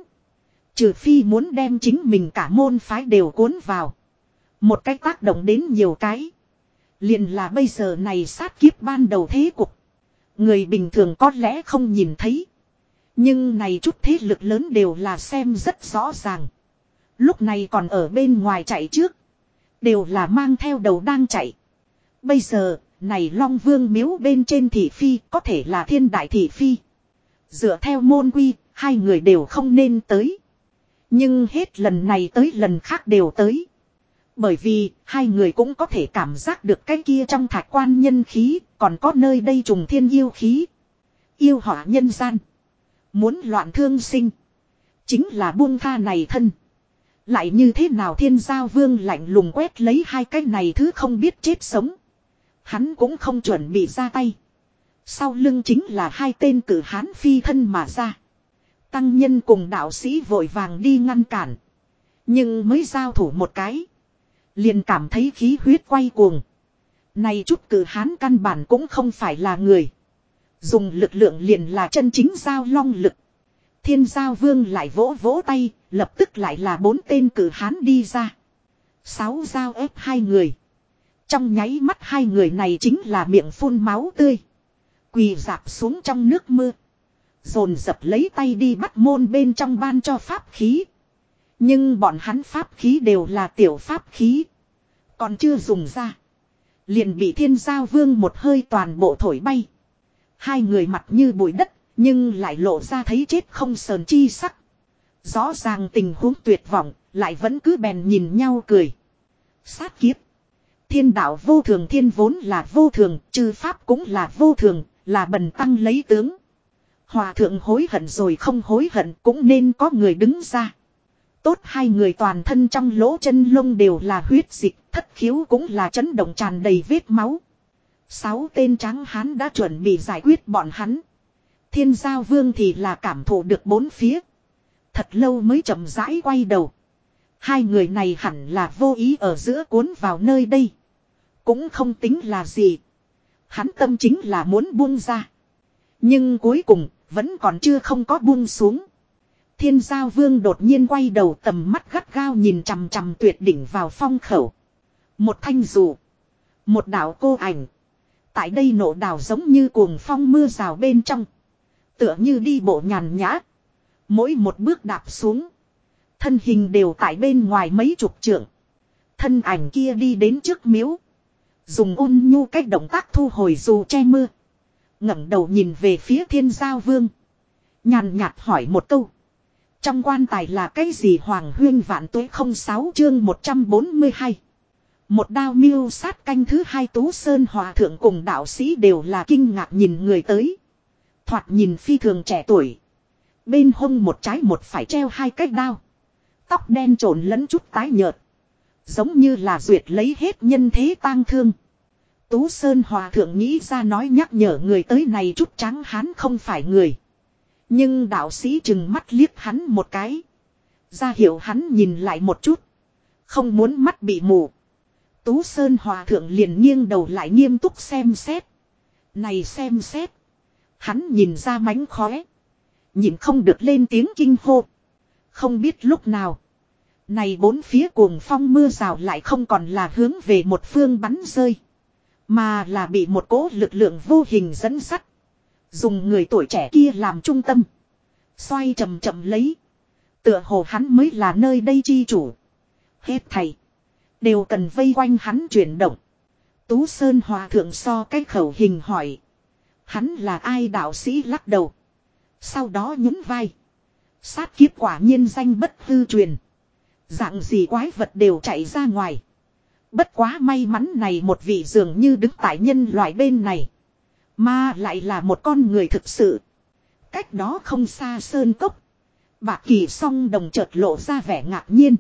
Trừ phi muốn đem chính mình cả môn phái đều cuốn vào. Một cách tác động đến nhiều cái. Liền là bây giờ này sát kiếp ban đầu thế cục. Người bình thường có lẽ không nhìn thấy. Nhưng này chút thế lực lớn đều là xem rất rõ ràng. Lúc này còn ở bên ngoài chạy trước. Đều là mang theo đầu đang chạy. Bây giờ, này Long Vương miếu bên trên thị phi có thể là thiên đại thị phi. Dựa theo môn quy, hai người đều không nên tới. Nhưng hết lần này tới lần khác đều tới. Bởi vì, hai người cũng có thể cảm giác được cái kia trong thạch quan nhân khí, còn có nơi đây trùng thiên yêu khí. Yêu họa nhân gian. Muốn loạn thương sinh. Chính là buông tha này thân. Lại như thế nào thiên giao vương lạnh lùng quét lấy hai cái này thứ không biết chết sống. Hắn cũng không chuẩn bị ra tay. Sau lưng chính là hai tên cử hán phi thân mà ra. Tăng nhân cùng đạo sĩ vội vàng đi ngăn cản. Nhưng mới giao thủ một cái. Liền cảm thấy khí huyết quay cuồng. Này chút cử hán căn bản cũng không phải là người. Dùng lực lượng liền là chân chính giao long lực. Thiên giao vương lại vỗ vỗ tay, lập tức lại là bốn tên cử hán đi ra. Sáu giao ép hai người. Trong nháy mắt hai người này chính là miệng phun máu tươi. Quỳ dạp xuống trong nước mưa. Dồn dập lấy tay đi bắt môn bên trong ban cho pháp khí. Nhưng bọn hắn pháp khí đều là tiểu pháp khí. Còn chưa dùng ra. Liền bị thiên giao vương một hơi toàn bộ thổi bay. Hai người mặt như bụi đất, nhưng lại lộ ra thấy chết không sờn chi sắc. Rõ ràng tình huống tuyệt vọng, lại vẫn cứ bèn nhìn nhau cười. Sát kiếp. Thiên đạo vô thường thiên vốn là vô thường, chư pháp cũng là vô thường, là bần tăng lấy tướng. Hòa thượng hối hận rồi không hối hận cũng nên có người đứng ra. Tốt hai người toàn thân trong lỗ chân lông đều là huyết dịch, thất khiếu cũng là chấn động tràn đầy vết máu. Sáu tên trắng hán đã chuẩn bị giải quyết bọn hắn. Thiên giao vương thì là cảm thụ được bốn phía. Thật lâu mới chậm rãi quay đầu. Hai người này hẳn là vô ý ở giữa cuốn vào nơi đây. Cũng không tính là gì. Hắn tâm chính là muốn buông ra. Nhưng cuối cùng, vẫn còn chưa không có buông xuống. Thiên giao vương đột nhiên quay đầu tầm mắt gắt gao nhìn chằm chằm tuyệt đỉnh vào phong khẩu. Một thanh dù. Một đạo cô ảnh. Tại đây nổ đảo giống như cuồng phong mưa rào bên trong. Tựa như đi bộ nhàn nhã. Mỗi một bước đạp xuống. Thân hình đều tại bên ngoài mấy chục trượng. Thân ảnh kia đi đến trước miếu. Dùng ôn nhu cách động tác thu hồi dù che mưa. ngẩng đầu nhìn về phía thiên giao vương. Nhàn nhạt hỏi một câu. Trong quan tài là cái gì hoàng huyên vạn tuế không sáu chương 142. Một đao miêu sát canh thứ hai tú sơn hòa thượng cùng đạo sĩ đều là kinh ngạc nhìn người tới. Thoạt nhìn phi thường trẻ tuổi. Bên hông một trái một phải treo hai cách đao. Tóc đen trộn lẫn chút tái nhợt. Giống như là duyệt lấy hết nhân thế tang thương. Tú Sơn Hòa Thượng nghĩ ra nói nhắc nhở người tới này chút trắng hắn không phải người. Nhưng đạo sĩ chừng mắt liếc hắn một cái. Ra hiệu hắn nhìn lại một chút. Không muốn mắt bị mù. Tú Sơn Hòa Thượng liền nghiêng đầu lại nghiêm túc xem xét. Này xem xét. Hắn nhìn ra mánh khóe. Nhìn không được lên tiếng kinh hô. Không biết lúc nào. Này bốn phía cuồng phong mưa rào lại không còn là hướng về một phương bắn rơi. Mà là bị một cỗ lực lượng vô hình dẫn sắt. Dùng người tuổi trẻ kia làm trung tâm. Xoay chậm chậm lấy. Tựa hồ hắn mới là nơi đây chi chủ. Hết thầy. Đều cần vây quanh hắn chuyển động. Tú Sơn Hòa Thượng so cái khẩu hình hỏi. Hắn là ai đạo sĩ lắc đầu. Sau đó nhún vai. Sát kiếp quả nhiên danh bất hư truyền. Dạng gì quái vật đều chạy ra ngoài. Bất quá may mắn này một vị dường như đứng tại nhân loại bên này. Mà lại là một con người thực sự. Cách đó không xa sơn cốc. Bạc kỳ song đồng chợt lộ ra vẻ ngạc nhiên.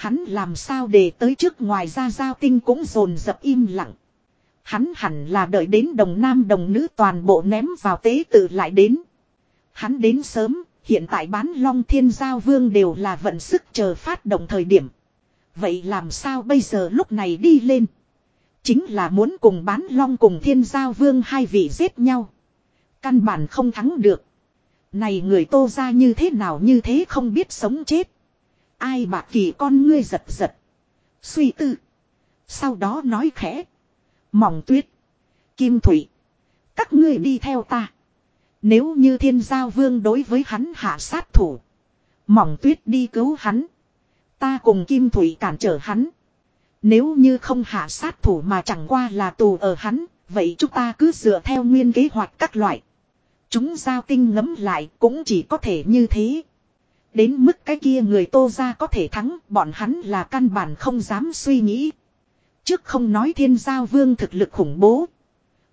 Hắn làm sao để tới trước ngoài ra giao tinh cũng rồn dập im lặng. Hắn hẳn là đợi đến đồng nam đồng nữ toàn bộ ném vào tế tự lại đến. Hắn đến sớm, hiện tại bán long thiên giao vương đều là vận sức chờ phát động thời điểm. Vậy làm sao bây giờ lúc này đi lên? Chính là muốn cùng bán long cùng thiên giao vương hai vị giết nhau. Căn bản không thắng được. Này người tô ra như thế nào như thế không biết sống chết. Ai bạc kỳ con ngươi giật giật. Suy tư. Sau đó nói khẽ. Mỏng tuyết. Kim thủy. Các ngươi đi theo ta. Nếu như thiên giao vương đối với hắn hạ sát thủ. Mỏng tuyết đi cứu hắn. Ta cùng kim thủy cản trở hắn. Nếu như không hạ sát thủ mà chẳng qua là tù ở hắn. Vậy chúng ta cứ dựa theo nguyên kế hoạch các loại. Chúng giao tinh ngấm lại cũng chỉ có thể như thế. Đến mức cái kia người tô ra có thể thắng, bọn hắn là căn bản không dám suy nghĩ. Trước không nói thiên giao vương thực lực khủng bố.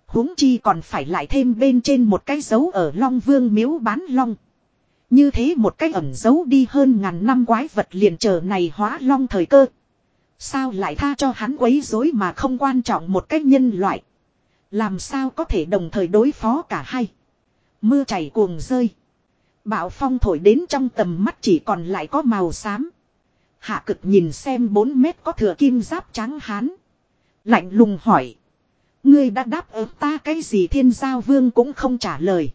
huống chi còn phải lại thêm bên trên một cái dấu ở long vương miếu bán long. Như thế một cái ẩn dấu đi hơn ngàn năm quái vật liền chờ này hóa long thời cơ. Sao lại tha cho hắn quấy rối mà không quan trọng một cách nhân loại. Làm sao có thể đồng thời đối phó cả hai. Mưa chảy cuồng rơi. Bạo phong thổi đến trong tầm mắt chỉ còn lại có màu xám. Hạ cực nhìn xem 4 mét có thừa kim giáp trắng hán. Lạnh lùng hỏi. Ngươi đã đáp ứng ta cái gì thiên giao vương cũng không trả lời.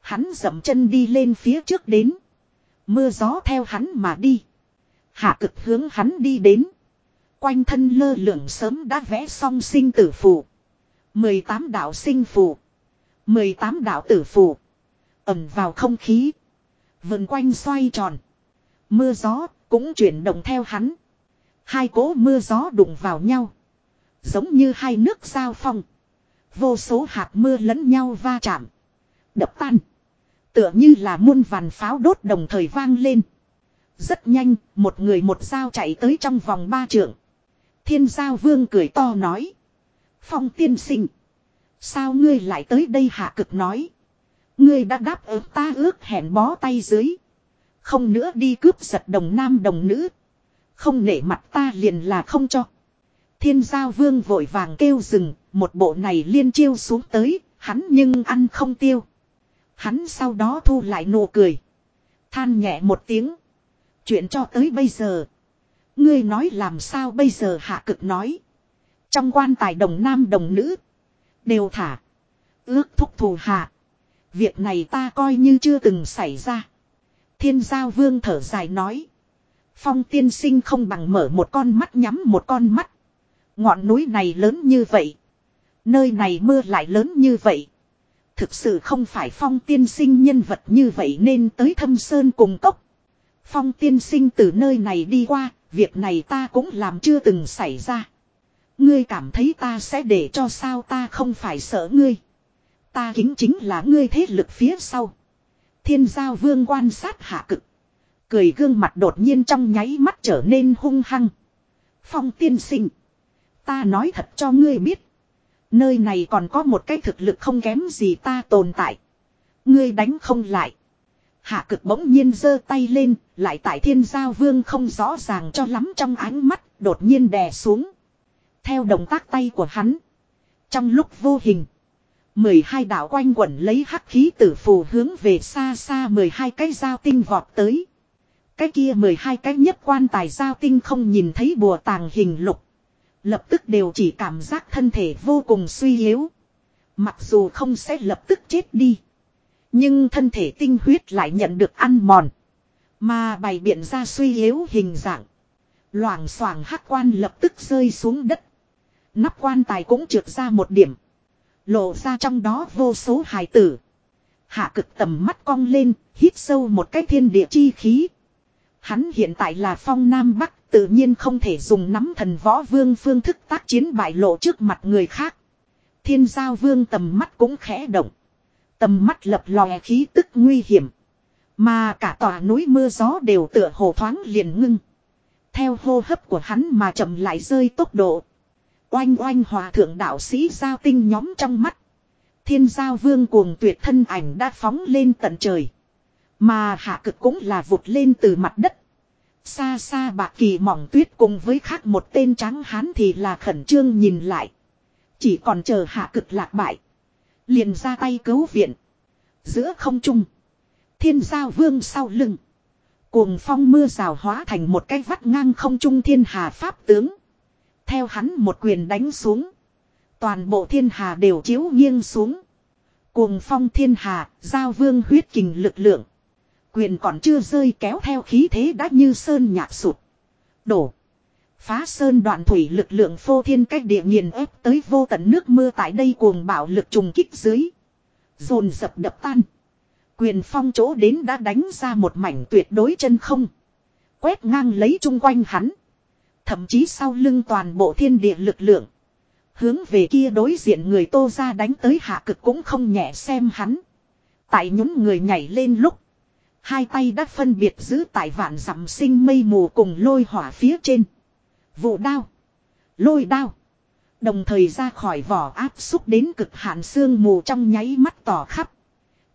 Hắn dậm chân đi lên phía trước đến. Mưa gió theo hắn mà đi. Hạ cực hướng hắn đi đến. Quanh thân lơ lửng sớm đã vẽ xong sinh tử phù. 18 đạo sinh phù. 18 đạo tử phù. Ẩm vào không khí. Vần quanh xoay tròn. Mưa gió cũng chuyển động theo hắn. Hai cỗ mưa gió đụng vào nhau. Giống như hai nước giao phong. Vô số hạt mưa lẫn nhau va chạm. Đập tan. Tựa như là muôn vàn pháo đốt đồng thời vang lên. Rất nhanh, một người một dao chạy tới trong vòng ba trượng. Thiên giao vương cười to nói. Phong tiên sinh. Sao ngươi lại tới đây hạ cực nói. Ngươi đã đáp ứng ta ước hẹn bó tay dưới. Không nữa đi cướp giật đồng nam đồng nữ. Không nể mặt ta liền là không cho. Thiên giao vương vội vàng kêu dừng, một bộ này liên chiêu xuống tới, hắn nhưng ăn không tiêu. Hắn sau đó thu lại nụ cười. Than nhẹ một tiếng. Chuyện cho tới bây giờ. Ngươi nói làm sao bây giờ hạ cực nói. Trong quan tài đồng nam đồng nữ. Đều thả. Ước thúc thù hạ. Việc này ta coi như chưa từng xảy ra. Thiên giao vương thở dài nói. Phong tiên sinh không bằng mở một con mắt nhắm một con mắt. Ngọn núi này lớn như vậy. Nơi này mưa lại lớn như vậy. Thực sự không phải phong tiên sinh nhân vật như vậy nên tới thâm sơn cùng cốc. Phong tiên sinh từ nơi này đi qua, việc này ta cũng làm chưa từng xảy ra. Ngươi cảm thấy ta sẽ để cho sao ta không phải sợ ngươi. Ta kính chính là ngươi thế lực phía sau. Thiên giao vương quan sát hạ cực. Cười gương mặt đột nhiên trong nháy mắt trở nên hung hăng. Phong tiên sinh. Ta nói thật cho ngươi biết. Nơi này còn có một cái thực lực không kém gì ta tồn tại. Ngươi đánh không lại. Hạ cực bỗng nhiên giơ tay lên, lại tại thiên giao vương không rõ ràng cho lắm trong ánh mắt, đột nhiên đè xuống. Theo động tác tay của hắn. Trong lúc vô hình. 12 đạo quanh quẩn lấy hắc khí tử phù hướng về xa xa 12 cái giao tinh vọt tới. Cái kia 12 cái nhất quan tài giao tinh không nhìn thấy bùa tàng hình lục. Lập tức đều chỉ cảm giác thân thể vô cùng suy yếu. Mặc dù không sẽ lập tức chết đi. Nhưng thân thể tinh huyết lại nhận được ăn mòn. Mà bày biện ra suy yếu hình dạng. Loảng xoảng hắc quan lập tức rơi xuống đất. Nắp quan tài cũng trượt ra một điểm. Lộ ra trong đó vô số hài tử. Hạ cực tầm mắt cong lên, hít sâu một cái thiên địa chi khí. Hắn hiện tại là phong nam bắc, tự nhiên không thể dùng nắm thần võ vương phương thức tác chiến bại lộ trước mặt người khác. Thiên giao vương tầm mắt cũng khẽ động. Tầm mắt lập lòe khí tức nguy hiểm. Mà cả tòa núi mưa gió đều tựa hồ thoáng liền ngưng. Theo hô hấp của hắn mà chậm lại rơi tốc độ. Oanh oanh hòa thượng đạo sĩ giao tinh nhóm trong mắt. Thiên giao vương cuồng tuyệt thân ảnh đã phóng lên tận trời. Mà hạ cực cũng là vụt lên từ mặt đất. Xa xa bạc kỳ mỏng tuyết cùng với khác một tên trắng hán thì là khẩn trương nhìn lại. Chỉ còn chờ hạ cực lạc bại. Liền ra tay cứu viện. Giữa không trung. Thiên giao vương sau lưng. Cuồng phong mưa rào hóa thành một cái vắt ngang không trung thiên hà pháp tướng. Theo hắn một quyền đánh xuống. Toàn bộ thiên hà đều chiếu nghiêng xuống. Cuồng phong thiên hà, giao vương huyết kình lực lượng. Quyền còn chưa rơi kéo theo khí thế đã như sơn nhạc sụt. Đổ. Phá sơn đoạn thủy lực lượng phô thiên cách địa nghiền ép tới vô tận nước mưa tại đây cuồng bạo lực trùng kích dưới. Dồn dập đập tan. Quyền phong chỗ đến đã đánh ra một mảnh tuyệt đối chân không. Quét ngang lấy chung quanh hắn. Thậm chí sau lưng toàn bộ thiên địa lực lượng. Hướng về kia đối diện người tô ra đánh tới hạ cực cũng không nhẹ xem hắn. Tại nhúng người nhảy lên lúc. Hai tay đã phân biệt giữ tại vạn dặm sinh mây mù cùng lôi hỏa phía trên. Vụ đao. Lôi đao. Đồng thời ra khỏi vỏ áp xúc đến cực hạn xương mù trong nháy mắt tỏ khắp.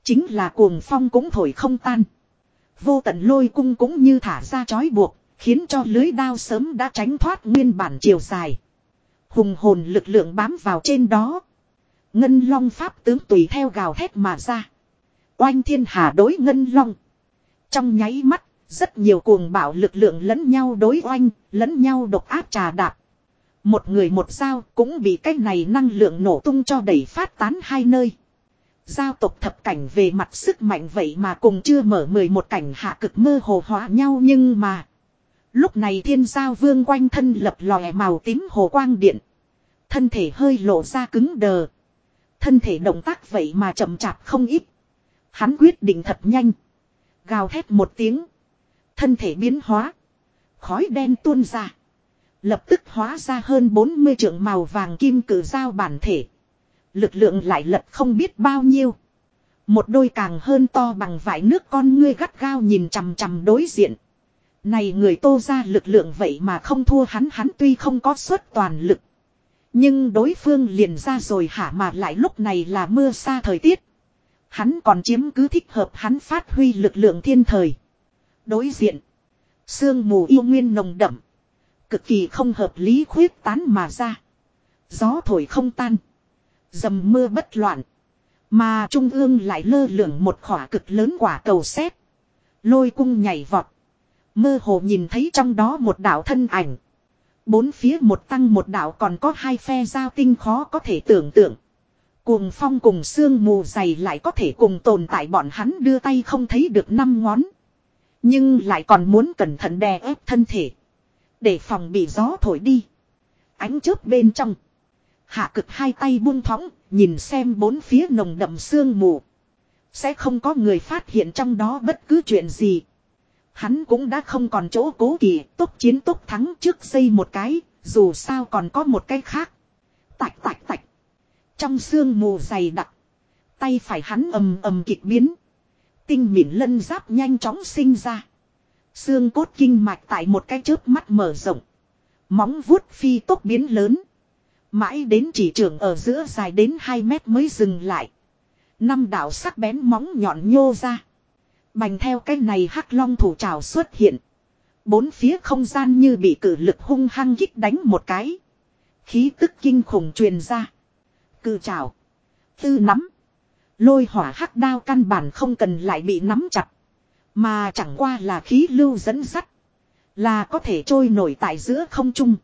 Chính là cuồng phong cũng thổi không tan. Vô tận lôi cung cũng như thả ra chói buộc, khiến cho lưới đao sớm đã tránh thoát nguyên bản chiều dài. Hùng hồn lực lượng bám vào trên đó. Ngân long pháp tướng tùy theo gào thét mà ra. Oanh thiên hà đối ngân long. Trong nháy mắt, rất nhiều cuồng bạo lực lượng lẫn nhau đối oanh, lẫn nhau độc áp trà đạp. Một người một dao cũng bị cái này năng lượng nổ tung cho đẩy phát tán hai nơi. Giao tộc thập cảnh về mặt sức mạnh vậy mà cùng chưa mở mười một cảnh hạ cực mơ hồ hóa nhau nhưng mà. Lúc này thiên giao vương quanh thân lập lòe màu tím hồ quang điện. Thân thể hơi lộ ra cứng đờ. Thân thể động tác vậy mà chậm chạp không ít. Hắn quyết định thật nhanh. Gào thét một tiếng. Thân thể biến hóa. Khói đen tuôn ra. Lập tức hóa ra hơn 40 trượng màu vàng kim cử giao bản thể. Lực lượng lại lật không biết bao nhiêu. Một đôi càng hơn to bằng vải nước con ngươi gắt gao nhìn chằm chằm đối diện. Này người tô ra lực lượng vậy mà không thua hắn hắn tuy không có suất toàn lực. Nhưng đối phương liền ra rồi hả mà lại lúc này là mưa xa thời tiết. Hắn còn chiếm cứ thích hợp, hắn phát huy lực lượng thiên thời. Đối diện. Sương mù yêu nguyên nồng đậm. Cực kỳ không hợp lý khuyết tán mà ra. Gió thổi không tan. Dầm mưa bất loạn. Mà trung ương lại lơ lửng một khỏa cực lớn quả cầu xét. Lôi cung nhảy vọt. Mơ hồ nhìn thấy trong đó một đạo thân ảnh. Bốn phía một tăng một đạo còn có hai phe giao tinh khó có thể tưởng tượng. Cuồng phong cùng sương mù dày lại có thể cùng tồn tại bọn hắn đưa tay không thấy được năm ngón. Nhưng lại còn muốn cẩn thận đè ép thân thể. Để phòng bị gió thổi đi. Ánh chớp bên trong. Hạ cực hai tay buông thõng, nhìn xem bốn phía nồng đậm sương mù. Sẽ không có người phát hiện trong đó bất cứ chuyện gì. Hắn cũng đã không còn chỗ cố kỵ, tốc chiến tốc thắng trước xây một cái, dù sao còn có một cái khác. Tạch tạch tạch. Trong sương mù dày đặc. Tay phải hắn ầm ầm kịch biến. Tinh mịn lân giáp nhanh chóng sinh ra. Xương cốt kinh mạch tại một cái chớp mắt mở rộng. Móng vuốt phi tốc biến lớn. Mãi đến chỉ trường ở giữa dài đến 2 mét mới dừng lại. Năm đạo sắc bén móng nhọn nhô ra. Bành theo cái này hắc long thủ trào xuất hiện. Bốn phía không gian như bị cử lực hung hăng kích đánh một cái. Khí tức kinh khủng truyền ra. Cử trào. Tư nắm. Lôi hỏa hắc đao căn bản không cần lại bị nắm chặt. Mà chẳng qua là khí lưu dẫn sắt. Là có thể trôi nổi tại giữa không trung.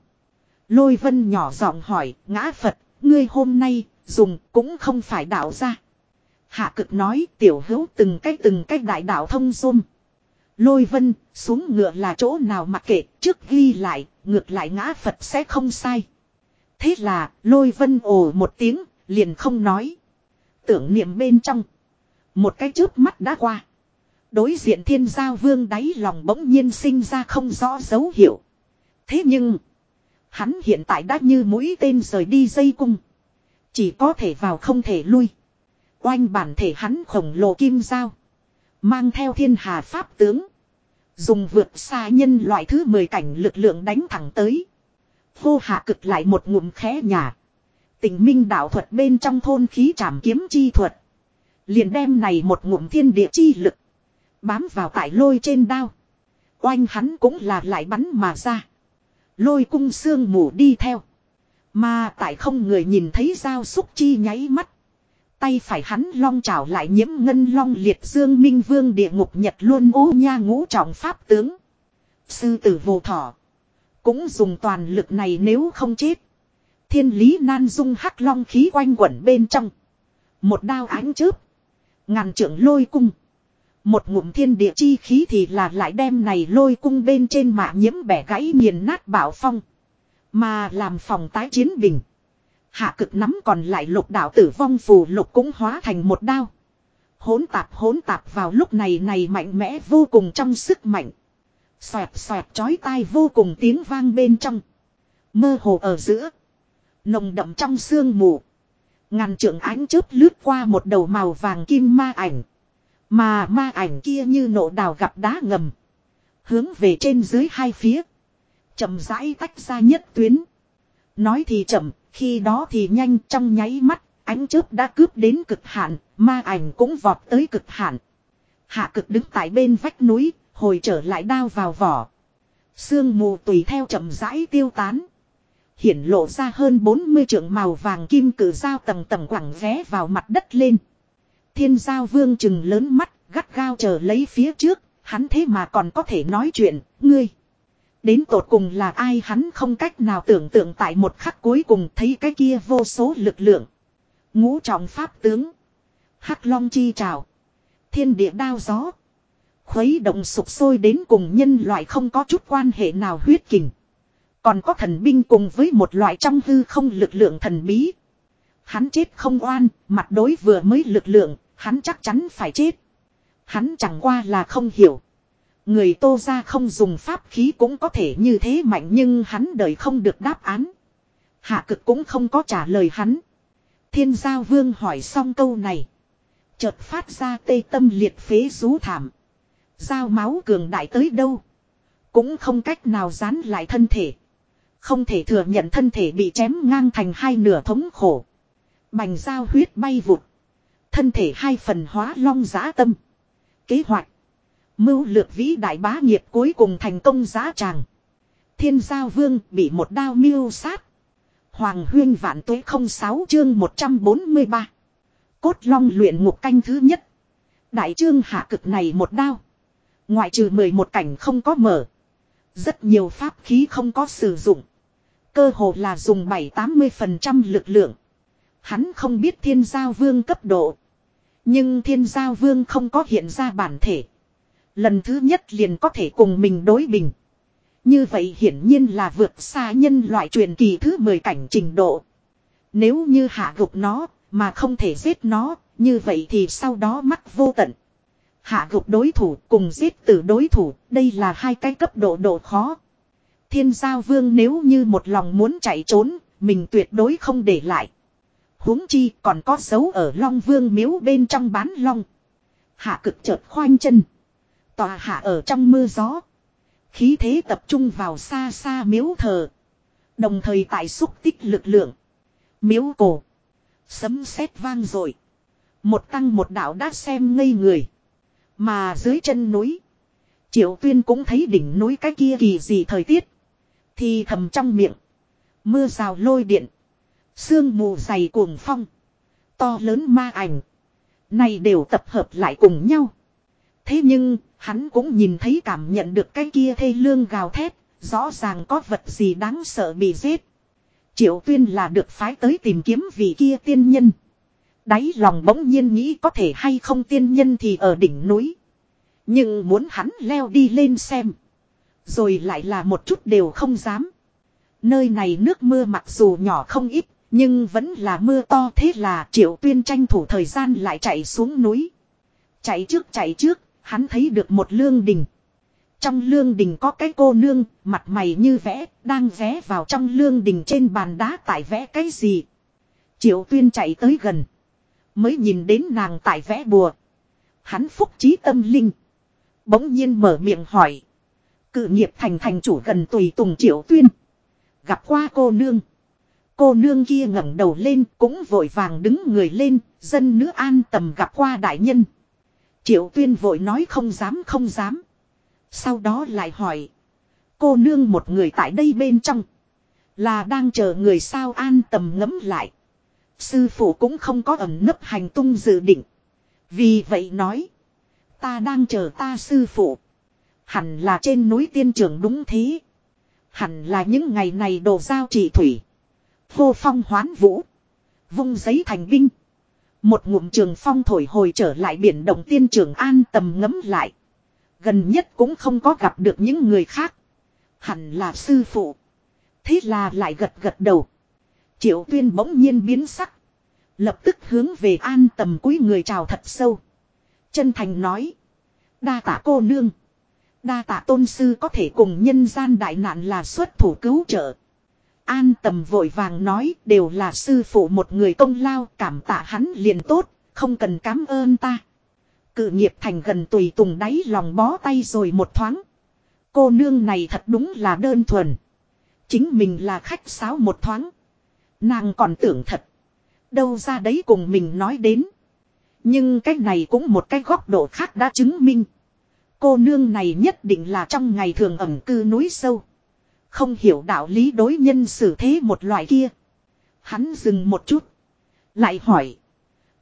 Lôi vân nhỏ giọng hỏi, ngã Phật, ngươi hôm nay, dùng cũng không phải đạo ra. Hạ cực nói, tiểu hữu từng cách từng cách đại đạo thông dung. Lôi vân, xuống ngựa là chỗ nào mặc kệ, trước ghi lại, ngược lại ngã Phật sẽ không sai. Thế là, lôi vân ồ một tiếng, liền không nói. Tưởng niệm bên trong. Một cái chớp mắt đã qua. Đối diện thiên giao vương đáy lòng bỗng nhiên sinh ra không rõ dấu hiệu. Thế nhưng, hắn hiện tại đã như mũi tên rời đi dây cung. Chỉ có thể vào không thể lui. Oanh bản thể hắn khổng lồ kim giao. Mang theo thiên hà pháp tướng. Dùng vượt xa nhân loại thứ 10 cảnh lực lượng đánh thẳng tới. Hô hạ cực lại một ngụm khẽ nhà. Tình minh đạo thuật bên trong thôn khí trảm kiếm chi thuật. Liền đem này một ngụm thiên địa chi lực. Bám vào tại lôi trên đao. Oanh hắn cũng là lại bắn mà ra. Lôi cung xương mù đi theo. Mà tại không người nhìn thấy dao xúc chi nháy mắt. Tay phải hắn long trào lại nhiễm ngân long liệt dương minh vương địa ngục nhật luôn ô nha ngũ trọng pháp tướng. Sư tử vô thỏ. Cũng dùng toàn lực này nếu không chết. Thiên lý nan dung hắc long khí quanh quẩn bên trong. Một đao ánh chớp. Ngàn trưởng lôi cung. Một ngụm thiên địa chi khí thì là lại đem này lôi cung bên trên mạ nhiễm bẻ gãy nghiền nát bảo phong. Mà làm phòng tái chiến bình. Hạ cực nắm còn lại lục đạo tử vong phù lục cũng hóa thành một đao. Hỗn tạp hỗn tạp vào lúc này này mạnh mẽ vô cùng trong sức mạnh. Xoẹt xoẹt chói tai vô cùng tiếng vang bên trong. Mơ hồ ở giữa. Nồng đậm trong sương mù. Ngàn trượng ánh chớp lướt qua một đầu màu vàng kim ma ảnh. Mà ma ảnh kia như nộ đào gặp đá ngầm. Hướng về trên dưới hai phía. chậm rãi tách ra nhất tuyến. Nói thì chậm, khi đó thì nhanh trong nháy mắt, ánh chớp đã cướp đến cực hạn, ma ảnh cũng vọt tới cực hạn. Hạ cực đứng tại bên vách núi, hồi trở lại đao vào vỏ. Sương mù tùy theo chậm rãi tiêu tán. Hiển lộ ra hơn 40 trượng màu vàng kim cử dao tầng tầng quẳng vé vào mặt đất lên. Thiên giao vương chừng lớn mắt, gắt gao chờ lấy phía trước, hắn thế mà còn có thể nói chuyện, ngươi. Đến tột cùng là ai hắn không cách nào tưởng tượng tại một khắc cuối cùng thấy cái kia vô số lực lượng. Ngũ trọng pháp tướng. hắc long chi trào. Thiên địa đao gió. Khuấy động sụp sôi đến cùng nhân loại không có chút quan hệ nào huyết kình. Còn có thần binh cùng với một loại trong hư không lực lượng thần bí. Hắn chết không oan, mặt đối vừa mới lực lượng, hắn chắc chắn phải chết. Hắn chẳng qua là không hiểu. Người tô ra không dùng pháp khí cũng có thể như thế mạnh nhưng hắn đời không được đáp án. Hạ cực cũng không có trả lời hắn. Thiên giao vương hỏi xong câu này. Chợt phát ra tê tâm liệt phế rú thảm. Giao máu cường đại tới đâu. Cũng không cách nào dán lại thân thể. Không thể thừa nhận thân thể bị chém ngang thành hai nửa thống khổ. Bành giao huyết bay vụt. Thân thể hai phần hóa long giã tâm. Kế hoạch. Mưu lược vĩ đại bá nghiệp cuối cùng thành công giá tràng. Thiên giao vương bị một đao miêu sát. Hoàng huyên vạn tuế 06 chương 143. Cốt long luyện ngục canh thứ nhất. Đại trương hạ cực này một đao. Ngoại trừ 11 cảnh không có mở. Rất nhiều pháp khí không có sử dụng. Cơ hồ là dùng 7-80% lực lượng. Hắn không biết thiên giao vương cấp độ. Nhưng thiên giao vương không có hiện ra bản thể. Lần thứ nhất liền có thể cùng mình đối bình. Như vậy hiển nhiên là vượt xa nhân loại truyền kỳ thứ 10 cảnh trình độ. Nếu như hạ gục nó, mà không thể giết nó, như vậy thì sau đó mắt vô tận. Hạ gục đối thủ cùng giết tử đối thủ, đây là hai cái cấp độ độ khó. Thiên giao vương nếu như một lòng muốn chạy trốn, mình tuyệt đối không để lại huống chi còn có dấu ở long vương miếu bên trong bán long. Hạ cực chợt khoanh chân. Tòa hạ ở trong mưa gió. Khí thế tập trung vào xa xa miếu thờ. Đồng thời tại xúc tích lực lượng. Miếu cổ. Sấm sét vang rồi. Một tăng một đạo đã xem ngây người. Mà dưới chân núi. Triệu tuyên cũng thấy đỉnh núi cái kia kỳ gì thời tiết. Thì thầm trong miệng. Mưa rào lôi điện. Sương mù dày cuồng phong. To lớn ma ảnh. Này đều tập hợp lại cùng nhau. Thế nhưng, hắn cũng nhìn thấy cảm nhận được cái kia thê lương gào thét. Rõ ràng có vật gì đáng sợ bị giết. Triệu tuyên là được phái tới tìm kiếm vị kia tiên nhân. Đáy lòng bỗng nhiên nghĩ có thể hay không tiên nhân thì ở đỉnh núi. Nhưng muốn hắn leo đi lên xem. Rồi lại là một chút đều không dám. Nơi này nước mưa mặc dù nhỏ không ít, nhưng vẫn là mưa to thế là triệu tuyên tranh thủ thời gian lại chạy xuống núi. Chạy trước chạy trước, hắn thấy được một lương đình. Trong lương đình có cái cô nương, mặt mày như vẽ, đang vẽ vào trong lương đình trên bàn đá tại vẽ cái gì. Triệu tuyên chạy tới gần. Mới nhìn đến nàng tại vẽ bùa. Hắn phúc trí tâm linh. Bỗng nhiên mở miệng hỏi. Cự nghiệp thành thành chủ gần tùy tùng triệu tuyên. Gặp qua cô nương. Cô nương kia ngẩng đầu lên cũng vội vàng đứng người lên. Dân nữ an tầm gặp qua đại nhân. Triệu tuyên vội nói không dám không dám. Sau đó lại hỏi. Cô nương một người tại đây bên trong. Là đang chờ người sao an tầm ngấm lại. Sư phụ cũng không có ẩn nấp hành tung dự định. Vì vậy nói. Ta đang chờ ta sư phụ. Hẳn là trên núi tiên trưởng đúng thế. Hẳn là những ngày này đồ giao trị thủy. Vô phong hoán vũ. Vung giấy thành binh. Một ngụm trường phong thổi hồi trở lại biển động tiên trưởng an tầm ngấm lại. Gần nhất cũng không có gặp được những người khác. Hẳn là sư phụ. Thế là lại gật gật đầu. Triệu tuyên bỗng nhiên biến sắc. Lập tức hướng về an tầm cúi người chào thật sâu. Chân thành nói. Đa tạ cô nương. Đa tạ tôn sư có thể cùng nhân gian đại nạn là xuất thủ cứu trợ. An tầm vội vàng nói đều là sư phụ một người công lao cảm tạ hắn liền tốt, không cần cảm ơn ta. Cự nghiệp thành gần tùy tùng đáy lòng bó tay rồi một thoáng. Cô nương này thật đúng là đơn thuần. Chính mình là khách sáo một thoáng. Nàng còn tưởng thật. Đâu ra đấy cùng mình nói đến. Nhưng cái này cũng một cái góc độ khác đã chứng minh. Cô nương này nhất định là trong ngày thường ẩm cư núi sâu. Không hiểu đạo lý đối nhân xử thế một loại kia. Hắn dừng một chút. Lại hỏi.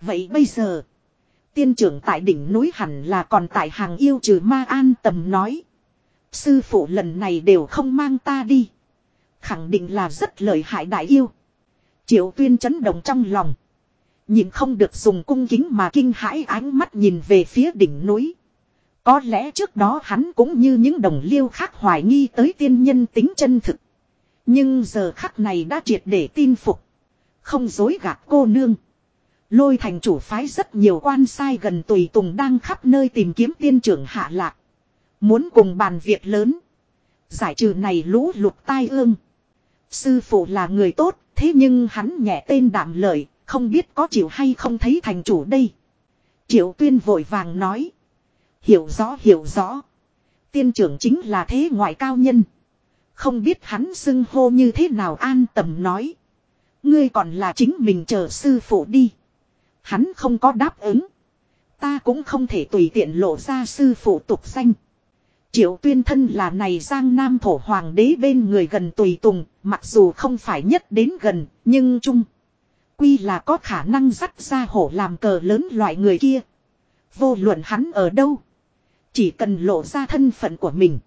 Vậy bây giờ. Tiên trưởng tại đỉnh núi hẳn là còn tại hàng yêu trừ ma an tầm nói. Sư phụ lần này đều không mang ta đi. Khẳng định là rất lợi hại đại yêu. Triệu tuyên chấn động trong lòng. Nhìn không được dùng cung kính mà kinh hãi ánh mắt nhìn về phía đỉnh núi. Có lẽ trước đó hắn cũng như những đồng liêu khác hoài nghi tới tiên nhân tính chân thực. Nhưng giờ khắc này đã triệt để tin phục. Không dối gạt cô nương. Lôi thành chủ phái rất nhiều quan sai gần tùy tùng đang khắp nơi tìm kiếm tiên trưởng hạ lạc. Muốn cùng bàn việc lớn. Giải trừ này lũ lụt tai ương. Sư phụ là người tốt, thế nhưng hắn nhẹ tên đảm lợi, không biết có chịu hay không thấy thành chủ đây. Triệu tuyên vội vàng nói. Hiểu rõ hiểu rõ. Tiên trưởng chính là thế ngoại cao nhân. Không biết hắn xưng hô như thế nào an tầm nói. Ngươi còn là chính mình chờ sư phụ đi. Hắn không có đáp ứng. Ta cũng không thể tùy tiện lộ ra sư phụ tục danh. Triệu tuyên thân là này giang nam thổ hoàng đế bên người gần tùy tùng, mặc dù không phải nhất đến gần, nhưng chung. Quy là có khả năng dắt ra hổ làm cờ lớn loại người kia. Vô luận hắn ở đâu. Chỉ cần lộ ra thân phận của mình.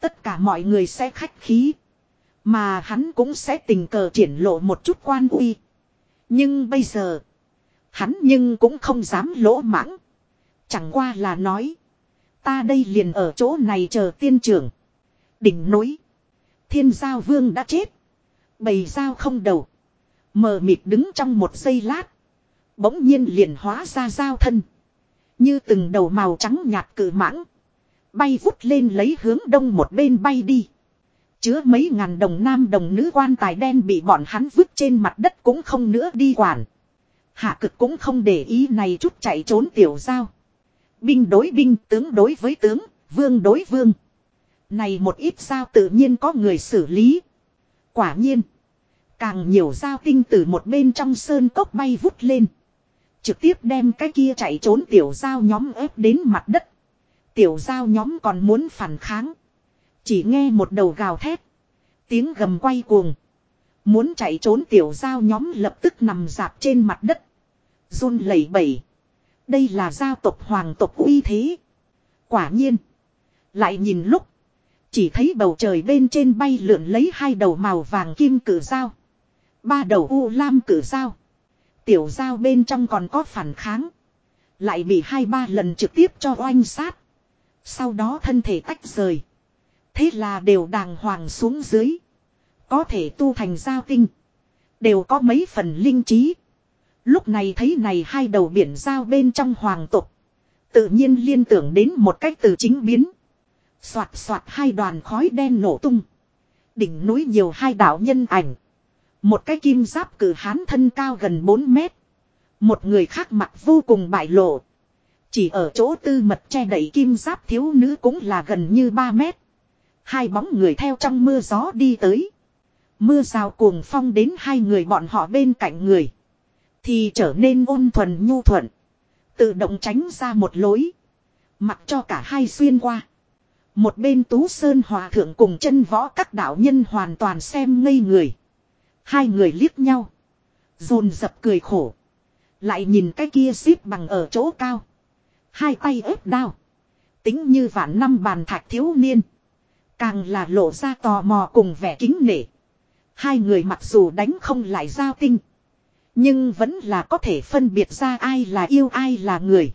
Tất cả mọi người sẽ khách khí. Mà hắn cũng sẽ tình cờ triển lộ một chút quan uy. Nhưng bây giờ. Hắn nhưng cũng không dám lỗ mãng. Chẳng qua là nói. Ta đây liền ở chỗ này chờ tiên trưởng. Đỉnh núi. Thiên giao vương đã chết. Bầy giao không đầu. Mờ mịt đứng trong một giây lát. Bỗng nhiên liền hóa ra giao thân. Như từng đầu màu trắng nhạt cử mãng. Bay vút lên lấy hướng đông một bên bay đi. Chứa mấy ngàn đồng nam đồng nữ quan tài đen bị bọn hắn vứt trên mặt đất cũng không nữa đi quản. Hạ cực cũng không để ý này chút chạy trốn tiểu giao. Binh đối binh, tướng đối với tướng, vương đối vương. Này một ít sao tự nhiên có người xử lý. Quả nhiên. Càng nhiều giao tinh từ một bên trong sơn cốc bay vút lên. Trực tiếp đem cái kia chạy trốn tiểu giao nhóm ép đến mặt đất. Tiểu giao nhóm còn muốn phản kháng. Chỉ nghe một đầu gào thét. Tiếng gầm quay cuồng. Muốn chạy trốn tiểu giao nhóm lập tức nằm dạp trên mặt đất. run lẩy bẩy. Đây là giao tộc hoàng tộc uy thế. Quả nhiên. Lại nhìn lúc. Chỉ thấy bầu trời bên trên bay lượn lấy hai đầu màu vàng kim cử dao. Ba đầu u lam cử dao. Tiểu giao bên trong còn có phản kháng. Lại bị hai ba lần trực tiếp cho oanh sát. Sau đó thân thể tách rời. Thế là đều đàng hoàng xuống dưới. Có thể tu thành giao tinh. Đều có mấy phần linh trí. Lúc này thấy này hai đầu biển giao bên trong hoàng tục. Tự nhiên liên tưởng đến một cách từ chính biến. Xoạt xoạt hai đoàn khói đen nổ tung. Đỉnh núi nhiều hai đạo nhân ảnh. Một cái kim giáp cử hán thân cao gần 4 mét. Một người khác mặt vô cùng bại lộ. Chỉ ở chỗ tư mật che đẩy kim giáp thiếu nữ cũng là gần như 3 mét. Hai bóng người theo trong mưa gió đi tới. Mưa rào cuồng phong đến hai người bọn họ bên cạnh người. Thì trở nên ôn thuần nhu thuận. Tự động tránh ra một lối. Mặc cho cả hai xuyên qua. Một bên Tú Sơn Hòa Thượng cùng chân võ các đạo nhân hoàn toàn xem ngây người. Hai người liếc nhau. Dồn dập cười khổ. Lại nhìn cái kia xếp bằng ở chỗ cao. Hai tay ép đao. Tính như vạn năm bàn thạch thiếu niên. Càng là lộ ra tò mò cùng vẻ kính nể. Hai người mặc dù đánh không lại giao tinh. Nhưng vẫn là có thể phân biệt ra ai là yêu ai là người.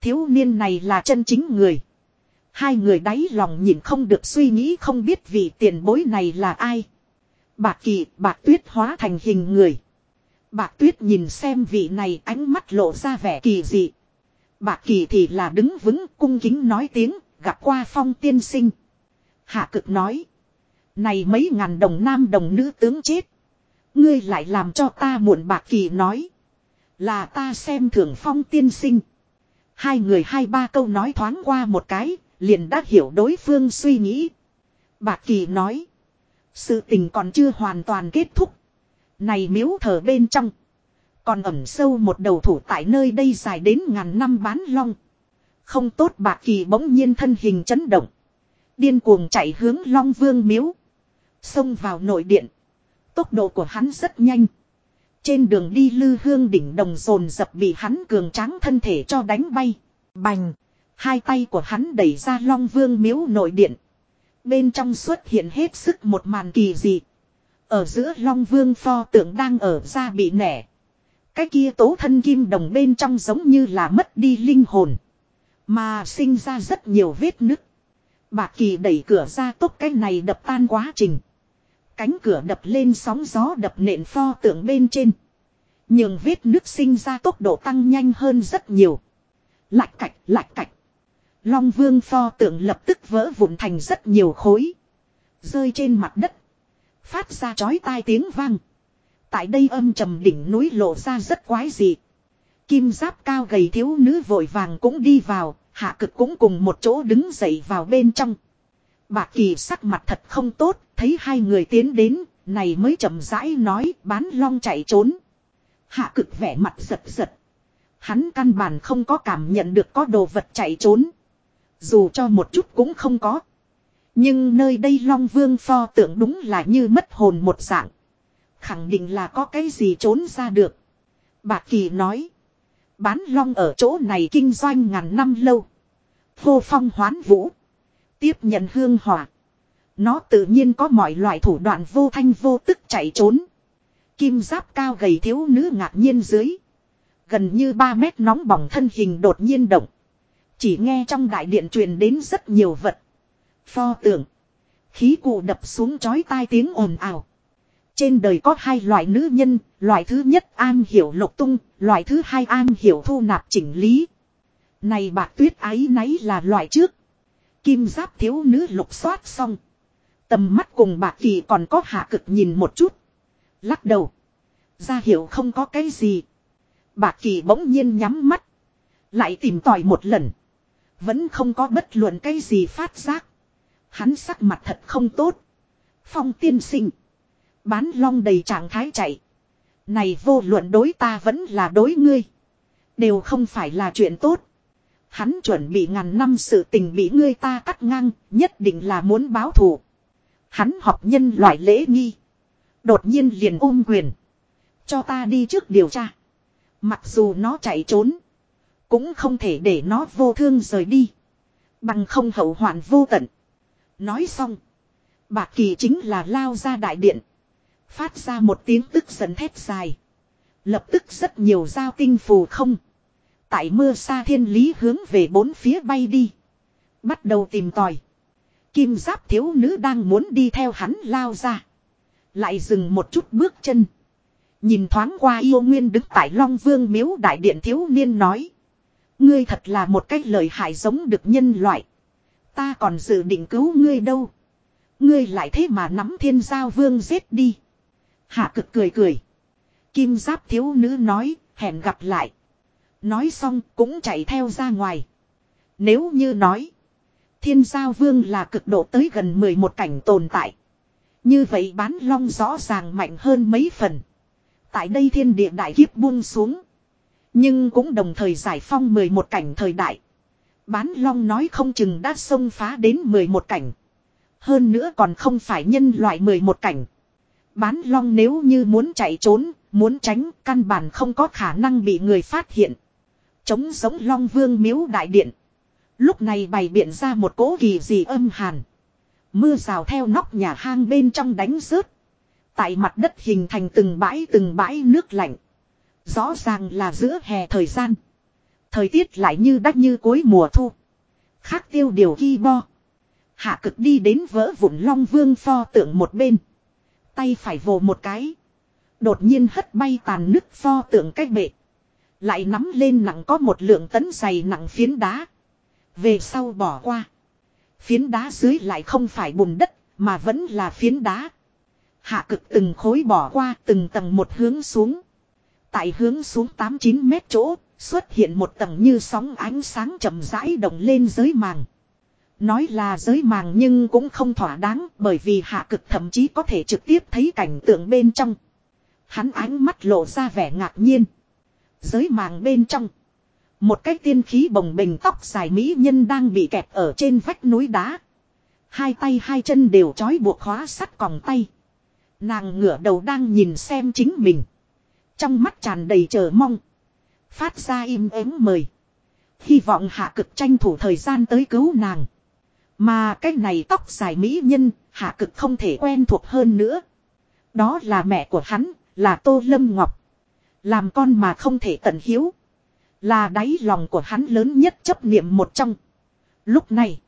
Thiếu niên này là chân chính người. Hai người đáy lòng nhìn không được suy nghĩ không biết vị tiền bối này là ai. Bạc kỳ, bạc tuyết hóa thành hình người. Bạc tuyết nhìn xem vị này ánh mắt lộ ra vẻ kỳ dị. Bạc kỳ thì là đứng vững cung kính nói tiếng, gặp qua phong tiên sinh. Hạ cực nói. Này mấy ngàn đồng nam đồng nữ tướng chết. Ngươi lại làm cho ta muộn bạc kỳ nói. Là ta xem thưởng phong tiên sinh. Hai người hai ba câu nói thoáng qua một cái, liền đã hiểu đối phương suy nghĩ. Bạc kỳ nói. Sự tình còn chưa hoàn toàn kết thúc. Này miếu thờ bên trong. Còn ẩm sâu một đầu thủ tại nơi đây dài đến ngàn năm bán long. Không tốt bạc kỳ bỗng nhiên thân hình chấn động. Điên cuồng chạy hướng long vương miếu. Xông vào nội điện. Tốc độ của hắn rất nhanh. Trên đường đi lư hương đỉnh đồng rồn dập bị hắn cường tráng thân thể cho đánh bay. Bành. Hai tay của hắn đẩy ra long vương miếu nội điện. Bên trong xuất hiện hết sức một màn kỳ dị. Ở giữa long vương pho tượng đang ở ra bị nẻ. Cái kia tố thân kim đồng bên trong giống như là mất đi linh hồn. Mà sinh ra rất nhiều vết nứt. Bạc kỳ đẩy cửa ra tốt cái này đập tan quá trình. Cánh cửa đập lên sóng gió đập nện pho tượng bên trên. Nhưng vết nứt sinh ra tốc độ tăng nhanh hơn rất nhiều. Lạch cạch, lạch cạch. Long vương pho tượng lập tức vỡ vụn thành rất nhiều khối. Rơi trên mặt đất. Phát ra chói tai tiếng vang. Tại đây âm trầm đỉnh núi lộ ra rất quái dị. Kim giáp cao gầy thiếu nữ vội vàng cũng đi vào, hạ cực cũng cùng một chỗ đứng dậy vào bên trong. Bạc kỳ sắc mặt thật không tốt, thấy hai người tiến đến, này mới chậm rãi nói bán long chạy trốn. Hạ cực vẻ mặt giật giật. Hắn căn bản không có cảm nhận được có đồ vật chạy trốn. Dù cho một chút cũng không có. Nhưng nơi đây Long Vương pho tượng đúng là như mất hồn một dạng. Khẳng định là có cái gì trốn ra được. Bà Kỳ nói. Bán Long ở chỗ này kinh doanh ngàn năm lâu. Vô phong hoán vũ. Tiếp nhận hương hỏa. Nó tự nhiên có mọi loại thủ đoạn vô thanh vô tức chạy trốn. Kim giáp cao gầy thiếu nữ ngạc nhiên dưới. Gần như 3 mét nóng bỏng thân hình đột nhiên động. Chỉ nghe trong đại điện truyền đến rất nhiều vật. Pho tượng. Khí cụ đập xuống chói tai tiếng ồn ào. Trên đời có hai loại nữ nhân, loại thứ nhất an hiểu lục tung, loại thứ hai an hiểu thu nạp chỉnh lý. Này bạc tuyết ái náy là loại trước. Kim giáp thiếu nữ lục xoát xong. Tầm mắt cùng bạc kỳ còn có hạ cực nhìn một chút. Lắc đầu. Ra hiểu không có cái gì. Bạc kỳ bỗng nhiên nhắm mắt. Lại tìm tòi một lần. Vẫn không có bất luận cái gì phát giác. Hắn sắc mặt thật không tốt. Phong tiên sinh. Bán long đầy trạng thái chạy. Này vô luận đối ta vẫn là đối ngươi. Đều không phải là chuyện tốt. Hắn chuẩn bị ngàn năm sự tình bị ngươi ta cắt ngang, nhất định là muốn báo thù. Hắn học nhân loại lễ nghi. Đột nhiên liền ôm quyền. Cho ta đi trước điều tra. Mặc dù nó chạy trốn. Cũng không thể để nó vô thương rời đi. Bằng không hậu hoạn vô tận. Nói xong. Bạc kỳ chính là lao ra đại điện. Phát ra một tiếng tức giận thét dài. Lập tức rất nhiều dao tinh phù không. Tại mưa xa thiên lý hướng về bốn phía bay đi. Bắt đầu tìm tòi. Kim giáp thiếu nữ đang muốn đi theo hắn lao ra. Lại dừng một chút bước chân. Nhìn thoáng qua yêu nguyên đứng tại Long Vương miếu đại điện thiếu niên nói. Ngươi thật là một cách lời hại giống được nhân loại. Ta còn dự định cứu ngươi đâu. Ngươi lại thế mà nắm thiên giao vương giết đi. Hạ cực cười cười. Kim giáp thiếu nữ nói, hẹn gặp lại. Nói xong cũng chạy theo ra ngoài. Nếu như nói. Thiên giao vương là cực độ tới gần 11 cảnh tồn tại. Như vậy bán long rõ ràng mạnh hơn mấy phần. Tại đây thiên địa đại kiếp buông xuống. Nhưng cũng đồng thời giải phong 11 cảnh thời đại. Bán long nói không chừng đã xông phá đến 11 cảnh. Hơn nữa còn không phải nhân loại 11 cảnh. Bán long nếu như muốn chạy trốn, muốn tránh, căn bản không có khả năng bị người phát hiện. Chống giống long vương miếu đại điện. Lúc này bày biện ra một cỗ kỳ gì âm hàn. Mưa rào theo nóc nhà hang bên trong đánh rớt. Tại mặt đất hình thành từng bãi từng bãi nước lạnh. Rõ ràng là giữa hè thời gian. Thời tiết lại như đắt như cuối mùa thu. Khác tiêu điều ghi bo. Hạ cực đi đến vỡ vụn long vương pho tượng một bên. Tay phải vồ một cái. Đột nhiên hất bay tàn nứt pho tượng cách bệ. Lại nắm lên nặng có một lượng tấn dày nặng phiến đá. Về sau bỏ qua. Phiến đá dưới lại không phải bùn đất, mà vẫn là phiến đá. Hạ cực từng khối bỏ qua từng tầng một hướng xuống. Tại hướng xuống 8-9 mét chỗ, xuất hiện một tầng như sóng ánh sáng chậm rãi động lên giới màng. Nói là giới màng nhưng cũng không thỏa đáng bởi vì hạ cực thậm chí có thể trực tiếp thấy cảnh tượng bên trong. Hắn ánh mắt lộ ra vẻ ngạc nhiên. Giới màng bên trong. Một cái tiên khí bồng bềnh tóc dài mỹ nhân đang bị kẹp ở trên vách núi đá. Hai tay hai chân đều trói buộc khóa sắt còng tay. Nàng ngửa đầu đang nhìn xem chính mình. Trong mắt tràn đầy chờ mong. Phát ra im ắng mời. Hy vọng hạ cực tranh thủ thời gian tới cứu nàng. Mà cái này tóc dài mỹ nhân, hạ cực không thể quen thuộc hơn nữa. Đó là mẹ của hắn, là Tô Lâm Ngọc. Làm con mà không thể tận hiếu. Là đáy lòng của hắn lớn nhất chấp niệm một trong. Lúc này,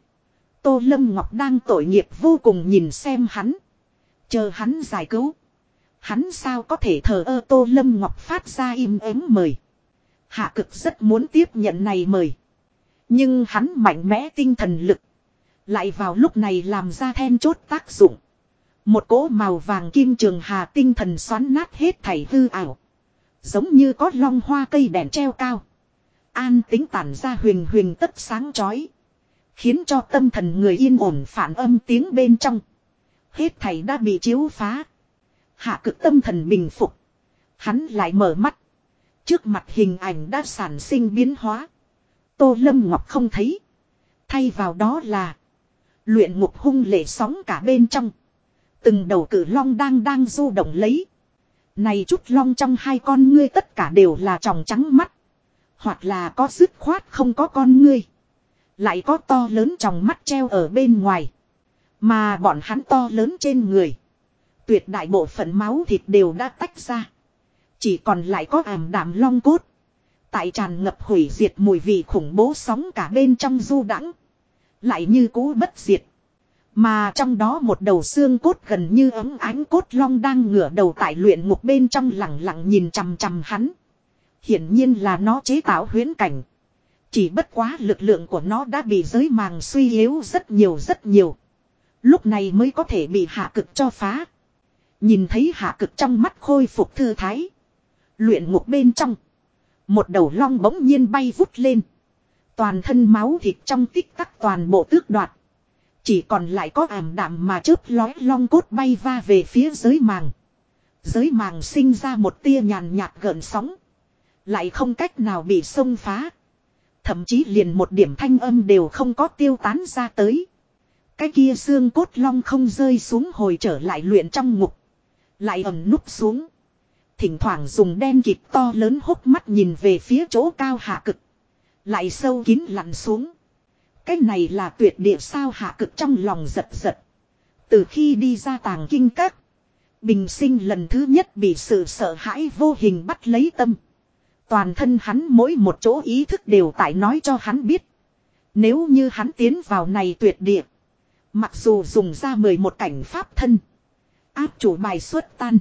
Tô Lâm Ngọc đang tội nghiệp vô cùng nhìn xem hắn. Chờ hắn giải cứu. Hắn sao có thể thờ ơ Tô Lâm Ngọc phát ra im ắng mời. Hạ cực rất muốn tiếp nhận này mời. Nhưng hắn mạnh mẽ tinh thần lực. Lại vào lúc này làm ra then chốt tác dụng. Một cỗ màu vàng kim trường hà tinh thần xoắn nát hết thảy hư ảo. Giống như có long hoa cây đèn treo cao. An tính tản ra huyền huyền tất sáng chói. Khiến cho tâm thần người yên ổn phản âm tiếng bên trong. Hết thảy đã bị chiếu phá. Hạ cực tâm thần bình phục. Hắn lại mở mắt. Trước mặt hình ảnh đã sản sinh biến hóa. Tô Lâm Ngọc không thấy. Thay vào đó là. Luyện ngục hung lệ sóng cả bên trong. Từng đầu cử long đang đang du động lấy. Này chút long trong hai con ngươi tất cả đều là tròng trắng mắt. Hoặc là có dứt khoát không có con ngươi. Lại có to lớn tròng mắt treo ở bên ngoài. Mà bọn hắn to lớn trên người. Tuyệt đại bộ phận máu thịt đều đã tách ra. Chỉ còn lại có ảm đạm long cốt. Tại tràn ngập hủy diệt mùi vị khủng bố sóng cả bên trong du đãng Lại như cũ bất diệt. Mà trong đó một đầu xương cốt gần như ấm ánh cốt long đang ngửa đầu tại luyện ngục bên trong lặng lặng nhìn chằm chằm hắn. Hiển nhiên là nó chế tạo huyến cảnh. Chỉ bất quá lực lượng của nó đã bị giới màng suy yếu rất nhiều rất nhiều. Lúc này mới có thể bị hạ cực cho phá. Nhìn thấy hạ cực trong mắt khôi phục thư thái. Luyện ngục bên trong. Một đầu long bỗng nhiên bay vút lên. Toàn thân máu thịt trong tích tắc toàn bộ tước đoạt. Chỉ còn lại có ảm đạm mà chớp lói long cốt bay va về phía giới màng. Giới màng sinh ra một tia nhàn nhạt gợn sóng. Lại không cách nào bị xông phá. Thậm chí liền một điểm thanh âm đều không có tiêu tán ra tới. Cái kia xương cốt long không rơi xuống hồi trở lại luyện trong ngục. Lại ẩm núp xuống. Thỉnh thoảng dùng đen kịp to lớn hốc mắt nhìn về phía chỗ cao hạ cực. Lại sâu kín lặn xuống. Cái này là tuyệt địa sao hạ cực trong lòng giật giật. Từ khi đi ra tàng kinh các. Bình sinh lần thứ nhất bị sự sợ hãi vô hình bắt lấy tâm. Toàn thân hắn mỗi một chỗ ý thức đều tại nói cho hắn biết. Nếu như hắn tiến vào này tuyệt địa. Mặc dù dùng ra 11 cảnh pháp thân. Áp chủ bài xuất tan.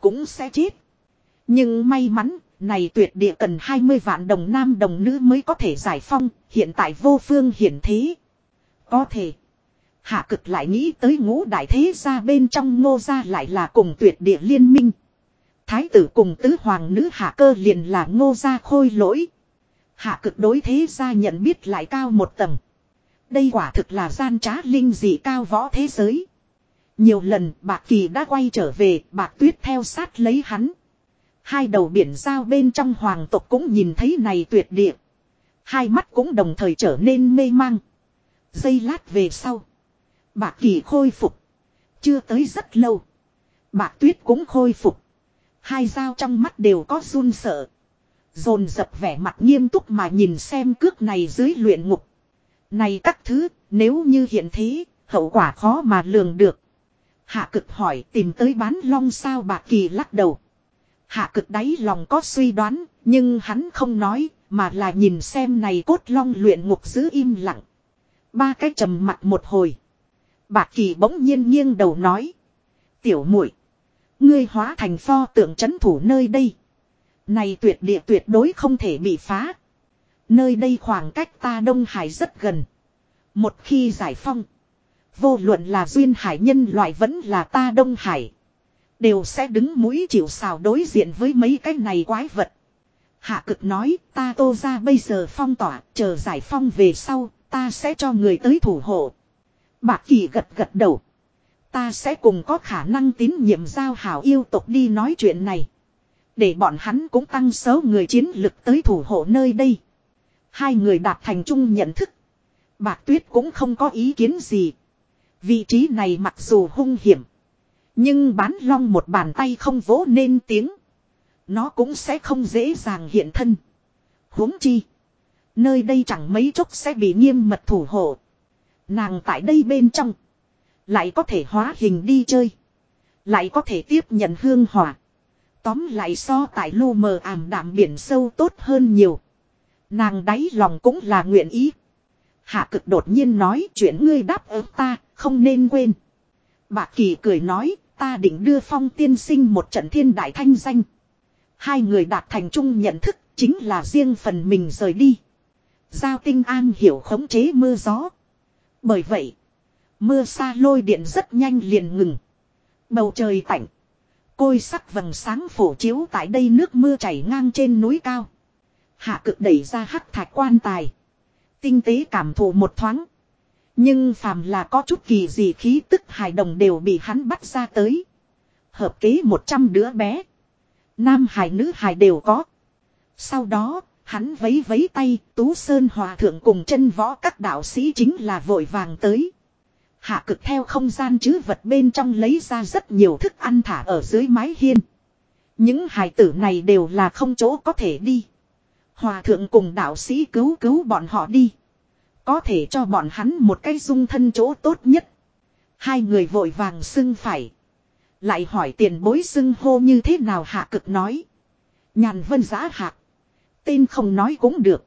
Cũng sẽ chết. Nhưng may mắn, này tuyệt địa cần 20 vạn đồng nam đồng nữ mới có thể giải phong, hiện tại vô phương hiển thế. Có thể. Hạ cực lại nghĩ tới ngũ đại thế gia bên trong ngô gia lại là cùng tuyệt địa liên minh. Thái tử cùng tứ hoàng nữ hạ cơ liền là ngô gia khôi lỗi. Hạ cực đối thế gia nhận biết lại cao một tầng. Đây quả thực là gian trá linh dị cao võ thế giới. Nhiều lần bạc kỳ đã quay trở về, bạc tuyết theo sát lấy hắn. Hai đầu biển giao bên trong hoàng tộc cũng nhìn thấy này tuyệt địa. Hai mắt cũng đồng thời trở nên mê mang. Giây lát về sau. Bạc kỳ khôi phục. Chưa tới rất lâu. Bạc tuyết cũng khôi phục. Hai dao trong mắt đều có run sợ. Dồn dập vẻ mặt nghiêm túc mà nhìn xem cước này dưới luyện ngục. Này các thứ, nếu như hiện thế, hậu quả khó mà lường được. Hạ cực hỏi tìm tới bán long sao bạc kỳ lắc đầu. Hạ cực đáy lòng có suy đoán, nhưng hắn không nói, mà là nhìn xem này cốt long luyện ngục giữ im lặng. Ba cái trầm mặt một hồi. Bạc kỳ bỗng nhiên nghiêng đầu nói. Tiểu muội Ngươi hóa thành pho tượng chấn thủ nơi đây. Này tuyệt địa tuyệt đối không thể bị phá. Nơi đây khoảng cách ta Đông Hải rất gần. Một khi giải phong. Vô luận là duyên hải nhân loại vẫn là ta Đông Hải. Đều sẽ đứng mũi chịu xào đối diện với mấy cái này quái vật. Hạ cực nói, ta tô ra bây giờ phong tỏa, chờ giải phong về sau, ta sẽ cho người tới thủ hộ. Bạc kỳ gật gật đầu. Ta sẽ cùng có khả năng tín nhiệm giao hảo yêu tộc đi nói chuyện này. Để bọn hắn cũng tăng số người chiến lực tới thủ hộ nơi đây. Hai người đạt thành chung nhận thức. Bạc tuyết cũng không có ý kiến gì. Vị trí này mặc dù hung hiểm. Nhưng bán long một bàn tay không vỗ nên tiếng. Nó cũng sẽ không dễ dàng hiện thân. huống chi. Nơi đây chẳng mấy chốc sẽ bị nghiêm mật thủ hộ. Nàng tại đây bên trong. Lại có thể hóa hình đi chơi. Lại có thể tiếp nhận hương hỏa. Tóm lại so tại lu mờ ảm đạm biển sâu tốt hơn nhiều. Nàng đáy lòng cũng là nguyện ý. Hạ cực đột nhiên nói chuyện ngươi đáp ứng ta, không nên quên. Bạc kỳ cười nói, ta định đưa phong tiên sinh một trận thiên đại thanh danh. Hai người đạt thành chung nhận thức, chính là riêng phần mình rời đi. Giao tinh an hiểu khống chế mưa gió. Bởi vậy, mưa xa lôi điện rất nhanh liền ngừng. Bầu trời tạnh. Côi sắc vầng sáng phổ chiếu tại đây nước mưa chảy ngang trên núi cao. Hạ cực đẩy ra hắc thạch quan tài. Tinh tế cảm thụ một thoáng. Nhưng phàm là có chút kỳ gì khí tức hài đồng đều bị hắn bắt ra tới. Hợp kế 100 đứa bé. Nam hài nữ hài đều có. Sau đó, hắn vấy vấy tay, Tú Sơn Hòa Thượng cùng chân võ các đạo sĩ chính là vội vàng tới. Hạ cực theo không gian chứ vật bên trong lấy ra rất nhiều thức ăn thả ở dưới mái hiên. Những hài tử này đều là không chỗ có thể đi. Hòa thượng cùng đạo sĩ cứu cứu bọn họ đi. Có thể cho bọn hắn một cái dung thân chỗ tốt nhất. Hai người vội vàng xưng phải. Lại hỏi tiền bối xưng hô như thế nào hạ cực nói. Nhàn vân giã hạ. Tên không nói cũng được.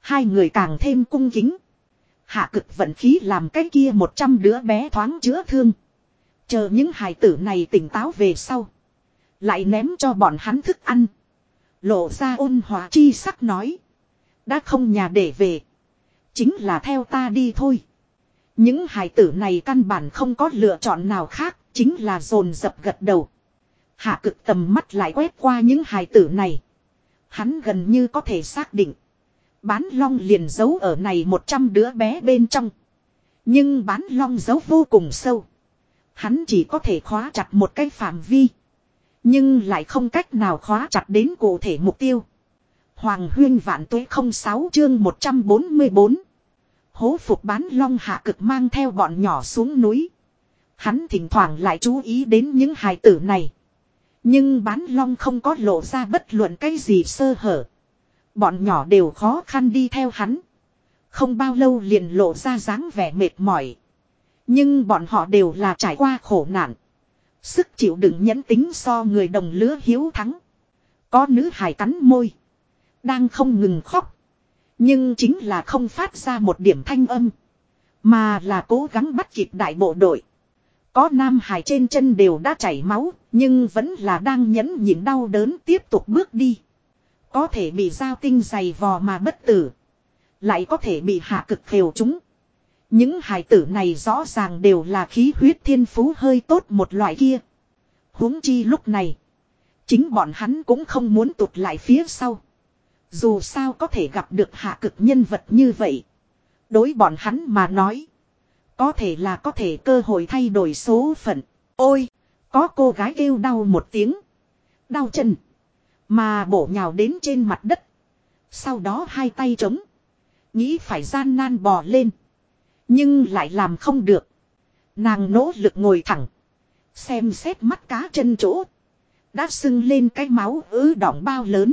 Hai người càng thêm cung kính. Hạ cực vận khí làm cái kia một trăm đứa bé thoáng chữa thương. Chờ những hài tử này tỉnh táo về sau. Lại ném cho bọn hắn thức ăn. Lộ ra ôn hòa chi sắc nói. Đã không nhà để về. Chính là theo ta đi thôi. Những hài tử này căn bản không có lựa chọn nào khác. Chính là dồn dập gật đầu. Hạ cực tầm mắt lại quét qua những hài tử này. Hắn gần như có thể xác định. Bán long liền giấu ở này một trăm đứa bé bên trong. Nhưng bán long giấu vô cùng sâu. Hắn chỉ có thể khóa chặt một cái phạm vi. Nhưng lại không cách nào khóa chặt đến cụ thể mục tiêu. Hoàng huyên vạn tuế 06 chương 144. Hố phục bán long hạ cực mang theo bọn nhỏ xuống núi. Hắn thỉnh thoảng lại chú ý đến những hài tử này. Nhưng bán long không có lộ ra bất luận cái gì sơ hở. Bọn nhỏ đều khó khăn đi theo hắn. Không bao lâu liền lộ ra dáng vẻ mệt mỏi. Nhưng bọn họ đều là trải qua khổ nạn. Sức chịu đựng nhẫn tính so người đồng lứa hiếu thắng. Có nữ hài cắn môi. Đang không ngừng khóc. Nhưng chính là không phát ra một điểm thanh âm. Mà là cố gắng bắt kịp đại bộ đội. Có nam hài trên chân đều đã chảy máu. Nhưng vẫn là đang nhẫn nhịn đau đớn tiếp tục bước đi. Có thể bị dao tinh dày vò mà bất tử. Lại có thể bị hạ cực khều chúng. Những hài tử này rõ ràng đều là khí huyết thiên phú hơi tốt một loại kia. huống chi lúc này. Chính bọn hắn cũng không muốn tụt lại phía sau. Dù sao có thể gặp được hạ cực nhân vật như vậy. Đối bọn hắn mà nói. Có thể là có thể cơ hội thay đổi số phận. Ôi! Có cô gái kêu đau một tiếng. Đau chân. Mà bổ nhào đến trên mặt đất. Sau đó hai tay trống. Nghĩ phải gian nan bò lên. Nhưng lại làm không được. Nàng nỗ lực ngồi thẳng. Xem xét mắt cá chân chỗ. Đã sưng lên cái máu ứ đỏng bao lớn.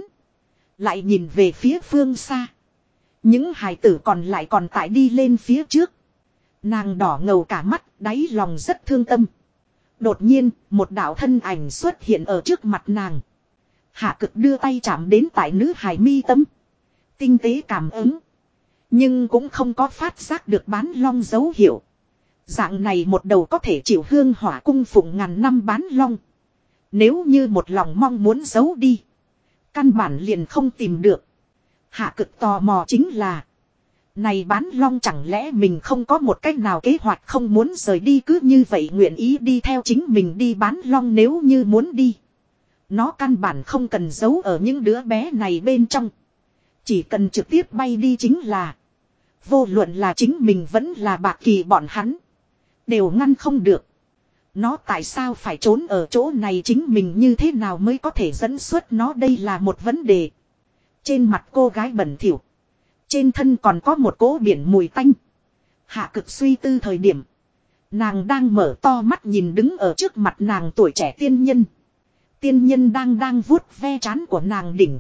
Lại nhìn về phía phương xa. Những hài tử còn lại còn tại đi lên phía trước. Nàng đỏ ngầu cả mắt, đáy lòng rất thương tâm. Đột nhiên, một đạo thân ảnh xuất hiện ở trước mặt nàng. Hạ cực đưa tay chạm đến tại nữ hài mi tâm. Tinh tế cảm ứng. Nhưng cũng không có phát giác được bán long dấu hiệu. Dạng này một đầu có thể chịu hương hỏa cung phụng ngàn năm bán long. Nếu như một lòng mong muốn giấu đi. Căn bản liền không tìm được. Hạ cực tò mò chính là. Này bán long chẳng lẽ mình không có một cách nào kế hoạch không muốn rời đi cứ như vậy nguyện ý đi theo chính mình đi bán long nếu như muốn đi. Nó căn bản không cần giấu ở những đứa bé này bên trong. Chỉ cần trực tiếp bay đi chính là. Vô luận là chính mình vẫn là bạc kỳ bọn hắn. Đều ngăn không được. Nó tại sao phải trốn ở chỗ này chính mình như thế nào mới có thể dẫn xuất nó đây là một vấn đề. Trên mặt cô gái bẩn thỉu. Trên thân còn có một cỗ biển mùi tanh. Hạ cực suy tư thời điểm. Nàng đang mở to mắt nhìn đứng ở trước mặt nàng tuổi trẻ tiên nhân. Tiên nhân đang đang vuốt ve chán của nàng đỉnh.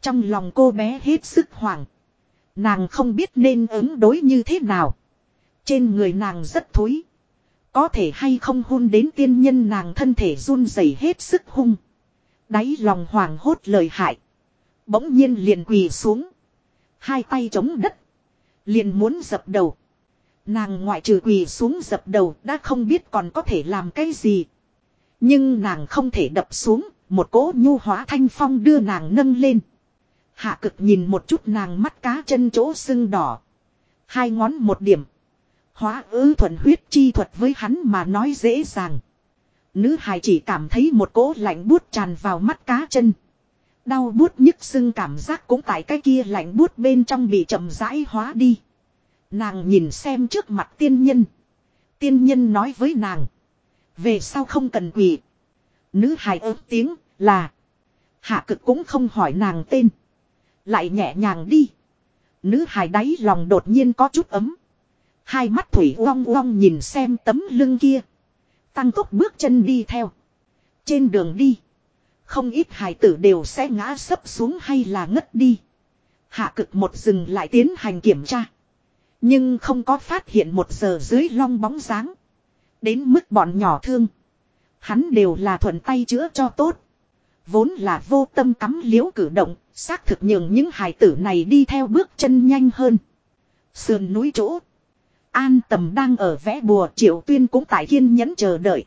Trong lòng cô bé hết sức hoảng. Nàng không biết nên ứng đối như thế nào. Trên người nàng rất thối. Có thể hay không hôn đến tiên nhân nàng thân thể run rẩy hết sức hung. Đáy lòng hoàng hốt lời hại. Bỗng nhiên liền quỳ xuống. Hai tay chống đất. Liền muốn dập đầu. Nàng ngoại trừ quỳ xuống dập đầu đã không biết còn có thể làm cái gì. Nhưng nàng không thể đập xuống, một cỗ nhu hóa thanh phong đưa nàng nâng lên. Hạ cực nhìn một chút nàng mắt cá chân chỗ sưng đỏ. Hai ngón một điểm. Hóa ư thuần huyết chi thuật với hắn mà nói dễ dàng. Nữ hài chỉ cảm thấy một cỗ lạnh buốt tràn vào mắt cá chân. Đau buốt nhức xưng cảm giác cũng tại cái kia lạnh buốt bên trong bị chậm rãi hóa đi. Nàng nhìn xem trước mặt tiên nhân. Tiên nhân nói với nàng. Về sau không cần quỳ. Nữ hài ớt tiếng là. Hạ cực cũng không hỏi nàng tên. Lại nhẹ nhàng đi. Nữ hài đáy lòng đột nhiên có chút ấm. Hai mắt thủy uong uong nhìn xem tấm lưng kia. Tăng tốc bước chân đi theo. Trên đường đi. Không ít hài tử đều sẽ ngã sấp xuống hay là ngất đi. Hạ cực một rừng lại tiến hành kiểm tra. Nhưng không có phát hiện một giờ dưới long bóng dáng. Đến mức bọn nhỏ thương. Hắn đều là thuận tay chữa cho tốt. Vốn là vô tâm cắm liễu cử động, xác thực nhường những hài tử này đi theo bước chân nhanh hơn. Sườn núi chỗ. An tầm đang ở vẽ bùa, triệu tuyên cũng tại kiên nhẫn chờ đợi.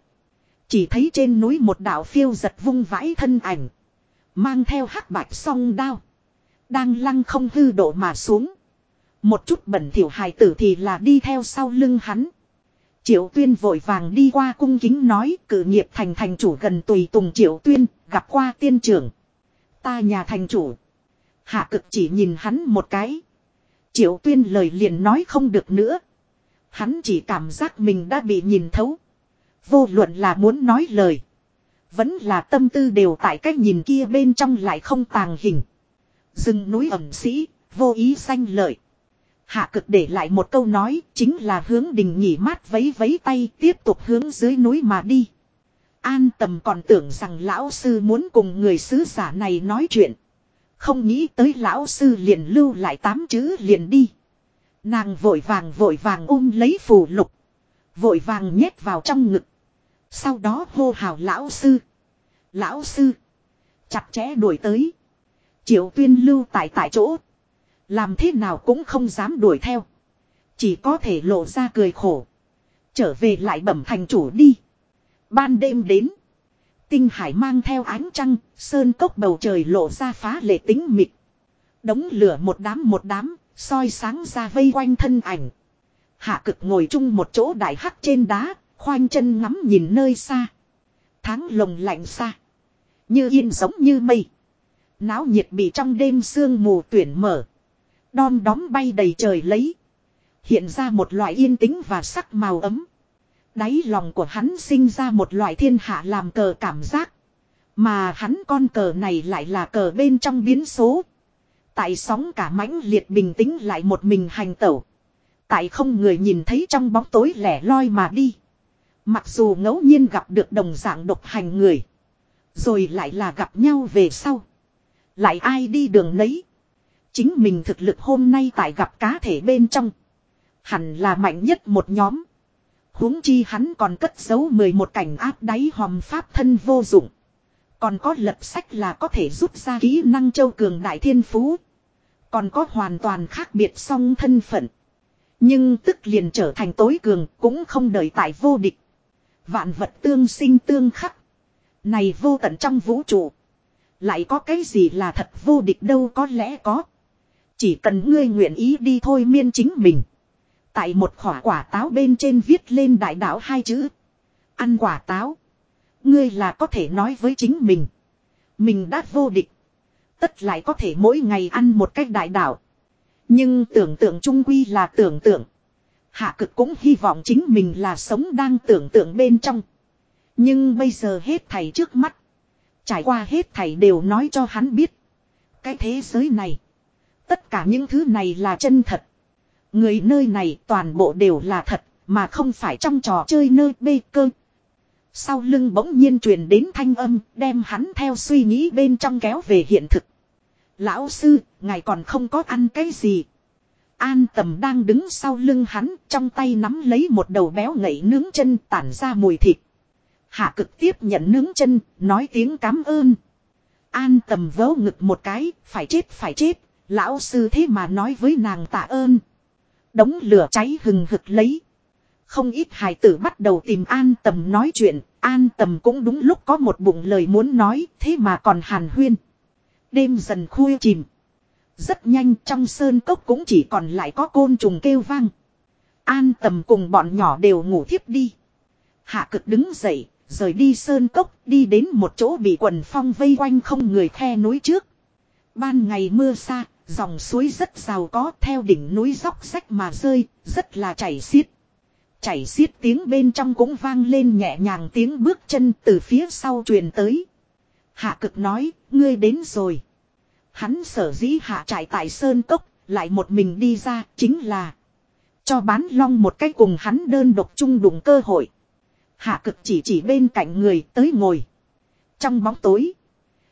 Chỉ thấy trên núi một đạo phiêu giật vung vãi thân ảnh. Mang theo hắc bạch song đao. Đang lăng không hư độ mà xuống. Một chút bẩn thiểu hài tử thì là đi theo sau lưng hắn. Triệu tuyên vội vàng đi qua cung kính nói, cử nghiệp thành thành chủ gần tùy tùng triệu tuyên, gặp qua tiên trưởng. Ta nhà thành chủ. Hạ cực chỉ nhìn hắn một cái. Triệu tuyên lời liền nói không được nữa. Hắn chỉ cảm giác mình đã bị nhìn thấu. Vô luận là muốn nói lời. Vẫn là tâm tư đều tại cách nhìn kia bên trong lại không tàng hình. Rừng núi ẩm sĩ, vô ý sanh lợi. Hạ cực để lại một câu nói, chính là hướng đình nghỉ mát vấy vấy tay tiếp tục hướng dưới núi mà đi. An tầm còn tưởng rằng lão sư muốn cùng người sứ giả này nói chuyện. Không nghĩ tới lão sư liền lưu lại tám chữ liền đi. Nàng vội vàng vội vàng ôm lấy phù lục. Vội vàng nhét vào trong ngực. Sau đó hô hào lão sư. Lão sư. Chặt chẽ đuổi tới. Triệu tuyên lưu tại tại chỗ. Làm thế nào cũng không dám đuổi theo. Chỉ có thể lộ ra cười khổ. Trở về lại bẩm thành chủ đi. Ban đêm đến. Tinh hải mang theo ánh trăng, sơn cốc bầu trời lộ ra phá lệ tính mịt. Đống lửa một đám một đám, soi sáng ra vây quanh thân ảnh. Hạ cực ngồi chung một chỗ đại hắc trên đá, khoanh chân ngắm nhìn nơi xa. Tháng lồng lạnh xa. Như yên giống như mây. Náo nhiệt bị trong đêm sương mù tuyển mở. Đom đóm bay đầy trời lấy. Hiện ra một loại yên tĩnh và sắc màu ấm. Đáy lòng của hắn sinh ra một loại thiên hạ làm cờ cảm giác. Mà hắn con cờ này lại là cờ bên trong biến số. Tại sóng cả mãnh liệt bình tĩnh lại một mình hành tẩu. Tại không người nhìn thấy trong bóng tối lẻ loi mà đi. Mặc dù ngẫu nhiên gặp được đồng dạng độc hành người. Rồi lại là gặp nhau về sau. Lại ai đi đường nấy. Chính mình thực lực hôm nay tại gặp cá thể bên trong. Hẳn là mạnh nhất một nhóm huống chi hắn còn cất giấu 11 cảnh áp đáy hòm pháp thân vô dụng. Còn có lập sách là có thể rút ra kỹ năng châu cường đại thiên phú. Còn có hoàn toàn khác biệt song thân phận. Nhưng tức liền trở thành tối cường cũng không đợi tại vô địch. Vạn vật tương sinh tương khắc. Này vô tận trong vũ trụ. Lại có cái gì là thật vô địch đâu có lẽ có. Chỉ cần ngươi nguyện ý đi thôi miên chính mình. Tại một khỏa quả táo bên trên viết lên đại đạo hai chữ. Ăn quả táo. Ngươi là có thể nói với chính mình. Mình đã vô địch. Tất lại có thể mỗi ngày ăn một cách đại đảo. Nhưng tưởng tượng trung quy là tưởng tượng. Hạ cực cũng hy vọng chính mình là sống đang tưởng tượng bên trong. Nhưng bây giờ hết thầy trước mắt. Trải qua hết thầy đều nói cho hắn biết. Cái thế giới này. Tất cả những thứ này là chân thật. Người nơi này toàn bộ đều là thật, mà không phải trong trò chơi nơi bê cơ. Sau lưng bỗng nhiên truyền đến thanh âm, đem hắn theo suy nghĩ bên trong kéo về hiện thực. Lão sư, ngài còn không có ăn cái gì. An tầm đang đứng sau lưng hắn, trong tay nắm lấy một đầu béo ngậy nướng chân tản ra mùi thịt. Hạ cực tiếp nhận nướng chân, nói tiếng cảm ơn. An tầm vớ ngực một cái, phải chết phải chết, lão sư thế mà nói với nàng tạ ơn. Đống lửa cháy hừng hực lấy. Không ít hài tử bắt đầu tìm an tầm nói chuyện. An tầm cũng đúng lúc có một bụng lời muốn nói. Thế mà còn hàn huyên. Đêm dần khuya chìm. Rất nhanh trong sơn cốc cũng chỉ còn lại có côn trùng kêu vang. An tầm cùng bọn nhỏ đều ngủ thiếp đi. Hạ cực đứng dậy, rời đi sơn cốc, đi đến một chỗ bị quần phong vây quanh không người khe núi trước. Ban ngày mưa xa, Dòng suối rất giàu có theo đỉnh núi dốc sách mà rơi, rất là chảy xiết. Chảy xiết tiếng bên trong cũng vang lên nhẹ nhàng tiếng bước chân từ phía sau truyền tới. Hạ cực nói, ngươi đến rồi. Hắn sở dĩ hạ trải tại Sơn Cốc, lại một mình đi ra, chính là cho bán long một cái cùng hắn đơn độc chung đụng cơ hội. Hạ cực chỉ chỉ bên cạnh người tới ngồi. Trong bóng tối,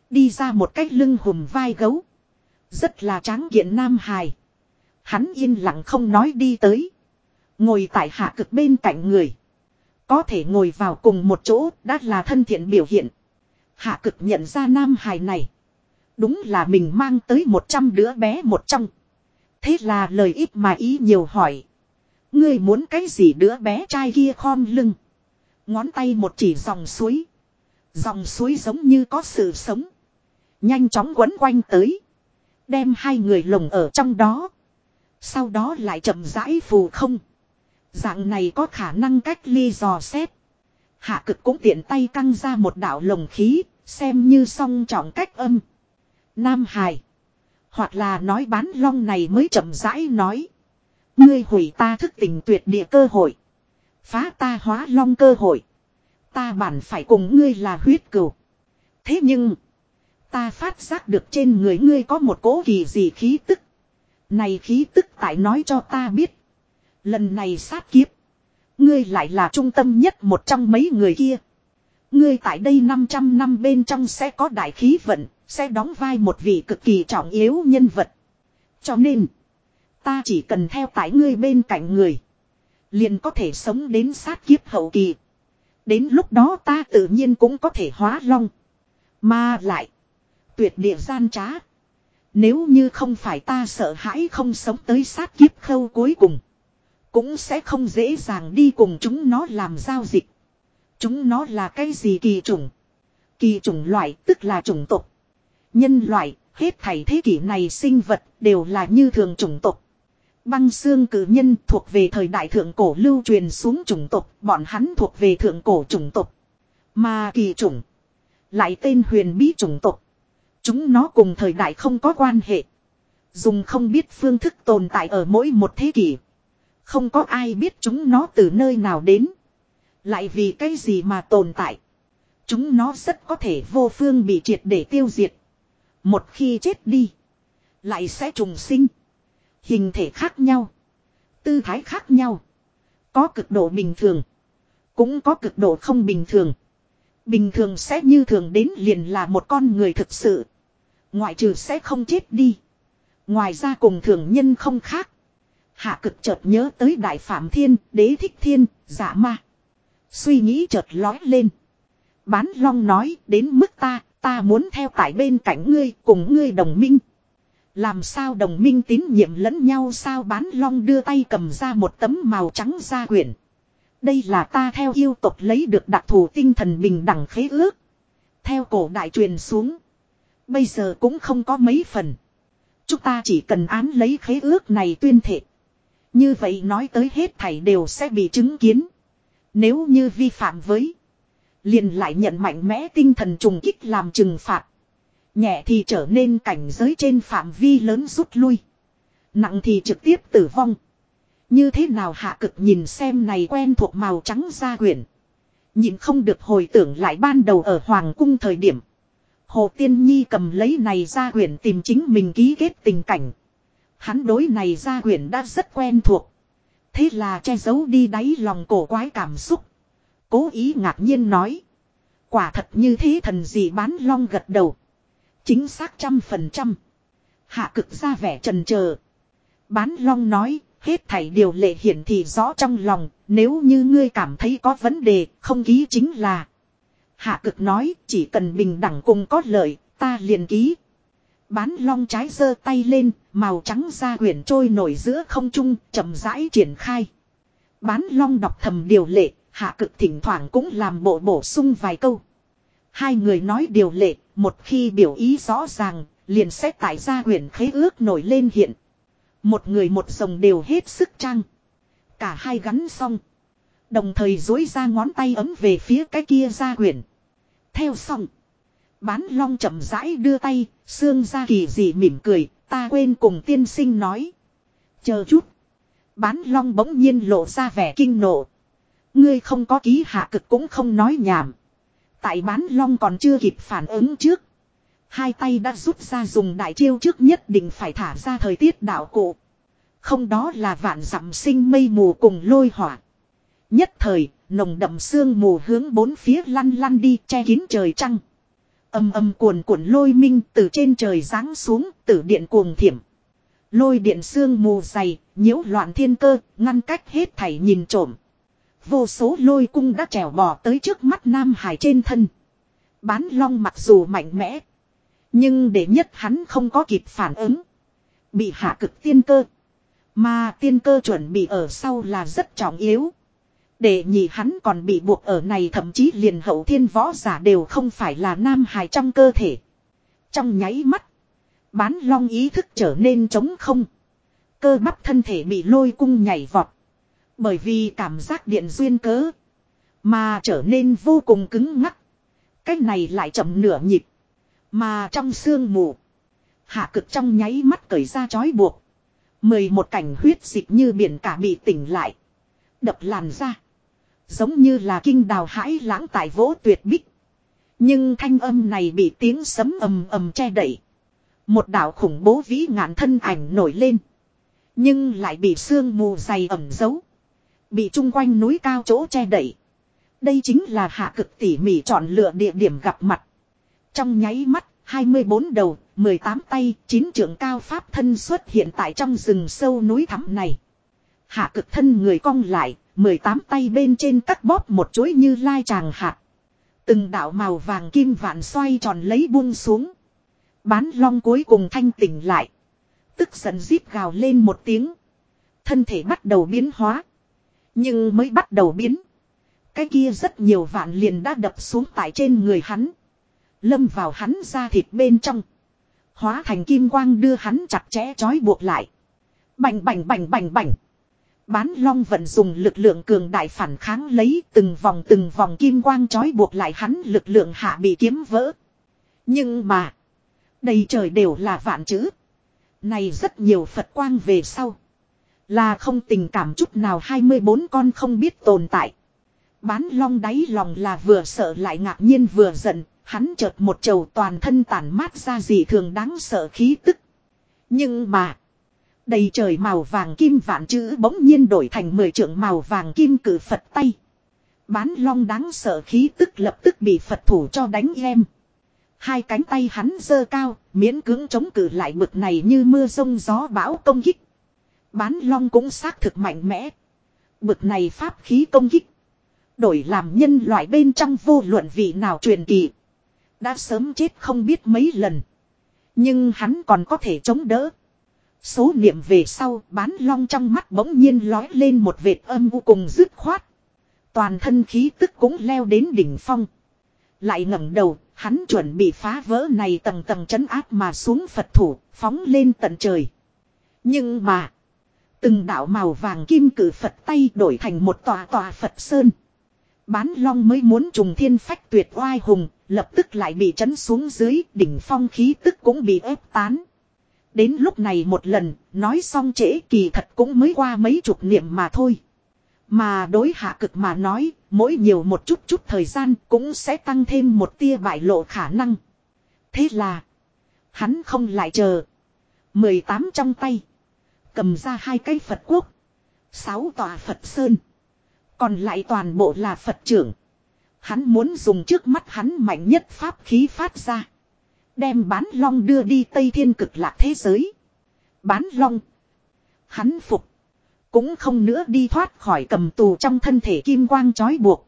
đi ra một cái lưng hùm vai gấu. Rất là tráng kiện nam hài. Hắn yên lặng không nói đi tới. Ngồi tại hạ cực bên cạnh người. Có thể ngồi vào cùng một chỗ, đã là thân thiện biểu hiện. Hạ cực nhận ra nam hài này. Đúng là mình mang tới một trăm đứa bé một trong. Thế là lời ít mà ý nhiều hỏi. Ngươi muốn cái gì đứa bé trai kia khom lưng. Ngón tay một chỉ dòng suối. Dòng suối giống như có sự sống. Nhanh chóng quấn quanh tới. Đem hai người lồng ở trong đó. Sau đó lại chậm rãi phù không. Dạng này có khả năng cách ly dò xét. Hạ cực cũng tiện tay căng ra một đạo lồng khí, xem như song trọng cách âm. Nam Hải. Hoặc là nói bán long này mới chậm rãi nói. Ngươi hủy ta thức tình tuyệt địa cơ hội. Phá ta hóa long cơ hội. Ta bản phải cùng ngươi là huyết cừu. Thế nhưng. Ta phát giác được trên người ngươi có một cố kỳ gì khí tức. Này khí tức tại nói cho ta biết. Lần này sát kiếp. Ngươi lại là trung tâm nhất một trong mấy người kia. Ngươi tại đây 500 năm bên trong sẽ có đại khí vận, sẽ đóng vai một vị cực kỳ trọng yếu nhân vật. Cho nên, ta chỉ cần theo tại ngươi bên cạnh người. Liền có thể sống đến sát kiếp hậu kỳ. Đến lúc đó ta tự nhiên cũng có thể hóa long. Mà lại. Tuyệt địa gian trá. Nếu như không phải ta sợ hãi không sống tới sát kiếp khâu cuối cùng. Cũng sẽ không dễ dàng đi cùng chúng nó làm giao dịch. Chúng nó là cái gì kỳ chủng? Kỳ chủng loại tức là chủng tộc. Nhân loại, hết thảy thế kỷ này sinh vật đều là như thường chủng tộc. Băng xương cử nhân thuộc về thời đại thượng cổ lưu truyền xuống chủng tộc, bọn hắn thuộc về thượng cổ chủng tộc. Mà kỳ chủng, lại tên huyền bí chủng tộc. Chúng nó cùng thời đại không có quan hệ. Dùng không biết phương thức tồn tại ở mỗi một thế kỷ. Không có ai biết chúng nó từ nơi nào đến. Lại vì cái gì mà tồn tại. Chúng nó rất có thể vô phương bị triệt để tiêu diệt. Một khi chết đi. Lại sẽ trùng sinh. Hình thể khác nhau. Tư thái khác nhau. Có cực độ bình thường. Cũng có cực độ không bình thường. Bình thường sẽ như thường đến liền là một con người thực sự. Ngoại trừ sẽ không chết đi. Ngoài ra cùng thường nhân không khác. Hạ cực chợt nhớ tới đại phạm thiên, đế thích thiên, giả ma. Suy nghĩ chợt lói lên. Bán long nói đến mức ta, ta muốn theo tại bên cạnh ngươi cùng ngươi đồng minh. Làm sao đồng minh tín nhiệm lẫn nhau sao bán long đưa tay cầm ra một tấm màu trắng ra quyển. Đây là ta theo yêu tộc lấy được đặc thù tinh thần bình đẳng khế ước. Theo cổ đại truyền xuống. Bây giờ cũng không có mấy phần. Chúng ta chỉ cần án lấy khế ước này tuyên thệ. Như vậy nói tới hết thảy đều sẽ bị chứng kiến. Nếu như vi phạm với. Liền lại nhận mạnh mẽ tinh thần trùng kích làm trừng phạt. Nhẹ thì trở nên cảnh giới trên phạm vi lớn rút lui. Nặng thì trực tiếp tử vong. Như thế nào hạ cực nhìn xem này quen thuộc màu trắng gia quyển. Nhìn không được hồi tưởng lại ban đầu ở Hoàng cung thời điểm. Hồ Tiên Nhi cầm lấy này ra quyển tìm chính mình ký kết tình cảnh. Hắn đối này ra quyển đã rất quen thuộc. Thế là che giấu đi đáy lòng cổ quái cảm xúc. Cố ý ngạc nhiên nói. Quả thật như thế thần gì bán long gật đầu. Chính xác trăm phần trăm. Hạ cực ra vẻ trần chờ Bán long nói, hết thảy điều lệ hiển thị rõ trong lòng, nếu như ngươi cảm thấy có vấn đề, không ký chính là. Hạ cực nói, chỉ cần bình đẳng cùng có lợi, ta liền ký. Bán long trái giơ tay lên, màu trắng ra quyển trôi nổi giữa không trung, chậm rãi triển khai. Bán long đọc thầm điều lệ, hạ cực thỉnh thoảng cũng làm bộ bổ sung vài câu. Hai người nói điều lệ, một khi biểu ý rõ ràng, liền xét tại ra quyển khế ước nổi lên hiện. Một người một dòng đều hết sức trăng. Cả hai gắn xong. Đồng thời dối ra ngón tay ấm về phía cái kia ra quyển. Theo xong. Bán long chậm rãi đưa tay, sương ra kỳ dị mỉm cười, ta quên cùng tiên sinh nói. Chờ chút. Bán long bỗng nhiên lộ ra vẻ kinh nộ. Ngươi không có ký hạ cực cũng không nói nhảm. Tại bán long còn chưa kịp phản ứng trước. Hai tay đã rút ra dùng đại chiêu trước nhất định phải thả ra thời tiết đạo cụ. Không đó là vạn dặm sinh mây mù cùng lôi hỏa. Nhất thời, nồng đậm sương mù hướng bốn phía lăn lăn đi che kín trời trăng. Âm âm cuồn cuộn lôi minh từ trên trời giáng xuống, tử điện cuồng thiểm. Lôi điện sương mù dày, nhiễu loạn thiên cơ, ngăn cách hết thảy nhìn trộm. Vô số lôi cung đã trèo bò tới trước mắt Nam Hải trên thân. Bán long mặc dù mạnh mẽ. Nhưng để nhất hắn không có kịp phản ứng. Bị hạ cực tiên cơ. Mà tiên cơ chuẩn bị ở sau là rất trọng yếu. Để nhị hắn còn bị buộc ở này thậm chí liền hậu thiên võ giả đều không phải là nam hài trong cơ thể. Trong nháy mắt. Bán long ý thức trở nên trống không. Cơ bắp thân thể bị lôi cung nhảy vọt. Bởi vì cảm giác điện duyên cớ. Mà trở nên vô cùng cứng ngắc. Cái này lại chậm nửa nhịp. Mà trong xương mù. Hạ cực trong nháy mắt cởi ra chói buộc. Mười một cảnh huyết dịch như biển cả bị tỉnh lại. Đập làn ra. Giống như là kinh đào hãi lãng tại vỗ tuyệt bích. Nhưng thanh âm này bị tiếng sấm ầm ầm che đậy. Một đạo khủng bố vĩ ngạn thân ảnh nổi lên. Nhưng lại bị sương mù dày ẩm giấu. Bị chung quanh núi cao chỗ che đậy. Đây chính là hạ cực tỉ mỉ chọn lựa địa điểm gặp mặt. Trong nháy mắt, 24 đầu, 18 tay, chín trưởng cao pháp thân xuất hiện tại trong rừng sâu núi thẳm này. Hạ cực thân người cong lại, 18 tay bên trên cắt bóp một chuỗi như lai tràng hạt. Từng đạo màu vàng kim vạn xoay tròn lấy buông xuống. Bán long cuối cùng thanh tỉnh lại. Tức giận díp gào lên một tiếng. Thân thể bắt đầu biến hóa. Nhưng mới bắt đầu biến. Cái kia rất nhiều vạn liền đã đập xuống tại trên người hắn. Lâm vào hắn ra thịt bên trong. Hóa thành kim quang đưa hắn chặt chẽ trói buộc lại. Bành bành bành bành bành. Bán long vận dùng lực lượng cường đại phản kháng lấy từng vòng từng vòng kim quang trói buộc lại hắn lực lượng hạ bị kiếm vỡ. Nhưng mà. Đầy trời đều là vạn chữ. Này rất nhiều Phật quang về sau. Là không tình cảm chút nào 24 con không biết tồn tại. Bán long đáy lòng là vừa sợ lại ngạc nhiên vừa giận, hắn chợt một trầu toàn thân tản mát ra gì thường đáng sợ khí tức. Nhưng mà, đầy trời màu vàng kim vạn chữ bỗng nhiên đổi thành mười trượng màu vàng kim cử Phật tay. Bán long đáng sợ khí tức lập tức bị Phật thủ cho đánh em. Hai cánh tay hắn giơ cao, miễn cưỡng chống cử lại bực này như mưa sông gió bão công kích. Bán long cũng xác thực mạnh mẽ. Bực này pháp khí công kích. Đổi làm nhân loại bên trong vô luận vị nào truyền kỳ. Đã sớm chết không biết mấy lần. Nhưng hắn còn có thể chống đỡ. Số niệm về sau bán long trong mắt bỗng nhiên lói lên một vệt âm vô cùng dứt khoát. Toàn thân khí tức cũng leo đến đỉnh phong. Lại ngẩng đầu, hắn chuẩn bị phá vỡ này tầng tầng chấn áp mà xuống Phật thủ, phóng lên tận trời. Nhưng mà, từng đạo màu vàng kim cử Phật tay đổi thành một tòa tòa Phật Sơn. Bán long mới muốn trùng thiên phách tuyệt oai hùng, lập tức lại bị chấn xuống dưới, đỉnh phong khí tức cũng bị ép tán. Đến lúc này một lần, nói xong trễ kỳ thật cũng mới qua mấy chục niệm mà thôi. Mà đối hạ cực mà nói, mỗi nhiều một chút chút thời gian cũng sẽ tăng thêm một tia bại lộ khả năng. Thế là, hắn không lại chờ. 18 trong tay, cầm ra hai cây Phật quốc, sáu tòa Phật Sơn. Còn lại toàn bộ là Phật trưởng. Hắn muốn dùng trước mắt hắn mạnh nhất pháp khí phát ra. Đem bán long đưa đi Tây Thiên cực lạc thế giới. Bán long. Hắn phục. Cũng không nữa đi thoát khỏi cầm tù trong thân thể kim quang trói buộc.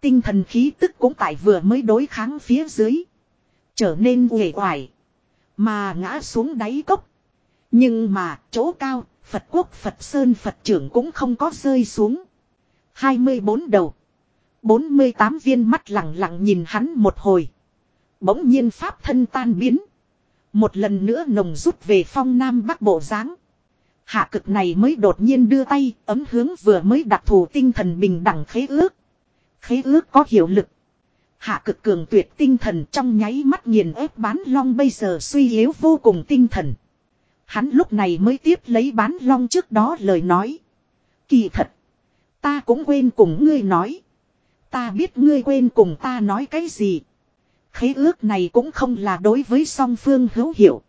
Tinh thần khí tức cũng tại vừa mới đối kháng phía dưới. Trở nên uể oải. Mà ngã xuống đáy cốc. Nhưng mà chỗ cao, Phật quốc Phật Sơn Phật trưởng cũng không có rơi xuống. 24 đầu. 48 viên mắt lặng lặng nhìn hắn một hồi. Bỗng nhiên pháp thân tan biến. Một lần nữa nồng rút về phong nam bắc bộ dáng Hạ cực này mới đột nhiên đưa tay, ấm hướng vừa mới đặc thù tinh thần bình đẳng khế ước. Khế ước có hiệu lực. Hạ cực cường tuyệt tinh thần trong nháy mắt nghiền ép bán long bây giờ suy yếu vô cùng tinh thần. Hắn lúc này mới tiếp lấy bán long trước đó lời nói. Kỳ thật. Ta cũng quên cùng ngươi nói. Ta biết ngươi quên cùng ta nói cái gì. Khế ước này cũng không là đối với song phương hữu hiệu.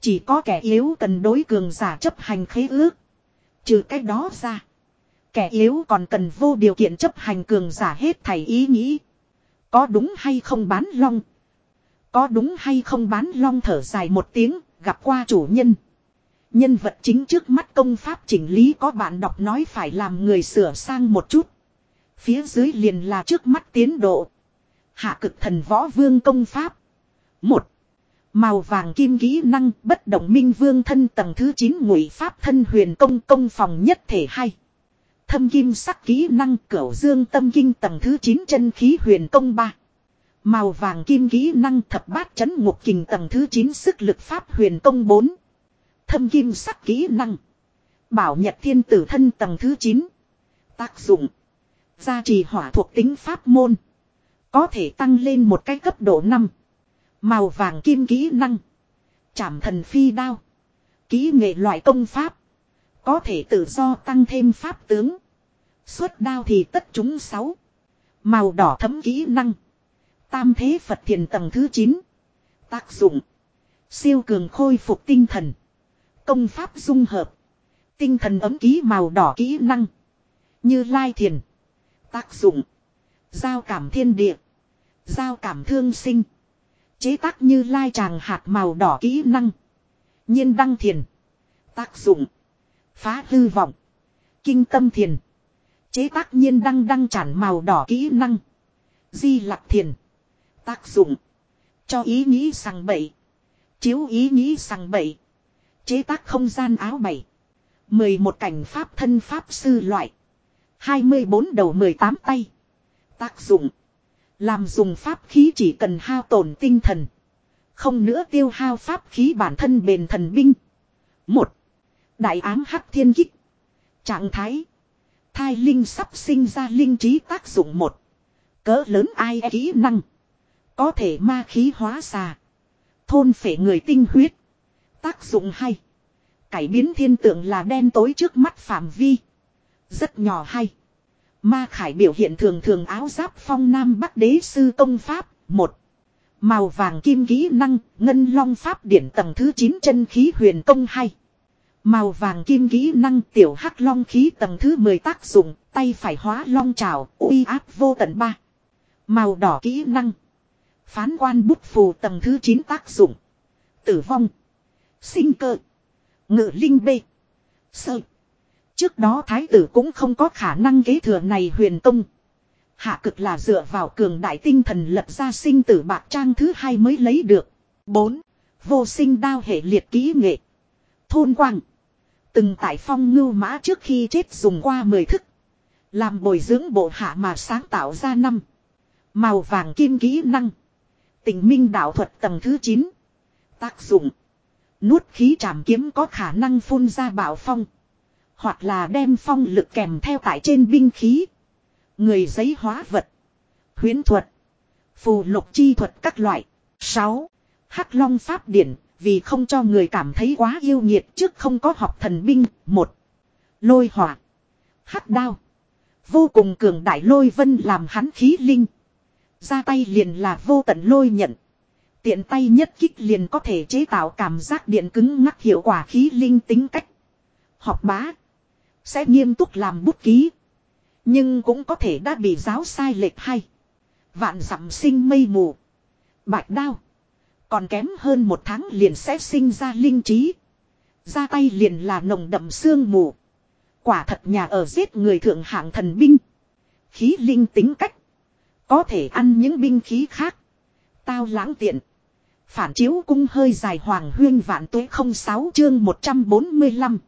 Chỉ có kẻ yếu cần đối cường giả chấp hành khế ước. Trừ cái đó ra. Kẻ yếu còn cần vô điều kiện chấp hành cường giả hết thảy ý nghĩ. Có đúng hay không bán long? Có đúng hay không bán long thở dài một tiếng, gặp qua chủ nhân. Nhân vật chính trước mắt công pháp chỉnh lý có bạn đọc nói phải làm người sửa sang một chút. Phía dưới liền là trước mắt tiến độ. Hạ cực thần võ vương công pháp. một Màu vàng kim kỹ năng bất động minh vương thân tầng thứ 9 ngụy pháp thân huyền công công phòng nhất thể hay. Thâm kim sắc kỹ năng cửu dương tâm kinh tầng thứ 9 chân khí huyền công 3. Màu vàng kim kỹ năng thập bát chấn ngục kình tầng thứ 9 sức lực pháp huyền công 4. Thâm kim sắc kỹ năng. Bảo nhật thiên tử thân tầng thứ 9. Tác dụng. Gia trì hỏa thuộc tính pháp môn. Có thể tăng lên một cái cấp độ 5. Màu vàng kim kỹ năng. Chảm thần phi đao. Kỹ nghệ loại công pháp. Có thể tự do tăng thêm pháp tướng. Xuất đao thì tất chúng sáu. Màu đỏ thấm kỹ năng. Tam thế Phật thiền tầng thứ 9. Tác dụng. Siêu cường khôi phục tinh thần. Công pháp dung hợp. Tinh thần ấm ký màu đỏ kỹ năng. Như lai thiền. Tác dụng. Giao cảm thiên địa. Giao cảm thương sinh. Chế tác như lai tràng hạt màu đỏ kỹ năng. nhiên đăng thiền. Tác dụng. Phá hư vọng. Kinh tâm thiền. Chế tác nhiên đăng đăng chản màu đỏ kỹ năng. Di lạc thiền. Tác dụng. Cho ý nghĩ sằng bậy. Chiếu ý nghĩ sằng bậy. Chế tác không gian áo bảy. 11 cảnh pháp thân pháp sư loại. 24 đầu 18 tay. Tác dụng. Làm dùng pháp khí chỉ cần hao tổn tinh thần. Không nữa tiêu hao pháp khí bản thân bền thần binh. một, Đại ám hắc thiên kích. Trạng thái. Thai linh sắp sinh ra linh trí tác dụng một Cỡ lớn ai kỹ năng. Có thể ma khí hóa xà. Thôn phệ người tinh huyết. Tác dụng hay. Cải biến thiên tượng là đen tối trước mắt phạm vi. Rất nhỏ hay. Ma khải biểu hiện thường thường áo giáp phong nam bắc đế sư công pháp. một Màu vàng kim kỹ năng, ngân long pháp điển tầng thứ 9 chân khí huyền công hay. Màu vàng kim kỹ năng tiểu hắc long khí tầng thứ 10 tác dụng, tay phải hóa long trào, uy áp vô tận ba. Màu đỏ kỹ năng. Phán quan bút phù tầng thứ 9 tác dụng. Tử vong. Sinh cơ. Ngự linh bê. Sợi. Trước đó thái tử cũng không có khả năng kế thừa này huyền tông. Hạ cực là dựa vào cường đại tinh thần lập ra sinh tử bạc trang thứ hai mới lấy được. 4. Vô sinh đao hệ liệt kỹ nghệ. Thôn quang. Từng tại phong ngưu mã trước khi chết dùng qua mười thức. Làm bồi dưỡng bộ hạ mà sáng tạo ra năm. Màu vàng kim kỹ năng. Tình minh đạo thuật tầng thứ 9. Tác dụng. Nuốt khí trảm kiếm có khả năng phun ra bạo phong. Hoặc là đem phong lực kèm theo tại trên binh khí. Người giấy hóa vật. Huyến thuật. Phù lục chi thuật các loại. 6. Hắc Long Pháp Điển. Vì không cho người cảm thấy quá yêu nhiệt trước không có học thần binh. một, Lôi hỏa. Hắc đao. Vô cùng cường đại lôi vân làm hắn khí linh. Ra tay liền là vô tận lôi nhận. Tiện tay nhất kích liền có thể chế tạo cảm giác điện cứng ngắc hiệu quả khí linh tính cách. Học bá. Sẽ nghiêm túc làm bút ký. Nhưng cũng có thể đã bị giáo sai lệch hay. Vạn dặm sinh mây mù. Bạch đao. Còn kém hơn một tháng liền sẽ sinh ra linh trí. Ra tay liền là nồng đậm sương mù. Quả thật nhà ở giết người thượng hạng thần binh. Khí linh tính cách. Có thể ăn những binh khí khác. Tao lãng tiện. Phản chiếu cung hơi dài hoàng huyên vạn tuế 06 chương 145.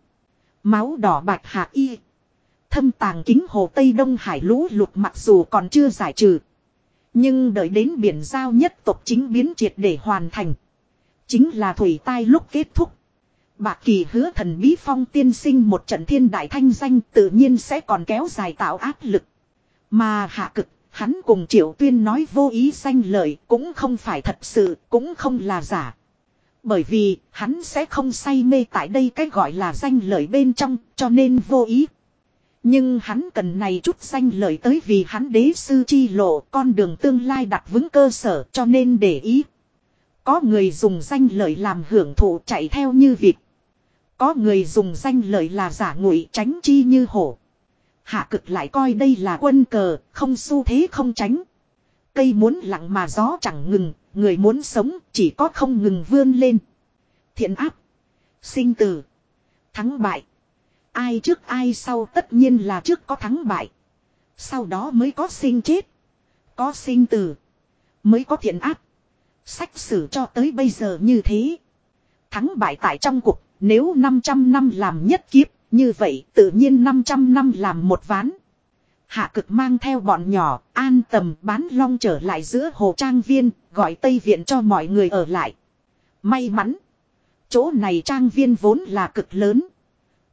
Máu đỏ bạch hạ y. Thâm tàng kính hồ Tây Đông Hải lũ lụt mặc dù còn chưa giải trừ. Nhưng đợi đến biển giao nhất tộc chính biến triệt để hoàn thành. Chính là thủy tai lúc kết thúc. Bạc kỳ hứa thần bí phong tiên sinh một trận thiên đại thanh danh tự nhiên sẽ còn kéo dài tạo áp lực. Mà hạ cực, hắn cùng triệu tuyên nói vô ý danh lời cũng không phải thật sự, cũng không là giả. Bởi vì, hắn sẽ không say mê tại đây cái gọi là danh lợi bên trong, cho nên vô ý nhưng hắn cần này chút danh lợi tới vì hắn đế sư chi lộ con đường tương lai đặt vững cơ sở cho nên để ý. Có người dùng danh lợi làm hưởng thụ chạy theo như vịt. Có người dùng danh lợi là giả ngụy tránh chi như hổ. Hạ cực lại coi đây là quân cờ, không xu thế không tránh. Cây muốn lặng mà gió chẳng ngừng, người muốn sống chỉ có không ngừng vươn lên. Thiện áp, sinh tử, thắng bại. Ai trước ai sau tất nhiên là trước có thắng bại. Sau đó mới có sinh chết. Có sinh tử. Mới có thiện ác. Sách sử cho tới bây giờ như thế. Thắng bại tại trong cuộc. Nếu 500 năm làm nhất kiếp. Như vậy tự nhiên 500 năm làm một ván. Hạ cực mang theo bọn nhỏ, an tầm bán long trở lại giữa hồ trang viên, gọi Tây Viện cho mọi người ở lại. May mắn. Chỗ này trang viên vốn là cực lớn.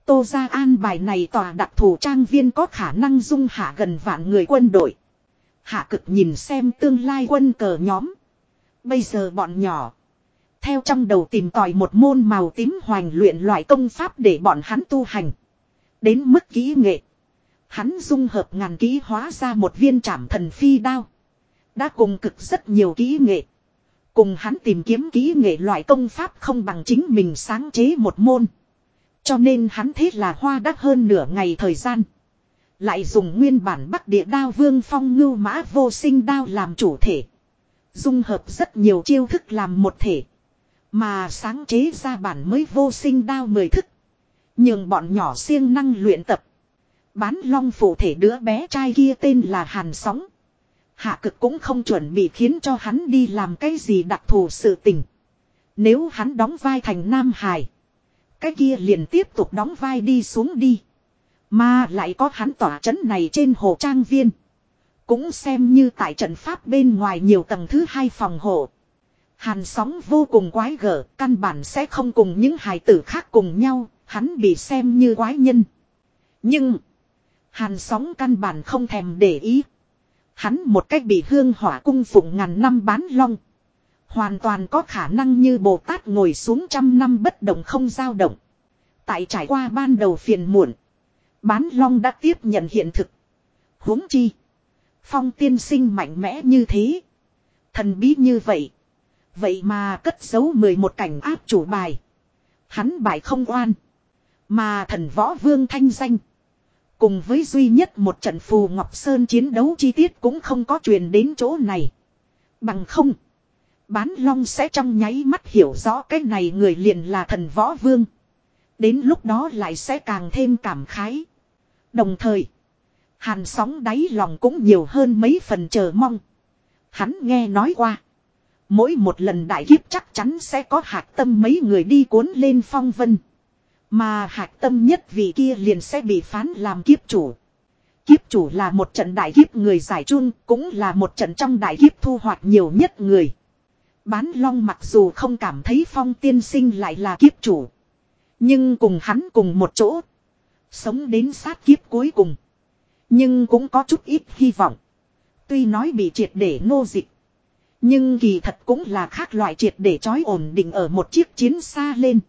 Tô ra an bài này tòa đặc thù trang viên có khả năng dung hạ gần vạn người quân đội. Hạ cực nhìn xem tương lai quân cờ nhóm. Bây giờ bọn nhỏ. Theo trong đầu tìm tòi một môn màu tím hoành luyện loại công pháp để bọn hắn tu hành. Đến mức kỹ nghệ. Hắn dung hợp ngàn ký hóa ra một viên trảm thần phi đao. Đã cùng cực rất nhiều kỹ nghệ. Cùng hắn tìm kiếm kỹ nghệ loại công pháp không bằng chính mình sáng chế một môn. Cho nên hắn thế là hoa đắt hơn nửa ngày thời gian. Lại dùng nguyên bản bắc địa đao vương phong ngưu mã vô sinh đao làm chủ thể. Dung hợp rất nhiều chiêu thức làm một thể. Mà sáng chế ra bản mới vô sinh đao mười thức. Nhưng bọn nhỏ siêng năng luyện tập. Bán long phụ thể đứa bé trai kia tên là Hàn Sóng. Hạ cực cũng không chuẩn bị khiến cho hắn đi làm cái gì đặc thù sự tình. Nếu hắn đóng vai thành Nam Hải. Cái kia liền tiếp tục đóng vai đi xuống đi. Mà lại có hắn tỏa chấn này trên hồ trang viên. Cũng xem như tại trận pháp bên ngoài nhiều tầng thứ hai phòng hộ. Hàn sóng vô cùng quái gở, căn bản sẽ không cùng những hài tử khác cùng nhau, hắn bị xem như quái nhân. Nhưng, hàn sóng căn bản không thèm để ý. Hắn một cách bị hương hỏa cung phụng ngàn năm bán long. Hoàn toàn có khả năng như Bồ Tát ngồi xuống trăm năm bất động không dao động. Tại trải qua ban đầu phiền muộn. Bán long đã tiếp nhận hiện thực. huống chi. Phong tiên sinh mạnh mẽ như thế. Thần bí như vậy. Vậy mà cất giấu 11 cảnh áp chủ bài. Hắn bài không oan. Mà thần võ vương thanh danh. Cùng với duy nhất một trận phù Ngọc Sơn chiến đấu chi tiết cũng không có truyền đến chỗ này. Bằng không. Bán long sẽ trong nháy mắt hiểu rõ cái này người liền là thần võ vương. Đến lúc đó lại sẽ càng thêm cảm khái. Đồng thời. Hàn sóng đáy lòng cũng nhiều hơn mấy phần chờ mong. Hắn nghe nói qua. Mỗi một lần đại kiếp chắc chắn sẽ có hạt tâm mấy người đi cuốn lên phong vân. Mà hạch tâm nhất vì kia liền sẽ bị phán làm kiếp chủ. Kiếp chủ là một trận đại kiếp người giải chun, cũng là một trận trong đại kiếp thu hoạch nhiều nhất người. Bán long mặc dù không cảm thấy phong tiên sinh lại là kiếp chủ. Nhưng cùng hắn cùng một chỗ. Sống đến sát kiếp cuối cùng. Nhưng cũng có chút ít hy vọng. Tuy nói bị triệt để nô dịch. Nhưng kỳ thật cũng là khác loại triệt để trói ổn định ở một chiếc chiến xa lên.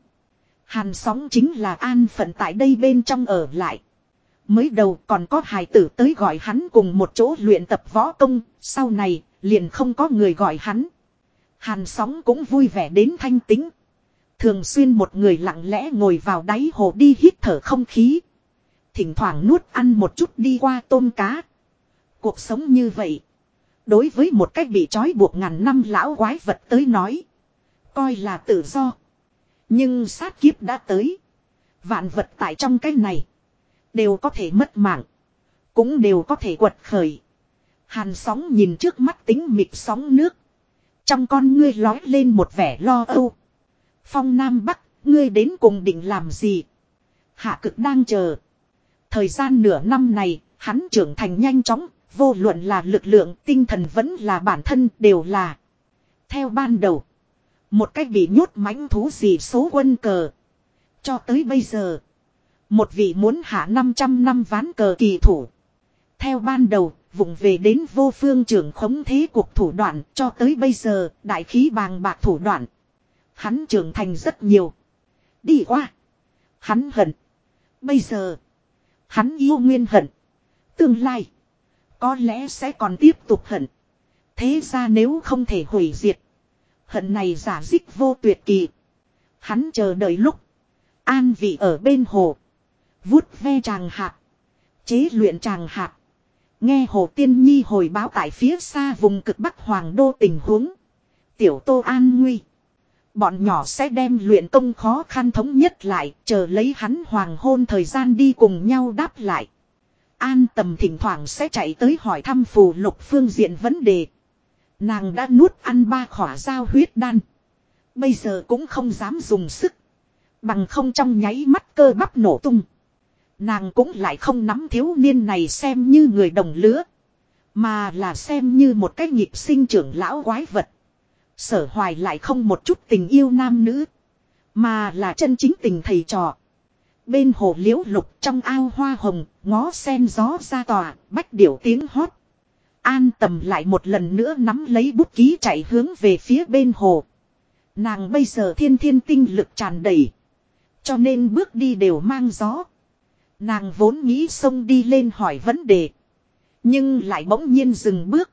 Hàn sóng chính là an phận tại đây bên trong ở lại. Mới đầu còn có hài tử tới gọi hắn cùng một chỗ luyện tập võ công, sau này liền không có người gọi hắn. Hàn sóng cũng vui vẻ đến thanh tính. Thường xuyên một người lặng lẽ ngồi vào đáy hồ đi hít thở không khí. Thỉnh thoảng nuốt ăn một chút đi qua tôm cá. Cuộc sống như vậy. Đối với một cách bị trói buộc ngàn năm lão quái vật tới nói. Coi là tự do. Nhưng sát kiếp đã tới. Vạn vật tại trong cái này. Đều có thể mất mạng. Cũng đều có thể quật khởi. Hàn sóng nhìn trước mắt tính mịt sóng nước. Trong con ngươi lói lên một vẻ lo âu. Phong Nam Bắc, ngươi đến cùng định làm gì? Hạ cực đang chờ. Thời gian nửa năm này, hắn trưởng thành nhanh chóng, vô luận là lực lượng, tinh thần vẫn là bản thân đều là. Theo ban đầu, một cách bị nhốt mãnh thú gì số quân cờ. Cho tới bây giờ, một vị muốn hạ 500 năm ván cờ kỳ thủ. Theo ban đầu, vùng về đến vô phương trưởng khống thế cuộc thủ đoạn cho tới bây giờ, đại khí bàng bạc thủ đoạn. Hắn trưởng thành rất nhiều. Đi qua. Hắn hận. Bây giờ. Hắn yêu nguyên hận. Tương lai. Có lẽ sẽ còn tiếp tục hận. Thế ra nếu không thể hủy diệt. Hận này giả dích vô tuyệt kỳ. Hắn chờ đợi lúc. An vị ở bên hồ. Vút ve tràng hạt. Chế luyện tràng hạt. Nghe Hồ Tiên Nhi hồi báo tại phía xa vùng cực Bắc Hoàng Đô tình huống. Tiểu Tô An Nguy. Bọn nhỏ sẽ đem luyện công khó khăn thống nhất lại, chờ lấy hắn hoàng hôn thời gian đi cùng nhau đáp lại. An tầm thỉnh thoảng sẽ chạy tới hỏi thăm phù lục phương diện vấn đề. Nàng đã nuốt ăn ba khỏa dao huyết đan. Bây giờ cũng không dám dùng sức. Bằng không trong nháy mắt cơ bắp nổ tung. Nàng cũng lại không nắm thiếu niên này xem như người đồng lứa. Mà là xem như một cái nhịp sinh trưởng lão quái vật. Sở hoài lại không một chút tình yêu nam nữ. Mà là chân chính tình thầy trò. Bên hồ liễu lục trong ao hoa hồng, ngó sen gió ra tòa, bách điểu tiếng hót. An tầm lại một lần nữa nắm lấy bút ký chạy hướng về phía bên hồ. Nàng bây giờ thiên thiên tinh lực tràn đầy. Cho nên bước đi đều mang gió. Nàng vốn nghĩ xông đi lên hỏi vấn đề. Nhưng lại bỗng nhiên dừng bước.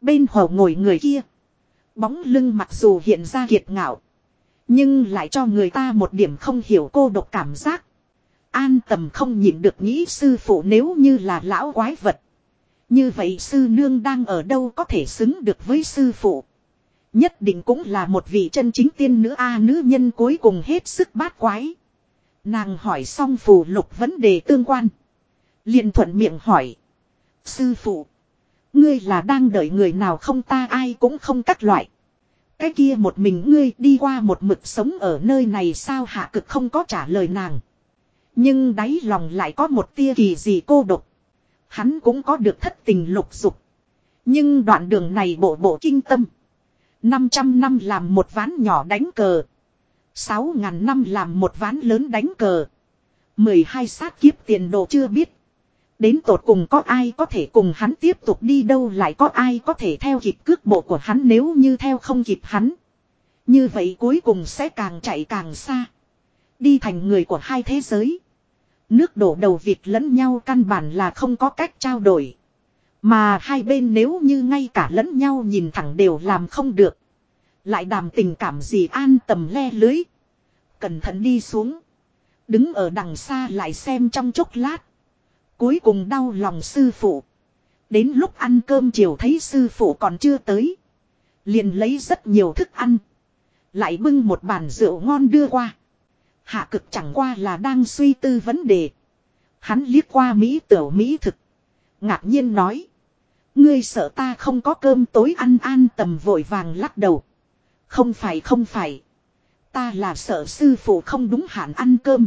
Bên hồ ngồi người kia. Bóng lưng mặc dù hiện ra kiệt ngạo. Nhưng lại cho người ta một điểm không hiểu cô độc cảm giác. An tầm không nhịn được nghĩ sư phụ nếu như là lão quái vật. Như vậy sư nương đang ở đâu có thể xứng được với sư phụ. Nhất định cũng là một vị chân chính tiên nữ A, nữ nhân cuối cùng hết sức bát quái. Nàng hỏi xong phù lục vấn đề tương quan. liền thuận miệng hỏi. Sư phụ. Ngươi là đang đợi người nào không ta, ai cũng không cắt loại. Cái kia một mình ngươi đi qua một mực sống ở nơi này sao hạ cực không có trả lời nàng. Nhưng đáy lòng lại có một tia kỳ gì cô độc. Hắn cũng có được thất tình lục dục. Nhưng đoạn đường này bộ bộ kinh tâm. 500 năm làm một ván nhỏ đánh cờ. 6.000 năm làm một ván lớn đánh cờ. 12 sát kiếp tiền đồ chưa biết. Đến tột cùng có ai có thể cùng hắn tiếp tục đi đâu lại có ai có thể theo kịp cước bộ của hắn nếu như theo không kịp hắn. Như vậy cuối cùng sẽ càng chạy càng xa. Đi thành người của hai thế giới. Nước đổ đầu việc lẫn nhau căn bản là không có cách trao đổi. Mà hai bên nếu như ngay cả lẫn nhau nhìn thẳng đều làm không được. Lại đàm tình cảm gì an tầm le lưới. Cẩn thận đi xuống. Đứng ở đằng xa lại xem trong chốc lát. Cuối cùng đau lòng sư phụ. Đến lúc ăn cơm chiều thấy sư phụ còn chưa tới. Liền lấy rất nhiều thức ăn. Lại bưng một bàn rượu ngon đưa qua. Hạ cực chẳng qua là đang suy tư vấn đề. Hắn liếc qua Mỹ tiểu Mỹ thực. Ngạc nhiên nói. Ngươi sợ ta không có cơm tối ăn an tầm vội vàng lắc đầu. Không phải không phải. Ta là sợ sư phụ không đúng hạn ăn cơm.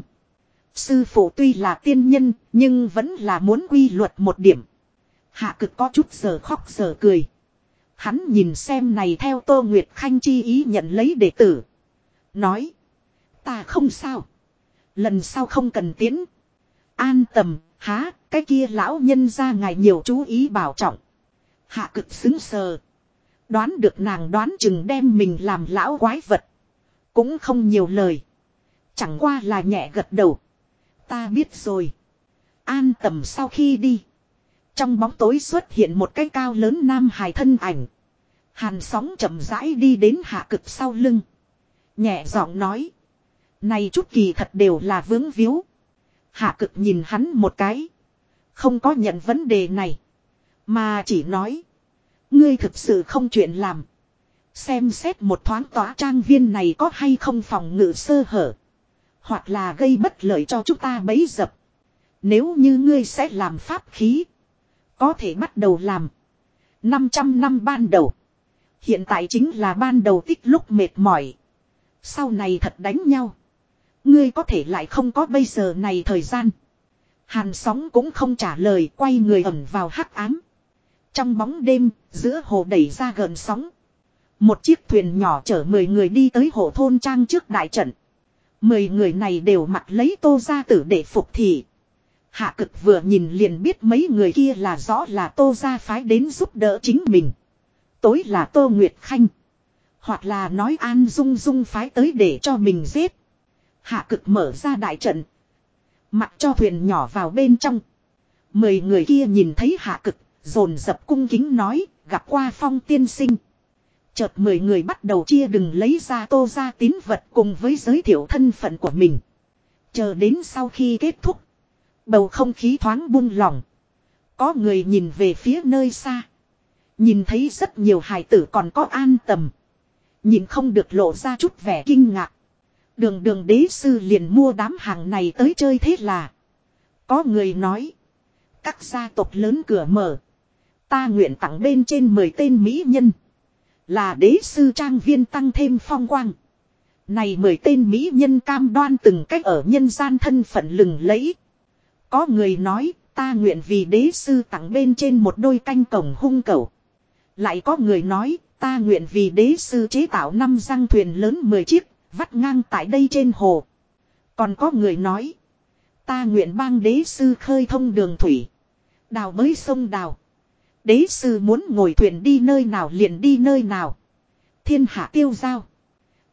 Sư phụ tuy là tiên nhân, nhưng vẫn là muốn quy luật một điểm. Hạ cực có chút giờ khóc giờ cười. Hắn nhìn xem này theo Tô Nguyệt Khanh chi ý nhận lấy đệ tử. Nói. Ta không sao. Lần sau không cần tiến. An tầm, há, cái kia lão nhân ra ngài nhiều chú ý bảo trọng. Hạ cực xứng sờ. Đoán được nàng đoán chừng đem mình làm lão quái vật. Cũng không nhiều lời. Chẳng qua là nhẹ gật đầu. Ta biết rồi. An tầm sau khi đi. Trong bóng tối xuất hiện một cái cao lớn nam hài thân ảnh. Hàn sóng chậm rãi đi đến hạ cực sau lưng. Nhẹ giọng nói. Này chút kỳ thật đều là vướng víu. Hạ cực nhìn hắn một cái. Không có nhận vấn đề này. Mà chỉ nói. Ngươi thực sự không chuyện làm. Xem xét một thoáng tỏa trang viên này có hay không phòng ngự sơ hở. Hoặc là gây bất lợi cho chúng ta bấy dập. Nếu như ngươi sẽ làm pháp khí. Có thể bắt đầu làm. 500 năm ban đầu. Hiện tại chính là ban đầu tích lúc mệt mỏi. Sau này thật đánh nhau. Ngươi có thể lại không có bây giờ này thời gian. Hàn sóng cũng không trả lời quay người ẩn vào hắc ám. Trong bóng đêm, giữa hồ đẩy ra gần sóng. Một chiếc thuyền nhỏ chở 10 người đi tới hồ thôn trang trước đại trận. Mười người này đều mặc lấy tô gia tử để phục thị. Hạ cực vừa nhìn liền biết mấy người kia là rõ là tô gia phái đến giúp đỡ chính mình. Tối là tô Nguyệt Khanh. Hoặc là nói an dung dung phái tới để cho mình giết. Hạ cực mở ra đại trận. Mặc cho thuyền nhỏ vào bên trong. Mười người kia nhìn thấy hạ cực, dồn dập cung kính nói, gặp qua phong tiên sinh. Chợt mười người bắt đầu chia đừng lấy ra tô ra tín vật cùng với giới thiệu thân phận của mình. Chờ đến sau khi kết thúc. Bầu không khí thoáng buông lỏng. Có người nhìn về phía nơi xa. Nhìn thấy rất nhiều hài tử còn có an tầm. Nhìn không được lộ ra chút vẻ kinh ngạc. Đường đường đế sư liền mua đám hàng này tới chơi thế là. Có người nói. Các gia tộc lớn cửa mở. Ta nguyện tặng bên trên 10 tên mỹ nhân. Là đế sư trang viên tăng thêm phong quang. Này mười tên mỹ nhân cam đoan từng cách ở nhân gian thân phận lừng lẫy. Có người nói ta nguyện vì đế sư tặng bên trên một đôi canh cổng hung cầu. Lại có người nói ta nguyện vì đế sư chế tạo năm răng thuyền lớn 10 chiếc, vắt ngang tại đây trên hồ. Còn có người nói ta nguyện bang đế sư khơi thông đường thủy. Đào bới sông đào. Đế sư muốn ngồi thuyền đi nơi nào liền đi nơi nào. Thiên hạ tiêu giao.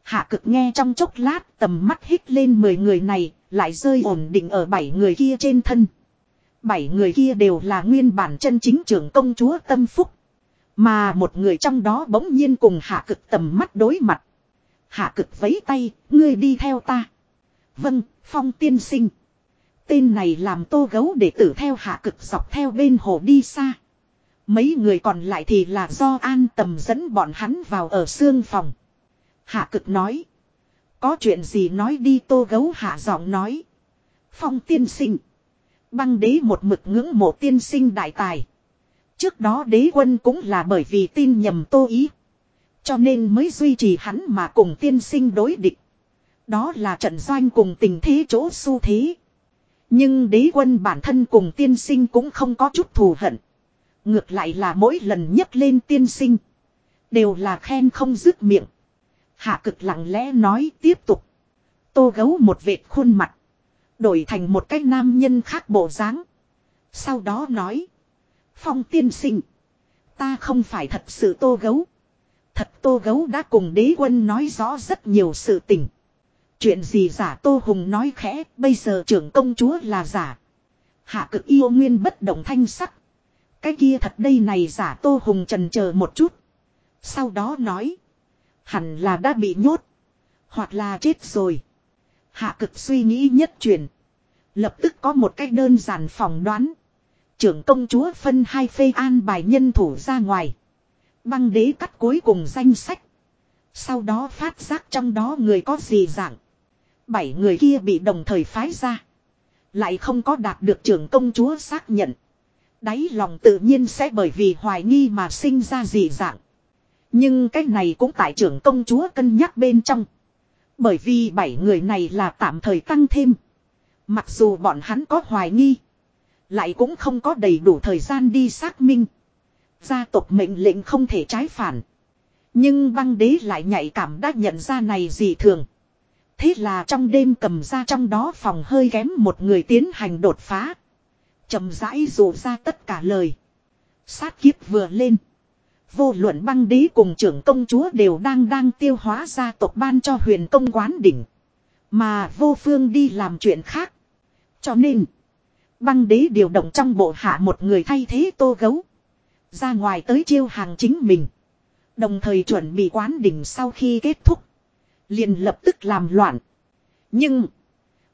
Hạ cực nghe trong chốc lát tầm mắt hít lên 10 người này, lại rơi ổn định ở bảy người kia trên thân. Bảy người kia đều là nguyên bản chân chính trưởng công chúa tâm phúc. Mà một người trong đó bỗng nhiên cùng hạ cực tầm mắt đối mặt. Hạ cực vấy tay, ngươi đi theo ta. Vâng, phong tiên sinh. Tên này làm tô gấu để tử theo hạ cực dọc theo bên hồ đi xa. Mấy người còn lại thì là do an tầm dẫn bọn hắn vào ở xương phòng. Hạ cực nói. Có chuyện gì nói đi tô gấu hạ giọng nói. Phong tiên sinh. Băng đế một mực ngưỡng mộ tiên sinh đại tài. Trước đó đế quân cũng là bởi vì tin nhầm tô ý. Cho nên mới duy trì hắn mà cùng tiên sinh đối địch. Đó là trận doanh cùng tình thế chỗ xu thế. Nhưng đế quân bản thân cùng tiên sinh cũng không có chút thù hận. Ngược lại là mỗi lần nhấc lên tiên sinh. Đều là khen không dứt miệng. Hạ cực lặng lẽ nói tiếp tục. Tô gấu một vệt khuôn mặt. Đổi thành một cái nam nhân khác bộ dáng. Sau đó nói. Phong tiên sinh. Ta không phải thật sự tô gấu. Thật tô gấu đã cùng đế quân nói rõ rất nhiều sự tình. Chuyện gì giả tô hùng nói khẽ. Bây giờ trưởng công chúa là giả. Hạ cực yêu nguyên bất động thanh sắc. Cái kia thật đây này giả tô hùng trần chờ một chút. Sau đó nói. Hẳn là đã bị nhốt. Hoặc là chết rồi. Hạ cực suy nghĩ nhất truyền. Lập tức có một cách đơn giản phỏng đoán. Trưởng công chúa phân hai phê an bài nhân thủ ra ngoài. Băng đế cắt cuối cùng danh sách. Sau đó phát giác trong đó người có gì dạng. Bảy người kia bị đồng thời phái ra. Lại không có đạt được trưởng công chúa xác nhận. Đáy lòng tự nhiên sẽ bởi vì hoài nghi mà sinh ra gì dạng. Nhưng cái này cũng tại trưởng công chúa cân nhắc bên trong. Bởi vì bảy người này là tạm thời tăng thêm. Mặc dù bọn hắn có hoài nghi. Lại cũng không có đầy đủ thời gian đi xác minh. Gia tộc mệnh lệnh không thể trái phản. Nhưng băng đế lại nhạy cảm đã nhận ra này gì thường. Thế là trong đêm cầm ra trong đó phòng hơi kém một người tiến hành đột phá. chậm rãi rủ ra tất cả lời. Sát kiếp vừa lên. Vô luận băng đế cùng trưởng công chúa đều đang đang tiêu hóa gia tộc ban cho huyền công quán đỉnh. Mà vô phương đi làm chuyện khác. Cho nên. Băng đế điều động trong bộ hạ một người thay thế tô gấu. Ra ngoài tới chiêu hàng chính mình. Đồng thời chuẩn bị quán đỉnh sau khi kết thúc. Liền lập tức làm loạn. Nhưng.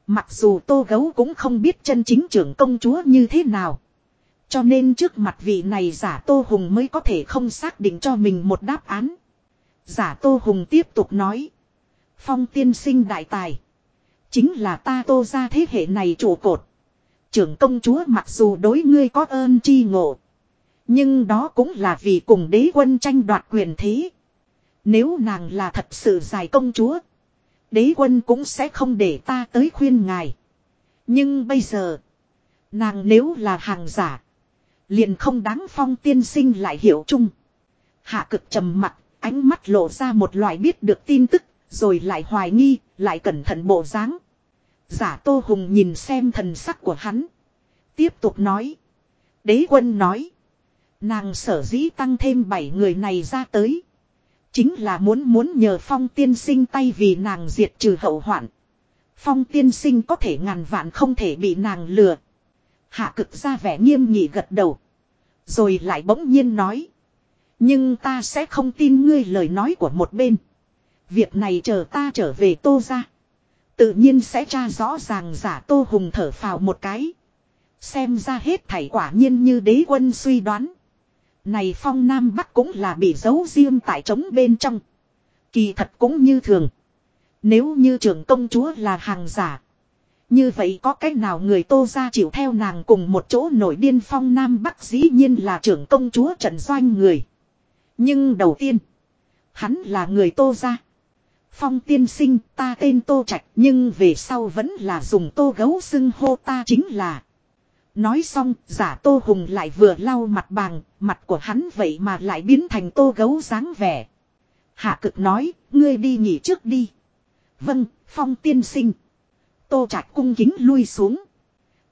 Mặc dù tô gấu cũng không biết chân chính trưởng công chúa như thế nào. Cho nên trước mặt vị này giả Tô Hùng mới có thể không xác định cho mình một đáp án. Giả Tô Hùng tiếp tục nói. Phong tiên sinh đại tài. Chính là ta tô ra thế hệ này trụ cột. Trưởng công chúa mặc dù đối ngươi có ơn chi ngộ. Nhưng đó cũng là vì cùng đế quân tranh đoạt quyền thế. Nếu nàng là thật sự giải công chúa. Đế quân cũng sẽ không để ta tới khuyên ngài. Nhưng bây giờ. Nàng nếu là hàng giả. Liền không đáng phong tiên sinh lại hiểu chung. Hạ cực trầm mặt, ánh mắt lộ ra một loại biết được tin tức, rồi lại hoài nghi, lại cẩn thận bộ dáng. Giả Tô Hùng nhìn xem thần sắc của hắn. Tiếp tục nói. Đế quân nói. Nàng sở dĩ tăng thêm bảy người này ra tới. Chính là muốn muốn nhờ phong tiên sinh tay vì nàng diệt trừ hậu hoạn. Phong tiên sinh có thể ngàn vạn không thể bị nàng lừa. Hạ cực ra vẻ nghiêm nghị gật đầu. Rồi lại bỗng nhiên nói. Nhưng ta sẽ không tin ngươi lời nói của một bên. Việc này chờ ta trở về tô ra. Tự nhiên sẽ tra rõ ràng giả tô hùng thở phào một cái. Xem ra hết thảy quả nhiên như đế quân suy đoán. Này phong Nam Bắc cũng là bị giấu riêng tại trống bên trong. Kỳ thật cũng như thường. Nếu như trưởng công chúa là hàng giả. Như vậy có cách nào người tô ra chịu theo nàng cùng một chỗ nổi điên phong Nam Bắc dĩ nhiên là trưởng công chúa trần doanh người. Nhưng đầu tiên, hắn là người tô ra. Phong tiên sinh ta tên tô trạch nhưng về sau vẫn là dùng tô gấu xưng hô ta chính là. Nói xong giả tô hùng lại vừa lau mặt bằng, mặt của hắn vậy mà lại biến thành tô gấu dáng vẻ. Hạ cực nói, ngươi đi nghỉ trước đi. Vâng, phong tiên sinh. Tô Trạch cung kính lui xuống.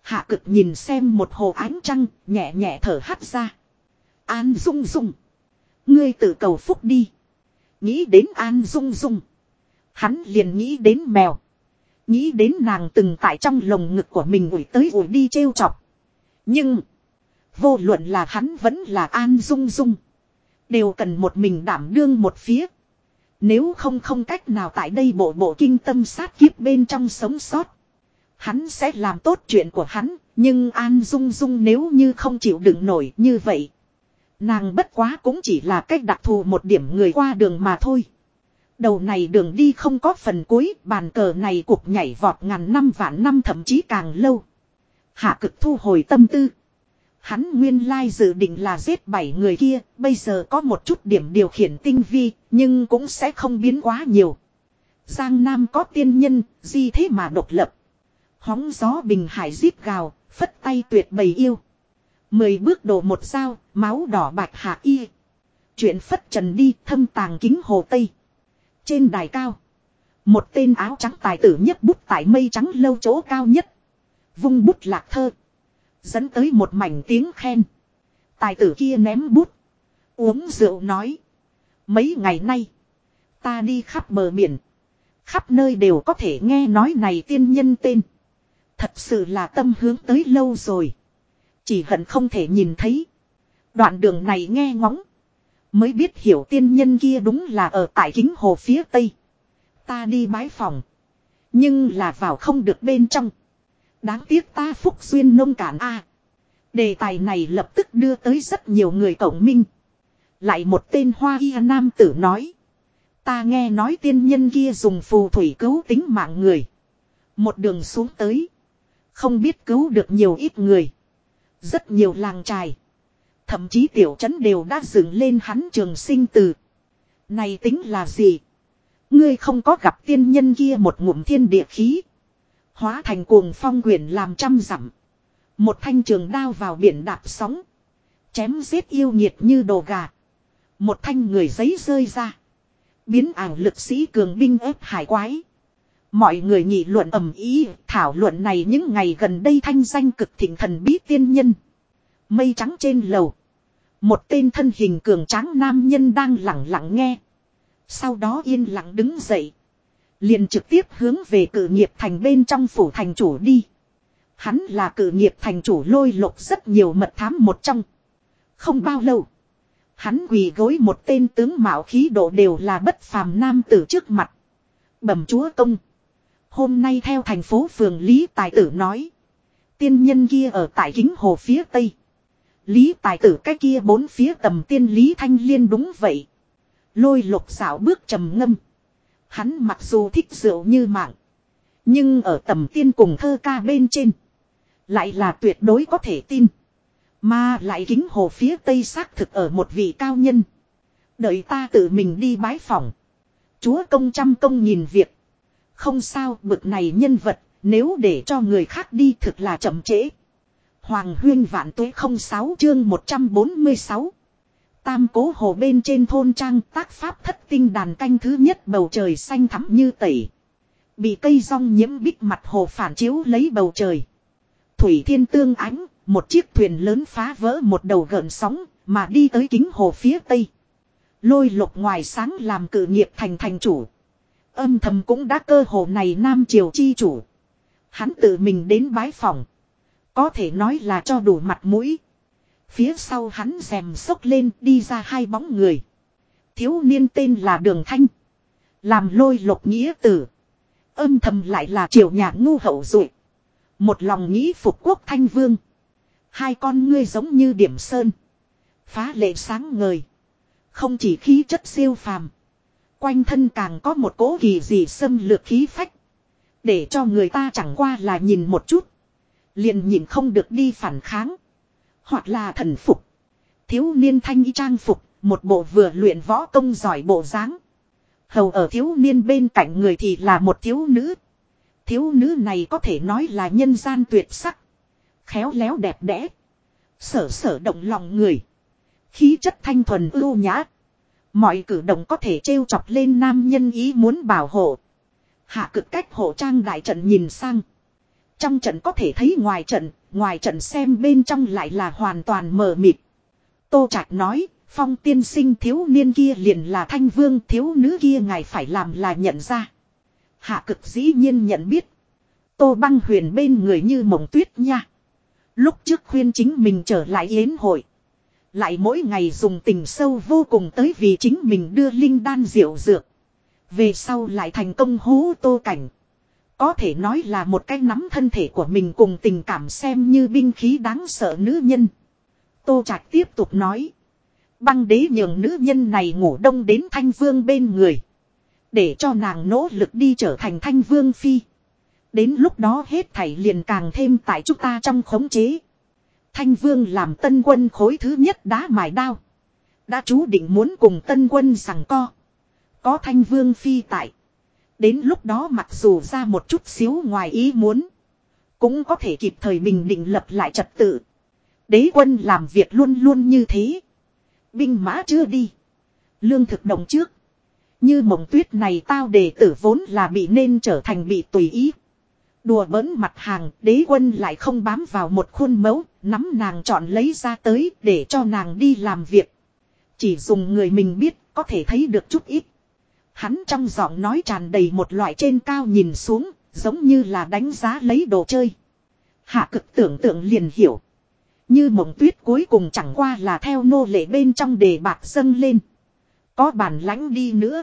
Hạ cực nhìn xem một hồ ánh trăng, nhẹ nhẹ thở hắt ra. An Dung Dung. Ngươi tự cầu phúc đi. Nghĩ đến An Dung Dung. Hắn liền nghĩ đến mèo. Nghĩ đến nàng từng tại trong lồng ngực của mình ủi tới ủi đi trêu chọc. Nhưng. Vô luận là hắn vẫn là An Dung Dung. Đều cần một mình đảm đương một phía. Nếu không không cách nào tại đây bộ bộ kinh tâm sát kiếp bên trong sống sót. Hắn sẽ làm tốt chuyện của hắn, nhưng An Dung Dung nếu như không chịu đựng nổi như vậy. Nàng bất quá cũng chỉ là cách đặc thù một điểm người qua đường mà thôi. Đầu này đường đi không có phần cuối, bàn cờ này cuộc nhảy vọt ngàn năm vạn năm thậm chí càng lâu. Hạ cực thu hồi tâm tư. Hắn nguyên lai dự định là giết bảy người kia, bây giờ có một chút điểm điều khiển tinh vi, nhưng cũng sẽ không biến quá nhiều. Giang Nam có tiên nhân, gì thế mà độc lập. Hóng gió bình hải giết gào, phất tay tuyệt bầy yêu. Mười bước đổ một dao, máu đỏ bạch hạ y. Chuyện phất trần đi thâm tàng kính hồ Tây. Trên đài cao. Một tên áo trắng tài tử nhất bút tại mây trắng lâu chỗ cao nhất. Vung bút lạc thơ. Dẫn tới một mảnh tiếng khen. Tài tử kia ném bút. Uống rượu nói. Mấy ngày nay. Ta đi khắp bờ biển. Khắp nơi đều có thể nghe nói này tiên nhân tên. Thật sự là tâm hướng tới lâu rồi. Chỉ hận không thể nhìn thấy. Đoạn đường này nghe ngóng. Mới biết hiểu tiên nhân kia đúng là ở tại kính hồ phía tây. Ta đi bái phòng. Nhưng là vào không được bên trong. Đáng tiếc ta phúc duyên nông cản a. đề tài này lập tức đưa tới rất nhiều người cộng minh. Lại một tên hoa y nam tử nói. Ta nghe nói tiên nhân kia dùng phù thủy cứu tính mạng người. Một đường xuống tới. Không biết cứu được nhiều ít người. Rất nhiều làng trài. Thậm chí tiểu trấn đều đã dựng lên hắn trường sinh từ. Này tính là gì? Ngươi không có gặp tiên nhân kia một ngụm thiên địa khí. Hóa thành cuồng phong quyển làm trăm dặm. Một thanh trường đao vào biển đạp sóng. Chém giết yêu nhiệt như đồ gà. Một thanh người giấy rơi ra. Biến ảo lực sĩ cường binh ép hải quái. Mọi người nghị luận ầm ý, thảo luận này những ngày gần đây thanh danh cực thịnh thần bí tiên nhân. Mây trắng trên lầu. Một tên thân hình cường tráng nam nhân đang lặng lặng nghe. Sau đó yên lặng đứng dậy. Liền trực tiếp hướng về cử nghiệp thành bên trong phủ thành chủ đi. Hắn là cử nghiệp thành chủ lôi lục rất nhiều mật thám một trong. Không bao lâu. Hắn quỳ gối một tên tướng mạo khí độ đều là bất phàm nam tử trước mặt. Bẩm chúa công. Hôm nay theo thành phố phường Lý Tài Tử nói. Tiên nhân kia ở tại kính hồ phía tây. Lý Tài Tử cái kia bốn phía tầm tiên Lý Thanh Liên đúng vậy. Lôi lục xảo bước trầm ngâm. Hắn mặc dù thích rượu như mạng. Nhưng ở tầm tiên cùng thơ ca bên trên. Lại là tuyệt đối có thể tin. Mà lại kính hồ phía tây xác thực ở một vị cao nhân. Đợi ta tự mình đi bái phòng. Chúa công trăm công nhìn việc. Không sao, bực này nhân vật, nếu để cho người khác đi thực là chậm trễ. Hoàng huyên vạn tuế không sáu chương 146. Tam cố hồ bên trên thôn trang tác pháp thất tinh đàn canh thứ nhất bầu trời xanh thắm như tẩy. Bị cây rong nhiễm bích mặt hồ phản chiếu lấy bầu trời. Thủy thiên tương ánh, một chiếc thuyền lớn phá vỡ một đầu gợn sóng, mà đi tới kính hồ phía tây. Lôi lục ngoài sáng làm cử nghiệp thành thành chủ. Âm thầm cũng đã cơ hồ này Nam Triều chi chủ. Hắn tự mình đến bái phòng. Có thể nói là cho đủ mặt mũi. Phía sau hắn rèm sốc lên đi ra hai bóng người. Thiếu niên tên là Đường Thanh. Làm lôi lục nghĩa tử. Âm thầm lại là triều nhà ngu hậu dụi. Một lòng nghĩ phục quốc thanh vương. Hai con ngươi giống như điểm sơn. Phá lệ sáng ngời. Không chỉ khí chất siêu phàm. Quanh thân càng có một cố kỳ gì xâm lược khí phách. Để cho người ta chẳng qua là nhìn một chút. Liền nhìn không được đi phản kháng. Hoặc là thần phục. Thiếu niên thanh y trang phục. Một bộ vừa luyện võ công giỏi bộ dáng. Hầu ở thiếu niên bên cạnh người thì là một thiếu nữ. Thiếu nữ này có thể nói là nhân gian tuyệt sắc. Khéo léo đẹp đẽ. Sở sở động lòng người. Khí chất thanh thuần ưu nhã. Mọi cử động có thể trêu chọc lên nam nhân ý muốn bảo hộ. Hạ cực cách hộ trang đại trận nhìn sang. Trong trận có thể thấy ngoài trận, ngoài trận xem bên trong lại là hoàn toàn mờ mịt. Tô Trạch nói, phong tiên sinh thiếu niên kia liền là thanh vương thiếu nữ kia ngài phải làm là nhận ra. Hạ cực dĩ nhiên nhận biết. Tô băng huyền bên người như mộng tuyết nha. Lúc trước khuyên chính mình trở lại yến hội. Lại mỗi ngày dùng tình sâu vô cùng tới vì chính mình đưa linh đan diệu dược. Về sau lại thành công hố tô cảnh. Có thể nói là một cái nắm thân thể của mình cùng tình cảm xem như binh khí đáng sợ nữ nhân. Tô Trạch tiếp tục nói. Băng đế nhường nữ nhân này ngủ đông đến thanh vương bên người. Để cho nàng nỗ lực đi trở thành thanh vương phi. Đến lúc đó hết thảy liền càng thêm tại chúng ta trong khống chế. Thanh vương làm tân quân khối thứ nhất đá mài đao. Đã chú định muốn cùng tân quân rằng co. Có thanh vương phi tại. Đến lúc đó mặc dù ra một chút xíu ngoài ý muốn. Cũng có thể kịp thời bình định lập lại trật tự. Đế quân làm việc luôn luôn như thế. Binh mã chưa đi. Lương thực động trước. Như mộng tuyết này tao đề tử vốn là bị nên trở thành bị tùy ý. Đùa bỡn mặt hàng, đế quân lại không bám vào một khuôn mẫu, nắm nàng chọn lấy ra tới để cho nàng đi làm việc. Chỉ dùng người mình biết, có thể thấy được chút ít. Hắn trong giọng nói tràn đầy một loại trên cao nhìn xuống, giống như là đánh giá lấy đồ chơi. Hạ cực tưởng tượng liền hiểu. Như mộng tuyết cuối cùng chẳng qua là theo nô lệ bên trong đề bạc dâng lên. Có bản lãnh đi nữa.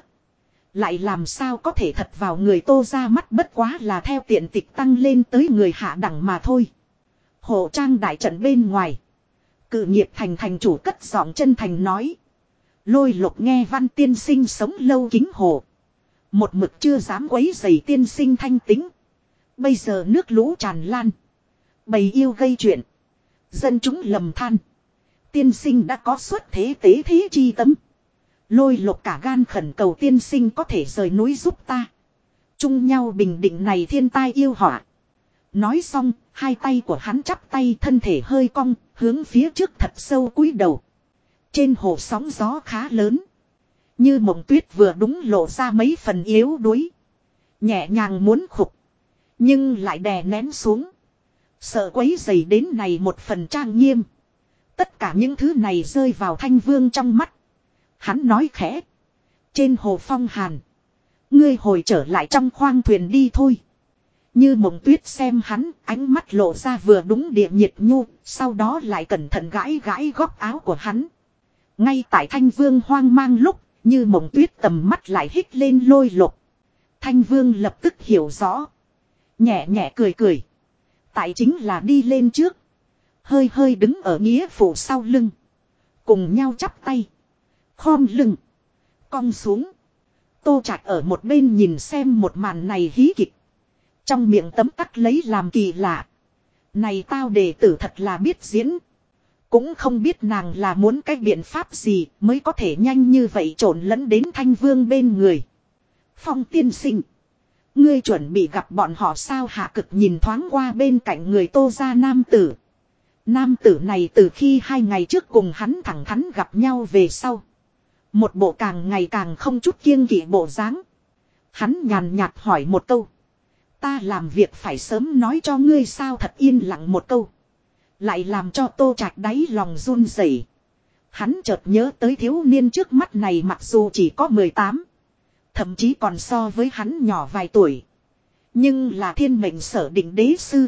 Lại làm sao có thể thật vào người tô ra mắt bất quá là theo tiện tịch tăng lên tới người hạ đẳng mà thôi. Hộ trang đại trận bên ngoài. Cự nghiệp thành thành chủ cất giọng chân thành nói. Lôi lục nghe văn tiên sinh sống lâu kính hồ. Một mực chưa dám quấy giày tiên sinh thanh tính. Bây giờ nước lũ tràn lan. Bầy yêu gây chuyện. Dân chúng lầm than. Tiên sinh đã có xuất thế tế thế chi tấm. Lôi lục cả gan khẩn cầu tiên sinh có thể rời núi giúp ta. Chung nhau bình định này thiên tai yêu họa. Nói xong, hai tay của hắn chắp tay thân thể hơi cong, hướng phía trước thật sâu cúi đầu. Trên hồ sóng gió khá lớn. Như mộng tuyết vừa đúng lộ ra mấy phần yếu đuối. Nhẹ nhàng muốn khục. Nhưng lại đè nén xuống. Sợ quấy dày đến này một phần trang nghiêm. Tất cả những thứ này rơi vào thanh vương trong mắt. Hắn nói khẽ. Trên hồ phong hàn. Ngươi hồi trở lại trong khoang thuyền đi thôi. Như mộng tuyết xem hắn, ánh mắt lộ ra vừa đúng địa nhiệt nhu, sau đó lại cẩn thận gãi gãi góc áo của hắn. Ngay tại thanh vương hoang mang lúc, như mộng tuyết tầm mắt lại hít lên lôi lục. Thanh vương lập tức hiểu rõ. Nhẹ nhẹ cười cười. Tại chính là đi lên trước. Hơi hơi đứng ở nghĩa phủ sau lưng. Cùng nhau chắp tay. Khom lưng. Cong xuống. Tô chặt ở một bên nhìn xem một màn này hí kịch. Trong miệng tấm tắc lấy làm kỳ lạ. Này tao đệ tử thật là biết diễn. Cũng không biết nàng là muốn cái biện pháp gì mới có thể nhanh như vậy trộn lẫn đến thanh vương bên người. Phong tiên sinh. Ngươi chuẩn bị gặp bọn họ sao hạ cực nhìn thoáng qua bên cạnh người tô ra nam tử. Nam tử này từ khi hai ngày trước cùng hắn thẳng thắn gặp nhau về sau. Một bộ càng ngày càng không chút kiêng kỵ bộ dáng. Hắn nhàn nhạt hỏi một câu. Ta làm việc phải sớm nói cho ngươi sao thật yên lặng một câu. Lại làm cho tô trạch đáy lòng run rẩy. Hắn chợt nhớ tới thiếu niên trước mắt này mặc dù chỉ có 18. Thậm chí còn so với hắn nhỏ vài tuổi. Nhưng là thiên mệnh sở định đế sư.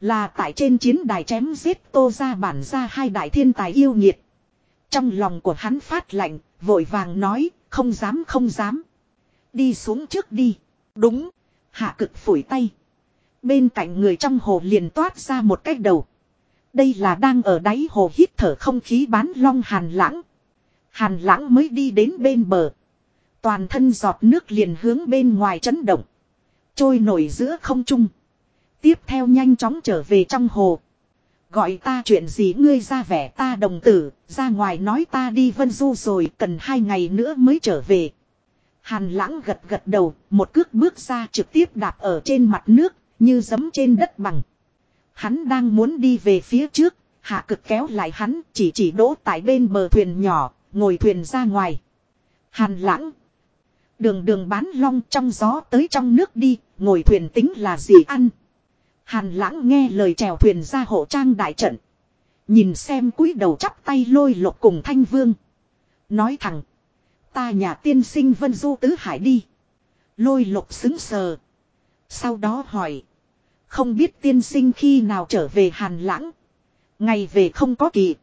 Là tại trên chiến đài chém giết tô ra bản ra hai đại thiên tài yêu nghiệt. Trong lòng của hắn phát lạnh, vội vàng nói, không dám không dám. Đi xuống trước đi. Đúng. Hạ cực phủi tay. Bên cạnh người trong hồ liền toát ra một cái đầu. Đây là đang ở đáy hồ hít thở không khí bán long hàn lãng. Hàn lãng mới đi đến bên bờ. Toàn thân giọt nước liền hướng bên ngoài chấn động. Trôi nổi giữa không trung. Tiếp theo nhanh chóng trở về trong hồ. Gọi ta chuyện gì ngươi ra vẻ ta đồng tử, ra ngoài nói ta đi vân du rồi cần hai ngày nữa mới trở về. Hàn lãng gật gật đầu, một cước bước ra trực tiếp đạp ở trên mặt nước, như giấm trên đất bằng. Hắn đang muốn đi về phía trước, hạ cực kéo lại hắn, chỉ chỉ đỗ tại bên bờ thuyền nhỏ, ngồi thuyền ra ngoài. Hàn lãng. Đường đường bán long trong gió tới trong nước đi, ngồi thuyền tính là gì ăn. Hàn lãng nghe lời chèo thuyền ra hộ trang đại trận. Nhìn xem cúi đầu chắp tay lôi lục cùng thanh vương. Nói thẳng. Ta nhà tiên sinh vân du tứ hải đi. Lôi lục xứng sờ. Sau đó hỏi. Không biết tiên sinh khi nào trở về hàn lãng. Ngày về không có kỳ.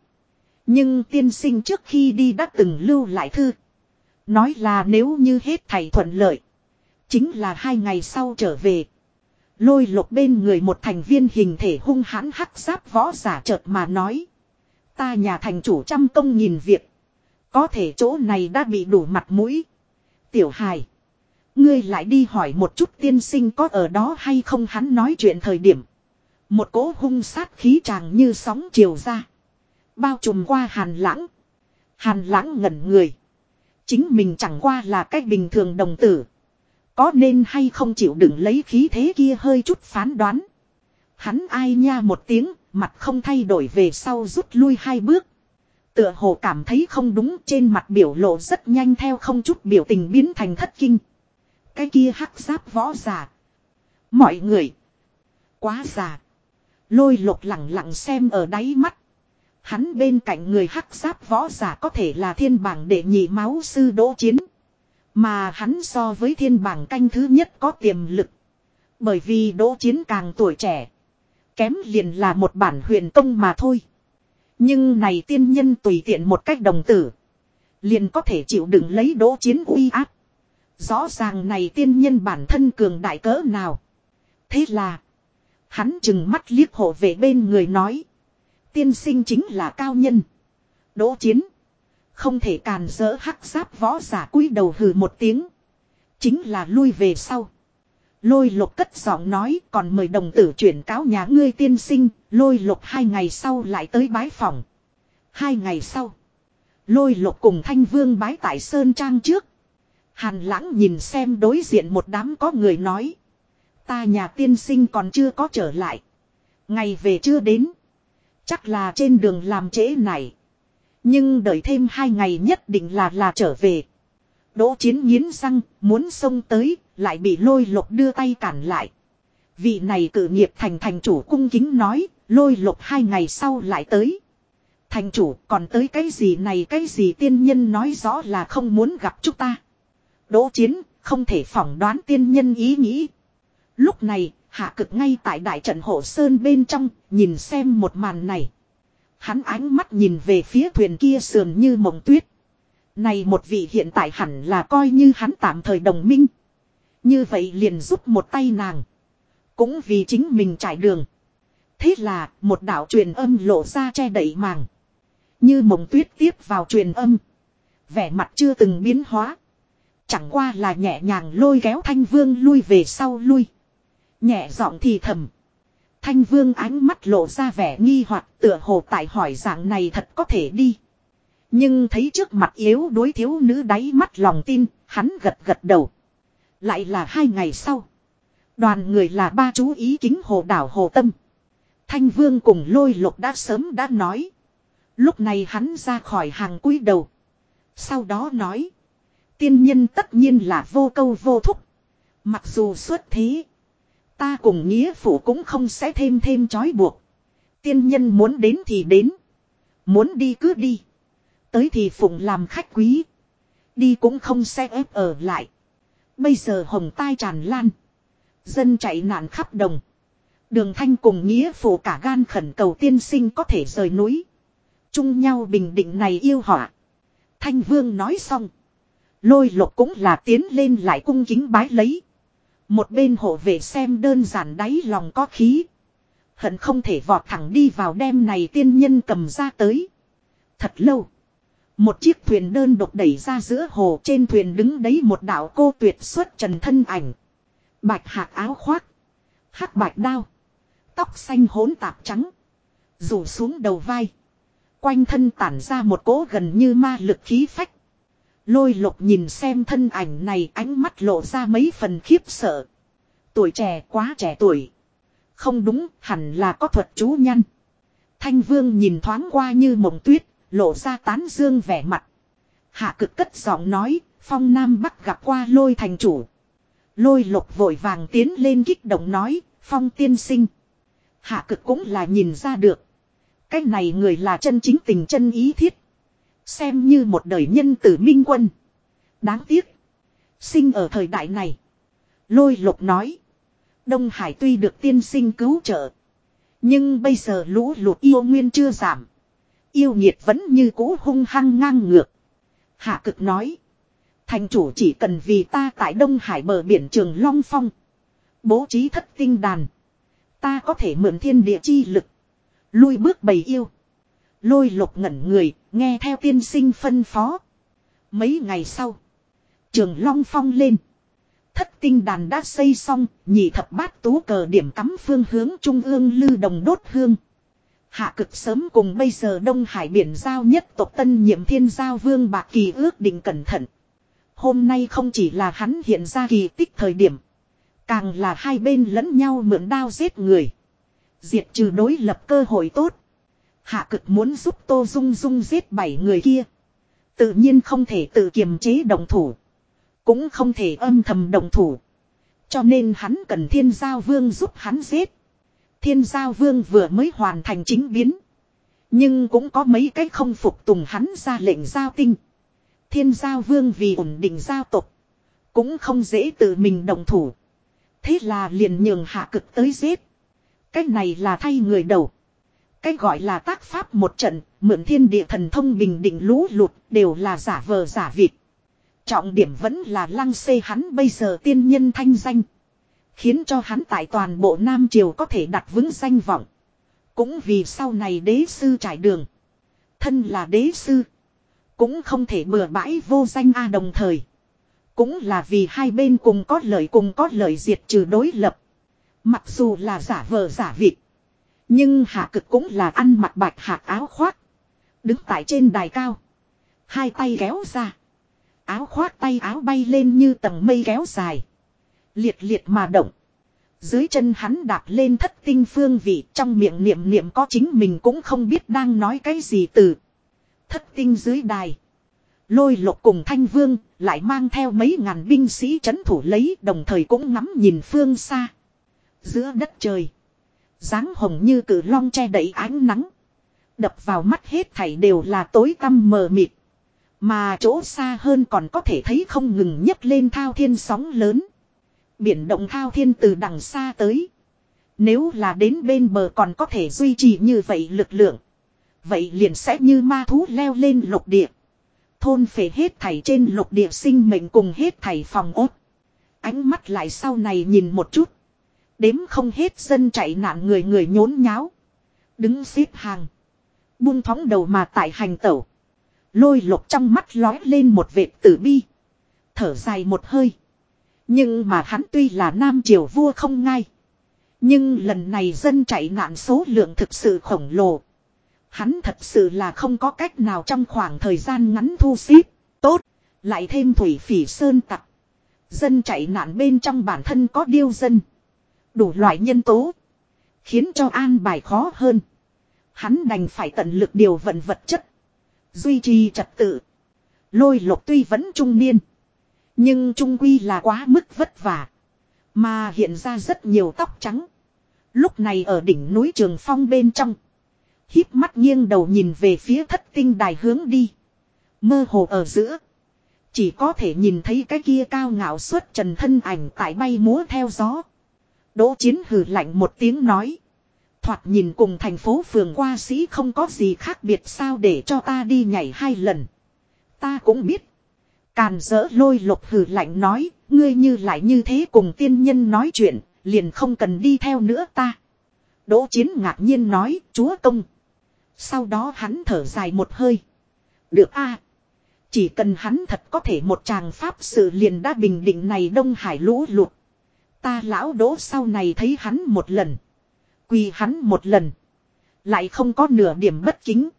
Nhưng tiên sinh trước khi đi đã từng lưu lại thư. Nói là nếu như hết thầy thuận lợi. Chính là hai ngày sau trở về. Lôi lục bên người một thành viên hình thể hung hãn hắc giáp võ giả chợt mà nói. Ta nhà thành chủ trăm công nghìn việc. Có thể chỗ này đã bị đủ mặt mũi. Tiểu hài. Ngươi lại đi hỏi một chút tiên sinh có ở đó hay không hắn nói chuyện thời điểm. Một cỗ hung sát khí chàng như sóng chiều ra. Bao trùm qua hàn lãng. Hàn lãng ngẩn người. Chính mình chẳng qua là cách bình thường đồng tử. Có nên hay không chịu đựng lấy khí thế kia hơi chút phán đoán. Hắn ai nha một tiếng, mặt không thay đổi về sau rút lui hai bước. Tựa hồ cảm thấy không đúng trên mặt biểu lộ rất nhanh theo không chút biểu tình biến thành thất kinh. Cái kia hắc giáp võ giả. Mọi người. Quá già. Lôi lục lặng lặng xem ở đáy mắt. Hắn bên cạnh người hắc giáp võ giả có thể là thiên bảng đệ nhị máu sư đỗ chiến. Mà hắn so với thiên bảng canh thứ nhất có tiềm lực. Bởi vì đỗ chiến càng tuổi trẻ. Kém liền là một bản huyền công mà thôi. Nhưng này tiên nhân tùy tiện một cách đồng tử. Liền có thể chịu đựng lấy đỗ chiến uy áp. Rõ ràng này tiên nhân bản thân cường đại cỡ nào. Thế là. Hắn chừng mắt liếc hộ về bên người nói. Tiên sinh chính là cao nhân. Đỗ chiến. Không thể càn rỡ hắc giáp võ giả cúi đầu hừ một tiếng. Chính là lui về sau. Lôi lục cất giọng nói, còn mời đồng tử chuyển cáo nhà ngươi tiên sinh. Lôi lục hai ngày sau lại tới bái phòng. Hai ngày sau. Lôi lục cùng thanh vương bái tại Sơn Trang trước. Hàn lãng nhìn xem đối diện một đám có người nói. Ta nhà tiên sinh còn chưa có trở lại. Ngày về chưa đến. Chắc là trên đường làm trễ này. Nhưng đợi thêm hai ngày nhất định là là trở về. Đỗ chiến nghiến răng, muốn xông tới, lại bị lôi lục đưa tay cản lại. Vị này cử nghiệp thành thành chủ cung kính nói, lôi lục hai ngày sau lại tới. Thành chủ còn tới cái gì này cái gì tiên nhân nói rõ là không muốn gặp chúng ta. Đỗ chiến, không thể phỏng đoán tiên nhân ý nghĩ. Lúc này, hạ cực ngay tại đại trận hộ sơn bên trong, nhìn xem một màn này. Hắn ánh mắt nhìn về phía thuyền kia sườn như mộng tuyết. Này một vị hiện tại hẳn là coi như hắn tạm thời đồng minh. Như vậy liền giúp một tay nàng. Cũng vì chính mình trải đường. Thế là một đạo truyền âm lộ ra che đậy màng. Như mộng tuyết tiếp vào truyền âm. Vẻ mặt chưa từng biến hóa. Chẳng qua là nhẹ nhàng lôi kéo thanh vương lui về sau lui. Nhẹ giọng thì thầm. Thanh vương ánh mắt lộ ra vẻ nghi hoặc tựa hồ tại hỏi dạng này thật có thể đi. Nhưng thấy trước mặt yếu đối thiếu nữ đáy mắt lòng tin, hắn gật gật đầu. Lại là hai ngày sau. Đoàn người là ba chú ý kính hồ đảo hồ tâm. Thanh vương cùng lôi lục đã sớm đã nói. Lúc này hắn ra khỏi hàng cúi đầu. Sau đó nói. Tiên nhân tất nhiên là vô câu vô thúc. Mặc dù xuất thế. Ta cùng nghĩa phụ cũng không sẽ thêm thêm trói buộc. Tiên nhân muốn đến thì đến. Muốn đi cứ đi. Tới thì phụng làm khách quý. Đi cũng không sẽ ép ở lại. Bây giờ hồng tai tràn lan. Dân chạy nạn khắp đồng. Đường thanh cùng nghĩa phụ cả gan khẩn cầu tiên sinh có thể rời núi. Chung nhau bình định này yêu họa. Thanh vương nói xong. Lôi lục cũng là tiến lên lại cung kính bái lấy. Một bên hộ vệ xem đơn giản đáy lòng có khí. Hận không thể vọt thẳng đi vào đem này tiên nhân cầm ra tới. Thật lâu. Một chiếc thuyền đơn độc đẩy ra giữa hồ trên thuyền đứng đấy một đạo cô tuyệt xuất trần thân ảnh. Bạch hạc áo khoác. Hắc bạch đao. Tóc xanh hỗn tạp trắng. Rủ xuống đầu vai. Quanh thân tản ra một cỗ gần như ma lực khí phách. Lôi lục nhìn xem thân ảnh này ánh mắt lộ ra mấy phần khiếp sợ. Tuổi trẻ quá trẻ tuổi. Không đúng hẳn là có thuật chú nhăn. Thanh vương nhìn thoáng qua như mộng tuyết, lộ ra tán dương vẻ mặt. Hạ cực cất giọng nói, phong nam bắc gặp qua lôi thành chủ. Lôi lục vội vàng tiến lên kích động nói, phong tiên sinh. Hạ cực cũng là nhìn ra được. Cái này người là chân chính tình chân ý thiết. Xem như một đời nhân tử minh quân. Đáng tiếc. Sinh ở thời đại này. Lôi lục nói. Đông Hải tuy được tiên sinh cứu trợ. Nhưng bây giờ lũ lụt yêu nguyên chưa giảm. Yêu nhiệt vẫn như cũ hung hăng ngang ngược. Hạ cực nói. Thành chủ chỉ cần vì ta tại Đông Hải bờ biển trường Long Phong. Bố trí thất tinh đàn. Ta có thể mượn thiên địa chi lực. Lui bước bầy yêu. Lôi lục ngẩn người, nghe theo tiên sinh phân phó. Mấy ngày sau. Trường Long Phong lên. Thất tinh đàn đã xây xong, nhị thập bát tú cờ điểm cắm phương hướng trung ương lư đồng đốt hương. Hạ cực sớm cùng bây giờ Đông Hải biển giao nhất tộc tân nhiệm thiên giao vương bạc kỳ ước định cẩn thận. Hôm nay không chỉ là hắn hiện ra kỳ tích thời điểm. Càng là hai bên lẫn nhau mượn đao giết người. Diệt trừ đối lập cơ hội tốt. Hạ cực muốn giúp Tô Dung Dung giết bảy người kia. Tự nhiên không thể tự kiềm chế đồng thủ. Cũng không thể âm thầm đồng thủ. Cho nên hắn cần thiên giao vương giúp hắn giết. Thiên giao vương vừa mới hoàn thành chính biến. Nhưng cũng có mấy cái không phục tùng hắn ra lệnh giao tinh. Thiên giao vương vì ổn định giao tục. Cũng không dễ tự mình đồng thủ. Thế là liền nhường hạ cực tới giết. Cách này là thay người đầu. Cái gọi là tác pháp một trận, mượn thiên địa thần thông bình định lũ lụt, đều là giả vờ giả vịt. Trọng điểm vẫn là lăng xê hắn bây giờ tiên nhân thanh danh. Khiến cho hắn tại toàn bộ Nam Triều có thể đặt vững danh vọng. Cũng vì sau này đế sư trải đường. Thân là đế sư. Cũng không thể bừa bãi vô danh A đồng thời. Cũng là vì hai bên cùng có lợi cùng có lợi diệt trừ đối lập. Mặc dù là giả vờ giả vịt. Nhưng hạ cực cũng là ăn mặc bạch hạt áo khoác. Đứng tại trên đài cao. Hai tay kéo ra. Áo khoác tay áo bay lên như tầng mây kéo dài. Liệt liệt mà động. Dưới chân hắn đạp lên thất tinh phương vị trong miệng niệm niệm có chính mình cũng không biết đang nói cái gì từ. Thất tinh dưới đài. Lôi lục cùng thanh vương lại mang theo mấy ngàn binh sĩ chấn thủ lấy đồng thời cũng ngắm nhìn phương xa. Giữa đất trời dáng hồng như cử long che đẩy ánh nắng. Đập vào mắt hết thảy đều là tối tăm mờ mịt. Mà chỗ xa hơn còn có thể thấy không ngừng nhấc lên thao thiên sóng lớn. Biển động thao thiên từ đằng xa tới. Nếu là đến bên bờ còn có thể duy trì như vậy lực lượng. Vậy liền sẽ như ma thú leo lên lục địa. Thôn phệ hết thảy trên lục địa sinh mệnh cùng hết thảy phòng ốt. Ánh mắt lại sau này nhìn một chút. Đếm không hết dân chạy nạn người người nhốn nháo. Đứng xếp hàng. Buông thóng đầu mà tại hành tẩu. Lôi lục trong mắt lói lên một vệt tử bi. Thở dài một hơi. Nhưng mà hắn tuy là nam triều vua không ngay. Nhưng lần này dân chạy nạn số lượng thực sự khổng lồ. Hắn thật sự là không có cách nào trong khoảng thời gian ngắn thu xếp. Tốt. Lại thêm thủy phỉ sơn tặc. Dân chạy nạn bên trong bản thân có điêu dân. Đủ loại nhân tố. Khiến cho an bài khó hơn. Hắn đành phải tận lực điều vận vật chất. Duy trì trật tự. Lôi lục tuy vẫn trung niên. Nhưng trung quy là quá mức vất vả. Mà hiện ra rất nhiều tóc trắng. Lúc này ở đỉnh núi Trường Phong bên trong. híp mắt nghiêng đầu nhìn về phía thất tinh đài hướng đi. Mơ hồ ở giữa. Chỉ có thể nhìn thấy cái kia cao ngạo suốt trần thân ảnh tại bay múa theo gió. Đỗ chiến hừ lạnh một tiếng nói. Thoạt nhìn cùng thành phố phường qua sĩ không có gì khác biệt sao để cho ta đi nhảy hai lần. Ta cũng biết. Càn dỡ lôi lục hừ lạnh nói, ngươi như lại như thế cùng tiên nhân nói chuyện, liền không cần đi theo nữa ta. Đỗ chiến ngạc nhiên nói, chúa công. Sau đó hắn thở dài một hơi. Được a Chỉ cần hắn thật có thể một chàng pháp sự liền đã bình định này Đông Hải lũ lụt. Ta lão đỗ sau này thấy hắn một lần. Quỳ hắn một lần. Lại không có nửa điểm bất kính.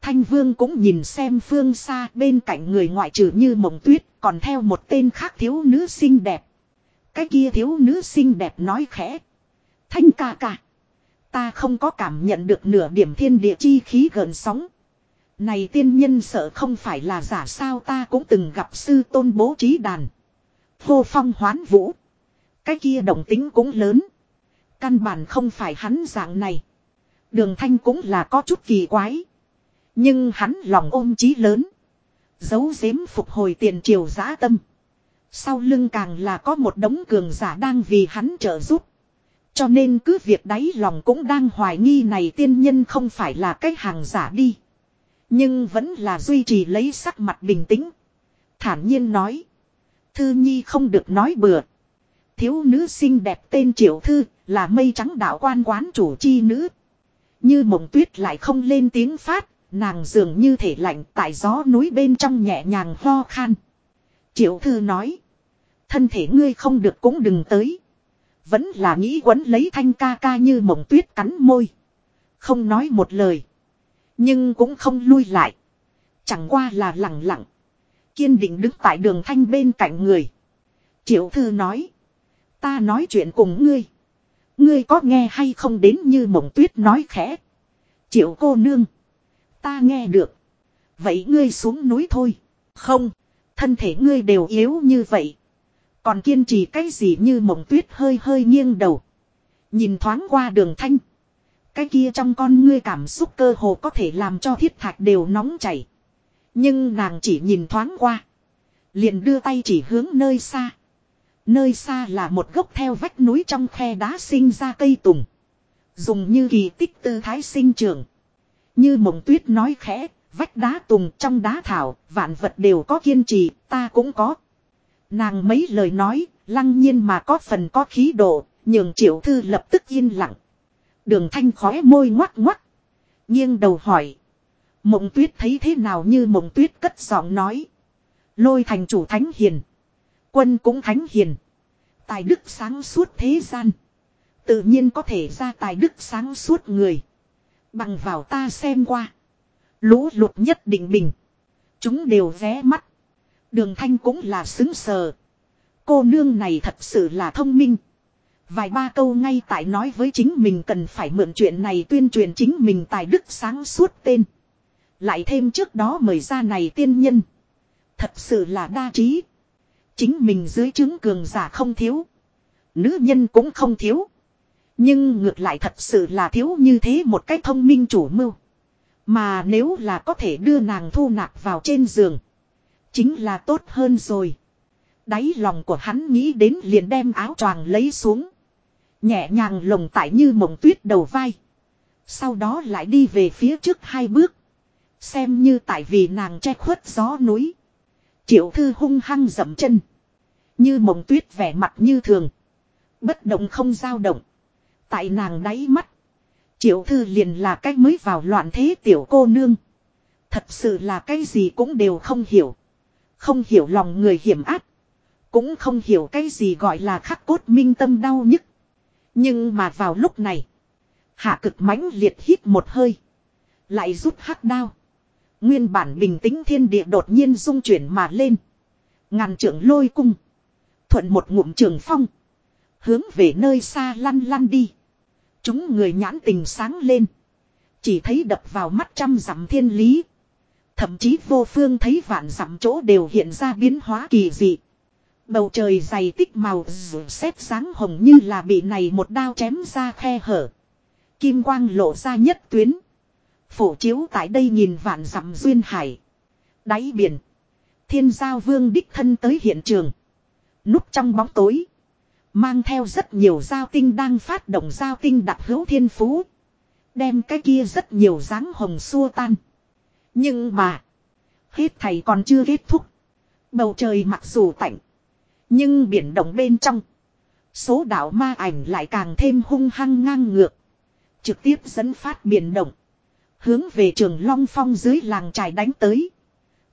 Thanh Vương cũng nhìn xem phương xa bên cạnh người ngoại trừ như mộng tuyết, còn theo một tên khác thiếu nữ xinh đẹp. Cái kia thiếu nữ xinh đẹp nói khẽ. Thanh ca ca. Ta không có cảm nhận được nửa điểm thiên địa chi khí gần sóng. Này tiên nhân sợ không phải là giả sao ta cũng từng gặp sư tôn bố trí đàn. Vô phong hoán vũ. Cái kia động tính cũng lớn. Căn bản không phải hắn dạng này. Đường thanh cũng là có chút kỳ quái. Nhưng hắn lòng ôm chí lớn. Giấu giếm phục hồi tiền triều giã tâm. Sau lưng càng là có một đống cường giả đang vì hắn trợ giúp. Cho nên cứ việc đáy lòng cũng đang hoài nghi này tiên nhân không phải là cái hàng giả đi. Nhưng vẫn là duy trì lấy sắc mặt bình tĩnh. Thản nhiên nói. Thư nhi không được nói bừa. Thiếu nữ xinh đẹp tên Triệu Thư là mây trắng đạo quan quán chủ chi nữ. Như mộng tuyết lại không lên tiếng phát, nàng dường như thể lạnh tại gió núi bên trong nhẹ nhàng ho khan. Triệu Thư nói. Thân thể ngươi không được cũng đừng tới. Vẫn là nghĩ quấn lấy thanh ca ca như mộng tuyết cắn môi. Không nói một lời. Nhưng cũng không lui lại. Chẳng qua là lặng lặng. Kiên định đứng tại đường thanh bên cạnh người. Triệu thư nói. Ta nói chuyện cùng ngươi. Ngươi có nghe hay không đến như mộng tuyết nói khẽ. Triệu cô nương. Ta nghe được. Vậy ngươi xuống núi thôi. Không. Thân thể ngươi đều yếu như vậy. Còn kiên trì cái gì như mộng tuyết hơi hơi nghiêng đầu. Nhìn thoáng qua đường thanh. Cái kia trong con ngươi cảm xúc cơ hồ có thể làm cho thiết thạch đều nóng chảy. Nhưng nàng chỉ nhìn thoáng qua. Liền đưa tay chỉ hướng nơi xa. Nơi xa là một gốc theo vách núi trong khe đá sinh ra cây tùng. Dùng như kỳ tích tư thái sinh trưởng. Như mộng tuyết nói khẽ, vách đá tùng trong đá thảo, vạn vật đều có kiên trì, ta cũng có. Nàng mấy lời nói, lăng nhiên mà có phần có khí độ, nhường triệu thư lập tức yên lặng. Đường thanh khóe môi ngoắt ngoắt. nghiêng đầu hỏi. Mộng tuyết thấy thế nào như mộng tuyết cất giọng nói. Lôi thành chủ thánh hiền. Quân cũng thánh hiền. Tài đức sáng suốt thế gian. Tự nhiên có thể ra tài đức sáng suốt người. Bằng vào ta xem qua. Lũ lụt nhất định bình. Chúng đều ré mắt. Đường thanh cũng là xứng sờ. Cô nương này thật sự là thông minh. Vài ba câu ngay tại nói với chính mình cần phải mượn chuyện này tuyên truyền chính mình tài đức sáng suốt tên. Lại thêm trước đó mời ra này tiên nhân. Thật sự là đa trí. Chính mình dưới chứng cường giả không thiếu. Nữ nhân cũng không thiếu. Nhưng ngược lại thật sự là thiếu như thế một cách thông minh chủ mưu. Mà nếu là có thể đưa nàng thu nạp vào trên giường. Chính là tốt hơn rồi. Đáy lòng của hắn nghĩ đến liền đem áo choàng lấy xuống. Nhẹ nhàng lồng tại như mộng tuyết đầu vai. Sau đó lại đi về phía trước hai bước. Xem như tại vì nàng che khuất gió núi. Triệu thư hung hăng dậm chân. Như mộng tuyết vẻ mặt như thường. Bất động không dao động. Tại nàng đáy mắt. Triệu thư liền là cách mới vào loạn thế tiểu cô nương. Thật sự là cái gì cũng đều không hiểu. Không hiểu lòng người hiểm áp. Cũng không hiểu cái gì gọi là khắc cốt minh tâm đau nhức. Nhưng mà vào lúc này. Hạ cực mãnh liệt hít một hơi. Lại rút hắc đao. Nguyên bản bình tĩnh thiên địa đột nhiên rung chuyển mà lên. Ngàn trưởng lôi cung. Thuận một ngụm trường phong. Hướng về nơi xa lăn lăn đi. Chúng người nhãn tình sáng lên. Chỉ thấy đập vào mắt trăm dặm thiên lý. Thậm chí vô phương thấy vạn dặm chỗ đều hiện ra biến hóa kỳ dị. Bầu trời dày tích màu xếp sáng hồng như là bị này một đao chém ra khe hở. Kim quang lộ ra nhất tuyến. Phổ chiếu tại đây nhìn vạn dặm duyên hải. Đáy biển. Thiên giao vương đích thân tới hiện trường. Núp trong bóng tối. Mang theo rất nhiều giao tinh đang phát động giao tinh đặc hữu thiên phú. Đem cái kia rất nhiều dáng hồng xua tan. Nhưng mà. Hết thầy còn chưa kết thúc. Bầu trời mặc dù tạnh. Nhưng biển động bên trong. Số đạo ma ảnh lại càng thêm hung hăng ngang ngược. Trực tiếp dẫn phát biển động. Hướng về trường Long Phong dưới làng trài đánh tới.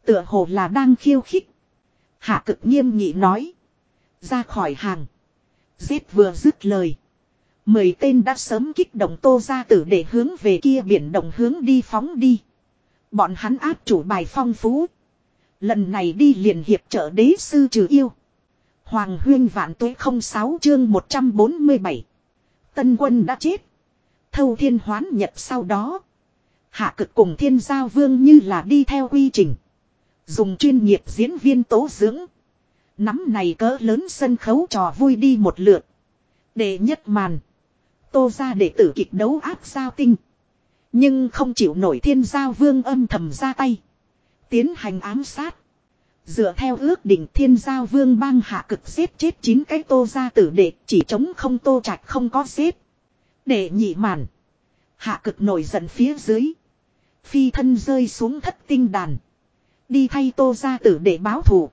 Tựa hồ là đang khiêu khích. Hạ cực nghiêm nghị nói. Ra khỏi hàng. Giết vừa dứt lời. Mười tên đã sớm kích động tô ra tử để hướng về kia biển động hướng đi phóng đi. Bọn hắn áp chủ bài phong phú. Lần này đi liền hiệp trợ đế sư trừ yêu. Hoàng huyên vạn tuế 06 chương 147. Tân quân đã chết. Thâu thiên hoán nhật sau đó. Hạ cực cùng thiên giao vương như là đi theo quy trình. Dùng chuyên nghiệp diễn viên tố dưỡng. Nắm này cỡ lớn sân khấu trò vui đi một lượt. Đệ nhất màn. Tô ra đệ tử kịch đấu áp sao tinh. Nhưng không chịu nổi thiên giao vương âm thầm ra tay. Tiến hành ám sát. Dựa theo ước định thiên giao vương bang hạ cực xếp chết 9 cái tô ra tử đệ, chỉ chống không tô trạch không có xếp. Để nhị màn. Hạ cực nổi giận phía dưới. Phi thân rơi xuống thất tinh đàn. Đi thay tô ra tử để báo thù.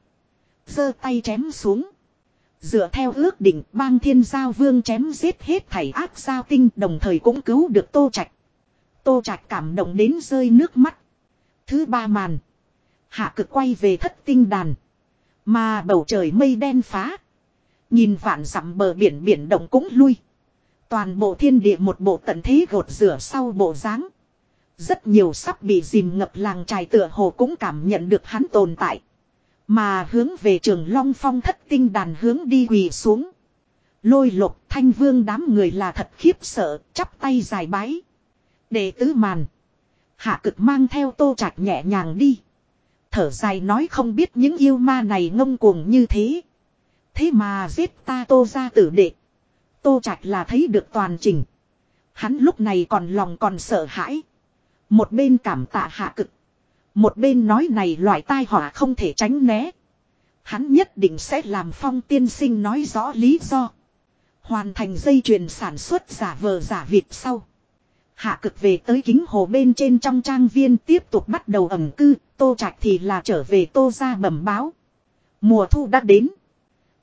giơ tay chém xuống. Dựa theo ước định, bang thiên giao vương chém giết hết thảy ác giao tinh, đồng thời cũng cứu được tô trạch. Tô trạch cảm động đến rơi nước mắt. Thứ ba màn. Hạ cực quay về thất tinh đàn. Mà bầu trời mây đen phá. Nhìn vạn dặm bờ biển biển động cũng lui. Toàn bộ thiên địa một bộ tận thế gột rửa sau bộ dáng rất nhiều sắp bị dìm ngập làng trài tựa hồ cũng cảm nhận được hắn tồn tại. Mà hướng về trường Long Phong thất tinh đàn hướng đi quỳ xuống. Lôi lục thanh vương đám người là thật khiếp sợ, chắp tay dài bái. Đệ tứ màn. Hạ cực mang theo tô trạch nhẹ nhàng đi. Thở dài nói không biết những yêu ma này ngông cuồng như thế. Thế mà giết ta tô ra tử đệ. Tô trạch là thấy được toàn trình. Hắn lúc này còn lòng còn sợ hãi. Một bên cảm tạ hạ cực. Một bên nói này loại tai họa không thể tránh né. Hắn nhất định sẽ làm phong tiên sinh nói rõ lý do. Hoàn thành dây chuyền sản xuất giả vờ giả vịt sau. Hạ cực về tới kính hồ bên trên trong trang viên tiếp tục bắt đầu ẩm cư, tô trạch thì là trở về tô ra bẩm báo. Mùa thu đã đến.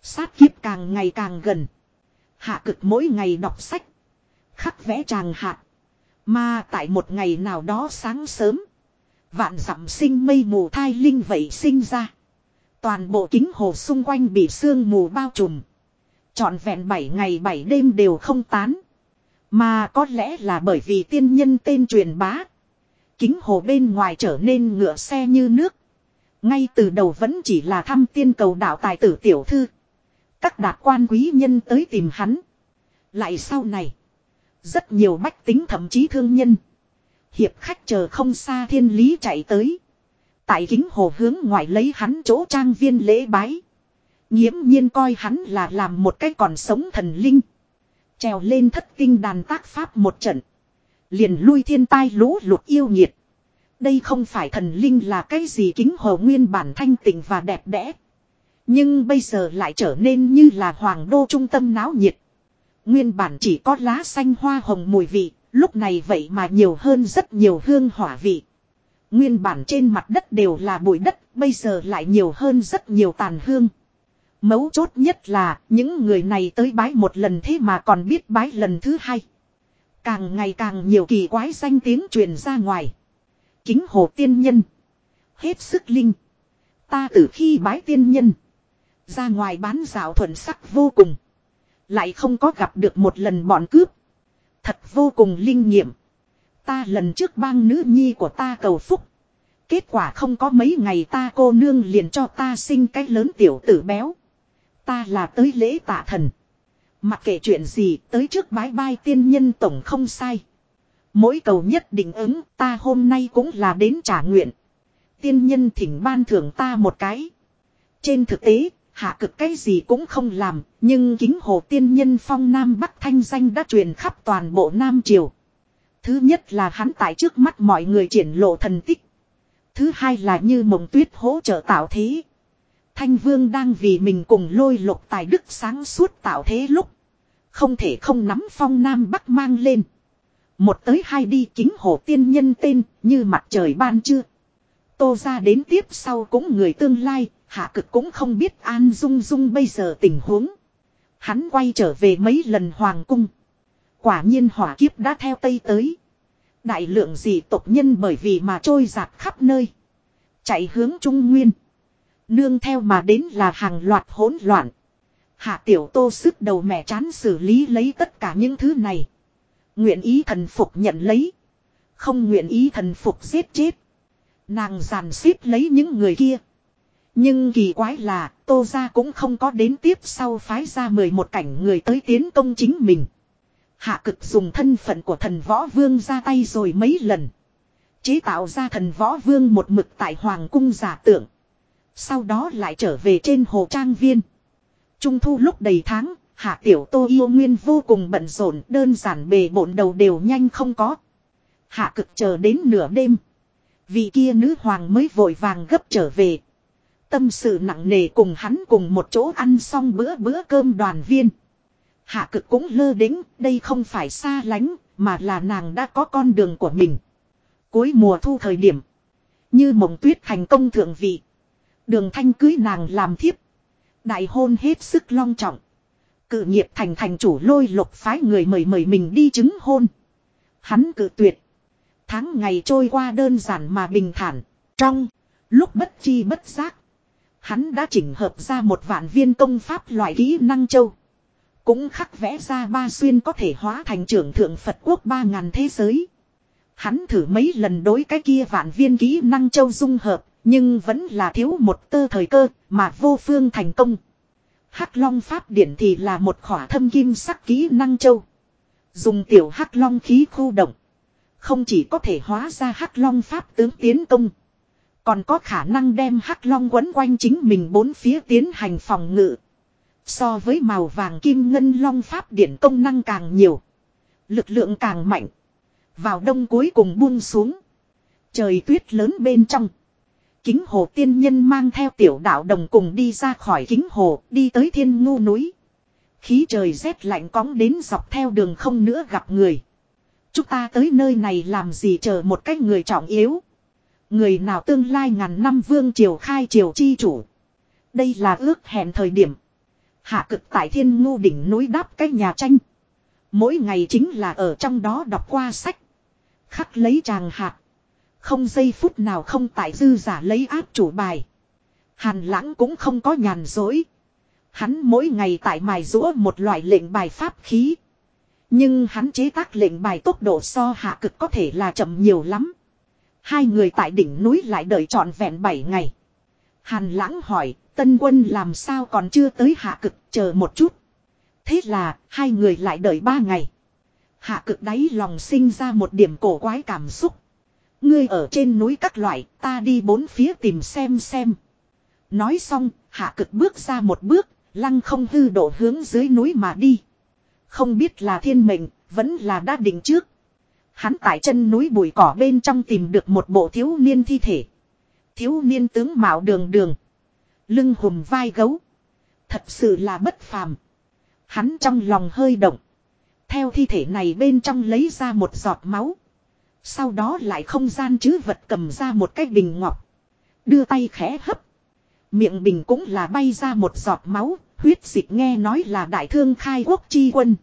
Sát kiếp càng ngày càng gần. Hạ cực mỗi ngày đọc sách. Khắc vẽ tràng hạt. Mà tại một ngày nào đó sáng sớm. Vạn dặm sinh mây mù thai linh vậy sinh ra. Toàn bộ kính hồ xung quanh bị sương mù bao trùm. Trọn vẹn 7 ngày 7 đêm đều không tán. Mà có lẽ là bởi vì tiên nhân tên truyền bá. Kính hồ bên ngoài trở nên ngựa xe như nước. Ngay từ đầu vẫn chỉ là thăm tiên cầu đạo tài tử tiểu thư. Các đạt quan quý nhân tới tìm hắn. Lại sau này. Rất nhiều bách tính thậm chí thương nhân. Hiệp khách chờ không xa thiên lý chạy tới. Tại kính hồ hướng ngoài lấy hắn chỗ trang viên lễ bái. nghiễm nhiên coi hắn là làm một cái còn sống thần linh. Trèo lên thất tinh đàn tác pháp một trận. Liền lui thiên tai lũ lụt yêu nhiệt. Đây không phải thần linh là cái gì kính hồ nguyên bản thanh tịnh và đẹp đẽ. Nhưng bây giờ lại trở nên như là hoàng đô trung tâm náo nhiệt. Nguyên bản chỉ có lá xanh hoa hồng mùi vị, lúc này vậy mà nhiều hơn rất nhiều hương hỏa vị. Nguyên bản trên mặt đất đều là bụi đất, bây giờ lại nhiều hơn rất nhiều tàn hương. Mấu chốt nhất là những người này tới bái một lần thế mà còn biết bái lần thứ hai. Càng ngày càng nhiều kỳ quái danh tiếng truyền ra ngoài. Kính hồ tiên nhân. Hết sức linh. Ta từ khi bái tiên nhân. Ra ngoài bán rào thuần sắc vô cùng. Lại không có gặp được một lần bọn cướp. Thật vô cùng linh nghiệm. Ta lần trước bang nữ nhi của ta cầu phúc. Kết quả không có mấy ngày ta cô nương liền cho ta sinh cái lớn tiểu tử béo. Ta là tới lễ tạ thần. Mặc kệ chuyện gì tới trước bái bai tiên nhân tổng không sai. Mỗi cầu nhất định ứng ta hôm nay cũng là đến trả nguyện. Tiên nhân thỉnh ban thưởng ta một cái. Trên thực tế, hạ cực cái gì cũng không làm, nhưng kính hồ tiên nhân phong Nam Bắc thanh danh đã truyền khắp toàn bộ Nam Triều. Thứ nhất là hắn tại trước mắt mọi người triển lộ thần tích. Thứ hai là như mộng tuyết hỗ trợ tạo thế. Thanh Vương đang vì mình cùng lôi lục tài đức sáng suốt tạo thế lúc. Không thể không nắm phong Nam Bắc mang lên. Một tới hai đi kính hồ tiên nhân tên như mặt trời ban chưa. Tô ra đến tiếp sau cũng người tương lai, hạ cực cũng không biết An Dung Dung bây giờ tình huống. Hắn quay trở về mấy lần hoàng cung. Quả nhiên hỏa kiếp đã theo Tây tới. Đại lượng dị tộc nhân bởi vì mà trôi giạt khắp nơi. Chạy hướng Trung Nguyên. Nương theo mà đến là hàng loạt hỗn loạn. Hạ tiểu tô sức đầu mẹ chán xử lý lấy tất cả những thứ này. Nguyện ý thần phục nhận lấy. Không nguyện ý thần phục giết chết. Nàng giàn xếp lấy những người kia. Nhưng kỳ quái là tô gia cũng không có đến tiếp sau phái ra mười một cảnh người tới tiến công chính mình. Hạ cực dùng thân phận của thần võ vương ra tay rồi mấy lần. Chế tạo ra thần võ vương một mực tại hoàng cung giả tượng. Sau đó lại trở về trên hồ trang viên. Trung thu lúc đầy tháng, hạ tiểu tô yêu nguyên vô cùng bận rộn đơn giản bề bộn đầu đều nhanh không có. Hạ cực chờ đến nửa đêm. Vị kia nữ hoàng mới vội vàng gấp trở về. Tâm sự nặng nề cùng hắn cùng một chỗ ăn xong bữa bữa cơm đoàn viên. Hạ cực cũng lơ đính, đây không phải xa lánh, mà là nàng đã có con đường của mình. Cuối mùa thu thời điểm. Như mộng tuyết thành công thượng vị. Đường thanh cưới nàng làm thiếp. Đại hôn hết sức long trọng. Cự nghiệp thành thành chủ lôi lục phái người mời mời mình đi chứng hôn. Hắn cự tuyệt. Tháng ngày trôi qua đơn giản mà bình thản. Trong lúc bất chi bất giác. Hắn đã chỉnh hợp ra một vạn viên công pháp loại kỹ năng châu. Cũng khắc vẽ ra ba xuyên có thể hóa thành trưởng thượng Phật quốc ba ngàn thế giới. Hắn thử mấy lần đối cái kia vạn viên kỹ năng châu dung hợp, nhưng vẫn là thiếu một tơ thời cơ, mà vô phương thành công. Hắc Long Pháp Điển thì là một khỏa thâm kim sắc kỹ năng châu. Dùng tiểu Hắc Long khí khu động. Không chỉ có thể hóa ra Hắc Long Pháp tướng tiến công. Còn có khả năng đem Hắc Long quấn quanh chính mình bốn phía tiến hành phòng ngự. So với màu vàng kim ngân Long Pháp Điển công năng càng nhiều. Lực lượng càng mạnh. Vào đông cuối cùng buông xuống. Trời tuyết lớn bên trong. Kính hồ tiên nhân mang theo tiểu đạo đồng cùng đi ra khỏi kính hồ, đi tới thiên ngu núi. Khí trời rét lạnh cóng đến dọc theo đường không nữa gặp người. Chúng ta tới nơi này làm gì chờ một cách người trọng yếu. Người nào tương lai ngàn năm vương triều khai triều chi chủ. Đây là ước hẹn thời điểm. Hạ cực tại thiên ngu đỉnh núi đáp cái nhà tranh. Mỗi ngày chính là ở trong đó đọc qua sách. Khắc lấy tràng hạt. Không giây phút nào không tại dư giả lấy áp chủ bài. Hàn lãng cũng không có nhàn dối. Hắn mỗi ngày tại mài rũa một loại lệnh bài pháp khí. Nhưng hắn chế tác lệnh bài tốc độ so hạ cực có thể là chậm nhiều lắm. Hai người tại đỉnh núi lại đợi trọn vẹn 7 ngày. Hàn lãng hỏi, tân quân làm sao còn chưa tới hạ cực, chờ một chút. Thế là, hai người lại đợi 3 ngày. Hạ cực đáy lòng sinh ra một điểm cổ quái cảm xúc. Ngươi ở trên núi các loại, ta đi bốn phía tìm xem xem. Nói xong, hạ cực bước ra một bước, lăng không hư độ hướng dưới núi mà đi. Không biết là thiên mệnh, vẫn là đã định trước. Hắn tại chân núi bụi cỏ bên trong tìm được một bộ thiếu niên thi thể. Thiếu niên tướng mạo đường đường. Lưng hùm vai gấu. Thật sự là bất phàm. Hắn trong lòng hơi động. Theo thi thể này bên trong lấy ra một giọt máu. Sau đó lại không gian chứ vật cầm ra một cái bình ngọc. Đưa tay khẽ hấp. Miệng bình cũng là bay ra một giọt máu, huyết dịch nghe nói là đại thương khai quốc chi quân.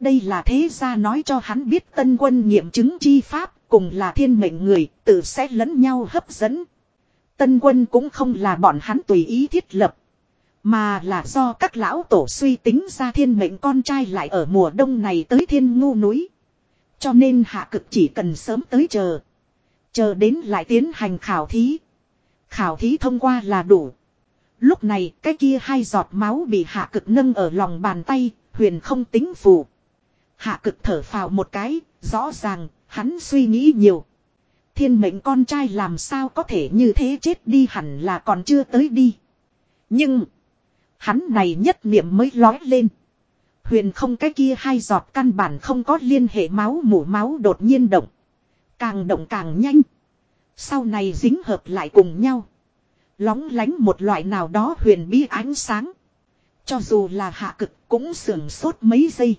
Đây là thế gia nói cho hắn biết tân quân nghiệm chứng chi pháp, cùng là thiên mệnh người, tự sẽ lẫn nhau hấp dẫn. Tân quân cũng không là bọn hắn tùy ý thiết lập. Mà là do các lão tổ suy tính ra thiên mệnh con trai lại ở mùa đông này tới thiên ngu núi. Cho nên hạ cực chỉ cần sớm tới chờ. Chờ đến lại tiến hành khảo thí. Khảo thí thông qua là đủ. Lúc này cái kia hai giọt máu bị hạ cực nâng ở lòng bàn tay, huyền không tính phù. Hạ cực thở phào một cái, rõ ràng, hắn suy nghĩ nhiều. Thiên mệnh con trai làm sao có thể như thế chết đi hẳn là còn chưa tới đi. Nhưng, hắn này nhất niệm mới lói lên. Huyền không cái kia hai giọt căn bản không có liên hệ máu mủ máu đột nhiên động. Càng động càng nhanh. Sau này dính hợp lại cùng nhau. Lóng lánh một loại nào đó huyền bí ánh sáng. Cho dù là hạ cực cũng sưởng sốt mấy giây.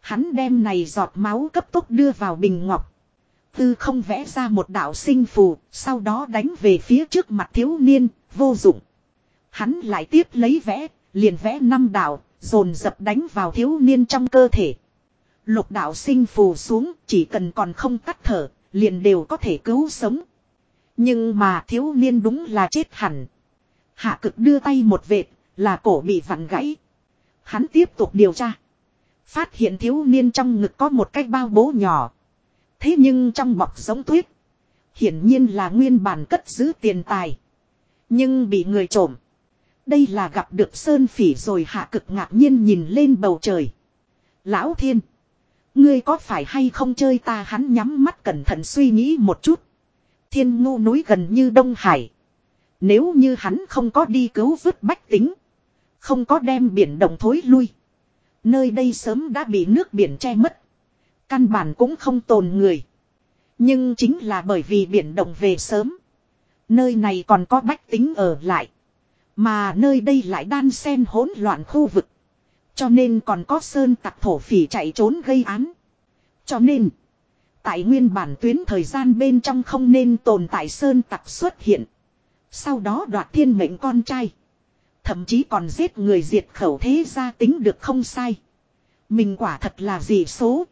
Hắn đem này giọt máu cấp tốc đưa vào bình ngọc. Tư không vẽ ra một đạo sinh phù, sau đó đánh về phía trước mặt thiếu niên, vô dụng. Hắn lại tiếp lấy vẽ, liền vẽ năm đạo, dồn dập đánh vào thiếu niên trong cơ thể. Lục đạo sinh phù xuống, chỉ cần còn không tắt thở, liền đều có thể cứu sống. Nhưng mà thiếu niên đúng là chết hẳn. Hạ cực đưa tay một vệt, là cổ bị vặn gãy. Hắn tiếp tục điều tra. Phát hiện thiếu niên trong ngực có một cái bao bố nhỏ. Thế nhưng trong bọc giống tuyết. Hiển nhiên là nguyên bản cất giữ tiền tài. Nhưng bị người trộm. Đây là gặp được Sơn Phỉ rồi hạ cực ngạc nhiên nhìn lên bầu trời. Lão Thiên. Ngươi có phải hay không chơi ta hắn nhắm mắt cẩn thận suy nghĩ một chút. Thiên ngu núi gần như Đông Hải. Nếu như hắn không có đi cứu vứt bách tính. Không có đem biển động thối lui. Nơi đây sớm đã bị nước biển che mất. Căn bản cũng không tồn người. Nhưng chính là bởi vì biển động về sớm. Nơi này còn có bách tính ở lại. Mà nơi đây lại đan xen hỗn loạn khu vực. Cho nên còn có sơn tặc thổ phỉ chạy trốn gây án. Cho nên, tại nguyên bản tuyến thời gian bên trong không nên tồn tại sơn tặc xuất hiện. Sau đó đoạt thiên mệnh con trai. Thậm chí còn giết người diệt khẩu thế gia tính được không sai. Mình quả thật là gì số.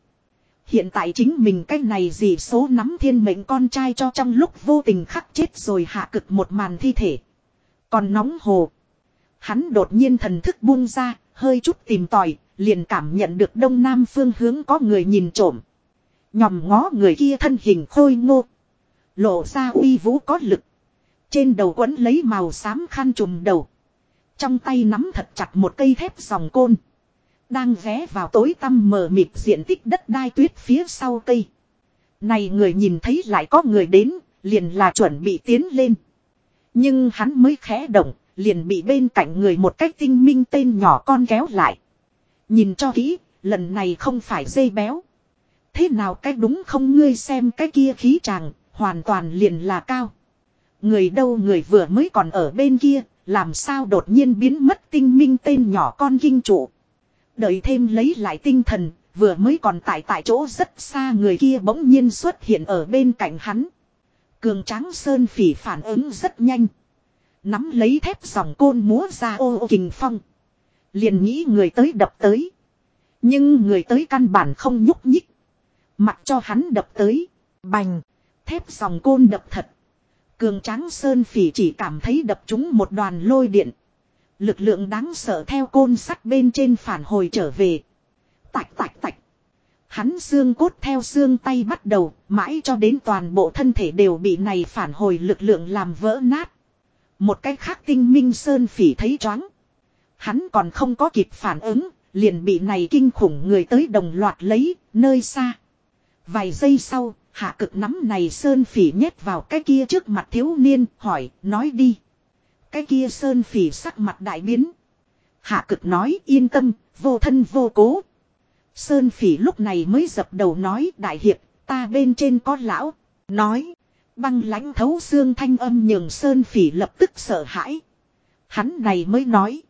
Hiện tại chính mình cái này gì số nắm thiên mệnh con trai cho trong lúc vô tình khắc chết rồi hạ cực một màn thi thể. Còn nóng hồ. Hắn đột nhiên thần thức buông ra, hơi chút tìm tòi, liền cảm nhận được đông nam phương hướng có người nhìn trộm. Nhòm ngó người kia thân hình khôi ngô. Lộ ra uy vũ có lực. Trên đầu quấn lấy màu xám khăn trùm đầu. Trong tay nắm thật chặt một cây thép dòng côn. Đang ghé vào tối tăm mờ mịt diện tích đất đai tuyết phía sau cây. Này người nhìn thấy lại có người đến, liền là chuẩn bị tiến lên. Nhưng hắn mới khẽ động, liền bị bên cạnh người một cách tinh minh tên nhỏ con kéo lại. Nhìn cho kỹ, lần này không phải dây béo. Thế nào cái đúng không ngươi xem cái kia khí chàng, hoàn toàn liền là cao. Người đâu người vừa mới còn ở bên kia, làm sao đột nhiên biến mất tinh minh tên nhỏ con kinh trụ. Đợi thêm lấy lại tinh thần, vừa mới còn tại tại chỗ rất xa người kia bỗng nhiên xuất hiện ở bên cạnh hắn. Cường tráng sơn phỉ phản ứng rất nhanh. Nắm lấy thép dòng côn múa ra ô ô kình phong. Liền nghĩ người tới đập tới. Nhưng người tới căn bản không nhúc nhích. Mặc cho hắn đập tới. Bành. Thép dòng côn đập thật. Cường tráng sơn phỉ chỉ cảm thấy đập trúng một đoàn lôi điện. Lực lượng đáng sợ theo côn sắt bên trên phản hồi trở về. Tạch tạch tạch. Hắn xương cốt theo xương tay bắt đầu, mãi cho đến toàn bộ thân thể đều bị này phản hồi lực lượng làm vỡ nát. Một cách khác tinh minh sơn phỉ thấy choáng. Hắn còn không có kịp phản ứng, liền bị này kinh khủng người tới đồng loạt lấy, nơi xa. Vài giây sau, hạ cực nắm này sơn phỉ nhét vào cái kia trước mặt thiếu niên, hỏi, nói đi. Cái kia sơn phỉ sắc mặt đại biến. Hạ cực nói yên tâm, vô thân vô cố. Sơn phỉ lúc này mới dập đầu nói đại hiệp, ta bên trên có lão. Nói, băng lãnh thấu xương thanh âm nhường Sơn phỉ lập tức sợ hãi. Hắn này mới nói.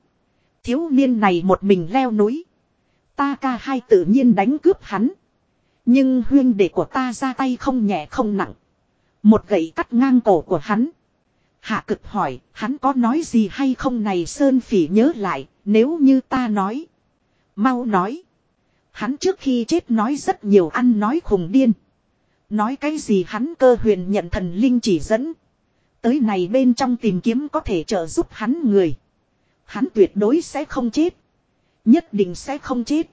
Thiếu niên này một mình leo núi. Ta ca hai tự nhiên đánh cướp hắn. Nhưng huyên đệ của ta ra tay không nhẹ không nặng. Một gậy cắt ngang cổ của hắn. Hạ cực hỏi, hắn có nói gì hay không này Sơn Phỉ nhớ lại, nếu như ta nói. Mau nói. Hắn trước khi chết nói rất nhiều ăn nói khùng điên. Nói cái gì hắn cơ huyền nhận thần linh chỉ dẫn. Tới này bên trong tìm kiếm có thể trợ giúp hắn người. Hắn tuyệt đối sẽ không chết. Nhất định sẽ không chết.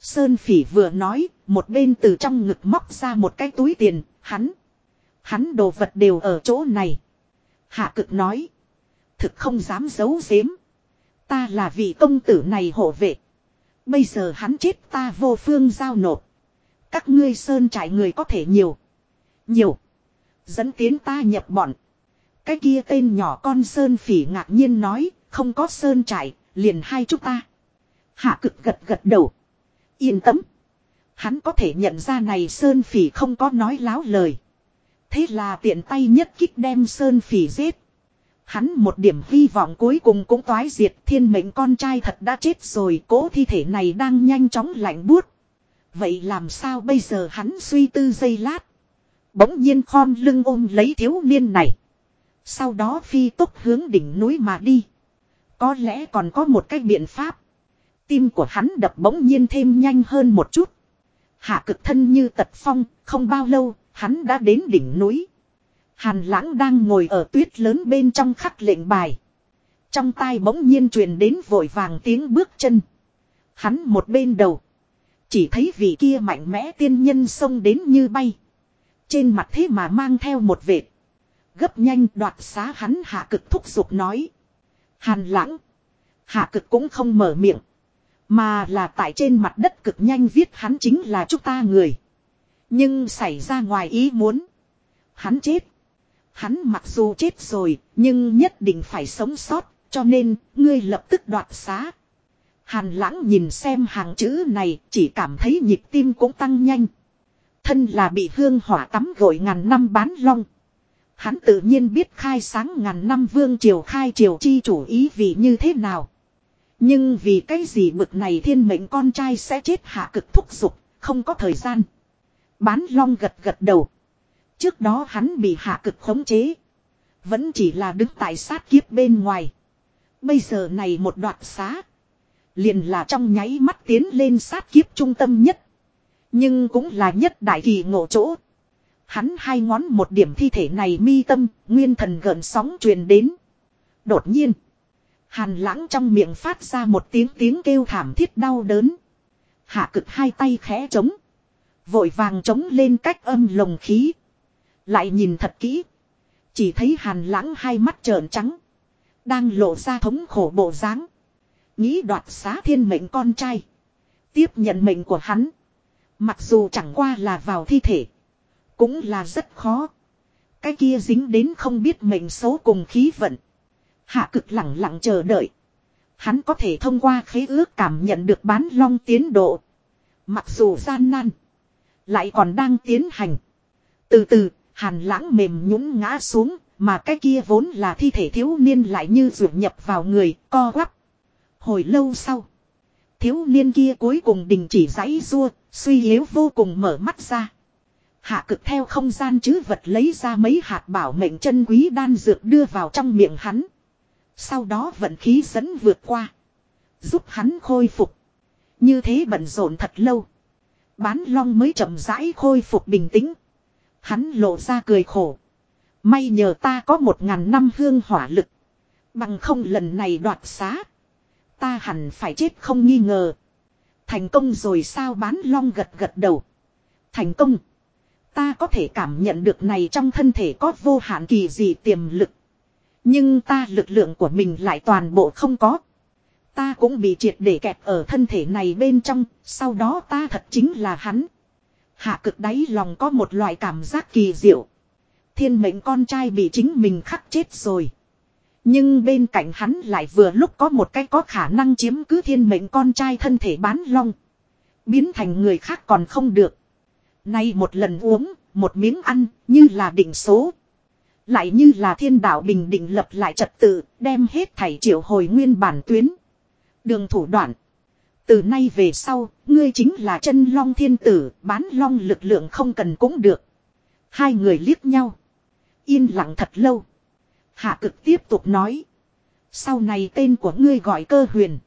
Sơn phỉ vừa nói, một bên từ trong ngực móc ra một cái túi tiền, hắn. Hắn đồ vật đều ở chỗ này. Hạ cực nói. Thực không dám giấu giếm. Ta là vị công tử này hộ vệ. Bây giờ hắn chết ta vô phương giao nộp. Các ngươi sơn trải người có thể nhiều. Nhiều. Dẫn tiến ta nhập bọn. Cái kia tên nhỏ con sơn phỉ ngạc nhiên nói. Không có sơn trải, liền hai chúng ta. Hạ cực gật gật đầu. Yên tâm. Hắn có thể nhận ra này sơn phỉ không có nói láo lời. Thế là tiện tay nhất kích đem sơn phỉ giết. Hắn một điểm hy vọng cuối cùng cũng toái diệt thiên mệnh con trai thật đã chết rồi, cố thi thể này đang nhanh chóng lạnh buốt. Vậy làm sao bây giờ hắn suy tư giây lát. Bỗng nhiên khom lưng ôm lấy thiếu niên này. Sau đó phi tốc hướng đỉnh núi mà đi. Có lẽ còn có một cách biện pháp. Tim của hắn đập bỗng nhiên thêm nhanh hơn một chút. Hạ cực thân như tật phong, không bao lâu, hắn đã đến đỉnh núi. Hàn lãng đang ngồi ở tuyết lớn bên trong khắc lệnh bài. Trong tai bỗng nhiên truyền đến vội vàng tiếng bước chân. Hắn một bên đầu. Chỉ thấy vị kia mạnh mẽ tiên nhân xông đến như bay. Trên mặt thế mà mang theo một vệt. Gấp nhanh đoạt xá hắn hạ cực thúc giục nói. Hàn lãng. Hạ cực cũng không mở miệng. Mà là tại trên mặt đất cực nhanh viết hắn chính là chúng ta người. Nhưng xảy ra ngoài ý muốn. Hắn chết. Hắn mặc dù chết rồi, nhưng nhất định phải sống sót, cho nên, ngươi lập tức đoạt xá. Hàn lãng nhìn xem hàng chữ này, chỉ cảm thấy nhịp tim cũng tăng nhanh. Thân là bị hương hỏa tắm gội ngàn năm bán long. Hắn tự nhiên biết khai sáng ngàn năm vương triều khai triều chi chủ ý vì như thế nào. Nhưng vì cái gì bực này thiên mệnh con trai sẽ chết hạ cực thúc giục, không có thời gian. Bán long gật gật đầu. Trước đó hắn bị hạ cực khống chế. Vẫn chỉ là đứng tại sát kiếp bên ngoài. Bây giờ này một đoạn xá. Liền là trong nháy mắt tiến lên sát kiếp trung tâm nhất. Nhưng cũng là nhất đại kỳ ngộ chỗ. Hắn hai ngón một điểm thi thể này mi tâm, nguyên thần gợn sóng truyền đến. Đột nhiên. Hàn lãng trong miệng phát ra một tiếng tiếng kêu thảm thiết đau đớn. Hạ cực hai tay khẽ trống. Vội vàng trống lên cách âm lồng khí. Lại nhìn thật kỹ. Chỉ thấy hàn lãng hai mắt trợn trắng. Đang lộ ra thống khổ bộ dáng. Nghĩ đoạt xá thiên mệnh con trai. Tiếp nhận mệnh của hắn. Mặc dù chẳng qua là vào thi thể. Cũng là rất khó. Cái kia dính đến không biết mệnh số cùng khí vận. Hạ cực lặng lặng chờ đợi. Hắn có thể thông qua khế ước cảm nhận được bán long tiến độ. Mặc dù gian nan. Lại còn đang tiến hành. Từ từ, hàn lãng mềm nhũng ngã xuống. Mà cái kia vốn là thi thể thiếu niên lại như rượu nhập vào người, co quắp. Hồi lâu sau. Thiếu niên kia cuối cùng đình chỉ giãy rua, suy yếu vô cùng mở mắt ra. Hạ cực theo không gian chứ vật lấy ra mấy hạt bảo mệnh chân quý đan dược đưa vào trong miệng hắn. Sau đó vận khí dẫn vượt qua. Giúp hắn khôi phục. Như thế bận rộn thật lâu. Bán long mới chậm rãi khôi phục bình tĩnh. Hắn lộ ra cười khổ. May nhờ ta có một ngàn năm hương hỏa lực. Bằng không lần này đoạt xá. Ta hẳn phải chết không nghi ngờ. Thành công rồi sao bán long gật gật đầu. Thành công. Ta có thể cảm nhận được này trong thân thể có vô hạn kỳ gì tiềm lực. Nhưng ta lực lượng của mình lại toàn bộ không có. Ta cũng bị triệt để kẹp ở thân thể này bên trong, sau đó ta thật chính là hắn. Hạ cực đáy lòng có một loại cảm giác kỳ diệu. Thiên mệnh con trai bị chính mình khắc chết rồi. Nhưng bên cạnh hắn lại vừa lúc có một cái có khả năng chiếm cứ thiên mệnh con trai thân thể bán long. Biến thành người khác còn không được. Nay một lần uống, một miếng ăn, như là định số. Lại như là thiên đạo bình định lập lại trật tự, đem hết thảy triệu hồi nguyên bản tuyến. Đường thủ đoạn. Từ nay về sau, ngươi chính là chân long thiên tử, bán long lực lượng không cần cũng được. Hai người liếc nhau. Yên lặng thật lâu. Hạ cực tiếp tục nói. Sau này tên của ngươi gọi cơ huyền.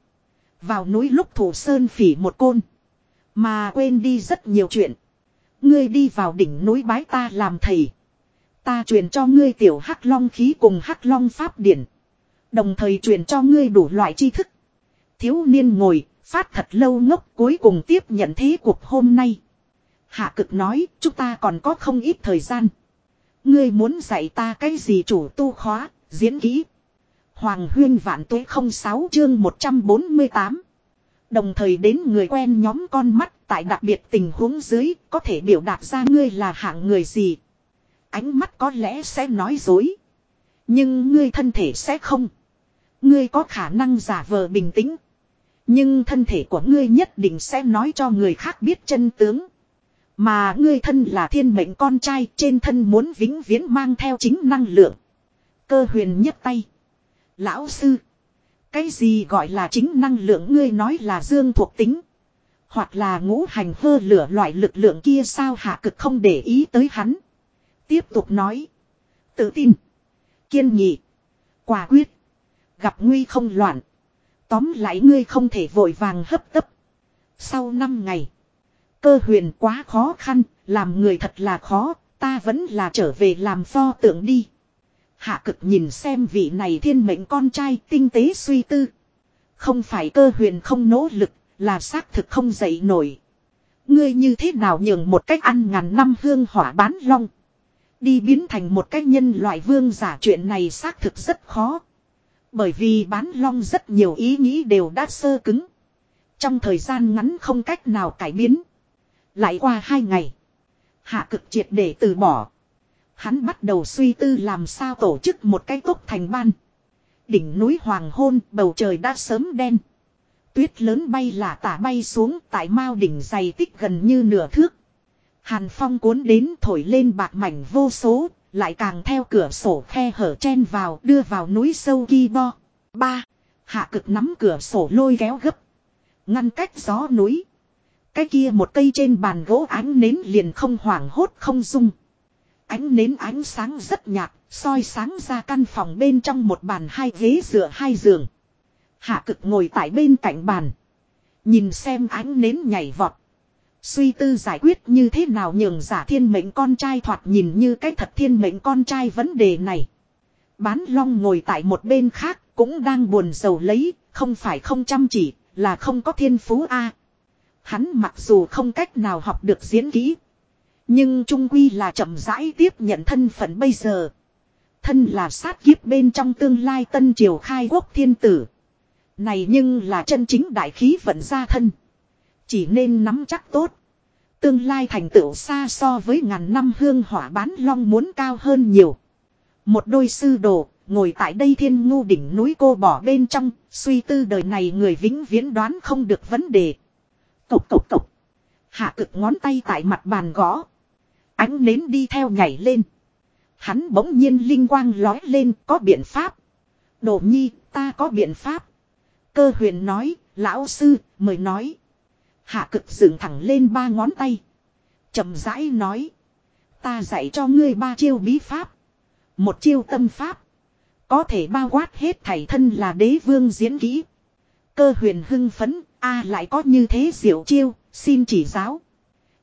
Vào núi lúc thủ sơn phỉ một côn. Mà quên đi rất nhiều chuyện. Ngươi đi vào đỉnh núi bái ta làm thầy. Ta truyền cho ngươi tiểu hắc long khí cùng hắc long pháp điển. Đồng thời truyền cho ngươi đủ loại tri thức. Thiếu niên ngồi, phát thật lâu ngốc cuối cùng tiếp nhận thế cuộc hôm nay. Hạ cực nói, chúng ta còn có không ít thời gian. Ngươi muốn dạy ta cái gì chủ tu khóa, diễn kỹ. Hoàng huyên vạn tuế 06 chương 148. Đồng thời đến người quen nhóm con mắt tại đặc biệt tình huống dưới có thể biểu đạt ra ngươi là hạng người gì. Ánh mắt có lẽ sẽ nói dối. Nhưng ngươi thân thể sẽ không. Ngươi có khả năng giả vờ bình tĩnh. Nhưng thân thể của ngươi nhất định sẽ nói cho người khác biết chân tướng. Mà ngươi thân là thiên mệnh con trai, trên thân muốn vĩnh viễn mang theo chính năng lượng. Cơ huyền nhất tay. Lão sư. Cái gì gọi là chính năng lượng ngươi nói là dương thuộc tính. Hoặc là ngũ hành hơ lửa loại lực lượng kia sao hạ cực không để ý tới hắn. Tiếp tục nói. Tự tin. Kiên nghị. Quả quyết. Gặp nguy không loạn. Tóm lại ngươi không thể vội vàng hấp tấp. Sau 5 ngày. Cơ huyền quá khó khăn. Làm người thật là khó. Ta vẫn là trở về làm pho tượng đi. Hạ cực nhìn xem vị này thiên mệnh con trai tinh tế suy tư. Không phải cơ huyền không nỗ lực, là xác thực không dậy nổi. Ngươi như thế nào nhường một cách ăn ngàn năm hương hỏa bán long. Đi biến thành một cách nhân loại vương giả, chuyện này xác thực rất khó. Bởi vì bán long rất nhiều ý nghĩ đều đã sơ cứng. Trong thời gian ngắn không cách nào cải biến. Lại qua hai ngày. Hạ cực triệt để từ bỏ. Hắn bắt đầu suy tư làm sao tổ chức một cái tốt thành ban. Đỉnh núi hoàng hôn, bầu trời đã sớm đen. Tuyết lớn bay là tả bay xuống tại mao đỉnh dày tích gần như nửa thước. Hàn phong cuốn đến thổi lên bạc mảnh vô số, lại càng theo cửa sổ khe hở chen vào đưa vào núi sâu ki bo. Ba, hạ cực nắm cửa sổ lôi kéo gấp. Ngăn cách gió núi. Cái kia một cây trên bàn gỗ ánh nến liền không hoảng hốt không dung. Ánh nến ánh sáng rất nhạt, soi sáng ra căn phòng bên trong một bàn hai ghế dựa hai giường. Hạ cực ngồi tại bên cạnh bàn. Nhìn xem ánh nến nhảy vọt. Suy tư giải quyết như thế nào nhường giả thiên mệnh con trai thoạt nhìn như cái thật thiên mệnh con trai vấn đề này. Bán long ngồi tại một bên khác cũng đang buồn giàu lấy, không phải không chăm chỉ, là không có thiên phú a. Hắn mặc dù không cách nào học được diễn kỹ, nhưng trung quy là chậm rãi tiếp nhận thân phận bây giờ. Thân là sát kiếp bên trong tương lai tân triều khai quốc thiên tử. Này nhưng là chân chính đại khí vận ra thân. Chỉ nên nắm chắc tốt. Tương lai thành tựu xa so với ngàn năm hương hỏa bán long muốn cao hơn nhiều. Một đôi sư đồ, ngồi tại đây thiên ngu đỉnh núi cô bỏ bên trong, suy tư đời này người vĩnh viễn đoán không được vấn đề. Cộc cộc cộc. Hạ cực ngón tay tại mặt bàn gõ. Ánh nến đi theo nhảy lên. Hắn bỗng nhiên linh quang lói lên có biện pháp. Đồ nhi, ta có biện pháp. Cơ huyền nói, lão sư, mời nói. Hạ cực dựng thẳng lên ba ngón tay. chậm rãi nói. Ta dạy cho ngươi ba chiêu bí pháp. Một chiêu tâm pháp. Có thể bao quát hết thảy thân là đế vương diễn kỹ. Cơ huyền hưng phấn, a lại có như thế diệu chiêu, xin chỉ giáo.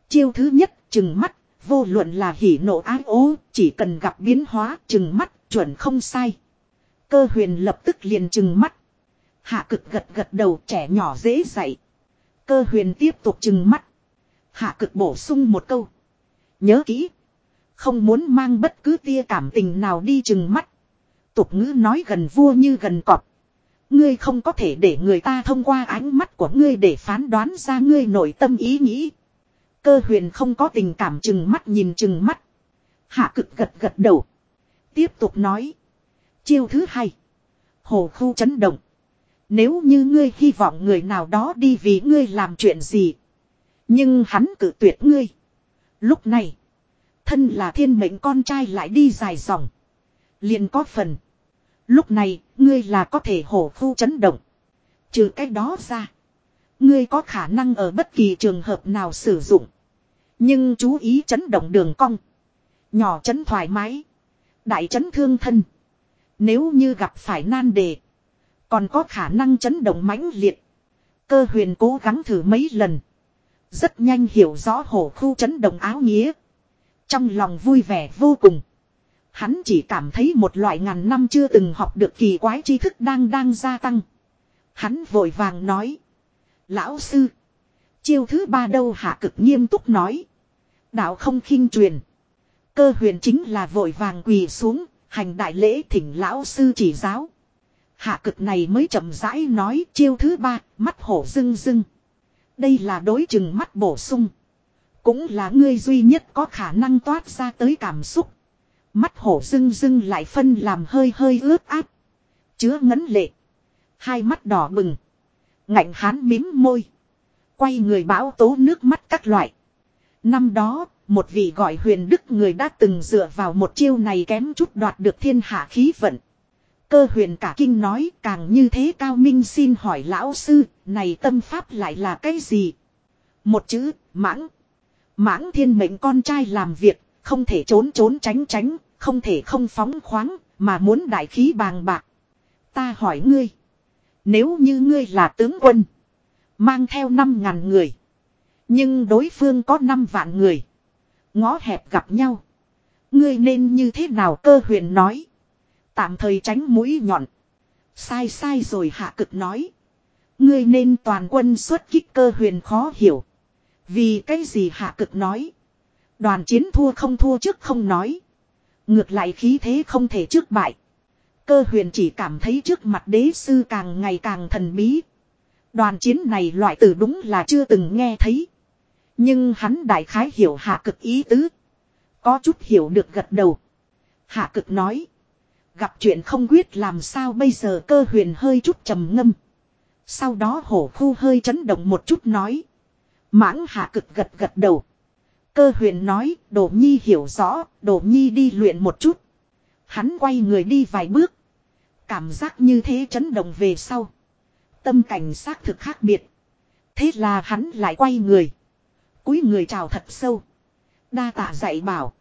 Chiêu thứ nhất, chừng mắt, vô luận là hỉ nộ ái ố, chỉ cần gặp biến hóa, chừng mắt, chuẩn không sai. Cơ huyền lập tức liền chừng mắt. Hạ cực gật gật đầu trẻ nhỏ dễ dạy. Cơ huyền tiếp tục chừng mắt. Hạ cực bổ sung một câu. Nhớ kỹ. Không muốn mang bất cứ tia cảm tình nào đi chừng mắt. Tục ngữ nói gần vua như gần cọp. Ngươi không có thể để người ta thông qua ánh mắt của ngươi để phán đoán ra ngươi nội tâm ý nghĩ. Cơ huyền không có tình cảm chừng mắt nhìn chừng mắt. Hạ cực gật gật đầu. Tiếp tục nói. Chiêu thứ hai. Hồ khu chấn động. Nếu như ngươi hy vọng người nào đó đi vì ngươi làm chuyện gì. Nhưng hắn cự tuyệt ngươi. Lúc này. Thân là thiên mệnh con trai lại đi dài dòng. Liền có phần. Lúc này, ngươi là có thể hổ khu chấn động. Trừ cái đó ra. Ngươi có khả năng ở bất kỳ trường hợp nào sử dụng. Nhưng chú ý chấn động đường cong. Nhỏ chấn thoải mái. Đại chấn thương thân. Nếu như gặp phải nan đề. Còn có khả năng chấn động mãnh liệt. Cơ huyền cố gắng thử mấy lần. Rất nhanh hiểu rõ hổ khu chấn động áo nghĩa. Trong lòng vui vẻ vô cùng. Hắn chỉ cảm thấy một loại ngàn năm chưa từng học được kỳ quái tri thức đang đang gia tăng. Hắn vội vàng nói. Lão sư. Chiêu thứ ba đâu hạ cực nghiêm túc nói. Đạo không khinh truyền. Cơ huyền chính là vội vàng quỳ xuống, hành đại lễ thỉnh lão sư chỉ giáo. Hạ cực này mới chậm rãi nói chiêu thứ ba, mắt hổ rưng rưng. Đây là đối chừng mắt bổ sung. Cũng là ngươi duy nhất có khả năng toát ra tới cảm xúc. Mắt hổ rưng rưng lại phân làm hơi hơi ướt áp. Chứa ngấn lệ. Hai mắt đỏ bừng. Ngạnh hán mím môi. Quay người bão tố nước mắt các loại. Năm đó, một vị gọi huyền đức người đã từng dựa vào một chiêu này kém chút đoạt được thiên hạ khí vận. Cơ huyền cả kinh nói càng như thế cao minh xin hỏi lão sư, này tâm pháp lại là cái gì? Một chữ, mãng. Mãng thiên mệnh con trai làm việc, không thể trốn trốn tránh tránh, không thể không phóng khoáng, mà muốn đại khí bàng bạc. Ta hỏi ngươi. Nếu như ngươi là tướng quân, mang theo năm ngàn người, nhưng đối phương có năm vạn người, ngõ hẹp gặp nhau. Ngươi nên như thế nào cơ huyền nói. Tạm thời tránh mũi nhọn. Sai sai rồi hạ cực nói. Ngươi nên toàn quân xuất kích cơ huyền khó hiểu. Vì cái gì hạ cực nói. Đoàn chiến thua không thua trước không nói. Ngược lại khí thế không thể trước bại. Cơ huyền chỉ cảm thấy trước mặt đế sư càng ngày càng thần bí. Đoàn chiến này loại từ đúng là chưa từng nghe thấy. Nhưng hắn đại khái hiểu hạ cực ý tứ. Có chút hiểu được gật đầu. Hạ cực nói. Gặp chuyện không quyết làm sao bây giờ cơ huyền hơi chút trầm ngâm. Sau đó hổ khu hơi chấn động một chút nói. Mãng hạ cực gật gật đầu. Cơ huyền nói, đồ nhi hiểu rõ, đồ nhi đi luyện một chút. Hắn quay người đi vài bước. Cảm giác như thế chấn động về sau. Tâm cảnh xác thực khác biệt. Thế là hắn lại quay người. cúi người chào thật sâu. Đa tạ dạy bảo.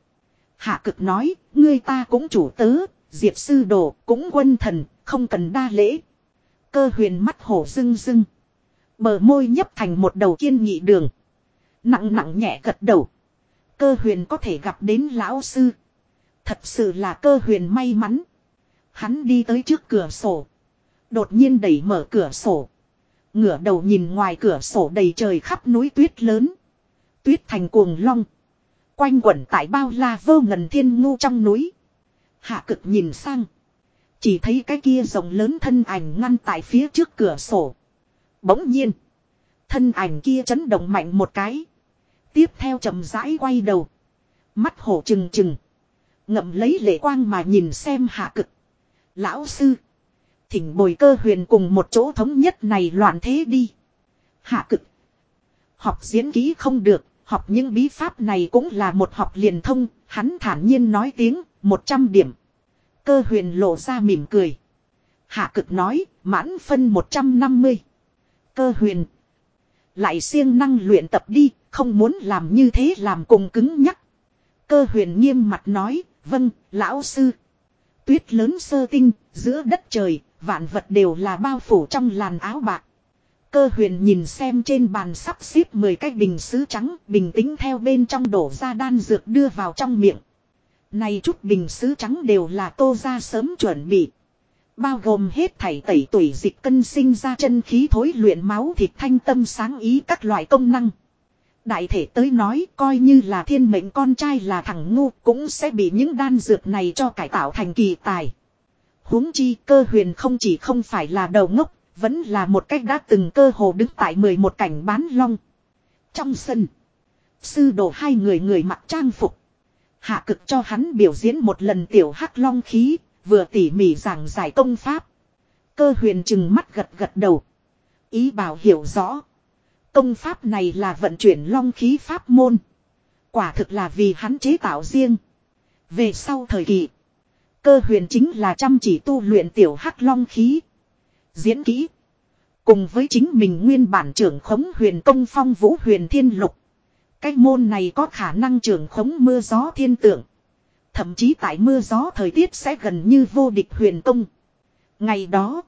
Hạ cực nói, ngươi ta cũng chủ tớ, diệp sư đồ, cũng quân thần, không cần đa lễ. Cơ huyền mắt hổ rưng rưng. Bờ môi nhấp thành một đầu kiên nghị đường. Nặng nặng nhẹ gật đầu. Cơ huyền có thể gặp đến lão sư. Thật sự là cơ huyền may mắn. Hắn đi tới trước cửa sổ. Đột nhiên đẩy mở cửa sổ. Ngửa đầu nhìn ngoài cửa sổ đầy trời khắp núi tuyết lớn. Tuyết thành cuồng long. Quanh quẩn tại bao la vô ngần thiên ngu trong núi. Hạ cực nhìn sang. Chỉ thấy cái kia rồng lớn thân ảnh ngăn tại phía trước cửa sổ. Bỗng nhiên. Thân ảnh kia chấn động mạnh một cái. Tiếp theo chậm rãi quay đầu. Mắt hổ trừng trừng. Ngậm lấy lệ quang mà nhìn xem hạ cực. Lão sư. Thỉnh bồi cơ huyền cùng một chỗ thống nhất này loạn thế đi. Hạ cực. Học diễn ký không được. Học những bí pháp này cũng là một học liền thông. Hắn thản nhiên nói tiếng một trăm điểm. Cơ huyền lộ ra mỉm cười. Hạ cực nói. Mãn phân một trăm năm mươi. Cơ huyền. Lại siêng năng luyện tập đi. Không muốn làm như thế làm cùng cứng nhắc. Cơ huyền nghiêm mặt nói. Vâng, lão sư. Tuyết lớn sơ tinh, giữa đất trời, vạn vật đều là bao phủ trong làn áo bạc. Cơ huyền nhìn xem trên bàn sắp xếp 10 cái bình sứ trắng, bình tĩnh theo bên trong đổ ra đan dược đưa vào trong miệng. Này chút bình sứ trắng đều là tô ra sớm chuẩn bị. Bao gồm hết thảy tẩy tuổi dịch cân sinh ra chân khí thối luyện máu thịt thanh tâm sáng ý các loại công năng. Đại thể tới nói coi như là thiên mệnh con trai là thằng ngu cũng sẽ bị những đan dược này cho cải tạo thành kỳ tài. huống chi cơ huyền không chỉ không phải là đầu ngốc, vẫn là một cách đã từng cơ hồ đứng tại 11 cảnh bán long. Trong sân, sư đồ hai người người mặc trang phục. Hạ cực cho hắn biểu diễn một lần tiểu hắc long khí, vừa tỉ mỉ giảng giải công pháp. Cơ huyền chừng mắt gật gật đầu. Ý bảo hiểu rõ. Công pháp này là vận chuyển long khí pháp môn. Quả thực là vì hắn chế tạo riêng. Về sau thời kỳ. Cơ huyền chính là chăm chỉ tu luyện tiểu hắc long khí. Diễn kỹ. Cùng với chính mình nguyên bản trưởng khống huyền công phong vũ huyền thiên lục. Cái môn này có khả năng trưởng khống mưa gió thiên tượng. Thậm chí tại mưa gió thời tiết sẽ gần như vô địch huyền công. Ngày đó.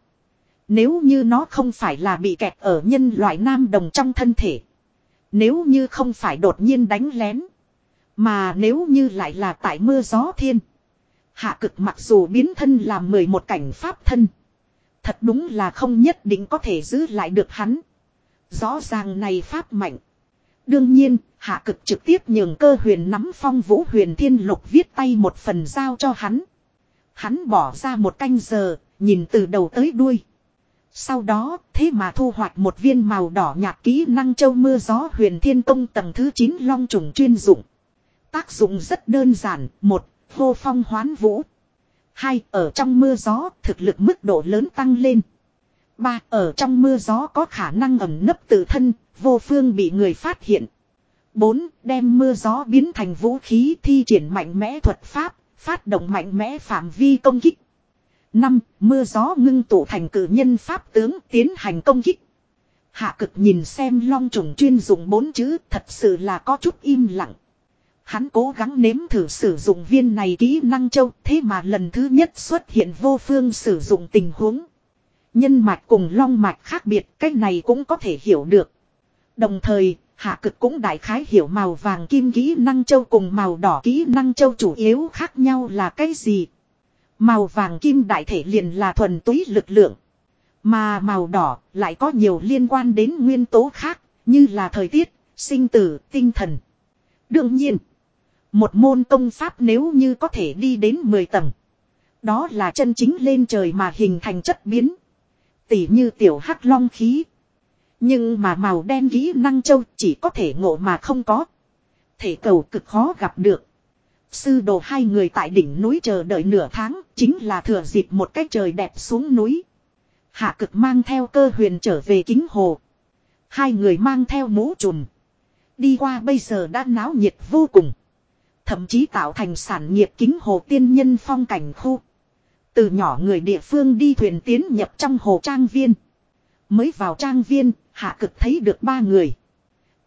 Nếu như nó không phải là bị kẹt ở nhân loại nam đồng trong thân thể. Nếu như không phải đột nhiên đánh lén. Mà nếu như lại là tại mưa gió thiên. Hạ cực mặc dù biến thân làm 11 cảnh pháp thân. Thật đúng là không nhất định có thể giữ lại được hắn. Rõ ràng này pháp mạnh. Đương nhiên, hạ cực trực tiếp nhường cơ huyền nắm phong vũ huyền thiên lục viết tay một phần giao cho hắn. Hắn bỏ ra một canh giờ, nhìn từ đầu tới đuôi. Sau đó, thế mà thu hoạch một viên màu đỏ nhạt kỹ năng châu mưa gió huyền thiên công tầng thứ 9 long trùng chuyên dụng. Tác dụng rất đơn giản, một, hô phong hoán vũ. Hai, ở trong mưa gió, thực lực mức độ lớn tăng lên. Ba, ở trong mưa gió có khả năng ẩm nấp tự thân, vô phương bị người phát hiện. Bốn, đem mưa gió biến thành vũ khí thi triển mạnh mẽ thuật pháp, phát động mạnh mẽ phạm vi công kích. Năm, mưa gió ngưng tụ thành cử nhân pháp tướng tiến hành công kích. Hạ cực nhìn xem long trùng chuyên dùng bốn chữ thật sự là có chút im lặng. Hắn cố gắng nếm thử sử dụng viên này kỹ năng châu thế mà lần thứ nhất xuất hiện vô phương sử dụng tình huống. Nhân mạch cùng long mạch khác biệt cách này cũng có thể hiểu được. Đồng thời, hạ cực cũng đại khái hiểu màu vàng kim kỹ năng châu cùng màu đỏ kỹ năng châu chủ yếu khác nhau là cái gì. Màu vàng kim đại thể liền là thuần túy lực lượng. Mà màu đỏ lại có nhiều liên quan đến nguyên tố khác, như là thời tiết, sinh tử, tinh thần. Đương nhiên, một môn công pháp nếu như có thể đi đến 10 tầng. Đó là chân chính lên trời mà hình thành chất biến. Tỉ như tiểu hắc long khí. Nhưng mà màu đen kỹ năng châu chỉ có thể ngộ mà không có. Thể cầu cực khó gặp được. Sư đồ hai người tại đỉnh núi chờ đợi nửa tháng, chính là thừa dịp một cách trời đẹp xuống núi. Hạ cực mang theo cơ huyền trở về kính hồ. Hai người mang theo mũ trùm. Đi qua bây giờ đã náo nhiệt vô cùng. Thậm chí tạo thành sản nghiệp kính hồ tiên nhân phong cảnh khu. Từ nhỏ người địa phương đi thuyền tiến nhập trong hồ trang viên. Mới vào trang viên, hạ cực thấy được ba người.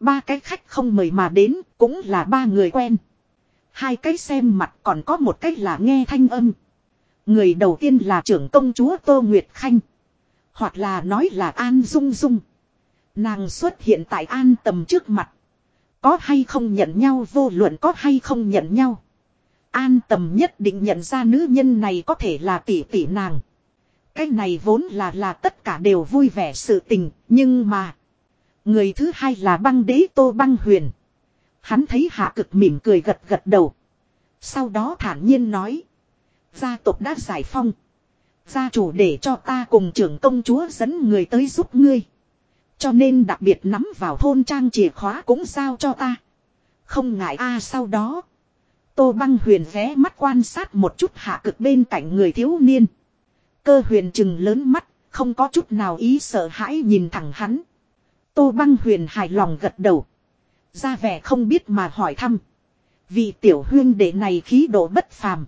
Ba cái khách không mời mà đến, cũng là ba người quen. Hai cái xem mặt còn có một cái là nghe thanh âm. Người đầu tiên là trưởng công chúa Tô Nguyệt Khanh. Hoặc là nói là An Dung Dung. Nàng xuất hiện tại An tầm trước mặt. Có hay không nhận nhau vô luận có hay không nhận nhau. An tầm nhất định nhận ra nữ nhân này có thể là tỷ tỷ nàng. Cái này vốn là là tất cả đều vui vẻ sự tình, nhưng mà. Người thứ hai là băng đế tô băng huyền. Hắn thấy hạ cực mỉm cười gật gật đầu. Sau đó thản nhiên nói. Gia tộc đã giải phong. Gia chủ để cho ta cùng trưởng công chúa dẫn người tới giúp ngươi. Cho nên đặc biệt nắm vào thôn trang chìa khóa cũng giao cho ta. Không ngại a à, sau đó. Tô băng huyền vé mắt quan sát một chút hạ cực bên cạnh người thiếu niên. Cơ huyền chừng lớn mắt, không có chút nào ý sợ hãi nhìn thẳng hắn. Tô băng huyền hài lòng gật đầu. Ra vẻ không biết mà hỏi thăm. Vì tiểu huyên đệ này khí độ bất phàm.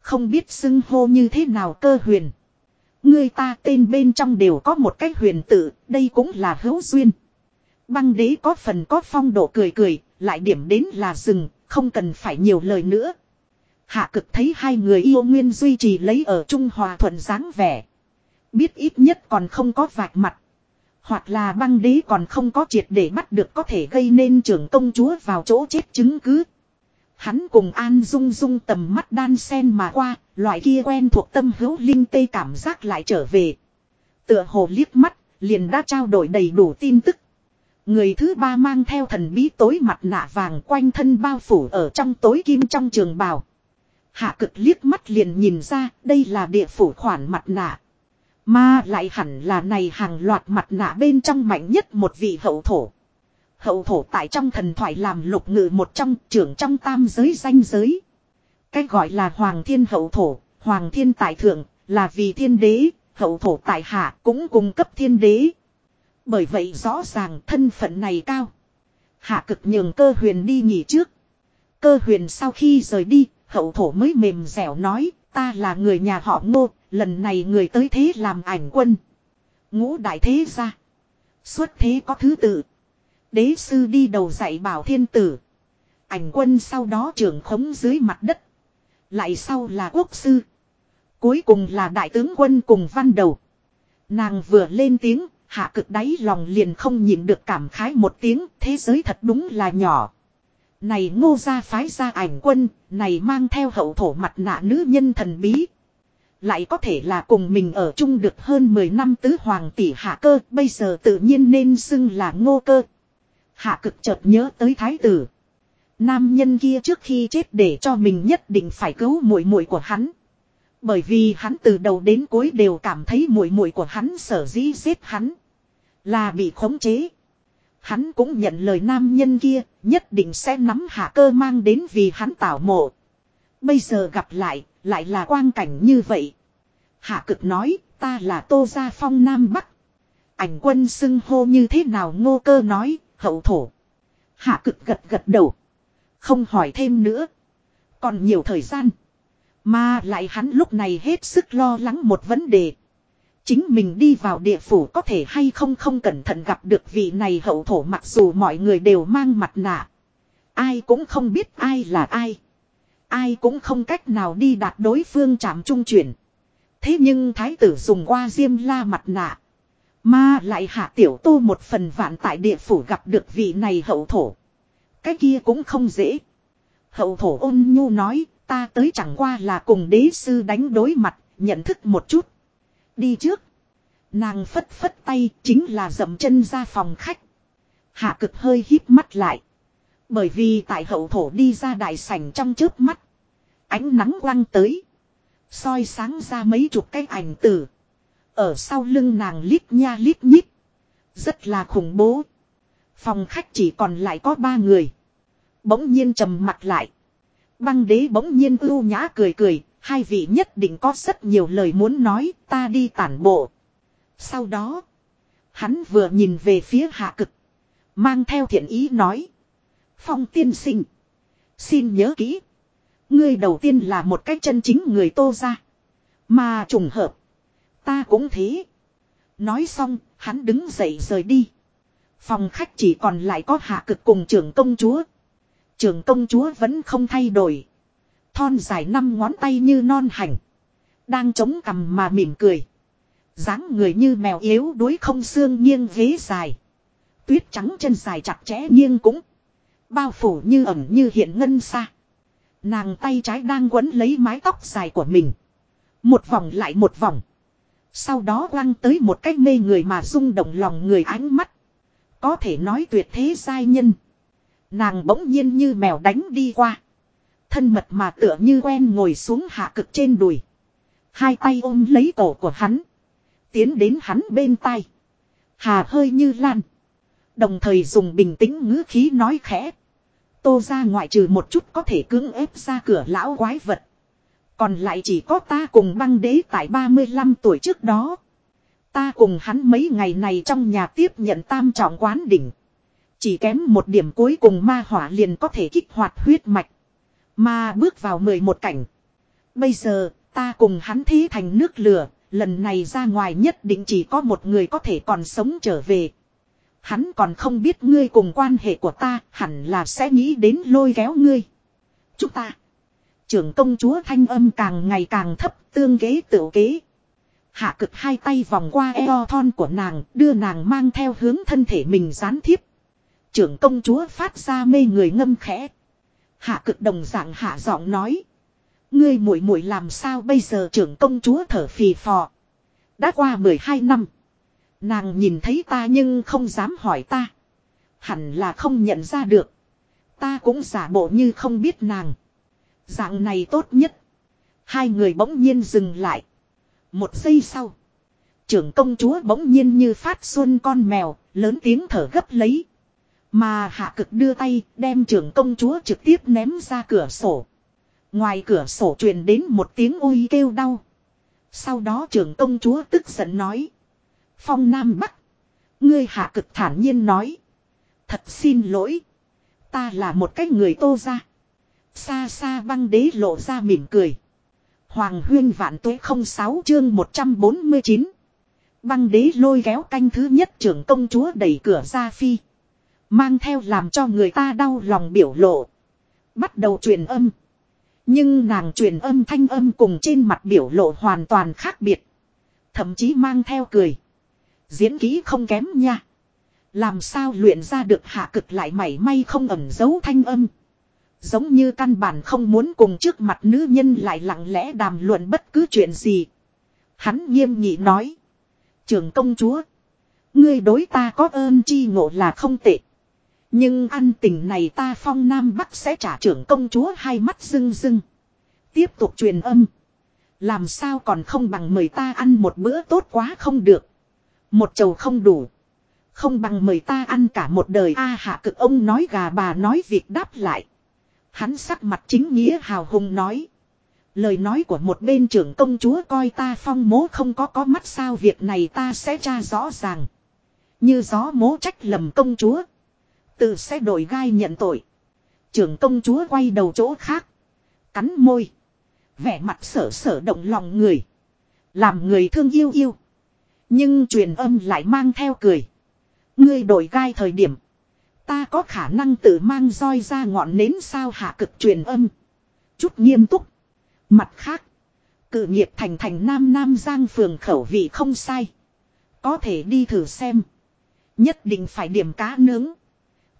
Không biết xưng hô như thế nào cơ huyền. Người ta tên bên trong đều có một cái huyền tự, đây cũng là hữu duyên. Băng đế có phần có phong độ cười cười, lại điểm đến là rừng, không cần phải nhiều lời nữa. Hạ cực thấy hai người yêu nguyên duy trì lấy ở Trung Hòa thuận dáng vẻ. Biết ít nhất còn không có vạch mặt. Hoặc là băng đế còn không có triệt để bắt được có thể gây nên trưởng công chúa vào chỗ chết chứng cứ. Hắn cùng An Dung Dung tầm mắt đan sen mà qua, loại kia quen thuộc tâm hữu linh tê cảm giác lại trở về. Tựa hồ liếc mắt, liền đã trao đổi đầy đủ tin tức. Người thứ ba mang theo thần bí tối mặt nạ vàng quanh thân bao phủ ở trong tối kim trong trường bào. Hạ cực liếc mắt liền nhìn ra đây là địa phủ khoản mặt nạ. Mà lại hẳn là này hàng loạt mặt nạ bên trong mạnh nhất một vị hậu thổ. Hậu thổ tại trong thần thoại làm lục ngự một trong trưởng trong tam giới danh giới. Cách gọi là hoàng thiên hậu thổ, hoàng thiên tại thượng, là vì thiên đế, hậu thổ tại hạ cũng cung cấp thiên đế. Bởi vậy rõ ràng thân phận này cao. Hạ cực nhường cơ huyền đi nghỉ trước. Cơ huyền sau khi rời đi, hậu thổ mới mềm dẻo nói, ta là người nhà họ ngô, lần này người tới thế làm ảnh quân. Ngũ đại thế ra. Xuất thế có thứ tự. Đế sư đi đầu dạy bảo thiên tử. Ảnh quân sau đó trưởng khống dưới mặt đất. Lại sau là quốc sư. Cuối cùng là đại tướng quân cùng văn đầu. Nàng vừa lên tiếng, hạ cực đáy lòng liền không nhịn được cảm khái một tiếng, thế giới thật đúng là nhỏ. Này ngô gia phái ra ảnh quân, này mang theo hậu thổ mặt nạ nữ nhân thần bí. Lại có thể là cùng mình ở chung được hơn 10 năm tứ hoàng tỷ hạ cơ, bây giờ tự nhiên nên xưng là ngô cơ. Hạ cực chợt nhớ tới thái tử. Nam nhân kia trước khi chết để cho mình nhất định phải cứu muội muội của hắn. Bởi vì hắn từ đầu đến cuối đều cảm thấy muội muội của hắn sở dĩ giết hắn. Là bị khống chế. Hắn cũng nhận lời nam nhân kia, nhất định sẽ nắm hạ cơ mang đến vì hắn tảo mộ. Bây giờ gặp lại, lại là quang cảnh như vậy. Hạ cực nói, ta là Tô Gia Phong Nam Bắc. Ảnh quân xưng hô như thế nào ngô cơ nói, hậu thổ. Hạ cực gật gật đầu. Không hỏi thêm nữa. Còn nhiều thời gian. Mà lại hắn lúc này hết sức lo lắng một vấn đề. Chính mình đi vào địa phủ có thể hay không không cẩn thận gặp được vị này hậu thổ mặc dù mọi người đều mang mặt nạ. Ai cũng không biết ai là ai. Ai cũng không cách nào đi đạt đối phương chạm trung chuyển. Thế nhưng thái tử dùng qua diêm la mặt nạ. Mà lại hạ tiểu tô một phần vạn tại địa phủ gặp được vị này hậu thổ. Cái kia cũng không dễ. Hậu thổ ôn nhu nói, ta tới chẳng qua là cùng đế sư đánh đối mặt, nhận thức một chút. Đi trước. Nàng phất phất tay chính là dậm chân ra phòng khách. Hạ cực hơi híp mắt lại. Bởi vì tại hậu thổ đi ra đại sảnh trong trước mắt. Ánh nắng quăng tới. soi sáng ra mấy chục cái ảnh tử. Ở sau lưng nàng lít nha lít nhít. Rất là khủng bố. Phòng khách chỉ còn lại có ba người. Bỗng nhiên trầm mặt lại. Băng đế bỗng nhiên ưu nhã cười cười. Hai vị nhất định có rất nhiều lời muốn nói. Ta đi tản bộ. Sau đó. Hắn vừa nhìn về phía hạ cực. Mang theo thiện ý nói. Phong tiên sinh. Xin nhớ kỹ. Ngươi đầu tiên là một cách chân chính người tô ra. Mà trùng hợp. Ta cũng thế. Nói xong, hắn đứng dậy rời đi. Phòng khách chỉ còn lại có hạ cực cùng trưởng công chúa. Trưởng công chúa vẫn không thay đổi. Thon dài năm ngón tay như non hành. Đang chống cằm mà mỉm cười. dáng người như mèo yếu đuối không xương nghiêng ghế dài. Tuyết trắng chân dài chặt chẽ nghiêng cũng. Bao phủ như ẩn như hiện ngân xa. Nàng tay trái đang quấn lấy mái tóc dài của mình. Một vòng lại một vòng. Sau đó quăng tới một cách mê người mà rung động lòng người ánh mắt. Có thể nói tuyệt thế giai nhân. Nàng bỗng nhiên như mèo đánh đi qua. Thân mật mà tựa như quen ngồi xuống hạ cực trên đùi. Hai tay ôm lấy cổ của hắn. Tiến đến hắn bên tai. Hà hơi như lan. Đồng thời dùng bình tĩnh ngữ khí nói khẽ. Tô ra ngoại trừ một chút có thể cưỡng ép ra cửa lão quái vật. Còn lại chỉ có ta cùng băng đế tại 35 tuổi trước đó. Ta cùng hắn mấy ngày này trong nhà tiếp nhận tam trọng quán đỉnh. Chỉ kém một điểm cuối cùng ma hỏa liền có thể kích hoạt huyết mạch. Mà bước vào 11 cảnh. Bây giờ, ta cùng hắn thí thành nước lửa, lần này ra ngoài nhất định chỉ có một người có thể còn sống trở về. Hắn còn không biết ngươi cùng quan hệ của ta, hẳn là sẽ nghĩ đến lôi kéo ngươi. Chúng ta. Trưởng công chúa thanh âm càng ngày càng thấp, tương kế tự kế. Hạ cực hai tay vòng qua eo thon của nàng, đưa nàng mang theo hướng thân thể mình gián thiếp. Trưởng công chúa phát ra mê người ngâm khẽ. Hạ cực đồng dạng hạ giọng nói. Ngươi muội muội làm sao bây giờ trưởng công chúa thở phì phò. Đã qua 12 năm. Nàng nhìn thấy ta nhưng không dám hỏi ta. Hẳn là không nhận ra được. Ta cũng giả bộ như không biết nàng. Dạng này tốt nhất. Hai người bỗng nhiên dừng lại. Một giây sau. Trưởng công chúa bỗng nhiên như phát xuân con mèo, lớn tiếng thở gấp lấy. Mà hạ cực đưa tay, đem trưởng công chúa trực tiếp ném ra cửa sổ. Ngoài cửa sổ truyền đến một tiếng ôi kêu đau. Sau đó trưởng công chúa tức giận nói. Phong Nam Bắc. Ngươi hạ cực thản nhiên nói. Thật xin lỗi. Ta là một cái người tô ra. Xa xa băng đế lộ ra mỉm cười. Hoàng huyên vạn tuế 06 chương 149. Băng đế lôi kéo canh thứ nhất trưởng công chúa đẩy cửa ra phi. Mang theo làm cho người ta đau lòng biểu lộ. Bắt đầu truyền âm. Nhưng nàng truyền âm thanh âm cùng trên mặt biểu lộ hoàn toàn khác biệt. Thậm chí mang theo cười. Diễn kỹ không kém nha. Làm sao luyện ra được hạ cực lại mảy may không ẩn giấu thanh âm. Giống như căn bản không muốn cùng trước mặt nữ nhân lại lặng lẽ đàm luận bất cứ chuyện gì. Hắn nghiêm nghị nói. Trường công chúa. Ngươi đối ta có ơn chi ngộ là không tệ. Nhưng ăn tình này ta phong nam bắc sẽ trả trưởng công chúa hai mắt rưng rưng. Tiếp tục truyền âm. Làm sao còn không bằng mời ta ăn một bữa tốt quá không được. Một chầu không đủ. Không bằng mời ta ăn cả một đời a hạ cực ông nói gà bà nói việc đáp lại. Hắn sắc mặt chính nghĩa hào hùng nói. Lời nói của một bên trưởng công chúa coi ta phong mố không có có mắt sao việc này ta sẽ tra rõ ràng. Như gió mố trách lầm công chúa. Tự sẽ đổi gai nhận tội. Trưởng công chúa quay đầu chỗ khác. Cắn môi. Vẻ mặt sở sở động lòng người. Làm người thương yêu yêu. Nhưng truyền âm lại mang theo cười. Ngươi đổi gai thời điểm. Ta có khả năng tự mang roi ra ngọn nến sao hạ cực truyền âm. Chút nghiêm túc. Mặt khác. Cự nghiệp thành thành nam nam giang phường khẩu vị không sai. Có thể đi thử xem. Nhất định phải điểm cá nướng.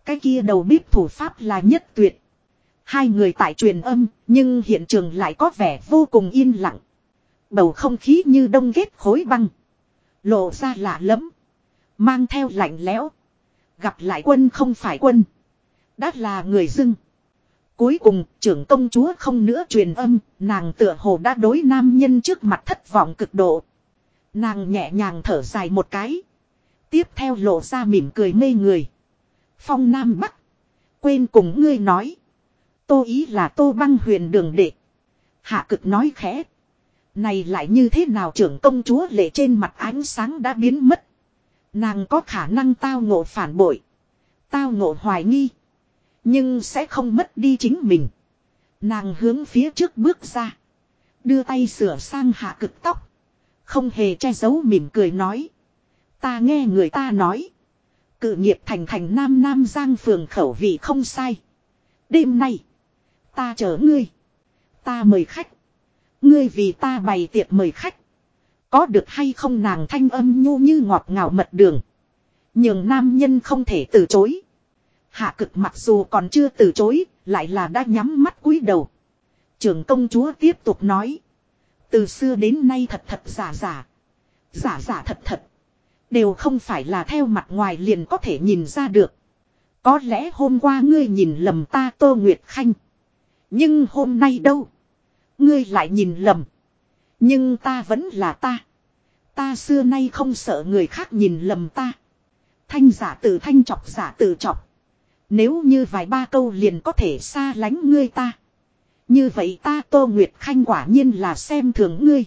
Cái kia đầu bếp thủ pháp là nhất tuyệt. Hai người tại truyền âm, nhưng hiện trường lại có vẻ vô cùng yên lặng. Bầu không khí như đông ghét khối băng. Lộ ra lạ lẫm Mang theo lạnh lẽo. Gặp lại quân không phải quân. Đã là người dưng. Cuối cùng, trưởng công chúa không nữa truyền âm, nàng tựa hồ đã đối nam nhân trước mặt thất vọng cực độ. Nàng nhẹ nhàng thở dài một cái. Tiếp theo lộ ra mỉm cười mê người. Phong Nam Bắc. Quên cùng ngươi nói. Tô ý là tô băng huyền đường đệ. Hạ cực nói khẽ. Này lại như thế nào trưởng công chúa lệ trên mặt ánh sáng đã biến mất. Nàng có khả năng tao ngộ phản bội. Tao ngộ hoài nghi. Nhưng sẽ không mất đi chính mình. Nàng hướng phía trước bước ra. Đưa tay sửa sang hạ cực tóc. Không hề che giấu mỉm cười nói. Ta nghe người ta nói. Cự nghiệp thành thành nam nam giang phường khẩu vị không sai. Đêm nay. Ta chở ngươi. Ta mời khách. Ngươi vì ta bày tiệc mời khách. Có được hay không nàng thanh âm nhu như ngọt ngào mật đường. Nhưng nam nhân không thể từ chối. Hạ cực mặc dù còn chưa từ chối, lại là đã nhắm mắt cúi đầu. Trưởng công chúa tiếp tục nói. Từ xưa đến nay thật thật giả giả. Giả giả thật thật. Đều không phải là theo mặt ngoài liền có thể nhìn ra được. Có lẽ hôm qua ngươi nhìn lầm ta Tô Nguyệt Khanh. Nhưng hôm nay đâu? Ngươi lại nhìn lầm. Nhưng ta vẫn là ta. Ta xưa nay không sợ người khác nhìn lầm ta. Thanh giả tử thanh chọc giả tử chọc. Nếu như vài ba câu liền có thể xa lánh ngươi ta. Như vậy ta Tô Nguyệt Khanh quả nhiên là xem thường ngươi.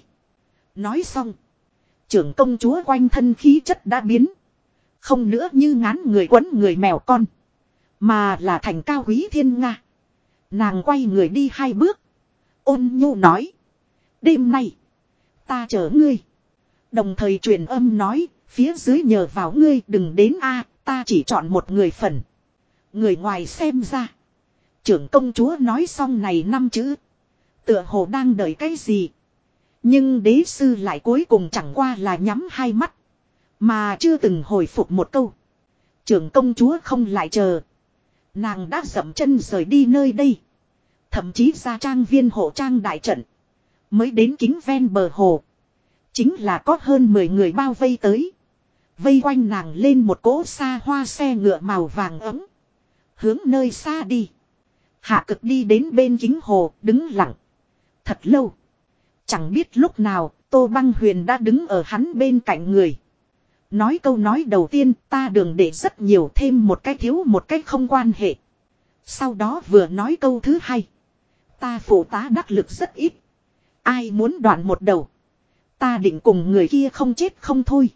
Nói xong. Trưởng công chúa quanh thân khí chất đã biến. Không nữa như ngán người quấn người mèo con. Mà là thành cao quý thiên Nga. Nàng quay người đi hai bước. Ôn nhu nói. Đêm nay. Ta chở ngươi. Đồng thời truyền âm nói. Phía dưới nhờ vào ngươi đừng đến a, ta chỉ chọn một người phần. Người ngoài xem ra. Trưởng công chúa nói xong này năm chữ. Tựa hồ đang đợi cái gì. Nhưng đế sư lại cuối cùng chẳng qua là nhắm hai mắt. Mà chưa từng hồi phục một câu. Trưởng công chúa không lại chờ. Nàng đã dậm chân rời đi nơi đây. Thậm chí ra trang viên hộ trang đại trận. Mới đến kính ven bờ hồ. Chính là có hơn 10 người bao vây tới. Vây quanh nàng lên một cỗ xa hoa xe ngựa màu vàng ấm. Hướng nơi xa đi. Hạ cực đi đến bên kính hồ, đứng lặng. Thật lâu. Chẳng biết lúc nào, Tô Băng Huyền đã đứng ở hắn bên cạnh người. Nói câu nói đầu tiên, ta đường để rất nhiều thêm một cái thiếu một cái không quan hệ. Sau đó vừa nói câu thứ hai. Ta phụ tá đắc lực rất ít. Ai muốn đoạn một đầu. Ta định cùng người kia không chết không thôi.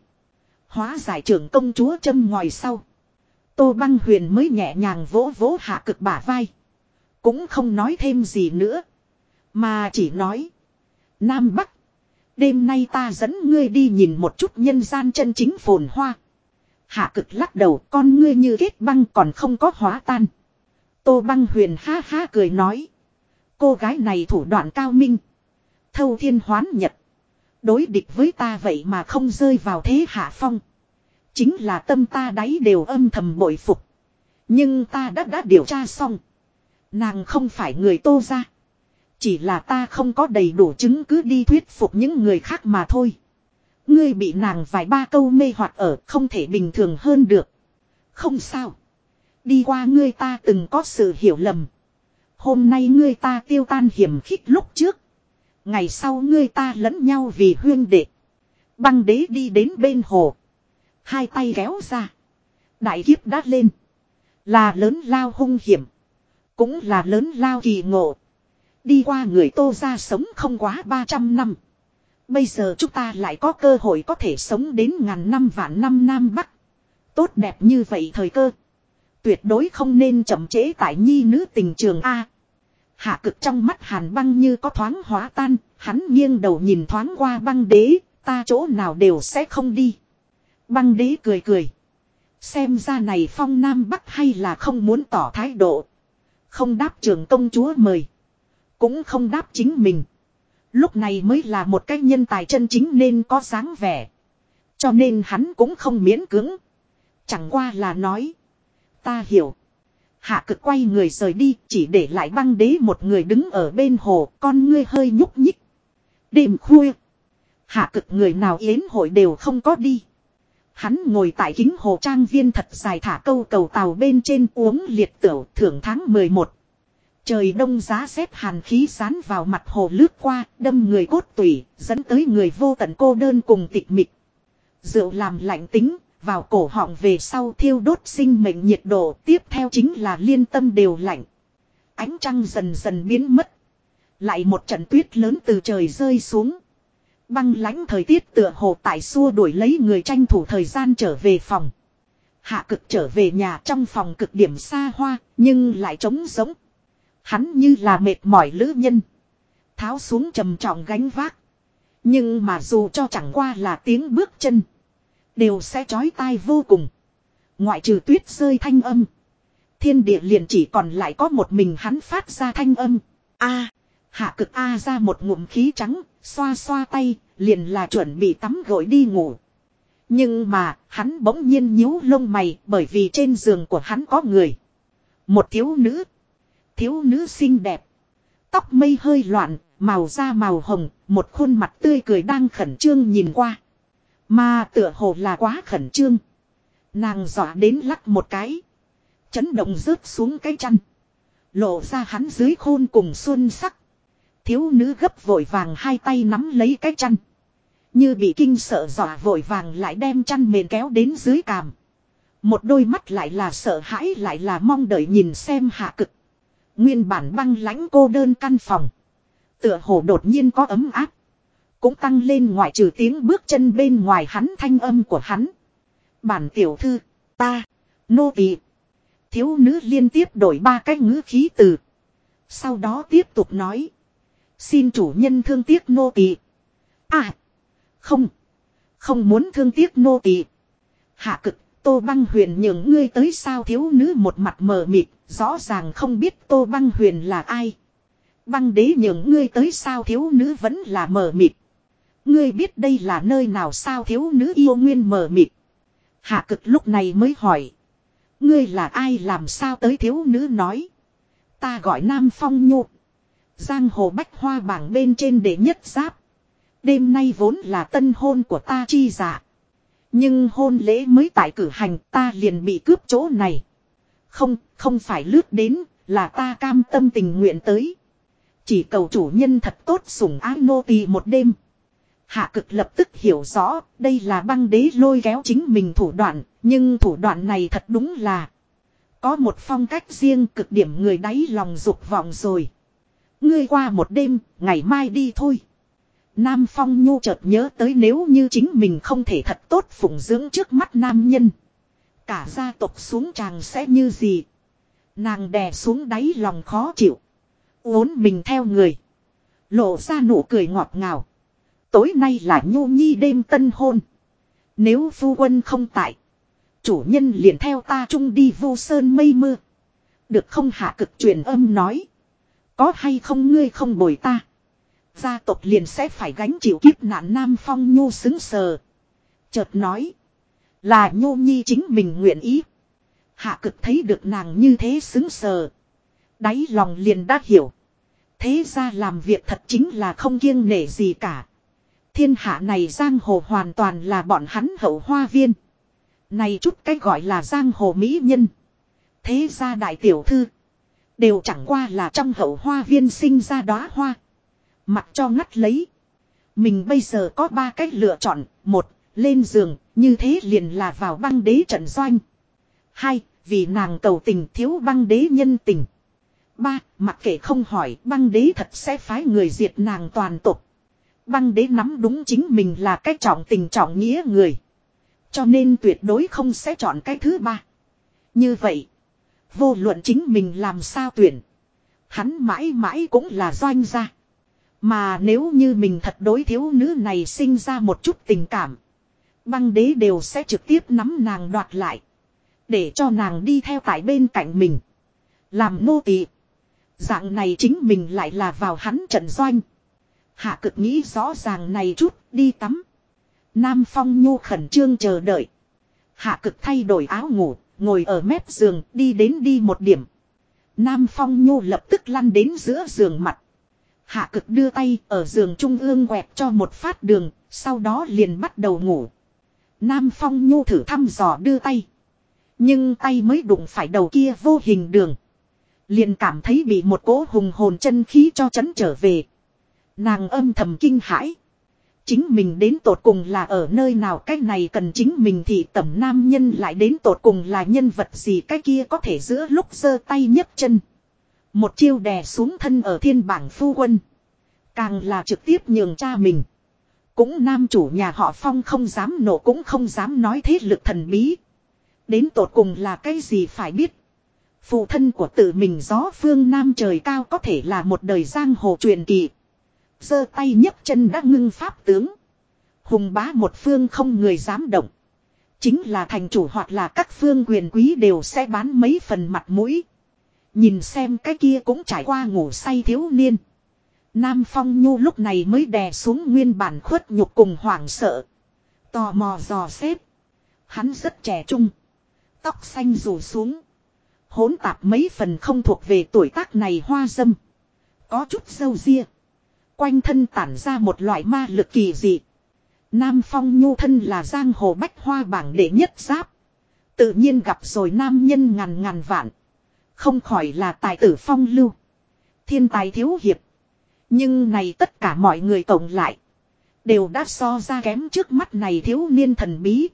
Hóa giải trưởng công chúa châm ngoài sau. Tô băng huyền mới nhẹ nhàng vỗ vỗ hạ cực bả vai. Cũng không nói thêm gì nữa. Mà chỉ nói. Nam Bắc. Đêm nay ta dẫn ngươi đi nhìn một chút nhân gian chân chính phồn hoa. Hạ cực lắc đầu, con ngươi như kết băng còn không có hóa tan. Tô băng huyền ha ha cười nói. Cô gái này thủ đoạn cao minh. Thâu thiên hoán nhật. Đối địch với ta vậy mà không rơi vào thế hạ phong. Chính là tâm ta đáy đều âm thầm bội phục. Nhưng ta đã đã điều tra xong. Nàng không phải người tô ra. Chỉ là ta không có đầy đủ chứng cứ đi thuyết phục những người khác mà thôi. Ngươi bị nàng vài ba câu mê hoặc ở không thể bình thường hơn được. Không sao. Đi qua ngươi ta từng có sự hiểu lầm. Hôm nay ngươi ta tiêu tan hiểm khích lúc trước. Ngày sau ngươi ta lẫn nhau vì huyên đệ. Băng đế đi đến bên hồ. Hai tay kéo ra. Đại kiếp đát lên. Là lớn lao hung hiểm. Cũng là lớn lao kỳ ngộ. Đi qua người tô ra sống không quá 300 năm. Bây giờ chúng ta lại có cơ hội có thể sống đến ngàn năm vạn năm Nam Bắc. Tốt đẹp như vậy thời cơ. Tuyệt đối không nên chậm trễ tại nhi nữ tình trường A. Hạ cực trong mắt hàn băng như có thoáng hóa tan, hắn nghiêng đầu nhìn thoáng qua băng đế, ta chỗ nào đều sẽ không đi. Băng đế cười cười. Xem ra này phong Nam Bắc hay là không muốn tỏ thái độ. Không đáp trường công chúa mời. Cũng không đáp chính mình. Lúc này mới là một cái nhân tài chân chính nên có dáng vẻ. Cho nên hắn cũng không miễn cưỡng. Chẳng qua là nói. Ta hiểu. Hạ cực quay người rời đi, chỉ để lại băng đế một người đứng ở bên hồ, con ngươi hơi nhúc nhích. Đêm khuya. Hạ cực người nào yến hội đều không có đi. Hắn ngồi tại kính hồ trang viên thật dài thả câu cầu tàu bên trên uống liệt tửu thưởng tháng 11. Trời đông giá rét hàn khí sán vào mặt hồ lướt qua, đâm người cốt tủy, dẫn tới người vô tận cô đơn cùng tịch mịch. Rượu làm lạnh tính, vào cổ họng về sau thiêu đốt sinh mệnh nhiệt độ, tiếp theo chính là liên tâm đều lạnh. Ánh trăng dần dần biến mất. Lại một trận tuyết lớn từ trời rơi xuống. Băng lãnh thời tiết tựa hồ tại xua đuổi lấy người tranh thủ thời gian trở về phòng. Hạ cực trở về nhà trong phòng cực điểm xa hoa, nhưng lại trống giống. Hắn như là mệt mỏi lữ nhân. Tháo xuống trầm trọng gánh vác. Nhưng mà dù cho chẳng qua là tiếng bước chân. Đều sẽ chói tai vô cùng. Ngoại trừ tuyết rơi thanh âm. Thiên địa liền chỉ còn lại có một mình hắn phát ra thanh âm. A. hạ cực A ra một ngụm khí trắng. Xoa xoa tay. Liền là chuẩn bị tắm gội đi ngủ. Nhưng mà, hắn bỗng nhiên nhíu lông mày. Bởi vì trên giường của hắn có người. Một thiếu nữ thiếu nữ xinh đẹp. Tóc mây hơi loạn, màu da màu hồng, một khuôn mặt tươi cười đang khẩn trương nhìn qua. Mà tựa hồ là quá khẩn trương. Nàng dọa đến lắc một cái. Chấn động rớt xuống cái chăn. Lộ ra hắn dưới khôn cùng xuân sắc. Thiếu nữ gấp vội vàng hai tay nắm lấy cái chăn. Như bị kinh sợ dọa vội vàng lại đem chăn mền kéo đến dưới càm. Một đôi mắt lại là sợ hãi lại là mong đợi nhìn xem hạ cực. Nguyên bản băng lãnh cô đơn căn phòng. Tựa hồ đột nhiên có ấm áp. Cũng tăng lên ngoại trừ tiếng bước chân bên ngoài hắn thanh âm của hắn. Bản tiểu thư, ta, nô tỳ Thiếu nữ liên tiếp đổi ba cái ngữ khí từ. Sau đó tiếp tục nói. Xin chủ nhân thương tiếc nô tỳ. À, không, không muốn thương tiếc nô tỳ. Hạ cực, tô băng huyền nhường ngươi tới sao thiếu nữ một mặt mờ mịt, rõ ràng không biết tô băng huyền là ai. Băng đế nhường ngươi tới sao thiếu nữ vẫn là mờ mịt. Ngươi biết đây là nơi nào sao thiếu nữ yêu nguyên mờ mịt. Hạ cực lúc này mới hỏi. Ngươi là ai làm sao tới thiếu nữ nói. Ta gọi Nam Phong Nhu. Giang hồ bách hoa bảng bên trên để nhất giáp. Đêm nay vốn là tân hôn của ta chi dạ. Nhưng hôn lễ mới tại cử hành ta liền bị cướp chỗ này. Không, không phải lướt đến, là ta cam tâm tình nguyện tới. Chỉ cầu chủ nhân thật tốt sủng ái nô tỳ một đêm. Hạ cực lập tức hiểu rõ, đây là băng đế lôi kéo chính mình thủ đoạn, nhưng thủ đoạn này thật đúng là có một phong cách riêng cực điểm người đáy lòng dục vọng rồi. Ngươi qua một đêm, ngày mai đi thôi. Nam Phong Nhu chợt nhớ tới nếu như chính mình không thể thật tốt phụng dưỡng trước mắt nam nhân. Cả gia tộc xuống chàng sẽ như gì. Nàng đè xuống đáy lòng khó chịu. Uốn mình theo người. Lộ ra nụ cười ngọt ngào. Tối nay là nhu nhi đêm tân hôn. Nếu phu quân không tại. Chủ nhân liền theo ta chung đi vô sơn mây mưa. Được không hạ cực truyền âm nói. Có hay không ngươi không bồi ta. Gia tộc liền sẽ phải gánh chịu kiếp nạn Nam Phong Nhu xứng sờ. Chợt nói. Là Nhu Nhi chính mình nguyện ý. Hạ cực thấy được nàng như thế xứng sờ. Đáy lòng liền đã hiểu. Thế ra làm việc thật chính là không kiêng nể gì cả. Thiên hạ này giang hồ hoàn toàn là bọn hắn hậu hoa viên. Này chút cái gọi là giang hồ mỹ nhân. Thế ra đại tiểu thư. Đều chẳng qua là trong hậu hoa viên sinh ra đóa hoa. Mặc cho ngắt lấy. Mình bây giờ có ba cách lựa chọn. Một, lên giường, như thế liền là vào băng đế trận doanh. Hai, vì nàng cầu tình thiếu băng đế nhân tình. Ba, mặc kệ không hỏi, băng đế thật sẽ phái người diệt nàng toàn tục. Băng đế nắm đúng chính mình là cái trọng tình trọng nghĩa người. Cho nên tuyệt đối không sẽ chọn cái thứ ba. Như vậy, vô luận chính mình làm sao tuyển. Hắn mãi mãi cũng là doanh gia. Mà nếu như mình thật đối thiếu nữ này sinh ra một chút tình cảm. Băng đế đều sẽ trực tiếp nắm nàng đoạt lại. Để cho nàng đi theo tại bên cạnh mình. Làm nô tỳ. Dạng này chính mình lại là vào hắn trận doanh. Hạ cực nghĩ rõ ràng này chút, đi tắm. Nam Phong Nhu khẩn trương chờ đợi. Hạ cực thay đổi áo ngủ, ngồi ở mép giường, đi đến đi một điểm. Nam Phong Nhu lập tức lăn đến giữa giường mặt. Hạ cực đưa tay ở giường trung ương quẹt cho một phát đường, sau đó liền bắt đầu ngủ. Nam Phong Nhu thử thăm dò đưa tay. Nhưng tay mới đụng phải đầu kia vô hình đường. Liền cảm thấy bị một cỗ hùng hồn chân khí cho chấn trở về. Nàng âm thầm kinh hãi. Chính mình đến tột cùng là ở nơi nào cái này cần chính mình thì tẩm nam nhân lại đến tột cùng là nhân vật gì cái kia có thể giữa lúc giơ tay nhấc chân. Một chiêu đè xuống thân ở thiên bảng phu quân. Càng là trực tiếp nhường cha mình. Cũng nam chủ nhà họ Phong không dám nổ cũng không dám nói thế lực thần bí. Đến tột cùng là cái gì phải biết. Phụ thân của tự mình gió phương nam trời cao có thể là một đời giang hồ truyền kỳ giơ tay nhấc chân đã ngưng pháp tướng. Hùng bá một phương không người dám động. Chính là thành chủ hoặc là các phương quyền quý đều sẽ bán mấy phần mặt mũi. Nhìn xem cái kia cũng trải qua ngủ say thiếu niên. Nam Phong Nhu lúc này mới đè xuống nguyên bản khuất nhục cùng hoảng sợ. Tò mò dò xét. Hắn rất trẻ trung. Tóc xanh rủ xuống. Hốn tạp mấy phần không thuộc về tuổi tác này hoa dâm. Có chút sâu ria. Quanh thân tản ra một loại ma lực kỳ dị. Nam Phong Nhu thân là giang hồ bách hoa bảng đệ nhất giáp. Tự nhiên gặp rồi nam nhân ngàn ngàn vạn. Không khỏi là tài tử phong lưu. Thiên tài thiếu hiệp. Nhưng này tất cả mọi người tổng lại. Đều đã so ra kém trước mắt này thiếu niên thần bí.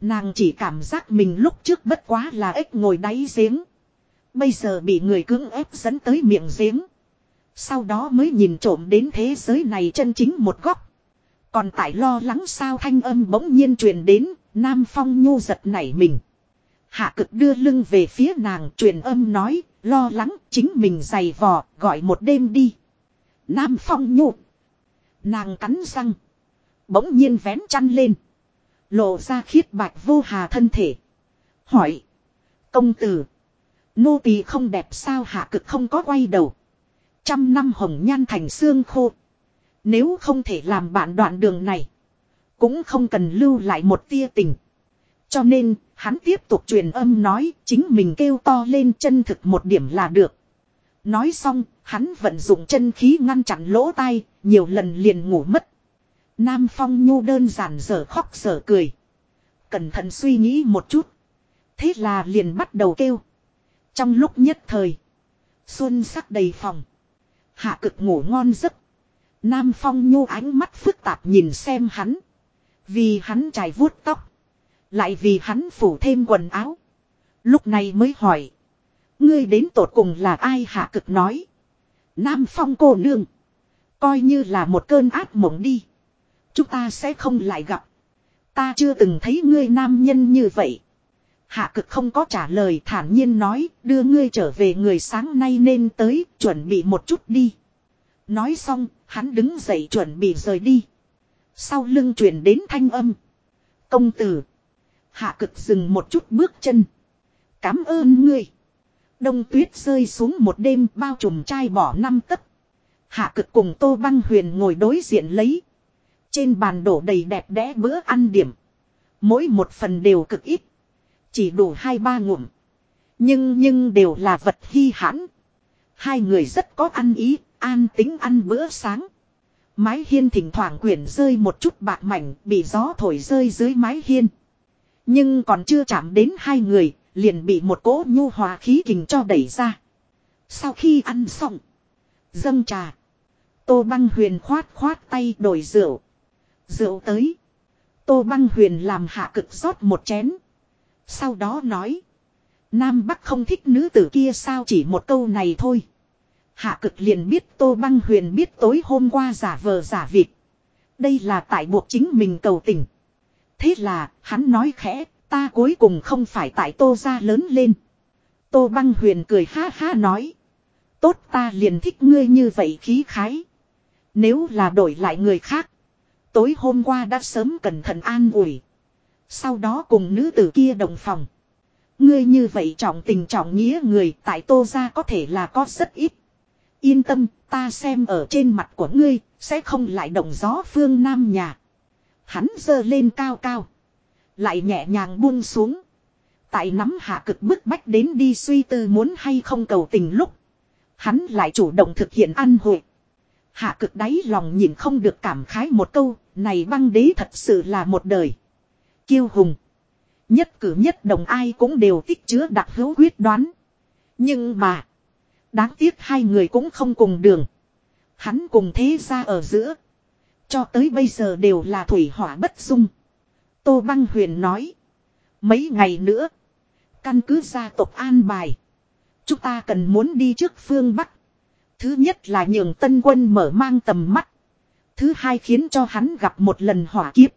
Nàng chỉ cảm giác mình lúc trước bất quá là ếch ngồi đáy giếng. Bây giờ bị người cưỡng ép dẫn tới miệng giếng. Sau đó mới nhìn trộm đến thế giới này chân chính một góc. Còn tại lo lắng sao thanh âm bỗng nhiên truyền đến, Nam Phong nhu giật nảy mình. Hạ cực đưa lưng về phía nàng truyền âm nói, lo lắng chính mình giày vò, gọi một đêm đi. Nam Phong nhu. Nàng cắn răng. Bỗng nhiên vén chăn lên. Lộ ra khiết bạch vô hà thân thể. Hỏi. Công tử. Nô tỳ không đẹp sao hạ cực không có quay đầu. Trăm năm hồng nhan thành xương khô. Nếu không thể làm bạn đoạn đường này. Cũng không cần lưu lại một tia tình. Cho nên, hắn tiếp tục truyền âm nói chính mình kêu to lên chân thực một điểm là được. Nói xong, hắn vận dụng chân khí ngăn chặn lỗ tai, nhiều lần liền ngủ mất. Nam Phong Nhu đơn giản dở khóc dở cười. Cẩn thận suy nghĩ một chút. Thế là liền bắt đầu kêu. Trong lúc nhất thời. Xuân sắc đầy phòng. Hạ cực ngủ ngon giấc. Nam Phong Nhu ánh mắt phức tạp nhìn xem hắn. Vì hắn trải vuốt tóc. Lại vì hắn phủ thêm quần áo. Lúc này mới hỏi. Ngươi đến tột cùng là ai hạ cực nói. Nam Phong cô nương. Coi như là một cơn ác mộng đi. Chúng ta sẽ không lại gặp. Ta chưa từng thấy ngươi nam nhân như vậy. Hạ cực không có trả lời thản nhiên nói, đưa ngươi trở về người sáng nay nên tới, chuẩn bị một chút đi. Nói xong, hắn đứng dậy chuẩn bị rời đi. Sau lưng truyền đến thanh âm. Công tử. Hạ cực dừng một chút bước chân. Cám ơn ngươi. Đông tuyết rơi xuống một đêm bao trùm chai bỏ năm tấc. Hạ cực cùng Tô Băng Huyền ngồi đối diện lấy. Trên bàn đổ đầy đẹp đẽ bữa ăn điểm. Mỗi một phần đều cực ít. Chỉ đủ hai ba ngụm. Nhưng nhưng đều là vật hy hãn. Hai người rất có ăn ý, an tính ăn bữa sáng. Mái hiên thỉnh thoảng quyển rơi một chút bạc mảnh bị gió thổi rơi dưới mái hiên. Nhưng còn chưa chạm đến hai người, liền bị một cỗ nhu hòa khí kình cho đẩy ra. Sau khi ăn xong, dâng trà. Tô băng huyền khoát khoát tay đổi rượu. Rượu tới. Tô băng huyền làm hạ cực rót một chén. Sau đó nói. Nam Bắc không thích nữ tử kia sao chỉ một câu này thôi. Hạ cực liền biết Tô băng huyền biết tối hôm qua giả vờ giả vịt. Đây là tại buộc chính mình cầu tình. Thế là, hắn nói khẽ, ta cuối cùng không phải tại tô ra lớn lên. Tô băng huyền cười ha ha nói. Tốt ta liền thích ngươi như vậy khí khái. Nếu là đổi lại người khác. Tối hôm qua đã sớm cẩn thận an ủi. Sau đó cùng nữ tử kia đồng phòng. Ngươi như vậy trọng tình trọng nghĩa người tại tô ra có thể là có rất ít. Yên tâm, ta xem ở trên mặt của ngươi, sẽ không lại động gió phương nam nhà. Hắn giơ lên cao cao. Lại nhẹ nhàng buông xuống. Tại nắm hạ cực bức bách đến đi suy tư muốn hay không cầu tình lúc. Hắn lại chủ động thực hiện ăn hội. Hạ cực đáy lòng nhìn không được cảm khái một câu. Này băng đế thật sự là một đời. Kiêu hùng. Nhất cử nhất đồng ai cũng đều tích chứa đặc hữu quyết đoán. Nhưng mà. Đáng tiếc hai người cũng không cùng đường. Hắn cùng thế ra ở giữa. Cho tới bây giờ đều là thủy hỏa bất dung. Tô Băng Huyền nói. Mấy ngày nữa. Căn cứ gia tộc an bài. Chúng ta cần muốn đi trước phương Bắc. Thứ nhất là nhường tân quân mở mang tầm mắt. Thứ hai khiến cho hắn gặp một lần hỏa kiếp.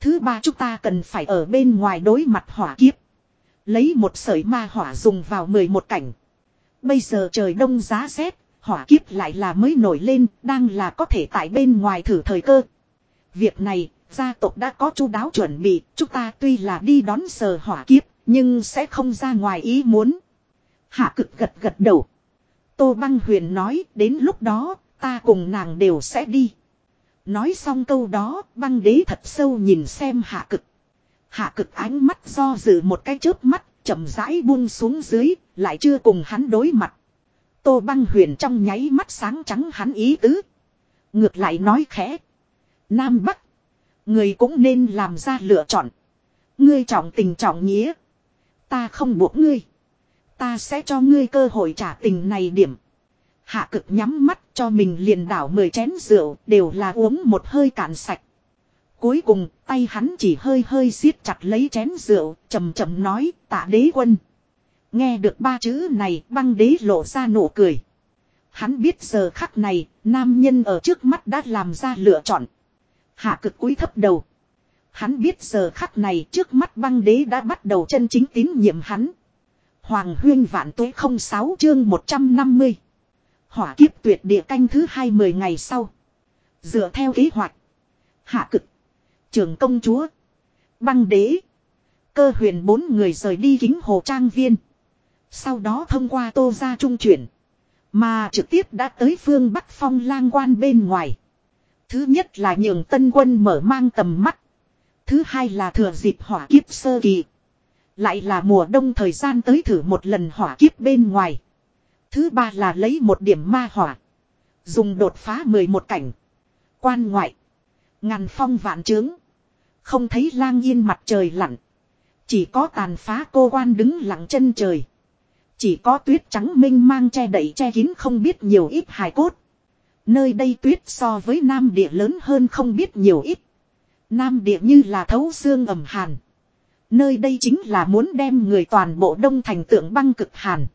Thứ ba chúng ta cần phải ở bên ngoài đối mặt hỏa kiếp. Lấy một sợi ma hỏa dùng vào mười một cảnh. Bây giờ trời đông giá rét, hỏa kiếp lại là mới nổi lên, đang là có thể tại bên ngoài thử thời cơ. Việc này, gia tộc đã có chu đáo chuẩn bị, chúng ta tuy là đi đón sờ hỏa kiếp, nhưng sẽ không ra ngoài ý muốn. Hạ cực gật gật đầu. Tô băng huyền nói, đến lúc đó, ta cùng nàng đều sẽ đi. Nói xong câu đó, băng đế thật sâu nhìn xem hạ cực. Hạ cực ánh mắt do dự một cái chớp mắt, chậm rãi buông xuống dưới, lại chưa cùng hắn đối mặt. Tô băng huyền trong nháy mắt sáng trắng hắn ý tứ. Ngược lại nói khẽ. Nam Bắc. Người cũng nên làm ra lựa chọn. Ngươi trọng tình trọng nghĩa. Ta không buộc ngươi. Ta sẽ cho ngươi cơ hội trả tình này điểm. Hạ cực nhắm mắt cho mình liền đảo mười chén rượu, đều là uống một hơi cạn sạch. Cuối cùng, tay hắn chỉ hơi hơi siết chặt lấy chén rượu chầm chầm nói, tạ đế quân. Nghe được ba chữ này, băng đế lộ ra nụ cười. Hắn biết giờ khắc này, nam nhân ở trước mắt đã làm ra lựa chọn. Hạ cực cúi thấp đầu. Hắn biết giờ khắc này, trước mắt băng đế đã bắt đầu chân chính tín nhiệm hắn. Hoàng huyên vạn tuế 06 chương 150. Hỏa kiếp tuyệt địa canh thứ 20 ngày sau. Dựa theo kế hoạch. Hạ cực. Trường công chúa. Băng đế. Cơ huyền bốn người rời đi kính hồ trang viên. Sau đó thông qua tô ra trung chuyển. Mà trực tiếp đã tới phương Bắc phong lang quan bên ngoài. Thứ nhất là nhường tân quân mở mang tầm mắt. Thứ hai là thừa dịp hỏa kiếp sơ kỳ. Lại là mùa đông thời gian tới thử một lần hỏa kiếp bên ngoài. Thứ ba là lấy một điểm ma hỏa. Dùng đột phá 11 cảnh. Quan ngoại. Ngàn phong vạn trướng. Không thấy lang yên mặt trời lặn. Chỉ có tàn phá cô quan đứng lặng chân trời. Chỉ có tuyết trắng minh mang che đậy che kín không biết nhiều ít hài cốt. Nơi đây tuyết so với Nam địa lớn hơn không biết nhiều ít. Nam địa như là thấu xương ẩm hàn. Nơi đây chính là muốn đem người toàn bộ đông thành tượng băng cực hàn.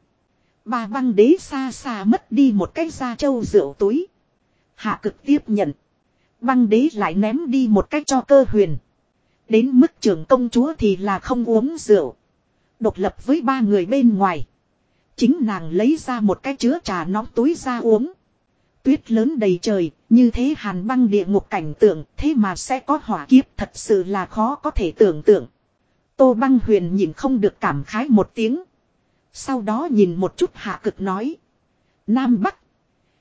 Ba băng đế xa xa mất đi một cái da trâu rượu túi. Hạ cực tiếp nhận. Băng đế lại ném đi một cách cho cơ huyền. Đến mức trưởng công chúa thì là không uống rượu. Độc lập với ba người bên ngoài. Chính nàng lấy ra một cái chứa trà nóng túi ra uống. Tuyết lớn đầy trời, như thế hàn băng địa ngục cảnh tượng, thế mà sẽ có hỏa kiếp thật sự là khó có thể tưởng tượng. Tô băng huyền nhìn không được cảm khái một tiếng. Sau đó nhìn một chút hạ cực nói. Nam Bắc.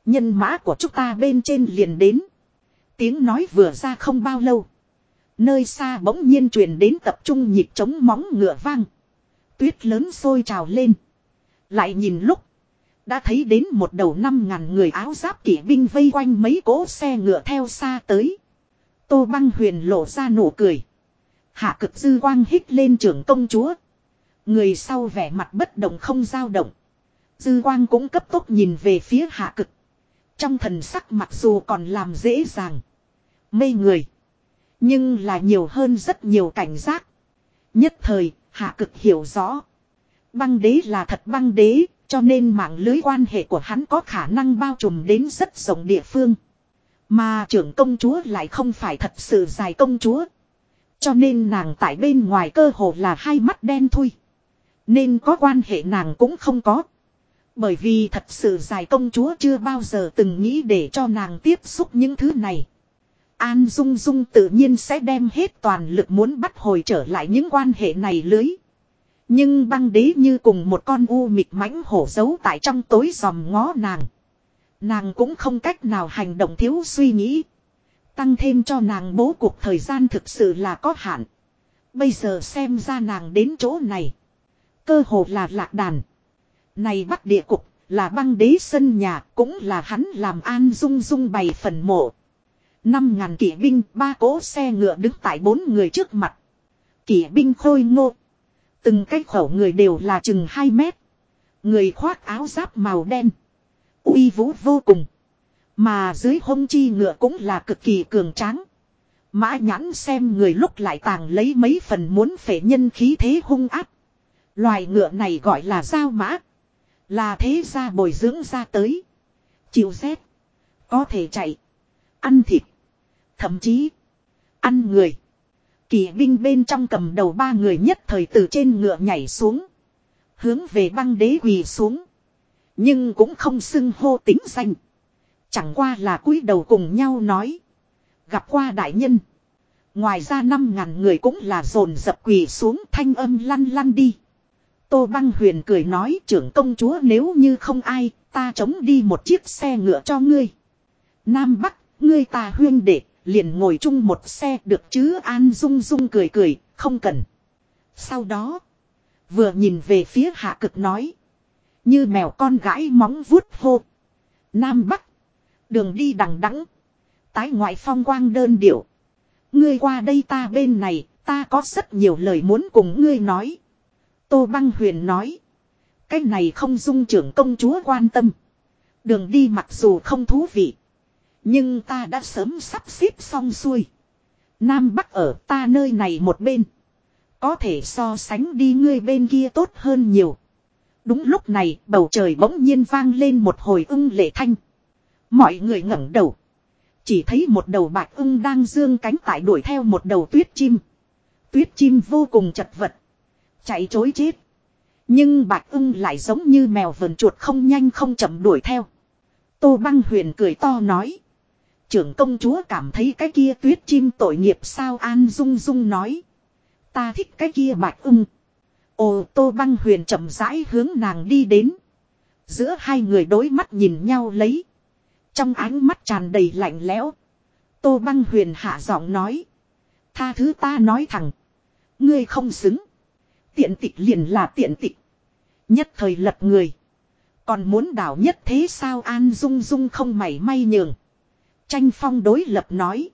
Nhân mã của chúng ta bên trên liền đến. Tiếng nói vừa ra không bao lâu. Nơi xa bỗng nhiên truyền đến tập trung nhịp trống móng ngựa vang. Tuyết lớn sôi trào lên. Lại nhìn lúc. Đã thấy đến một đầu năm ngàn người áo giáp kỵ binh vây quanh mấy cỗ xe ngựa theo xa tới. Tô băng huyền lộ ra nụ cười. Hạ cực dư quang hít lên trưởng công chúa. Người sau vẻ mặt bất động không dao động. Dư quang cũng cấp tốc nhìn về phía hạ cực. Trong thần sắc mặc dù còn làm dễ dàng. Mê người. Nhưng là nhiều hơn rất nhiều cảnh giác. Nhất thời, hạ cực hiểu rõ. Băng đế là thật băng đế, cho nên mạng lưới quan hệ của hắn có khả năng bao trùm đến rất rộng địa phương. Mà trưởng công chúa lại không phải thật sự dài công chúa. Cho nên nàng tại bên ngoài cơ hồ là hai mắt đen thui. Nên có quan hệ nàng cũng không có. Bởi vì thật sự dài công chúa chưa bao giờ từng nghĩ để cho nàng tiếp xúc những thứ này. An Dung Dung tự nhiên sẽ đem hết toàn lực muốn bắt hồi trở lại những quan hệ này lưới. Nhưng băng đế như cùng một con u mịt mãnh hổ giấu tại trong tối giòm ngó nàng. Nàng cũng không cách nào hành động thiếu suy nghĩ. Tăng thêm cho nàng bố cuộc thời gian thực sự là có hạn. Bây giờ xem ra nàng đến chỗ này. Cơ hồ là lạc đàn. Này bắt địa cục, là băng đế sân nhà, cũng là hắn làm an dung dung bày phần mộ. Năm ngàn kỵ binh, ba cỗ xe ngựa đứng tại bốn người trước mặt. Kỵ binh khôi ngô. Từng cái khẩu người đều là chừng 2 mét. Người khoác áo giáp màu đen. uy vũ vô cùng. Mà dưới hông chi ngựa cũng là cực kỳ cường tráng. Mã nhãn xem người lúc lại tàng lấy mấy phần muốn phể nhân khí thế hung áp. Loài ngựa này gọi là giao mã. Là thế ra bồi dưỡng ra tới. Chịu rét. Có thể chạy. Ăn thịt. Thậm chí. Ăn người. Kỳ binh bên trong cầm đầu ba người nhất thời từ trên ngựa nhảy xuống. Hướng về băng đế quỳ xuống. Nhưng cũng không xưng hô tính danh. Chẳng qua là cúi đầu cùng nhau nói. Gặp qua đại nhân. Ngoài ra năm ngàn người cũng là dồn dập quỳ xuống thanh âm lăn lăn đi. Tô băng huyền cười nói trưởng công chúa nếu như không ai, ta chống đi một chiếc xe ngựa cho ngươi. Nam Bắc, ngươi ta huyên đệ, liền ngồi chung một xe được chứ An Dung Dung cười cười, không cần. Sau đó, vừa nhìn về phía hạ cực nói. Như mèo con gãi móng vuốt hô. Nam Bắc. Đường đi đằng đẵng Tái ngoại phong quang đơn điệu. Ngươi qua đây ta bên này, ta có rất nhiều lời muốn cùng ngươi nói. Tô Băng Huyền nói. Cái này không dung trưởng công chúa quan tâm. Đường đi mặc dù không thú vị. Nhưng ta đã sớm sắp xếp xong xuôi. Nam Bắc ở ta nơi này một bên. Có thể so sánh đi ngươi bên kia tốt hơn nhiều. Đúng lúc này, bầu trời bỗng nhiên vang lên một hồi ưng lệ thanh. Mọi người ngẩng đầu. Chỉ thấy một đầu bạch ưng đang dương cánh tại đuổi theo một đầu tuyết chim. Tuyết chim vô cùng chật vật. Chạy chối chết. Nhưng bạch ưng lại giống như mèo vờn chuột không nhanh không chậm đuổi theo. Tô băng huyền cười to nói. Trưởng công chúa cảm thấy cái kia tuyết chim tội nghiệp sao An Dung Dung nói. Ta thích cái kia bạch ưng. Ồ, tô băng huyền chậm rãi hướng nàng đi đến. Giữa hai người đối mắt nhìn nhau lấy. Trong ánh mắt tràn đầy lạnh lẽo. Tô băng huyền hạ giọng nói. Tha thứ ta nói thẳng. Ngươi không xứng. Tiện tịch liền là tiện tịch. Nhất thời lật người. Còn muốn đảo nhất thế sao An Dung Dung không mảy may nhường. Tranh phong đối lập nói.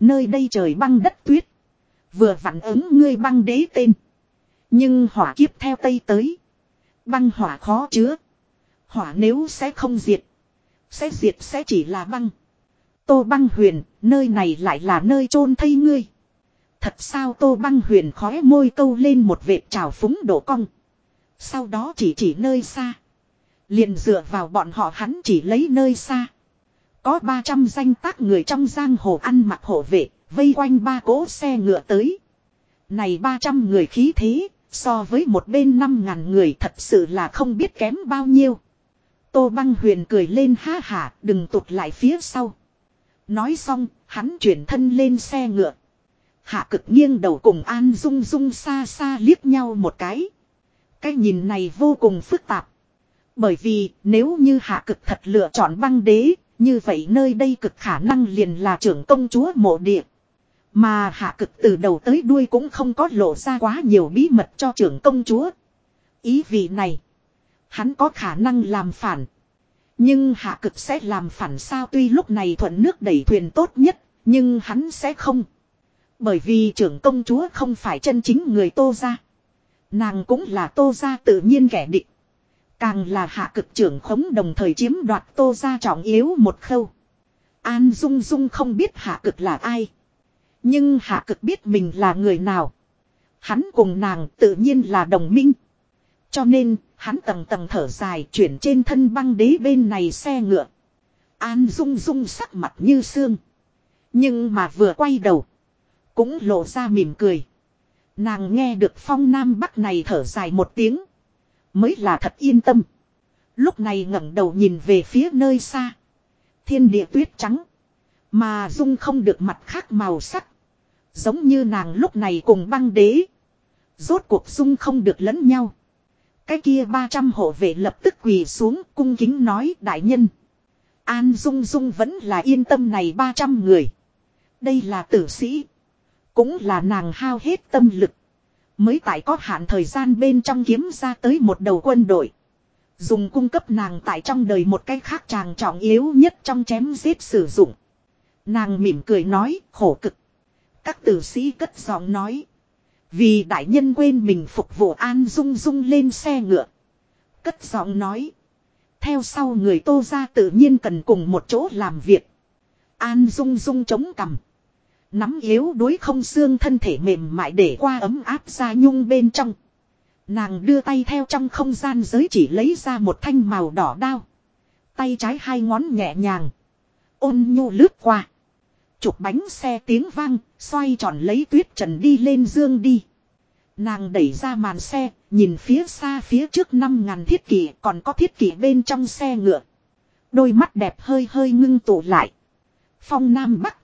Nơi đây trời băng đất tuyết. Vừa vặn ứng ngươi băng đế tên. Nhưng hỏa kiếp theo tây tới. Băng hỏa khó chứa. Hỏa nếu sẽ không diệt. Sẽ diệt sẽ chỉ là băng. Tô băng huyền, nơi này lại là nơi chôn thây ngươi. Thật sao tô băng huyền khóe môi câu lên một vệt trào phúng đổ cong. Sau đó chỉ chỉ nơi xa. Liền dựa vào bọn họ hắn chỉ lấy nơi xa. Có 300 danh tác người trong giang hồ ăn mặc hộ vệ, vây quanh ba cỗ xe ngựa tới. Này 300 người khí thế, so với một bên 5.000 người thật sự là không biết kém bao nhiêu. Tô băng huyền cười lên ha hả, đừng tụt lại phía sau. Nói xong, hắn chuyển thân lên xe ngựa. Hạ cực nghiêng đầu cùng An Dung Dung xa xa liếc nhau một cái. Cái nhìn này vô cùng phức tạp. Bởi vì nếu như hạ cực thật lựa chọn băng đế, như vậy nơi đây cực khả năng liền là trưởng công chúa mộ địa. Mà hạ cực từ đầu tới đuôi cũng không có lộ ra quá nhiều bí mật cho trưởng công chúa. Ý vị này, hắn có khả năng làm phản. Nhưng hạ cực sẽ làm phản sao tuy lúc này thuận nước đẩy thuyền tốt nhất, nhưng hắn sẽ không. Bởi vì trưởng công chúa không phải chân chính người tô ra. Nàng cũng là tô ra tự nhiên kẻ địch. Càng là hạ cực trưởng khống đồng thời chiếm đoạt tô ra trọng yếu một khâu. An Dung Dung không biết hạ cực là ai. Nhưng hạ cực biết mình là người nào. Hắn cùng nàng tự nhiên là đồng minh. Cho nên, hắn tầng tầng thở dài chuyển trên thân băng đế bên này xe ngựa. An Dung Dung sắc mặt như xương. Nhưng mà vừa quay đầu. Cũng lộ ra mỉm cười. Nàng nghe được phong nam bắc này thở dài một tiếng. Mới là thật yên tâm. Lúc này ngẩng đầu nhìn về phía nơi xa. Thiên địa tuyết trắng. Mà dung không được mặt khác màu sắc. Giống như nàng lúc này cùng băng đế. Rốt cuộc dung không được lẫn nhau. Cái kia 300 hộ vệ lập tức quỳ xuống cung kính nói, đại nhân. An Dung Dung vẫn là yên tâm này 300 người. Đây là tử sĩ. Cũng là nàng hao hết tâm lực. Mới tại có hạn thời gian bên trong kiếm ra tới một đầu quân đội. Dùng cung cấp nàng tại trong đời một cái khác chàng trọng yếu nhất trong chém giết sử dụng. Nàng mỉm cười nói, khổ cực. Các tử sĩ cất giọng nói. Vì đại nhân quên mình phục vụ an dung dung lên xe ngựa. Cất giọng nói. Theo sau người tô ra tự nhiên cần cùng một chỗ làm việc. An dung dung chống cằm. Nắm yếu đuối không xương thân thể mềm mại để qua ấm áp ra nhung bên trong. Nàng đưa tay theo trong không gian giới chỉ lấy ra một thanh màu đỏ đao. Tay trái hai ngón nhẹ nhàng. Ôn nhu lướt qua. Chụp bánh xe tiếng vang, xoay tròn lấy tuyết trần đi lên dương đi. Nàng đẩy ra màn xe, nhìn phía xa phía trước năm ngàn thiết kỷ còn có thiết kỷ bên trong xe ngựa. Đôi mắt đẹp hơi hơi ngưng tụ lại. Phong Nam Bắc.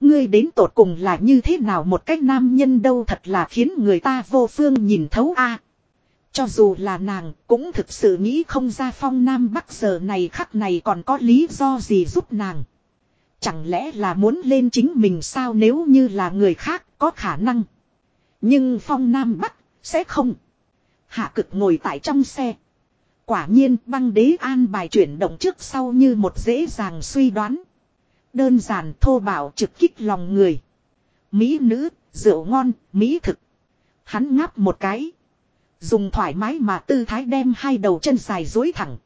Ngươi đến tột cùng là như thế nào một cách nam nhân đâu thật là khiến người ta vô phương nhìn thấu a. Cho dù là nàng cũng thực sự nghĩ không ra phong nam bắc giờ này khắc này còn có lý do gì giúp nàng. Chẳng lẽ là muốn lên chính mình sao nếu như là người khác có khả năng. Nhưng phong nam bắc sẽ không. Hạ cực ngồi tại trong xe. Quả nhiên băng đế an bài chuyển động trước sau như một dễ dàng suy đoán. Đơn giản thô bạo trực kích lòng người. Mỹ nữ, rượu ngon, mỹ thực. Hắn ngáp một cái. Dùng thoải mái mà tư thái đem hai đầu chân dài dối thẳng.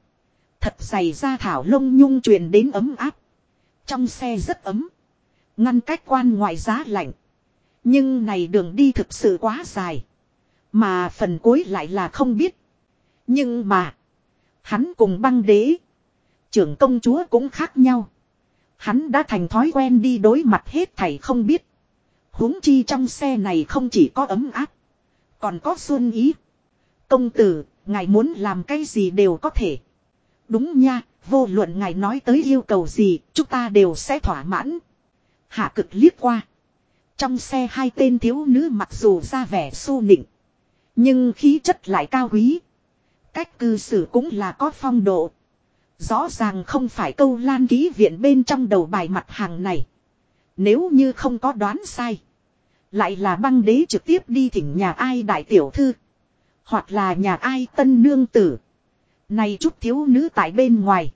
Thật dày ra thảo lông nhung truyền đến ấm áp. Trong xe rất ấm. Ngăn cách quan ngoại giá lạnh. Nhưng này đường đi thực sự quá dài. Mà phần cuối lại là không biết. Nhưng mà. Hắn cùng băng đế. Trưởng công chúa cũng khác nhau. Hắn đã thành thói quen đi đối mặt hết thảy không biết. huống chi trong xe này không chỉ có ấm áp. Còn có xuân ý. Công tử, ngài muốn làm cái gì đều có thể. Đúng nha, vô luận ngài nói tới yêu cầu gì, chúng ta đều sẽ thỏa mãn. Hạ cực liếc qua. Trong xe hai tên thiếu nữ mặc dù ra vẻ su nịnh. Nhưng khí chất lại cao quý. Cách cư xử cũng là có phong độ. Rõ ràng không phải câu lan ký viện bên trong đầu bài mặt hàng này. Nếu như không có đoán sai. Lại là băng đế trực tiếp đi thỉnh nhà ai đại tiểu thư. Hoặc là nhà ai tân nương tử. Này chút thiếu nữ tại bên ngoài.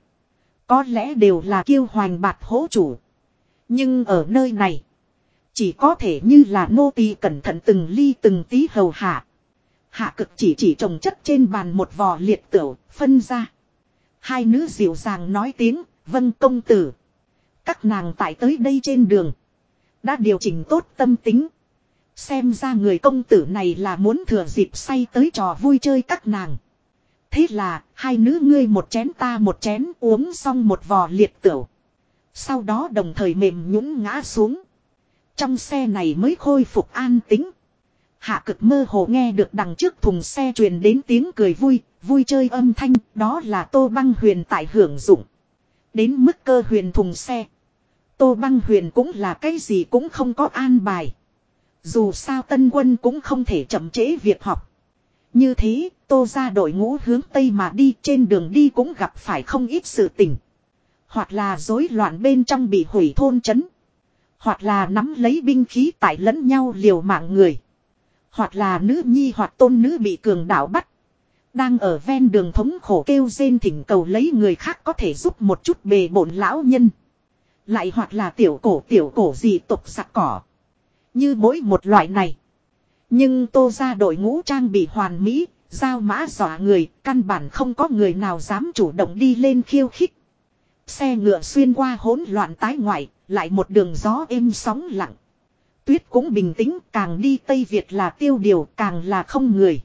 Có lẽ đều là kiêu hoành bạc hỗ chủ. Nhưng ở nơi này. Chỉ có thể như là nô tỳ cẩn thận từng ly từng tí hầu hạ. Hạ cực chỉ chỉ trồng chất trên bàn một vò liệt tửu, phân ra. Hai nữ dịu dàng nói tiếng, vâng công tử. Các nàng tại tới đây trên đường. Đã điều chỉnh tốt tâm tính. Xem ra người công tử này là muốn thừa dịp say tới trò vui chơi các nàng. Thế là, hai nữ ngươi một chén ta một chén uống xong một vò liệt tửu. Sau đó đồng thời mềm nhũng ngã xuống. Trong xe này mới khôi phục an tính. Hạ cực mơ hồ nghe được đằng trước thùng xe truyền đến tiếng cười vui, vui chơi âm thanh, đó là tô băng huyền tại hưởng dụng. Đến mức cơ huyền thùng xe. Tô băng huyền cũng là cái gì cũng không có an bài. Dù sao tân quân cũng không thể chậm trễ việc học. Như thế, tô ra đội ngũ hướng Tây mà đi trên đường đi cũng gặp phải không ít sự tình. Hoặc là rối loạn bên trong bị hủy thôn chấn. Hoặc là nắm lấy binh khí tại lẫn nhau liều mạng người. Hoặc là nữ nhi hoặc tôn nữ bị cường đảo bắt. Đang ở ven đường thống khổ kêu rên thỉnh cầu lấy người khác có thể giúp một chút bề bổn lão nhân. Lại hoặc là tiểu cổ tiểu cổ gì tục sặc cỏ. Như mỗi một loại này. Nhưng tô ra đội ngũ trang bị hoàn mỹ, giao mã dọa người, căn bản không có người nào dám chủ động đi lên khiêu khích. Xe ngựa xuyên qua hỗn loạn tái ngoại, lại một đường gió êm sóng lặng. Tuyết cũng bình tĩnh, càng đi Tây Việt là tiêu điều, càng là không người.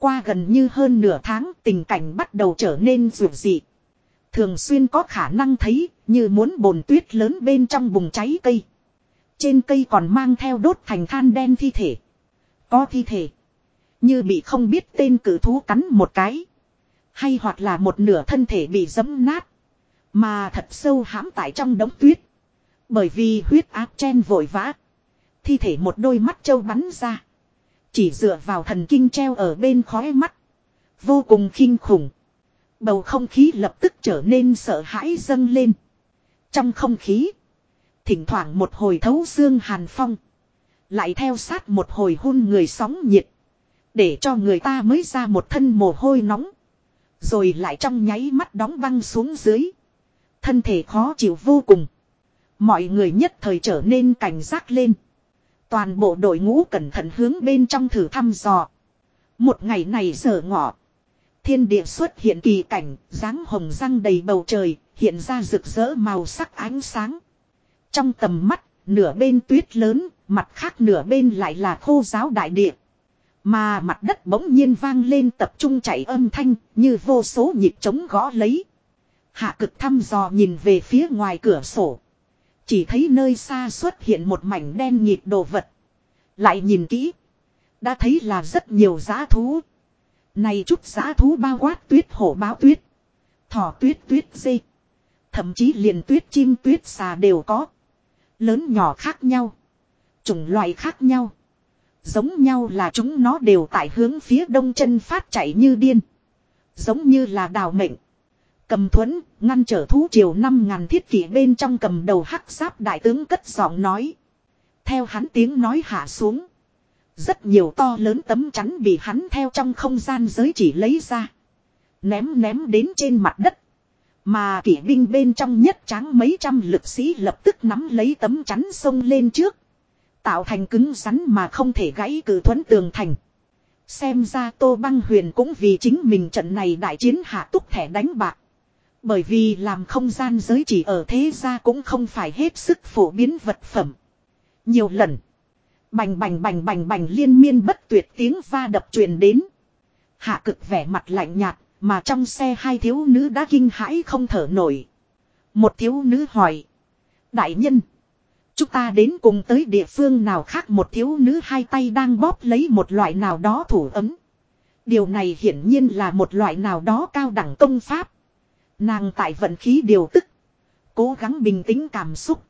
Qua gần như hơn nửa tháng, tình cảnh bắt đầu trở nên rủi dị. Thường xuyên có khả năng thấy, như muốn bồn tuyết lớn bên trong bùng cháy cây. Trên cây còn mang theo đốt thành than đen thi thể. Có thi thể. Như bị không biết tên cử thú cắn một cái. Hay hoặc là một nửa thân thể bị dấm nát. Mà thật sâu hãm tại trong đống tuyết. Bởi vì huyết áp chen vội vã. Thi thể một đôi mắt trâu bắn ra. Chỉ dựa vào thần kinh treo ở bên khóe mắt. Vô cùng kinh khủng. Bầu không khí lập tức trở nên sợ hãi dâng lên. Trong không khí. Thỉnh thoảng một hồi thấu xương hàn phong. Lại theo sát một hồi hôn người sóng nhiệt. Để cho người ta mới ra một thân mồ hôi nóng. Rồi lại trong nháy mắt đóng băng xuống dưới. Thân thể khó chịu vô cùng. Mọi người nhất thời trở nên cảnh giác lên. Toàn bộ đội ngũ cẩn thận hướng bên trong thử thăm dò. Một ngày này giờ ngọ. Thiên địa xuất hiện kỳ cảnh, dáng hồng răng đầy bầu trời, hiện ra rực rỡ màu sắc ánh sáng. Trong tầm mắt, nửa bên tuyết lớn, mặt khác nửa bên lại là khô giáo đại địa. Mà mặt đất bỗng nhiên vang lên tập trung chạy âm thanh, như vô số nhịp trống gõ lấy. Hạ cực thăm dò nhìn về phía ngoài cửa sổ. Chỉ thấy nơi xa xuất hiện một mảnh đen nhịp đồ vật. Lại nhìn kỹ. Đã thấy là rất nhiều giá thú. Này chút giá thú bao quát tuyết hổ báo tuyết. Thỏ tuyết tuyết dê. Thậm chí liền tuyết chim, tuyết xà đều có. Lớn nhỏ khác nhau. Chủng loại khác nhau. Giống nhau là chúng nó đều tại hướng phía đông chân phát chạy như điên. Giống như là đào mệnh. Cầm thuẫn, ngăn trở thú triều năm ngàn thiết kỷ bên trong cầm đầu hắc giáp đại tướng cất giọng nói. Theo hắn tiếng nói hạ xuống. Rất nhiều to lớn tấm chắn bị hắn theo trong không gian giới chỉ lấy ra. Ném ném đến trên mặt đất. Mà kỷ binh bên trong nhất tráng mấy trăm lực sĩ lập tức nắm lấy tấm chắn sông lên trước. Tạo thành cứng rắn mà không thể gãy cử thuẫn tường thành. Xem ra Tô Băng Huyền cũng vì chính mình trận này đại chiến hạ túc thẻ đánh bạc. Bởi vì làm không gian giới chỉ ở thế gia cũng không phải hết sức phổ biến vật phẩm. Nhiều lần. Bành bành bành bành bành liên miên bất tuyệt tiếng va đập truyền đến. Hạ cực vẻ mặt lạnh nhạt, mà trong xe hai thiếu nữ đã kinh hãi không thở nổi. Một thiếu nữ hỏi. Đại nhân. Chúng ta đến cùng tới địa phương nào khác một thiếu nữ hai tay đang bóp lấy một loại nào đó thủ ấm. Điều này hiển nhiên là một loại nào đó cao đẳng công pháp. Nàng tại vận khí điều tức. Cố gắng bình tĩnh cảm xúc.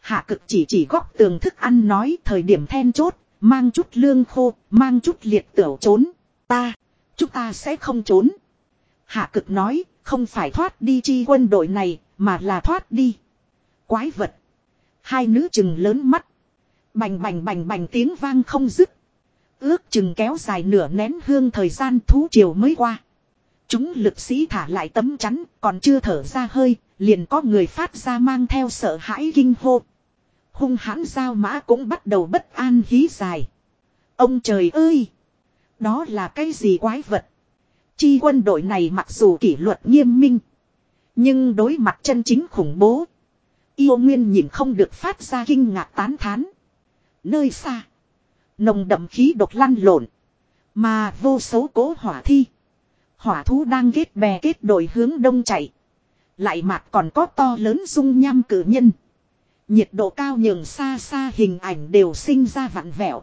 Hạ cực chỉ chỉ góc tường thức ăn nói thời điểm then chốt, mang chút lương khô, mang chút liệt tửu trốn. Ta, chúng ta sẽ không trốn. Hạ cực nói, không phải thoát đi chi quân đội này, mà là thoát đi. Quái vật. Hai nữ chừng lớn mắt. Bành bành bành bành tiếng vang không dứt. Ước chừng kéo dài nửa nén hương thời gian thú triều mới qua. Chúng lực sĩ thả lại tấm chắn, còn chưa thở ra hơi, liền có người phát ra mang theo sợ hãi kinh hô. Hung hãn giao mã cũng bắt đầu bất an hí dài. Ông trời ơi! Đó là cái gì quái vật? Chi quân đội này mặc dù kỷ luật nghiêm minh. Nhưng đối mặt chân chính khủng bố. Yêu Nguyên nhìn không được phát ra kinh ngạc tán thán. Nơi xa. Nồng đậm khí độc lăn lộn. Mà vô số cố hỏa thi. Hỏa thú đang kết bè kết đội hướng đông chạy. Lại mặt còn có to lớn dung nham cử nhân. Nhiệt độ cao nhường xa xa hình ảnh đều sinh ra vặn vẹo.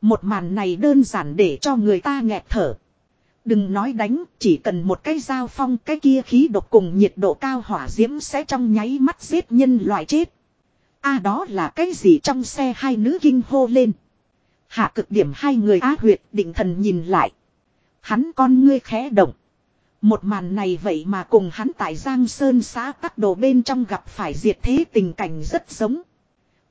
Một màn này đơn giản để cho người ta nghẹt thở. Đừng nói đánh, chỉ cần một cái dao phong cái kia khí độc cùng nhiệt độ cao hỏa diễm sẽ trong nháy mắt giết nhân loại chết. a đó là cái gì trong xe hai nữ kinh hô lên. Hạ cực điểm hai người á huyệt định thần nhìn lại. Hắn con ngươi khẽ động. Một màn này vậy mà cùng hắn tại Giang Sơn xã tắc đồ bên trong gặp phải diệt thế tình cảnh rất giống.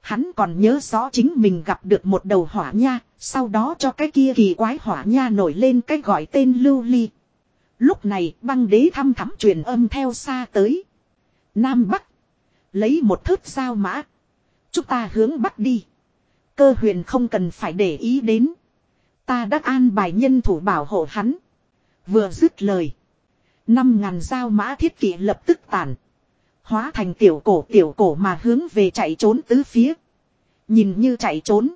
Hắn còn nhớ rõ chính mình gặp được một đầu hỏa nha, sau đó cho cái kia kỳ quái hỏa nha nổi lên cái gọi tên lưu ly. Lúc này băng đế thăm thắm truyền âm theo xa tới. Nam Bắc. Lấy một thớt sao mã. Chúng ta hướng Bắc đi. Cơ huyền không cần phải để ý đến. Ta đã an bài nhân thủ bảo hộ hắn. Vừa dứt lời. Năm ngàn dao mã thiết kỷ lập tức tàn. Hóa thành tiểu cổ tiểu cổ mà hướng về chạy trốn tứ phía. Nhìn như chạy trốn.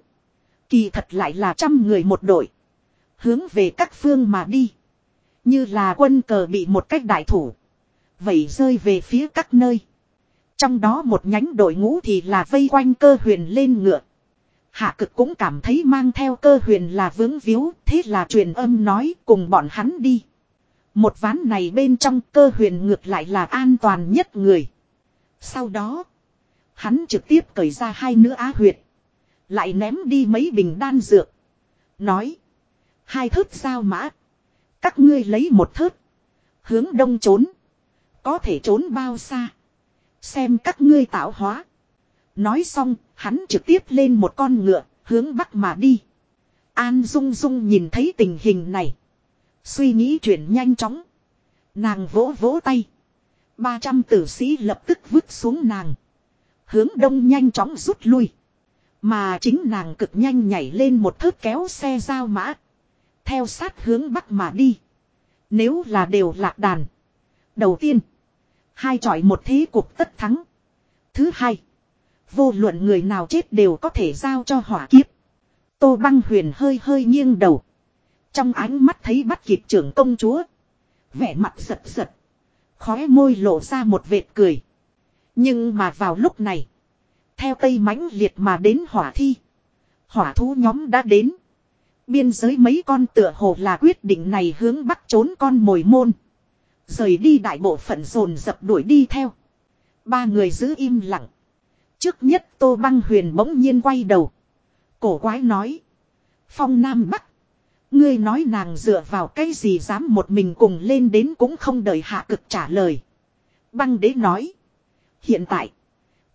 Kỳ thật lại là trăm người một đội. Hướng về các phương mà đi. Như là quân cờ bị một cách đại thủ. vậy rơi về phía các nơi. Trong đó một nhánh đội ngũ thì là vây quanh cơ huyền lên ngựa. Hạ cực cũng cảm thấy mang theo cơ huyền là vướng víu, thế là truyền âm nói cùng bọn hắn đi. Một ván này bên trong cơ huyền ngược lại là an toàn nhất người. Sau đó, hắn trực tiếp cởi ra hai nữ á huyệt. Lại ném đi mấy bình đan dược. Nói, hai thớt sao mã. Các ngươi lấy một thớt. Hướng đông trốn. Có thể trốn bao xa. Xem các ngươi tạo hóa. Nói xong, hắn trực tiếp lên một con ngựa, hướng bắc mà đi. An Dung Dung nhìn thấy tình hình này. Suy nghĩ chuyển nhanh chóng. Nàng vỗ vỗ tay. 300 tử sĩ lập tức vứt xuống nàng. Hướng đông nhanh chóng rút lui. Mà chính nàng cực nhanh nhảy lên một thớt kéo xe giao mã. Theo sát hướng bắc mà đi. Nếu là đều lạc đàn. Đầu tiên. Hai chọi một thế cuộc tất thắng. Thứ hai. Vô luận người nào chết đều có thể giao cho hỏa kiếp. Tô băng huyền hơi hơi nghiêng đầu. Trong ánh mắt thấy bắt kịp trưởng công chúa. Vẻ mặt giật giật. Khóe môi lộ ra một vệt cười. Nhưng mà vào lúc này. Theo tây mãnh liệt mà đến hỏa thi. Hỏa thú nhóm đã đến. Biên giới mấy con tựa hồ là quyết định này hướng bắc trốn con mồi môn. Rời đi đại bộ phận dồn dập đuổi đi theo. Ba người giữ im lặng. Trước nhất Tô Băng Huyền bỗng nhiên quay đầu. Cổ quái nói. Phong Nam Bắc. Ngươi nói nàng dựa vào cái gì dám một mình cùng lên đến cũng không đợi hạ cực trả lời. Băng đế nói. Hiện tại.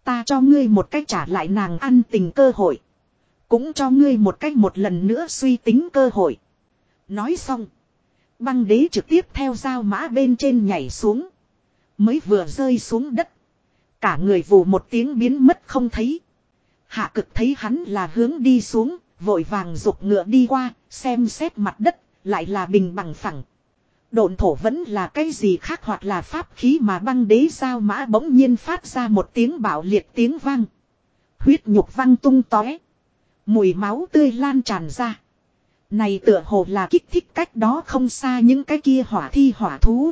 Ta cho ngươi một cách trả lại nàng ăn tình cơ hội. Cũng cho ngươi một cách một lần nữa suy tính cơ hội. Nói xong. Băng đế trực tiếp theo dao mã bên trên nhảy xuống. Mới vừa rơi xuống đất. Cả người vù một tiếng biến mất không thấy. Hạ cực thấy hắn là hướng đi xuống, vội vàng rục ngựa đi qua, xem xét mặt đất, lại là bình bằng phẳng. Độn thổ vẫn là cái gì khác hoặc là pháp khí mà băng đế sao mã bỗng nhiên phát ra một tiếng bạo liệt tiếng vang. Huyết nhục văng tung tóe. Mùi máu tươi lan tràn ra. Này tựa hồ là kích thích cách đó không xa những cái kia hỏa thi hỏa thú.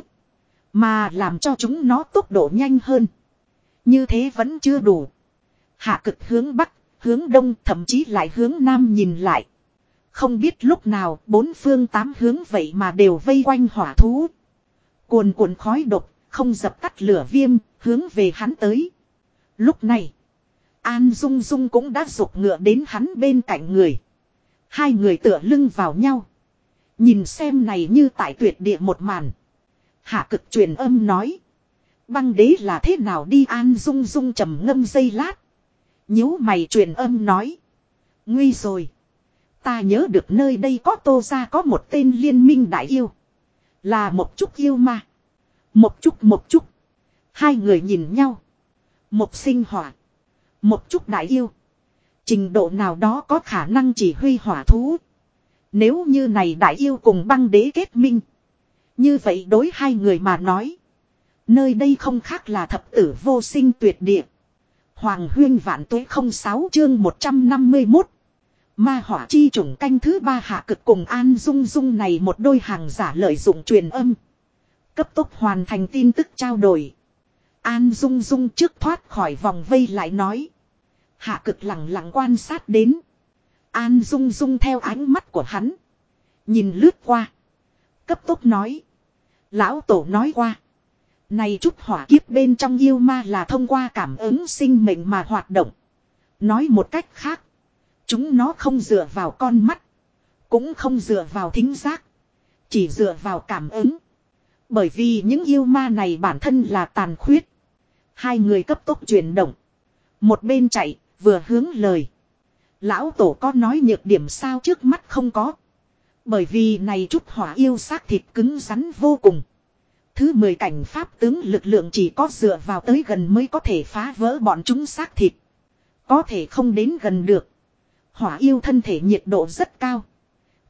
Mà làm cho chúng nó tốc độ nhanh hơn. Như thế vẫn chưa đủ. Hạ cực hướng bắc, hướng đông thậm chí lại hướng nam nhìn lại. Không biết lúc nào bốn phương tám hướng vậy mà đều vây quanh hỏa thú. Cuồn cuộn khói độc, không dập tắt lửa viêm, hướng về hắn tới. Lúc này, An Dung Dung cũng đã rục ngựa đến hắn bên cạnh người. Hai người tựa lưng vào nhau. Nhìn xem này như tại tuyệt địa một màn. Hạ cực truyền âm nói. Băng đế là thế nào đi An Dung Dung trầm ngâm dây lát. nhíu mày truyền âm nói. Nguy rồi. Ta nhớ được nơi đây có tô ra có một tên liên minh đại yêu. Là một chút yêu mà. Một chút một chút. Hai người nhìn nhau. Một sinh hỏa. Một chút đại yêu. Trình độ nào đó có khả năng chỉ huy hỏa thú. Nếu như này đại yêu cùng băng đế kết minh. Như vậy đối hai người mà nói. Nơi đây không khác là thập tử vô sinh tuyệt địa. Hoàng huyên vạn tuế 06 chương 151. Ma hỏa chi trùng canh thứ ba hạ cực cùng An Dung Dung này một đôi hàng giả lợi dụng truyền âm. Cấp tốc hoàn thành tin tức trao đổi. An Dung Dung trước thoát khỏi vòng vây lại nói. Hạ cực lặng lặng quan sát đến. An Dung Dung theo ánh mắt của hắn. Nhìn lướt qua. Cấp tốc nói. Lão Tổ nói qua. Này chút hỏa kiếp bên trong yêu ma là thông qua cảm ứng sinh mệnh mà hoạt động. Nói một cách khác. Chúng nó không dựa vào con mắt. Cũng không dựa vào thính giác. Chỉ dựa vào cảm ứng. Bởi vì những yêu ma này bản thân là tàn khuyết. Hai người cấp tốc chuyển động. Một bên chạy, vừa hướng lời. Lão tổ có nói nhược điểm sao trước mắt không có. Bởi vì này chút hỏa yêu xác thịt cứng rắn vô cùng. Thứ mười cảnh pháp tướng lực lượng chỉ có dựa vào tới gần mới có thể phá vỡ bọn chúng xác thịt. Có thể không đến gần được. Hỏa yêu thân thể nhiệt độ rất cao.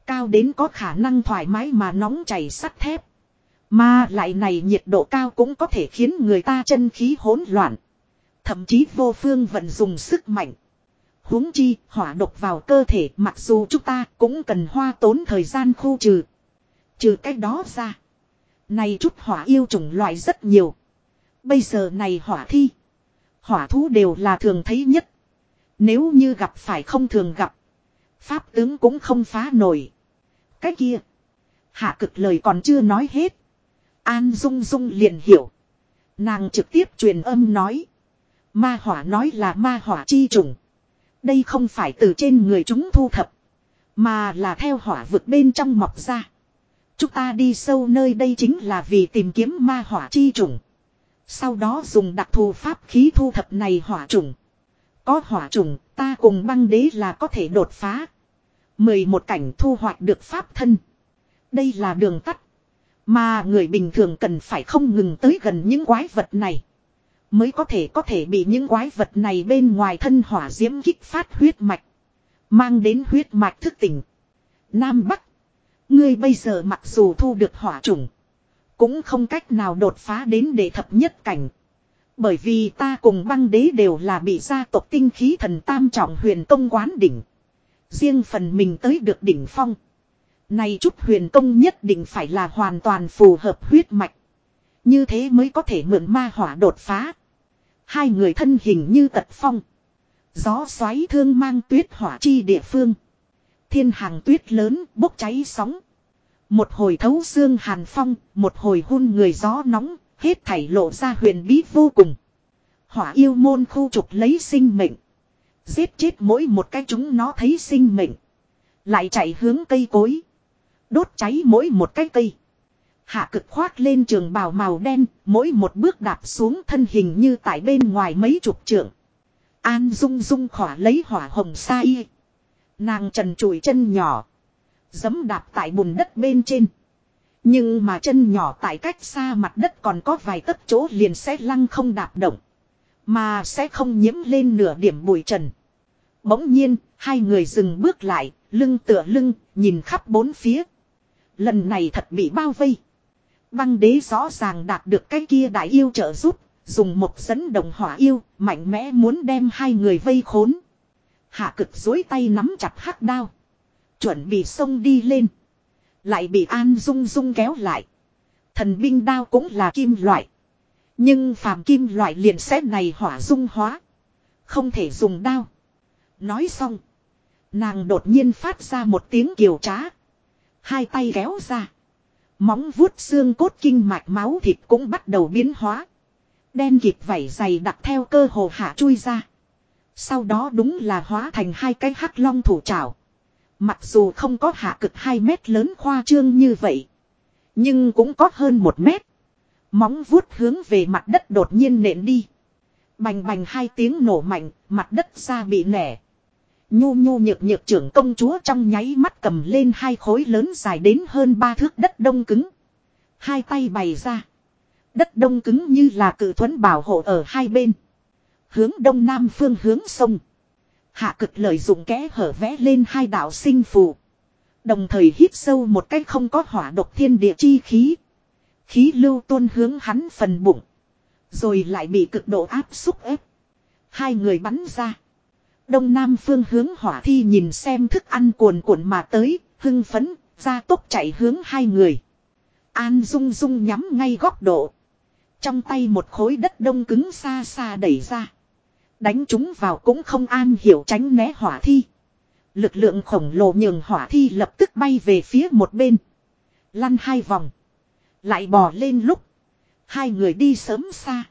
Cao đến có khả năng thoải mái mà nóng chảy sắt thép. Mà lại này nhiệt độ cao cũng có thể khiến người ta chân khí hỗn loạn. Thậm chí vô phương vận dùng sức mạnh. huống chi, hỏa độc vào cơ thể mặc dù chúng ta cũng cần hoa tốn thời gian khu trừ. Trừ cách đó ra. Này chút hỏa yêu chủng loại rất nhiều. Bây giờ này hỏa thi. Hỏa thú đều là thường thấy nhất. Nếu như gặp phải không thường gặp. Pháp tướng cũng không phá nổi. Cái kia. Hạ cực lời còn chưa nói hết. An Dung Dung liền hiểu. Nàng trực tiếp truyền âm nói. Ma hỏa nói là ma hỏa chi trùng. Đây không phải từ trên người chúng thu thập. Mà là theo hỏa vực bên trong mọc ra. Chúng ta đi sâu nơi đây chính là vì tìm kiếm ma hỏa chi trùng. Sau đó dùng đặc thù pháp khí thu thập này hỏa trùng. Có hỏa trùng, ta cùng băng đế là có thể đột phá. mười một cảnh thu hoạch được pháp thân. Đây là đường tắt. Mà người bình thường cần phải không ngừng tới gần những quái vật này. Mới có thể có thể bị những quái vật này bên ngoài thân hỏa diễm kích phát huyết mạch. Mang đến huyết mạch thức tỉnh. Nam Bắc. Ngươi bây giờ mặc dù thu được hỏa trùng. Cũng không cách nào đột phá đến để thập nhất cảnh. Bởi vì ta cùng băng đế đều là bị gia tộc tinh khí thần tam trọng huyền công quán đỉnh. Riêng phần mình tới được đỉnh phong. Này chút huyền công nhất định phải là hoàn toàn phù hợp huyết mạch. Như thế mới có thể mượn ma hỏa đột phá. Hai người thân hình như tật phong. Gió xoáy thương mang tuyết hỏa chi địa phương. Thiên hàng tuyết lớn bốc cháy sóng. Một hồi thấu xương hàn phong, một hồi hun người gió nóng, hết thảy lộ ra huyền bí vô cùng. Hỏa yêu môn khu trục lấy sinh mệnh. Giết chết mỗi một cái chúng nó thấy sinh mệnh. Lại chạy hướng cây cối. Đốt cháy mỗi một cái cây. Hạ cực khoác lên trường bào màu đen, mỗi một bước đạp xuống thân hình như tại bên ngoài mấy chục trượng. An dung dung khỏa lấy hỏa hồng sai y. Nàng trần trụi chân nhỏ. Dấm đạp tại bùn đất bên trên. Nhưng mà chân nhỏ tại cách xa mặt đất còn có vài tấc chỗ liền sẽ lăng không đạp động. Mà sẽ không nhiễm lên nửa điểm bụi trần. Bỗng nhiên, hai người dừng bước lại, lưng tựa lưng, nhìn khắp bốn phía. Lần này thật bị bao vây. Băng đế rõ ràng đạt được cái kia đại yêu trợ giúp, dùng một dẫn đồng hỏa yêu, mạnh mẽ muốn đem hai người vây khốn. Hạ cực dối tay nắm chặt hắc đao. Chuẩn bị xông đi lên. Lại bị An Dung Dung kéo lại. Thần binh đao cũng là kim loại. Nhưng phàm kim loại liền xét này hỏa dung hóa. Không thể dùng đao. Nói xong. Nàng đột nhiên phát ra một tiếng kiều trá. Hai tay kéo ra. Móng vuốt xương cốt kinh mạch máu thịt cũng bắt đầu biến hóa. Đen kịp vảy dày đặt theo cơ hồ hạ chui ra. Sau đó đúng là hóa thành hai cái hắc long thủ trảo. Mặc dù không có hạ cực 2 mét lớn khoa trương như vậy. Nhưng cũng có hơn 1 mét. Móng vuốt hướng về mặt đất đột nhiên nện đi. Bành bành hai tiếng nổ mạnh, mặt đất ra bị nẻ. Nhu nhu nhược nhược trưởng công chúa trong nháy mắt cầm lên hai khối lớn dài đến hơn ba thước đất đông cứng. Hai tay bày ra. Đất đông cứng như là cự thuẫn bảo hộ ở hai bên. Hướng đông nam phương hướng sông. Hạ cực lợi dụng kẽ hở vẽ lên hai đạo sinh phù. Đồng thời hít sâu một cách không có hỏa độc thiên địa chi khí. Khí lưu tuôn hướng hắn phần bụng. Rồi lại bị cực độ áp xúc ép. Hai người bắn ra. Đông Nam phương hướng hỏa thi nhìn xem thức ăn cuồn cuộn mà tới, hưng phấn, ra tốc chạy hướng hai người. An Dung Dung nhắm ngay góc độ. Trong tay một khối đất đông cứng xa xa đẩy ra. Đánh chúng vào cũng không an hiểu tránh né hỏa thi. Lực lượng khổng lồ nhường hỏa thi lập tức bay về phía một bên. Lăn hai vòng. Lại bò lên lúc. Hai người đi sớm xa.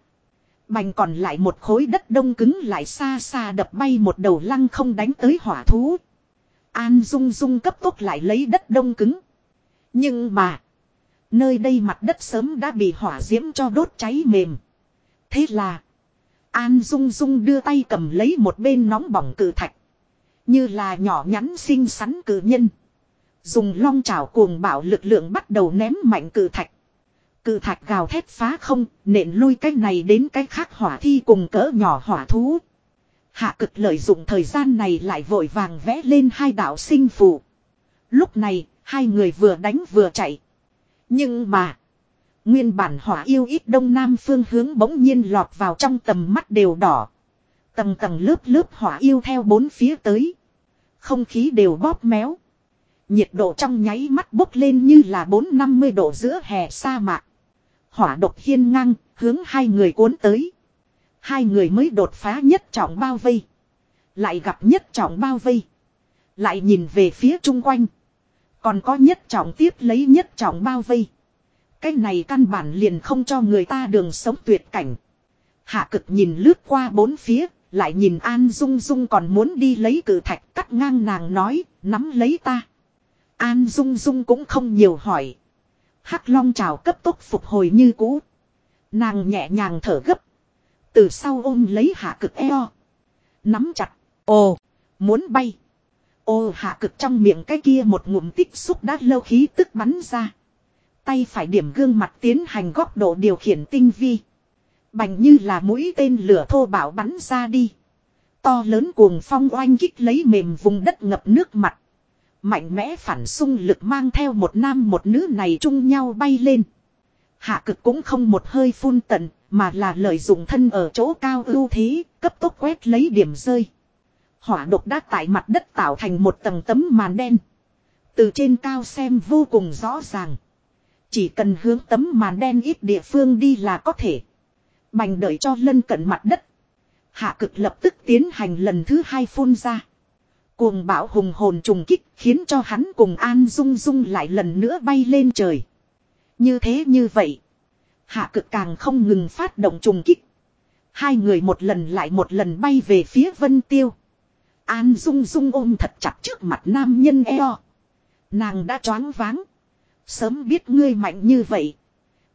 Bành còn lại một khối đất đông cứng lại xa xa đập bay một đầu lăng không đánh tới hỏa thú. An Dung Dung cấp tốc lại lấy đất đông cứng. Nhưng mà. Nơi đây mặt đất sớm đã bị hỏa diễm cho đốt cháy mềm. Thế là. An Dung Dung đưa tay cầm lấy một bên nóng bỏng cử thạch. Như là nhỏ nhắn xinh xắn cử nhân. Dùng long chảo cuồng bạo lực lượng bắt đầu ném mạnh cử thạch. Cử thạch gào thét phá không, nện lui cái này đến cái khác hỏa thi cùng cỡ nhỏ hỏa thú. Hạ cực lợi dụng thời gian này lại vội vàng vẽ lên hai đạo sinh phù. Lúc này, hai người vừa đánh vừa chạy. Nhưng mà, nguyên bản hỏa yêu ít đông nam phương hướng bỗng nhiên lọt vào trong tầm mắt đều đỏ. Tầng tầng lớp lớp hỏa yêu theo bốn phía tới. Không khí đều bóp méo. Nhiệt độ trong nháy mắt bốc lên như là 4-50 độ giữa hè sa mạc hỏa độc hiên ngang, hướng hai người cuốn tới. Hai người mới đột phá nhất trọng bao vây. Lại gặp nhất trọng bao vây. Lại nhìn về phía chung quanh. Còn có nhất trọng tiếp lấy nhất trọng bao vây. Cái này căn bản liền không cho người ta đường sống tuyệt cảnh. Hạ cực nhìn lướt qua bốn phía, lại nhìn An Dung Dung còn muốn đi lấy cử thạch cắt ngang nàng nói, nắm lấy ta. An Dung Dung cũng không nhiều hỏi. Hắc long trào cấp tốc phục hồi như cũ. Nàng nhẹ nhàng thở gấp. Từ sau ôm lấy hạ cực eo. Nắm chặt. Ồ, muốn bay. Ô hạ cực trong miệng cái kia một ngụm tích xúc đã lâu khí tức bắn ra. Tay phải điểm gương mặt tiến hành góc độ điều khiển tinh vi. Bành như là mũi tên lửa thô bạo bắn ra đi. To lớn cuồng phong oanh kích lấy mềm vùng đất ngập nước mặt. Mạnh mẽ phản xung lực mang theo một nam một nữ này chung nhau bay lên. Hạ cực cũng không một hơi phun tận, mà là lợi dụng thân ở chỗ cao ưu thế, cấp tốc quét lấy điểm rơi. Hỏa độc đã tại mặt đất tạo thành một tầng tấm màn đen. Từ trên cao xem vô cùng rõ ràng. Chỉ cần hướng tấm màn đen ít địa phương đi là có thể. Bành đợi cho lân cận mặt đất. Hạ cực lập tức tiến hành lần thứ hai phun ra. Cuồng bão hùng hồn trùng kích khiến cho hắn cùng An Dung Dung lại lần nữa bay lên trời. Như thế như vậy. Hạ cực càng không ngừng phát động trùng kích. Hai người một lần lại một lần bay về phía Vân Tiêu. An Dung Dung ôm thật chặt trước mặt nam nhân eo. Nàng đã choáng váng. Sớm biết ngươi mạnh như vậy.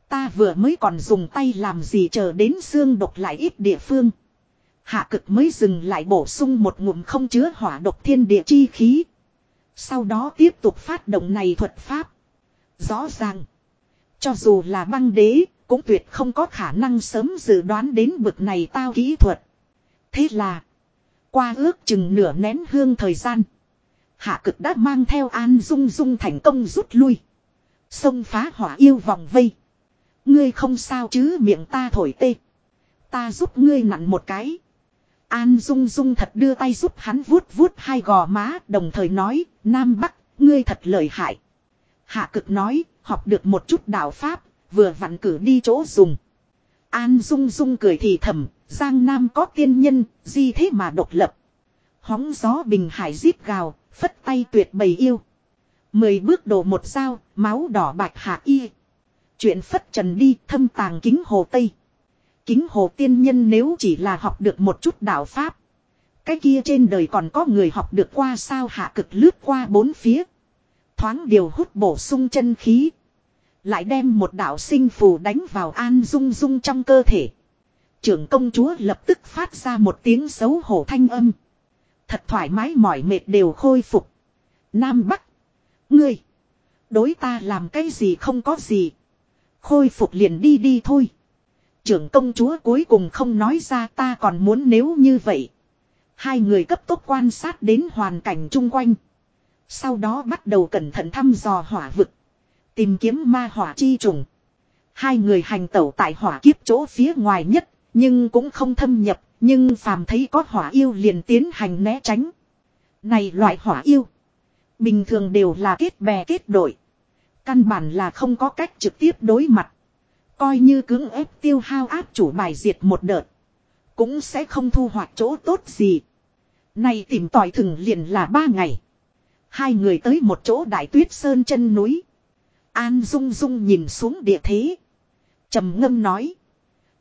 Ta vừa mới còn dùng tay làm gì chờ đến xương độc lại ít địa phương. Hạ cực mới dừng lại bổ sung một ngụm không chứa hỏa độc thiên địa chi khí. Sau đó tiếp tục phát động này thuật pháp. Rõ ràng. Cho dù là băng đế, cũng tuyệt không có khả năng sớm dự đoán đến bực này tao kỹ thuật. Thế là, qua ước chừng nửa nén hương thời gian. Hạ cực đã mang theo An Dung Dung thành công rút lui. Xông phá hỏa yêu vòng vây. Ngươi không sao chứ miệng ta thổi tê. Ta giúp ngươi nặn một cái. An Dung Dung thật đưa tay giúp hắn vuốt vuốt hai gò má đồng thời nói, Nam Bắc, ngươi thật lợi hại. Hạ cực nói, học được một chút đạo Pháp, vừa vặn cử đi chỗ dùng. An Dung Dung cười thì thầm, Giang Nam có tiên nhân, gì thế mà độc lập. Hóng gió bình hải giết gào, phất tay tuyệt bầy yêu. Mười bước đổ một dao, máu đỏ bạch hạ y. Chuyện phất trần đi, thâm tàng kính hồ Tây. Kính hồ tiên nhân nếu chỉ là học được một chút đạo Pháp. Cái kia trên đời còn có người học được qua sao hạ cực lướt qua bốn phía. Thoáng điều hút bổ sung chân khí. Lại đem một đạo sinh phù đánh vào an dung dung trong cơ thể. Trưởng công chúa lập tức phát ra một tiếng xấu hổ thanh âm. Thật thoải mái mỏi mệt đều khôi phục. Nam Bắc. Ngươi. Đối ta làm cái gì không có gì. Khôi phục liền đi đi thôi. Trưởng công chúa cuối cùng không nói ra ta còn muốn nếu như vậy. Hai người cấp tốc quan sát đến hoàn cảnh chung quanh. Sau đó bắt đầu cẩn thận thăm dò hỏa vực. Tìm kiếm ma hỏa chi trùng. Hai người hành tẩu tại hỏa kiếp chỗ phía ngoài nhất, nhưng cũng không thâm nhập, nhưng phàm thấy có hỏa yêu liền tiến hành né tránh. Này loại hỏa yêu, bình thường đều là kết bè kết đội. Căn bản là không có cách trực tiếp đối mặt. Coi như cưỡng ép tiêu hao áp chủ bài diệt một đợt. Cũng sẽ không thu hoạch chỗ tốt gì. Này tìm tòi thừng liền là ba ngày. Hai người tới một chỗ đại tuyết sơn chân núi. An Dung Dung nhìn xuống địa thế. trầm ngâm nói.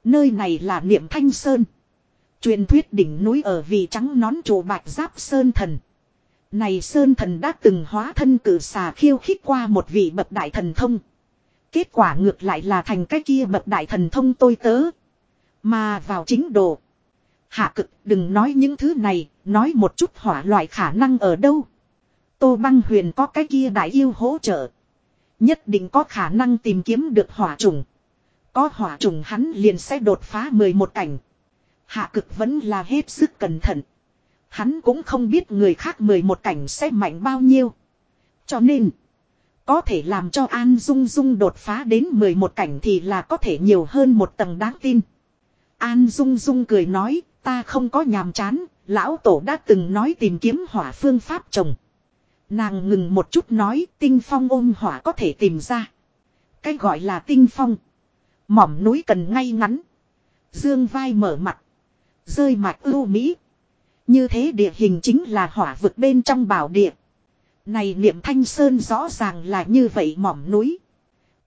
Nơi này là niệm thanh sơn. Truyền thuyết đỉnh núi ở vị trắng nón trụ bạch giáp sơn thần. Này sơn thần đã từng hóa thân cử xà khiêu khích qua một vị bậc đại thần thông. Kết quả ngược lại là thành cái kia bậc đại thần thông tôi tớ. Mà vào chính độ. Hạ cực đừng nói những thứ này, nói một chút hỏa loại khả năng ở đâu. Tô băng huyền có cái kia đại yêu hỗ trợ. Nhất định có khả năng tìm kiếm được hỏa trùng. Có hỏa trùng hắn liền sẽ đột phá 11 cảnh. Hạ cực vẫn là hết sức cẩn thận. Hắn cũng không biết người khác 11 cảnh sẽ mạnh bao nhiêu. Cho nên, có thể làm cho An Dung Dung đột phá đến 11 cảnh thì là có thể nhiều hơn một tầng đáng tin. An Dung Dung cười nói, ta không có nhàm chán, lão tổ đã từng nói tìm kiếm hỏa phương pháp trồng. Nàng ngừng một chút nói tinh phong ôm hỏa có thể tìm ra. Cái gọi là tinh phong. Mỏm núi cần ngay ngắn. Dương vai mở mặt. Rơi mạch ưu mỹ. Như thế địa hình chính là hỏa vực bên trong bảo địa. Này niệm thanh sơn rõ ràng là như vậy mỏm núi.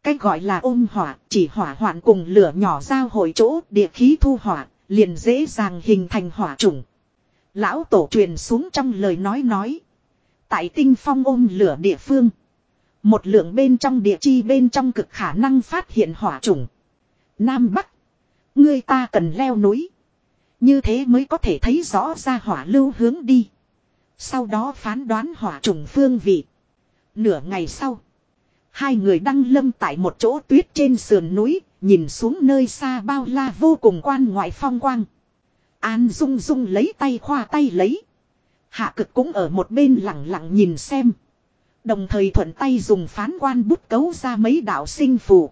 cách gọi là ôm hỏa, chỉ hỏa hoạn cùng lửa nhỏ giao hội chỗ địa khí thu hỏa, liền dễ dàng hình thành hỏa trùng. Lão tổ truyền xuống trong lời nói nói. Tại tinh phong ôm lửa địa phương. Một lượng bên trong địa chi bên trong cực khả năng phát hiện hỏa trùng. Nam Bắc. người ta cần leo núi. Như thế mới có thể thấy rõ ra hỏa lưu hướng đi. Sau đó phán đoán hỏa trùng phương vị. Nửa ngày sau. Hai người đăng lâm tại một chỗ tuyết trên sườn núi. Nhìn xuống nơi xa bao la vô cùng quan ngoại phong quang. An Dung Dung lấy tay khoa tay lấy. Hạ cực cũng ở một bên lặng lặng nhìn xem. Đồng thời thuận tay dùng phán quan bút cấu ra mấy đạo sinh phù.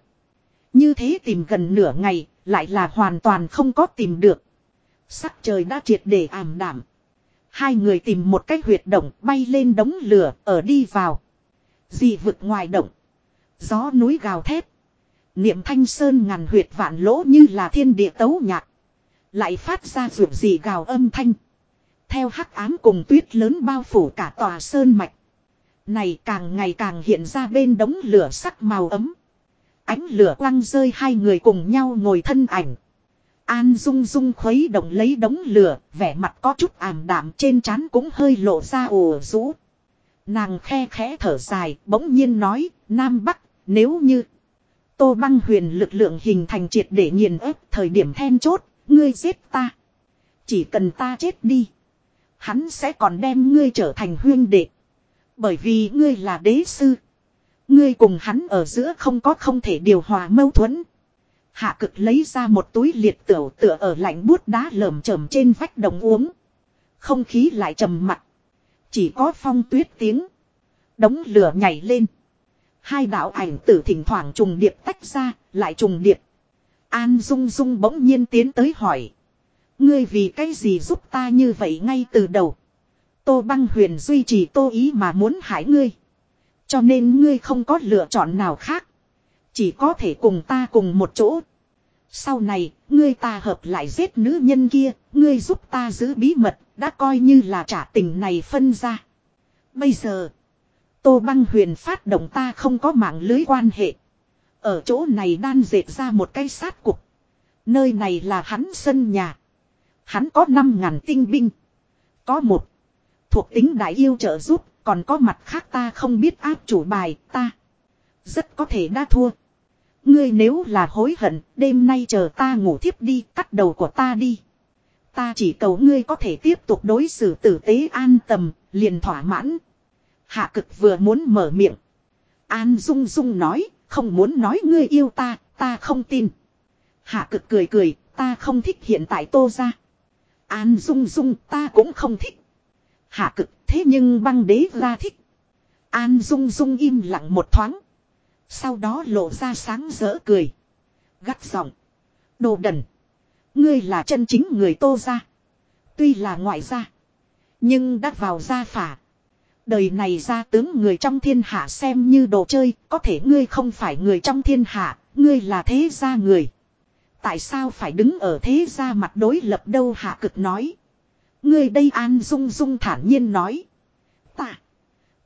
Như thế tìm gần nửa ngày, lại là hoàn toàn không có tìm được. Sắc trời đã triệt để ảm đảm. Hai người tìm một cái huyệt động, bay lên đống lửa, ở đi vào. Dì vực ngoài động. Gió núi gào thét. Niệm thanh sơn ngàn huyệt vạn lỗ như là thiên địa tấu nhạc. Lại phát ra ruột gì gào âm thanh. Theo hắc ám cùng tuyết lớn bao phủ cả tòa sơn mạch. Này càng ngày càng hiện ra bên đống lửa sắc màu ấm. Ánh lửa quăng rơi hai người cùng nhau ngồi thân ảnh. An Dung Dung khuấy động lấy đống lửa, vẻ mặt có chút ảm đạm trên trán cũng hơi lộ ra ồ rũ. Nàng khe khẽ thở dài, bỗng nhiên nói, Nam Bắc, nếu như Tô băng huyền lực lượng hình thành triệt để nghiền ép thời điểm then chốt, ngươi giết ta. Chỉ cần ta chết đi. Hắn sẽ còn đem ngươi trở thành huyên đệ. Bởi vì ngươi là đế sư. Ngươi cùng hắn ở giữa không có không thể điều hòa mâu thuẫn. Hạ cực lấy ra một túi liệt tửu tựa ở lạnh bút đá lởm chởm trên vách đồng uống. Không khí lại trầm mặt. Chỉ có phong tuyết tiếng. Đống lửa nhảy lên. Hai đạo ảnh tử thỉnh thoảng trùng điệp tách ra, lại trùng điệp. An Dung Dung bỗng nhiên tiến tới hỏi. Ngươi vì cái gì giúp ta như vậy ngay từ đầu. Tô băng huyền duy trì tô ý mà muốn hại ngươi. Cho nên ngươi không có lựa chọn nào khác. Chỉ có thể cùng ta cùng một chỗ. Sau này, ngươi ta hợp lại giết nữ nhân kia, ngươi giúp ta giữ bí mật, đã coi như là trả tình này phân ra. Bây giờ, Tô băng huyền phát động ta không có mạng lưới quan hệ. Ở chỗ này đan dệt ra một cái sát cục. Nơi này là hắn sân nhà. Hắn có 5.000 tinh binh. Có một. Thuộc tính đại yêu trợ giúp. Còn có mặt khác ta không biết áp chủ bài ta. Rất có thể đã thua. Ngươi nếu là hối hận. Đêm nay chờ ta ngủ thiếp đi. Cắt đầu của ta đi. Ta chỉ cầu ngươi có thể tiếp tục đối xử tử tế an tầm. Liền thỏa mãn. Hạ cực vừa muốn mở miệng. An Dung Dung nói. Không muốn nói ngươi yêu ta. Ta không tin. Hạ cực cười cười. Ta không thích hiện tại tô ra. An Dung Dung, ta cũng không thích. Hạ cực, thế nhưng băng đế ra thích. An Dung Dung im lặng một thoáng. Sau đó lộ ra sáng rỡ cười. Gắt giọng. Đồ đần. Ngươi là chân chính người tô ra. Tuy là ngoại gia. Nhưng đã vào gia phả. Đời này ra tướng người trong thiên hạ xem như đồ chơi. Có thể ngươi không phải người trong thiên hạ. Ngươi là thế gia người. Tại sao phải đứng ở thế gia mặt đối lập đâu hạ cực nói. Ngươi đây an dung dung thản nhiên nói. Ta.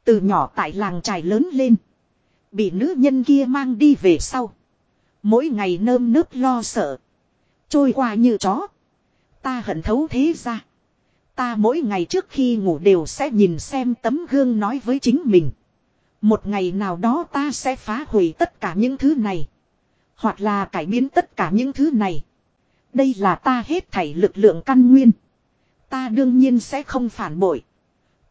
Từ nhỏ tại làng trài lớn lên. Bị nữ nhân kia mang đi về sau. Mỗi ngày nơm nớp lo sợ. Trôi qua như chó. Ta hận thấu thế ra. Ta mỗi ngày trước khi ngủ đều sẽ nhìn xem tấm gương nói với chính mình. Một ngày nào đó ta sẽ phá hủy tất cả những thứ này. Hoặc là cải biến tất cả những thứ này. Đây là ta hết thảy lực lượng căn nguyên. Ta đương nhiên sẽ không phản bội.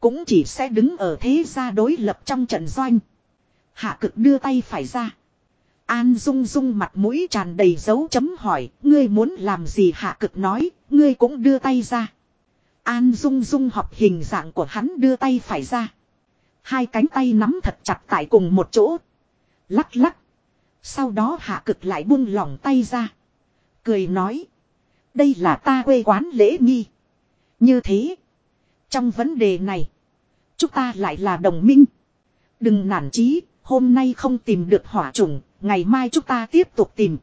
Cũng chỉ sẽ đứng ở thế gia đối lập trong trận doanh. Hạ cực đưa tay phải ra. An Dung Dung mặt mũi tràn đầy dấu chấm hỏi, ngươi muốn làm gì hạ cực nói, ngươi cũng đưa tay ra. An Dung Dung học hình dạng của hắn đưa tay phải ra. Hai cánh tay nắm thật chặt tại cùng một chỗ. Lắc lắc. Sau đó hạ cực lại buông lỏng tay ra. Cười nói. Đây là ta quê quán lễ nghi. Như thế. Trong vấn đề này. Chúng ta lại là đồng minh. Đừng nản chí. Hôm nay không tìm được hỏa trùng. Ngày mai chúng ta tiếp tục tìm.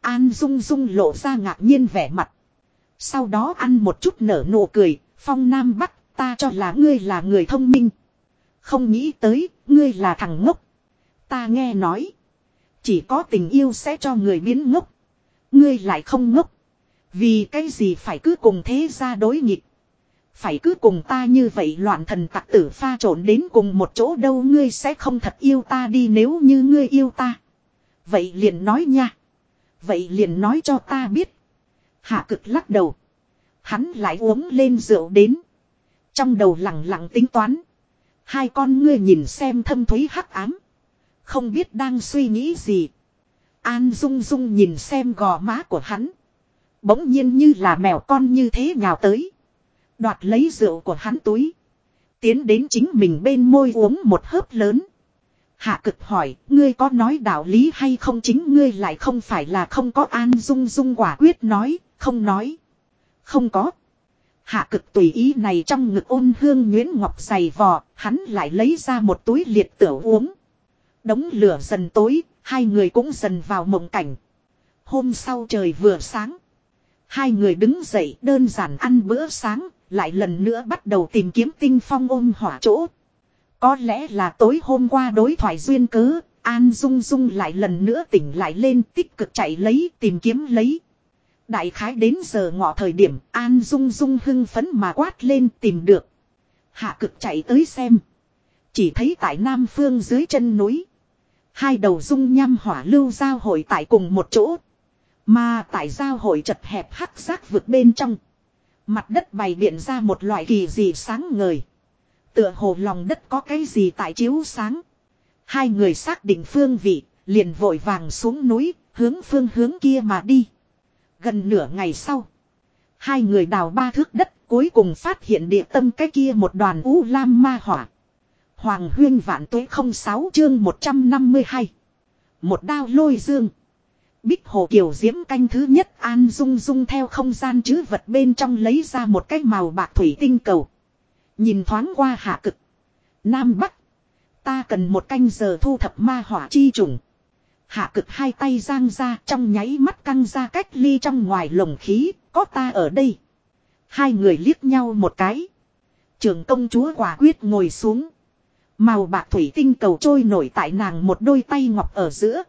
An Dung Dung lộ ra ngạc nhiên vẻ mặt. Sau đó ăn một chút nở nụ cười. Phong Nam Bắc ta cho là ngươi là người thông minh. Không nghĩ tới, ngươi là thằng ngốc. Ta nghe nói. Chỉ có tình yêu sẽ cho người biến ngốc. Ngươi lại không ngốc. Vì cái gì phải cứ cùng thế ra đối nghịch. Phải cứ cùng ta như vậy loạn thần tặc tử pha trộn đến cùng một chỗ đâu ngươi sẽ không thật yêu ta đi nếu như ngươi yêu ta. Vậy liền nói nha. Vậy liền nói cho ta biết. Hạ cực lắc đầu. Hắn lại uống lên rượu đến. Trong đầu lặng lặng tính toán. Hai con ngươi nhìn xem thâm thúy hắc ám. Không biết đang suy nghĩ gì. An Dung Dung nhìn xem gò má của hắn. Bỗng nhiên như là mèo con như thế nhào tới. Đoạt lấy rượu của hắn túi. Tiến đến chính mình bên môi uống một hớp lớn. Hạ cực hỏi, ngươi có nói đạo lý hay không chính ngươi lại không phải là không có an dung dung quả quyết nói, không nói. Không có. Hạ cực tùy ý này trong ngực ôn hương nguyễn ngọc dày vò, hắn lại lấy ra một túi liệt tửu uống. Đống lửa dần tối, hai người cũng dần vào mộng cảnh. Hôm sau trời vừa sáng. Hai người đứng dậy đơn giản ăn bữa sáng, lại lần nữa bắt đầu tìm kiếm tinh phong ôm hỏa chỗ. Có lẽ là tối hôm qua đối thoại duyên cớ, An Dung Dung lại lần nữa tỉnh lại lên tích cực chạy lấy tìm kiếm lấy. Đại khái đến giờ ngọ thời điểm An Dung Dung hưng phấn mà quát lên tìm được. Hạ cực chạy tới xem. Chỉ thấy tại Nam Phương dưới chân núi. Hai đầu dung nham hỏa lưu giao hội tại cùng một chỗ. Mà tại giao hội chật hẹp hắc giác vượt bên trong. Mặt đất bày biện ra một loại kỳ dị sáng ngời. Tựa hồ lòng đất có cái gì tại chiếu sáng. Hai người xác định phương vị, liền vội vàng xuống núi, hướng phương hướng kia mà đi. Gần nửa ngày sau, hai người đào ba thước đất, cuối cùng phát hiện địa tâm cái kia một đoàn u lam ma hỏa. Hoàng huyên vạn tuế 06 chương 152. Một đao lôi dương. Bích hồ kiều diễm canh thứ nhất an dung dung theo không gian chứ vật bên trong lấy ra một cái màu bạc thủy tinh cầu. Nhìn thoáng qua hạ cực. Nam Bắc. Ta cần một canh giờ thu thập ma hỏa chi trùng. Hạ cực hai tay giang ra trong nháy mắt căng ra cách ly trong ngoài lồng khí, có ta ở đây. Hai người liếc nhau một cái. Trường công chúa quả quyết ngồi xuống. Màu bạc thủy tinh cầu trôi nổi tại nàng một đôi tay ngọc ở giữa.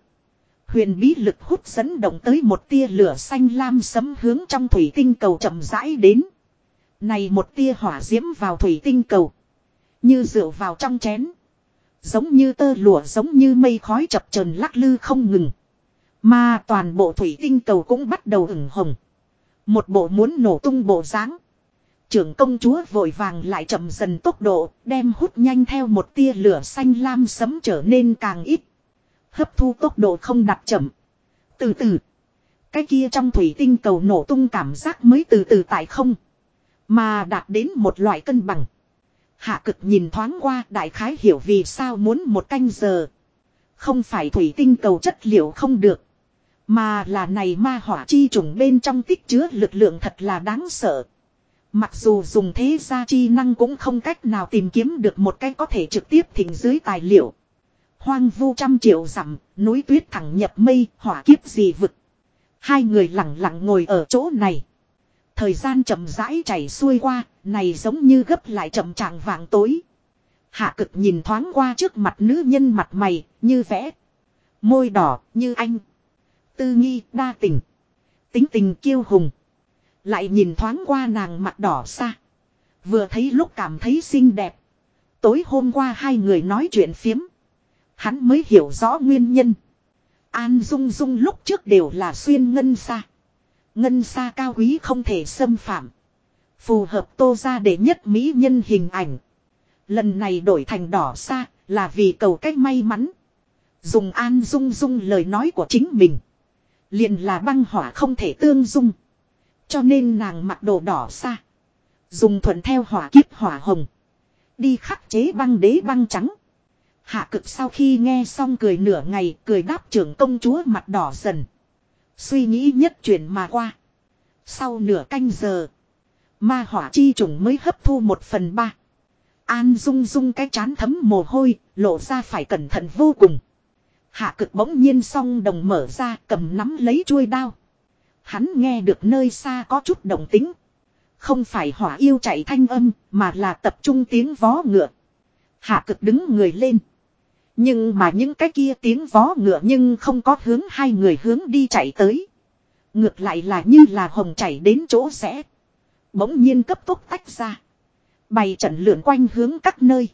Huyền bí lực hút dẫn động tới một tia lửa xanh lam sấm hướng trong thủy tinh cầu chậm rãi đến. Này một tia hỏa diễm vào thủy tinh cầu. Như rượu vào trong chén. Giống như tơ lụa giống như mây khói chập trần lắc lư không ngừng. Mà toàn bộ thủy tinh cầu cũng bắt đầu ửng hồng. Một bộ muốn nổ tung bộ dáng. Trưởng công chúa vội vàng lại chậm dần tốc độ, đem hút nhanh theo một tia lửa xanh lam sấm trở nên càng ít. Hấp thu tốc độ không đặt chậm. Từ từ. Cái kia trong thủy tinh cầu nổ tung cảm giác mới từ từ tại không. Mà đạt đến một loại cân bằng. Hạ cực nhìn thoáng qua, đại khái hiểu vì sao muốn một canh giờ. Không phải thủy tinh cầu chất liệu không được. Mà là này ma hỏa chi trùng bên trong tích chứa lực lượng thật là đáng sợ. Mặc dù dùng thế gia chi năng cũng không cách nào tìm kiếm được một cái có thể trực tiếp thỉnh dưới tài liệu. Hoang vu trăm triệu dặm, núi tuyết thẳng nhập mây, hỏa kiếp gì vực. Hai người lặng lặng ngồi ở chỗ này. Thời gian chậm rãi chảy xuôi qua, này giống như gấp lại chậm trạng vàng tối. Hạ cực nhìn thoáng qua trước mặt nữ nhân mặt mày, như vẽ. Môi đỏ, như anh. Tư nghi, đa tình. Tính tình kiêu hùng. Lại nhìn thoáng qua nàng mặt đỏ xa. Vừa thấy lúc cảm thấy xinh đẹp. Tối hôm qua hai người nói chuyện phiếm. Hắn mới hiểu rõ nguyên nhân. An Dung Dung lúc trước đều là xuyên ngân xa. Ngân xa cao quý không thể xâm phạm. Phù hợp tô ra để nhất mỹ nhân hình ảnh. Lần này đổi thành đỏ xa là vì cầu cách may mắn. Dùng An Dung Dung lời nói của chính mình. Liền là băng hỏa không thể tương dung. Cho nên nàng mặc đồ đỏ xa. Dùng thuận theo hỏa kiếp hỏa hồng. Đi khắc chế băng đế băng trắng. Hạ cực sau khi nghe xong cười nửa ngày cười đáp trưởng công chúa mặt đỏ dần. Suy nghĩ nhất chuyển mà qua. Sau nửa canh giờ. Ma hỏa chi trùng mới hấp thu một phần ba. An dung dung cái chán thấm mồ hôi, lộ ra phải cẩn thận vô cùng. Hạ cực bỗng nhiên song đồng mở ra cầm nắm lấy chuôi đao. Hắn nghe được nơi xa có chút động tính. Không phải hỏa yêu chạy thanh âm, mà là tập trung tiếng vó ngựa. Hạ cực đứng người lên. Nhưng mà những cái kia tiếng vó ngựa nhưng không có hướng hai người hướng đi chạy tới. Ngược lại là như là hồng chảy đến chỗ sẽ. Bỗng nhiên cấp tốc tách ra. Bày trận lượn quanh hướng các nơi.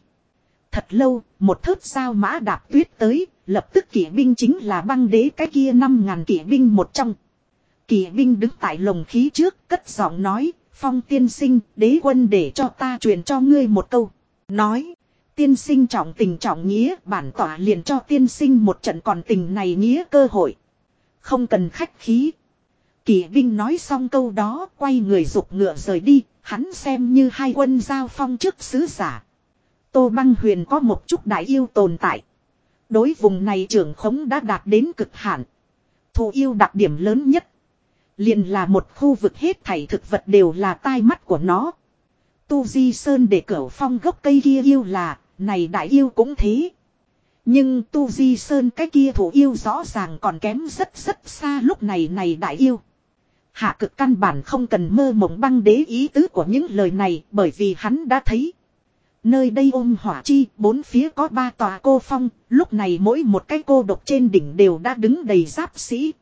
Thật lâu, một thớt sao mã đạp tuyết tới, lập tức kỵ binh chính là băng đế cái kia năm ngàn kỵ binh một trong. Kỵ binh đứng tại lồng khí trước, cất giọng nói, phong tiên sinh, đế quân để cho ta truyền cho ngươi một câu. Nói, tiên sinh trọng tình trọng nghĩa, bản tỏa liền cho tiên sinh một trận còn tình này nghĩa cơ hội. Không cần khách khí. Kỵ binh nói xong câu đó, quay người dục ngựa rời đi, hắn xem như hai quân giao phong trước sứ giả. Tô băng huyền có một chút đại yêu tồn tại. Đối vùng này trưởng khống đã đạt đến cực hạn. Thù yêu đặc điểm lớn nhất. Liền là một khu vực hết thảy thực vật đều là tai mắt của nó. Tu Di Sơn để cửu phong gốc cây kia yêu là, này đại yêu cũng thế. Nhưng Tu Di Sơn cái kia thủ yêu rõ ràng còn kém rất rất xa lúc này này đại yêu. Hạ cực căn bản không cần mơ mộng băng đế ý tứ của những lời này bởi vì hắn đã thấy. Nơi đây ôm hỏa chi, bốn phía có ba tòa cô phong, lúc này mỗi một cái cô độc trên đỉnh đều đã đứng đầy giáp sĩ.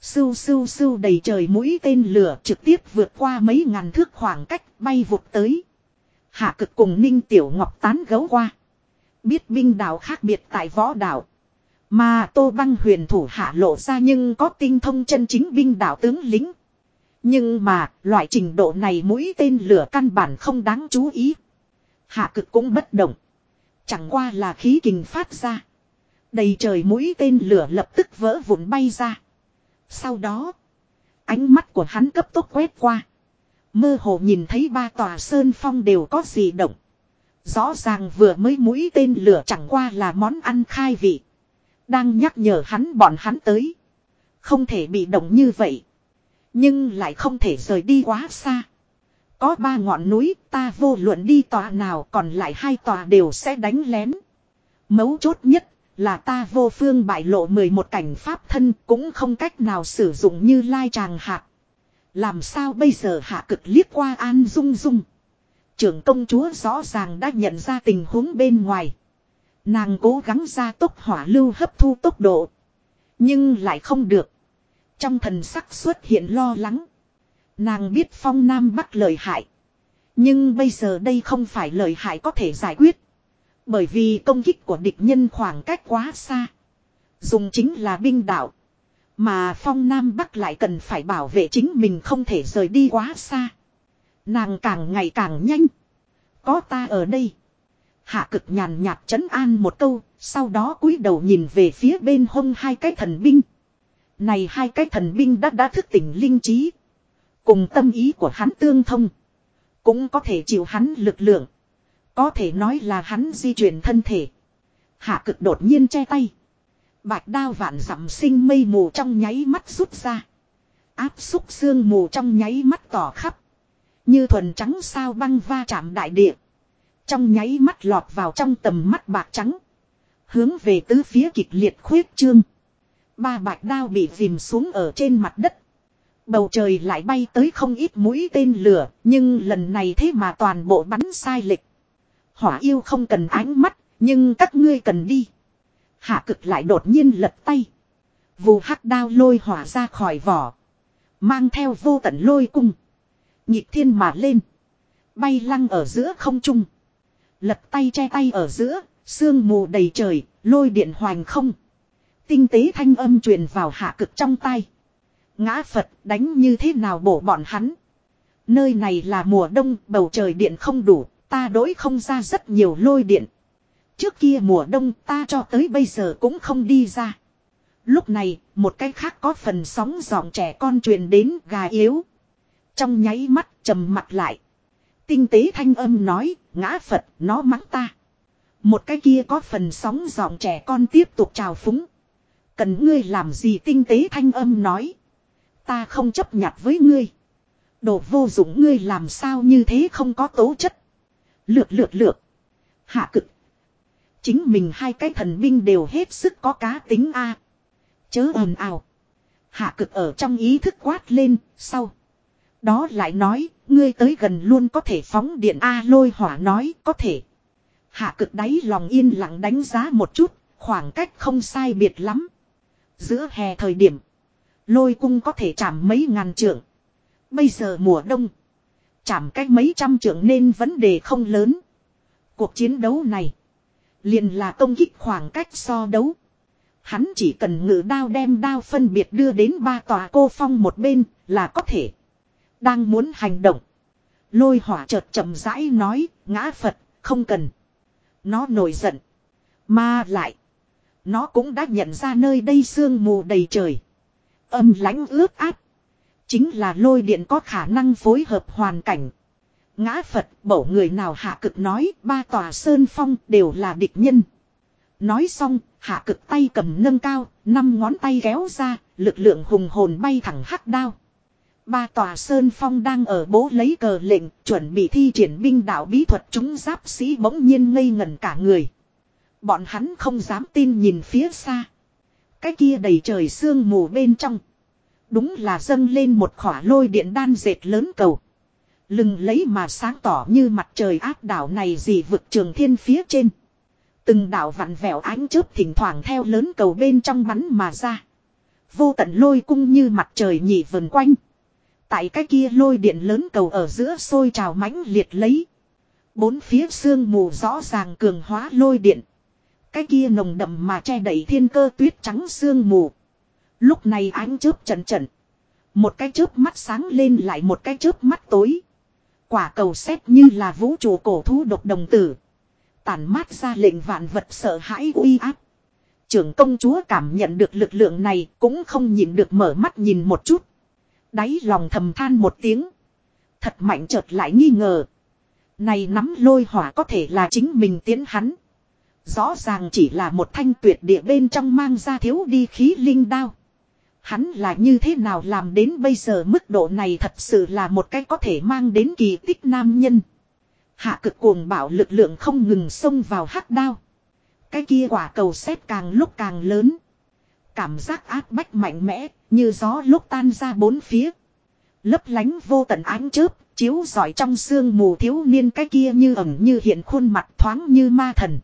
Sưu sưu sưu đầy trời mũi tên lửa trực tiếp vượt qua mấy ngàn thước khoảng cách bay vụt tới. Hạ cực cùng Ninh Tiểu Ngọc tán gấu qua. Biết binh đạo khác biệt tại võ đạo. Mà Tô Băng huyền thủ hạ lộ ra nhưng có tinh thông chân chính binh đạo tướng lính. Nhưng mà, loại trình độ này mũi tên lửa căn bản không đáng chú ý. Hạ cực cũng bất động. Chẳng qua là khí kình phát ra. Đầy trời mũi tên lửa lập tức vỡ vụn bay ra. Sau đó, ánh mắt của hắn cấp tốc quét qua. Mơ hồ nhìn thấy ba tòa sơn phong đều có gì động. Rõ ràng vừa mới mũi tên lửa chẳng qua là món ăn khai vị. Đang nhắc nhở hắn bọn hắn tới. Không thể bị động như vậy. Nhưng lại không thể rời đi quá xa. Có ba ngọn núi, ta vô luận đi tòa nào còn lại hai tòa đều sẽ đánh lén. Mấu chốt nhất là ta vô phương bại lộ 11 cảnh pháp thân cũng không cách nào sử dụng như lai tràng hạt. Làm sao bây giờ hạ cực liếc qua an dung dung. Trưởng công chúa rõ ràng đã nhận ra tình huống bên ngoài. Nàng cố gắng ra tốc hỏa lưu hấp thu tốc độ. Nhưng lại không được. Trong thần sắc xuất hiện lo lắng. Nàng biết phong nam bắc lời hại. Nhưng bây giờ đây không phải lời hại có thể giải quyết. Bởi vì công kích của địch nhân khoảng cách quá xa. Dùng chính là binh đạo. Mà phong nam bắc lại cần phải bảo vệ chính mình không thể rời đi quá xa. Nàng càng ngày càng nhanh. Có ta ở đây. Hạ cực nhàn nhạt chấn an một câu, sau đó cúi đầu nhìn về phía bên hông hai cái thần binh. Này hai cái thần binh đã đã thức tỉnh linh trí. Cùng tâm ý của hắn tương thông. Cũng có thể chịu hắn lực lượng. Có thể nói là hắn di chuyển thân thể. Hạ cực đột nhiên che tay. Bạch đao vạn dặm sinh mây mù trong nháy mắt rút ra. Áp xúc xương mù trong nháy mắt tỏ khắp. Như thuần trắng sao băng va chạm đại địa. Trong nháy mắt lọt vào trong tầm mắt bạc trắng. Hướng về tứ phía kịch liệt khuyết trương. Ba bạch đao bị dìm xuống ở trên mặt đất. Bầu trời lại bay tới không ít mũi tên lửa, nhưng lần này thế mà toàn bộ bắn sai lệch. Hỏa yêu không cần ánh mắt, nhưng các ngươi cần đi. Hạ cực lại đột nhiên lật tay. Vù hắc đao lôi hỏa ra khỏi vỏ. Mang theo vô tận lôi cung. Nhịp thiên mà lên. Bay lăng ở giữa không trung. Lật tay che tay ở giữa, sương mù đầy trời, lôi điện hoành không. Tinh tế thanh âm truyền vào hạ cực trong tay. Ngã Phật đánh như thế nào bổ bọn hắn. Nơi này là mùa đông, bầu trời điện không đủ, ta đối không ra rất nhiều lôi điện. Trước kia mùa đông ta cho tới bây giờ cũng không đi ra. Lúc này, một cái khác có phần sóng giọng trẻ con truyền đến gà yếu. Trong nháy mắt trầm mặt lại. Tinh tế thanh âm nói, ngã Phật, nó mắng ta. Một cái kia có phần sóng giọng trẻ con tiếp tục trào phúng. Cần ngươi làm gì tinh tế thanh âm nói. Ta không chấp nhặt với ngươi. Đồ vô dụng ngươi làm sao như thế không có tố chất. Lượt lượt lượt. Hạ cực. Chính mình hai cái thần binh đều hết sức có cá tính a Chớ ồn ào. Hạ cực ở trong ý thức quát lên, sau. Đó lại nói, ngươi tới gần luôn có thể phóng điện A lôi hỏa nói, có thể. Hạ cực đáy lòng yên lặng đánh giá một chút, khoảng cách không sai biệt lắm. Giữa hè thời điểm, lôi cung có thể chạm mấy ngàn trượng. Bây giờ mùa đông, chạm cách mấy trăm trượng nên vấn đề không lớn. Cuộc chiến đấu này, liền là công kích khoảng cách so đấu. Hắn chỉ cần ngự đao đem đao phân biệt đưa đến ba tòa cô phong một bên là có thể. Đang muốn hành động. Lôi hỏa chợt chậm rãi nói, ngã Phật, không cần. Nó nổi giận. Mà lại. Nó cũng đã nhận ra nơi đây sương mù đầy trời. Âm lãnh ướt át. Chính là lôi điện có khả năng phối hợp hoàn cảnh. Ngã Phật bổ người nào hạ cực nói ba tòa sơn phong đều là địch nhân. Nói xong, hạ cực tay cầm nâng cao, năm ngón tay kéo ra, lực lượng hùng hồn bay thẳng hắc đao. Ba tòa sơn phong đang ở bố lấy cờ lệnh, chuẩn bị thi triển binh đạo bí thuật chúng giáp sĩ bỗng nhiên ngây ngẩn cả người. Bọn hắn không dám tin nhìn phía xa. Cái kia đầy trời sương mù bên trong. Đúng là dâng lên một khỏa lôi điện đan dệt lớn cầu. Lừng lấy mà sáng tỏ như mặt trời áp đảo này gì vực trường thiên phía trên. Từng đảo vặn vẹo ánh chớp thỉnh thoảng theo lớn cầu bên trong bắn mà ra. Vô tận lôi cung như mặt trời nhị vần quanh. Tại cái kia lôi điện lớn cầu ở giữa sôi trào mãnh liệt lấy. Bốn phía sương mù rõ ràng cường hóa lôi điện. Cái kia nồng đậm mà che đẩy thiên cơ tuyết trắng sương mù. Lúc này ánh chớp trận trận. Một cái chớp mắt sáng lên lại một cái chớp mắt tối. Quả cầu xét như là vũ trụ cổ thú độc đồng tử. Tản mát ra lệnh vạn vật sợ hãi uy áp. Trưởng công chúa cảm nhận được lực lượng này cũng không nhìn được mở mắt nhìn một chút. Đáy lòng thầm than một tiếng. Thật mạnh chợt lại nghi ngờ. Này nắm lôi hỏa có thể là chính mình tiến hắn. Rõ ràng chỉ là một thanh tuyệt địa bên trong mang ra thiếu đi khí linh đao. Hắn là như thế nào làm đến bây giờ mức độ này thật sự là một cái có thể mang đến kỳ tích nam nhân. Hạ cực cuồng bạo lực lượng không ngừng xông vào hắc đao. Cái kia quả cầu xét càng lúc càng lớn. Cảm giác áp bách mạnh mẽ, như gió lúc tan ra bốn phía. Lấp lánh vô tận ánh chớp, chiếu giỏi trong sương mù thiếu niên cái kia như ẩn như hiện khuôn mặt thoáng như ma thần.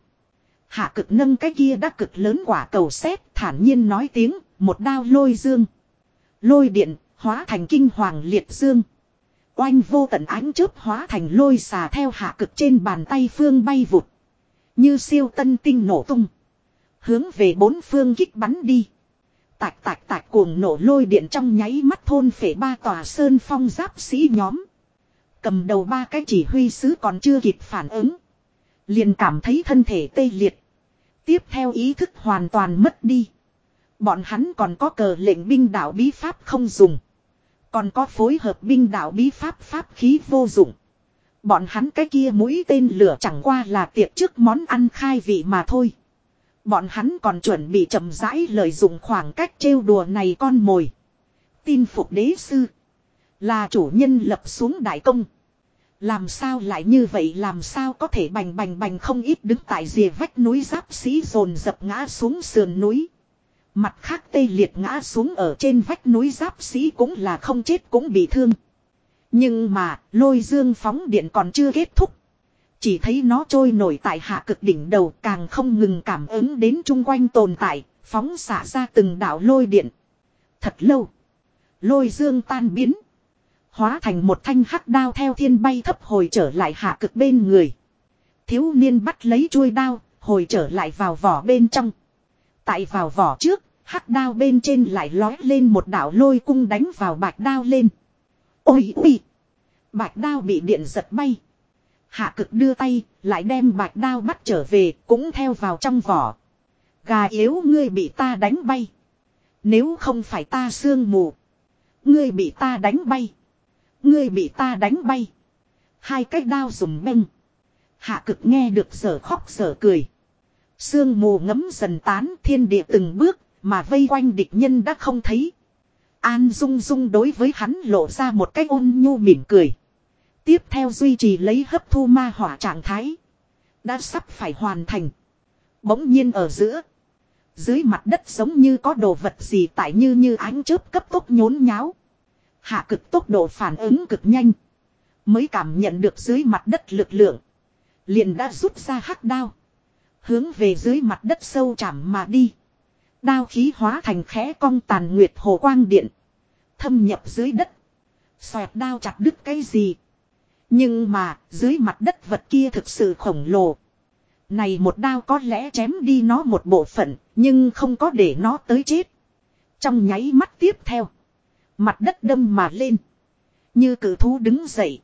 Hạ cực nâng cái kia đã cực lớn quả cầu xét, thản nhiên nói tiếng, một đao lôi dương. Lôi điện, hóa thành kinh hoàng liệt dương. Oanh vô tận ánh chớp hóa thành lôi xà theo hạ cực trên bàn tay phương bay vụt. Như siêu tân tinh nổ tung. Hướng về bốn phương kích bắn đi. Tạch tạch tạch cuồng nổ lôi điện trong nháy mắt thôn phể ba tòa sơn phong giáp sĩ nhóm. Cầm đầu ba cái chỉ huy sứ còn chưa kịp phản ứng. Liền cảm thấy thân thể tê liệt. Tiếp theo ý thức hoàn toàn mất đi. Bọn hắn còn có cờ lệnh binh đạo bí pháp không dùng. Còn có phối hợp binh đạo bí pháp pháp khí vô dụng. Bọn hắn cái kia mũi tên lửa chẳng qua là tiệc trước món ăn khai vị mà thôi. Bọn hắn còn chuẩn bị chậm rãi lợi dụng khoảng cách trêu đùa này con mồi. Tin phục đế sư. Là chủ nhân lập xuống đại công. Làm sao lại như vậy, làm sao có thể bành bành bành không ít đứng tại rìa vách núi giáp sĩ dồn dập ngã xuống sườn núi. Mặt khác tê liệt ngã xuống ở trên vách núi giáp sĩ cũng là không chết cũng bị thương. Nhưng mà lôi dương phóng điện còn chưa kết thúc. Chỉ thấy nó trôi nổi tại hạ cực đỉnh đầu càng không ngừng cảm ứng đến chung quanh tồn tại, phóng xả ra từng đảo lôi điện. Thật lâu. Lôi dương tan biến. Hóa thành một thanh hắc đao theo thiên bay thấp hồi trở lại hạ cực bên người. Thiếu niên bắt lấy chuôi đao, hồi trở lại vào vỏ bên trong. Tại vào vỏ trước, hắc đao bên trên lại lói lên một đảo lôi cung đánh vào bạch đao lên. Ôi ôi! Bạch đao bị điện giật bay. Hạ cực đưa tay, lại đem bạch đao bắt trở về, cũng theo vào trong vỏ. Gà yếu ngươi bị ta đánh bay. Nếu không phải ta sương mù. Ngươi bị ta đánh bay. Ngươi bị ta đánh bay. Hai cái đao dùng beng. Hạ cực nghe được sở khóc sở cười. Sương mù ngấm dần tán thiên địa từng bước mà vây quanh địch nhân đã không thấy. An Dung Dung đối với hắn lộ ra một cái ôn nhu mỉm cười. Tiếp theo duy trì lấy hấp thu ma hỏa trạng thái. Đã sắp phải hoàn thành. Bỗng nhiên ở giữa. Dưới mặt đất giống như có đồ vật gì tại như như ánh chớp cấp tốc nhốn nháo. Hạ cực tốc độ phản ứng cực nhanh. Mới cảm nhận được dưới mặt đất lực lượng. Liền đã rút ra hắc đao. Hướng về dưới mặt đất sâu chạm mà đi. Đao khí hóa thành khẽ cong tàn nguyệt hồ quang điện. Thâm nhập dưới đất. Xoẹt đao chặt đứt cái gì. Nhưng mà, dưới mặt đất vật kia thực sự khổng lồ. Này một đao có lẽ chém đi nó một bộ phận. Nhưng không có để nó tới chết. Trong nháy mắt tiếp theo. Mặt đất đâm mà lên. Như cử thú đứng dậy.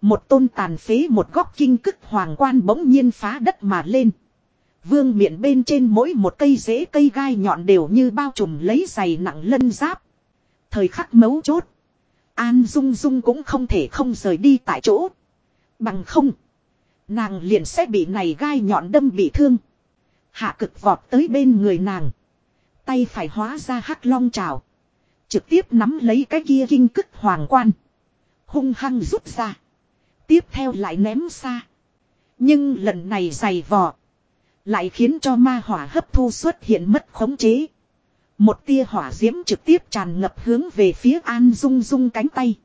Một tôn tàn phế một góc kinh cức hoàng quan bỗng nhiên phá đất mà lên. Vương miệng bên trên mỗi một cây rễ cây gai nhọn đều như bao trùm lấy giày nặng lân giáp. Thời khắc mấu chốt. An Dung Dung cũng không thể không rời đi tại chỗ. Bằng không. Nàng liền sẽ bị này gai nhọn đâm bị thương. Hạ cực vọt tới bên người nàng. Tay phải hóa ra hắc long trào. Trực tiếp nắm lấy cái kia kinh cức hoàng quan. Hung hăng rút ra. Tiếp theo lại ném xa. Nhưng lần này dày vò. Lại khiến cho ma hỏa hấp thu xuất hiện mất khống chế. Một tia hỏa diễm trực tiếp tràn ngập hướng về phía An Dung Dung cánh tay.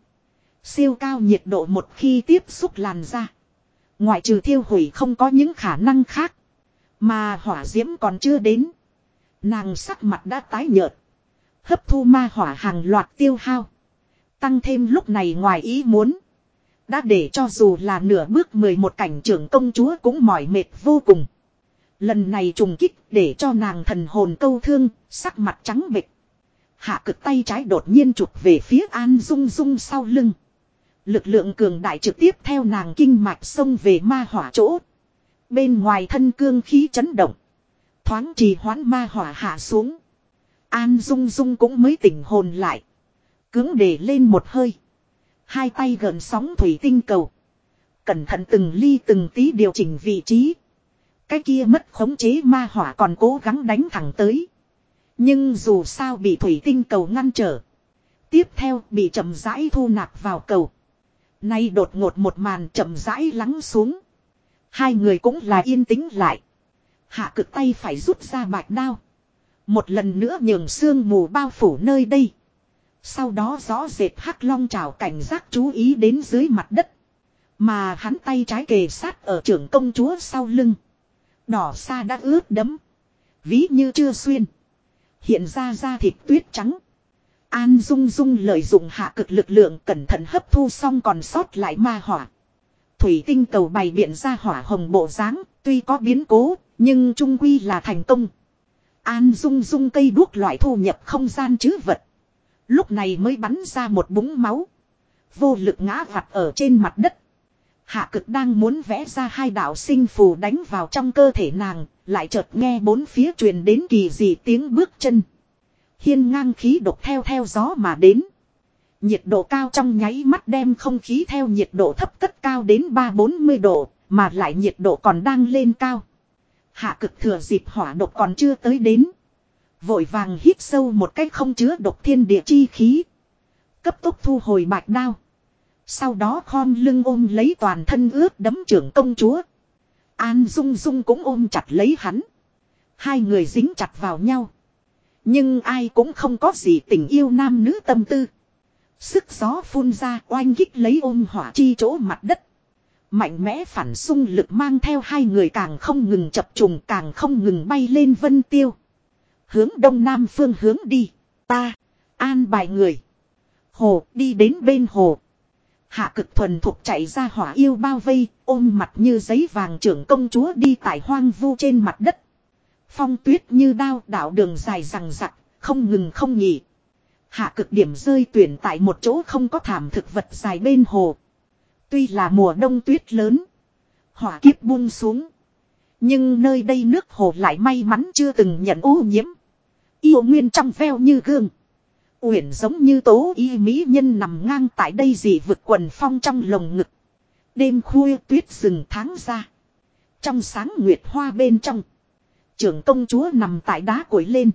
Siêu cao nhiệt độ một khi tiếp xúc làn ra. Ngoại trừ thiêu hủy không có những khả năng khác. Mà hỏa diễm còn chưa đến. Nàng sắc mặt đã tái nhợt. Hấp thu ma hỏa hàng loạt tiêu hao. Tăng thêm lúc này ngoài ý muốn. Đã để cho dù là nửa bước 11 cảnh trưởng công chúa cũng mỏi mệt vô cùng. Lần này trùng kích để cho nàng thần hồn câu thương, sắc mặt trắng bệch. Hạ cực tay trái đột nhiên chụp về phía An Dung Dung sau lưng. Lực lượng cường đại trực tiếp theo nàng kinh mạch xông về ma hỏa chỗ. Bên ngoài thân cương khí chấn động. Thoáng trì hoãn ma hỏa hạ xuống. An Dung Dung cũng mới tỉnh hồn lại. Cứng để lên một hơi. Hai tay gần sóng thủy tinh cầu. Cẩn thận từng ly từng tí điều chỉnh vị trí. Cái kia mất khống chế ma hỏa còn cố gắng đánh thẳng tới. Nhưng dù sao bị thủy tinh cầu ngăn trở. Tiếp theo bị chậm rãi thu nạp vào cầu. Nay đột ngột một màn chậm rãi lắng xuống. Hai người cũng là yên tĩnh lại. Hạ cực tay phải rút ra bạch đao. Một lần nữa nhường sương mù bao phủ nơi đây. Sau đó rõ rệt hắc long trào cảnh giác chú ý đến dưới mặt đất. Mà hắn tay trái kề sát ở trưởng công chúa sau lưng. Đỏ xa đã ướt đấm. Ví như chưa xuyên. Hiện ra da thịt tuyết trắng. An Dung Dung lợi dụng hạ cực lực lượng cẩn thận hấp thu xong còn sót lại ma hỏa. Thủy tinh cầu bày biện ra hỏa hồng bộ dáng, tuy có biến cố, nhưng trung quy là thành công. An Dung Dung cây đuốc loại thu nhập không gian chứ vật. Lúc này mới bắn ra một búng máu. Vô lực ngã vặt ở trên mặt đất. Hạ cực đang muốn vẽ ra hai đạo sinh phù đánh vào trong cơ thể nàng, lại chợt nghe bốn phía truyền đến kỳ dị tiếng bước chân. Hiên ngang khí độc theo theo gió mà đến. Nhiệt độ cao trong nháy mắt đem không khí theo nhiệt độ thấp cất cao đến 3-40 độ, mà lại nhiệt độ còn đang lên cao. Hạ cực thừa dịp hỏa độc còn chưa tới đến. Vội vàng hít sâu một cách không chứa độc thiên địa chi khí. Cấp tốc thu hồi bạch đao. Sau đó khom lưng ôm lấy toàn thân ướt đấm trưởng công chúa. An Dung Dung cũng ôm chặt lấy hắn. Hai người dính chặt vào nhau. Nhưng ai cũng không có gì tình yêu nam nữ tâm tư. Sức gió phun ra oanh kích lấy ôm hỏa chi chỗ mặt đất. Mạnh mẽ phản xung lực mang theo hai người càng không ngừng chập trùng càng không ngừng bay lên vân tiêu. Hướng đông nam phương hướng đi. Ta, an bài người. Hồ đi đến bên hồ. Hạ cực thuần thuộc chạy ra hỏa yêu bao vây, ôm mặt như giấy vàng trưởng công chúa đi tại hoang vu trên mặt đất. Phong tuyết như đao đảo đường dài rằng rặc, không ngừng không nghỉ. Hạ cực điểm rơi tuyển tại một chỗ không có thảm thực vật dài bên hồ. Tuy là mùa đông tuyết lớn. Hỏa kiếp buông xuống. Nhưng nơi đây nước hồ lại may mắn chưa từng nhận ô nhiễm. Yêu nguyên trong veo như gương. Uyển giống như tố y mỹ nhân nằm ngang tại đây dị vực quần phong trong lồng ngực. Đêm khuya tuyết rừng tháng ra. Trong sáng nguyệt hoa bên trong. Trưởng công chúa nằm tại đá cối lên.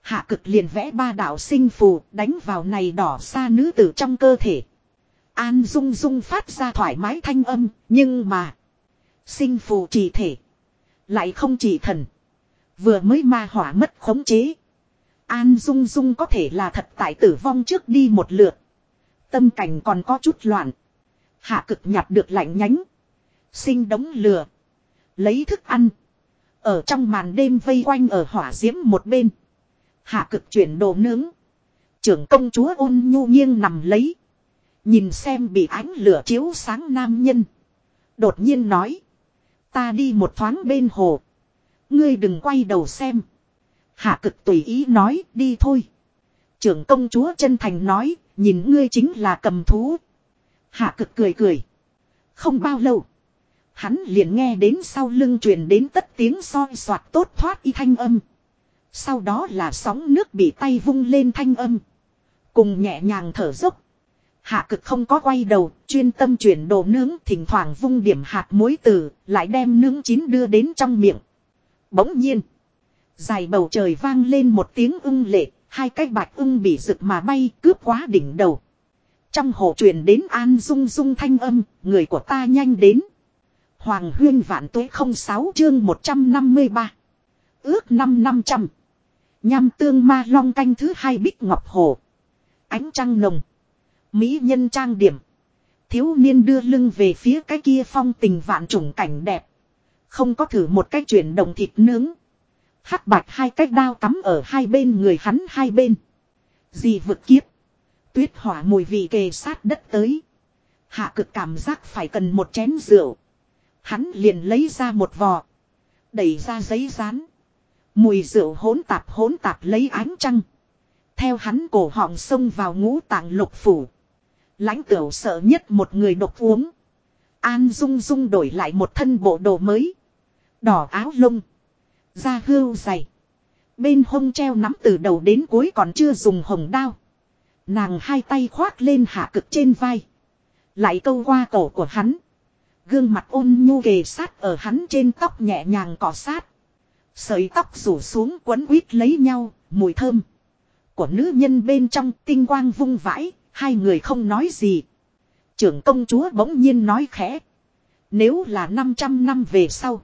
Hạ cực liền vẽ ba đạo sinh phù đánh vào này đỏ xa nữ tử trong cơ thể. An dung dung phát ra thoải mái thanh âm, nhưng mà. Sinh phù chỉ thể. Lại không chỉ thần. Vừa mới ma hỏa mất khống chế. An dung dung có thể là thật tại tử vong trước đi một lượt. Tâm cảnh còn có chút loạn. Hạ cực nhặt được lạnh nhánh. Sinh đống lửa. Lấy thức ăn. Ở trong màn đêm vây quanh ở hỏa diễm một bên. Hạ cực chuyển đồ nướng. Trưởng công chúa ôn nhu nghiêng nằm lấy. Nhìn xem bị ánh lửa chiếu sáng nam nhân. Đột nhiên nói. Ta đi một thoáng bên hồ. Ngươi đừng quay đầu xem. Hạ cực tùy ý nói đi thôi. Trưởng công chúa chân thành nói. Nhìn ngươi chính là cầm thú. Hạ cực cười cười. Không bao lâu. Hắn liền nghe đến sau lưng truyền đến tất tiếng soi soạt tốt thoát y thanh âm. Sau đó là sóng nước bị tay vung lên thanh âm. Cùng nhẹ nhàng thở dốc. Hạ cực không có quay đầu, chuyên tâm chuyển đồ nướng thỉnh thoảng vung điểm hạt muối từ, lại đem nướng chín đưa đến trong miệng. Bỗng nhiên, dài bầu trời vang lên một tiếng ưng lệ, hai cái bạch ưng bị rực mà bay cướp quá đỉnh đầu. Trong hồ truyền đến an dung dung thanh âm, người của ta nhanh đến. Hoàng huyên vạn tuế 06 chương 153. Ước năm năm trăm. Nham tương ma long canh thứ hai bích ngọc hồ. Ánh trăng nồng. Mỹ nhân trang điểm. Thiếu niên đưa lưng về phía cái kia phong tình vạn trùng cảnh đẹp. Không có thử một cách chuyển động thịt nướng. Hắc bạch hai cách đao cắm ở hai bên người hắn hai bên. Gì vực kiếp. Tuyết hỏa mùi vị kề sát đất tới. Hạ cực cảm giác phải cần một chén rượu. Hắn liền lấy ra một vò. Đẩy ra giấy rán. Mùi rượu hỗn tạp hỗn tạp lấy ánh trăng. Theo hắn cổ họng xông vào ngũ tạng lục phủ. Lãnh tiểu sợ nhất một người độc uống. An Dung Dung đổi lại một thân bộ đồ mới. Đỏ áo lông. Da hưu dày. Bên hông treo nắm từ đầu đến cuối còn chưa dùng hồng đao. Nàng hai tay khoác lên hạ cực trên vai. Lại câu qua cổ của hắn. Gương mặt ôn nhu kề sát ở hắn trên tóc nhẹ nhàng cọ sát. Sợi tóc rủ xuống quấn quýt lấy nhau, mùi thơm. Của nữ nhân bên trong tinh quang vung vãi, hai người không nói gì. Trưởng công chúa bỗng nhiên nói khẽ. Nếu là 500 năm về sau.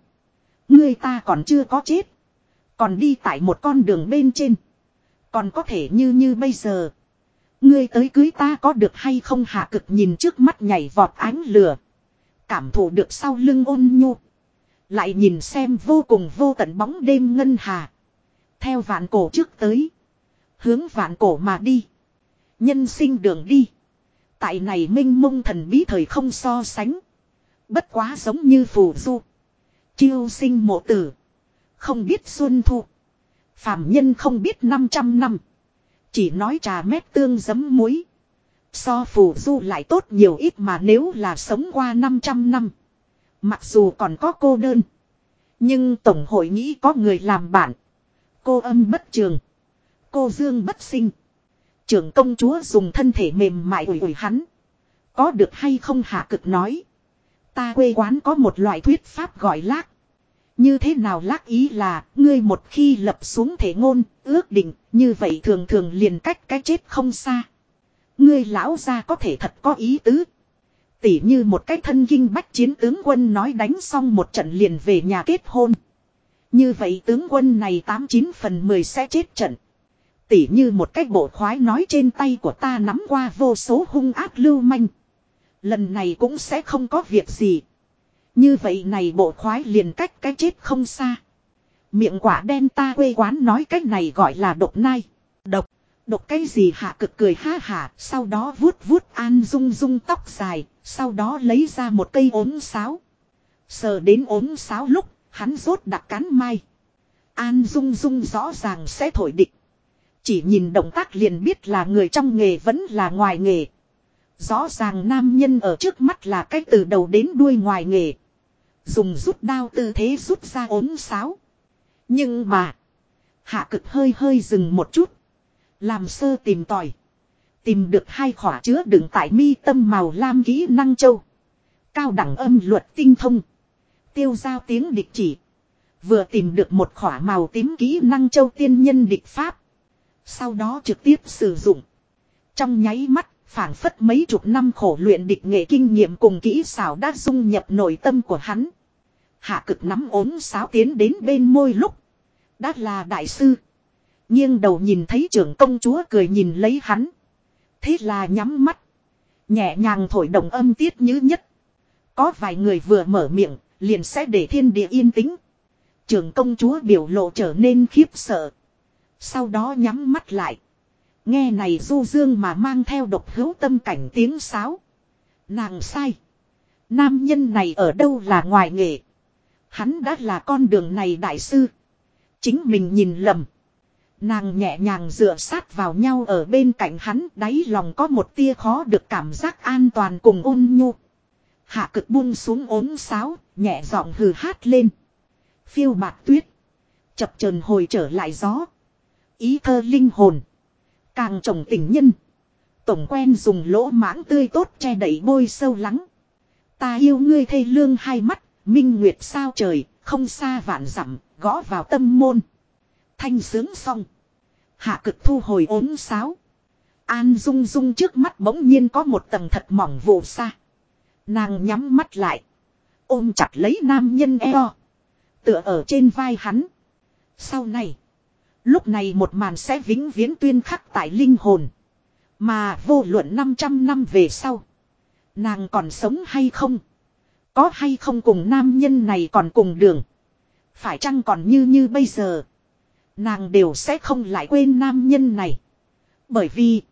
Ngươi ta còn chưa có chết. Còn đi tại một con đường bên trên. Còn có thể như như bây giờ. Ngươi tới cưới ta có được hay không hạ cực nhìn trước mắt nhảy vọt ánh lửa. Cảm thụ được sau lưng ôn nhu. Lại nhìn xem vô cùng vô tận bóng đêm ngân hà. Theo vạn cổ trước tới. Hướng vạn cổ mà đi. Nhân sinh đường đi. Tại này minh mông thần bí thời không so sánh. Bất quá giống như phù du. Chiêu sinh mộ tử. Không biết xuân thu. Phạm nhân không biết 500 năm. Chỉ nói trà mét tương giấm muối. So phù du lại tốt nhiều ít mà nếu là sống qua 500 năm. Mặc dù còn có cô đơn. Nhưng Tổng hội nghĩ có người làm bạn. Cô âm bất trường. Cô dương bất sinh. Trưởng công chúa dùng thân thể mềm mại ủi ủi hắn. Có được hay không hạ cực nói. Ta quê quán có một loại thuyết pháp gọi lác. Như thế nào lác ý là, ngươi một khi lập xuống thể ngôn, ước định, như vậy thường thường liền cách cái chết không xa. Ngươi lão ra có thể thật có ý tứ. Tỉ như một cái thân kinh bách chiến tướng quân nói đánh xong một trận liền về nhà kết hôn. Như vậy tướng quân này 89 phần 10 sẽ chết trận. Tỉ như một cái bộ khoái nói trên tay của ta nắm qua vô số hung ác lưu manh. Lần này cũng sẽ không có việc gì. Như vậy này bộ khoái liền cách cái chết không xa. Miệng quả đen ta quê quán nói cách này gọi là độc nai. Độc. Độc cái gì hạ cực cười ha hả, sau đó vuốt vuốt an dung dung tóc dài, sau đó lấy ra một cây ốm sáo. Sờ đến ốm sáo lúc, hắn rốt đặt cắn mai. An dung dung rõ ràng sẽ thổi địch. Chỉ nhìn động tác liền biết là người trong nghề vẫn là ngoài nghề. Rõ ràng nam nhân ở trước mắt là cái từ đầu đến đuôi ngoài nghề. Dùng rút đao tư thế rút ra ốm sáo. Nhưng mà. Hạ cực hơi hơi dừng một chút. Làm sơ tìm tòi. Tìm được hai khỏa chứa đựng tại mi tâm màu lam kỹ năng châu. Cao đẳng âm luật tinh thông. Tiêu giao tiếng địch chỉ. Vừa tìm được một khỏa màu tím kỹ năng châu tiên nhân địch pháp. Sau đó trực tiếp sử dụng. Trong nháy mắt, phảng phất mấy chục năm khổ luyện địch nghệ kinh nghiệm cùng kỹ xảo đã dung nhập nội tâm của hắn. Hạ cực nắm ốm sáo tiến đến bên môi lúc. Đã là đại sư. nghiêng đầu nhìn thấy trưởng công chúa cười nhìn lấy hắn. Thế là nhắm mắt. Nhẹ nhàng thổi động âm tiết như nhất. Có vài người vừa mở miệng, liền sẽ để thiên địa yên tĩnh. Trưởng công chúa biểu lộ trở nên khiếp sợ. Sau đó nhắm mắt lại. Nghe này du dương mà mang theo độc hữu tâm cảnh tiếng sáo. Nàng sai. Nam nhân này ở đâu là ngoài nghề. Hắn đã là con đường này đại sư. Chính mình nhìn lầm. Nàng nhẹ nhàng dựa sát vào nhau ở bên cạnh hắn đáy lòng có một tia khó được cảm giác an toàn cùng ôn nhu. Hạ cực buông xuống ốm sáo, nhẹ giọng hừ hát lên. Phiêu bạc tuyết. Chập chờn hồi trở lại gió. Ý thơ linh hồn. Càng trồng tình nhân. Tổng quen dùng lỗ mãng tươi tốt che đẩy bôi sâu lắng. Ta yêu ngươi thê lương hai mắt, minh nguyệt sao trời, không xa vạn dặm gõ vào tâm môn. Thanh sướng xong. Hạ cực thu hồi ốm sáo. An dung dung trước mắt bỗng nhiên có một tầng thật mỏng vụ xa. Nàng nhắm mắt lại. Ôm chặt lấy nam nhân eo. Tựa ở trên vai hắn. Sau này. Lúc này một màn sẽ vĩnh viễn tuyên khắc tại linh hồn. Mà vô luận 500 năm về sau. Nàng còn sống hay không? Có hay không cùng nam nhân này còn cùng đường? Phải chăng còn như như bây giờ? Nàng đều sẽ không lại quên nam nhân này. Bởi vì.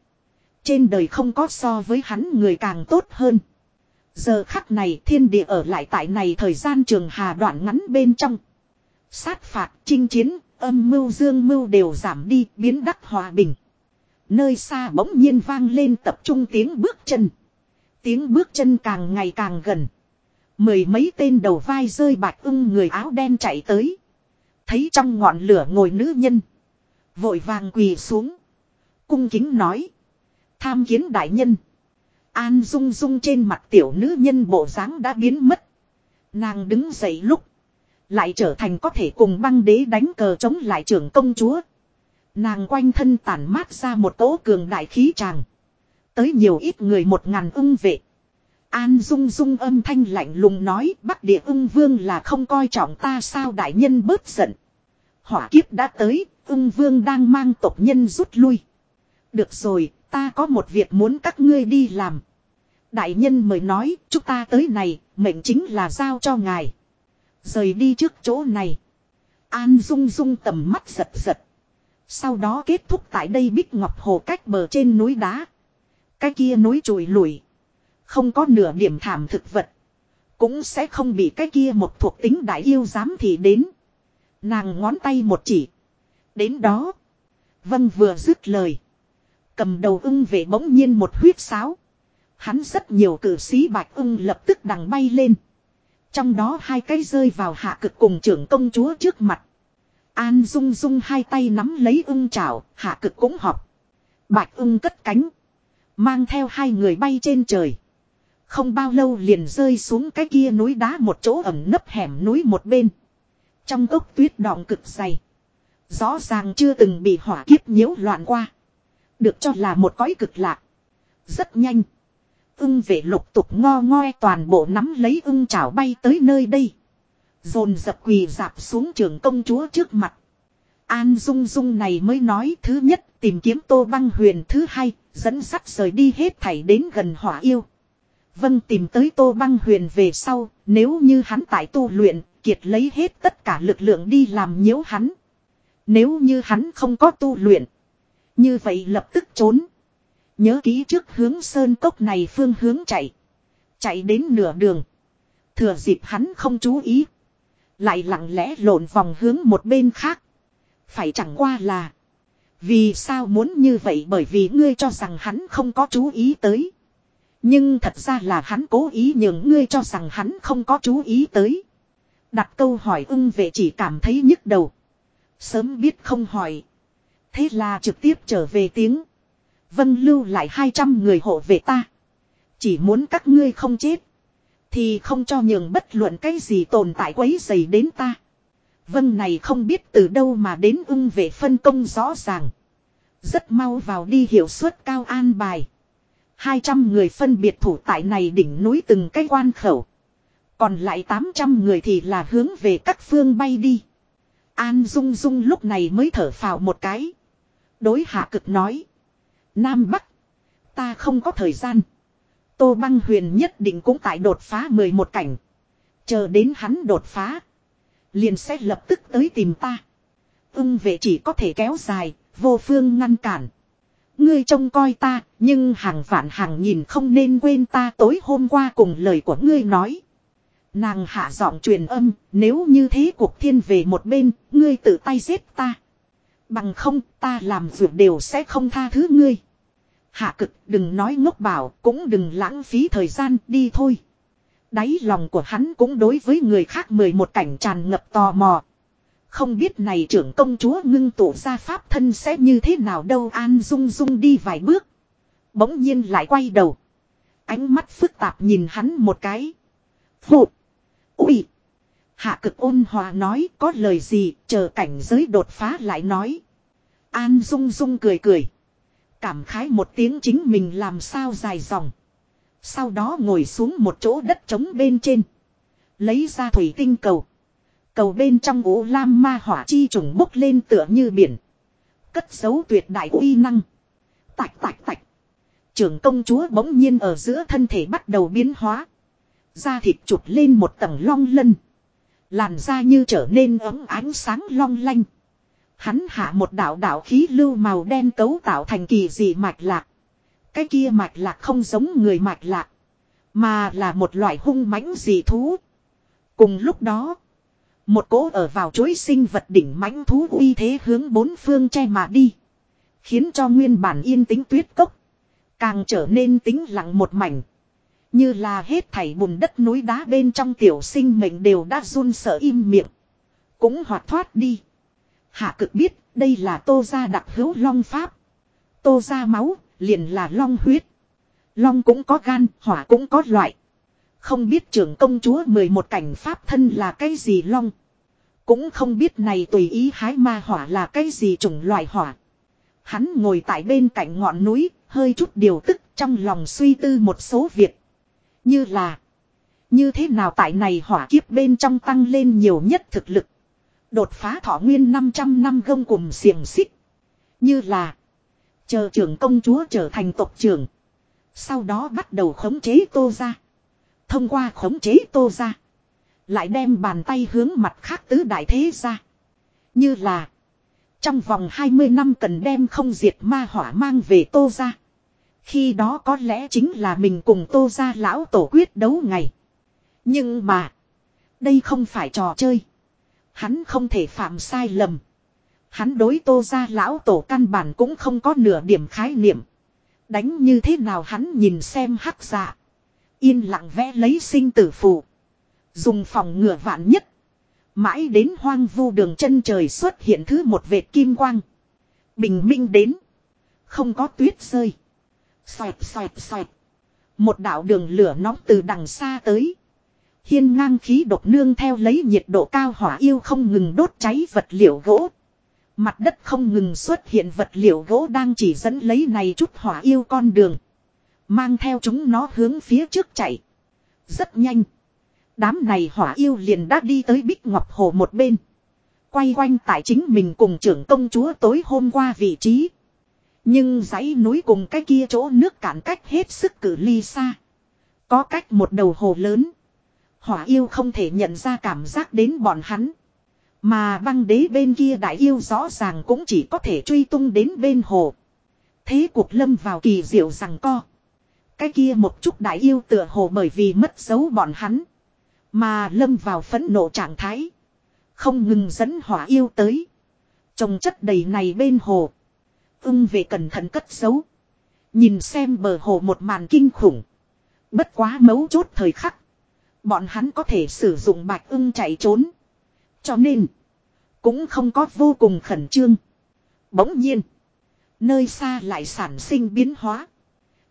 Trên đời không có so với hắn người càng tốt hơn. Giờ khắc này thiên địa ở lại tại này thời gian trường hà đoạn ngắn bên trong. Sát phạt, chinh chiến, âm mưu dương mưu đều giảm đi, biến đắc hòa bình. Nơi xa bỗng nhiên vang lên tập trung tiếng bước chân. Tiếng bước chân càng ngày càng gần. Mười mấy tên đầu vai rơi bạc ưng người áo đen chạy tới. Thấy trong ngọn lửa ngồi nữ nhân. Vội vàng quỳ xuống. Cung kính nói. Tham kiến đại nhân. An dung dung trên mặt tiểu nữ nhân bộ dáng đã biến mất. Nàng đứng dậy lúc. Lại trở thành có thể cùng băng đế đánh cờ chống lại trưởng công chúa. Nàng quanh thân tản mát ra một cỗ cường đại khí tràng. Tới nhiều ít người một ngàn ưng vệ. An dung dung âm thanh lạnh lùng nói Bắc địa ưng vương là không coi trọng ta sao đại nhân bớt giận. Hỏa kiếp đã tới, ưng vương đang mang tộc nhân rút lui. Được rồi, ta có một việc muốn các ngươi đi làm. Đại nhân mời nói, chúng ta tới này, mệnh chính là giao cho ngài. Rời đi trước chỗ này. An dung dung tầm mắt giật giật. Sau đó kết thúc tại đây bích ngọc hồ cách bờ trên núi đá. Cái kia núi trùi lùi. Không có nửa điểm thảm thực vật. Cũng sẽ không bị cái kia một thuộc tính đại yêu dám thì đến. Nàng ngón tay một chỉ. Đến đó. Vâng vừa dứt lời. Cầm đầu ưng về bỗng nhiên một huyết sáo. Hắn rất nhiều cử sĩ bạch ưng lập tức đằng bay lên. Trong đó hai cái rơi vào hạ cực cùng trưởng công chúa trước mặt. An dung dung hai tay nắm lấy ưng chảo, hạ cực cũng họp. Bạch ưng cất cánh. Mang theo hai người bay trên trời. Không bao lâu liền rơi xuống cái kia núi đá một chỗ ẩm nấp hẻm núi một bên. Trong ốc tuyết đọng cực dày. Rõ ràng chưa từng bị hỏa kiếp nhiễu loạn qua. Được cho là một cõi cực lạc. Rất nhanh. Ưng vệ lục tục ngo ngoe toàn bộ nắm lấy ưng chảo bay tới nơi đây. Dồn dập quỳ dạp xuống trường công chúa trước mặt. An Dung Dung này mới nói thứ nhất, tìm kiếm tô băng huyền thứ hai, dẫn sắt rời đi hết thảy đến gần hỏa yêu. Vâng tìm tới tô băng huyền về sau, nếu như hắn tại tu luyện, kiệt lấy hết tất cả lực lượng đi làm nhiễu hắn. Nếu như hắn không có tu luyện. Như vậy lập tức trốn. Nhớ ký trước hướng sơn cốc này phương hướng chạy. Chạy đến nửa đường. Thừa dịp hắn không chú ý. Lại lặng lẽ lộn vòng hướng một bên khác. Phải chẳng qua là. Vì sao muốn như vậy bởi vì ngươi cho rằng hắn không có chú ý tới. Nhưng thật ra là hắn cố ý nhường ngươi cho rằng hắn không có chú ý tới. Đặt câu hỏi ưng về chỉ cảm thấy nhức đầu. Sớm biết không hỏi. Thế là trực tiếp trở về tiếng. Vân lưu lại 200 người hộ về ta. Chỉ muốn các ngươi không chết. Thì không cho nhường bất luận cái gì tồn tại quấy dày đến ta. Vân này không biết từ đâu mà đến ung về phân công rõ ràng. Rất mau vào đi hiệu suất cao an bài. 200 người phân biệt thủ tại này đỉnh núi từng cái quan khẩu. Còn lại 800 người thì là hướng về các phương bay đi. An Dung Dung lúc này mới thở phào một cái. Đối hạ cực nói. Nam Bắc. Ta không có thời gian. Tô băng huyền nhất định cũng tại đột phá 11 cảnh. Chờ đến hắn đột phá. Liền sẽ lập tức tới tìm ta. Ưng vệ chỉ có thể kéo dài, vô phương ngăn cản. Ngươi trông coi ta, nhưng hàng vạn hàng nhìn không nên quên ta tối hôm qua cùng lời của ngươi nói. Nàng hạ giọng truyền âm, nếu như thế cuộc thiên về một bên, ngươi tự tay giết ta. Bằng không, ta làm việc đều sẽ không tha thứ ngươi. Hạ cực, đừng nói ngốc bảo, cũng đừng lãng phí thời gian, đi thôi. Đáy lòng của hắn cũng đối với người khác mười một cảnh tràn ngập tò mò. Không biết này trưởng công chúa ngưng tụ ra pháp thân sẽ như thế nào đâu an dung dung đi vài bước. Bỗng nhiên lại quay đầu. Ánh mắt phức tạp nhìn hắn một cái. Phụ. Ui. Hạ cực ôn hòa nói có lời gì chờ cảnh giới đột phá lại nói. An dung dung cười cười. Cảm khái một tiếng chính mình làm sao dài dòng. Sau đó ngồi xuống một chỗ đất trống bên trên. Lấy ra thủy tinh cầu. Cầu bên trong ố lam ma hỏa chi trùng bốc lên tựa như biển. Cất dấu tuyệt đại uy năng. Tạch tạch tạch. Trưởng công chúa bỗng nhiên ở giữa thân thể bắt đầu biến hóa. Da thịt chụp lên một tầng long lân. Làn da như trở nên ấm ánh sáng long lanh. Hắn hạ một đạo đạo khí lưu màu đen cấu tạo thành kỳ dị mạch lạc. Cái kia mạch lạc không giống người mạch lạc. Mà là một loại hung mãnh dị thú. Cùng lúc đó. Một cỗ ở vào chối sinh vật đỉnh mãnh thú uy thế hướng bốn phương che mà đi. Khiến cho nguyên bản yên tĩnh tuyết cốc. Càng trở nên tĩnh lặng một mảnh. Như là hết thảy bùn đất núi đá bên trong tiểu sinh mệnh đều đã run sợ im miệng. Cũng hoạt thoát đi. Hạ cực biết đây là tô gia đặc hữu long pháp. Tô gia máu liền là long huyết. Long cũng có gan, hỏa cũng có loại. Không biết trưởng công chúa 11 cảnh pháp thân là cái gì long. Cũng không biết này tùy ý hái ma hỏa là cái gì chủng loại hỏa. Hắn ngồi tại bên cạnh ngọn núi, hơi chút điều tức trong lòng suy tư một số việc. Như là, như thế nào tại này hỏa kiếp bên trong tăng lên nhiều nhất thực lực. Đột phá thọ nguyên 500 năm gông cùng xiềng xích. Như là, chờ trưởng công chúa trở thành tộc trưởng. Sau đó bắt đầu khống chế tô ra. Thông qua khống chế tô ra. Lại đem bàn tay hướng mặt khác tứ đại thế ra. Như là. Trong vòng 20 năm cần đem không diệt ma hỏa mang về tô ra. Khi đó có lẽ chính là mình cùng tô ra lão tổ quyết đấu ngày. Nhưng mà. Đây không phải trò chơi. Hắn không thể phạm sai lầm. Hắn đối tô ra lão tổ căn bản cũng không có nửa điểm khái niệm. Đánh như thế nào hắn nhìn xem hắc dạ. Yên lặng vẽ lấy sinh tử phù. Dùng phòng ngừa vạn nhất. Mãi đến hoang vu đường chân trời xuất hiện thứ một vệt kim quang. Bình minh đến. Không có tuyết rơi. Xoẹt xoẹt xoẹt. Một đạo đường lửa nóng từ đằng xa tới. Hiên ngang khí độc nương theo lấy nhiệt độ cao hỏa yêu không ngừng đốt cháy vật liệu gỗ. Mặt đất không ngừng xuất hiện vật liệu gỗ đang chỉ dẫn lấy này chút hỏa yêu con đường. Mang theo chúng nó hướng phía trước chạy. Rất nhanh. Đám này hỏa yêu liền đã đi tới Bích Ngọc Hồ một bên. Quay quanh tại chính mình cùng trưởng công chúa tối hôm qua vị trí. Nhưng dãy núi cùng cái kia chỗ nước cản cách hết sức cử ly xa. Có cách một đầu hồ lớn. Hỏa yêu không thể nhận ra cảm giác đến bọn hắn. Mà băng đế bên kia đại yêu rõ ràng cũng chỉ có thể truy tung đến bên hồ. Thế cuộc lâm vào kỳ diệu rằng co. Cái kia một chút đại yêu tựa hồ bởi vì mất dấu bọn hắn. Mà lâm vào phẫn nộ trạng thái. Không ngừng dẫn hỏa yêu tới. Trồng chất đầy này bên hồ. Ưng về cẩn thận cất giấu. Nhìn xem bờ hồ một màn kinh khủng. Bất quá mấu chốt thời khắc. Bọn hắn có thể sử dụng bạch ưng chạy trốn. Cho nên. Cũng không có vô cùng khẩn trương. Bỗng nhiên. Nơi xa lại sản sinh biến hóa.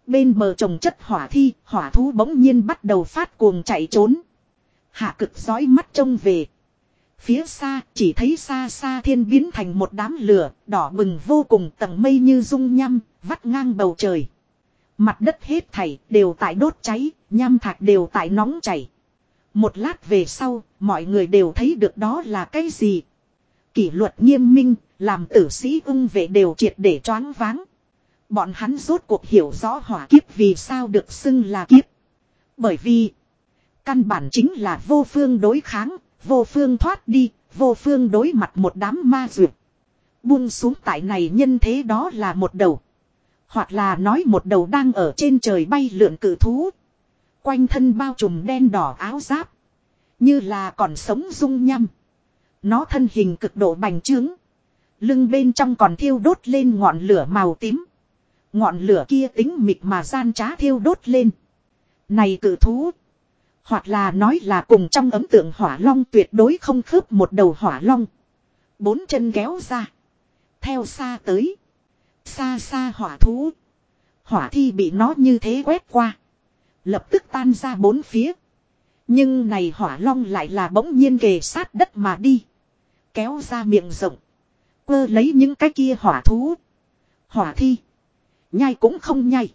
Bên bờ trồng chất hỏa thi, hỏa thú bỗng nhiên bắt đầu phát cuồng chạy trốn. Hạ cực dõi mắt trông về. Phía xa chỉ thấy xa xa thiên biến thành một đám lửa, đỏ bừng vô cùng tầng mây như dung nhăm, vắt ngang bầu trời. Mặt đất hết thảy đều tại đốt cháy, nham thạch đều tại nóng chảy. Một lát về sau, mọi người đều thấy được đó là cái gì. Kỷ luật nghiêm minh, làm tử sĩ ung vệ đều triệt để choáng váng. Bọn hắn rốt cuộc hiểu rõ hỏa kiếp vì sao được xưng là kiếp. Bởi vì, căn bản chính là vô phương đối kháng, vô phương thoát đi, vô phương đối mặt một đám ma dược. Buông xuống tại này nhân thế đó là một đầu. Hoặc là nói một đầu đang ở trên trời bay lượn cử thú. Quanh thân bao trùm đen đỏ áo giáp. Như là còn sống dung nhăm. Nó thân hình cực độ bành trướng. Lưng bên trong còn thiêu đốt lên ngọn lửa màu tím. Ngọn lửa kia tính mịt mà gian trá thiêu đốt lên. Này cự thú. Hoặc là nói là cùng trong ấm tượng hỏa long tuyệt đối không khớp một đầu hỏa long. Bốn chân kéo ra. Theo xa tới. Xa xa hỏa thú. Hỏa thi bị nó như thế quét qua. Lập tức tan ra bốn phía. Nhưng này hỏa long lại là bỗng nhiên kề sát đất mà đi. Kéo ra miệng rộng. Quơ lấy những cái kia hỏa thú. Hỏa thi. Nhai cũng không nhai.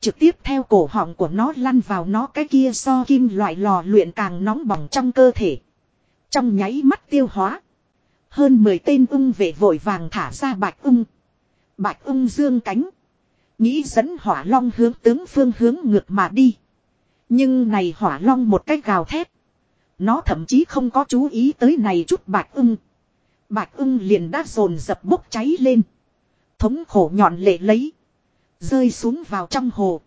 Trực tiếp theo cổ họng của nó lăn vào nó cái kia so kim loại lò luyện càng nóng bỏng trong cơ thể. Trong nháy mắt tiêu hóa. Hơn 10 tên ung vệ vội vàng thả ra bạch ung. Bạch ung dương cánh. Nghĩ dẫn hỏa long hướng tướng phương hướng ngược mà đi. Nhưng này hỏa long một cách gào thét. Nó thậm chí không có chú ý tới này chút bạch ưng. Bạch ưng liền đã dồn dập bốc cháy lên. Thống khổ nhọn lệ lấy. Rơi xuống vào trong hồ.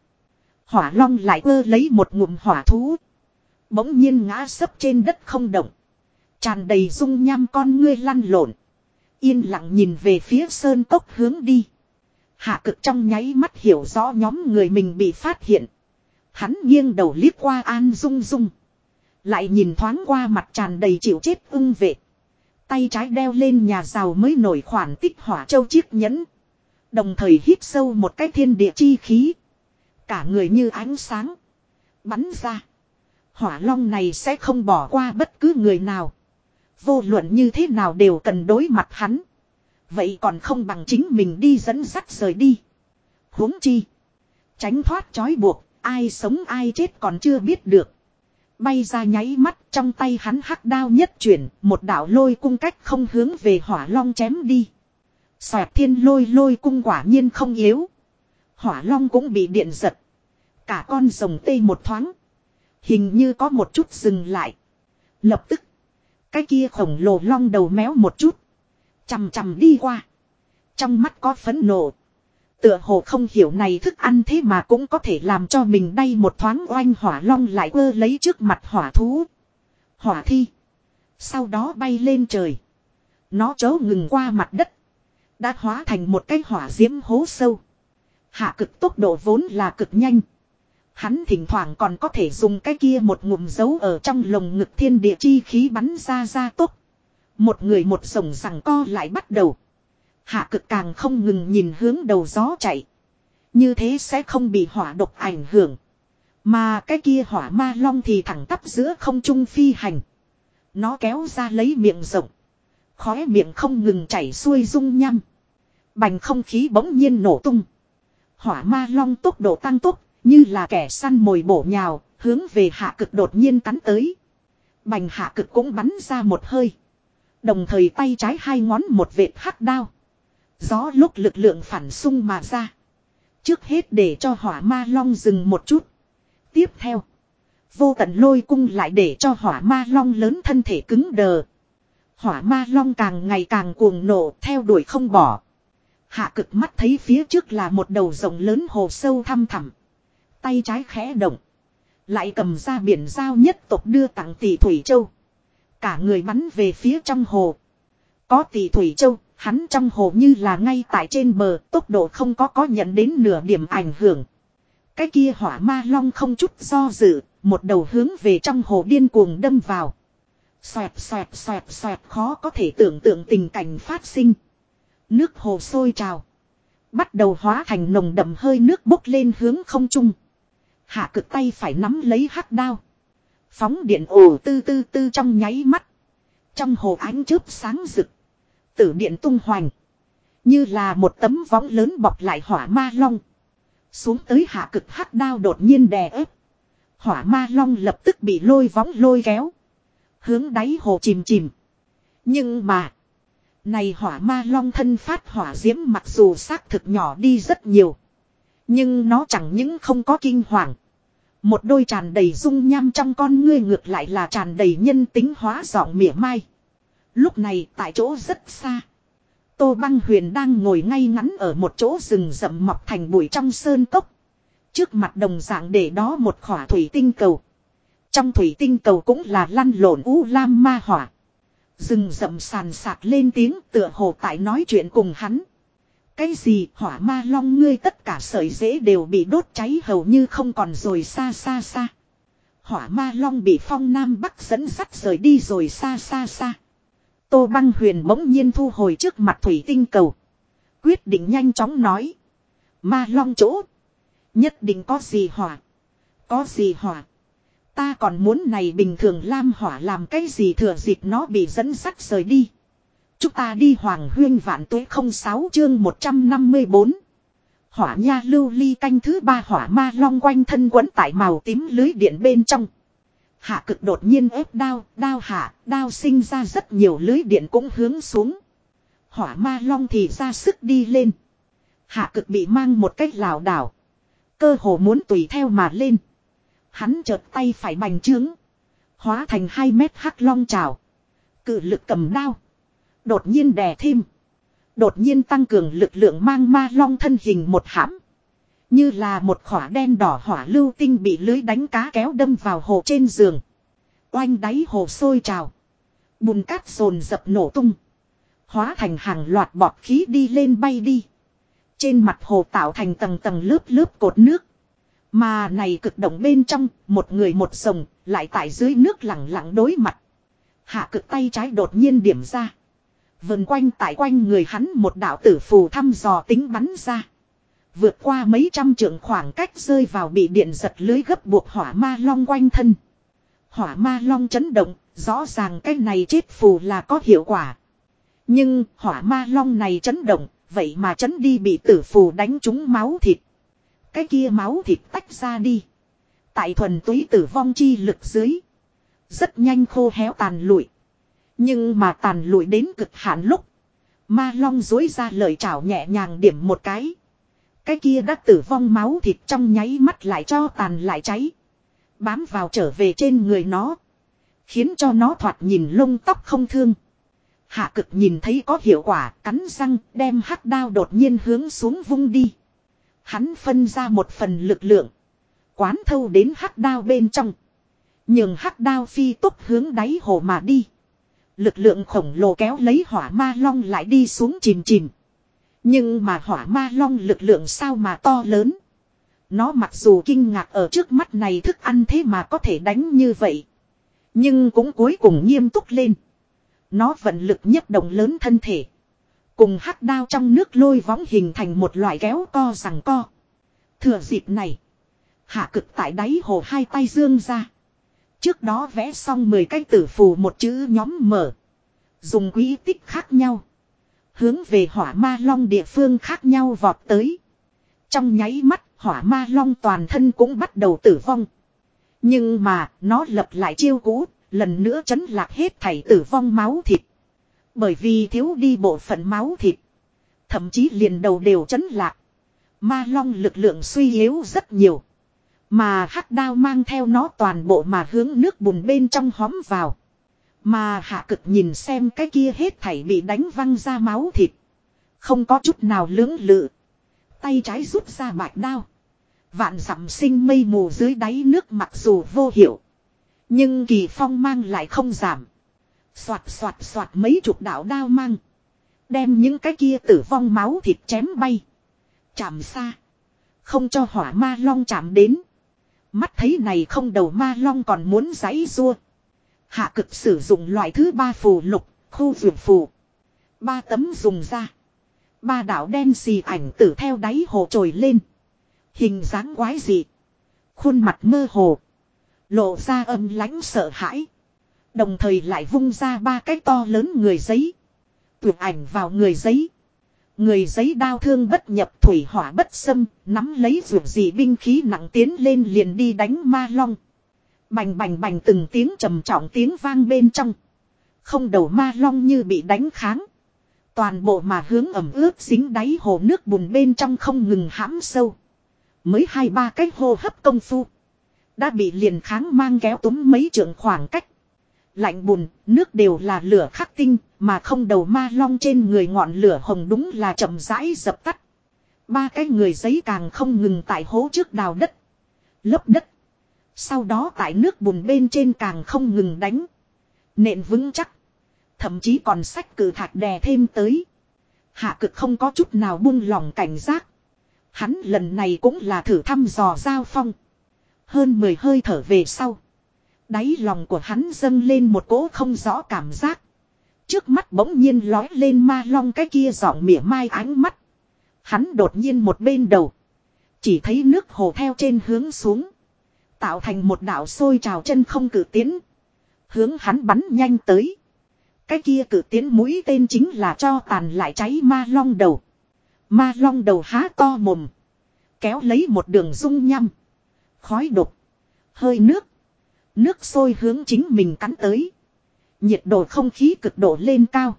Hỏa long lại ơ lấy một ngụm hỏa thú. Bỗng nhiên ngã sấp trên đất không động. Tràn đầy dung nham con ngươi lăn lộn. Yên lặng nhìn về phía sơn tốc hướng đi. Hạ cực trong nháy mắt hiểu rõ nhóm người mình bị phát hiện. Hắn nghiêng đầu liếc qua An Dung Dung. Lại nhìn thoáng qua mặt tràn đầy chịu chết ưng vệ. Tay trái đeo lên nhà giàu mới nổi khoản tích hỏa châu chiếc nhẫn. Đồng thời hít sâu một cái thiên địa chi khí. Cả người như ánh sáng. Bắn ra. Hỏa long này sẽ không bỏ qua bất cứ người nào. Vô luận như thế nào đều cần đối mặt hắn. Vậy còn không bằng chính mình đi dẫn dắt rời đi. huống chi. Tránh thoát trói buộc, ai sống ai chết còn chưa biết được. Bay ra nháy mắt trong tay hắn hắc đao nhất chuyển, một đạo lôi cung cách không hướng về hỏa long chém đi. Xoẹt thiên lôi lôi cung quả nhiên không yếu. Hỏa long cũng bị điện giật. Cả con rồng tê một thoáng. Hình như có một chút dừng lại. Lập tức. Cái kia khổng lồ long đầu méo một chút. Chầm chầm đi qua. Trong mắt có phấn nộ. Tựa hồ không hiểu này thức ăn thế mà cũng có thể làm cho mình đây một thoáng oanh hỏa long lại quơ lấy trước mặt hỏa thú. Hỏa thi. Sau đó bay lên trời. Nó chớ ngừng qua mặt đất. Đã hóa thành một cái hỏa diễm hố sâu. Hạ cực tốc độ vốn là cực nhanh. Hắn thỉnh thoảng còn có thể dùng cái kia một ngụm dấu ở trong lồng ngực thiên địa chi khí bắn ra ra tốc. Một người một sồng rằng co lại bắt đầu. Hạ cực càng không ngừng nhìn hướng đầu gió chạy. Như thế sẽ không bị hỏa độc ảnh hưởng. Mà cái kia hỏa ma long thì thẳng tắp giữa không trung phi hành. Nó kéo ra lấy miệng rộng. Khóe miệng không ngừng chảy xuôi dung nhăm. Bành không khí bỗng nhiên nổ tung. Hỏa ma long tốc độ tăng tốc, như là kẻ săn mồi bổ nhào, hướng về hạ cực đột nhiên cắn tới. Bành hạ cực cũng bắn ra một hơi. Đồng thời tay trái hai ngón một vệt hắc đao. Gió lúc lực lượng phản xung mà ra. Trước hết để cho hỏa ma long dừng một chút. Tiếp theo. Vô tận lôi cung lại để cho hỏa ma long lớn thân thể cứng đờ. Hỏa ma long càng ngày càng cuồng nổ theo đuổi không bỏ. Hạ cực mắt thấy phía trước là một đầu rồng lớn hồ sâu thăm thẳm. Tay trái khẽ động. Lại cầm ra biển giao nhất tộc đưa tặng tỷ Thủy Châu. Cả người bắn về phía trong hồ. Có tỷ Thủy Châu, hắn trong hồ như là ngay tại trên bờ, tốc độ không có có nhận đến nửa điểm ảnh hưởng. Cái kia hỏa ma long không chút do dự, một đầu hướng về trong hồ điên cuồng đâm vào. Xoẹt xoẹt xoẹt xoẹt khó có thể tưởng tượng tình cảnh phát sinh. Nước hồ sôi trào. Bắt đầu hóa thành nồng đậm hơi nước bốc lên hướng không trung. Hạ cực tay phải nắm lấy hắc đao. Phóng điện ồ tư tư tư trong nháy mắt. Trong hồ ánh chớp sáng rực. Tử điện tung hoành. Như là một tấm võng lớn bọc lại hỏa ma long. Xuống tới hạ cực hắc đao đột nhiên đè ép. Hỏa ma long lập tức bị lôi võng lôi kéo. Hướng đáy hồ chìm chìm. Nhưng mà. Này hỏa ma long thân phát hỏa diễm mặc dù xác thực nhỏ đi rất nhiều. Nhưng nó chẳng những không có kinh hoàng. Một đôi tràn đầy dung nham trong con ngươi ngược lại là tràn đầy nhân tính hóa giọng mỉa mai. Lúc này tại chỗ rất xa. Tô băng huyền đang ngồi ngay ngắn ở một chỗ rừng rậm mọc thành bụi trong sơn cốc. Trước mặt đồng dạng để đó một khỏa thủy tinh cầu. Trong thủy tinh cầu cũng là lăn lộn u lam ma hỏa. Rừng rậm sàn sạc lên tiếng tựa hồ tại nói chuyện cùng hắn. Cái gì, hỏa ma long ngươi tất cả sợi dễ đều bị đốt cháy hầu như không còn rồi xa xa xa. Hỏa ma long bị phong nam bắc dẫn sắt rời đi rồi xa xa xa. Tô băng huyền bỗng nhiên thu hồi trước mặt thủy tinh cầu. Quyết định nhanh chóng nói. Ma long chỗ. Nhất định có gì hỏa. Có gì hỏa. Ta còn muốn này bình thường lam hỏa làm cái gì thừa dịp nó bị dẫn sắt rời đi. Chúng ta đi hoàng huyên vạn tuế 06 chương 154. Hỏa nha lưu ly canh thứ ba hỏa ma long quanh thân quấn tại màu tím lưới điện bên trong. Hạ cực đột nhiên ép đao, đao hạ, đao sinh ra rất nhiều lưới điện cũng hướng xuống. Hỏa ma long thì ra sức đi lên. Hạ cực bị mang một cách lảo đảo. Cơ hồ muốn tùy theo mà lên. Hắn chợt tay phải bành trướng. Hóa thành hai mét hắc long trào. Cự lực cầm đao. Đột nhiên đè thêm. Đột nhiên tăng cường lực lượng mang ma long thân hình một hãm. Như là một khỏa đen đỏ hỏa lưu tinh bị lưới đánh cá kéo đâm vào hồ trên giường. Oanh đáy hồ sôi trào. Bùn cát sồn dập nổ tung. Hóa thành hàng loạt bọt khí đi lên bay đi. Trên mặt hồ tạo thành tầng tầng lớp lớp cột nước. Mà này cực động bên trong, một người một sồng, lại tại dưới nước lặng lặng đối mặt. Hạ cực tay trái đột nhiên điểm ra. Vần quanh tại quanh người hắn một đạo tử phù thăm dò tính bắn ra. Vượt qua mấy trăm trượng khoảng cách rơi vào bị điện giật lưới gấp buộc hỏa ma long quanh thân. Hỏa ma long chấn động, rõ ràng cái này chết phù là có hiệu quả. Nhưng hỏa ma long này chấn động, vậy mà chấn đi bị tử phù đánh trúng máu thịt. Cái kia máu thịt tách ra đi. Tại thuần túy tử vong chi lực dưới. Rất nhanh khô héo tàn lụi. Nhưng mà tàn lụi đến cực hạn lúc. Ma long dối ra lời chảo nhẹ nhàng điểm một cái. Cái kia đã tử vong máu thịt trong nháy mắt lại cho tàn lại cháy. Bám vào trở về trên người nó. Khiến cho nó thoạt nhìn lông tóc không thương. Hạ cực nhìn thấy có hiệu quả, cắn răng, đem hắc đao đột nhiên hướng xuống vung đi. Hắn phân ra một phần lực lượng. Quán thâu đến hắc đao bên trong. Nhưng hắc đao phi tốc hướng đáy hồ mà đi. Lực lượng khổng lồ kéo lấy hỏa ma long lại đi xuống chìm chìm. Nhưng mà hỏa ma long lực lượng sao mà to lớn. Nó mặc dù kinh ngạc ở trước mắt này thức ăn thế mà có thể đánh như vậy. Nhưng cũng cuối cùng nghiêm túc lên. Nó vận lực nhất động lớn thân thể. Cùng hắc đao trong nước lôi võng hình thành một loại kéo co rằng co. Thừa dịp này. Hạ cực tại đáy hồ hai tay dương ra. Trước đó vẽ xong 10 cái tử phù một chữ nhóm mở. Dùng quý tích khác nhau. Hướng về hỏa ma long địa phương khác nhau vọt tới. Trong nháy mắt, hỏa ma long toàn thân cũng bắt đầu tử vong. Nhưng mà, nó lập lại chiêu cũ. Lần nữa chấn lạc hết thảy tử vong máu thịt. Bởi vì thiếu đi bộ phận máu thịt. Thậm chí liền đầu đều chấn lạc. Ma long lực lượng suy yếu rất nhiều. Mà hắc đao mang theo nó toàn bộ mà hướng nước bùn bên trong hóm vào. Mà hạ cực nhìn xem cái kia hết thảy bị đánh văng ra máu thịt. Không có chút nào lưỡng lự. Tay trái rút ra bạch đao. Vạn dặm sinh mây mù dưới đáy nước mặc dù vô hiệu. Nhưng kỳ phong mang lại không giảm. Xoạt xoạt xoạt mấy chục đạo đao mang. Đem những cái kia tử vong máu thịt chém bay. Chạm xa. Không cho hỏa ma long chạm đến. Mắt thấy này không đầu ma long còn muốn giãy rua. Hạ cực sử dụng loại thứ ba phù lục, khu vườn phù. Ba tấm dùng ra. Ba đạo đen xì ảnh tử theo đáy hồ trồi lên. Hình dáng quái dị. Khuôn mặt mơ hồ. Lộ ra âm lãnh sợ hãi. Đồng thời lại vung ra ba cái to lớn người giấy. Tuyệt ảnh vào người giấy. Người giấy đao thương bất nhập thủy hỏa bất xâm, nắm lấy ruột gì binh khí nặng tiến lên liền đi đánh ma long. Bành bành bành từng tiếng trầm trọng tiếng vang bên trong. Không đầu ma long như bị đánh kháng. Toàn bộ mà hướng ẩm ướt dính đáy hồ nước bùn bên trong không ngừng hãm sâu. Mới hai ba cái hô hấp công phu. Đã bị liền kháng mang kéo túm mấy trượng khoảng cách. Lạnh bùn, nước đều là lửa khắc tinh, mà không đầu ma long trên người ngọn lửa hồng đúng là chậm rãi dập tắt. Ba cái người giấy càng không ngừng tại hố trước đào đất. Lấp đất. Sau đó tại nước bùn bên trên càng không ngừng đánh. Nện vững chắc. Thậm chí còn sách cử thạch đè thêm tới. Hạ cực không có chút nào buông lòng cảnh giác. Hắn lần này cũng là thử thăm dò giao phong. Hơn 10 hơi thở về sau. Đáy lòng của hắn dâng lên một cỗ không rõ cảm giác. Trước mắt bỗng nhiên lói lên ma long cái kia giọng mỉa mai ánh mắt. Hắn đột nhiên một bên đầu. Chỉ thấy nước hồ theo trên hướng xuống. Tạo thành một đảo sôi trào chân không cử tiến. Hướng hắn bắn nhanh tới. Cái kia cử tiến mũi tên chính là cho tàn lại cháy ma long đầu. Ma long đầu há to mồm. Kéo lấy một đường dung nhăm. Khói đục. Hơi nước. Nước sôi hướng chính mình cắn tới. Nhiệt độ không khí cực độ lên cao.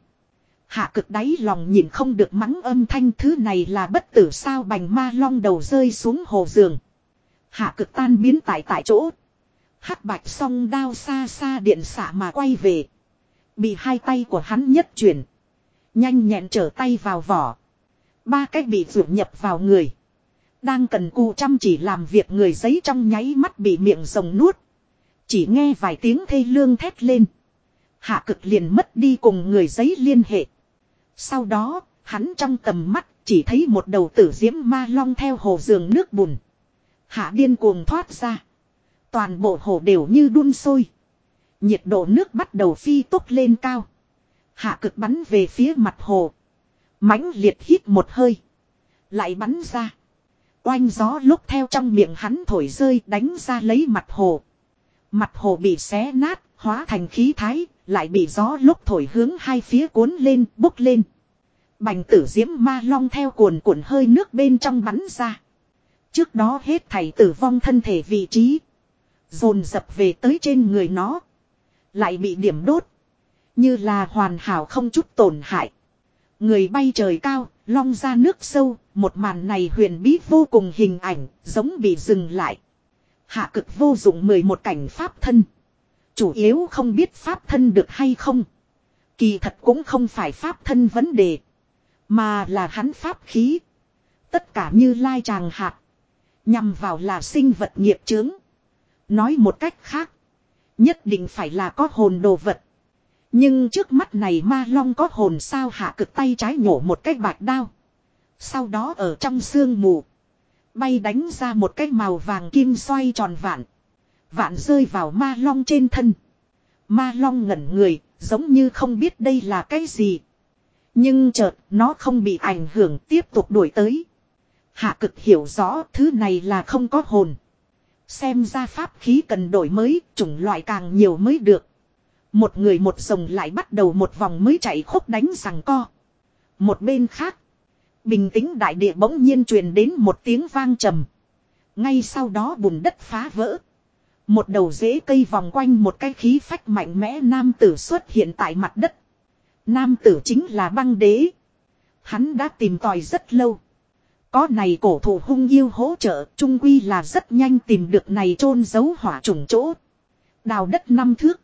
Hạ cực đáy lòng nhìn không được mắng âm thanh thứ này là bất tử sao bành ma long đầu rơi xuống hồ giường. Hạ cực tan biến tại tại chỗ. hắc bạch song đao xa xa điện xả mà quay về. Bị hai tay của hắn nhất chuyển. Nhanh nhẹn trở tay vào vỏ. Ba cách bị rượu nhập vào người. Đang cần cù chăm chỉ làm việc người giấy trong nháy mắt bị miệng rồng nuốt. Chỉ nghe vài tiếng thê lương thét lên. Hạ cực liền mất đi cùng người giấy liên hệ. Sau đó, hắn trong tầm mắt chỉ thấy một đầu tử diễm ma long theo hồ giường nước bùn. Hạ điên cuồng thoát ra. Toàn bộ hồ đều như đun sôi. Nhiệt độ nước bắt đầu phi tốc lên cao. Hạ cực bắn về phía mặt hồ. mãnh liệt hít một hơi. Lại bắn ra. Oanh gió lúc theo trong miệng hắn thổi rơi đánh ra lấy mặt hồ. Mặt hồ bị xé nát, hóa thành khí thái, lại bị gió lúc thổi hướng hai phía cuốn lên, bốc lên. Bành tử diễm ma long theo cuồn cuộn hơi nước bên trong bắn ra. Trước đó hết thảy tử vong thân thể vị trí. Dồn dập về tới trên người nó. Lại bị điểm đốt. Như là hoàn hảo không chút tổn hại. Người bay trời cao, long ra nước sâu, một màn này huyền bí vô cùng hình ảnh, giống bị dừng lại. Hạ cực vô dụng 11 cảnh pháp thân. Chủ yếu không biết pháp thân được hay không. Kỳ thật cũng không phải pháp thân vấn đề. Mà là hắn pháp khí. Tất cả như lai tràng hạt. Nhằm vào là sinh vật nghiệp chướng. Nói một cách khác. Nhất định phải là có hồn đồ vật. Nhưng trước mắt này ma long có hồn sao hạ cực tay trái nhổ một cái bạch đao. Sau đó ở trong sương mù. Bay đánh ra một cái màu vàng kim xoay tròn vạn. Vạn rơi vào ma long trên thân. Ma long ngẩn người, giống như không biết đây là cái gì. Nhưng chợt, nó không bị ảnh hưởng tiếp tục đuổi tới. Hạ cực hiểu rõ thứ này là không có hồn. Xem ra pháp khí cần đổi mới, chủng loại càng nhiều mới được. Một người một rồng lại bắt đầu một vòng mới chạy khúc đánh rằng co. Một bên khác. Bình tĩnh đại địa bỗng nhiên truyền đến một tiếng vang trầm. Ngay sau đó bùn đất phá vỡ. Một đầu rễ cây vòng quanh một cái khí phách mạnh mẽ nam tử xuất hiện tại mặt đất. Nam tử chính là băng đế. Hắn đã tìm tòi rất lâu. Có này cổ thủ hung yêu hỗ trợ, trung quy là rất nhanh tìm được này chôn giấu hỏa trùng chỗ. Đào đất năm thước.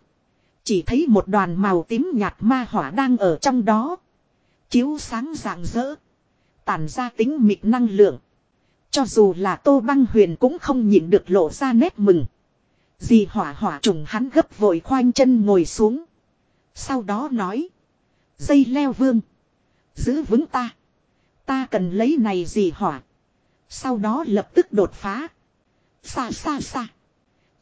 Chỉ thấy một đoàn màu tím nhạt ma hỏa đang ở trong đó. Chiếu sáng rạng rỡ tàn ra tính mịt năng lượng. Cho dù là tô băng huyền cũng không nhịn được lộ ra nét mừng. Dì hỏa hỏa trùng hắn gấp vội khoanh chân ngồi xuống. Sau đó nói. Dây leo vương. Giữ vững ta. Ta cần lấy này dì hỏa. Sau đó lập tức đột phá. Xa xa xa.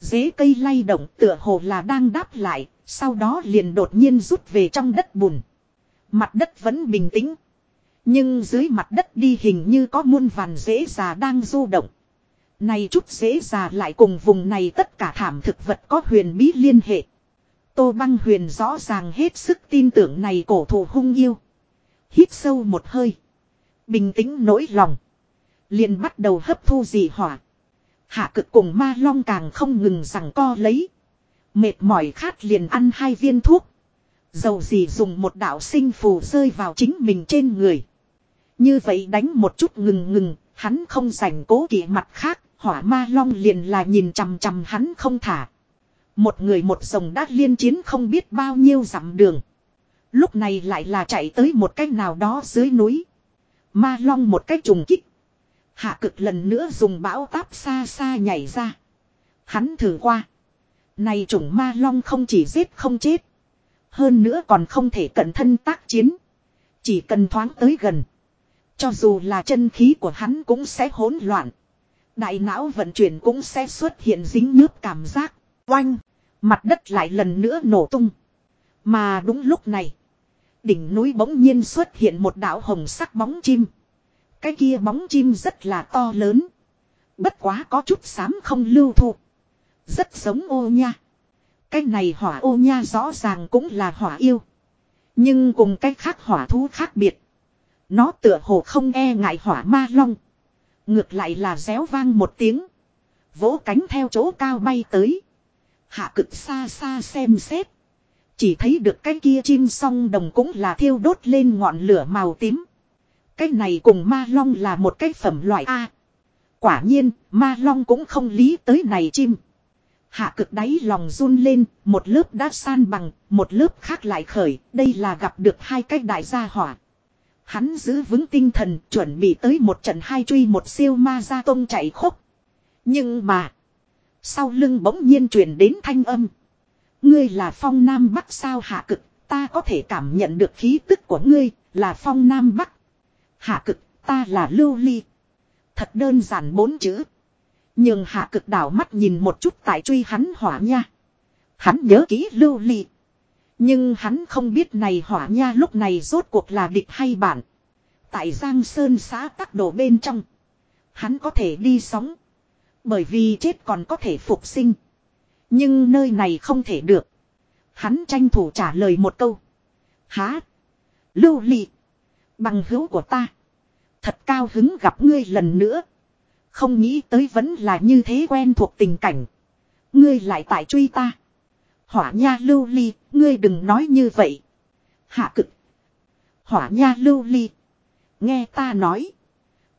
Dế cây lay động tựa hồ là đang đáp lại. Sau đó liền đột nhiên rút về trong đất bùn. Mặt đất vẫn bình tĩnh. Nhưng dưới mặt đất đi hình như có muôn vàn dễ già đang du động. Này chút dễ già lại cùng vùng này tất cả thảm thực vật có huyền bí liên hệ. Tô băng huyền rõ ràng hết sức tin tưởng này cổ thụ hung yêu. Hít sâu một hơi. Bình tĩnh nỗi lòng. liền bắt đầu hấp thu dị hỏa. Hạ cực cùng ma long càng không ngừng rằng co lấy. Mệt mỏi khát liền ăn hai viên thuốc. Dầu gì dùng một đạo sinh phù rơi vào chính mình trên người. Như vậy đánh một chút ngừng ngừng, hắn không rảnh cố kỵ mặt khác, hỏa ma long liền là nhìn chằm chằm hắn không thả. Một người một rồng đã liên chiến không biết bao nhiêu dặm đường. Lúc này lại là chạy tới một cách nào đó dưới núi. Ma long một cách trùng kích. Hạ cực lần nữa dùng bão táp xa xa nhảy ra. Hắn thử qua. Này chủng ma long không chỉ giết không chết. Hơn nữa còn không thể cẩn thân tác chiến. Chỉ cần thoáng tới gần. Cho dù là chân khí của hắn cũng sẽ hỗn loạn. Đại não vận chuyển cũng sẽ xuất hiện dính nước cảm giác. Oanh. Mặt đất lại lần nữa nổ tung. Mà đúng lúc này. Đỉnh núi bỗng nhiên xuất hiện một đạo hồng sắc bóng chim. Cái kia bóng chim rất là to lớn. Bất quá có chút xám không lưu thu. Rất giống ô nha. Cái này hỏa ô nha rõ ràng cũng là hỏa yêu. Nhưng cùng cái khác hỏa thú khác biệt. Nó tựa hồ không e ngại hỏa ma long. Ngược lại là réo vang một tiếng. Vỗ cánh theo chỗ cao bay tới. Hạ cực xa xa xem xét. Chỉ thấy được cái kia chim song đồng cũng là thiêu đốt lên ngọn lửa màu tím. Cái này cùng ma long là một cái phẩm loại A. Quả nhiên, ma long cũng không lý tới này chim. Hạ cực đáy lòng run lên, một lớp đã san bằng, một lớp khác lại khởi, đây là gặp được hai cái đại gia hỏa. Hắn giữ vững tinh thần, chuẩn bị tới một trận hai truy một siêu ma gia tông chạy khốc. Nhưng mà, sau lưng bỗng nhiên truyền đến thanh âm. Ngươi là phong nam bắc sao hạ cực, ta có thể cảm nhận được khí tức của ngươi, là phong nam bắc. Hạ cực, ta là lưu ly. Thật đơn giản bốn chữ. Nhưng hạ cực đảo mắt nhìn một chút tại truy hắn hỏa nha. Hắn nhớ kỹ lưu ly. Nhưng hắn không biết này hỏa nha lúc này rốt cuộc là địch hay bạn. Tại Giang Sơn xã tắc đồ bên trong. Hắn có thể đi sống. Bởi vì chết còn có thể phục sinh. Nhưng nơi này không thể được. Hắn tranh thủ trả lời một câu. Há. Lưu lị Bằng hữu của ta. Thật cao hứng gặp ngươi lần nữa. Không nghĩ tới vẫn là như thế quen thuộc tình cảnh. Ngươi lại tại truy ta. Hỏa nha lưu ly, ngươi đừng nói như vậy. Hạ cực. Hỏa nha lưu ly. Nghe ta nói.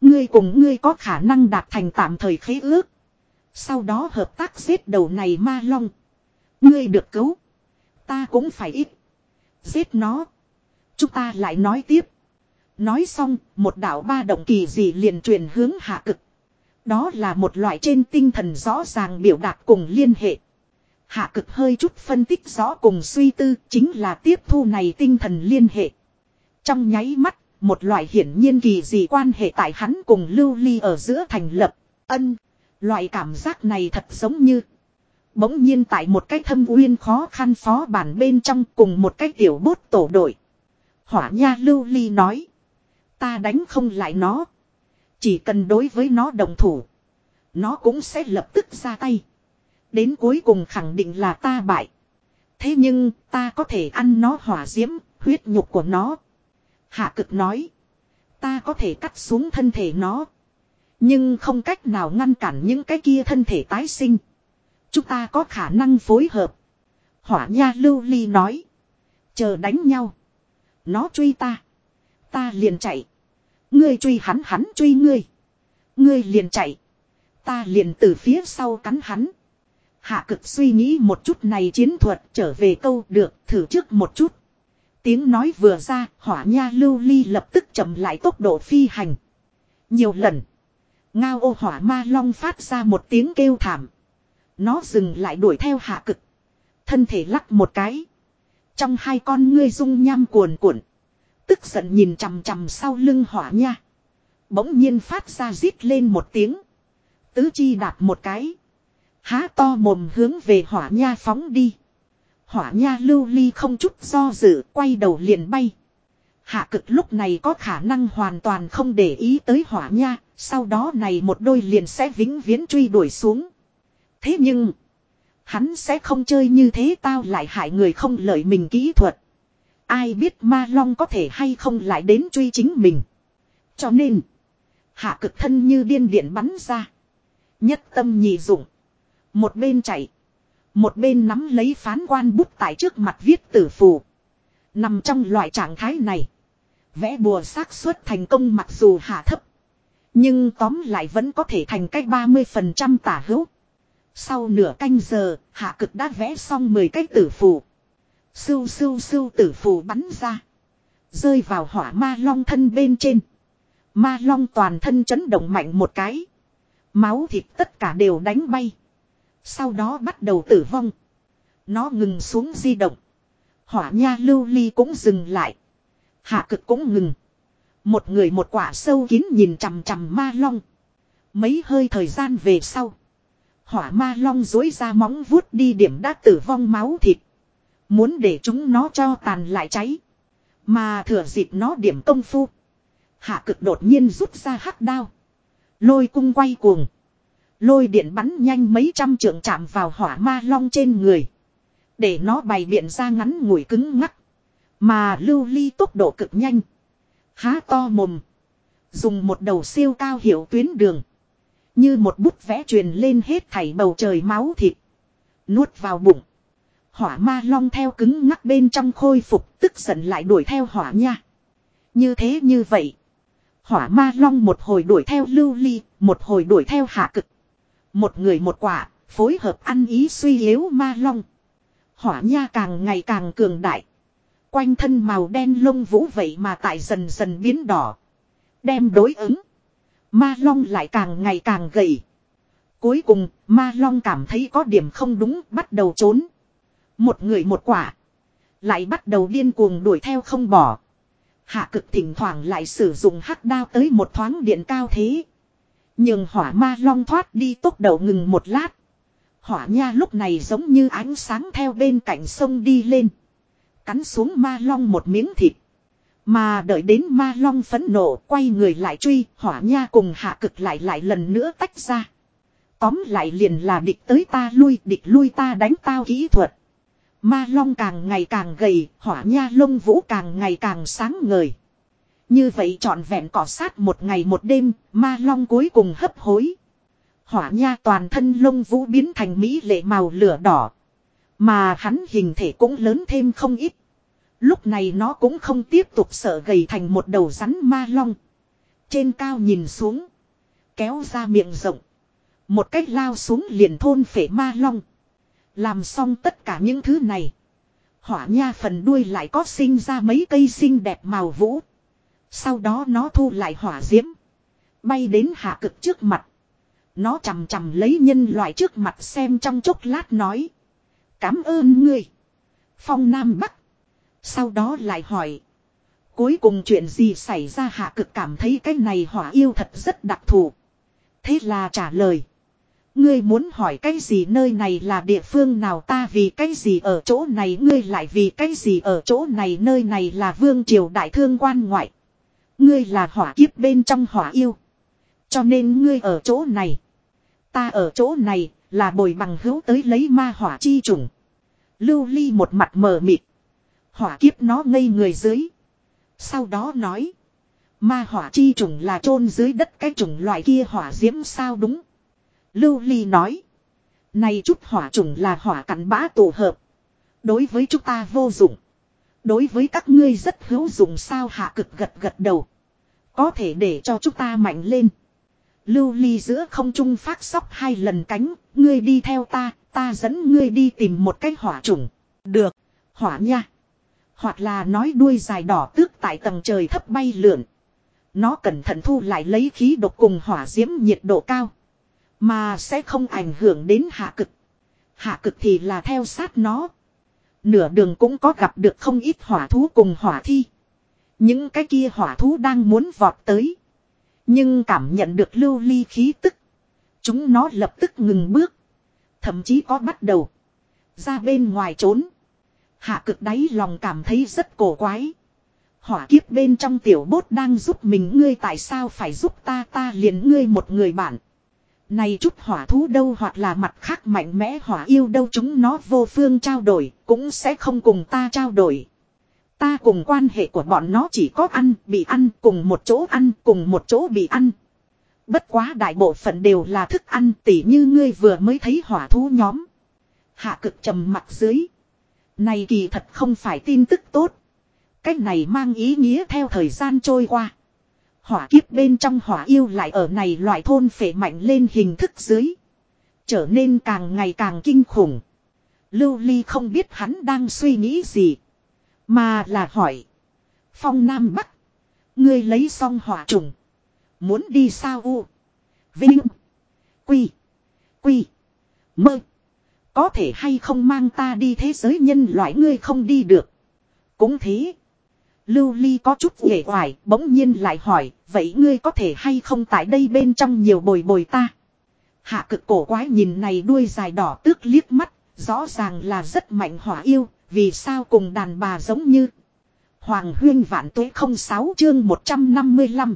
Ngươi cùng ngươi có khả năng đạt thành tạm thời khế ước. Sau đó hợp tác giết đầu này ma long. Ngươi được cứu. Ta cũng phải ít. Giết nó. Chúng ta lại nói tiếp. Nói xong, một đạo ba động kỳ gì liền truyền hướng hạ cực. Đó là một loại trên tinh thần rõ ràng biểu đạt cùng liên hệ. Hạ cực hơi chút phân tích rõ cùng suy tư chính là tiếp thu này tinh thần liên hệ. Trong nháy mắt, một loại hiển nhiên kỳ dị quan hệ tại hắn cùng lưu ly ở giữa thành lập. Ân, loại cảm giác này thật giống như. Bỗng nhiên tại một cái thâm uyên khó khăn phó bản bên trong cùng một cái tiểu bốt tổ đội. Hỏa nha lưu ly nói. Ta đánh không lại nó. Chỉ cần đối với nó đồng thủ. Nó cũng sẽ lập tức ra tay. Đến cuối cùng khẳng định là ta bại. Thế nhưng ta có thể ăn nó hỏa diễm, huyết nhục của nó. Hạ cực nói. Ta có thể cắt xuống thân thể nó. Nhưng không cách nào ngăn cản những cái kia thân thể tái sinh. Chúng ta có khả năng phối hợp. Hỏa nha lưu ly nói. Chờ đánh nhau. Nó truy ta. Ta liền chạy. Ngươi truy hắn hắn truy ngươi. Ngươi liền chạy. Ta liền từ phía sau cắn hắn. Hạ cực suy nghĩ một chút này chiến thuật trở về câu được thử trước một chút. Tiếng nói vừa ra, hỏa nha lưu ly lập tức chậm lại tốc độ phi hành. Nhiều lần. Ngao ô hỏa ma long phát ra một tiếng kêu thảm. Nó dừng lại đuổi theo hạ cực. Thân thể lắc một cái. Trong hai con ngươi dung nham cuồn cuộn. Tức giận nhìn chằm chằm sau lưng hỏa nha. Bỗng nhiên phát ra rít lên một tiếng. Tứ chi đạp một cái. Há to mồm hướng về hỏa nha phóng đi. Hỏa nha lưu ly không chút do dự quay đầu liền bay. Hạ cực lúc này có khả năng hoàn toàn không để ý tới hỏa nha. Sau đó này một đôi liền sẽ vĩnh viễn truy đuổi xuống. Thế nhưng. Hắn sẽ không chơi như thế tao lại hại người không lợi mình kỹ thuật. Ai biết ma long có thể hay không lại đến truy chính mình. Cho nên. Hạ cực thân như điên điện bắn ra. Nhất tâm nhị dụng. Một bên chạy. Một bên nắm lấy phán quan bút tại trước mặt viết tử phù. Nằm trong loại trạng thái này. Vẽ bùa xác suất thành công mặc dù hạ thấp. Nhưng tóm lại vẫn có thể thành cách 30% tả hữu. Sau nửa canh giờ, hạ cực đã vẽ xong 10 cái tử phù. Sưu sưu sưu tử phù bắn ra. Rơi vào hỏa ma long thân bên trên. Ma long toàn thân chấn động mạnh một cái. Máu thịt tất cả đều đánh bay. Sau đó bắt đầu tử vong. Nó ngừng xuống di động. Hỏa nha lưu ly cũng dừng lại. Hạ cực cũng ngừng. Một người một quả sâu kín nhìn chằm chằm ma long. Mấy hơi thời gian về sau. Hỏa ma long dối ra móng vuốt đi điểm đã tử vong máu thịt. Muốn để chúng nó cho tàn lại cháy. Mà thừa dịp nó điểm công phu. Hạ cực đột nhiên rút ra hắc đao. Lôi cung quay cuồng. Lôi điện bắn nhanh mấy trăm trượng chạm vào hỏa ma long trên người. Để nó bày biện ra ngắn ngủi cứng ngắc. Mà lưu ly tốc độ cực nhanh. Há to mồm. Dùng một đầu siêu cao hiệu tuyến đường. Như một bút vẽ truyền lên hết thảy bầu trời máu thịt. Nuốt vào bụng. Hỏa ma long theo cứng ngắc bên trong khôi phục tức giận lại đuổi theo hỏa nha. Như thế như vậy. Hỏa ma long một hồi đuổi theo lưu ly, một hồi đuổi theo hạ cực. Một người một quả, phối hợp ăn ý suy yếu ma long. Hỏa nha càng ngày càng cường đại. Quanh thân màu đen lông vũ vậy mà tại dần dần biến đỏ. Đem đối ứng. Ma long lại càng ngày càng gầy. Cuối cùng, ma long cảm thấy có điểm không đúng, bắt đầu trốn. Một người một quả. Lại bắt đầu điên cuồng đuổi theo không bỏ. Hạ cực thỉnh thoảng lại sử dụng hắc đao tới một thoáng điện cao thế. Nhưng hỏa ma long thoát đi tốc độ ngừng một lát. Hỏa nha lúc này giống như ánh sáng theo bên cạnh sông đi lên. Cắn xuống ma long một miếng thịt. Mà đợi đến ma long phấn nộ quay người lại truy, hỏa nha cùng hạ cực lại lại lần nữa tách ra. Tóm lại liền là địch tới ta lui, địch lui ta đánh tao kỹ thuật. Ma long càng ngày càng gầy, hỏa nha lông vũ càng ngày càng sáng ngời. Như vậy trọn vẹn cỏ sát một ngày một đêm, ma long cuối cùng hấp hối. Hỏa nha toàn thân lông vũ biến thành mỹ lệ màu lửa đỏ. Mà hắn hình thể cũng lớn thêm không ít. Lúc này nó cũng không tiếp tục sợ gầy thành một đầu rắn ma long. Trên cao nhìn xuống. Kéo ra miệng rộng. Một cách lao xuống liền thôn phể ma long. Làm xong tất cả những thứ này. Hỏa nha phần đuôi lại có sinh ra mấy cây xinh đẹp màu vũ. Sau đó nó thu lại hỏa diễm. Bay đến hạ cực trước mặt. Nó chầm chầm lấy nhân loại trước mặt xem trong chốc lát nói. Cám ơn ngươi. Phong Nam Bắc. Sau đó lại hỏi. Cuối cùng chuyện gì xảy ra hạ cực cảm thấy cái này hỏa yêu thật rất đặc thù. Thế là trả lời. Ngươi muốn hỏi cái gì nơi này là địa phương nào ta vì cái gì ở chỗ này, ngươi lại vì cái gì ở chỗ này, nơi này là vương triều đại thương quan ngoại. Ngươi là hỏa kiếp bên trong hỏa yêu. Cho nên ngươi ở chỗ này. Ta ở chỗ này là bồi bằng hữu tới lấy ma hỏa chi trùng. Lưu ly một mặt mờ mịt. Hỏa kiếp nó ngây người dưới. Sau đó nói. Ma hỏa chi trùng là chôn dưới đất cái trùng loại kia hỏa diễm sao đúng. Lưu ly nói. Này chút hỏa trùng là hỏa cắn bã tổ hợp. Đối với chúng ta vô dụng. Đối với các ngươi rất hữu dụng sao hạ cực gật gật đầu. Có thể để cho chúng ta mạnh lên. Lưu ly giữa không trung phát sóc hai lần cánh, ngươi đi theo ta, ta dẫn ngươi đi tìm một cái hỏa trùng. Được, hỏa nha. Hoặc là nói đuôi dài đỏ tước tại tầng trời thấp bay lượn. Nó cẩn thận thu lại lấy khí độc cùng hỏa diễm nhiệt độ cao. Mà sẽ không ảnh hưởng đến hạ cực. Hạ cực thì là theo sát nó. Nửa đường cũng có gặp được không ít hỏa thú cùng hỏa thi. Những cái kia hỏa thú đang muốn vọt tới. Nhưng cảm nhận được lưu ly khí tức. Chúng nó lập tức ngừng bước. Thậm chí có bắt đầu. Ra bên ngoài trốn. Hạ cực đáy lòng cảm thấy rất cổ quái. Hỏa kiếp bên trong tiểu bốt đang giúp mình, ngươi tại sao phải giúp ta ta liền ngươi một người bạn. Này chút hỏa thú đâu hoặc là mặt khác mạnh mẽ hỏa yêu đâu chúng nó vô phương trao đổi cũng sẽ không cùng ta trao đổi. Ta cùng quan hệ của bọn nó chỉ có ăn, bị ăn, cùng một chỗ ăn, cùng một chỗ bị ăn. Bất quá đại bộ phận đều là thức ăn tỉ như ngươi vừa mới thấy hỏa thú nhóm. Hạ cực trầm mặt dưới. Này kỳ thật không phải tin tức tốt. Cách này mang ý nghĩa theo thời gian trôi qua. Hỏa kiếp bên trong hỏa yêu lại ở này loại thôn phệ mạnh lên hình thức dưới. Trở nên càng ngày càng kinh khủng. Lưu Ly không biết hắn đang suy nghĩ gì. Mà là hỏi. Phong Nam Bắc. Ngươi lấy xong hỏa trùng. Muốn đi sao u. Vinh. Quy. Quy. Mơ. Có thể hay không mang ta đi thế giới nhân loại ngươi không đi được. Cũng thế. Lưu Ly có chút nghề hoài, bỗng nhiên lại hỏi, vậy ngươi có thể hay không tại đây bên trong nhiều bồi bồi ta? Hạ cực cổ quái nhìn này đuôi dài đỏ tước liếc mắt, rõ ràng là rất mạnh hỏa yêu, vì sao cùng đàn bà giống như. Hoàng huyên vạn tuế 06 chương 155.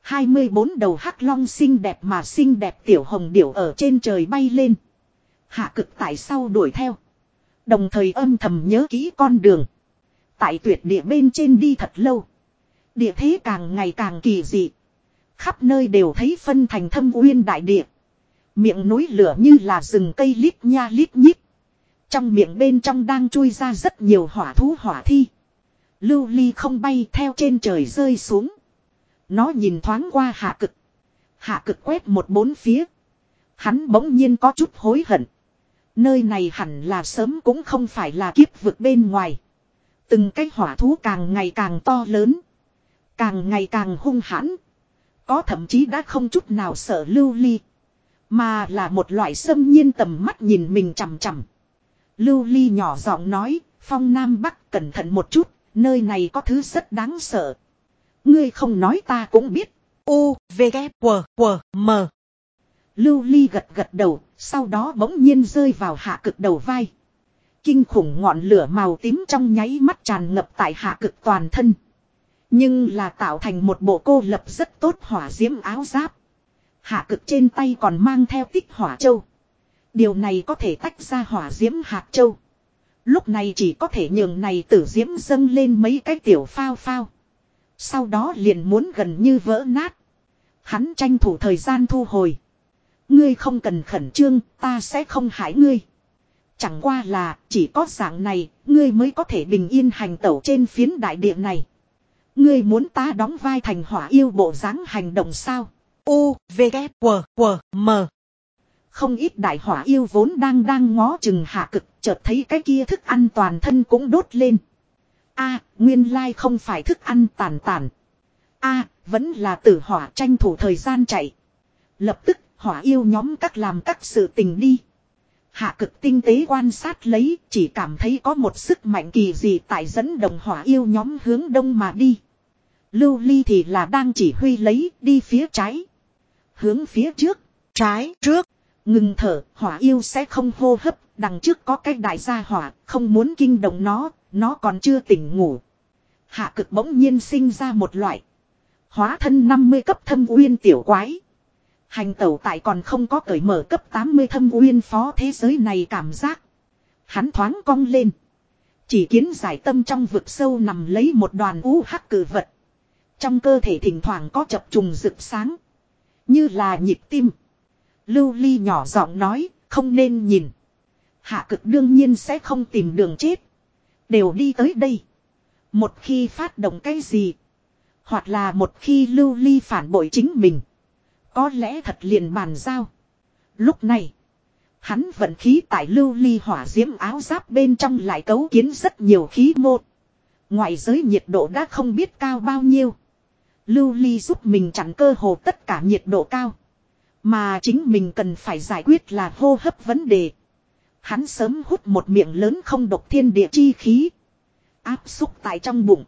24 đầu hắc long xinh đẹp mà xinh đẹp tiểu hồng điểu ở trên trời bay lên. Hạ cực tại sau đuổi theo. Đồng thời âm thầm nhớ kỹ con đường. Tại tuyệt địa bên trên đi thật lâu. Địa thế càng ngày càng kỳ dị. Khắp nơi đều thấy phân thành thâm uyên đại địa. Miệng núi lửa như là rừng cây lít nha lít nhít. Trong miệng bên trong đang chui ra rất nhiều hỏa thú hỏa thi. Lưu ly không bay theo trên trời rơi xuống. Nó nhìn thoáng qua hạ cực. Hạ cực quét một bốn phía. Hắn bỗng nhiên có chút hối hận. Nơi này hẳn là sớm cũng không phải là kiếp vực bên ngoài. Từng cái hỏa thú càng ngày càng to lớn. Càng ngày càng hung hãn. Có thậm chí đã không chút nào sợ lưu ly. Mà là một loại xâm nhiên tầm mắt nhìn mình chằm chằm. Lưu ly nhỏ giọng nói, phong nam bắc cẩn thận một chút, nơi này có thứ rất đáng sợ. Ngươi không nói ta cũng biết. U, V, g W, W, M. Lưu Ly gật gật đầu, sau đó bỗng nhiên rơi vào hạ cực đầu vai. Kinh khủng ngọn lửa màu tím trong nháy mắt tràn ngập tại hạ cực toàn thân. Nhưng là tạo thành một bộ cô lập rất tốt hỏa diễm áo giáp. Hạ cực trên tay còn mang theo tích hỏa châu. Điều này có thể tách ra hỏa diễm hạt châu. Lúc này chỉ có thể nhường này tử diễm dâng lên mấy cái tiểu phao phao. Sau đó liền muốn gần như vỡ nát. Hắn tranh thủ thời gian thu hồi. Ngươi không cần khẩn trương, ta sẽ không hại ngươi. Chẳng qua là, chỉ có dạng này, ngươi mới có thể bình yên hành tẩu trên phiến đại địa này. Ngươi muốn ta đóng vai thành hỏa yêu bộ dáng hành động sao? U, V, K, W, W, M. Không ít đại hỏa yêu vốn đang đang ngó chừng hạ cực, chợt thấy cái kia thức ăn toàn thân cũng đốt lên. A, nguyên lai không phải thức ăn tàn tàn. A, vẫn là tử hỏa tranh thủ thời gian chạy. Lập tức, hỏa yêu nhóm các làm các sự tình đi. Hạ cực tinh tế quan sát lấy, chỉ cảm thấy có một sức mạnh kỳ gì tại dẫn đồng hỏa yêu nhóm hướng đông mà đi. Lưu ly thì là đang chỉ huy lấy, đi phía trái. Hướng phía trước, trái, trước. Ngừng thở, hỏa yêu sẽ không hô hấp, đằng trước có cái đại gia hỏa, không muốn kinh động nó, nó còn chưa tỉnh ngủ. Hạ cực bỗng nhiên sinh ra một loại. Hóa thân 50 cấp thâm uyên tiểu quái. Hành tẩu tại còn không có cởi mở cấp 80 thâm uyên phó thế giới này cảm giác. Hắn thoáng cong lên. Chỉ kiến giải tâm trong vực sâu nằm lấy một đoàn u hắc cử vật. Trong cơ thể thỉnh thoảng có chập trùng rực sáng. Như là nhịp tim. Lưu Ly nhỏ giọng nói, không nên nhìn. Hạ cực đương nhiên sẽ không tìm đường chết. Đều đi tới đây. Một khi phát động cái gì. Hoặc là một khi Lưu Ly phản bội chính mình. Có lẽ thật liền bàn giao. Lúc này. Hắn vận khí tại lưu ly hỏa diễm áo giáp bên trong lại cấu kiến rất nhiều khí một. Ngoại giới nhiệt độ đã không biết cao bao nhiêu. Lưu ly giúp mình chặn cơ hồ tất cả nhiệt độ cao. Mà chính mình cần phải giải quyết là hô hấp vấn đề. Hắn sớm hút một miệng lớn không độc thiên địa chi khí. Áp xúc tại trong bụng.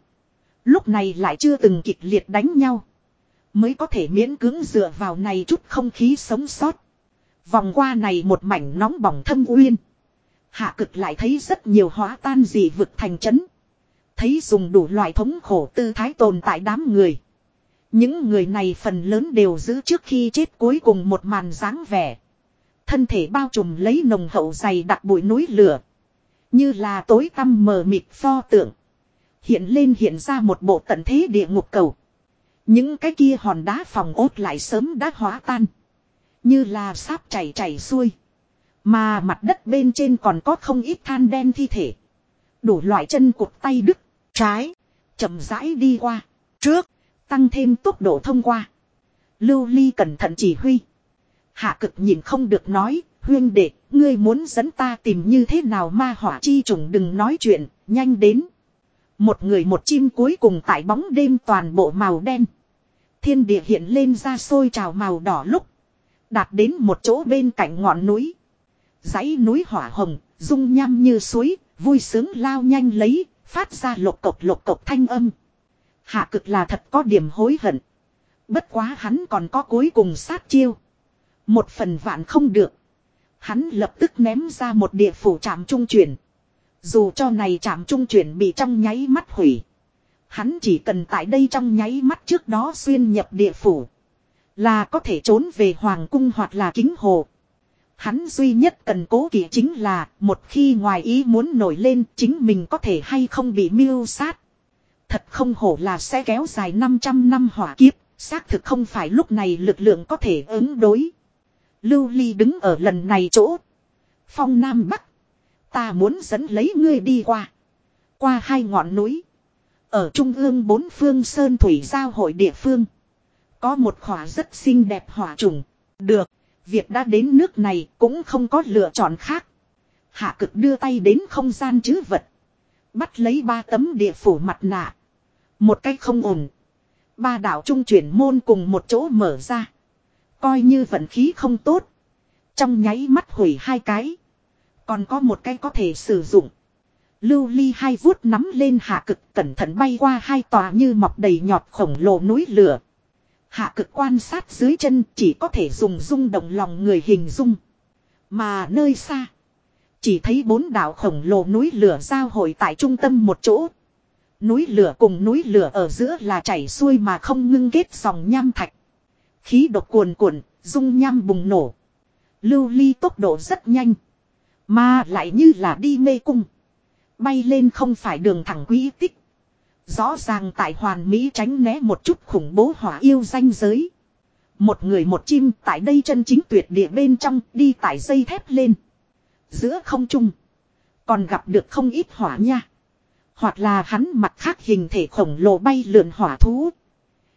Lúc này lại chưa từng kịch liệt đánh nhau. Mới có thể miễn cưỡng dựa vào này chút không khí sống sót. Vòng qua này một mảnh nóng bỏng thâm uyên. Hạ cực lại thấy rất nhiều hóa tan dị vực thành chấn. Thấy dùng đủ loại thống khổ tư thái tồn tại đám người. Những người này phần lớn đều giữ trước khi chết cuối cùng một màn dáng vẻ. Thân thể bao trùm lấy nồng hậu dày đặc bụi núi lửa. Như là tối tăm mờ mịt pho tượng. Hiện lên hiện ra một bộ tận thế địa ngục cầu. Những cái kia hòn đá phòng ốt lại sớm đã hóa tan. Như là sáp chảy chảy xuôi. Mà mặt đất bên trên còn có không ít than đen thi thể. Đủ loại chân cụt tay đứt, trái, chậm rãi đi qua, trước, tăng thêm tốc độ thông qua. Lưu Ly cẩn thận chỉ huy. Hạ cực nhìn không được nói, huyên đệ, ngươi muốn dẫn ta tìm như thế nào ma hỏa chi trùng đừng nói chuyện, nhanh đến. Một người một chim cuối cùng tại bóng đêm toàn bộ màu đen. Thiên địa hiện lên ra sôi trào màu đỏ lúc. Đạt đến một chỗ bên cạnh ngọn núi. dãy núi hỏa hồng, rung nham như suối, vui sướng lao nhanh lấy, phát ra lộc cộc lộc cộc thanh âm. Hạ cực là thật có điểm hối hận. Bất quá hắn còn có cuối cùng sát chiêu. Một phần vạn không được. Hắn lập tức ném ra một địa phủ trạm trung chuyển. Dù cho này trạm trung chuyển bị trong nháy mắt hủy. Hắn chỉ cần tại đây trong nháy mắt trước đó xuyên nhập địa phủ. Là có thể trốn về hoàng cung hoặc là kính hồ. Hắn duy nhất cần cố kỵ chính là một khi ngoài ý muốn nổi lên chính mình có thể hay không bị mưu sát. Thật không hổ là sẽ kéo dài 500 năm hỏa kiếp, xác thực không phải lúc này lực lượng có thể ứng đối. Lưu Ly đứng ở lần này chỗ. Phong Nam Bắc. Ta muốn dẫn lấy ngươi đi qua. Qua hai ngọn núi. Ở trung ương bốn phương Sơn Thủy Giao hội địa phương. Có một khỏa rất xinh đẹp hỏa trùng. Được, việc đã đến nước này cũng không có lựa chọn khác. Hạ cực đưa tay đến không gian chứ vật. Bắt lấy ba tấm địa phủ mặt nạ. Một cách không ổn. Ba đạo trung chuyển môn cùng một chỗ mở ra. Coi như vận khí không tốt. Trong nháy mắt hủy hai cái. Còn có một cái có thể sử dụng. Lưu ly hai vuốt nắm lên hạ cực cẩn thận bay qua hai tòa như mọc đầy nhọt khổng lồ núi lửa. Hạ cực quan sát dưới chân chỉ có thể dùng rung động lòng người hình dung. Mà nơi xa. Chỉ thấy bốn đảo khổng lồ núi lửa giao hội tại trung tâm một chỗ. Núi lửa cùng núi lửa ở giữa là chảy xuôi mà không ngưng kết dòng nham thạch. Khí độc cuồn cuộn, dung nham bùng nổ. Lưu ly tốc độ rất nhanh. Mà lại như là đi mê cung. Bay lên không phải đường thẳng quý tích. Rõ ràng tại hoàn mỹ tránh né một chút khủng bố hỏa yêu danh giới. Một người một chim tại đây chân chính tuyệt địa bên trong đi tại dây thép lên. Giữa không trung. Còn gặp được không ít hỏa nha. Hoặc là hắn mặt khác hình thể khổng lồ bay lượn hỏa thú.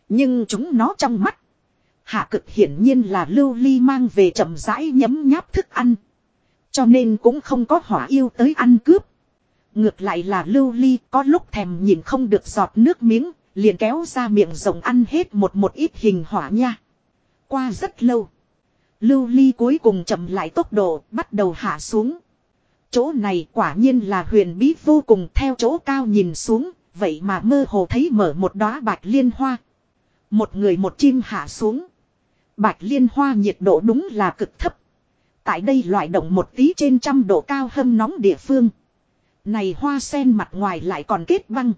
Nhưng chúng nó trong mắt. Hạ cực hiển nhiên là lưu ly mang về chậm rãi nhấm nháp thức ăn. Cho nên cũng không có hỏa yêu tới ăn cướp. Ngược lại là lưu ly có lúc thèm nhìn không được giọt nước miếng, liền kéo ra miệng rồng ăn hết một một ít hình hỏa nha. Qua rất lâu. Lưu ly cuối cùng chậm lại tốc độ, bắt đầu hạ xuống. Chỗ này quả nhiên là huyền bí vô cùng theo chỗ cao nhìn xuống, vậy mà mơ hồ thấy mở một đóa bạch liên hoa. Một người một chim hạ xuống. Bạch liên hoa nhiệt độ đúng là cực thấp. Tại đây loại động một tí trên trăm độ cao hâm nóng địa phương. Này hoa sen mặt ngoài lại còn kết băng.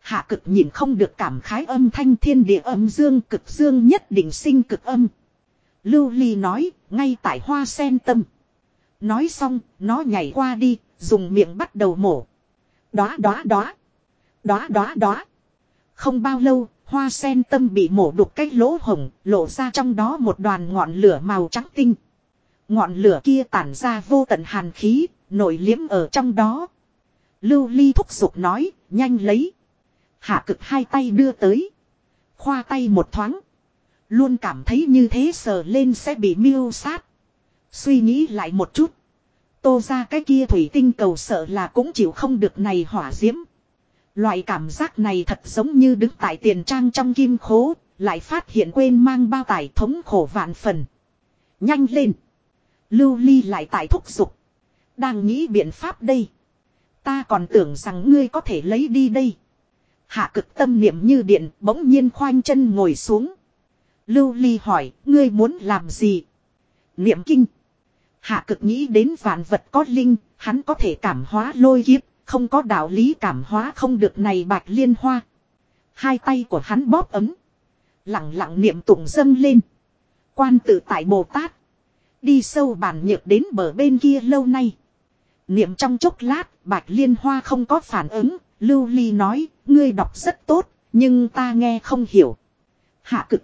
Hạ cực nhìn không được cảm khái âm thanh thiên địa âm dương cực dương nhất định sinh cực âm. Lưu Ly nói, ngay tại hoa sen tâm. Nói xong, nó nhảy qua đi, dùng miệng bắt đầu mổ. Đóa đóa đóa. Đóa đóa đóa. Không bao lâu, hoa sen tâm bị mổ đục cái lỗ hồng, lộ ra trong đó một đoàn ngọn lửa màu trắng tinh. Ngọn lửa kia tản ra vô tận hàn khí, nổi liếm ở trong đó. Lưu Ly thúc giục nói, nhanh lấy. Hạ cực hai tay đưa tới. Khoa tay một thoáng. Luôn cảm thấy như thế sờ lên sẽ bị miêu sát. Suy nghĩ lại một chút. Tô ra cái kia thủy tinh cầu sợ là cũng chịu không được này hỏa diễm. Loại cảm giác này thật giống như đứng tại tiền trang trong kim khố, lại phát hiện quên mang bao tải thống khổ vạn phần. Nhanh lên. Lưu ly lại tại thúc giục. Đang nghĩ biện pháp đây. Ta còn tưởng rằng ngươi có thể lấy đi đây. Hạ cực tâm niệm như điện bỗng nhiên khoanh chân ngồi xuống. Lưu Ly hỏi, ngươi muốn làm gì? Niệm kinh. Hạ cực nghĩ đến vạn vật có linh, hắn có thể cảm hóa lôi kiếp, không có đạo lý cảm hóa không được này bạch liên hoa. Hai tay của hắn bóp ấm. Lặng lặng niệm tụng dâng lên. Quan tự tại Bồ Tát. Đi sâu bản nhược đến bờ bên kia lâu nay. Niệm trong chốc lát, bạch liên hoa không có phản ứng, Lưu Ly nói, ngươi đọc rất tốt, nhưng ta nghe không hiểu. Hạ cực.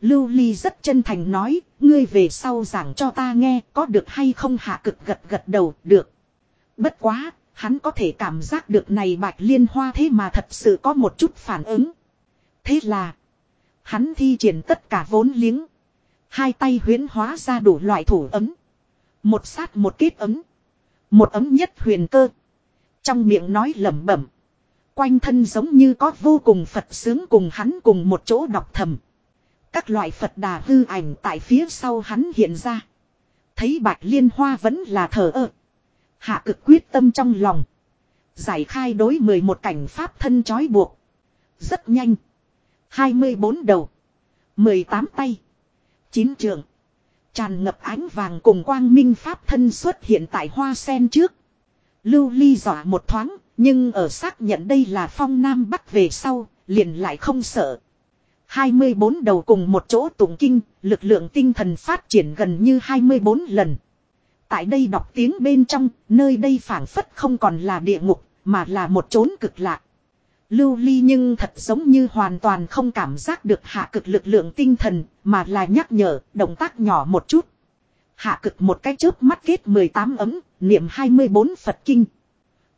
Lưu Ly rất chân thành nói, ngươi về sau giảng cho ta nghe, có được hay không hạ cực gật gật đầu, được. Bất quá, hắn có thể cảm giác được này bạch liên hoa thế mà thật sự có một chút phản ứng. Thế là, hắn thi triển tất cả vốn liếng. Hai tay huyến hóa ra đủ loại thủ ấm. Một sát một kết ấm. Một ấm nhất huyền cơ. Trong miệng nói lẩm bẩm. Quanh thân giống như có vô cùng Phật sướng cùng hắn cùng một chỗ đọc thầm. Các loại Phật đà hư ảnh tại phía sau hắn hiện ra. Thấy bạch liên hoa vẫn là thờ ơ. Hạ cực quyết tâm trong lòng. Giải khai đối 11 cảnh pháp thân trói buộc. Rất nhanh. 24 đầu. 18 tay chín trường. Tràn ngập ánh vàng cùng quang minh pháp thân xuất hiện tại hoa sen trước. Lưu ly dọa một thoáng, nhưng ở xác nhận đây là phong nam bắc về sau, liền lại không sợ. 24 đầu cùng một chỗ tụng kinh, lực lượng tinh thần phát triển gần như 24 lần. Tại đây đọc tiếng bên trong, nơi đây phảng phất không còn là địa ngục, mà là một chốn cực lạc. Lưu ly nhưng thật giống như hoàn toàn không cảm giác được hạ cực lực lượng tinh thần, mà là nhắc nhở, động tác nhỏ một chút. Hạ cực một cái chớp mắt kết 18 ấm, niệm 24 Phật Kinh.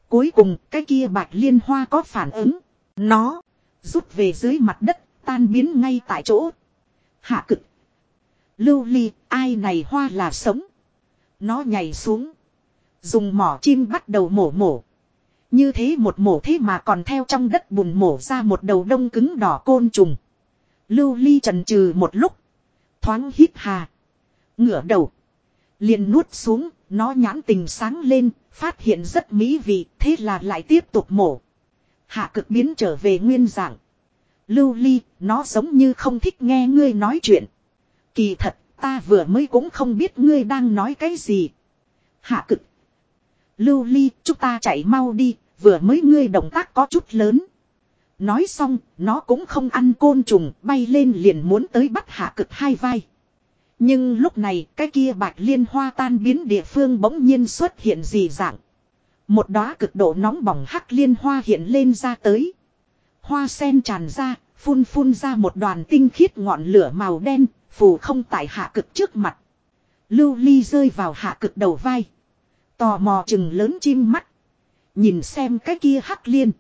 Cuối cùng, cái kia bạch liên hoa có phản ứng. Nó, rút về dưới mặt đất, tan biến ngay tại chỗ. Hạ cực. Lưu ly, ai này hoa là sống. Nó nhảy xuống. Dùng mỏ chim bắt đầu mổ mổ. Như thế một mổ thế mà còn theo trong đất bùn mổ ra một đầu đông cứng đỏ côn trùng. Lưu ly trần trừ một lúc. Thoáng hít hà. Ngửa đầu. liền nuốt xuống, nó nhãn tình sáng lên, phát hiện rất mỹ vị, thế là lại tiếp tục mổ. Hạ cực biến trở về nguyên dạng. Lưu ly, nó giống như không thích nghe ngươi nói chuyện. Kỳ thật, ta vừa mới cũng không biết ngươi đang nói cái gì. Hạ cực. Lưu ly, chúng ta chạy mau đi, vừa mới ngươi động tác có chút lớn. Nói xong, nó cũng không ăn côn trùng, bay lên liền muốn tới bắt hạ cực hai vai. Nhưng lúc này, cái kia bạch liên hoa tan biến địa phương bỗng nhiên xuất hiện dị dạng. Một đóa cực độ nóng bỏng hắc liên hoa hiện lên ra tới. Hoa sen tràn ra, phun phun ra một đoàn tinh khiết ngọn lửa màu đen, phù không tại hạ cực trước mặt. Lưu ly rơi vào hạ cực đầu vai. Tò mò chừng lớn chim mắt. Nhìn xem cái kia hắc liên.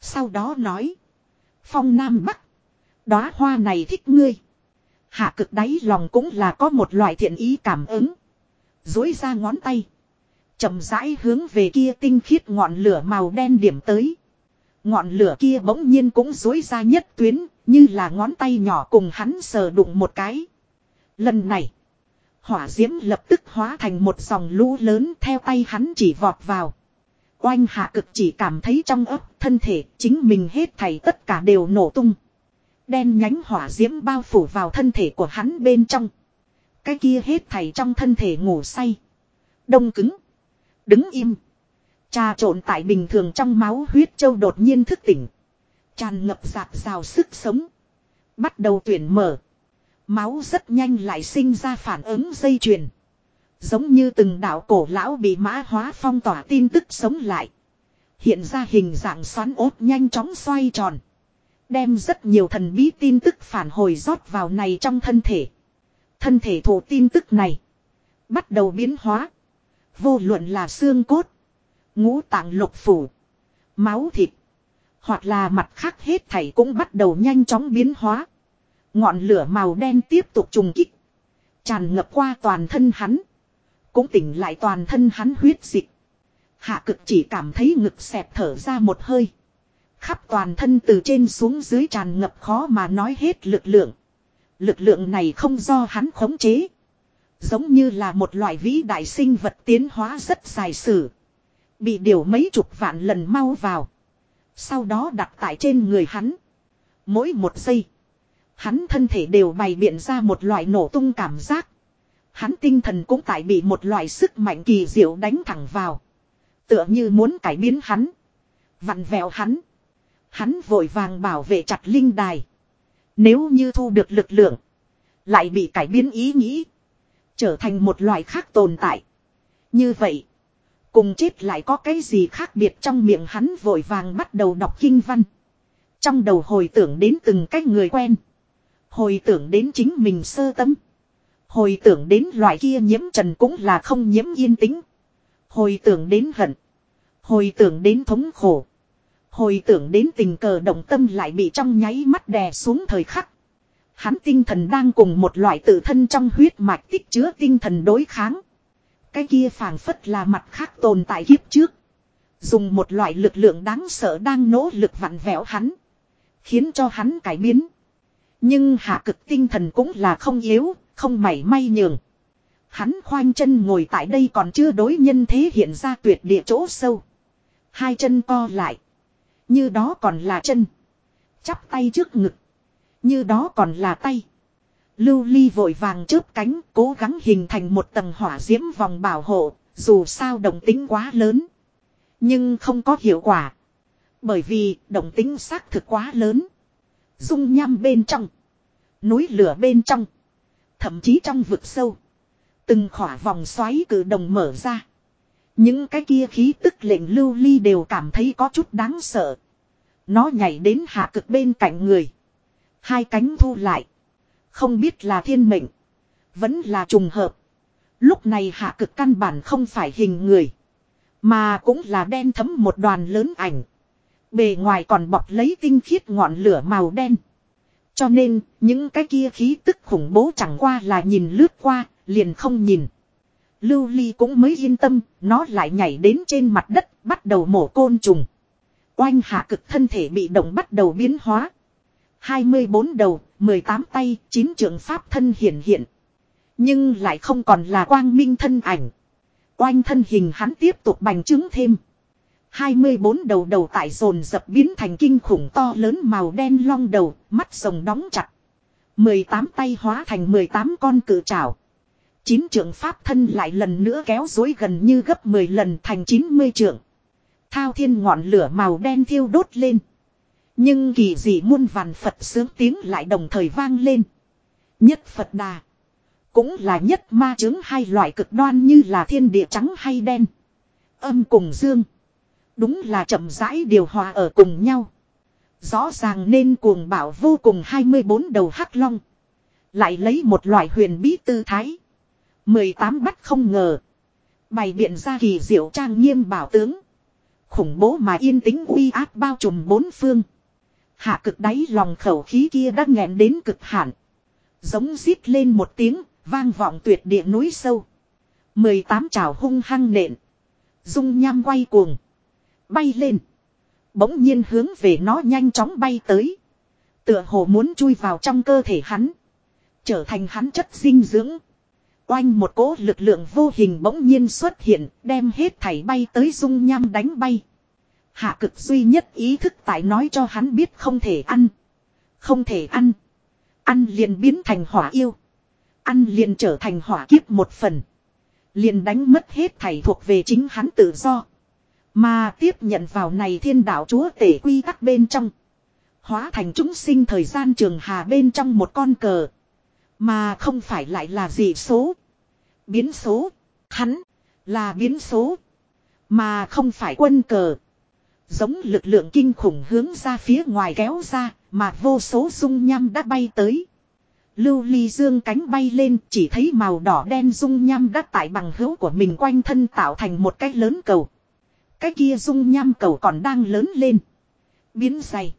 Sau đó nói. Phong Nam Bắc. Đóa hoa này thích ngươi. Hạ cực đáy lòng cũng là có một loại thiện ý cảm ứng. Dối ra ngón tay. chậm rãi hướng về kia tinh khiết ngọn lửa màu đen điểm tới. Ngọn lửa kia bỗng nhiên cũng dối ra nhất tuyến, như là ngón tay nhỏ cùng hắn sờ đụng một cái. Lần này, hỏa diễm lập tức hóa thành một dòng lũ lớn theo tay hắn chỉ vọt vào. Oanh hạ cực chỉ cảm thấy trong ấp thân thể chính mình hết thảy tất cả đều nổ tung. Đen nhánh hỏa diễm bao phủ vào thân thể của hắn bên trong. Cái kia hết thảy trong thân thể ngủ say. Đông cứng. Đứng im. Trà trộn tại bình thường trong máu huyết châu đột nhiên thức tỉnh. Tràn ngập dạt rào sức sống. Bắt đầu tuyển mở. Máu rất nhanh lại sinh ra phản ứng dây chuyền. Giống như từng đạo cổ lão bị mã hóa phong tỏa tin tức sống lại. Hiện ra hình dạng xoắn ốt nhanh chóng xoay tròn. Đem rất nhiều thần bí tin tức phản hồi rót vào này trong thân thể. Thân thể thổ tin tức này. Bắt đầu biến hóa. Vô luận là xương cốt. Ngũ tạng lục phủ. Máu thịt. Hoặc là mặt khác hết thảy cũng bắt đầu nhanh chóng biến hóa. Ngọn lửa màu đen tiếp tục trùng kích. Tràn ngập qua toàn thân hắn. Cũng tỉnh lại toàn thân hắn huyết dịch. Hạ cực chỉ cảm thấy ngực xẹp thở ra một hơi. Khắp toàn thân từ trên xuống dưới tràn ngập khó mà nói hết lực lượng. Lực lượng này không do hắn khống chế. Giống như là một loại vĩ đại sinh vật tiến hóa rất dài sử. Bị điều mấy chục vạn lần mau vào. Sau đó đặt tại trên người hắn. Mỗi một giây. Hắn thân thể đều bày biện ra một loại nổ tung cảm giác. Hắn tinh thần cũng tại bị một loại sức mạnh kỳ diệu đánh thẳng vào. Tựa như muốn cải biến hắn. Vặn vẹo hắn. Hắn vội vàng bảo vệ chặt linh đài. Nếu như thu được lực lượng. Lại bị cải biến ý nghĩ. Trở thành một loại khác tồn tại. Như vậy. Cùng chết lại có cái gì khác biệt trong miệng hắn vội vàng bắt đầu đọc kinh văn. Trong đầu hồi tưởng đến từng cách người quen. Hồi tưởng đến chính mình sơ tâm. Hồi tưởng đến loại kia nhiễm trần cũng là không nhiễm yên tĩnh. Hồi tưởng đến hận. Hồi tưởng đến thống khổ. Hồi tưởng đến tình cờ động tâm lại bị trong nháy mắt đè xuống thời khắc. Hắn tinh thần đang cùng một loại tự thân trong huyết mạch tích chứa tinh thần đối kháng. Cái kia phảng phất là mặt khác tồn tại kiếp trước. Dùng một loại lực lượng đáng sợ đang nỗ lực vặn vẹo hắn. Khiến cho hắn cải biến. Nhưng hạ cực tinh thần cũng là không yếu, không mảy may nhường. Hắn khoanh chân ngồi tại đây còn chưa đối nhân thế hiện ra tuyệt địa chỗ sâu. Hai chân co lại. Như đó còn là chân. Chắp tay trước ngực. Như đó còn là tay. Lưu ly vội vàng chớp cánh, cố gắng hình thành một tầng hỏa diễm vòng bảo hộ. Dù sao động tính quá lớn. Nhưng không có hiệu quả. Bởi vì động tính xác thực quá lớn. Dung nham bên trong. Núi lửa bên trong. Thậm chí trong vực sâu. Từng khỏa vòng xoáy cử đồng mở ra. Những cái kia khí tức lệnh lưu ly đều cảm thấy có chút đáng sợ. Nó nhảy đến hạ cực bên cạnh người. Hai cánh thu lại. Không biết là thiên mệnh. Vẫn là trùng hợp. Lúc này hạ cực căn bản không phải hình người. Mà cũng là đen thấm một đoàn lớn ảnh. Bề ngoài còn bọc lấy tinh khiết ngọn lửa màu đen. Cho nên, những cái kia khí tức khủng bố chẳng qua là nhìn lướt qua, liền không nhìn. Lưu Ly cũng mới yên tâm, nó lại nhảy đến trên mặt đất, bắt đầu mổ côn trùng. Oanh hạ cực thân thể bị động bắt đầu biến hóa. 24 đầu, 18 tay, 9 trường pháp thân hiện hiện. Nhưng lại không còn là quang minh thân ảnh. Oanh thân hình hắn tiếp tục bành trướng thêm. 24 đầu đầu tại dồn dập biến thành kinh khủng to lớn màu đen long đầu, mắt rồng đóng chặt. 18 tay hóa thành 18 con cự trảo. Chín trưởng pháp thân lại lần nữa kéo dối gần như gấp 10 lần thành 90 trưởng. Thao thiên ngọn lửa màu đen thiêu đốt lên. Nhưng kỳ dị muôn vàn Phật sướng tiếng lại đồng thời vang lên. Nhất Phật đà. Cũng là nhất ma chứng hai loại cực đoan như là thiên địa trắng hay đen. Âm cùng dương. Đúng là chậm rãi điều hòa ở cùng nhau. Rõ ràng nên cuồng bảo vô cùng 24 đầu hắc long. Lại lấy một loại huyền bí tư thái. 18 bắt không ngờ. Bày biện ra kỳ diệu trang nghiêm bảo tướng. Khủng bố mà yên tĩnh uy áp bao trùm bốn phương. Hạ cực đáy lòng khẩu khí kia đã nghẹn đến cực hạn. Giống rít lên một tiếng, vang vọng tuyệt địa núi sâu. 18 trào hung hăng nện. Dung nham quay cuồng. Bay lên. Bỗng nhiên hướng về nó nhanh chóng bay tới. Tựa hồ muốn chui vào trong cơ thể hắn. Trở thành hắn chất dinh dưỡng. Oanh một cỗ lực lượng vô hình bỗng nhiên xuất hiện, đem hết thảy bay tới dung nham đánh bay. Hạ cực duy nhất ý thức tại nói cho hắn biết không thể ăn. Không thể ăn. Ăn liền biến thành hỏa yêu. Ăn liền trở thành hỏa kiếp một phần. Liền đánh mất hết thảy thuộc về chính hắn tự do. Mà tiếp nhận vào này thiên đạo chúa tể quy tắc bên trong. Hóa thành chúng sinh thời gian trường hà bên trong một con cờ. Mà không phải lại là gì số. Biến số. Hắn. Là biến số. Mà không phải quân cờ. Giống lực lượng kinh khủng hướng ra phía ngoài kéo ra. Mà vô số dung nham đã bay tới. Lưu ly dương cánh bay lên chỉ thấy màu đỏ đen dung nham đã tại bằng hữu của mình quanh thân tạo thành một cái lớn cầu. Cái kia dung nham cầu còn đang lớn lên. Biến dày.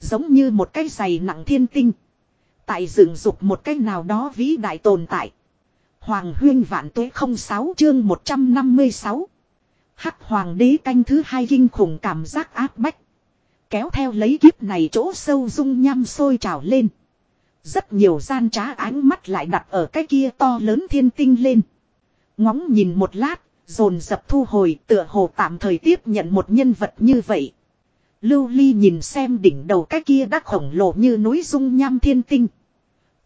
Giống như một cái dày nặng thiên tinh. Tại dựng dục một cái nào đó vĩ đại tồn tại. Hoàng huyên vạn tuế 06 chương 156. Hắc hoàng đế canh thứ hai kinh khủng cảm giác áp bách. Kéo theo lấy kiếp này chỗ sâu dung nham sôi trào lên. Rất nhiều gian trá ánh mắt lại đặt ở cái kia to lớn thiên tinh lên. Ngóng nhìn một lát, dồn dập thu hồi tựa hồ tạm thời tiếp nhận một nhân vật như vậy. Lưu Ly nhìn xem đỉnh đầu cái kia đắc khổng lồ như núi dung nham thiên tinh.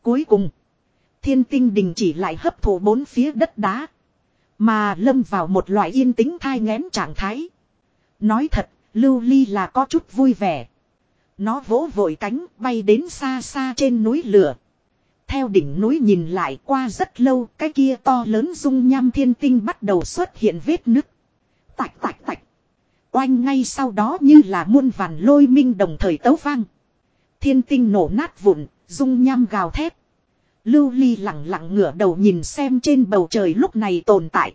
Cuối cùng, thiên tinh đình chỉ lại hấp thụ bốn phía đất đá. Mà lâm vào một loại yên tĩnh thai ngén trạng thái. Nói thật, Lưu Ly là có chút vui vẻ. Nó vỗ vội cánh bay đến xa xa trên núi lửa. Theo đỉnh núi nhìn lại qua rất lâu cái kia to lớn dung nham thiên tinh bắt đầu xuất hiện vết nứt. Tạch tạch tạch. Oanh ngay sau đó như là muôn vàn lôi minh đồng thời tấu vang. Thiên tinh nổ nát vụn, dung nham gào thét. Lưu Ly lặng lặng ngửa đầu nhìn xem trên bầu trời lúc này tồn tại.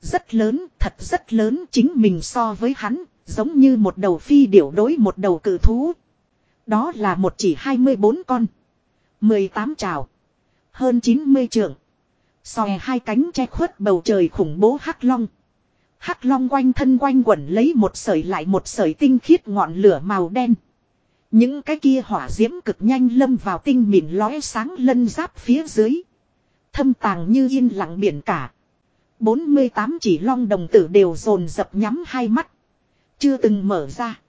Rất lớn, thật rất lớn chính mình so với hắn, giống như một đầu phi điểu đối một đầu cự thú. Đó là một chỉ 24 con. 18 trào. Hơn 90 trượng. Xòe hai cánh che khuất bầu trời khủng bố hắc long. Hắc long quanh thân quanh quẩn lấy một sợi lại một sợi tinh khiết ngọn lửa màu đen. Những cái kia hỏa diễm cực nhanh lâm vào tinh mịn lóe sáng lân giáp phía dưới. Thâm tàng như yên lặng biển cả. 48 chỉ long đồng tử đều dồn dập nhắm hai mắt. Chưa từng mở ra.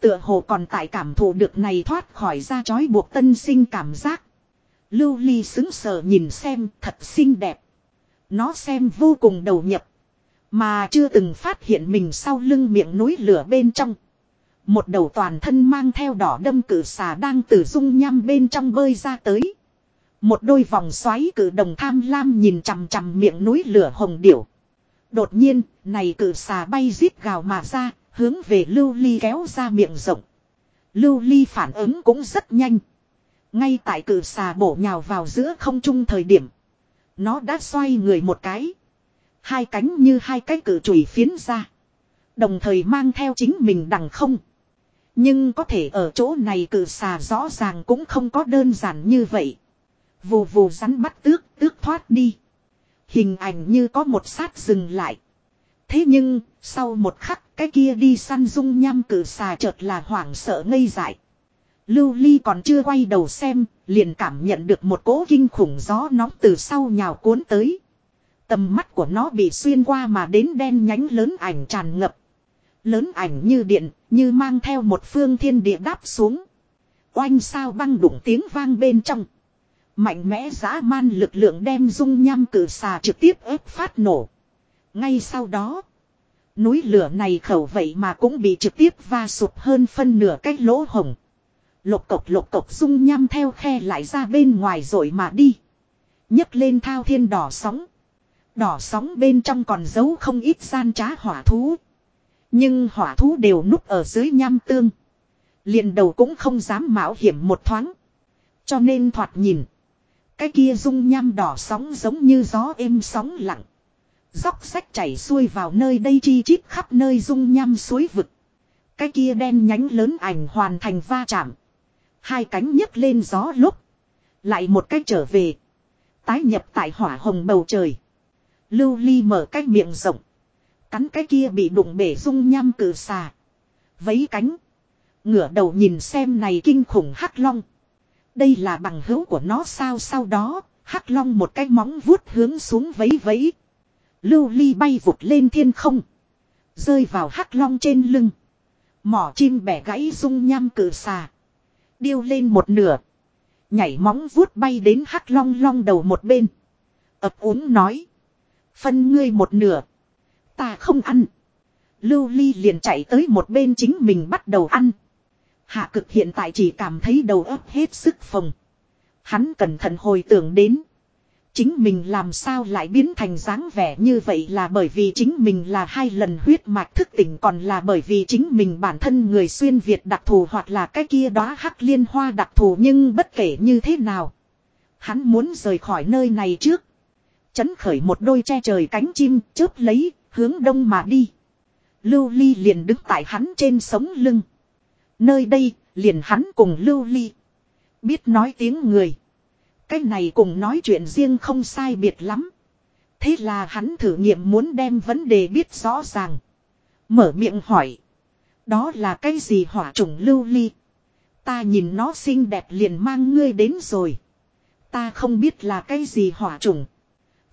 Tựa hồ còn tại cảm thụ được này thoát khỏi ra chói buộc tân sinh cảm giác. Lưu Ly xứng sờ nhìn xem thật xinh đẹp. Nó xem vô cùng đầu nhập. Mà chưa từng phát hiện mình sau lưng miệng núi lửa bên trong. Một đầu toàn thân mang theo đỏ đâm cử xà đang từ dung nham bên trong bơi ra tới. Một đôi vòng xoáy cử đồng tham lam nhìn chằm chằm miệng núi lửa hồng điểu. Đột nhiên, này cử xà bay rít gào mà ra, hướng về lưu ly kéo ra miệng rộng. Lưu ly phản ứng cũng rất nhanh. Ngay tại cử xà bổ nhào vào giữa không trung thời điểm. Nó đã xoay người một cái. Hai cánh như hai cái cử chùy phiến ra. Đồng thời mang theo chính mình đằng không. Nhưng có thể ở chỗ này cử xà rõ ràng cũng không có đơn giản như vậy. Vù vù rắn bắt tước, tước thoát đi. Hình ảnh như có một sát dừng lại. Thế nhưng, sau một khắc, cái kia đi săn dung nham cử xà chợt là hoảng sợ ngây dại. Lưu Ly còn chưa quay đầu xem, liền cảm nhận được một cỗ kinh khủng gió nóng từ sau nhào cuốn tới. Tầm mắt của nó bị xuyên qua mà đến đen nhánh lớn ảnh tràn ngập. Lớn ảnh như điện, như mang theo một phương thiên địa đáp xuống. Oanh sao băng đụng tiếng vang bên trong. Mạnh mẽ dã man lực lượng đem dung nham cử xà trực tiếp ép phát nổ. Ngay sau đó. Núi lửa này khẩu vậy mà cũng bị trực tiếp va sụp hơn phân nửa cái lỗ hồng. Lục cộc lục cộc dung nham theo khe lại ra bên ngoài rồi mà đi. nhấc lên thao thiên đỏ sóng. Đỏ sóng bên trong còn giấu không ít gian trá hỏa thú. Nhưng hỏa thú đều núp ở dưới nham tương. liền đầu cũng không dám mạo hiểm một thoáng. Cho nên thoạt nhìn. Cái kia dung nham đỏ sóng giống như gió êm sóng lặng. Dốc sách chảy xuôi vào nơi đây chi chít khắp nơi dung nham suối vực. Cái kia đen nhánh lớn ảnh hoàn thành va chạm. Hai cánh nhấc lên gió lúc. Lại một cách trở về. Tái nhập tại hỏa hồng bầu trời. Lưu ly mở cái miệng rộng. Cắn cái kia bị đụng bể dung nham cử xà. Vấy cánh. Ngửa đầu nhìn xem này kinh khủng hắc long. Đây là bằng hữu của nó sao sau đó. Hắc long một cái móng vuốt hướng xuống vấy vấy. Lưu ly bay vụt lên thiên không. Rơi vào hắc long trên lưng. Mỏ chim bẻ gãy dung nham cử xà. Điêu lên một nửa. Nhảy móng vuốt bay đến hắc long long đầu một bên. ập úng nói. Phân ngươi một nửa. Ta không ăn. Lưu ly liền chạy tới một bên chính mình bắt đầu ăn. Hạ cực hiện tại chỉ cảm thấy đầu óc hết sức phồng. Hắn cẩn thận hồi tưởng đến. Chính mình làm sao lại biến thành dáng vẻ như vậy là bởi vì chính mình là hai lần huyết mạch thức tỉnh còn là bởi vì chính mình bản thân người xuyên Việt đặc thù hoặc là cái kia đó hắc liên hoa đặc thù nhưng bất kể như thế nào. Hắn muốn rời khỏi nơi này trước. Chấn khởi một đôi che trời cánh chim, chớp lấy, hướng đông mà đi. Lưu Ly liền đứng tại hắn trên sống lưng. Nơi đây, liền hắn cùng Lưu Ly. Biết nói tiếng người. Cái này cùng nói chuyện riêng không sai biệt lắm. Thế là hắn thử nghiệm muốn đem vấn đề biết rõ ràng. Mở miệng hỏi. Đó là cái gì hỏa trùng lưu ly? Ta nhìn nó xinh đẹp liền mang ngươi đến rồi. Ta không biết là cái gì hỏa trùng.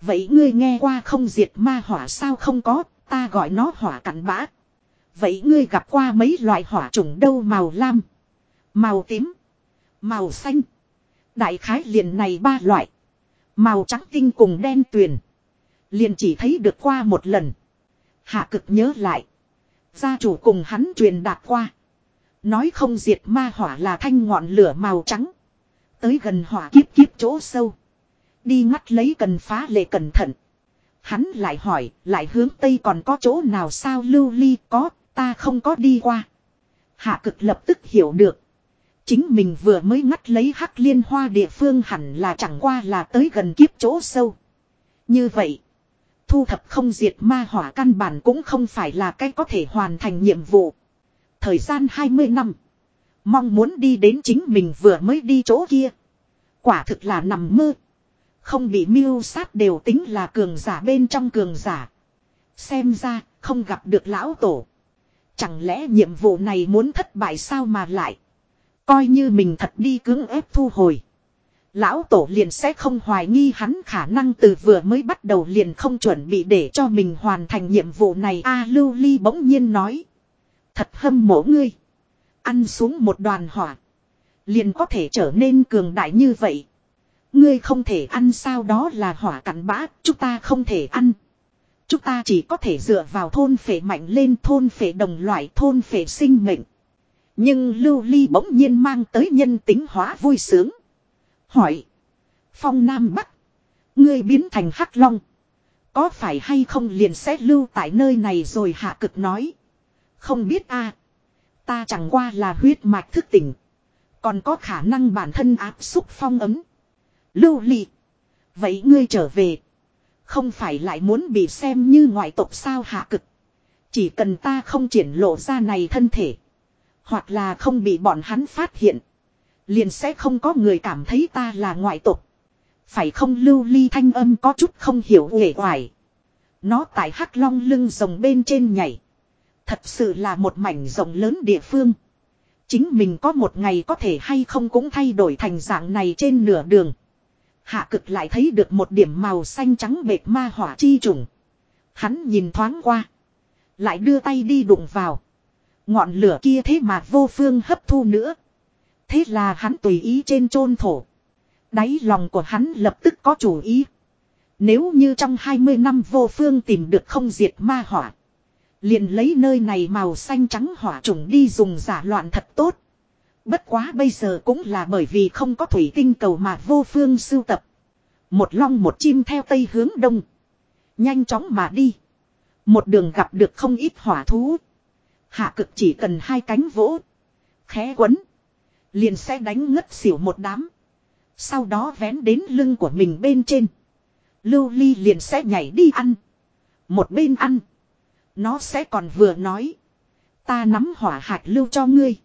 Vậy ngươi nghe qua không diệt ma hỏa sao không có, ta gọi nó hỏa cặn bã. Vậy ngươi gặp qua mấy loại hỏa trùng đâu màu lam, màu tím, màu xanh. Đại khái liền này ba loại. Màu trắng tinh cùng đen tuyền. Liền chỉ thấy được qua một lần. Hạ cực nhớ lại. Gia chủ cùng hắn truyền đạt qua. Nói không diệt ma hỏa là thanh ngọn lửa màu trắng. Tới gần hỏa kiếp kiếp chỗ sâu. Đi ngắt lấy cần phá lệ cẩn thận. Hắn lại hỏi, lại hướng Tây còn có chỗ nào sao lưu ly có, ta không có đi qua. Hạ cực lập tức hiểu được. Chính mình vừa mới ngắt lấy hắc liên hoa địa phương hẳn là chẳng qua là tới gần kiếp chỗ sâu. Như vậy, thu thập không diệt ma hỏa căn bản cũng không phải là cái có thể hoàn thành nhiệm vụ. Thời gian 20 năm, mong muốn đi đến chính mình vừa mới đi chỗ kia. Quả thực là nằm mơ. Không bị mưu sát đều tính là cường giả bên trong cường giả. Xem ra, không gặp được lão tổ. Chẳng lẽ nhiệm vụ này muốn thất bại sao mà lại. Coi như mình thật đi cưỡng ép thu hồi. Lão tổ liền sẽ không hoài nghi hắn khả năng từ vừa mới bắt đầu liền không chuẩn bị để cho mình hoàn thành nhiệm vụ này. A Lưu Ly bỗng nhiên nói. Thật hâm mộ ngươi. Ăn xuống một đoàn hỏa. Liền có thể trở nên cường đại như vậy. Ngươi không thể ăn sao đó là hỏa cắn bã. Chúng ta không thể ăn. Chúng ta chỉ có thể dựa vào thôn phệ mạnh lên, thôn phệ đồng loại, thôn phệ sinh mệnh. Nhưng lưu ly bỗng nhiên mang tới nhân tính hóa vui sướng. Hỏi. Phong Nam Bắc. Ngươi biến thành hắc long. Có phải hay không liền sẽ lưu tại nơi này rồi hạ cực nói. Không biết a, Ta chẳng qua là huyết mạch thức tỉnh. Còn có khả năng bản thân áp xúc phong ấm. Lưu ly. Vậy ngươi trở về. Không phải lại muốn bị xem như ngoại tộc sao hạ cực. Chỉ cần ta không triển lộ ra này thân thể. Hoặc là không bị bọn hắn phát hiện. Liền sẽ không có người cảm thấy ta là ngoại tục. Phải không lưu ly thanh âm có chút không hiểu uể oải. Nó tại hắc long lưng rồng bên trên nhảy. Thật sự là một mảnh rồng lớn địa phương. Chính mình có một ngày có thể hay không cũng thay đổi thành dạng này trên nửa đường. Hạ cực lại thấy được một điểm màu xanh trắng bệt ma hỏa chi trùng. Hắn nhìn thoáng qua. Lại đưa tay đi đụng vào. Ngọn lửa kia thế mà vô phương hấp thu nữa. Thế là hắn tùy ý trên chôn thổ. Đáy lòng của hắn lập tức có chủ ý. Nếu như trong 20 năm vô phương tìm được không diệt ma hỏa. Liền lấy nơi này màu xanh trắng hỏa trùng đi dùng giả loạn thật tốt. Bất quá bây giờ cũng là bởi vì không có thủy tinh cầu mà vô phương sưu tập. Một long một chim theo tây hướng đông. Nhanh chóng mà đi. Một đường gặp được không ít hỏa thú. Hạ cực chỉ cần hai cánh vỗ. Khẽ quấn. Liền sẽ đánh ngất xỉu một đám. Sau đó vén đến lưng của mình bên trên. Lưu ly liền sẽ nhảy đi ăn. Một bên ăn. Nó sẽ còn vừa nói. Ta nắm hỏa hạt lưu cho ngươi.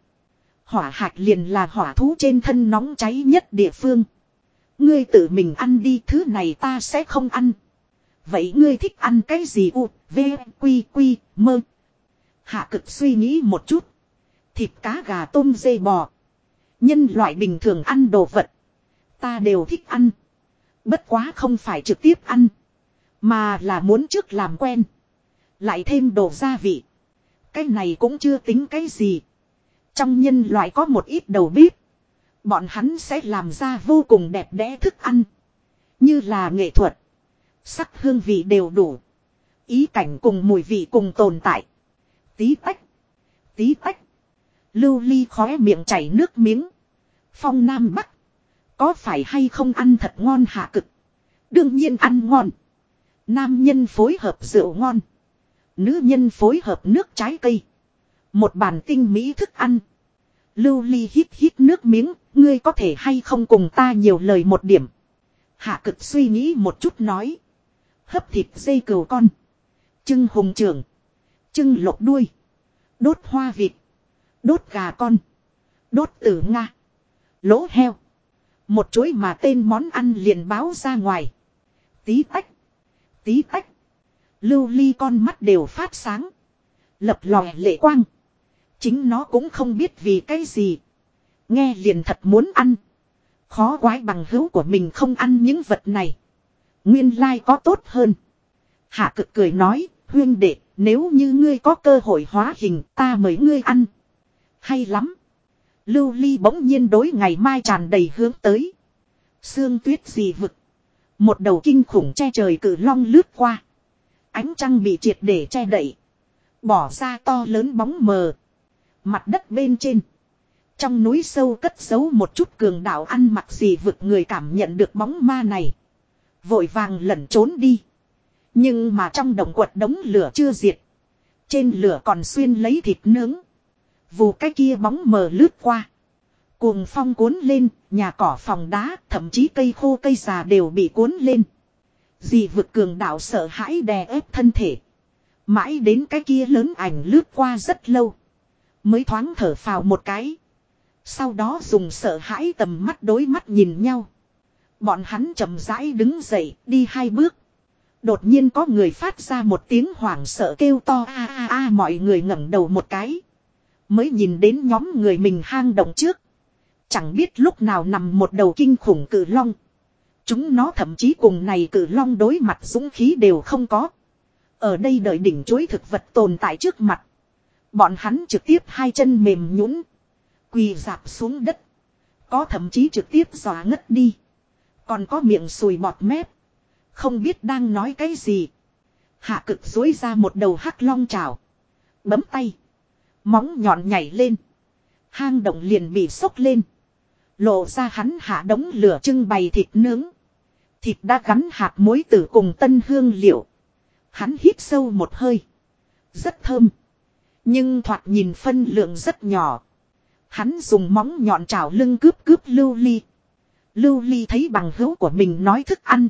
Hỏa hạt liền là hỏa thú trên thân nóng cháy nhất địa phương. Ngươi tự mình ăn đi thứ này ta sẽ không ăn. Vậy ngươi thích ăn cái gì u, v, quy, quy, mơ. Hạ cực suy nghĩ một chút. Thịt cá gà tôm dê bò. Nhân loại bình thường ăn đồ vật. Ta đều thích ăn. Bất quá không phải trực tiếp ăn. Mà là muốn trước làm quen. Lại thêm đồ gia vị. Cái này cũng chưa tính cái gì. Trong nhân loại có một ít đầu bếp. Bọn hắn sẽ làm ra vô cùng đẹp đẽ thức ăn. Như là nghệ thuật. Sắc hương vị đều đủ. Ý cảnh cùng mùi vị cùng tồn tại. Tí tách. Tí tách. Lưu ly khóe miệng chảy nước miếng. Phong Nam Bắc. Có phải hay không ăn thật ngon hạ cực. Đương nhiên ăn ngon. Nam nhân phối hợp rượu ngon. Nữ nhân phối hợp nước trái cây. Một bàn tinh mỹ thức ăn. Lưu ly hít hít nước miếng. Ngươi có thể hay không cùng ta nhiều lời một điểm. Hạ cực suy nghĩ một chút nói. Hấp thịt dây cừu con. Trưng hùng trưởng. Trưng lộc đuôi. Đốt hoa vịt. Đốt gà con. Đốt tử Nga. Lỗ heo. Một chuỗi mà tên món ăn liền báo ra ngoài. Tí tách. Tí tách. Lưu ly con mắt đều phát sáng. Lập lòe lệ quang. Chính nó cũng không biết vì cái gì. Nghe liền thật muốn ăn. Khó quái bằng hữu của mình không ăn những vật này. Nguyên lai có tốt hơn. Hạ cực cười nói, huyên đệ, nếu như ngươi có cơ hội hóa hình ta mời ngươi ăn. Hay lắm. Lưu ly bỗng nhiên đối ngày mai tràn đầy hướng tới. Sương tuyết gì vực. Một đầu kinh khủng che trời cử long lướt qua. Ánh trăng bị triệt để che đậy. Bỏ ra to lớn bóng mờ. Mặt đất bên trên. Trong núi sâu cất giấu một chút cường đạo ăn mặc gì vực người cảm nhận được bóng ma này. Vội vàng lẩn trốn đi. Nhưng mà trong động quật đống lửa chưa diệt. Trên lửa còn xuyên lấy thịt nướng. Vù cái kia bóng mờ lướt qua. Cuồng phong cuốn lên, nhà cỏ phòng đá, thậm chí cây khô cây già đều bị cuốn lên. Dì vực cường đạo sợ hãi đè ép thân thể. Mãi đến cái kia lớn ảnh lướt qua rất lâu. Mới thoáng thở phào một cái. Sau đó dùng sợ hãi tầm mắt đối mắt nhìn nhau. Bọn hắn chậm rãi đứng dậy, đi hai bước. Đột nhiên có người phát ra một tiếng hoảng sợ kêu to, a a a, mọi người ngẩng đầu một cái. Mới nhìn đến nhóm người mình hang động trước. Chẳng biết lúc nào nằm một đầu kinh khủng cử long. Chúng nó thậm chí cùng này cử long đối mặt dũng khí đều không có. Ở đây đợi đỉnh chuối thực vật tồn tại trước mặt. Bọn hắn trực tiếp hai chân mềm nhũn, Quỳ dạp xuống đất. Có thậm chí trực tiếp dọa ngất đi. Còn có miệng sùi bọt mép. Không biết đang nói cái gì. Hạ cực dối ra một đầu hắc long trào. Bấm tay. Móng nhọn nhảy lên. Hang động liền bị sốc lên. Lộ ra hắn hạ đống lửa trưng bày thịt nướng. Thịt đã gắn hạt muối tử cùng tân hương liệu. Hắn hít sâu một hơi. Rất thơm. Nhưng thoạt nhìn phân lượng rất nhỏ. Hắn dùng móng nhọn trào lưng cướp cướp lưu ly. Lưu ly thấy bằng hữu của mình nói thức ăn.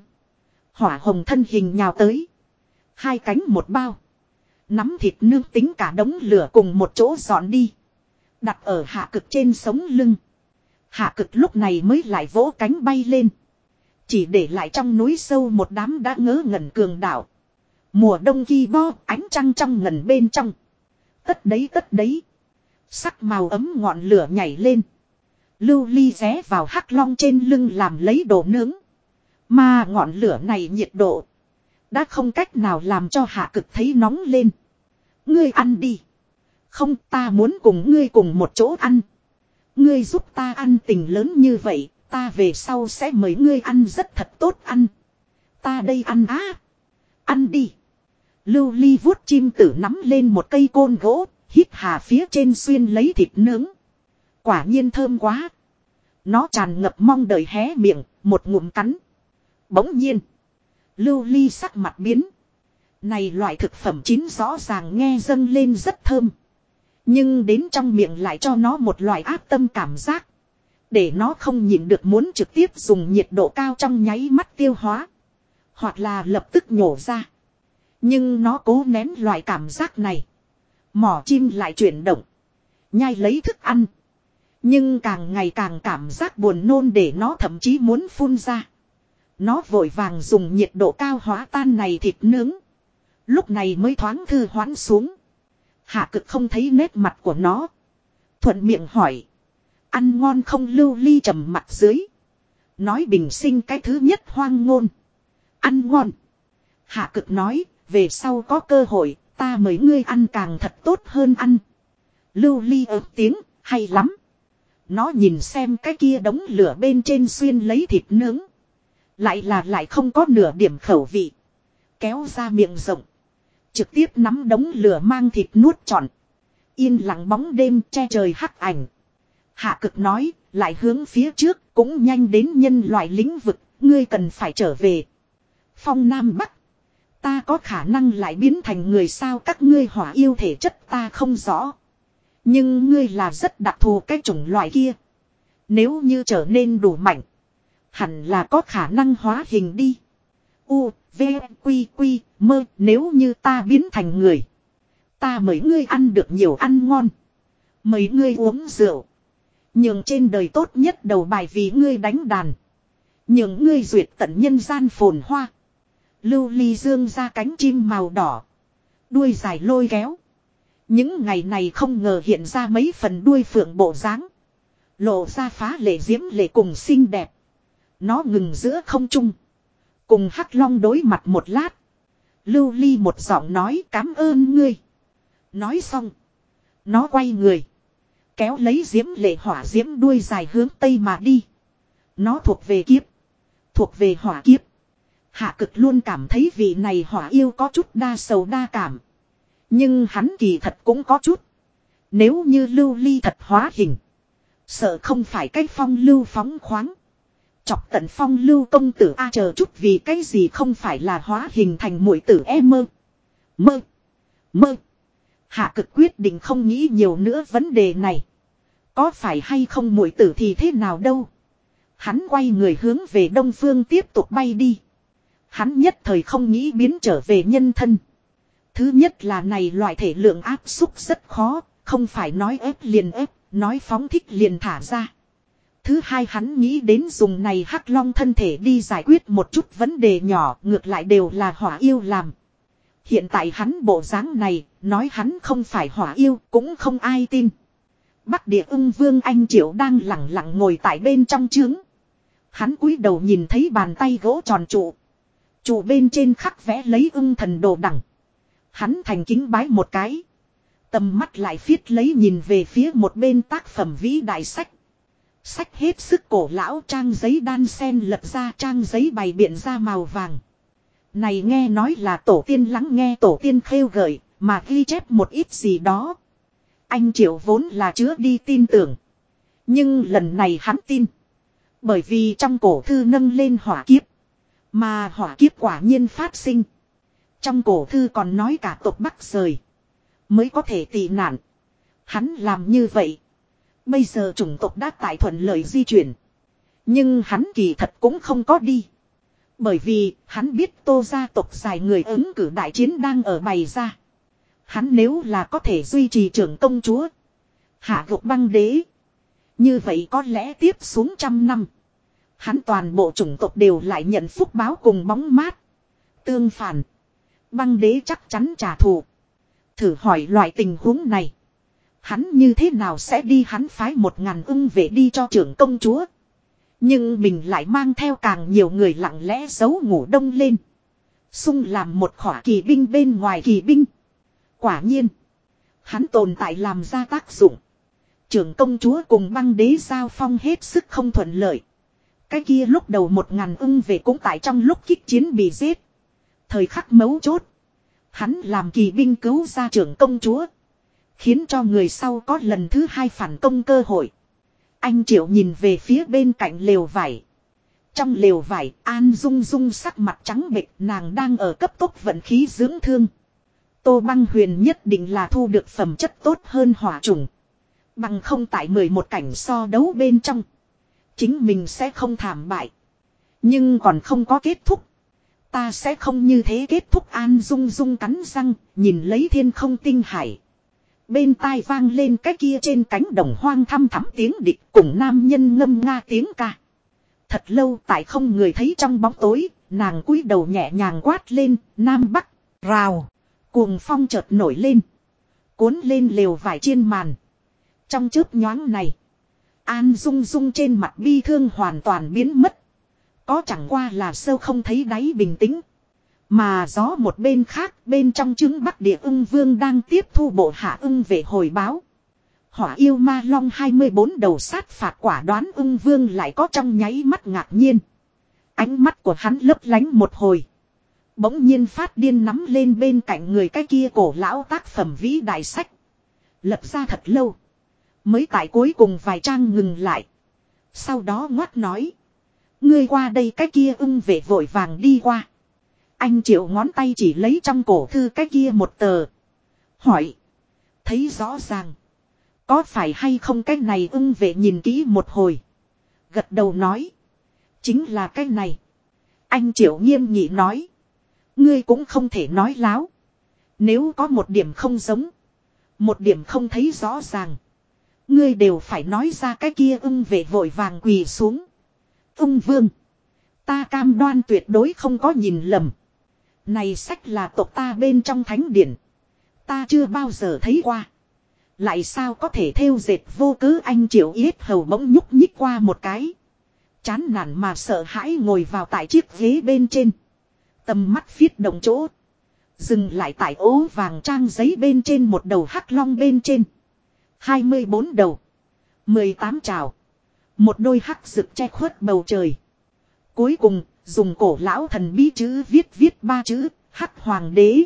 Hỏa hồng thân hình nhào tới. Hai cánh một bao. Nắm thịt nương tính cả đống lửa cùng một chỗ dọn đi. Đặt ở hạ cực trên sống lưng. Hạ cực lúc này mới lại vỗ cánh bay lên. Chỉ để lại trong núi sâu một đám đã ngớ ngẩn cường đảo. Mùa đông ghi bo, ánh trăng trong ngần bên trong. Tất đấy tất đấy. Sắc màu ấm ngọn lửa nhảy lên. Lưu ly ré vào hắc long trên lưng làm lấy đồ nướng. Mà ngọn lửa này nhiệt độ. Đã không cách nào làm cho hạ cực thấy nóng lên. Ngươi ăn đi. Không ta muốn cùng ngươi cùng một chỗ ăn. Ngươi giúp ta ăn tình lớn như vậy, ta về sau sẽ mời ngươi ăn rất thật tốt ăn. Ta đây ăn á. Ăn đi. Lưu ly vuốt chim tử nắm lên một cây côn gỗ, hít hà phía trên xuyên lấy thịt nướng. Quả nhiên thơm quá. Nó tràn ngập mong đợi hé miệng, một ngụm cắn. Bỗng nhiên. Lưu ly sắc mặt biến. Này loại thực phẩm chín rõ ràng nghe dâng lên rất thơm. Nhưng đến trong miệng lại cho nó một loại áp tâm cảm giác. Để nó không nhịn được muốn trực tiếp dùng nhiệt độ cao trong nháy mắt tiêu hóa. Hoặc là lập tức nhổ ra. Nhưng nó cố nén loại cảm giác này. Mỏ chim lại chuyển động. Nhai lấy thức ăn. Nhưng càng ngày càng cảm giác buồn nôn để nó thậm chí muốn phun ra. Nó vội vàng dùng nhiệt độ cao hóa tan này thịt nướng. Lúc này mới thoáng thư hoãn xuống. Hạ cực không thấy nét mặt của nó. Thuận miệng hỏi. Ăn ngon không lưu ly trầm mặt dưới. Nói bình sinh cái thứ nhất hoang ngôn. Ăn ngon. Hạ cực nói, về sau có cơ hội, ta mời ngươi ăn càng thật tốt hơn ăn. Lưu ly ớt tiếng, hay lắm. Nó nhìn xem cái kia đống lửa bên trên xuyên lấy thịt nướng. Lại là lại không có nửa điểm khẩu vị. Kéo ra miệng rộng. Trực tiếp nắm đống lửa mang thịt nuốt trọn. Yên lặng bóng đêm che trời hắc ảnh. Hạ cực nói, lại hướng phía trước, cũng nhanh đến nhân loại lĩnh vực, ngươi cần phải trở về. Phong Nam Bắc. Ta có khả năng lại biến thành người sao các ngươi hỏa yêu thể chất ta không rõ. Nhưng ngươi là rất đặc thù cái chủng loại kia. Nếu như trở nên đủ mạnh. Hẳn là có khả năng hóa hình đi. U, V, Quy, Quy, mơ nếu như ta biến thành người. Ta mời ngươi ăn được nhiều ăn ngon. Mời ngươi uống rượu. Nhường trên đời tốt nhất đầu bài vì ngươi đánh đàn. Nhường ngươi duyệt tận nhân gian phồn hoa. Lưu ly dương ra cánh chim màu đỏ. Đuôi dài lôi kéo. Những ngày này không ngờ hiện ra mấy phần đuôi phượng bộ dáng Lộ ra phá lệ diễm lệ cùng xinh đẹp. Nó ngừng giữa không trung. Cùng hắc long đối mặt một lát. Lưu ly một giọng nói, cảm ơn ngươi. Nói xong. Nó quay người. Kéo lấy diễm lệ hỏa diễm đuôi dài hướng tây mà đi. Nó thuộc về kiếp. Thuộc về hỏa kiếp. Hạ cực luôn cảm thấy vị này hỏa yêu có chút đa sầu đa cảm. Nhưng hắn kỳ thật cũng có chút. Nếu như lưu ly thật hóa hình. Sợ không phải cách phong lưu phóng khoáng. Chọc tận phong lưu công tử A chờ chút vì cái gì không phải là hóa hình thành mũi tử e mơ. Mơ. Mơ. Hạ cực quyết định không nghĩ nhiều nữa vấn đề này. Có phải hay không mũi tử thì thế nào đâu. Hắn quay người hướng về đông phương tiếp tục bay đi. Hắn nhất thời không nghĩ biến trở về nhân thân. Thứ nhất là này loại thể lượng áp xúc rất khó, không phải nói ép liền ép, nói phóng thích liền thả ra. Thứ hai hắn nghĩ đến dùng này hắc long thân thể đi giải quyết một chút vấn đề nhỏ ngược lại đều là hỏa yêu làm. Hiện tại hắn bộ dáng này, nói hắn không phải hỏa yêu cũng không ai tin. Bắc địa ưng vương anh triệu đang lặng lặng ngồi tại bên trong trướng. Hắn cúi đầu nhìn thấy bàn tay gỗ tròn trụ. Trụ bên trên khắc vẽ lấy ưng thần đồ đẳng. Hắn thành kính bái một cái. Tầm mắt lại phiết lấy nhìn về phía một bên tác phẩm vĩ đại sách. Sách hết sức cổ lão trang giấy đan sen lật ra trang giấy bày biện ra màu vàng. Này nghe nói là tổ tiên lắng nghe tổ tiên khêu gợi, mà ghi chép một ít gì đó. Anh Triệu vốn là chứa đi tin tưởng. Nhưng lần này hắn tin. Bởi vì trong cổ thư nâng lên hỏa kiếp. Mà hỏa kiếp quả nhiên phát sinh. Trong cổ thư còn nói cả tộc Bắc rời. Mới có thể tị nạn. Hắn làm như vậy. Bây giờ chủng tộc đã tại thuận lợi di chuyển. Nhưng hắn kỳ thật cũng không có đi. Bởi vì hắn biết tô gia tộc dài người ứng cử đại chiến đang ở bày ra. Hắn nếu là có thể duy trì trưởng công chúa. Hạ gục băng đế. Như vậy có lẽ tiếp xuống trăm năm. Hắn toàn bộ chủng tộc đều lại nhận phúc báo cùng bóng mát. Tương phản. Băng đế chắc chắn trả thù. Thử hỏi loại tình huống này. Hắn như thế nào sẽ đi hắn phái một ngàn ưng về đi cho trưởng công chúa. Nhưng mình lại mang theo càng nhiều người lặng lẽ giấu ngủ đông lên. Xung làm một khỏa kỳ binh bên ngoài kỳ binh. Quả nhiên. Hắn tồn tại làm ra tác dụng. Trưởng công chúa cùng băng đế giao phong hết sức không thuận lợi. Cái kia lúc đầu một ngàn ưng về cũng tại trong lúc kích chiến bị giết. Thời khắc mấu chốt. Hắn làm kỳ binh cứu ra trưởng công chúa. Khiến cho người sau có lần thứ hai phản công cơ hội. Anh Triệu nhìn về phía bên cạnh lều vải. Trong lều vải, An Dung Dung sắc mặt trắng bệch, nàng đang ở cấp tốc vận khí dưỡng thương. Tô Băng Huyền nhất định là thu được phẩm chất tốt hơn hỏa trùng. Bằng không tại 11 cảnh so đấu bên trong. Chính mình sẽ không thảm bại. Nhưng còn không có kết thúc. Ta sẽ không như thế kết thúc An Dung Dung cắn răng, nhìn lấy thiên không tinh hải. Bên tai vang lên cái kia trên cánh đồng hoang thăm thắm tiếng địch cùng nam nhân ngâm nga tiếng ca. Thật lâu tại không người thấy trong bóng tối, nàng cúi đầu nhẹ nhàng quát lên, nam bắc, rào, cuồng phong chợt nổi lên. Cuốn lên lều vải chiên màn. Trong chớp nhoáng này, An Dung Dung trên mặt bi thương hoàn toàn biến mất. Có chẳng qua là sâu không thấy đáy bình tĩnh. Mà gió một bên khác, bên trong chứng bắc địa ưng vương đang tiếp thu bộ hạ ưng về hồi báo. Hỏa yêu ma long 24 đầu sát phạt quả đoán ưng vương lại có trong nháy mắt ngạc nhiên. Ánh mắt của hắn lấp lánh một hồi. Bỗng nhiên phát điên nắm lên bên cạnh người cái kia cổ lão tác phẩm vĩ đại sách. Lập ra thật lâu. Mới tại cuối cùng vài trang ngừng lại. Sau đó ngoắt nói. Ngươi qua đây cái kia ưng về vội vàng đi qua. Anh triệu ngón tay chỉ lấy trong cổ thư cái kia một tờ. Hỏi. Thấy rõ ràng. Có phải hay không cái này ưng vệ nhìn kỹ một hồi. Gật đầu nói. Chính là cái này. Anh triệu nghiêm nghị nói. Ngươi cũng không thể nói láo. Nếu có một điểm không giống. Một điểm không thấy rõ ràng. Ngươi đều phải nói ra cái kia ưng vệ vội vàng quỳ xuống. Ưng vương. Ta cam đoan tuyệt đối không có nhìn lầm. Này sách là tộc ta bên trong thánh điển. Ta chưa bao giờ thấy qua. Lại sao có thể theo dệt vô cứ anh triệu yết hầu bỗng nhúc nhích qua một cái. Chán nản mà sợ hãi ngồi vào tại chiếc ghế bên trên. Tầm mắt phiết đồng chỗ. Dừng lại tại ố vàng trang giấy bên trên một đầu hắc long bên trên. 24 đầu. 18 trào. Một đôi hắc rực che khuất bầu trời. Cuối cùng, dùng cổ lão thần bí chữ viết viết ba chữ, hắc hoàng đế.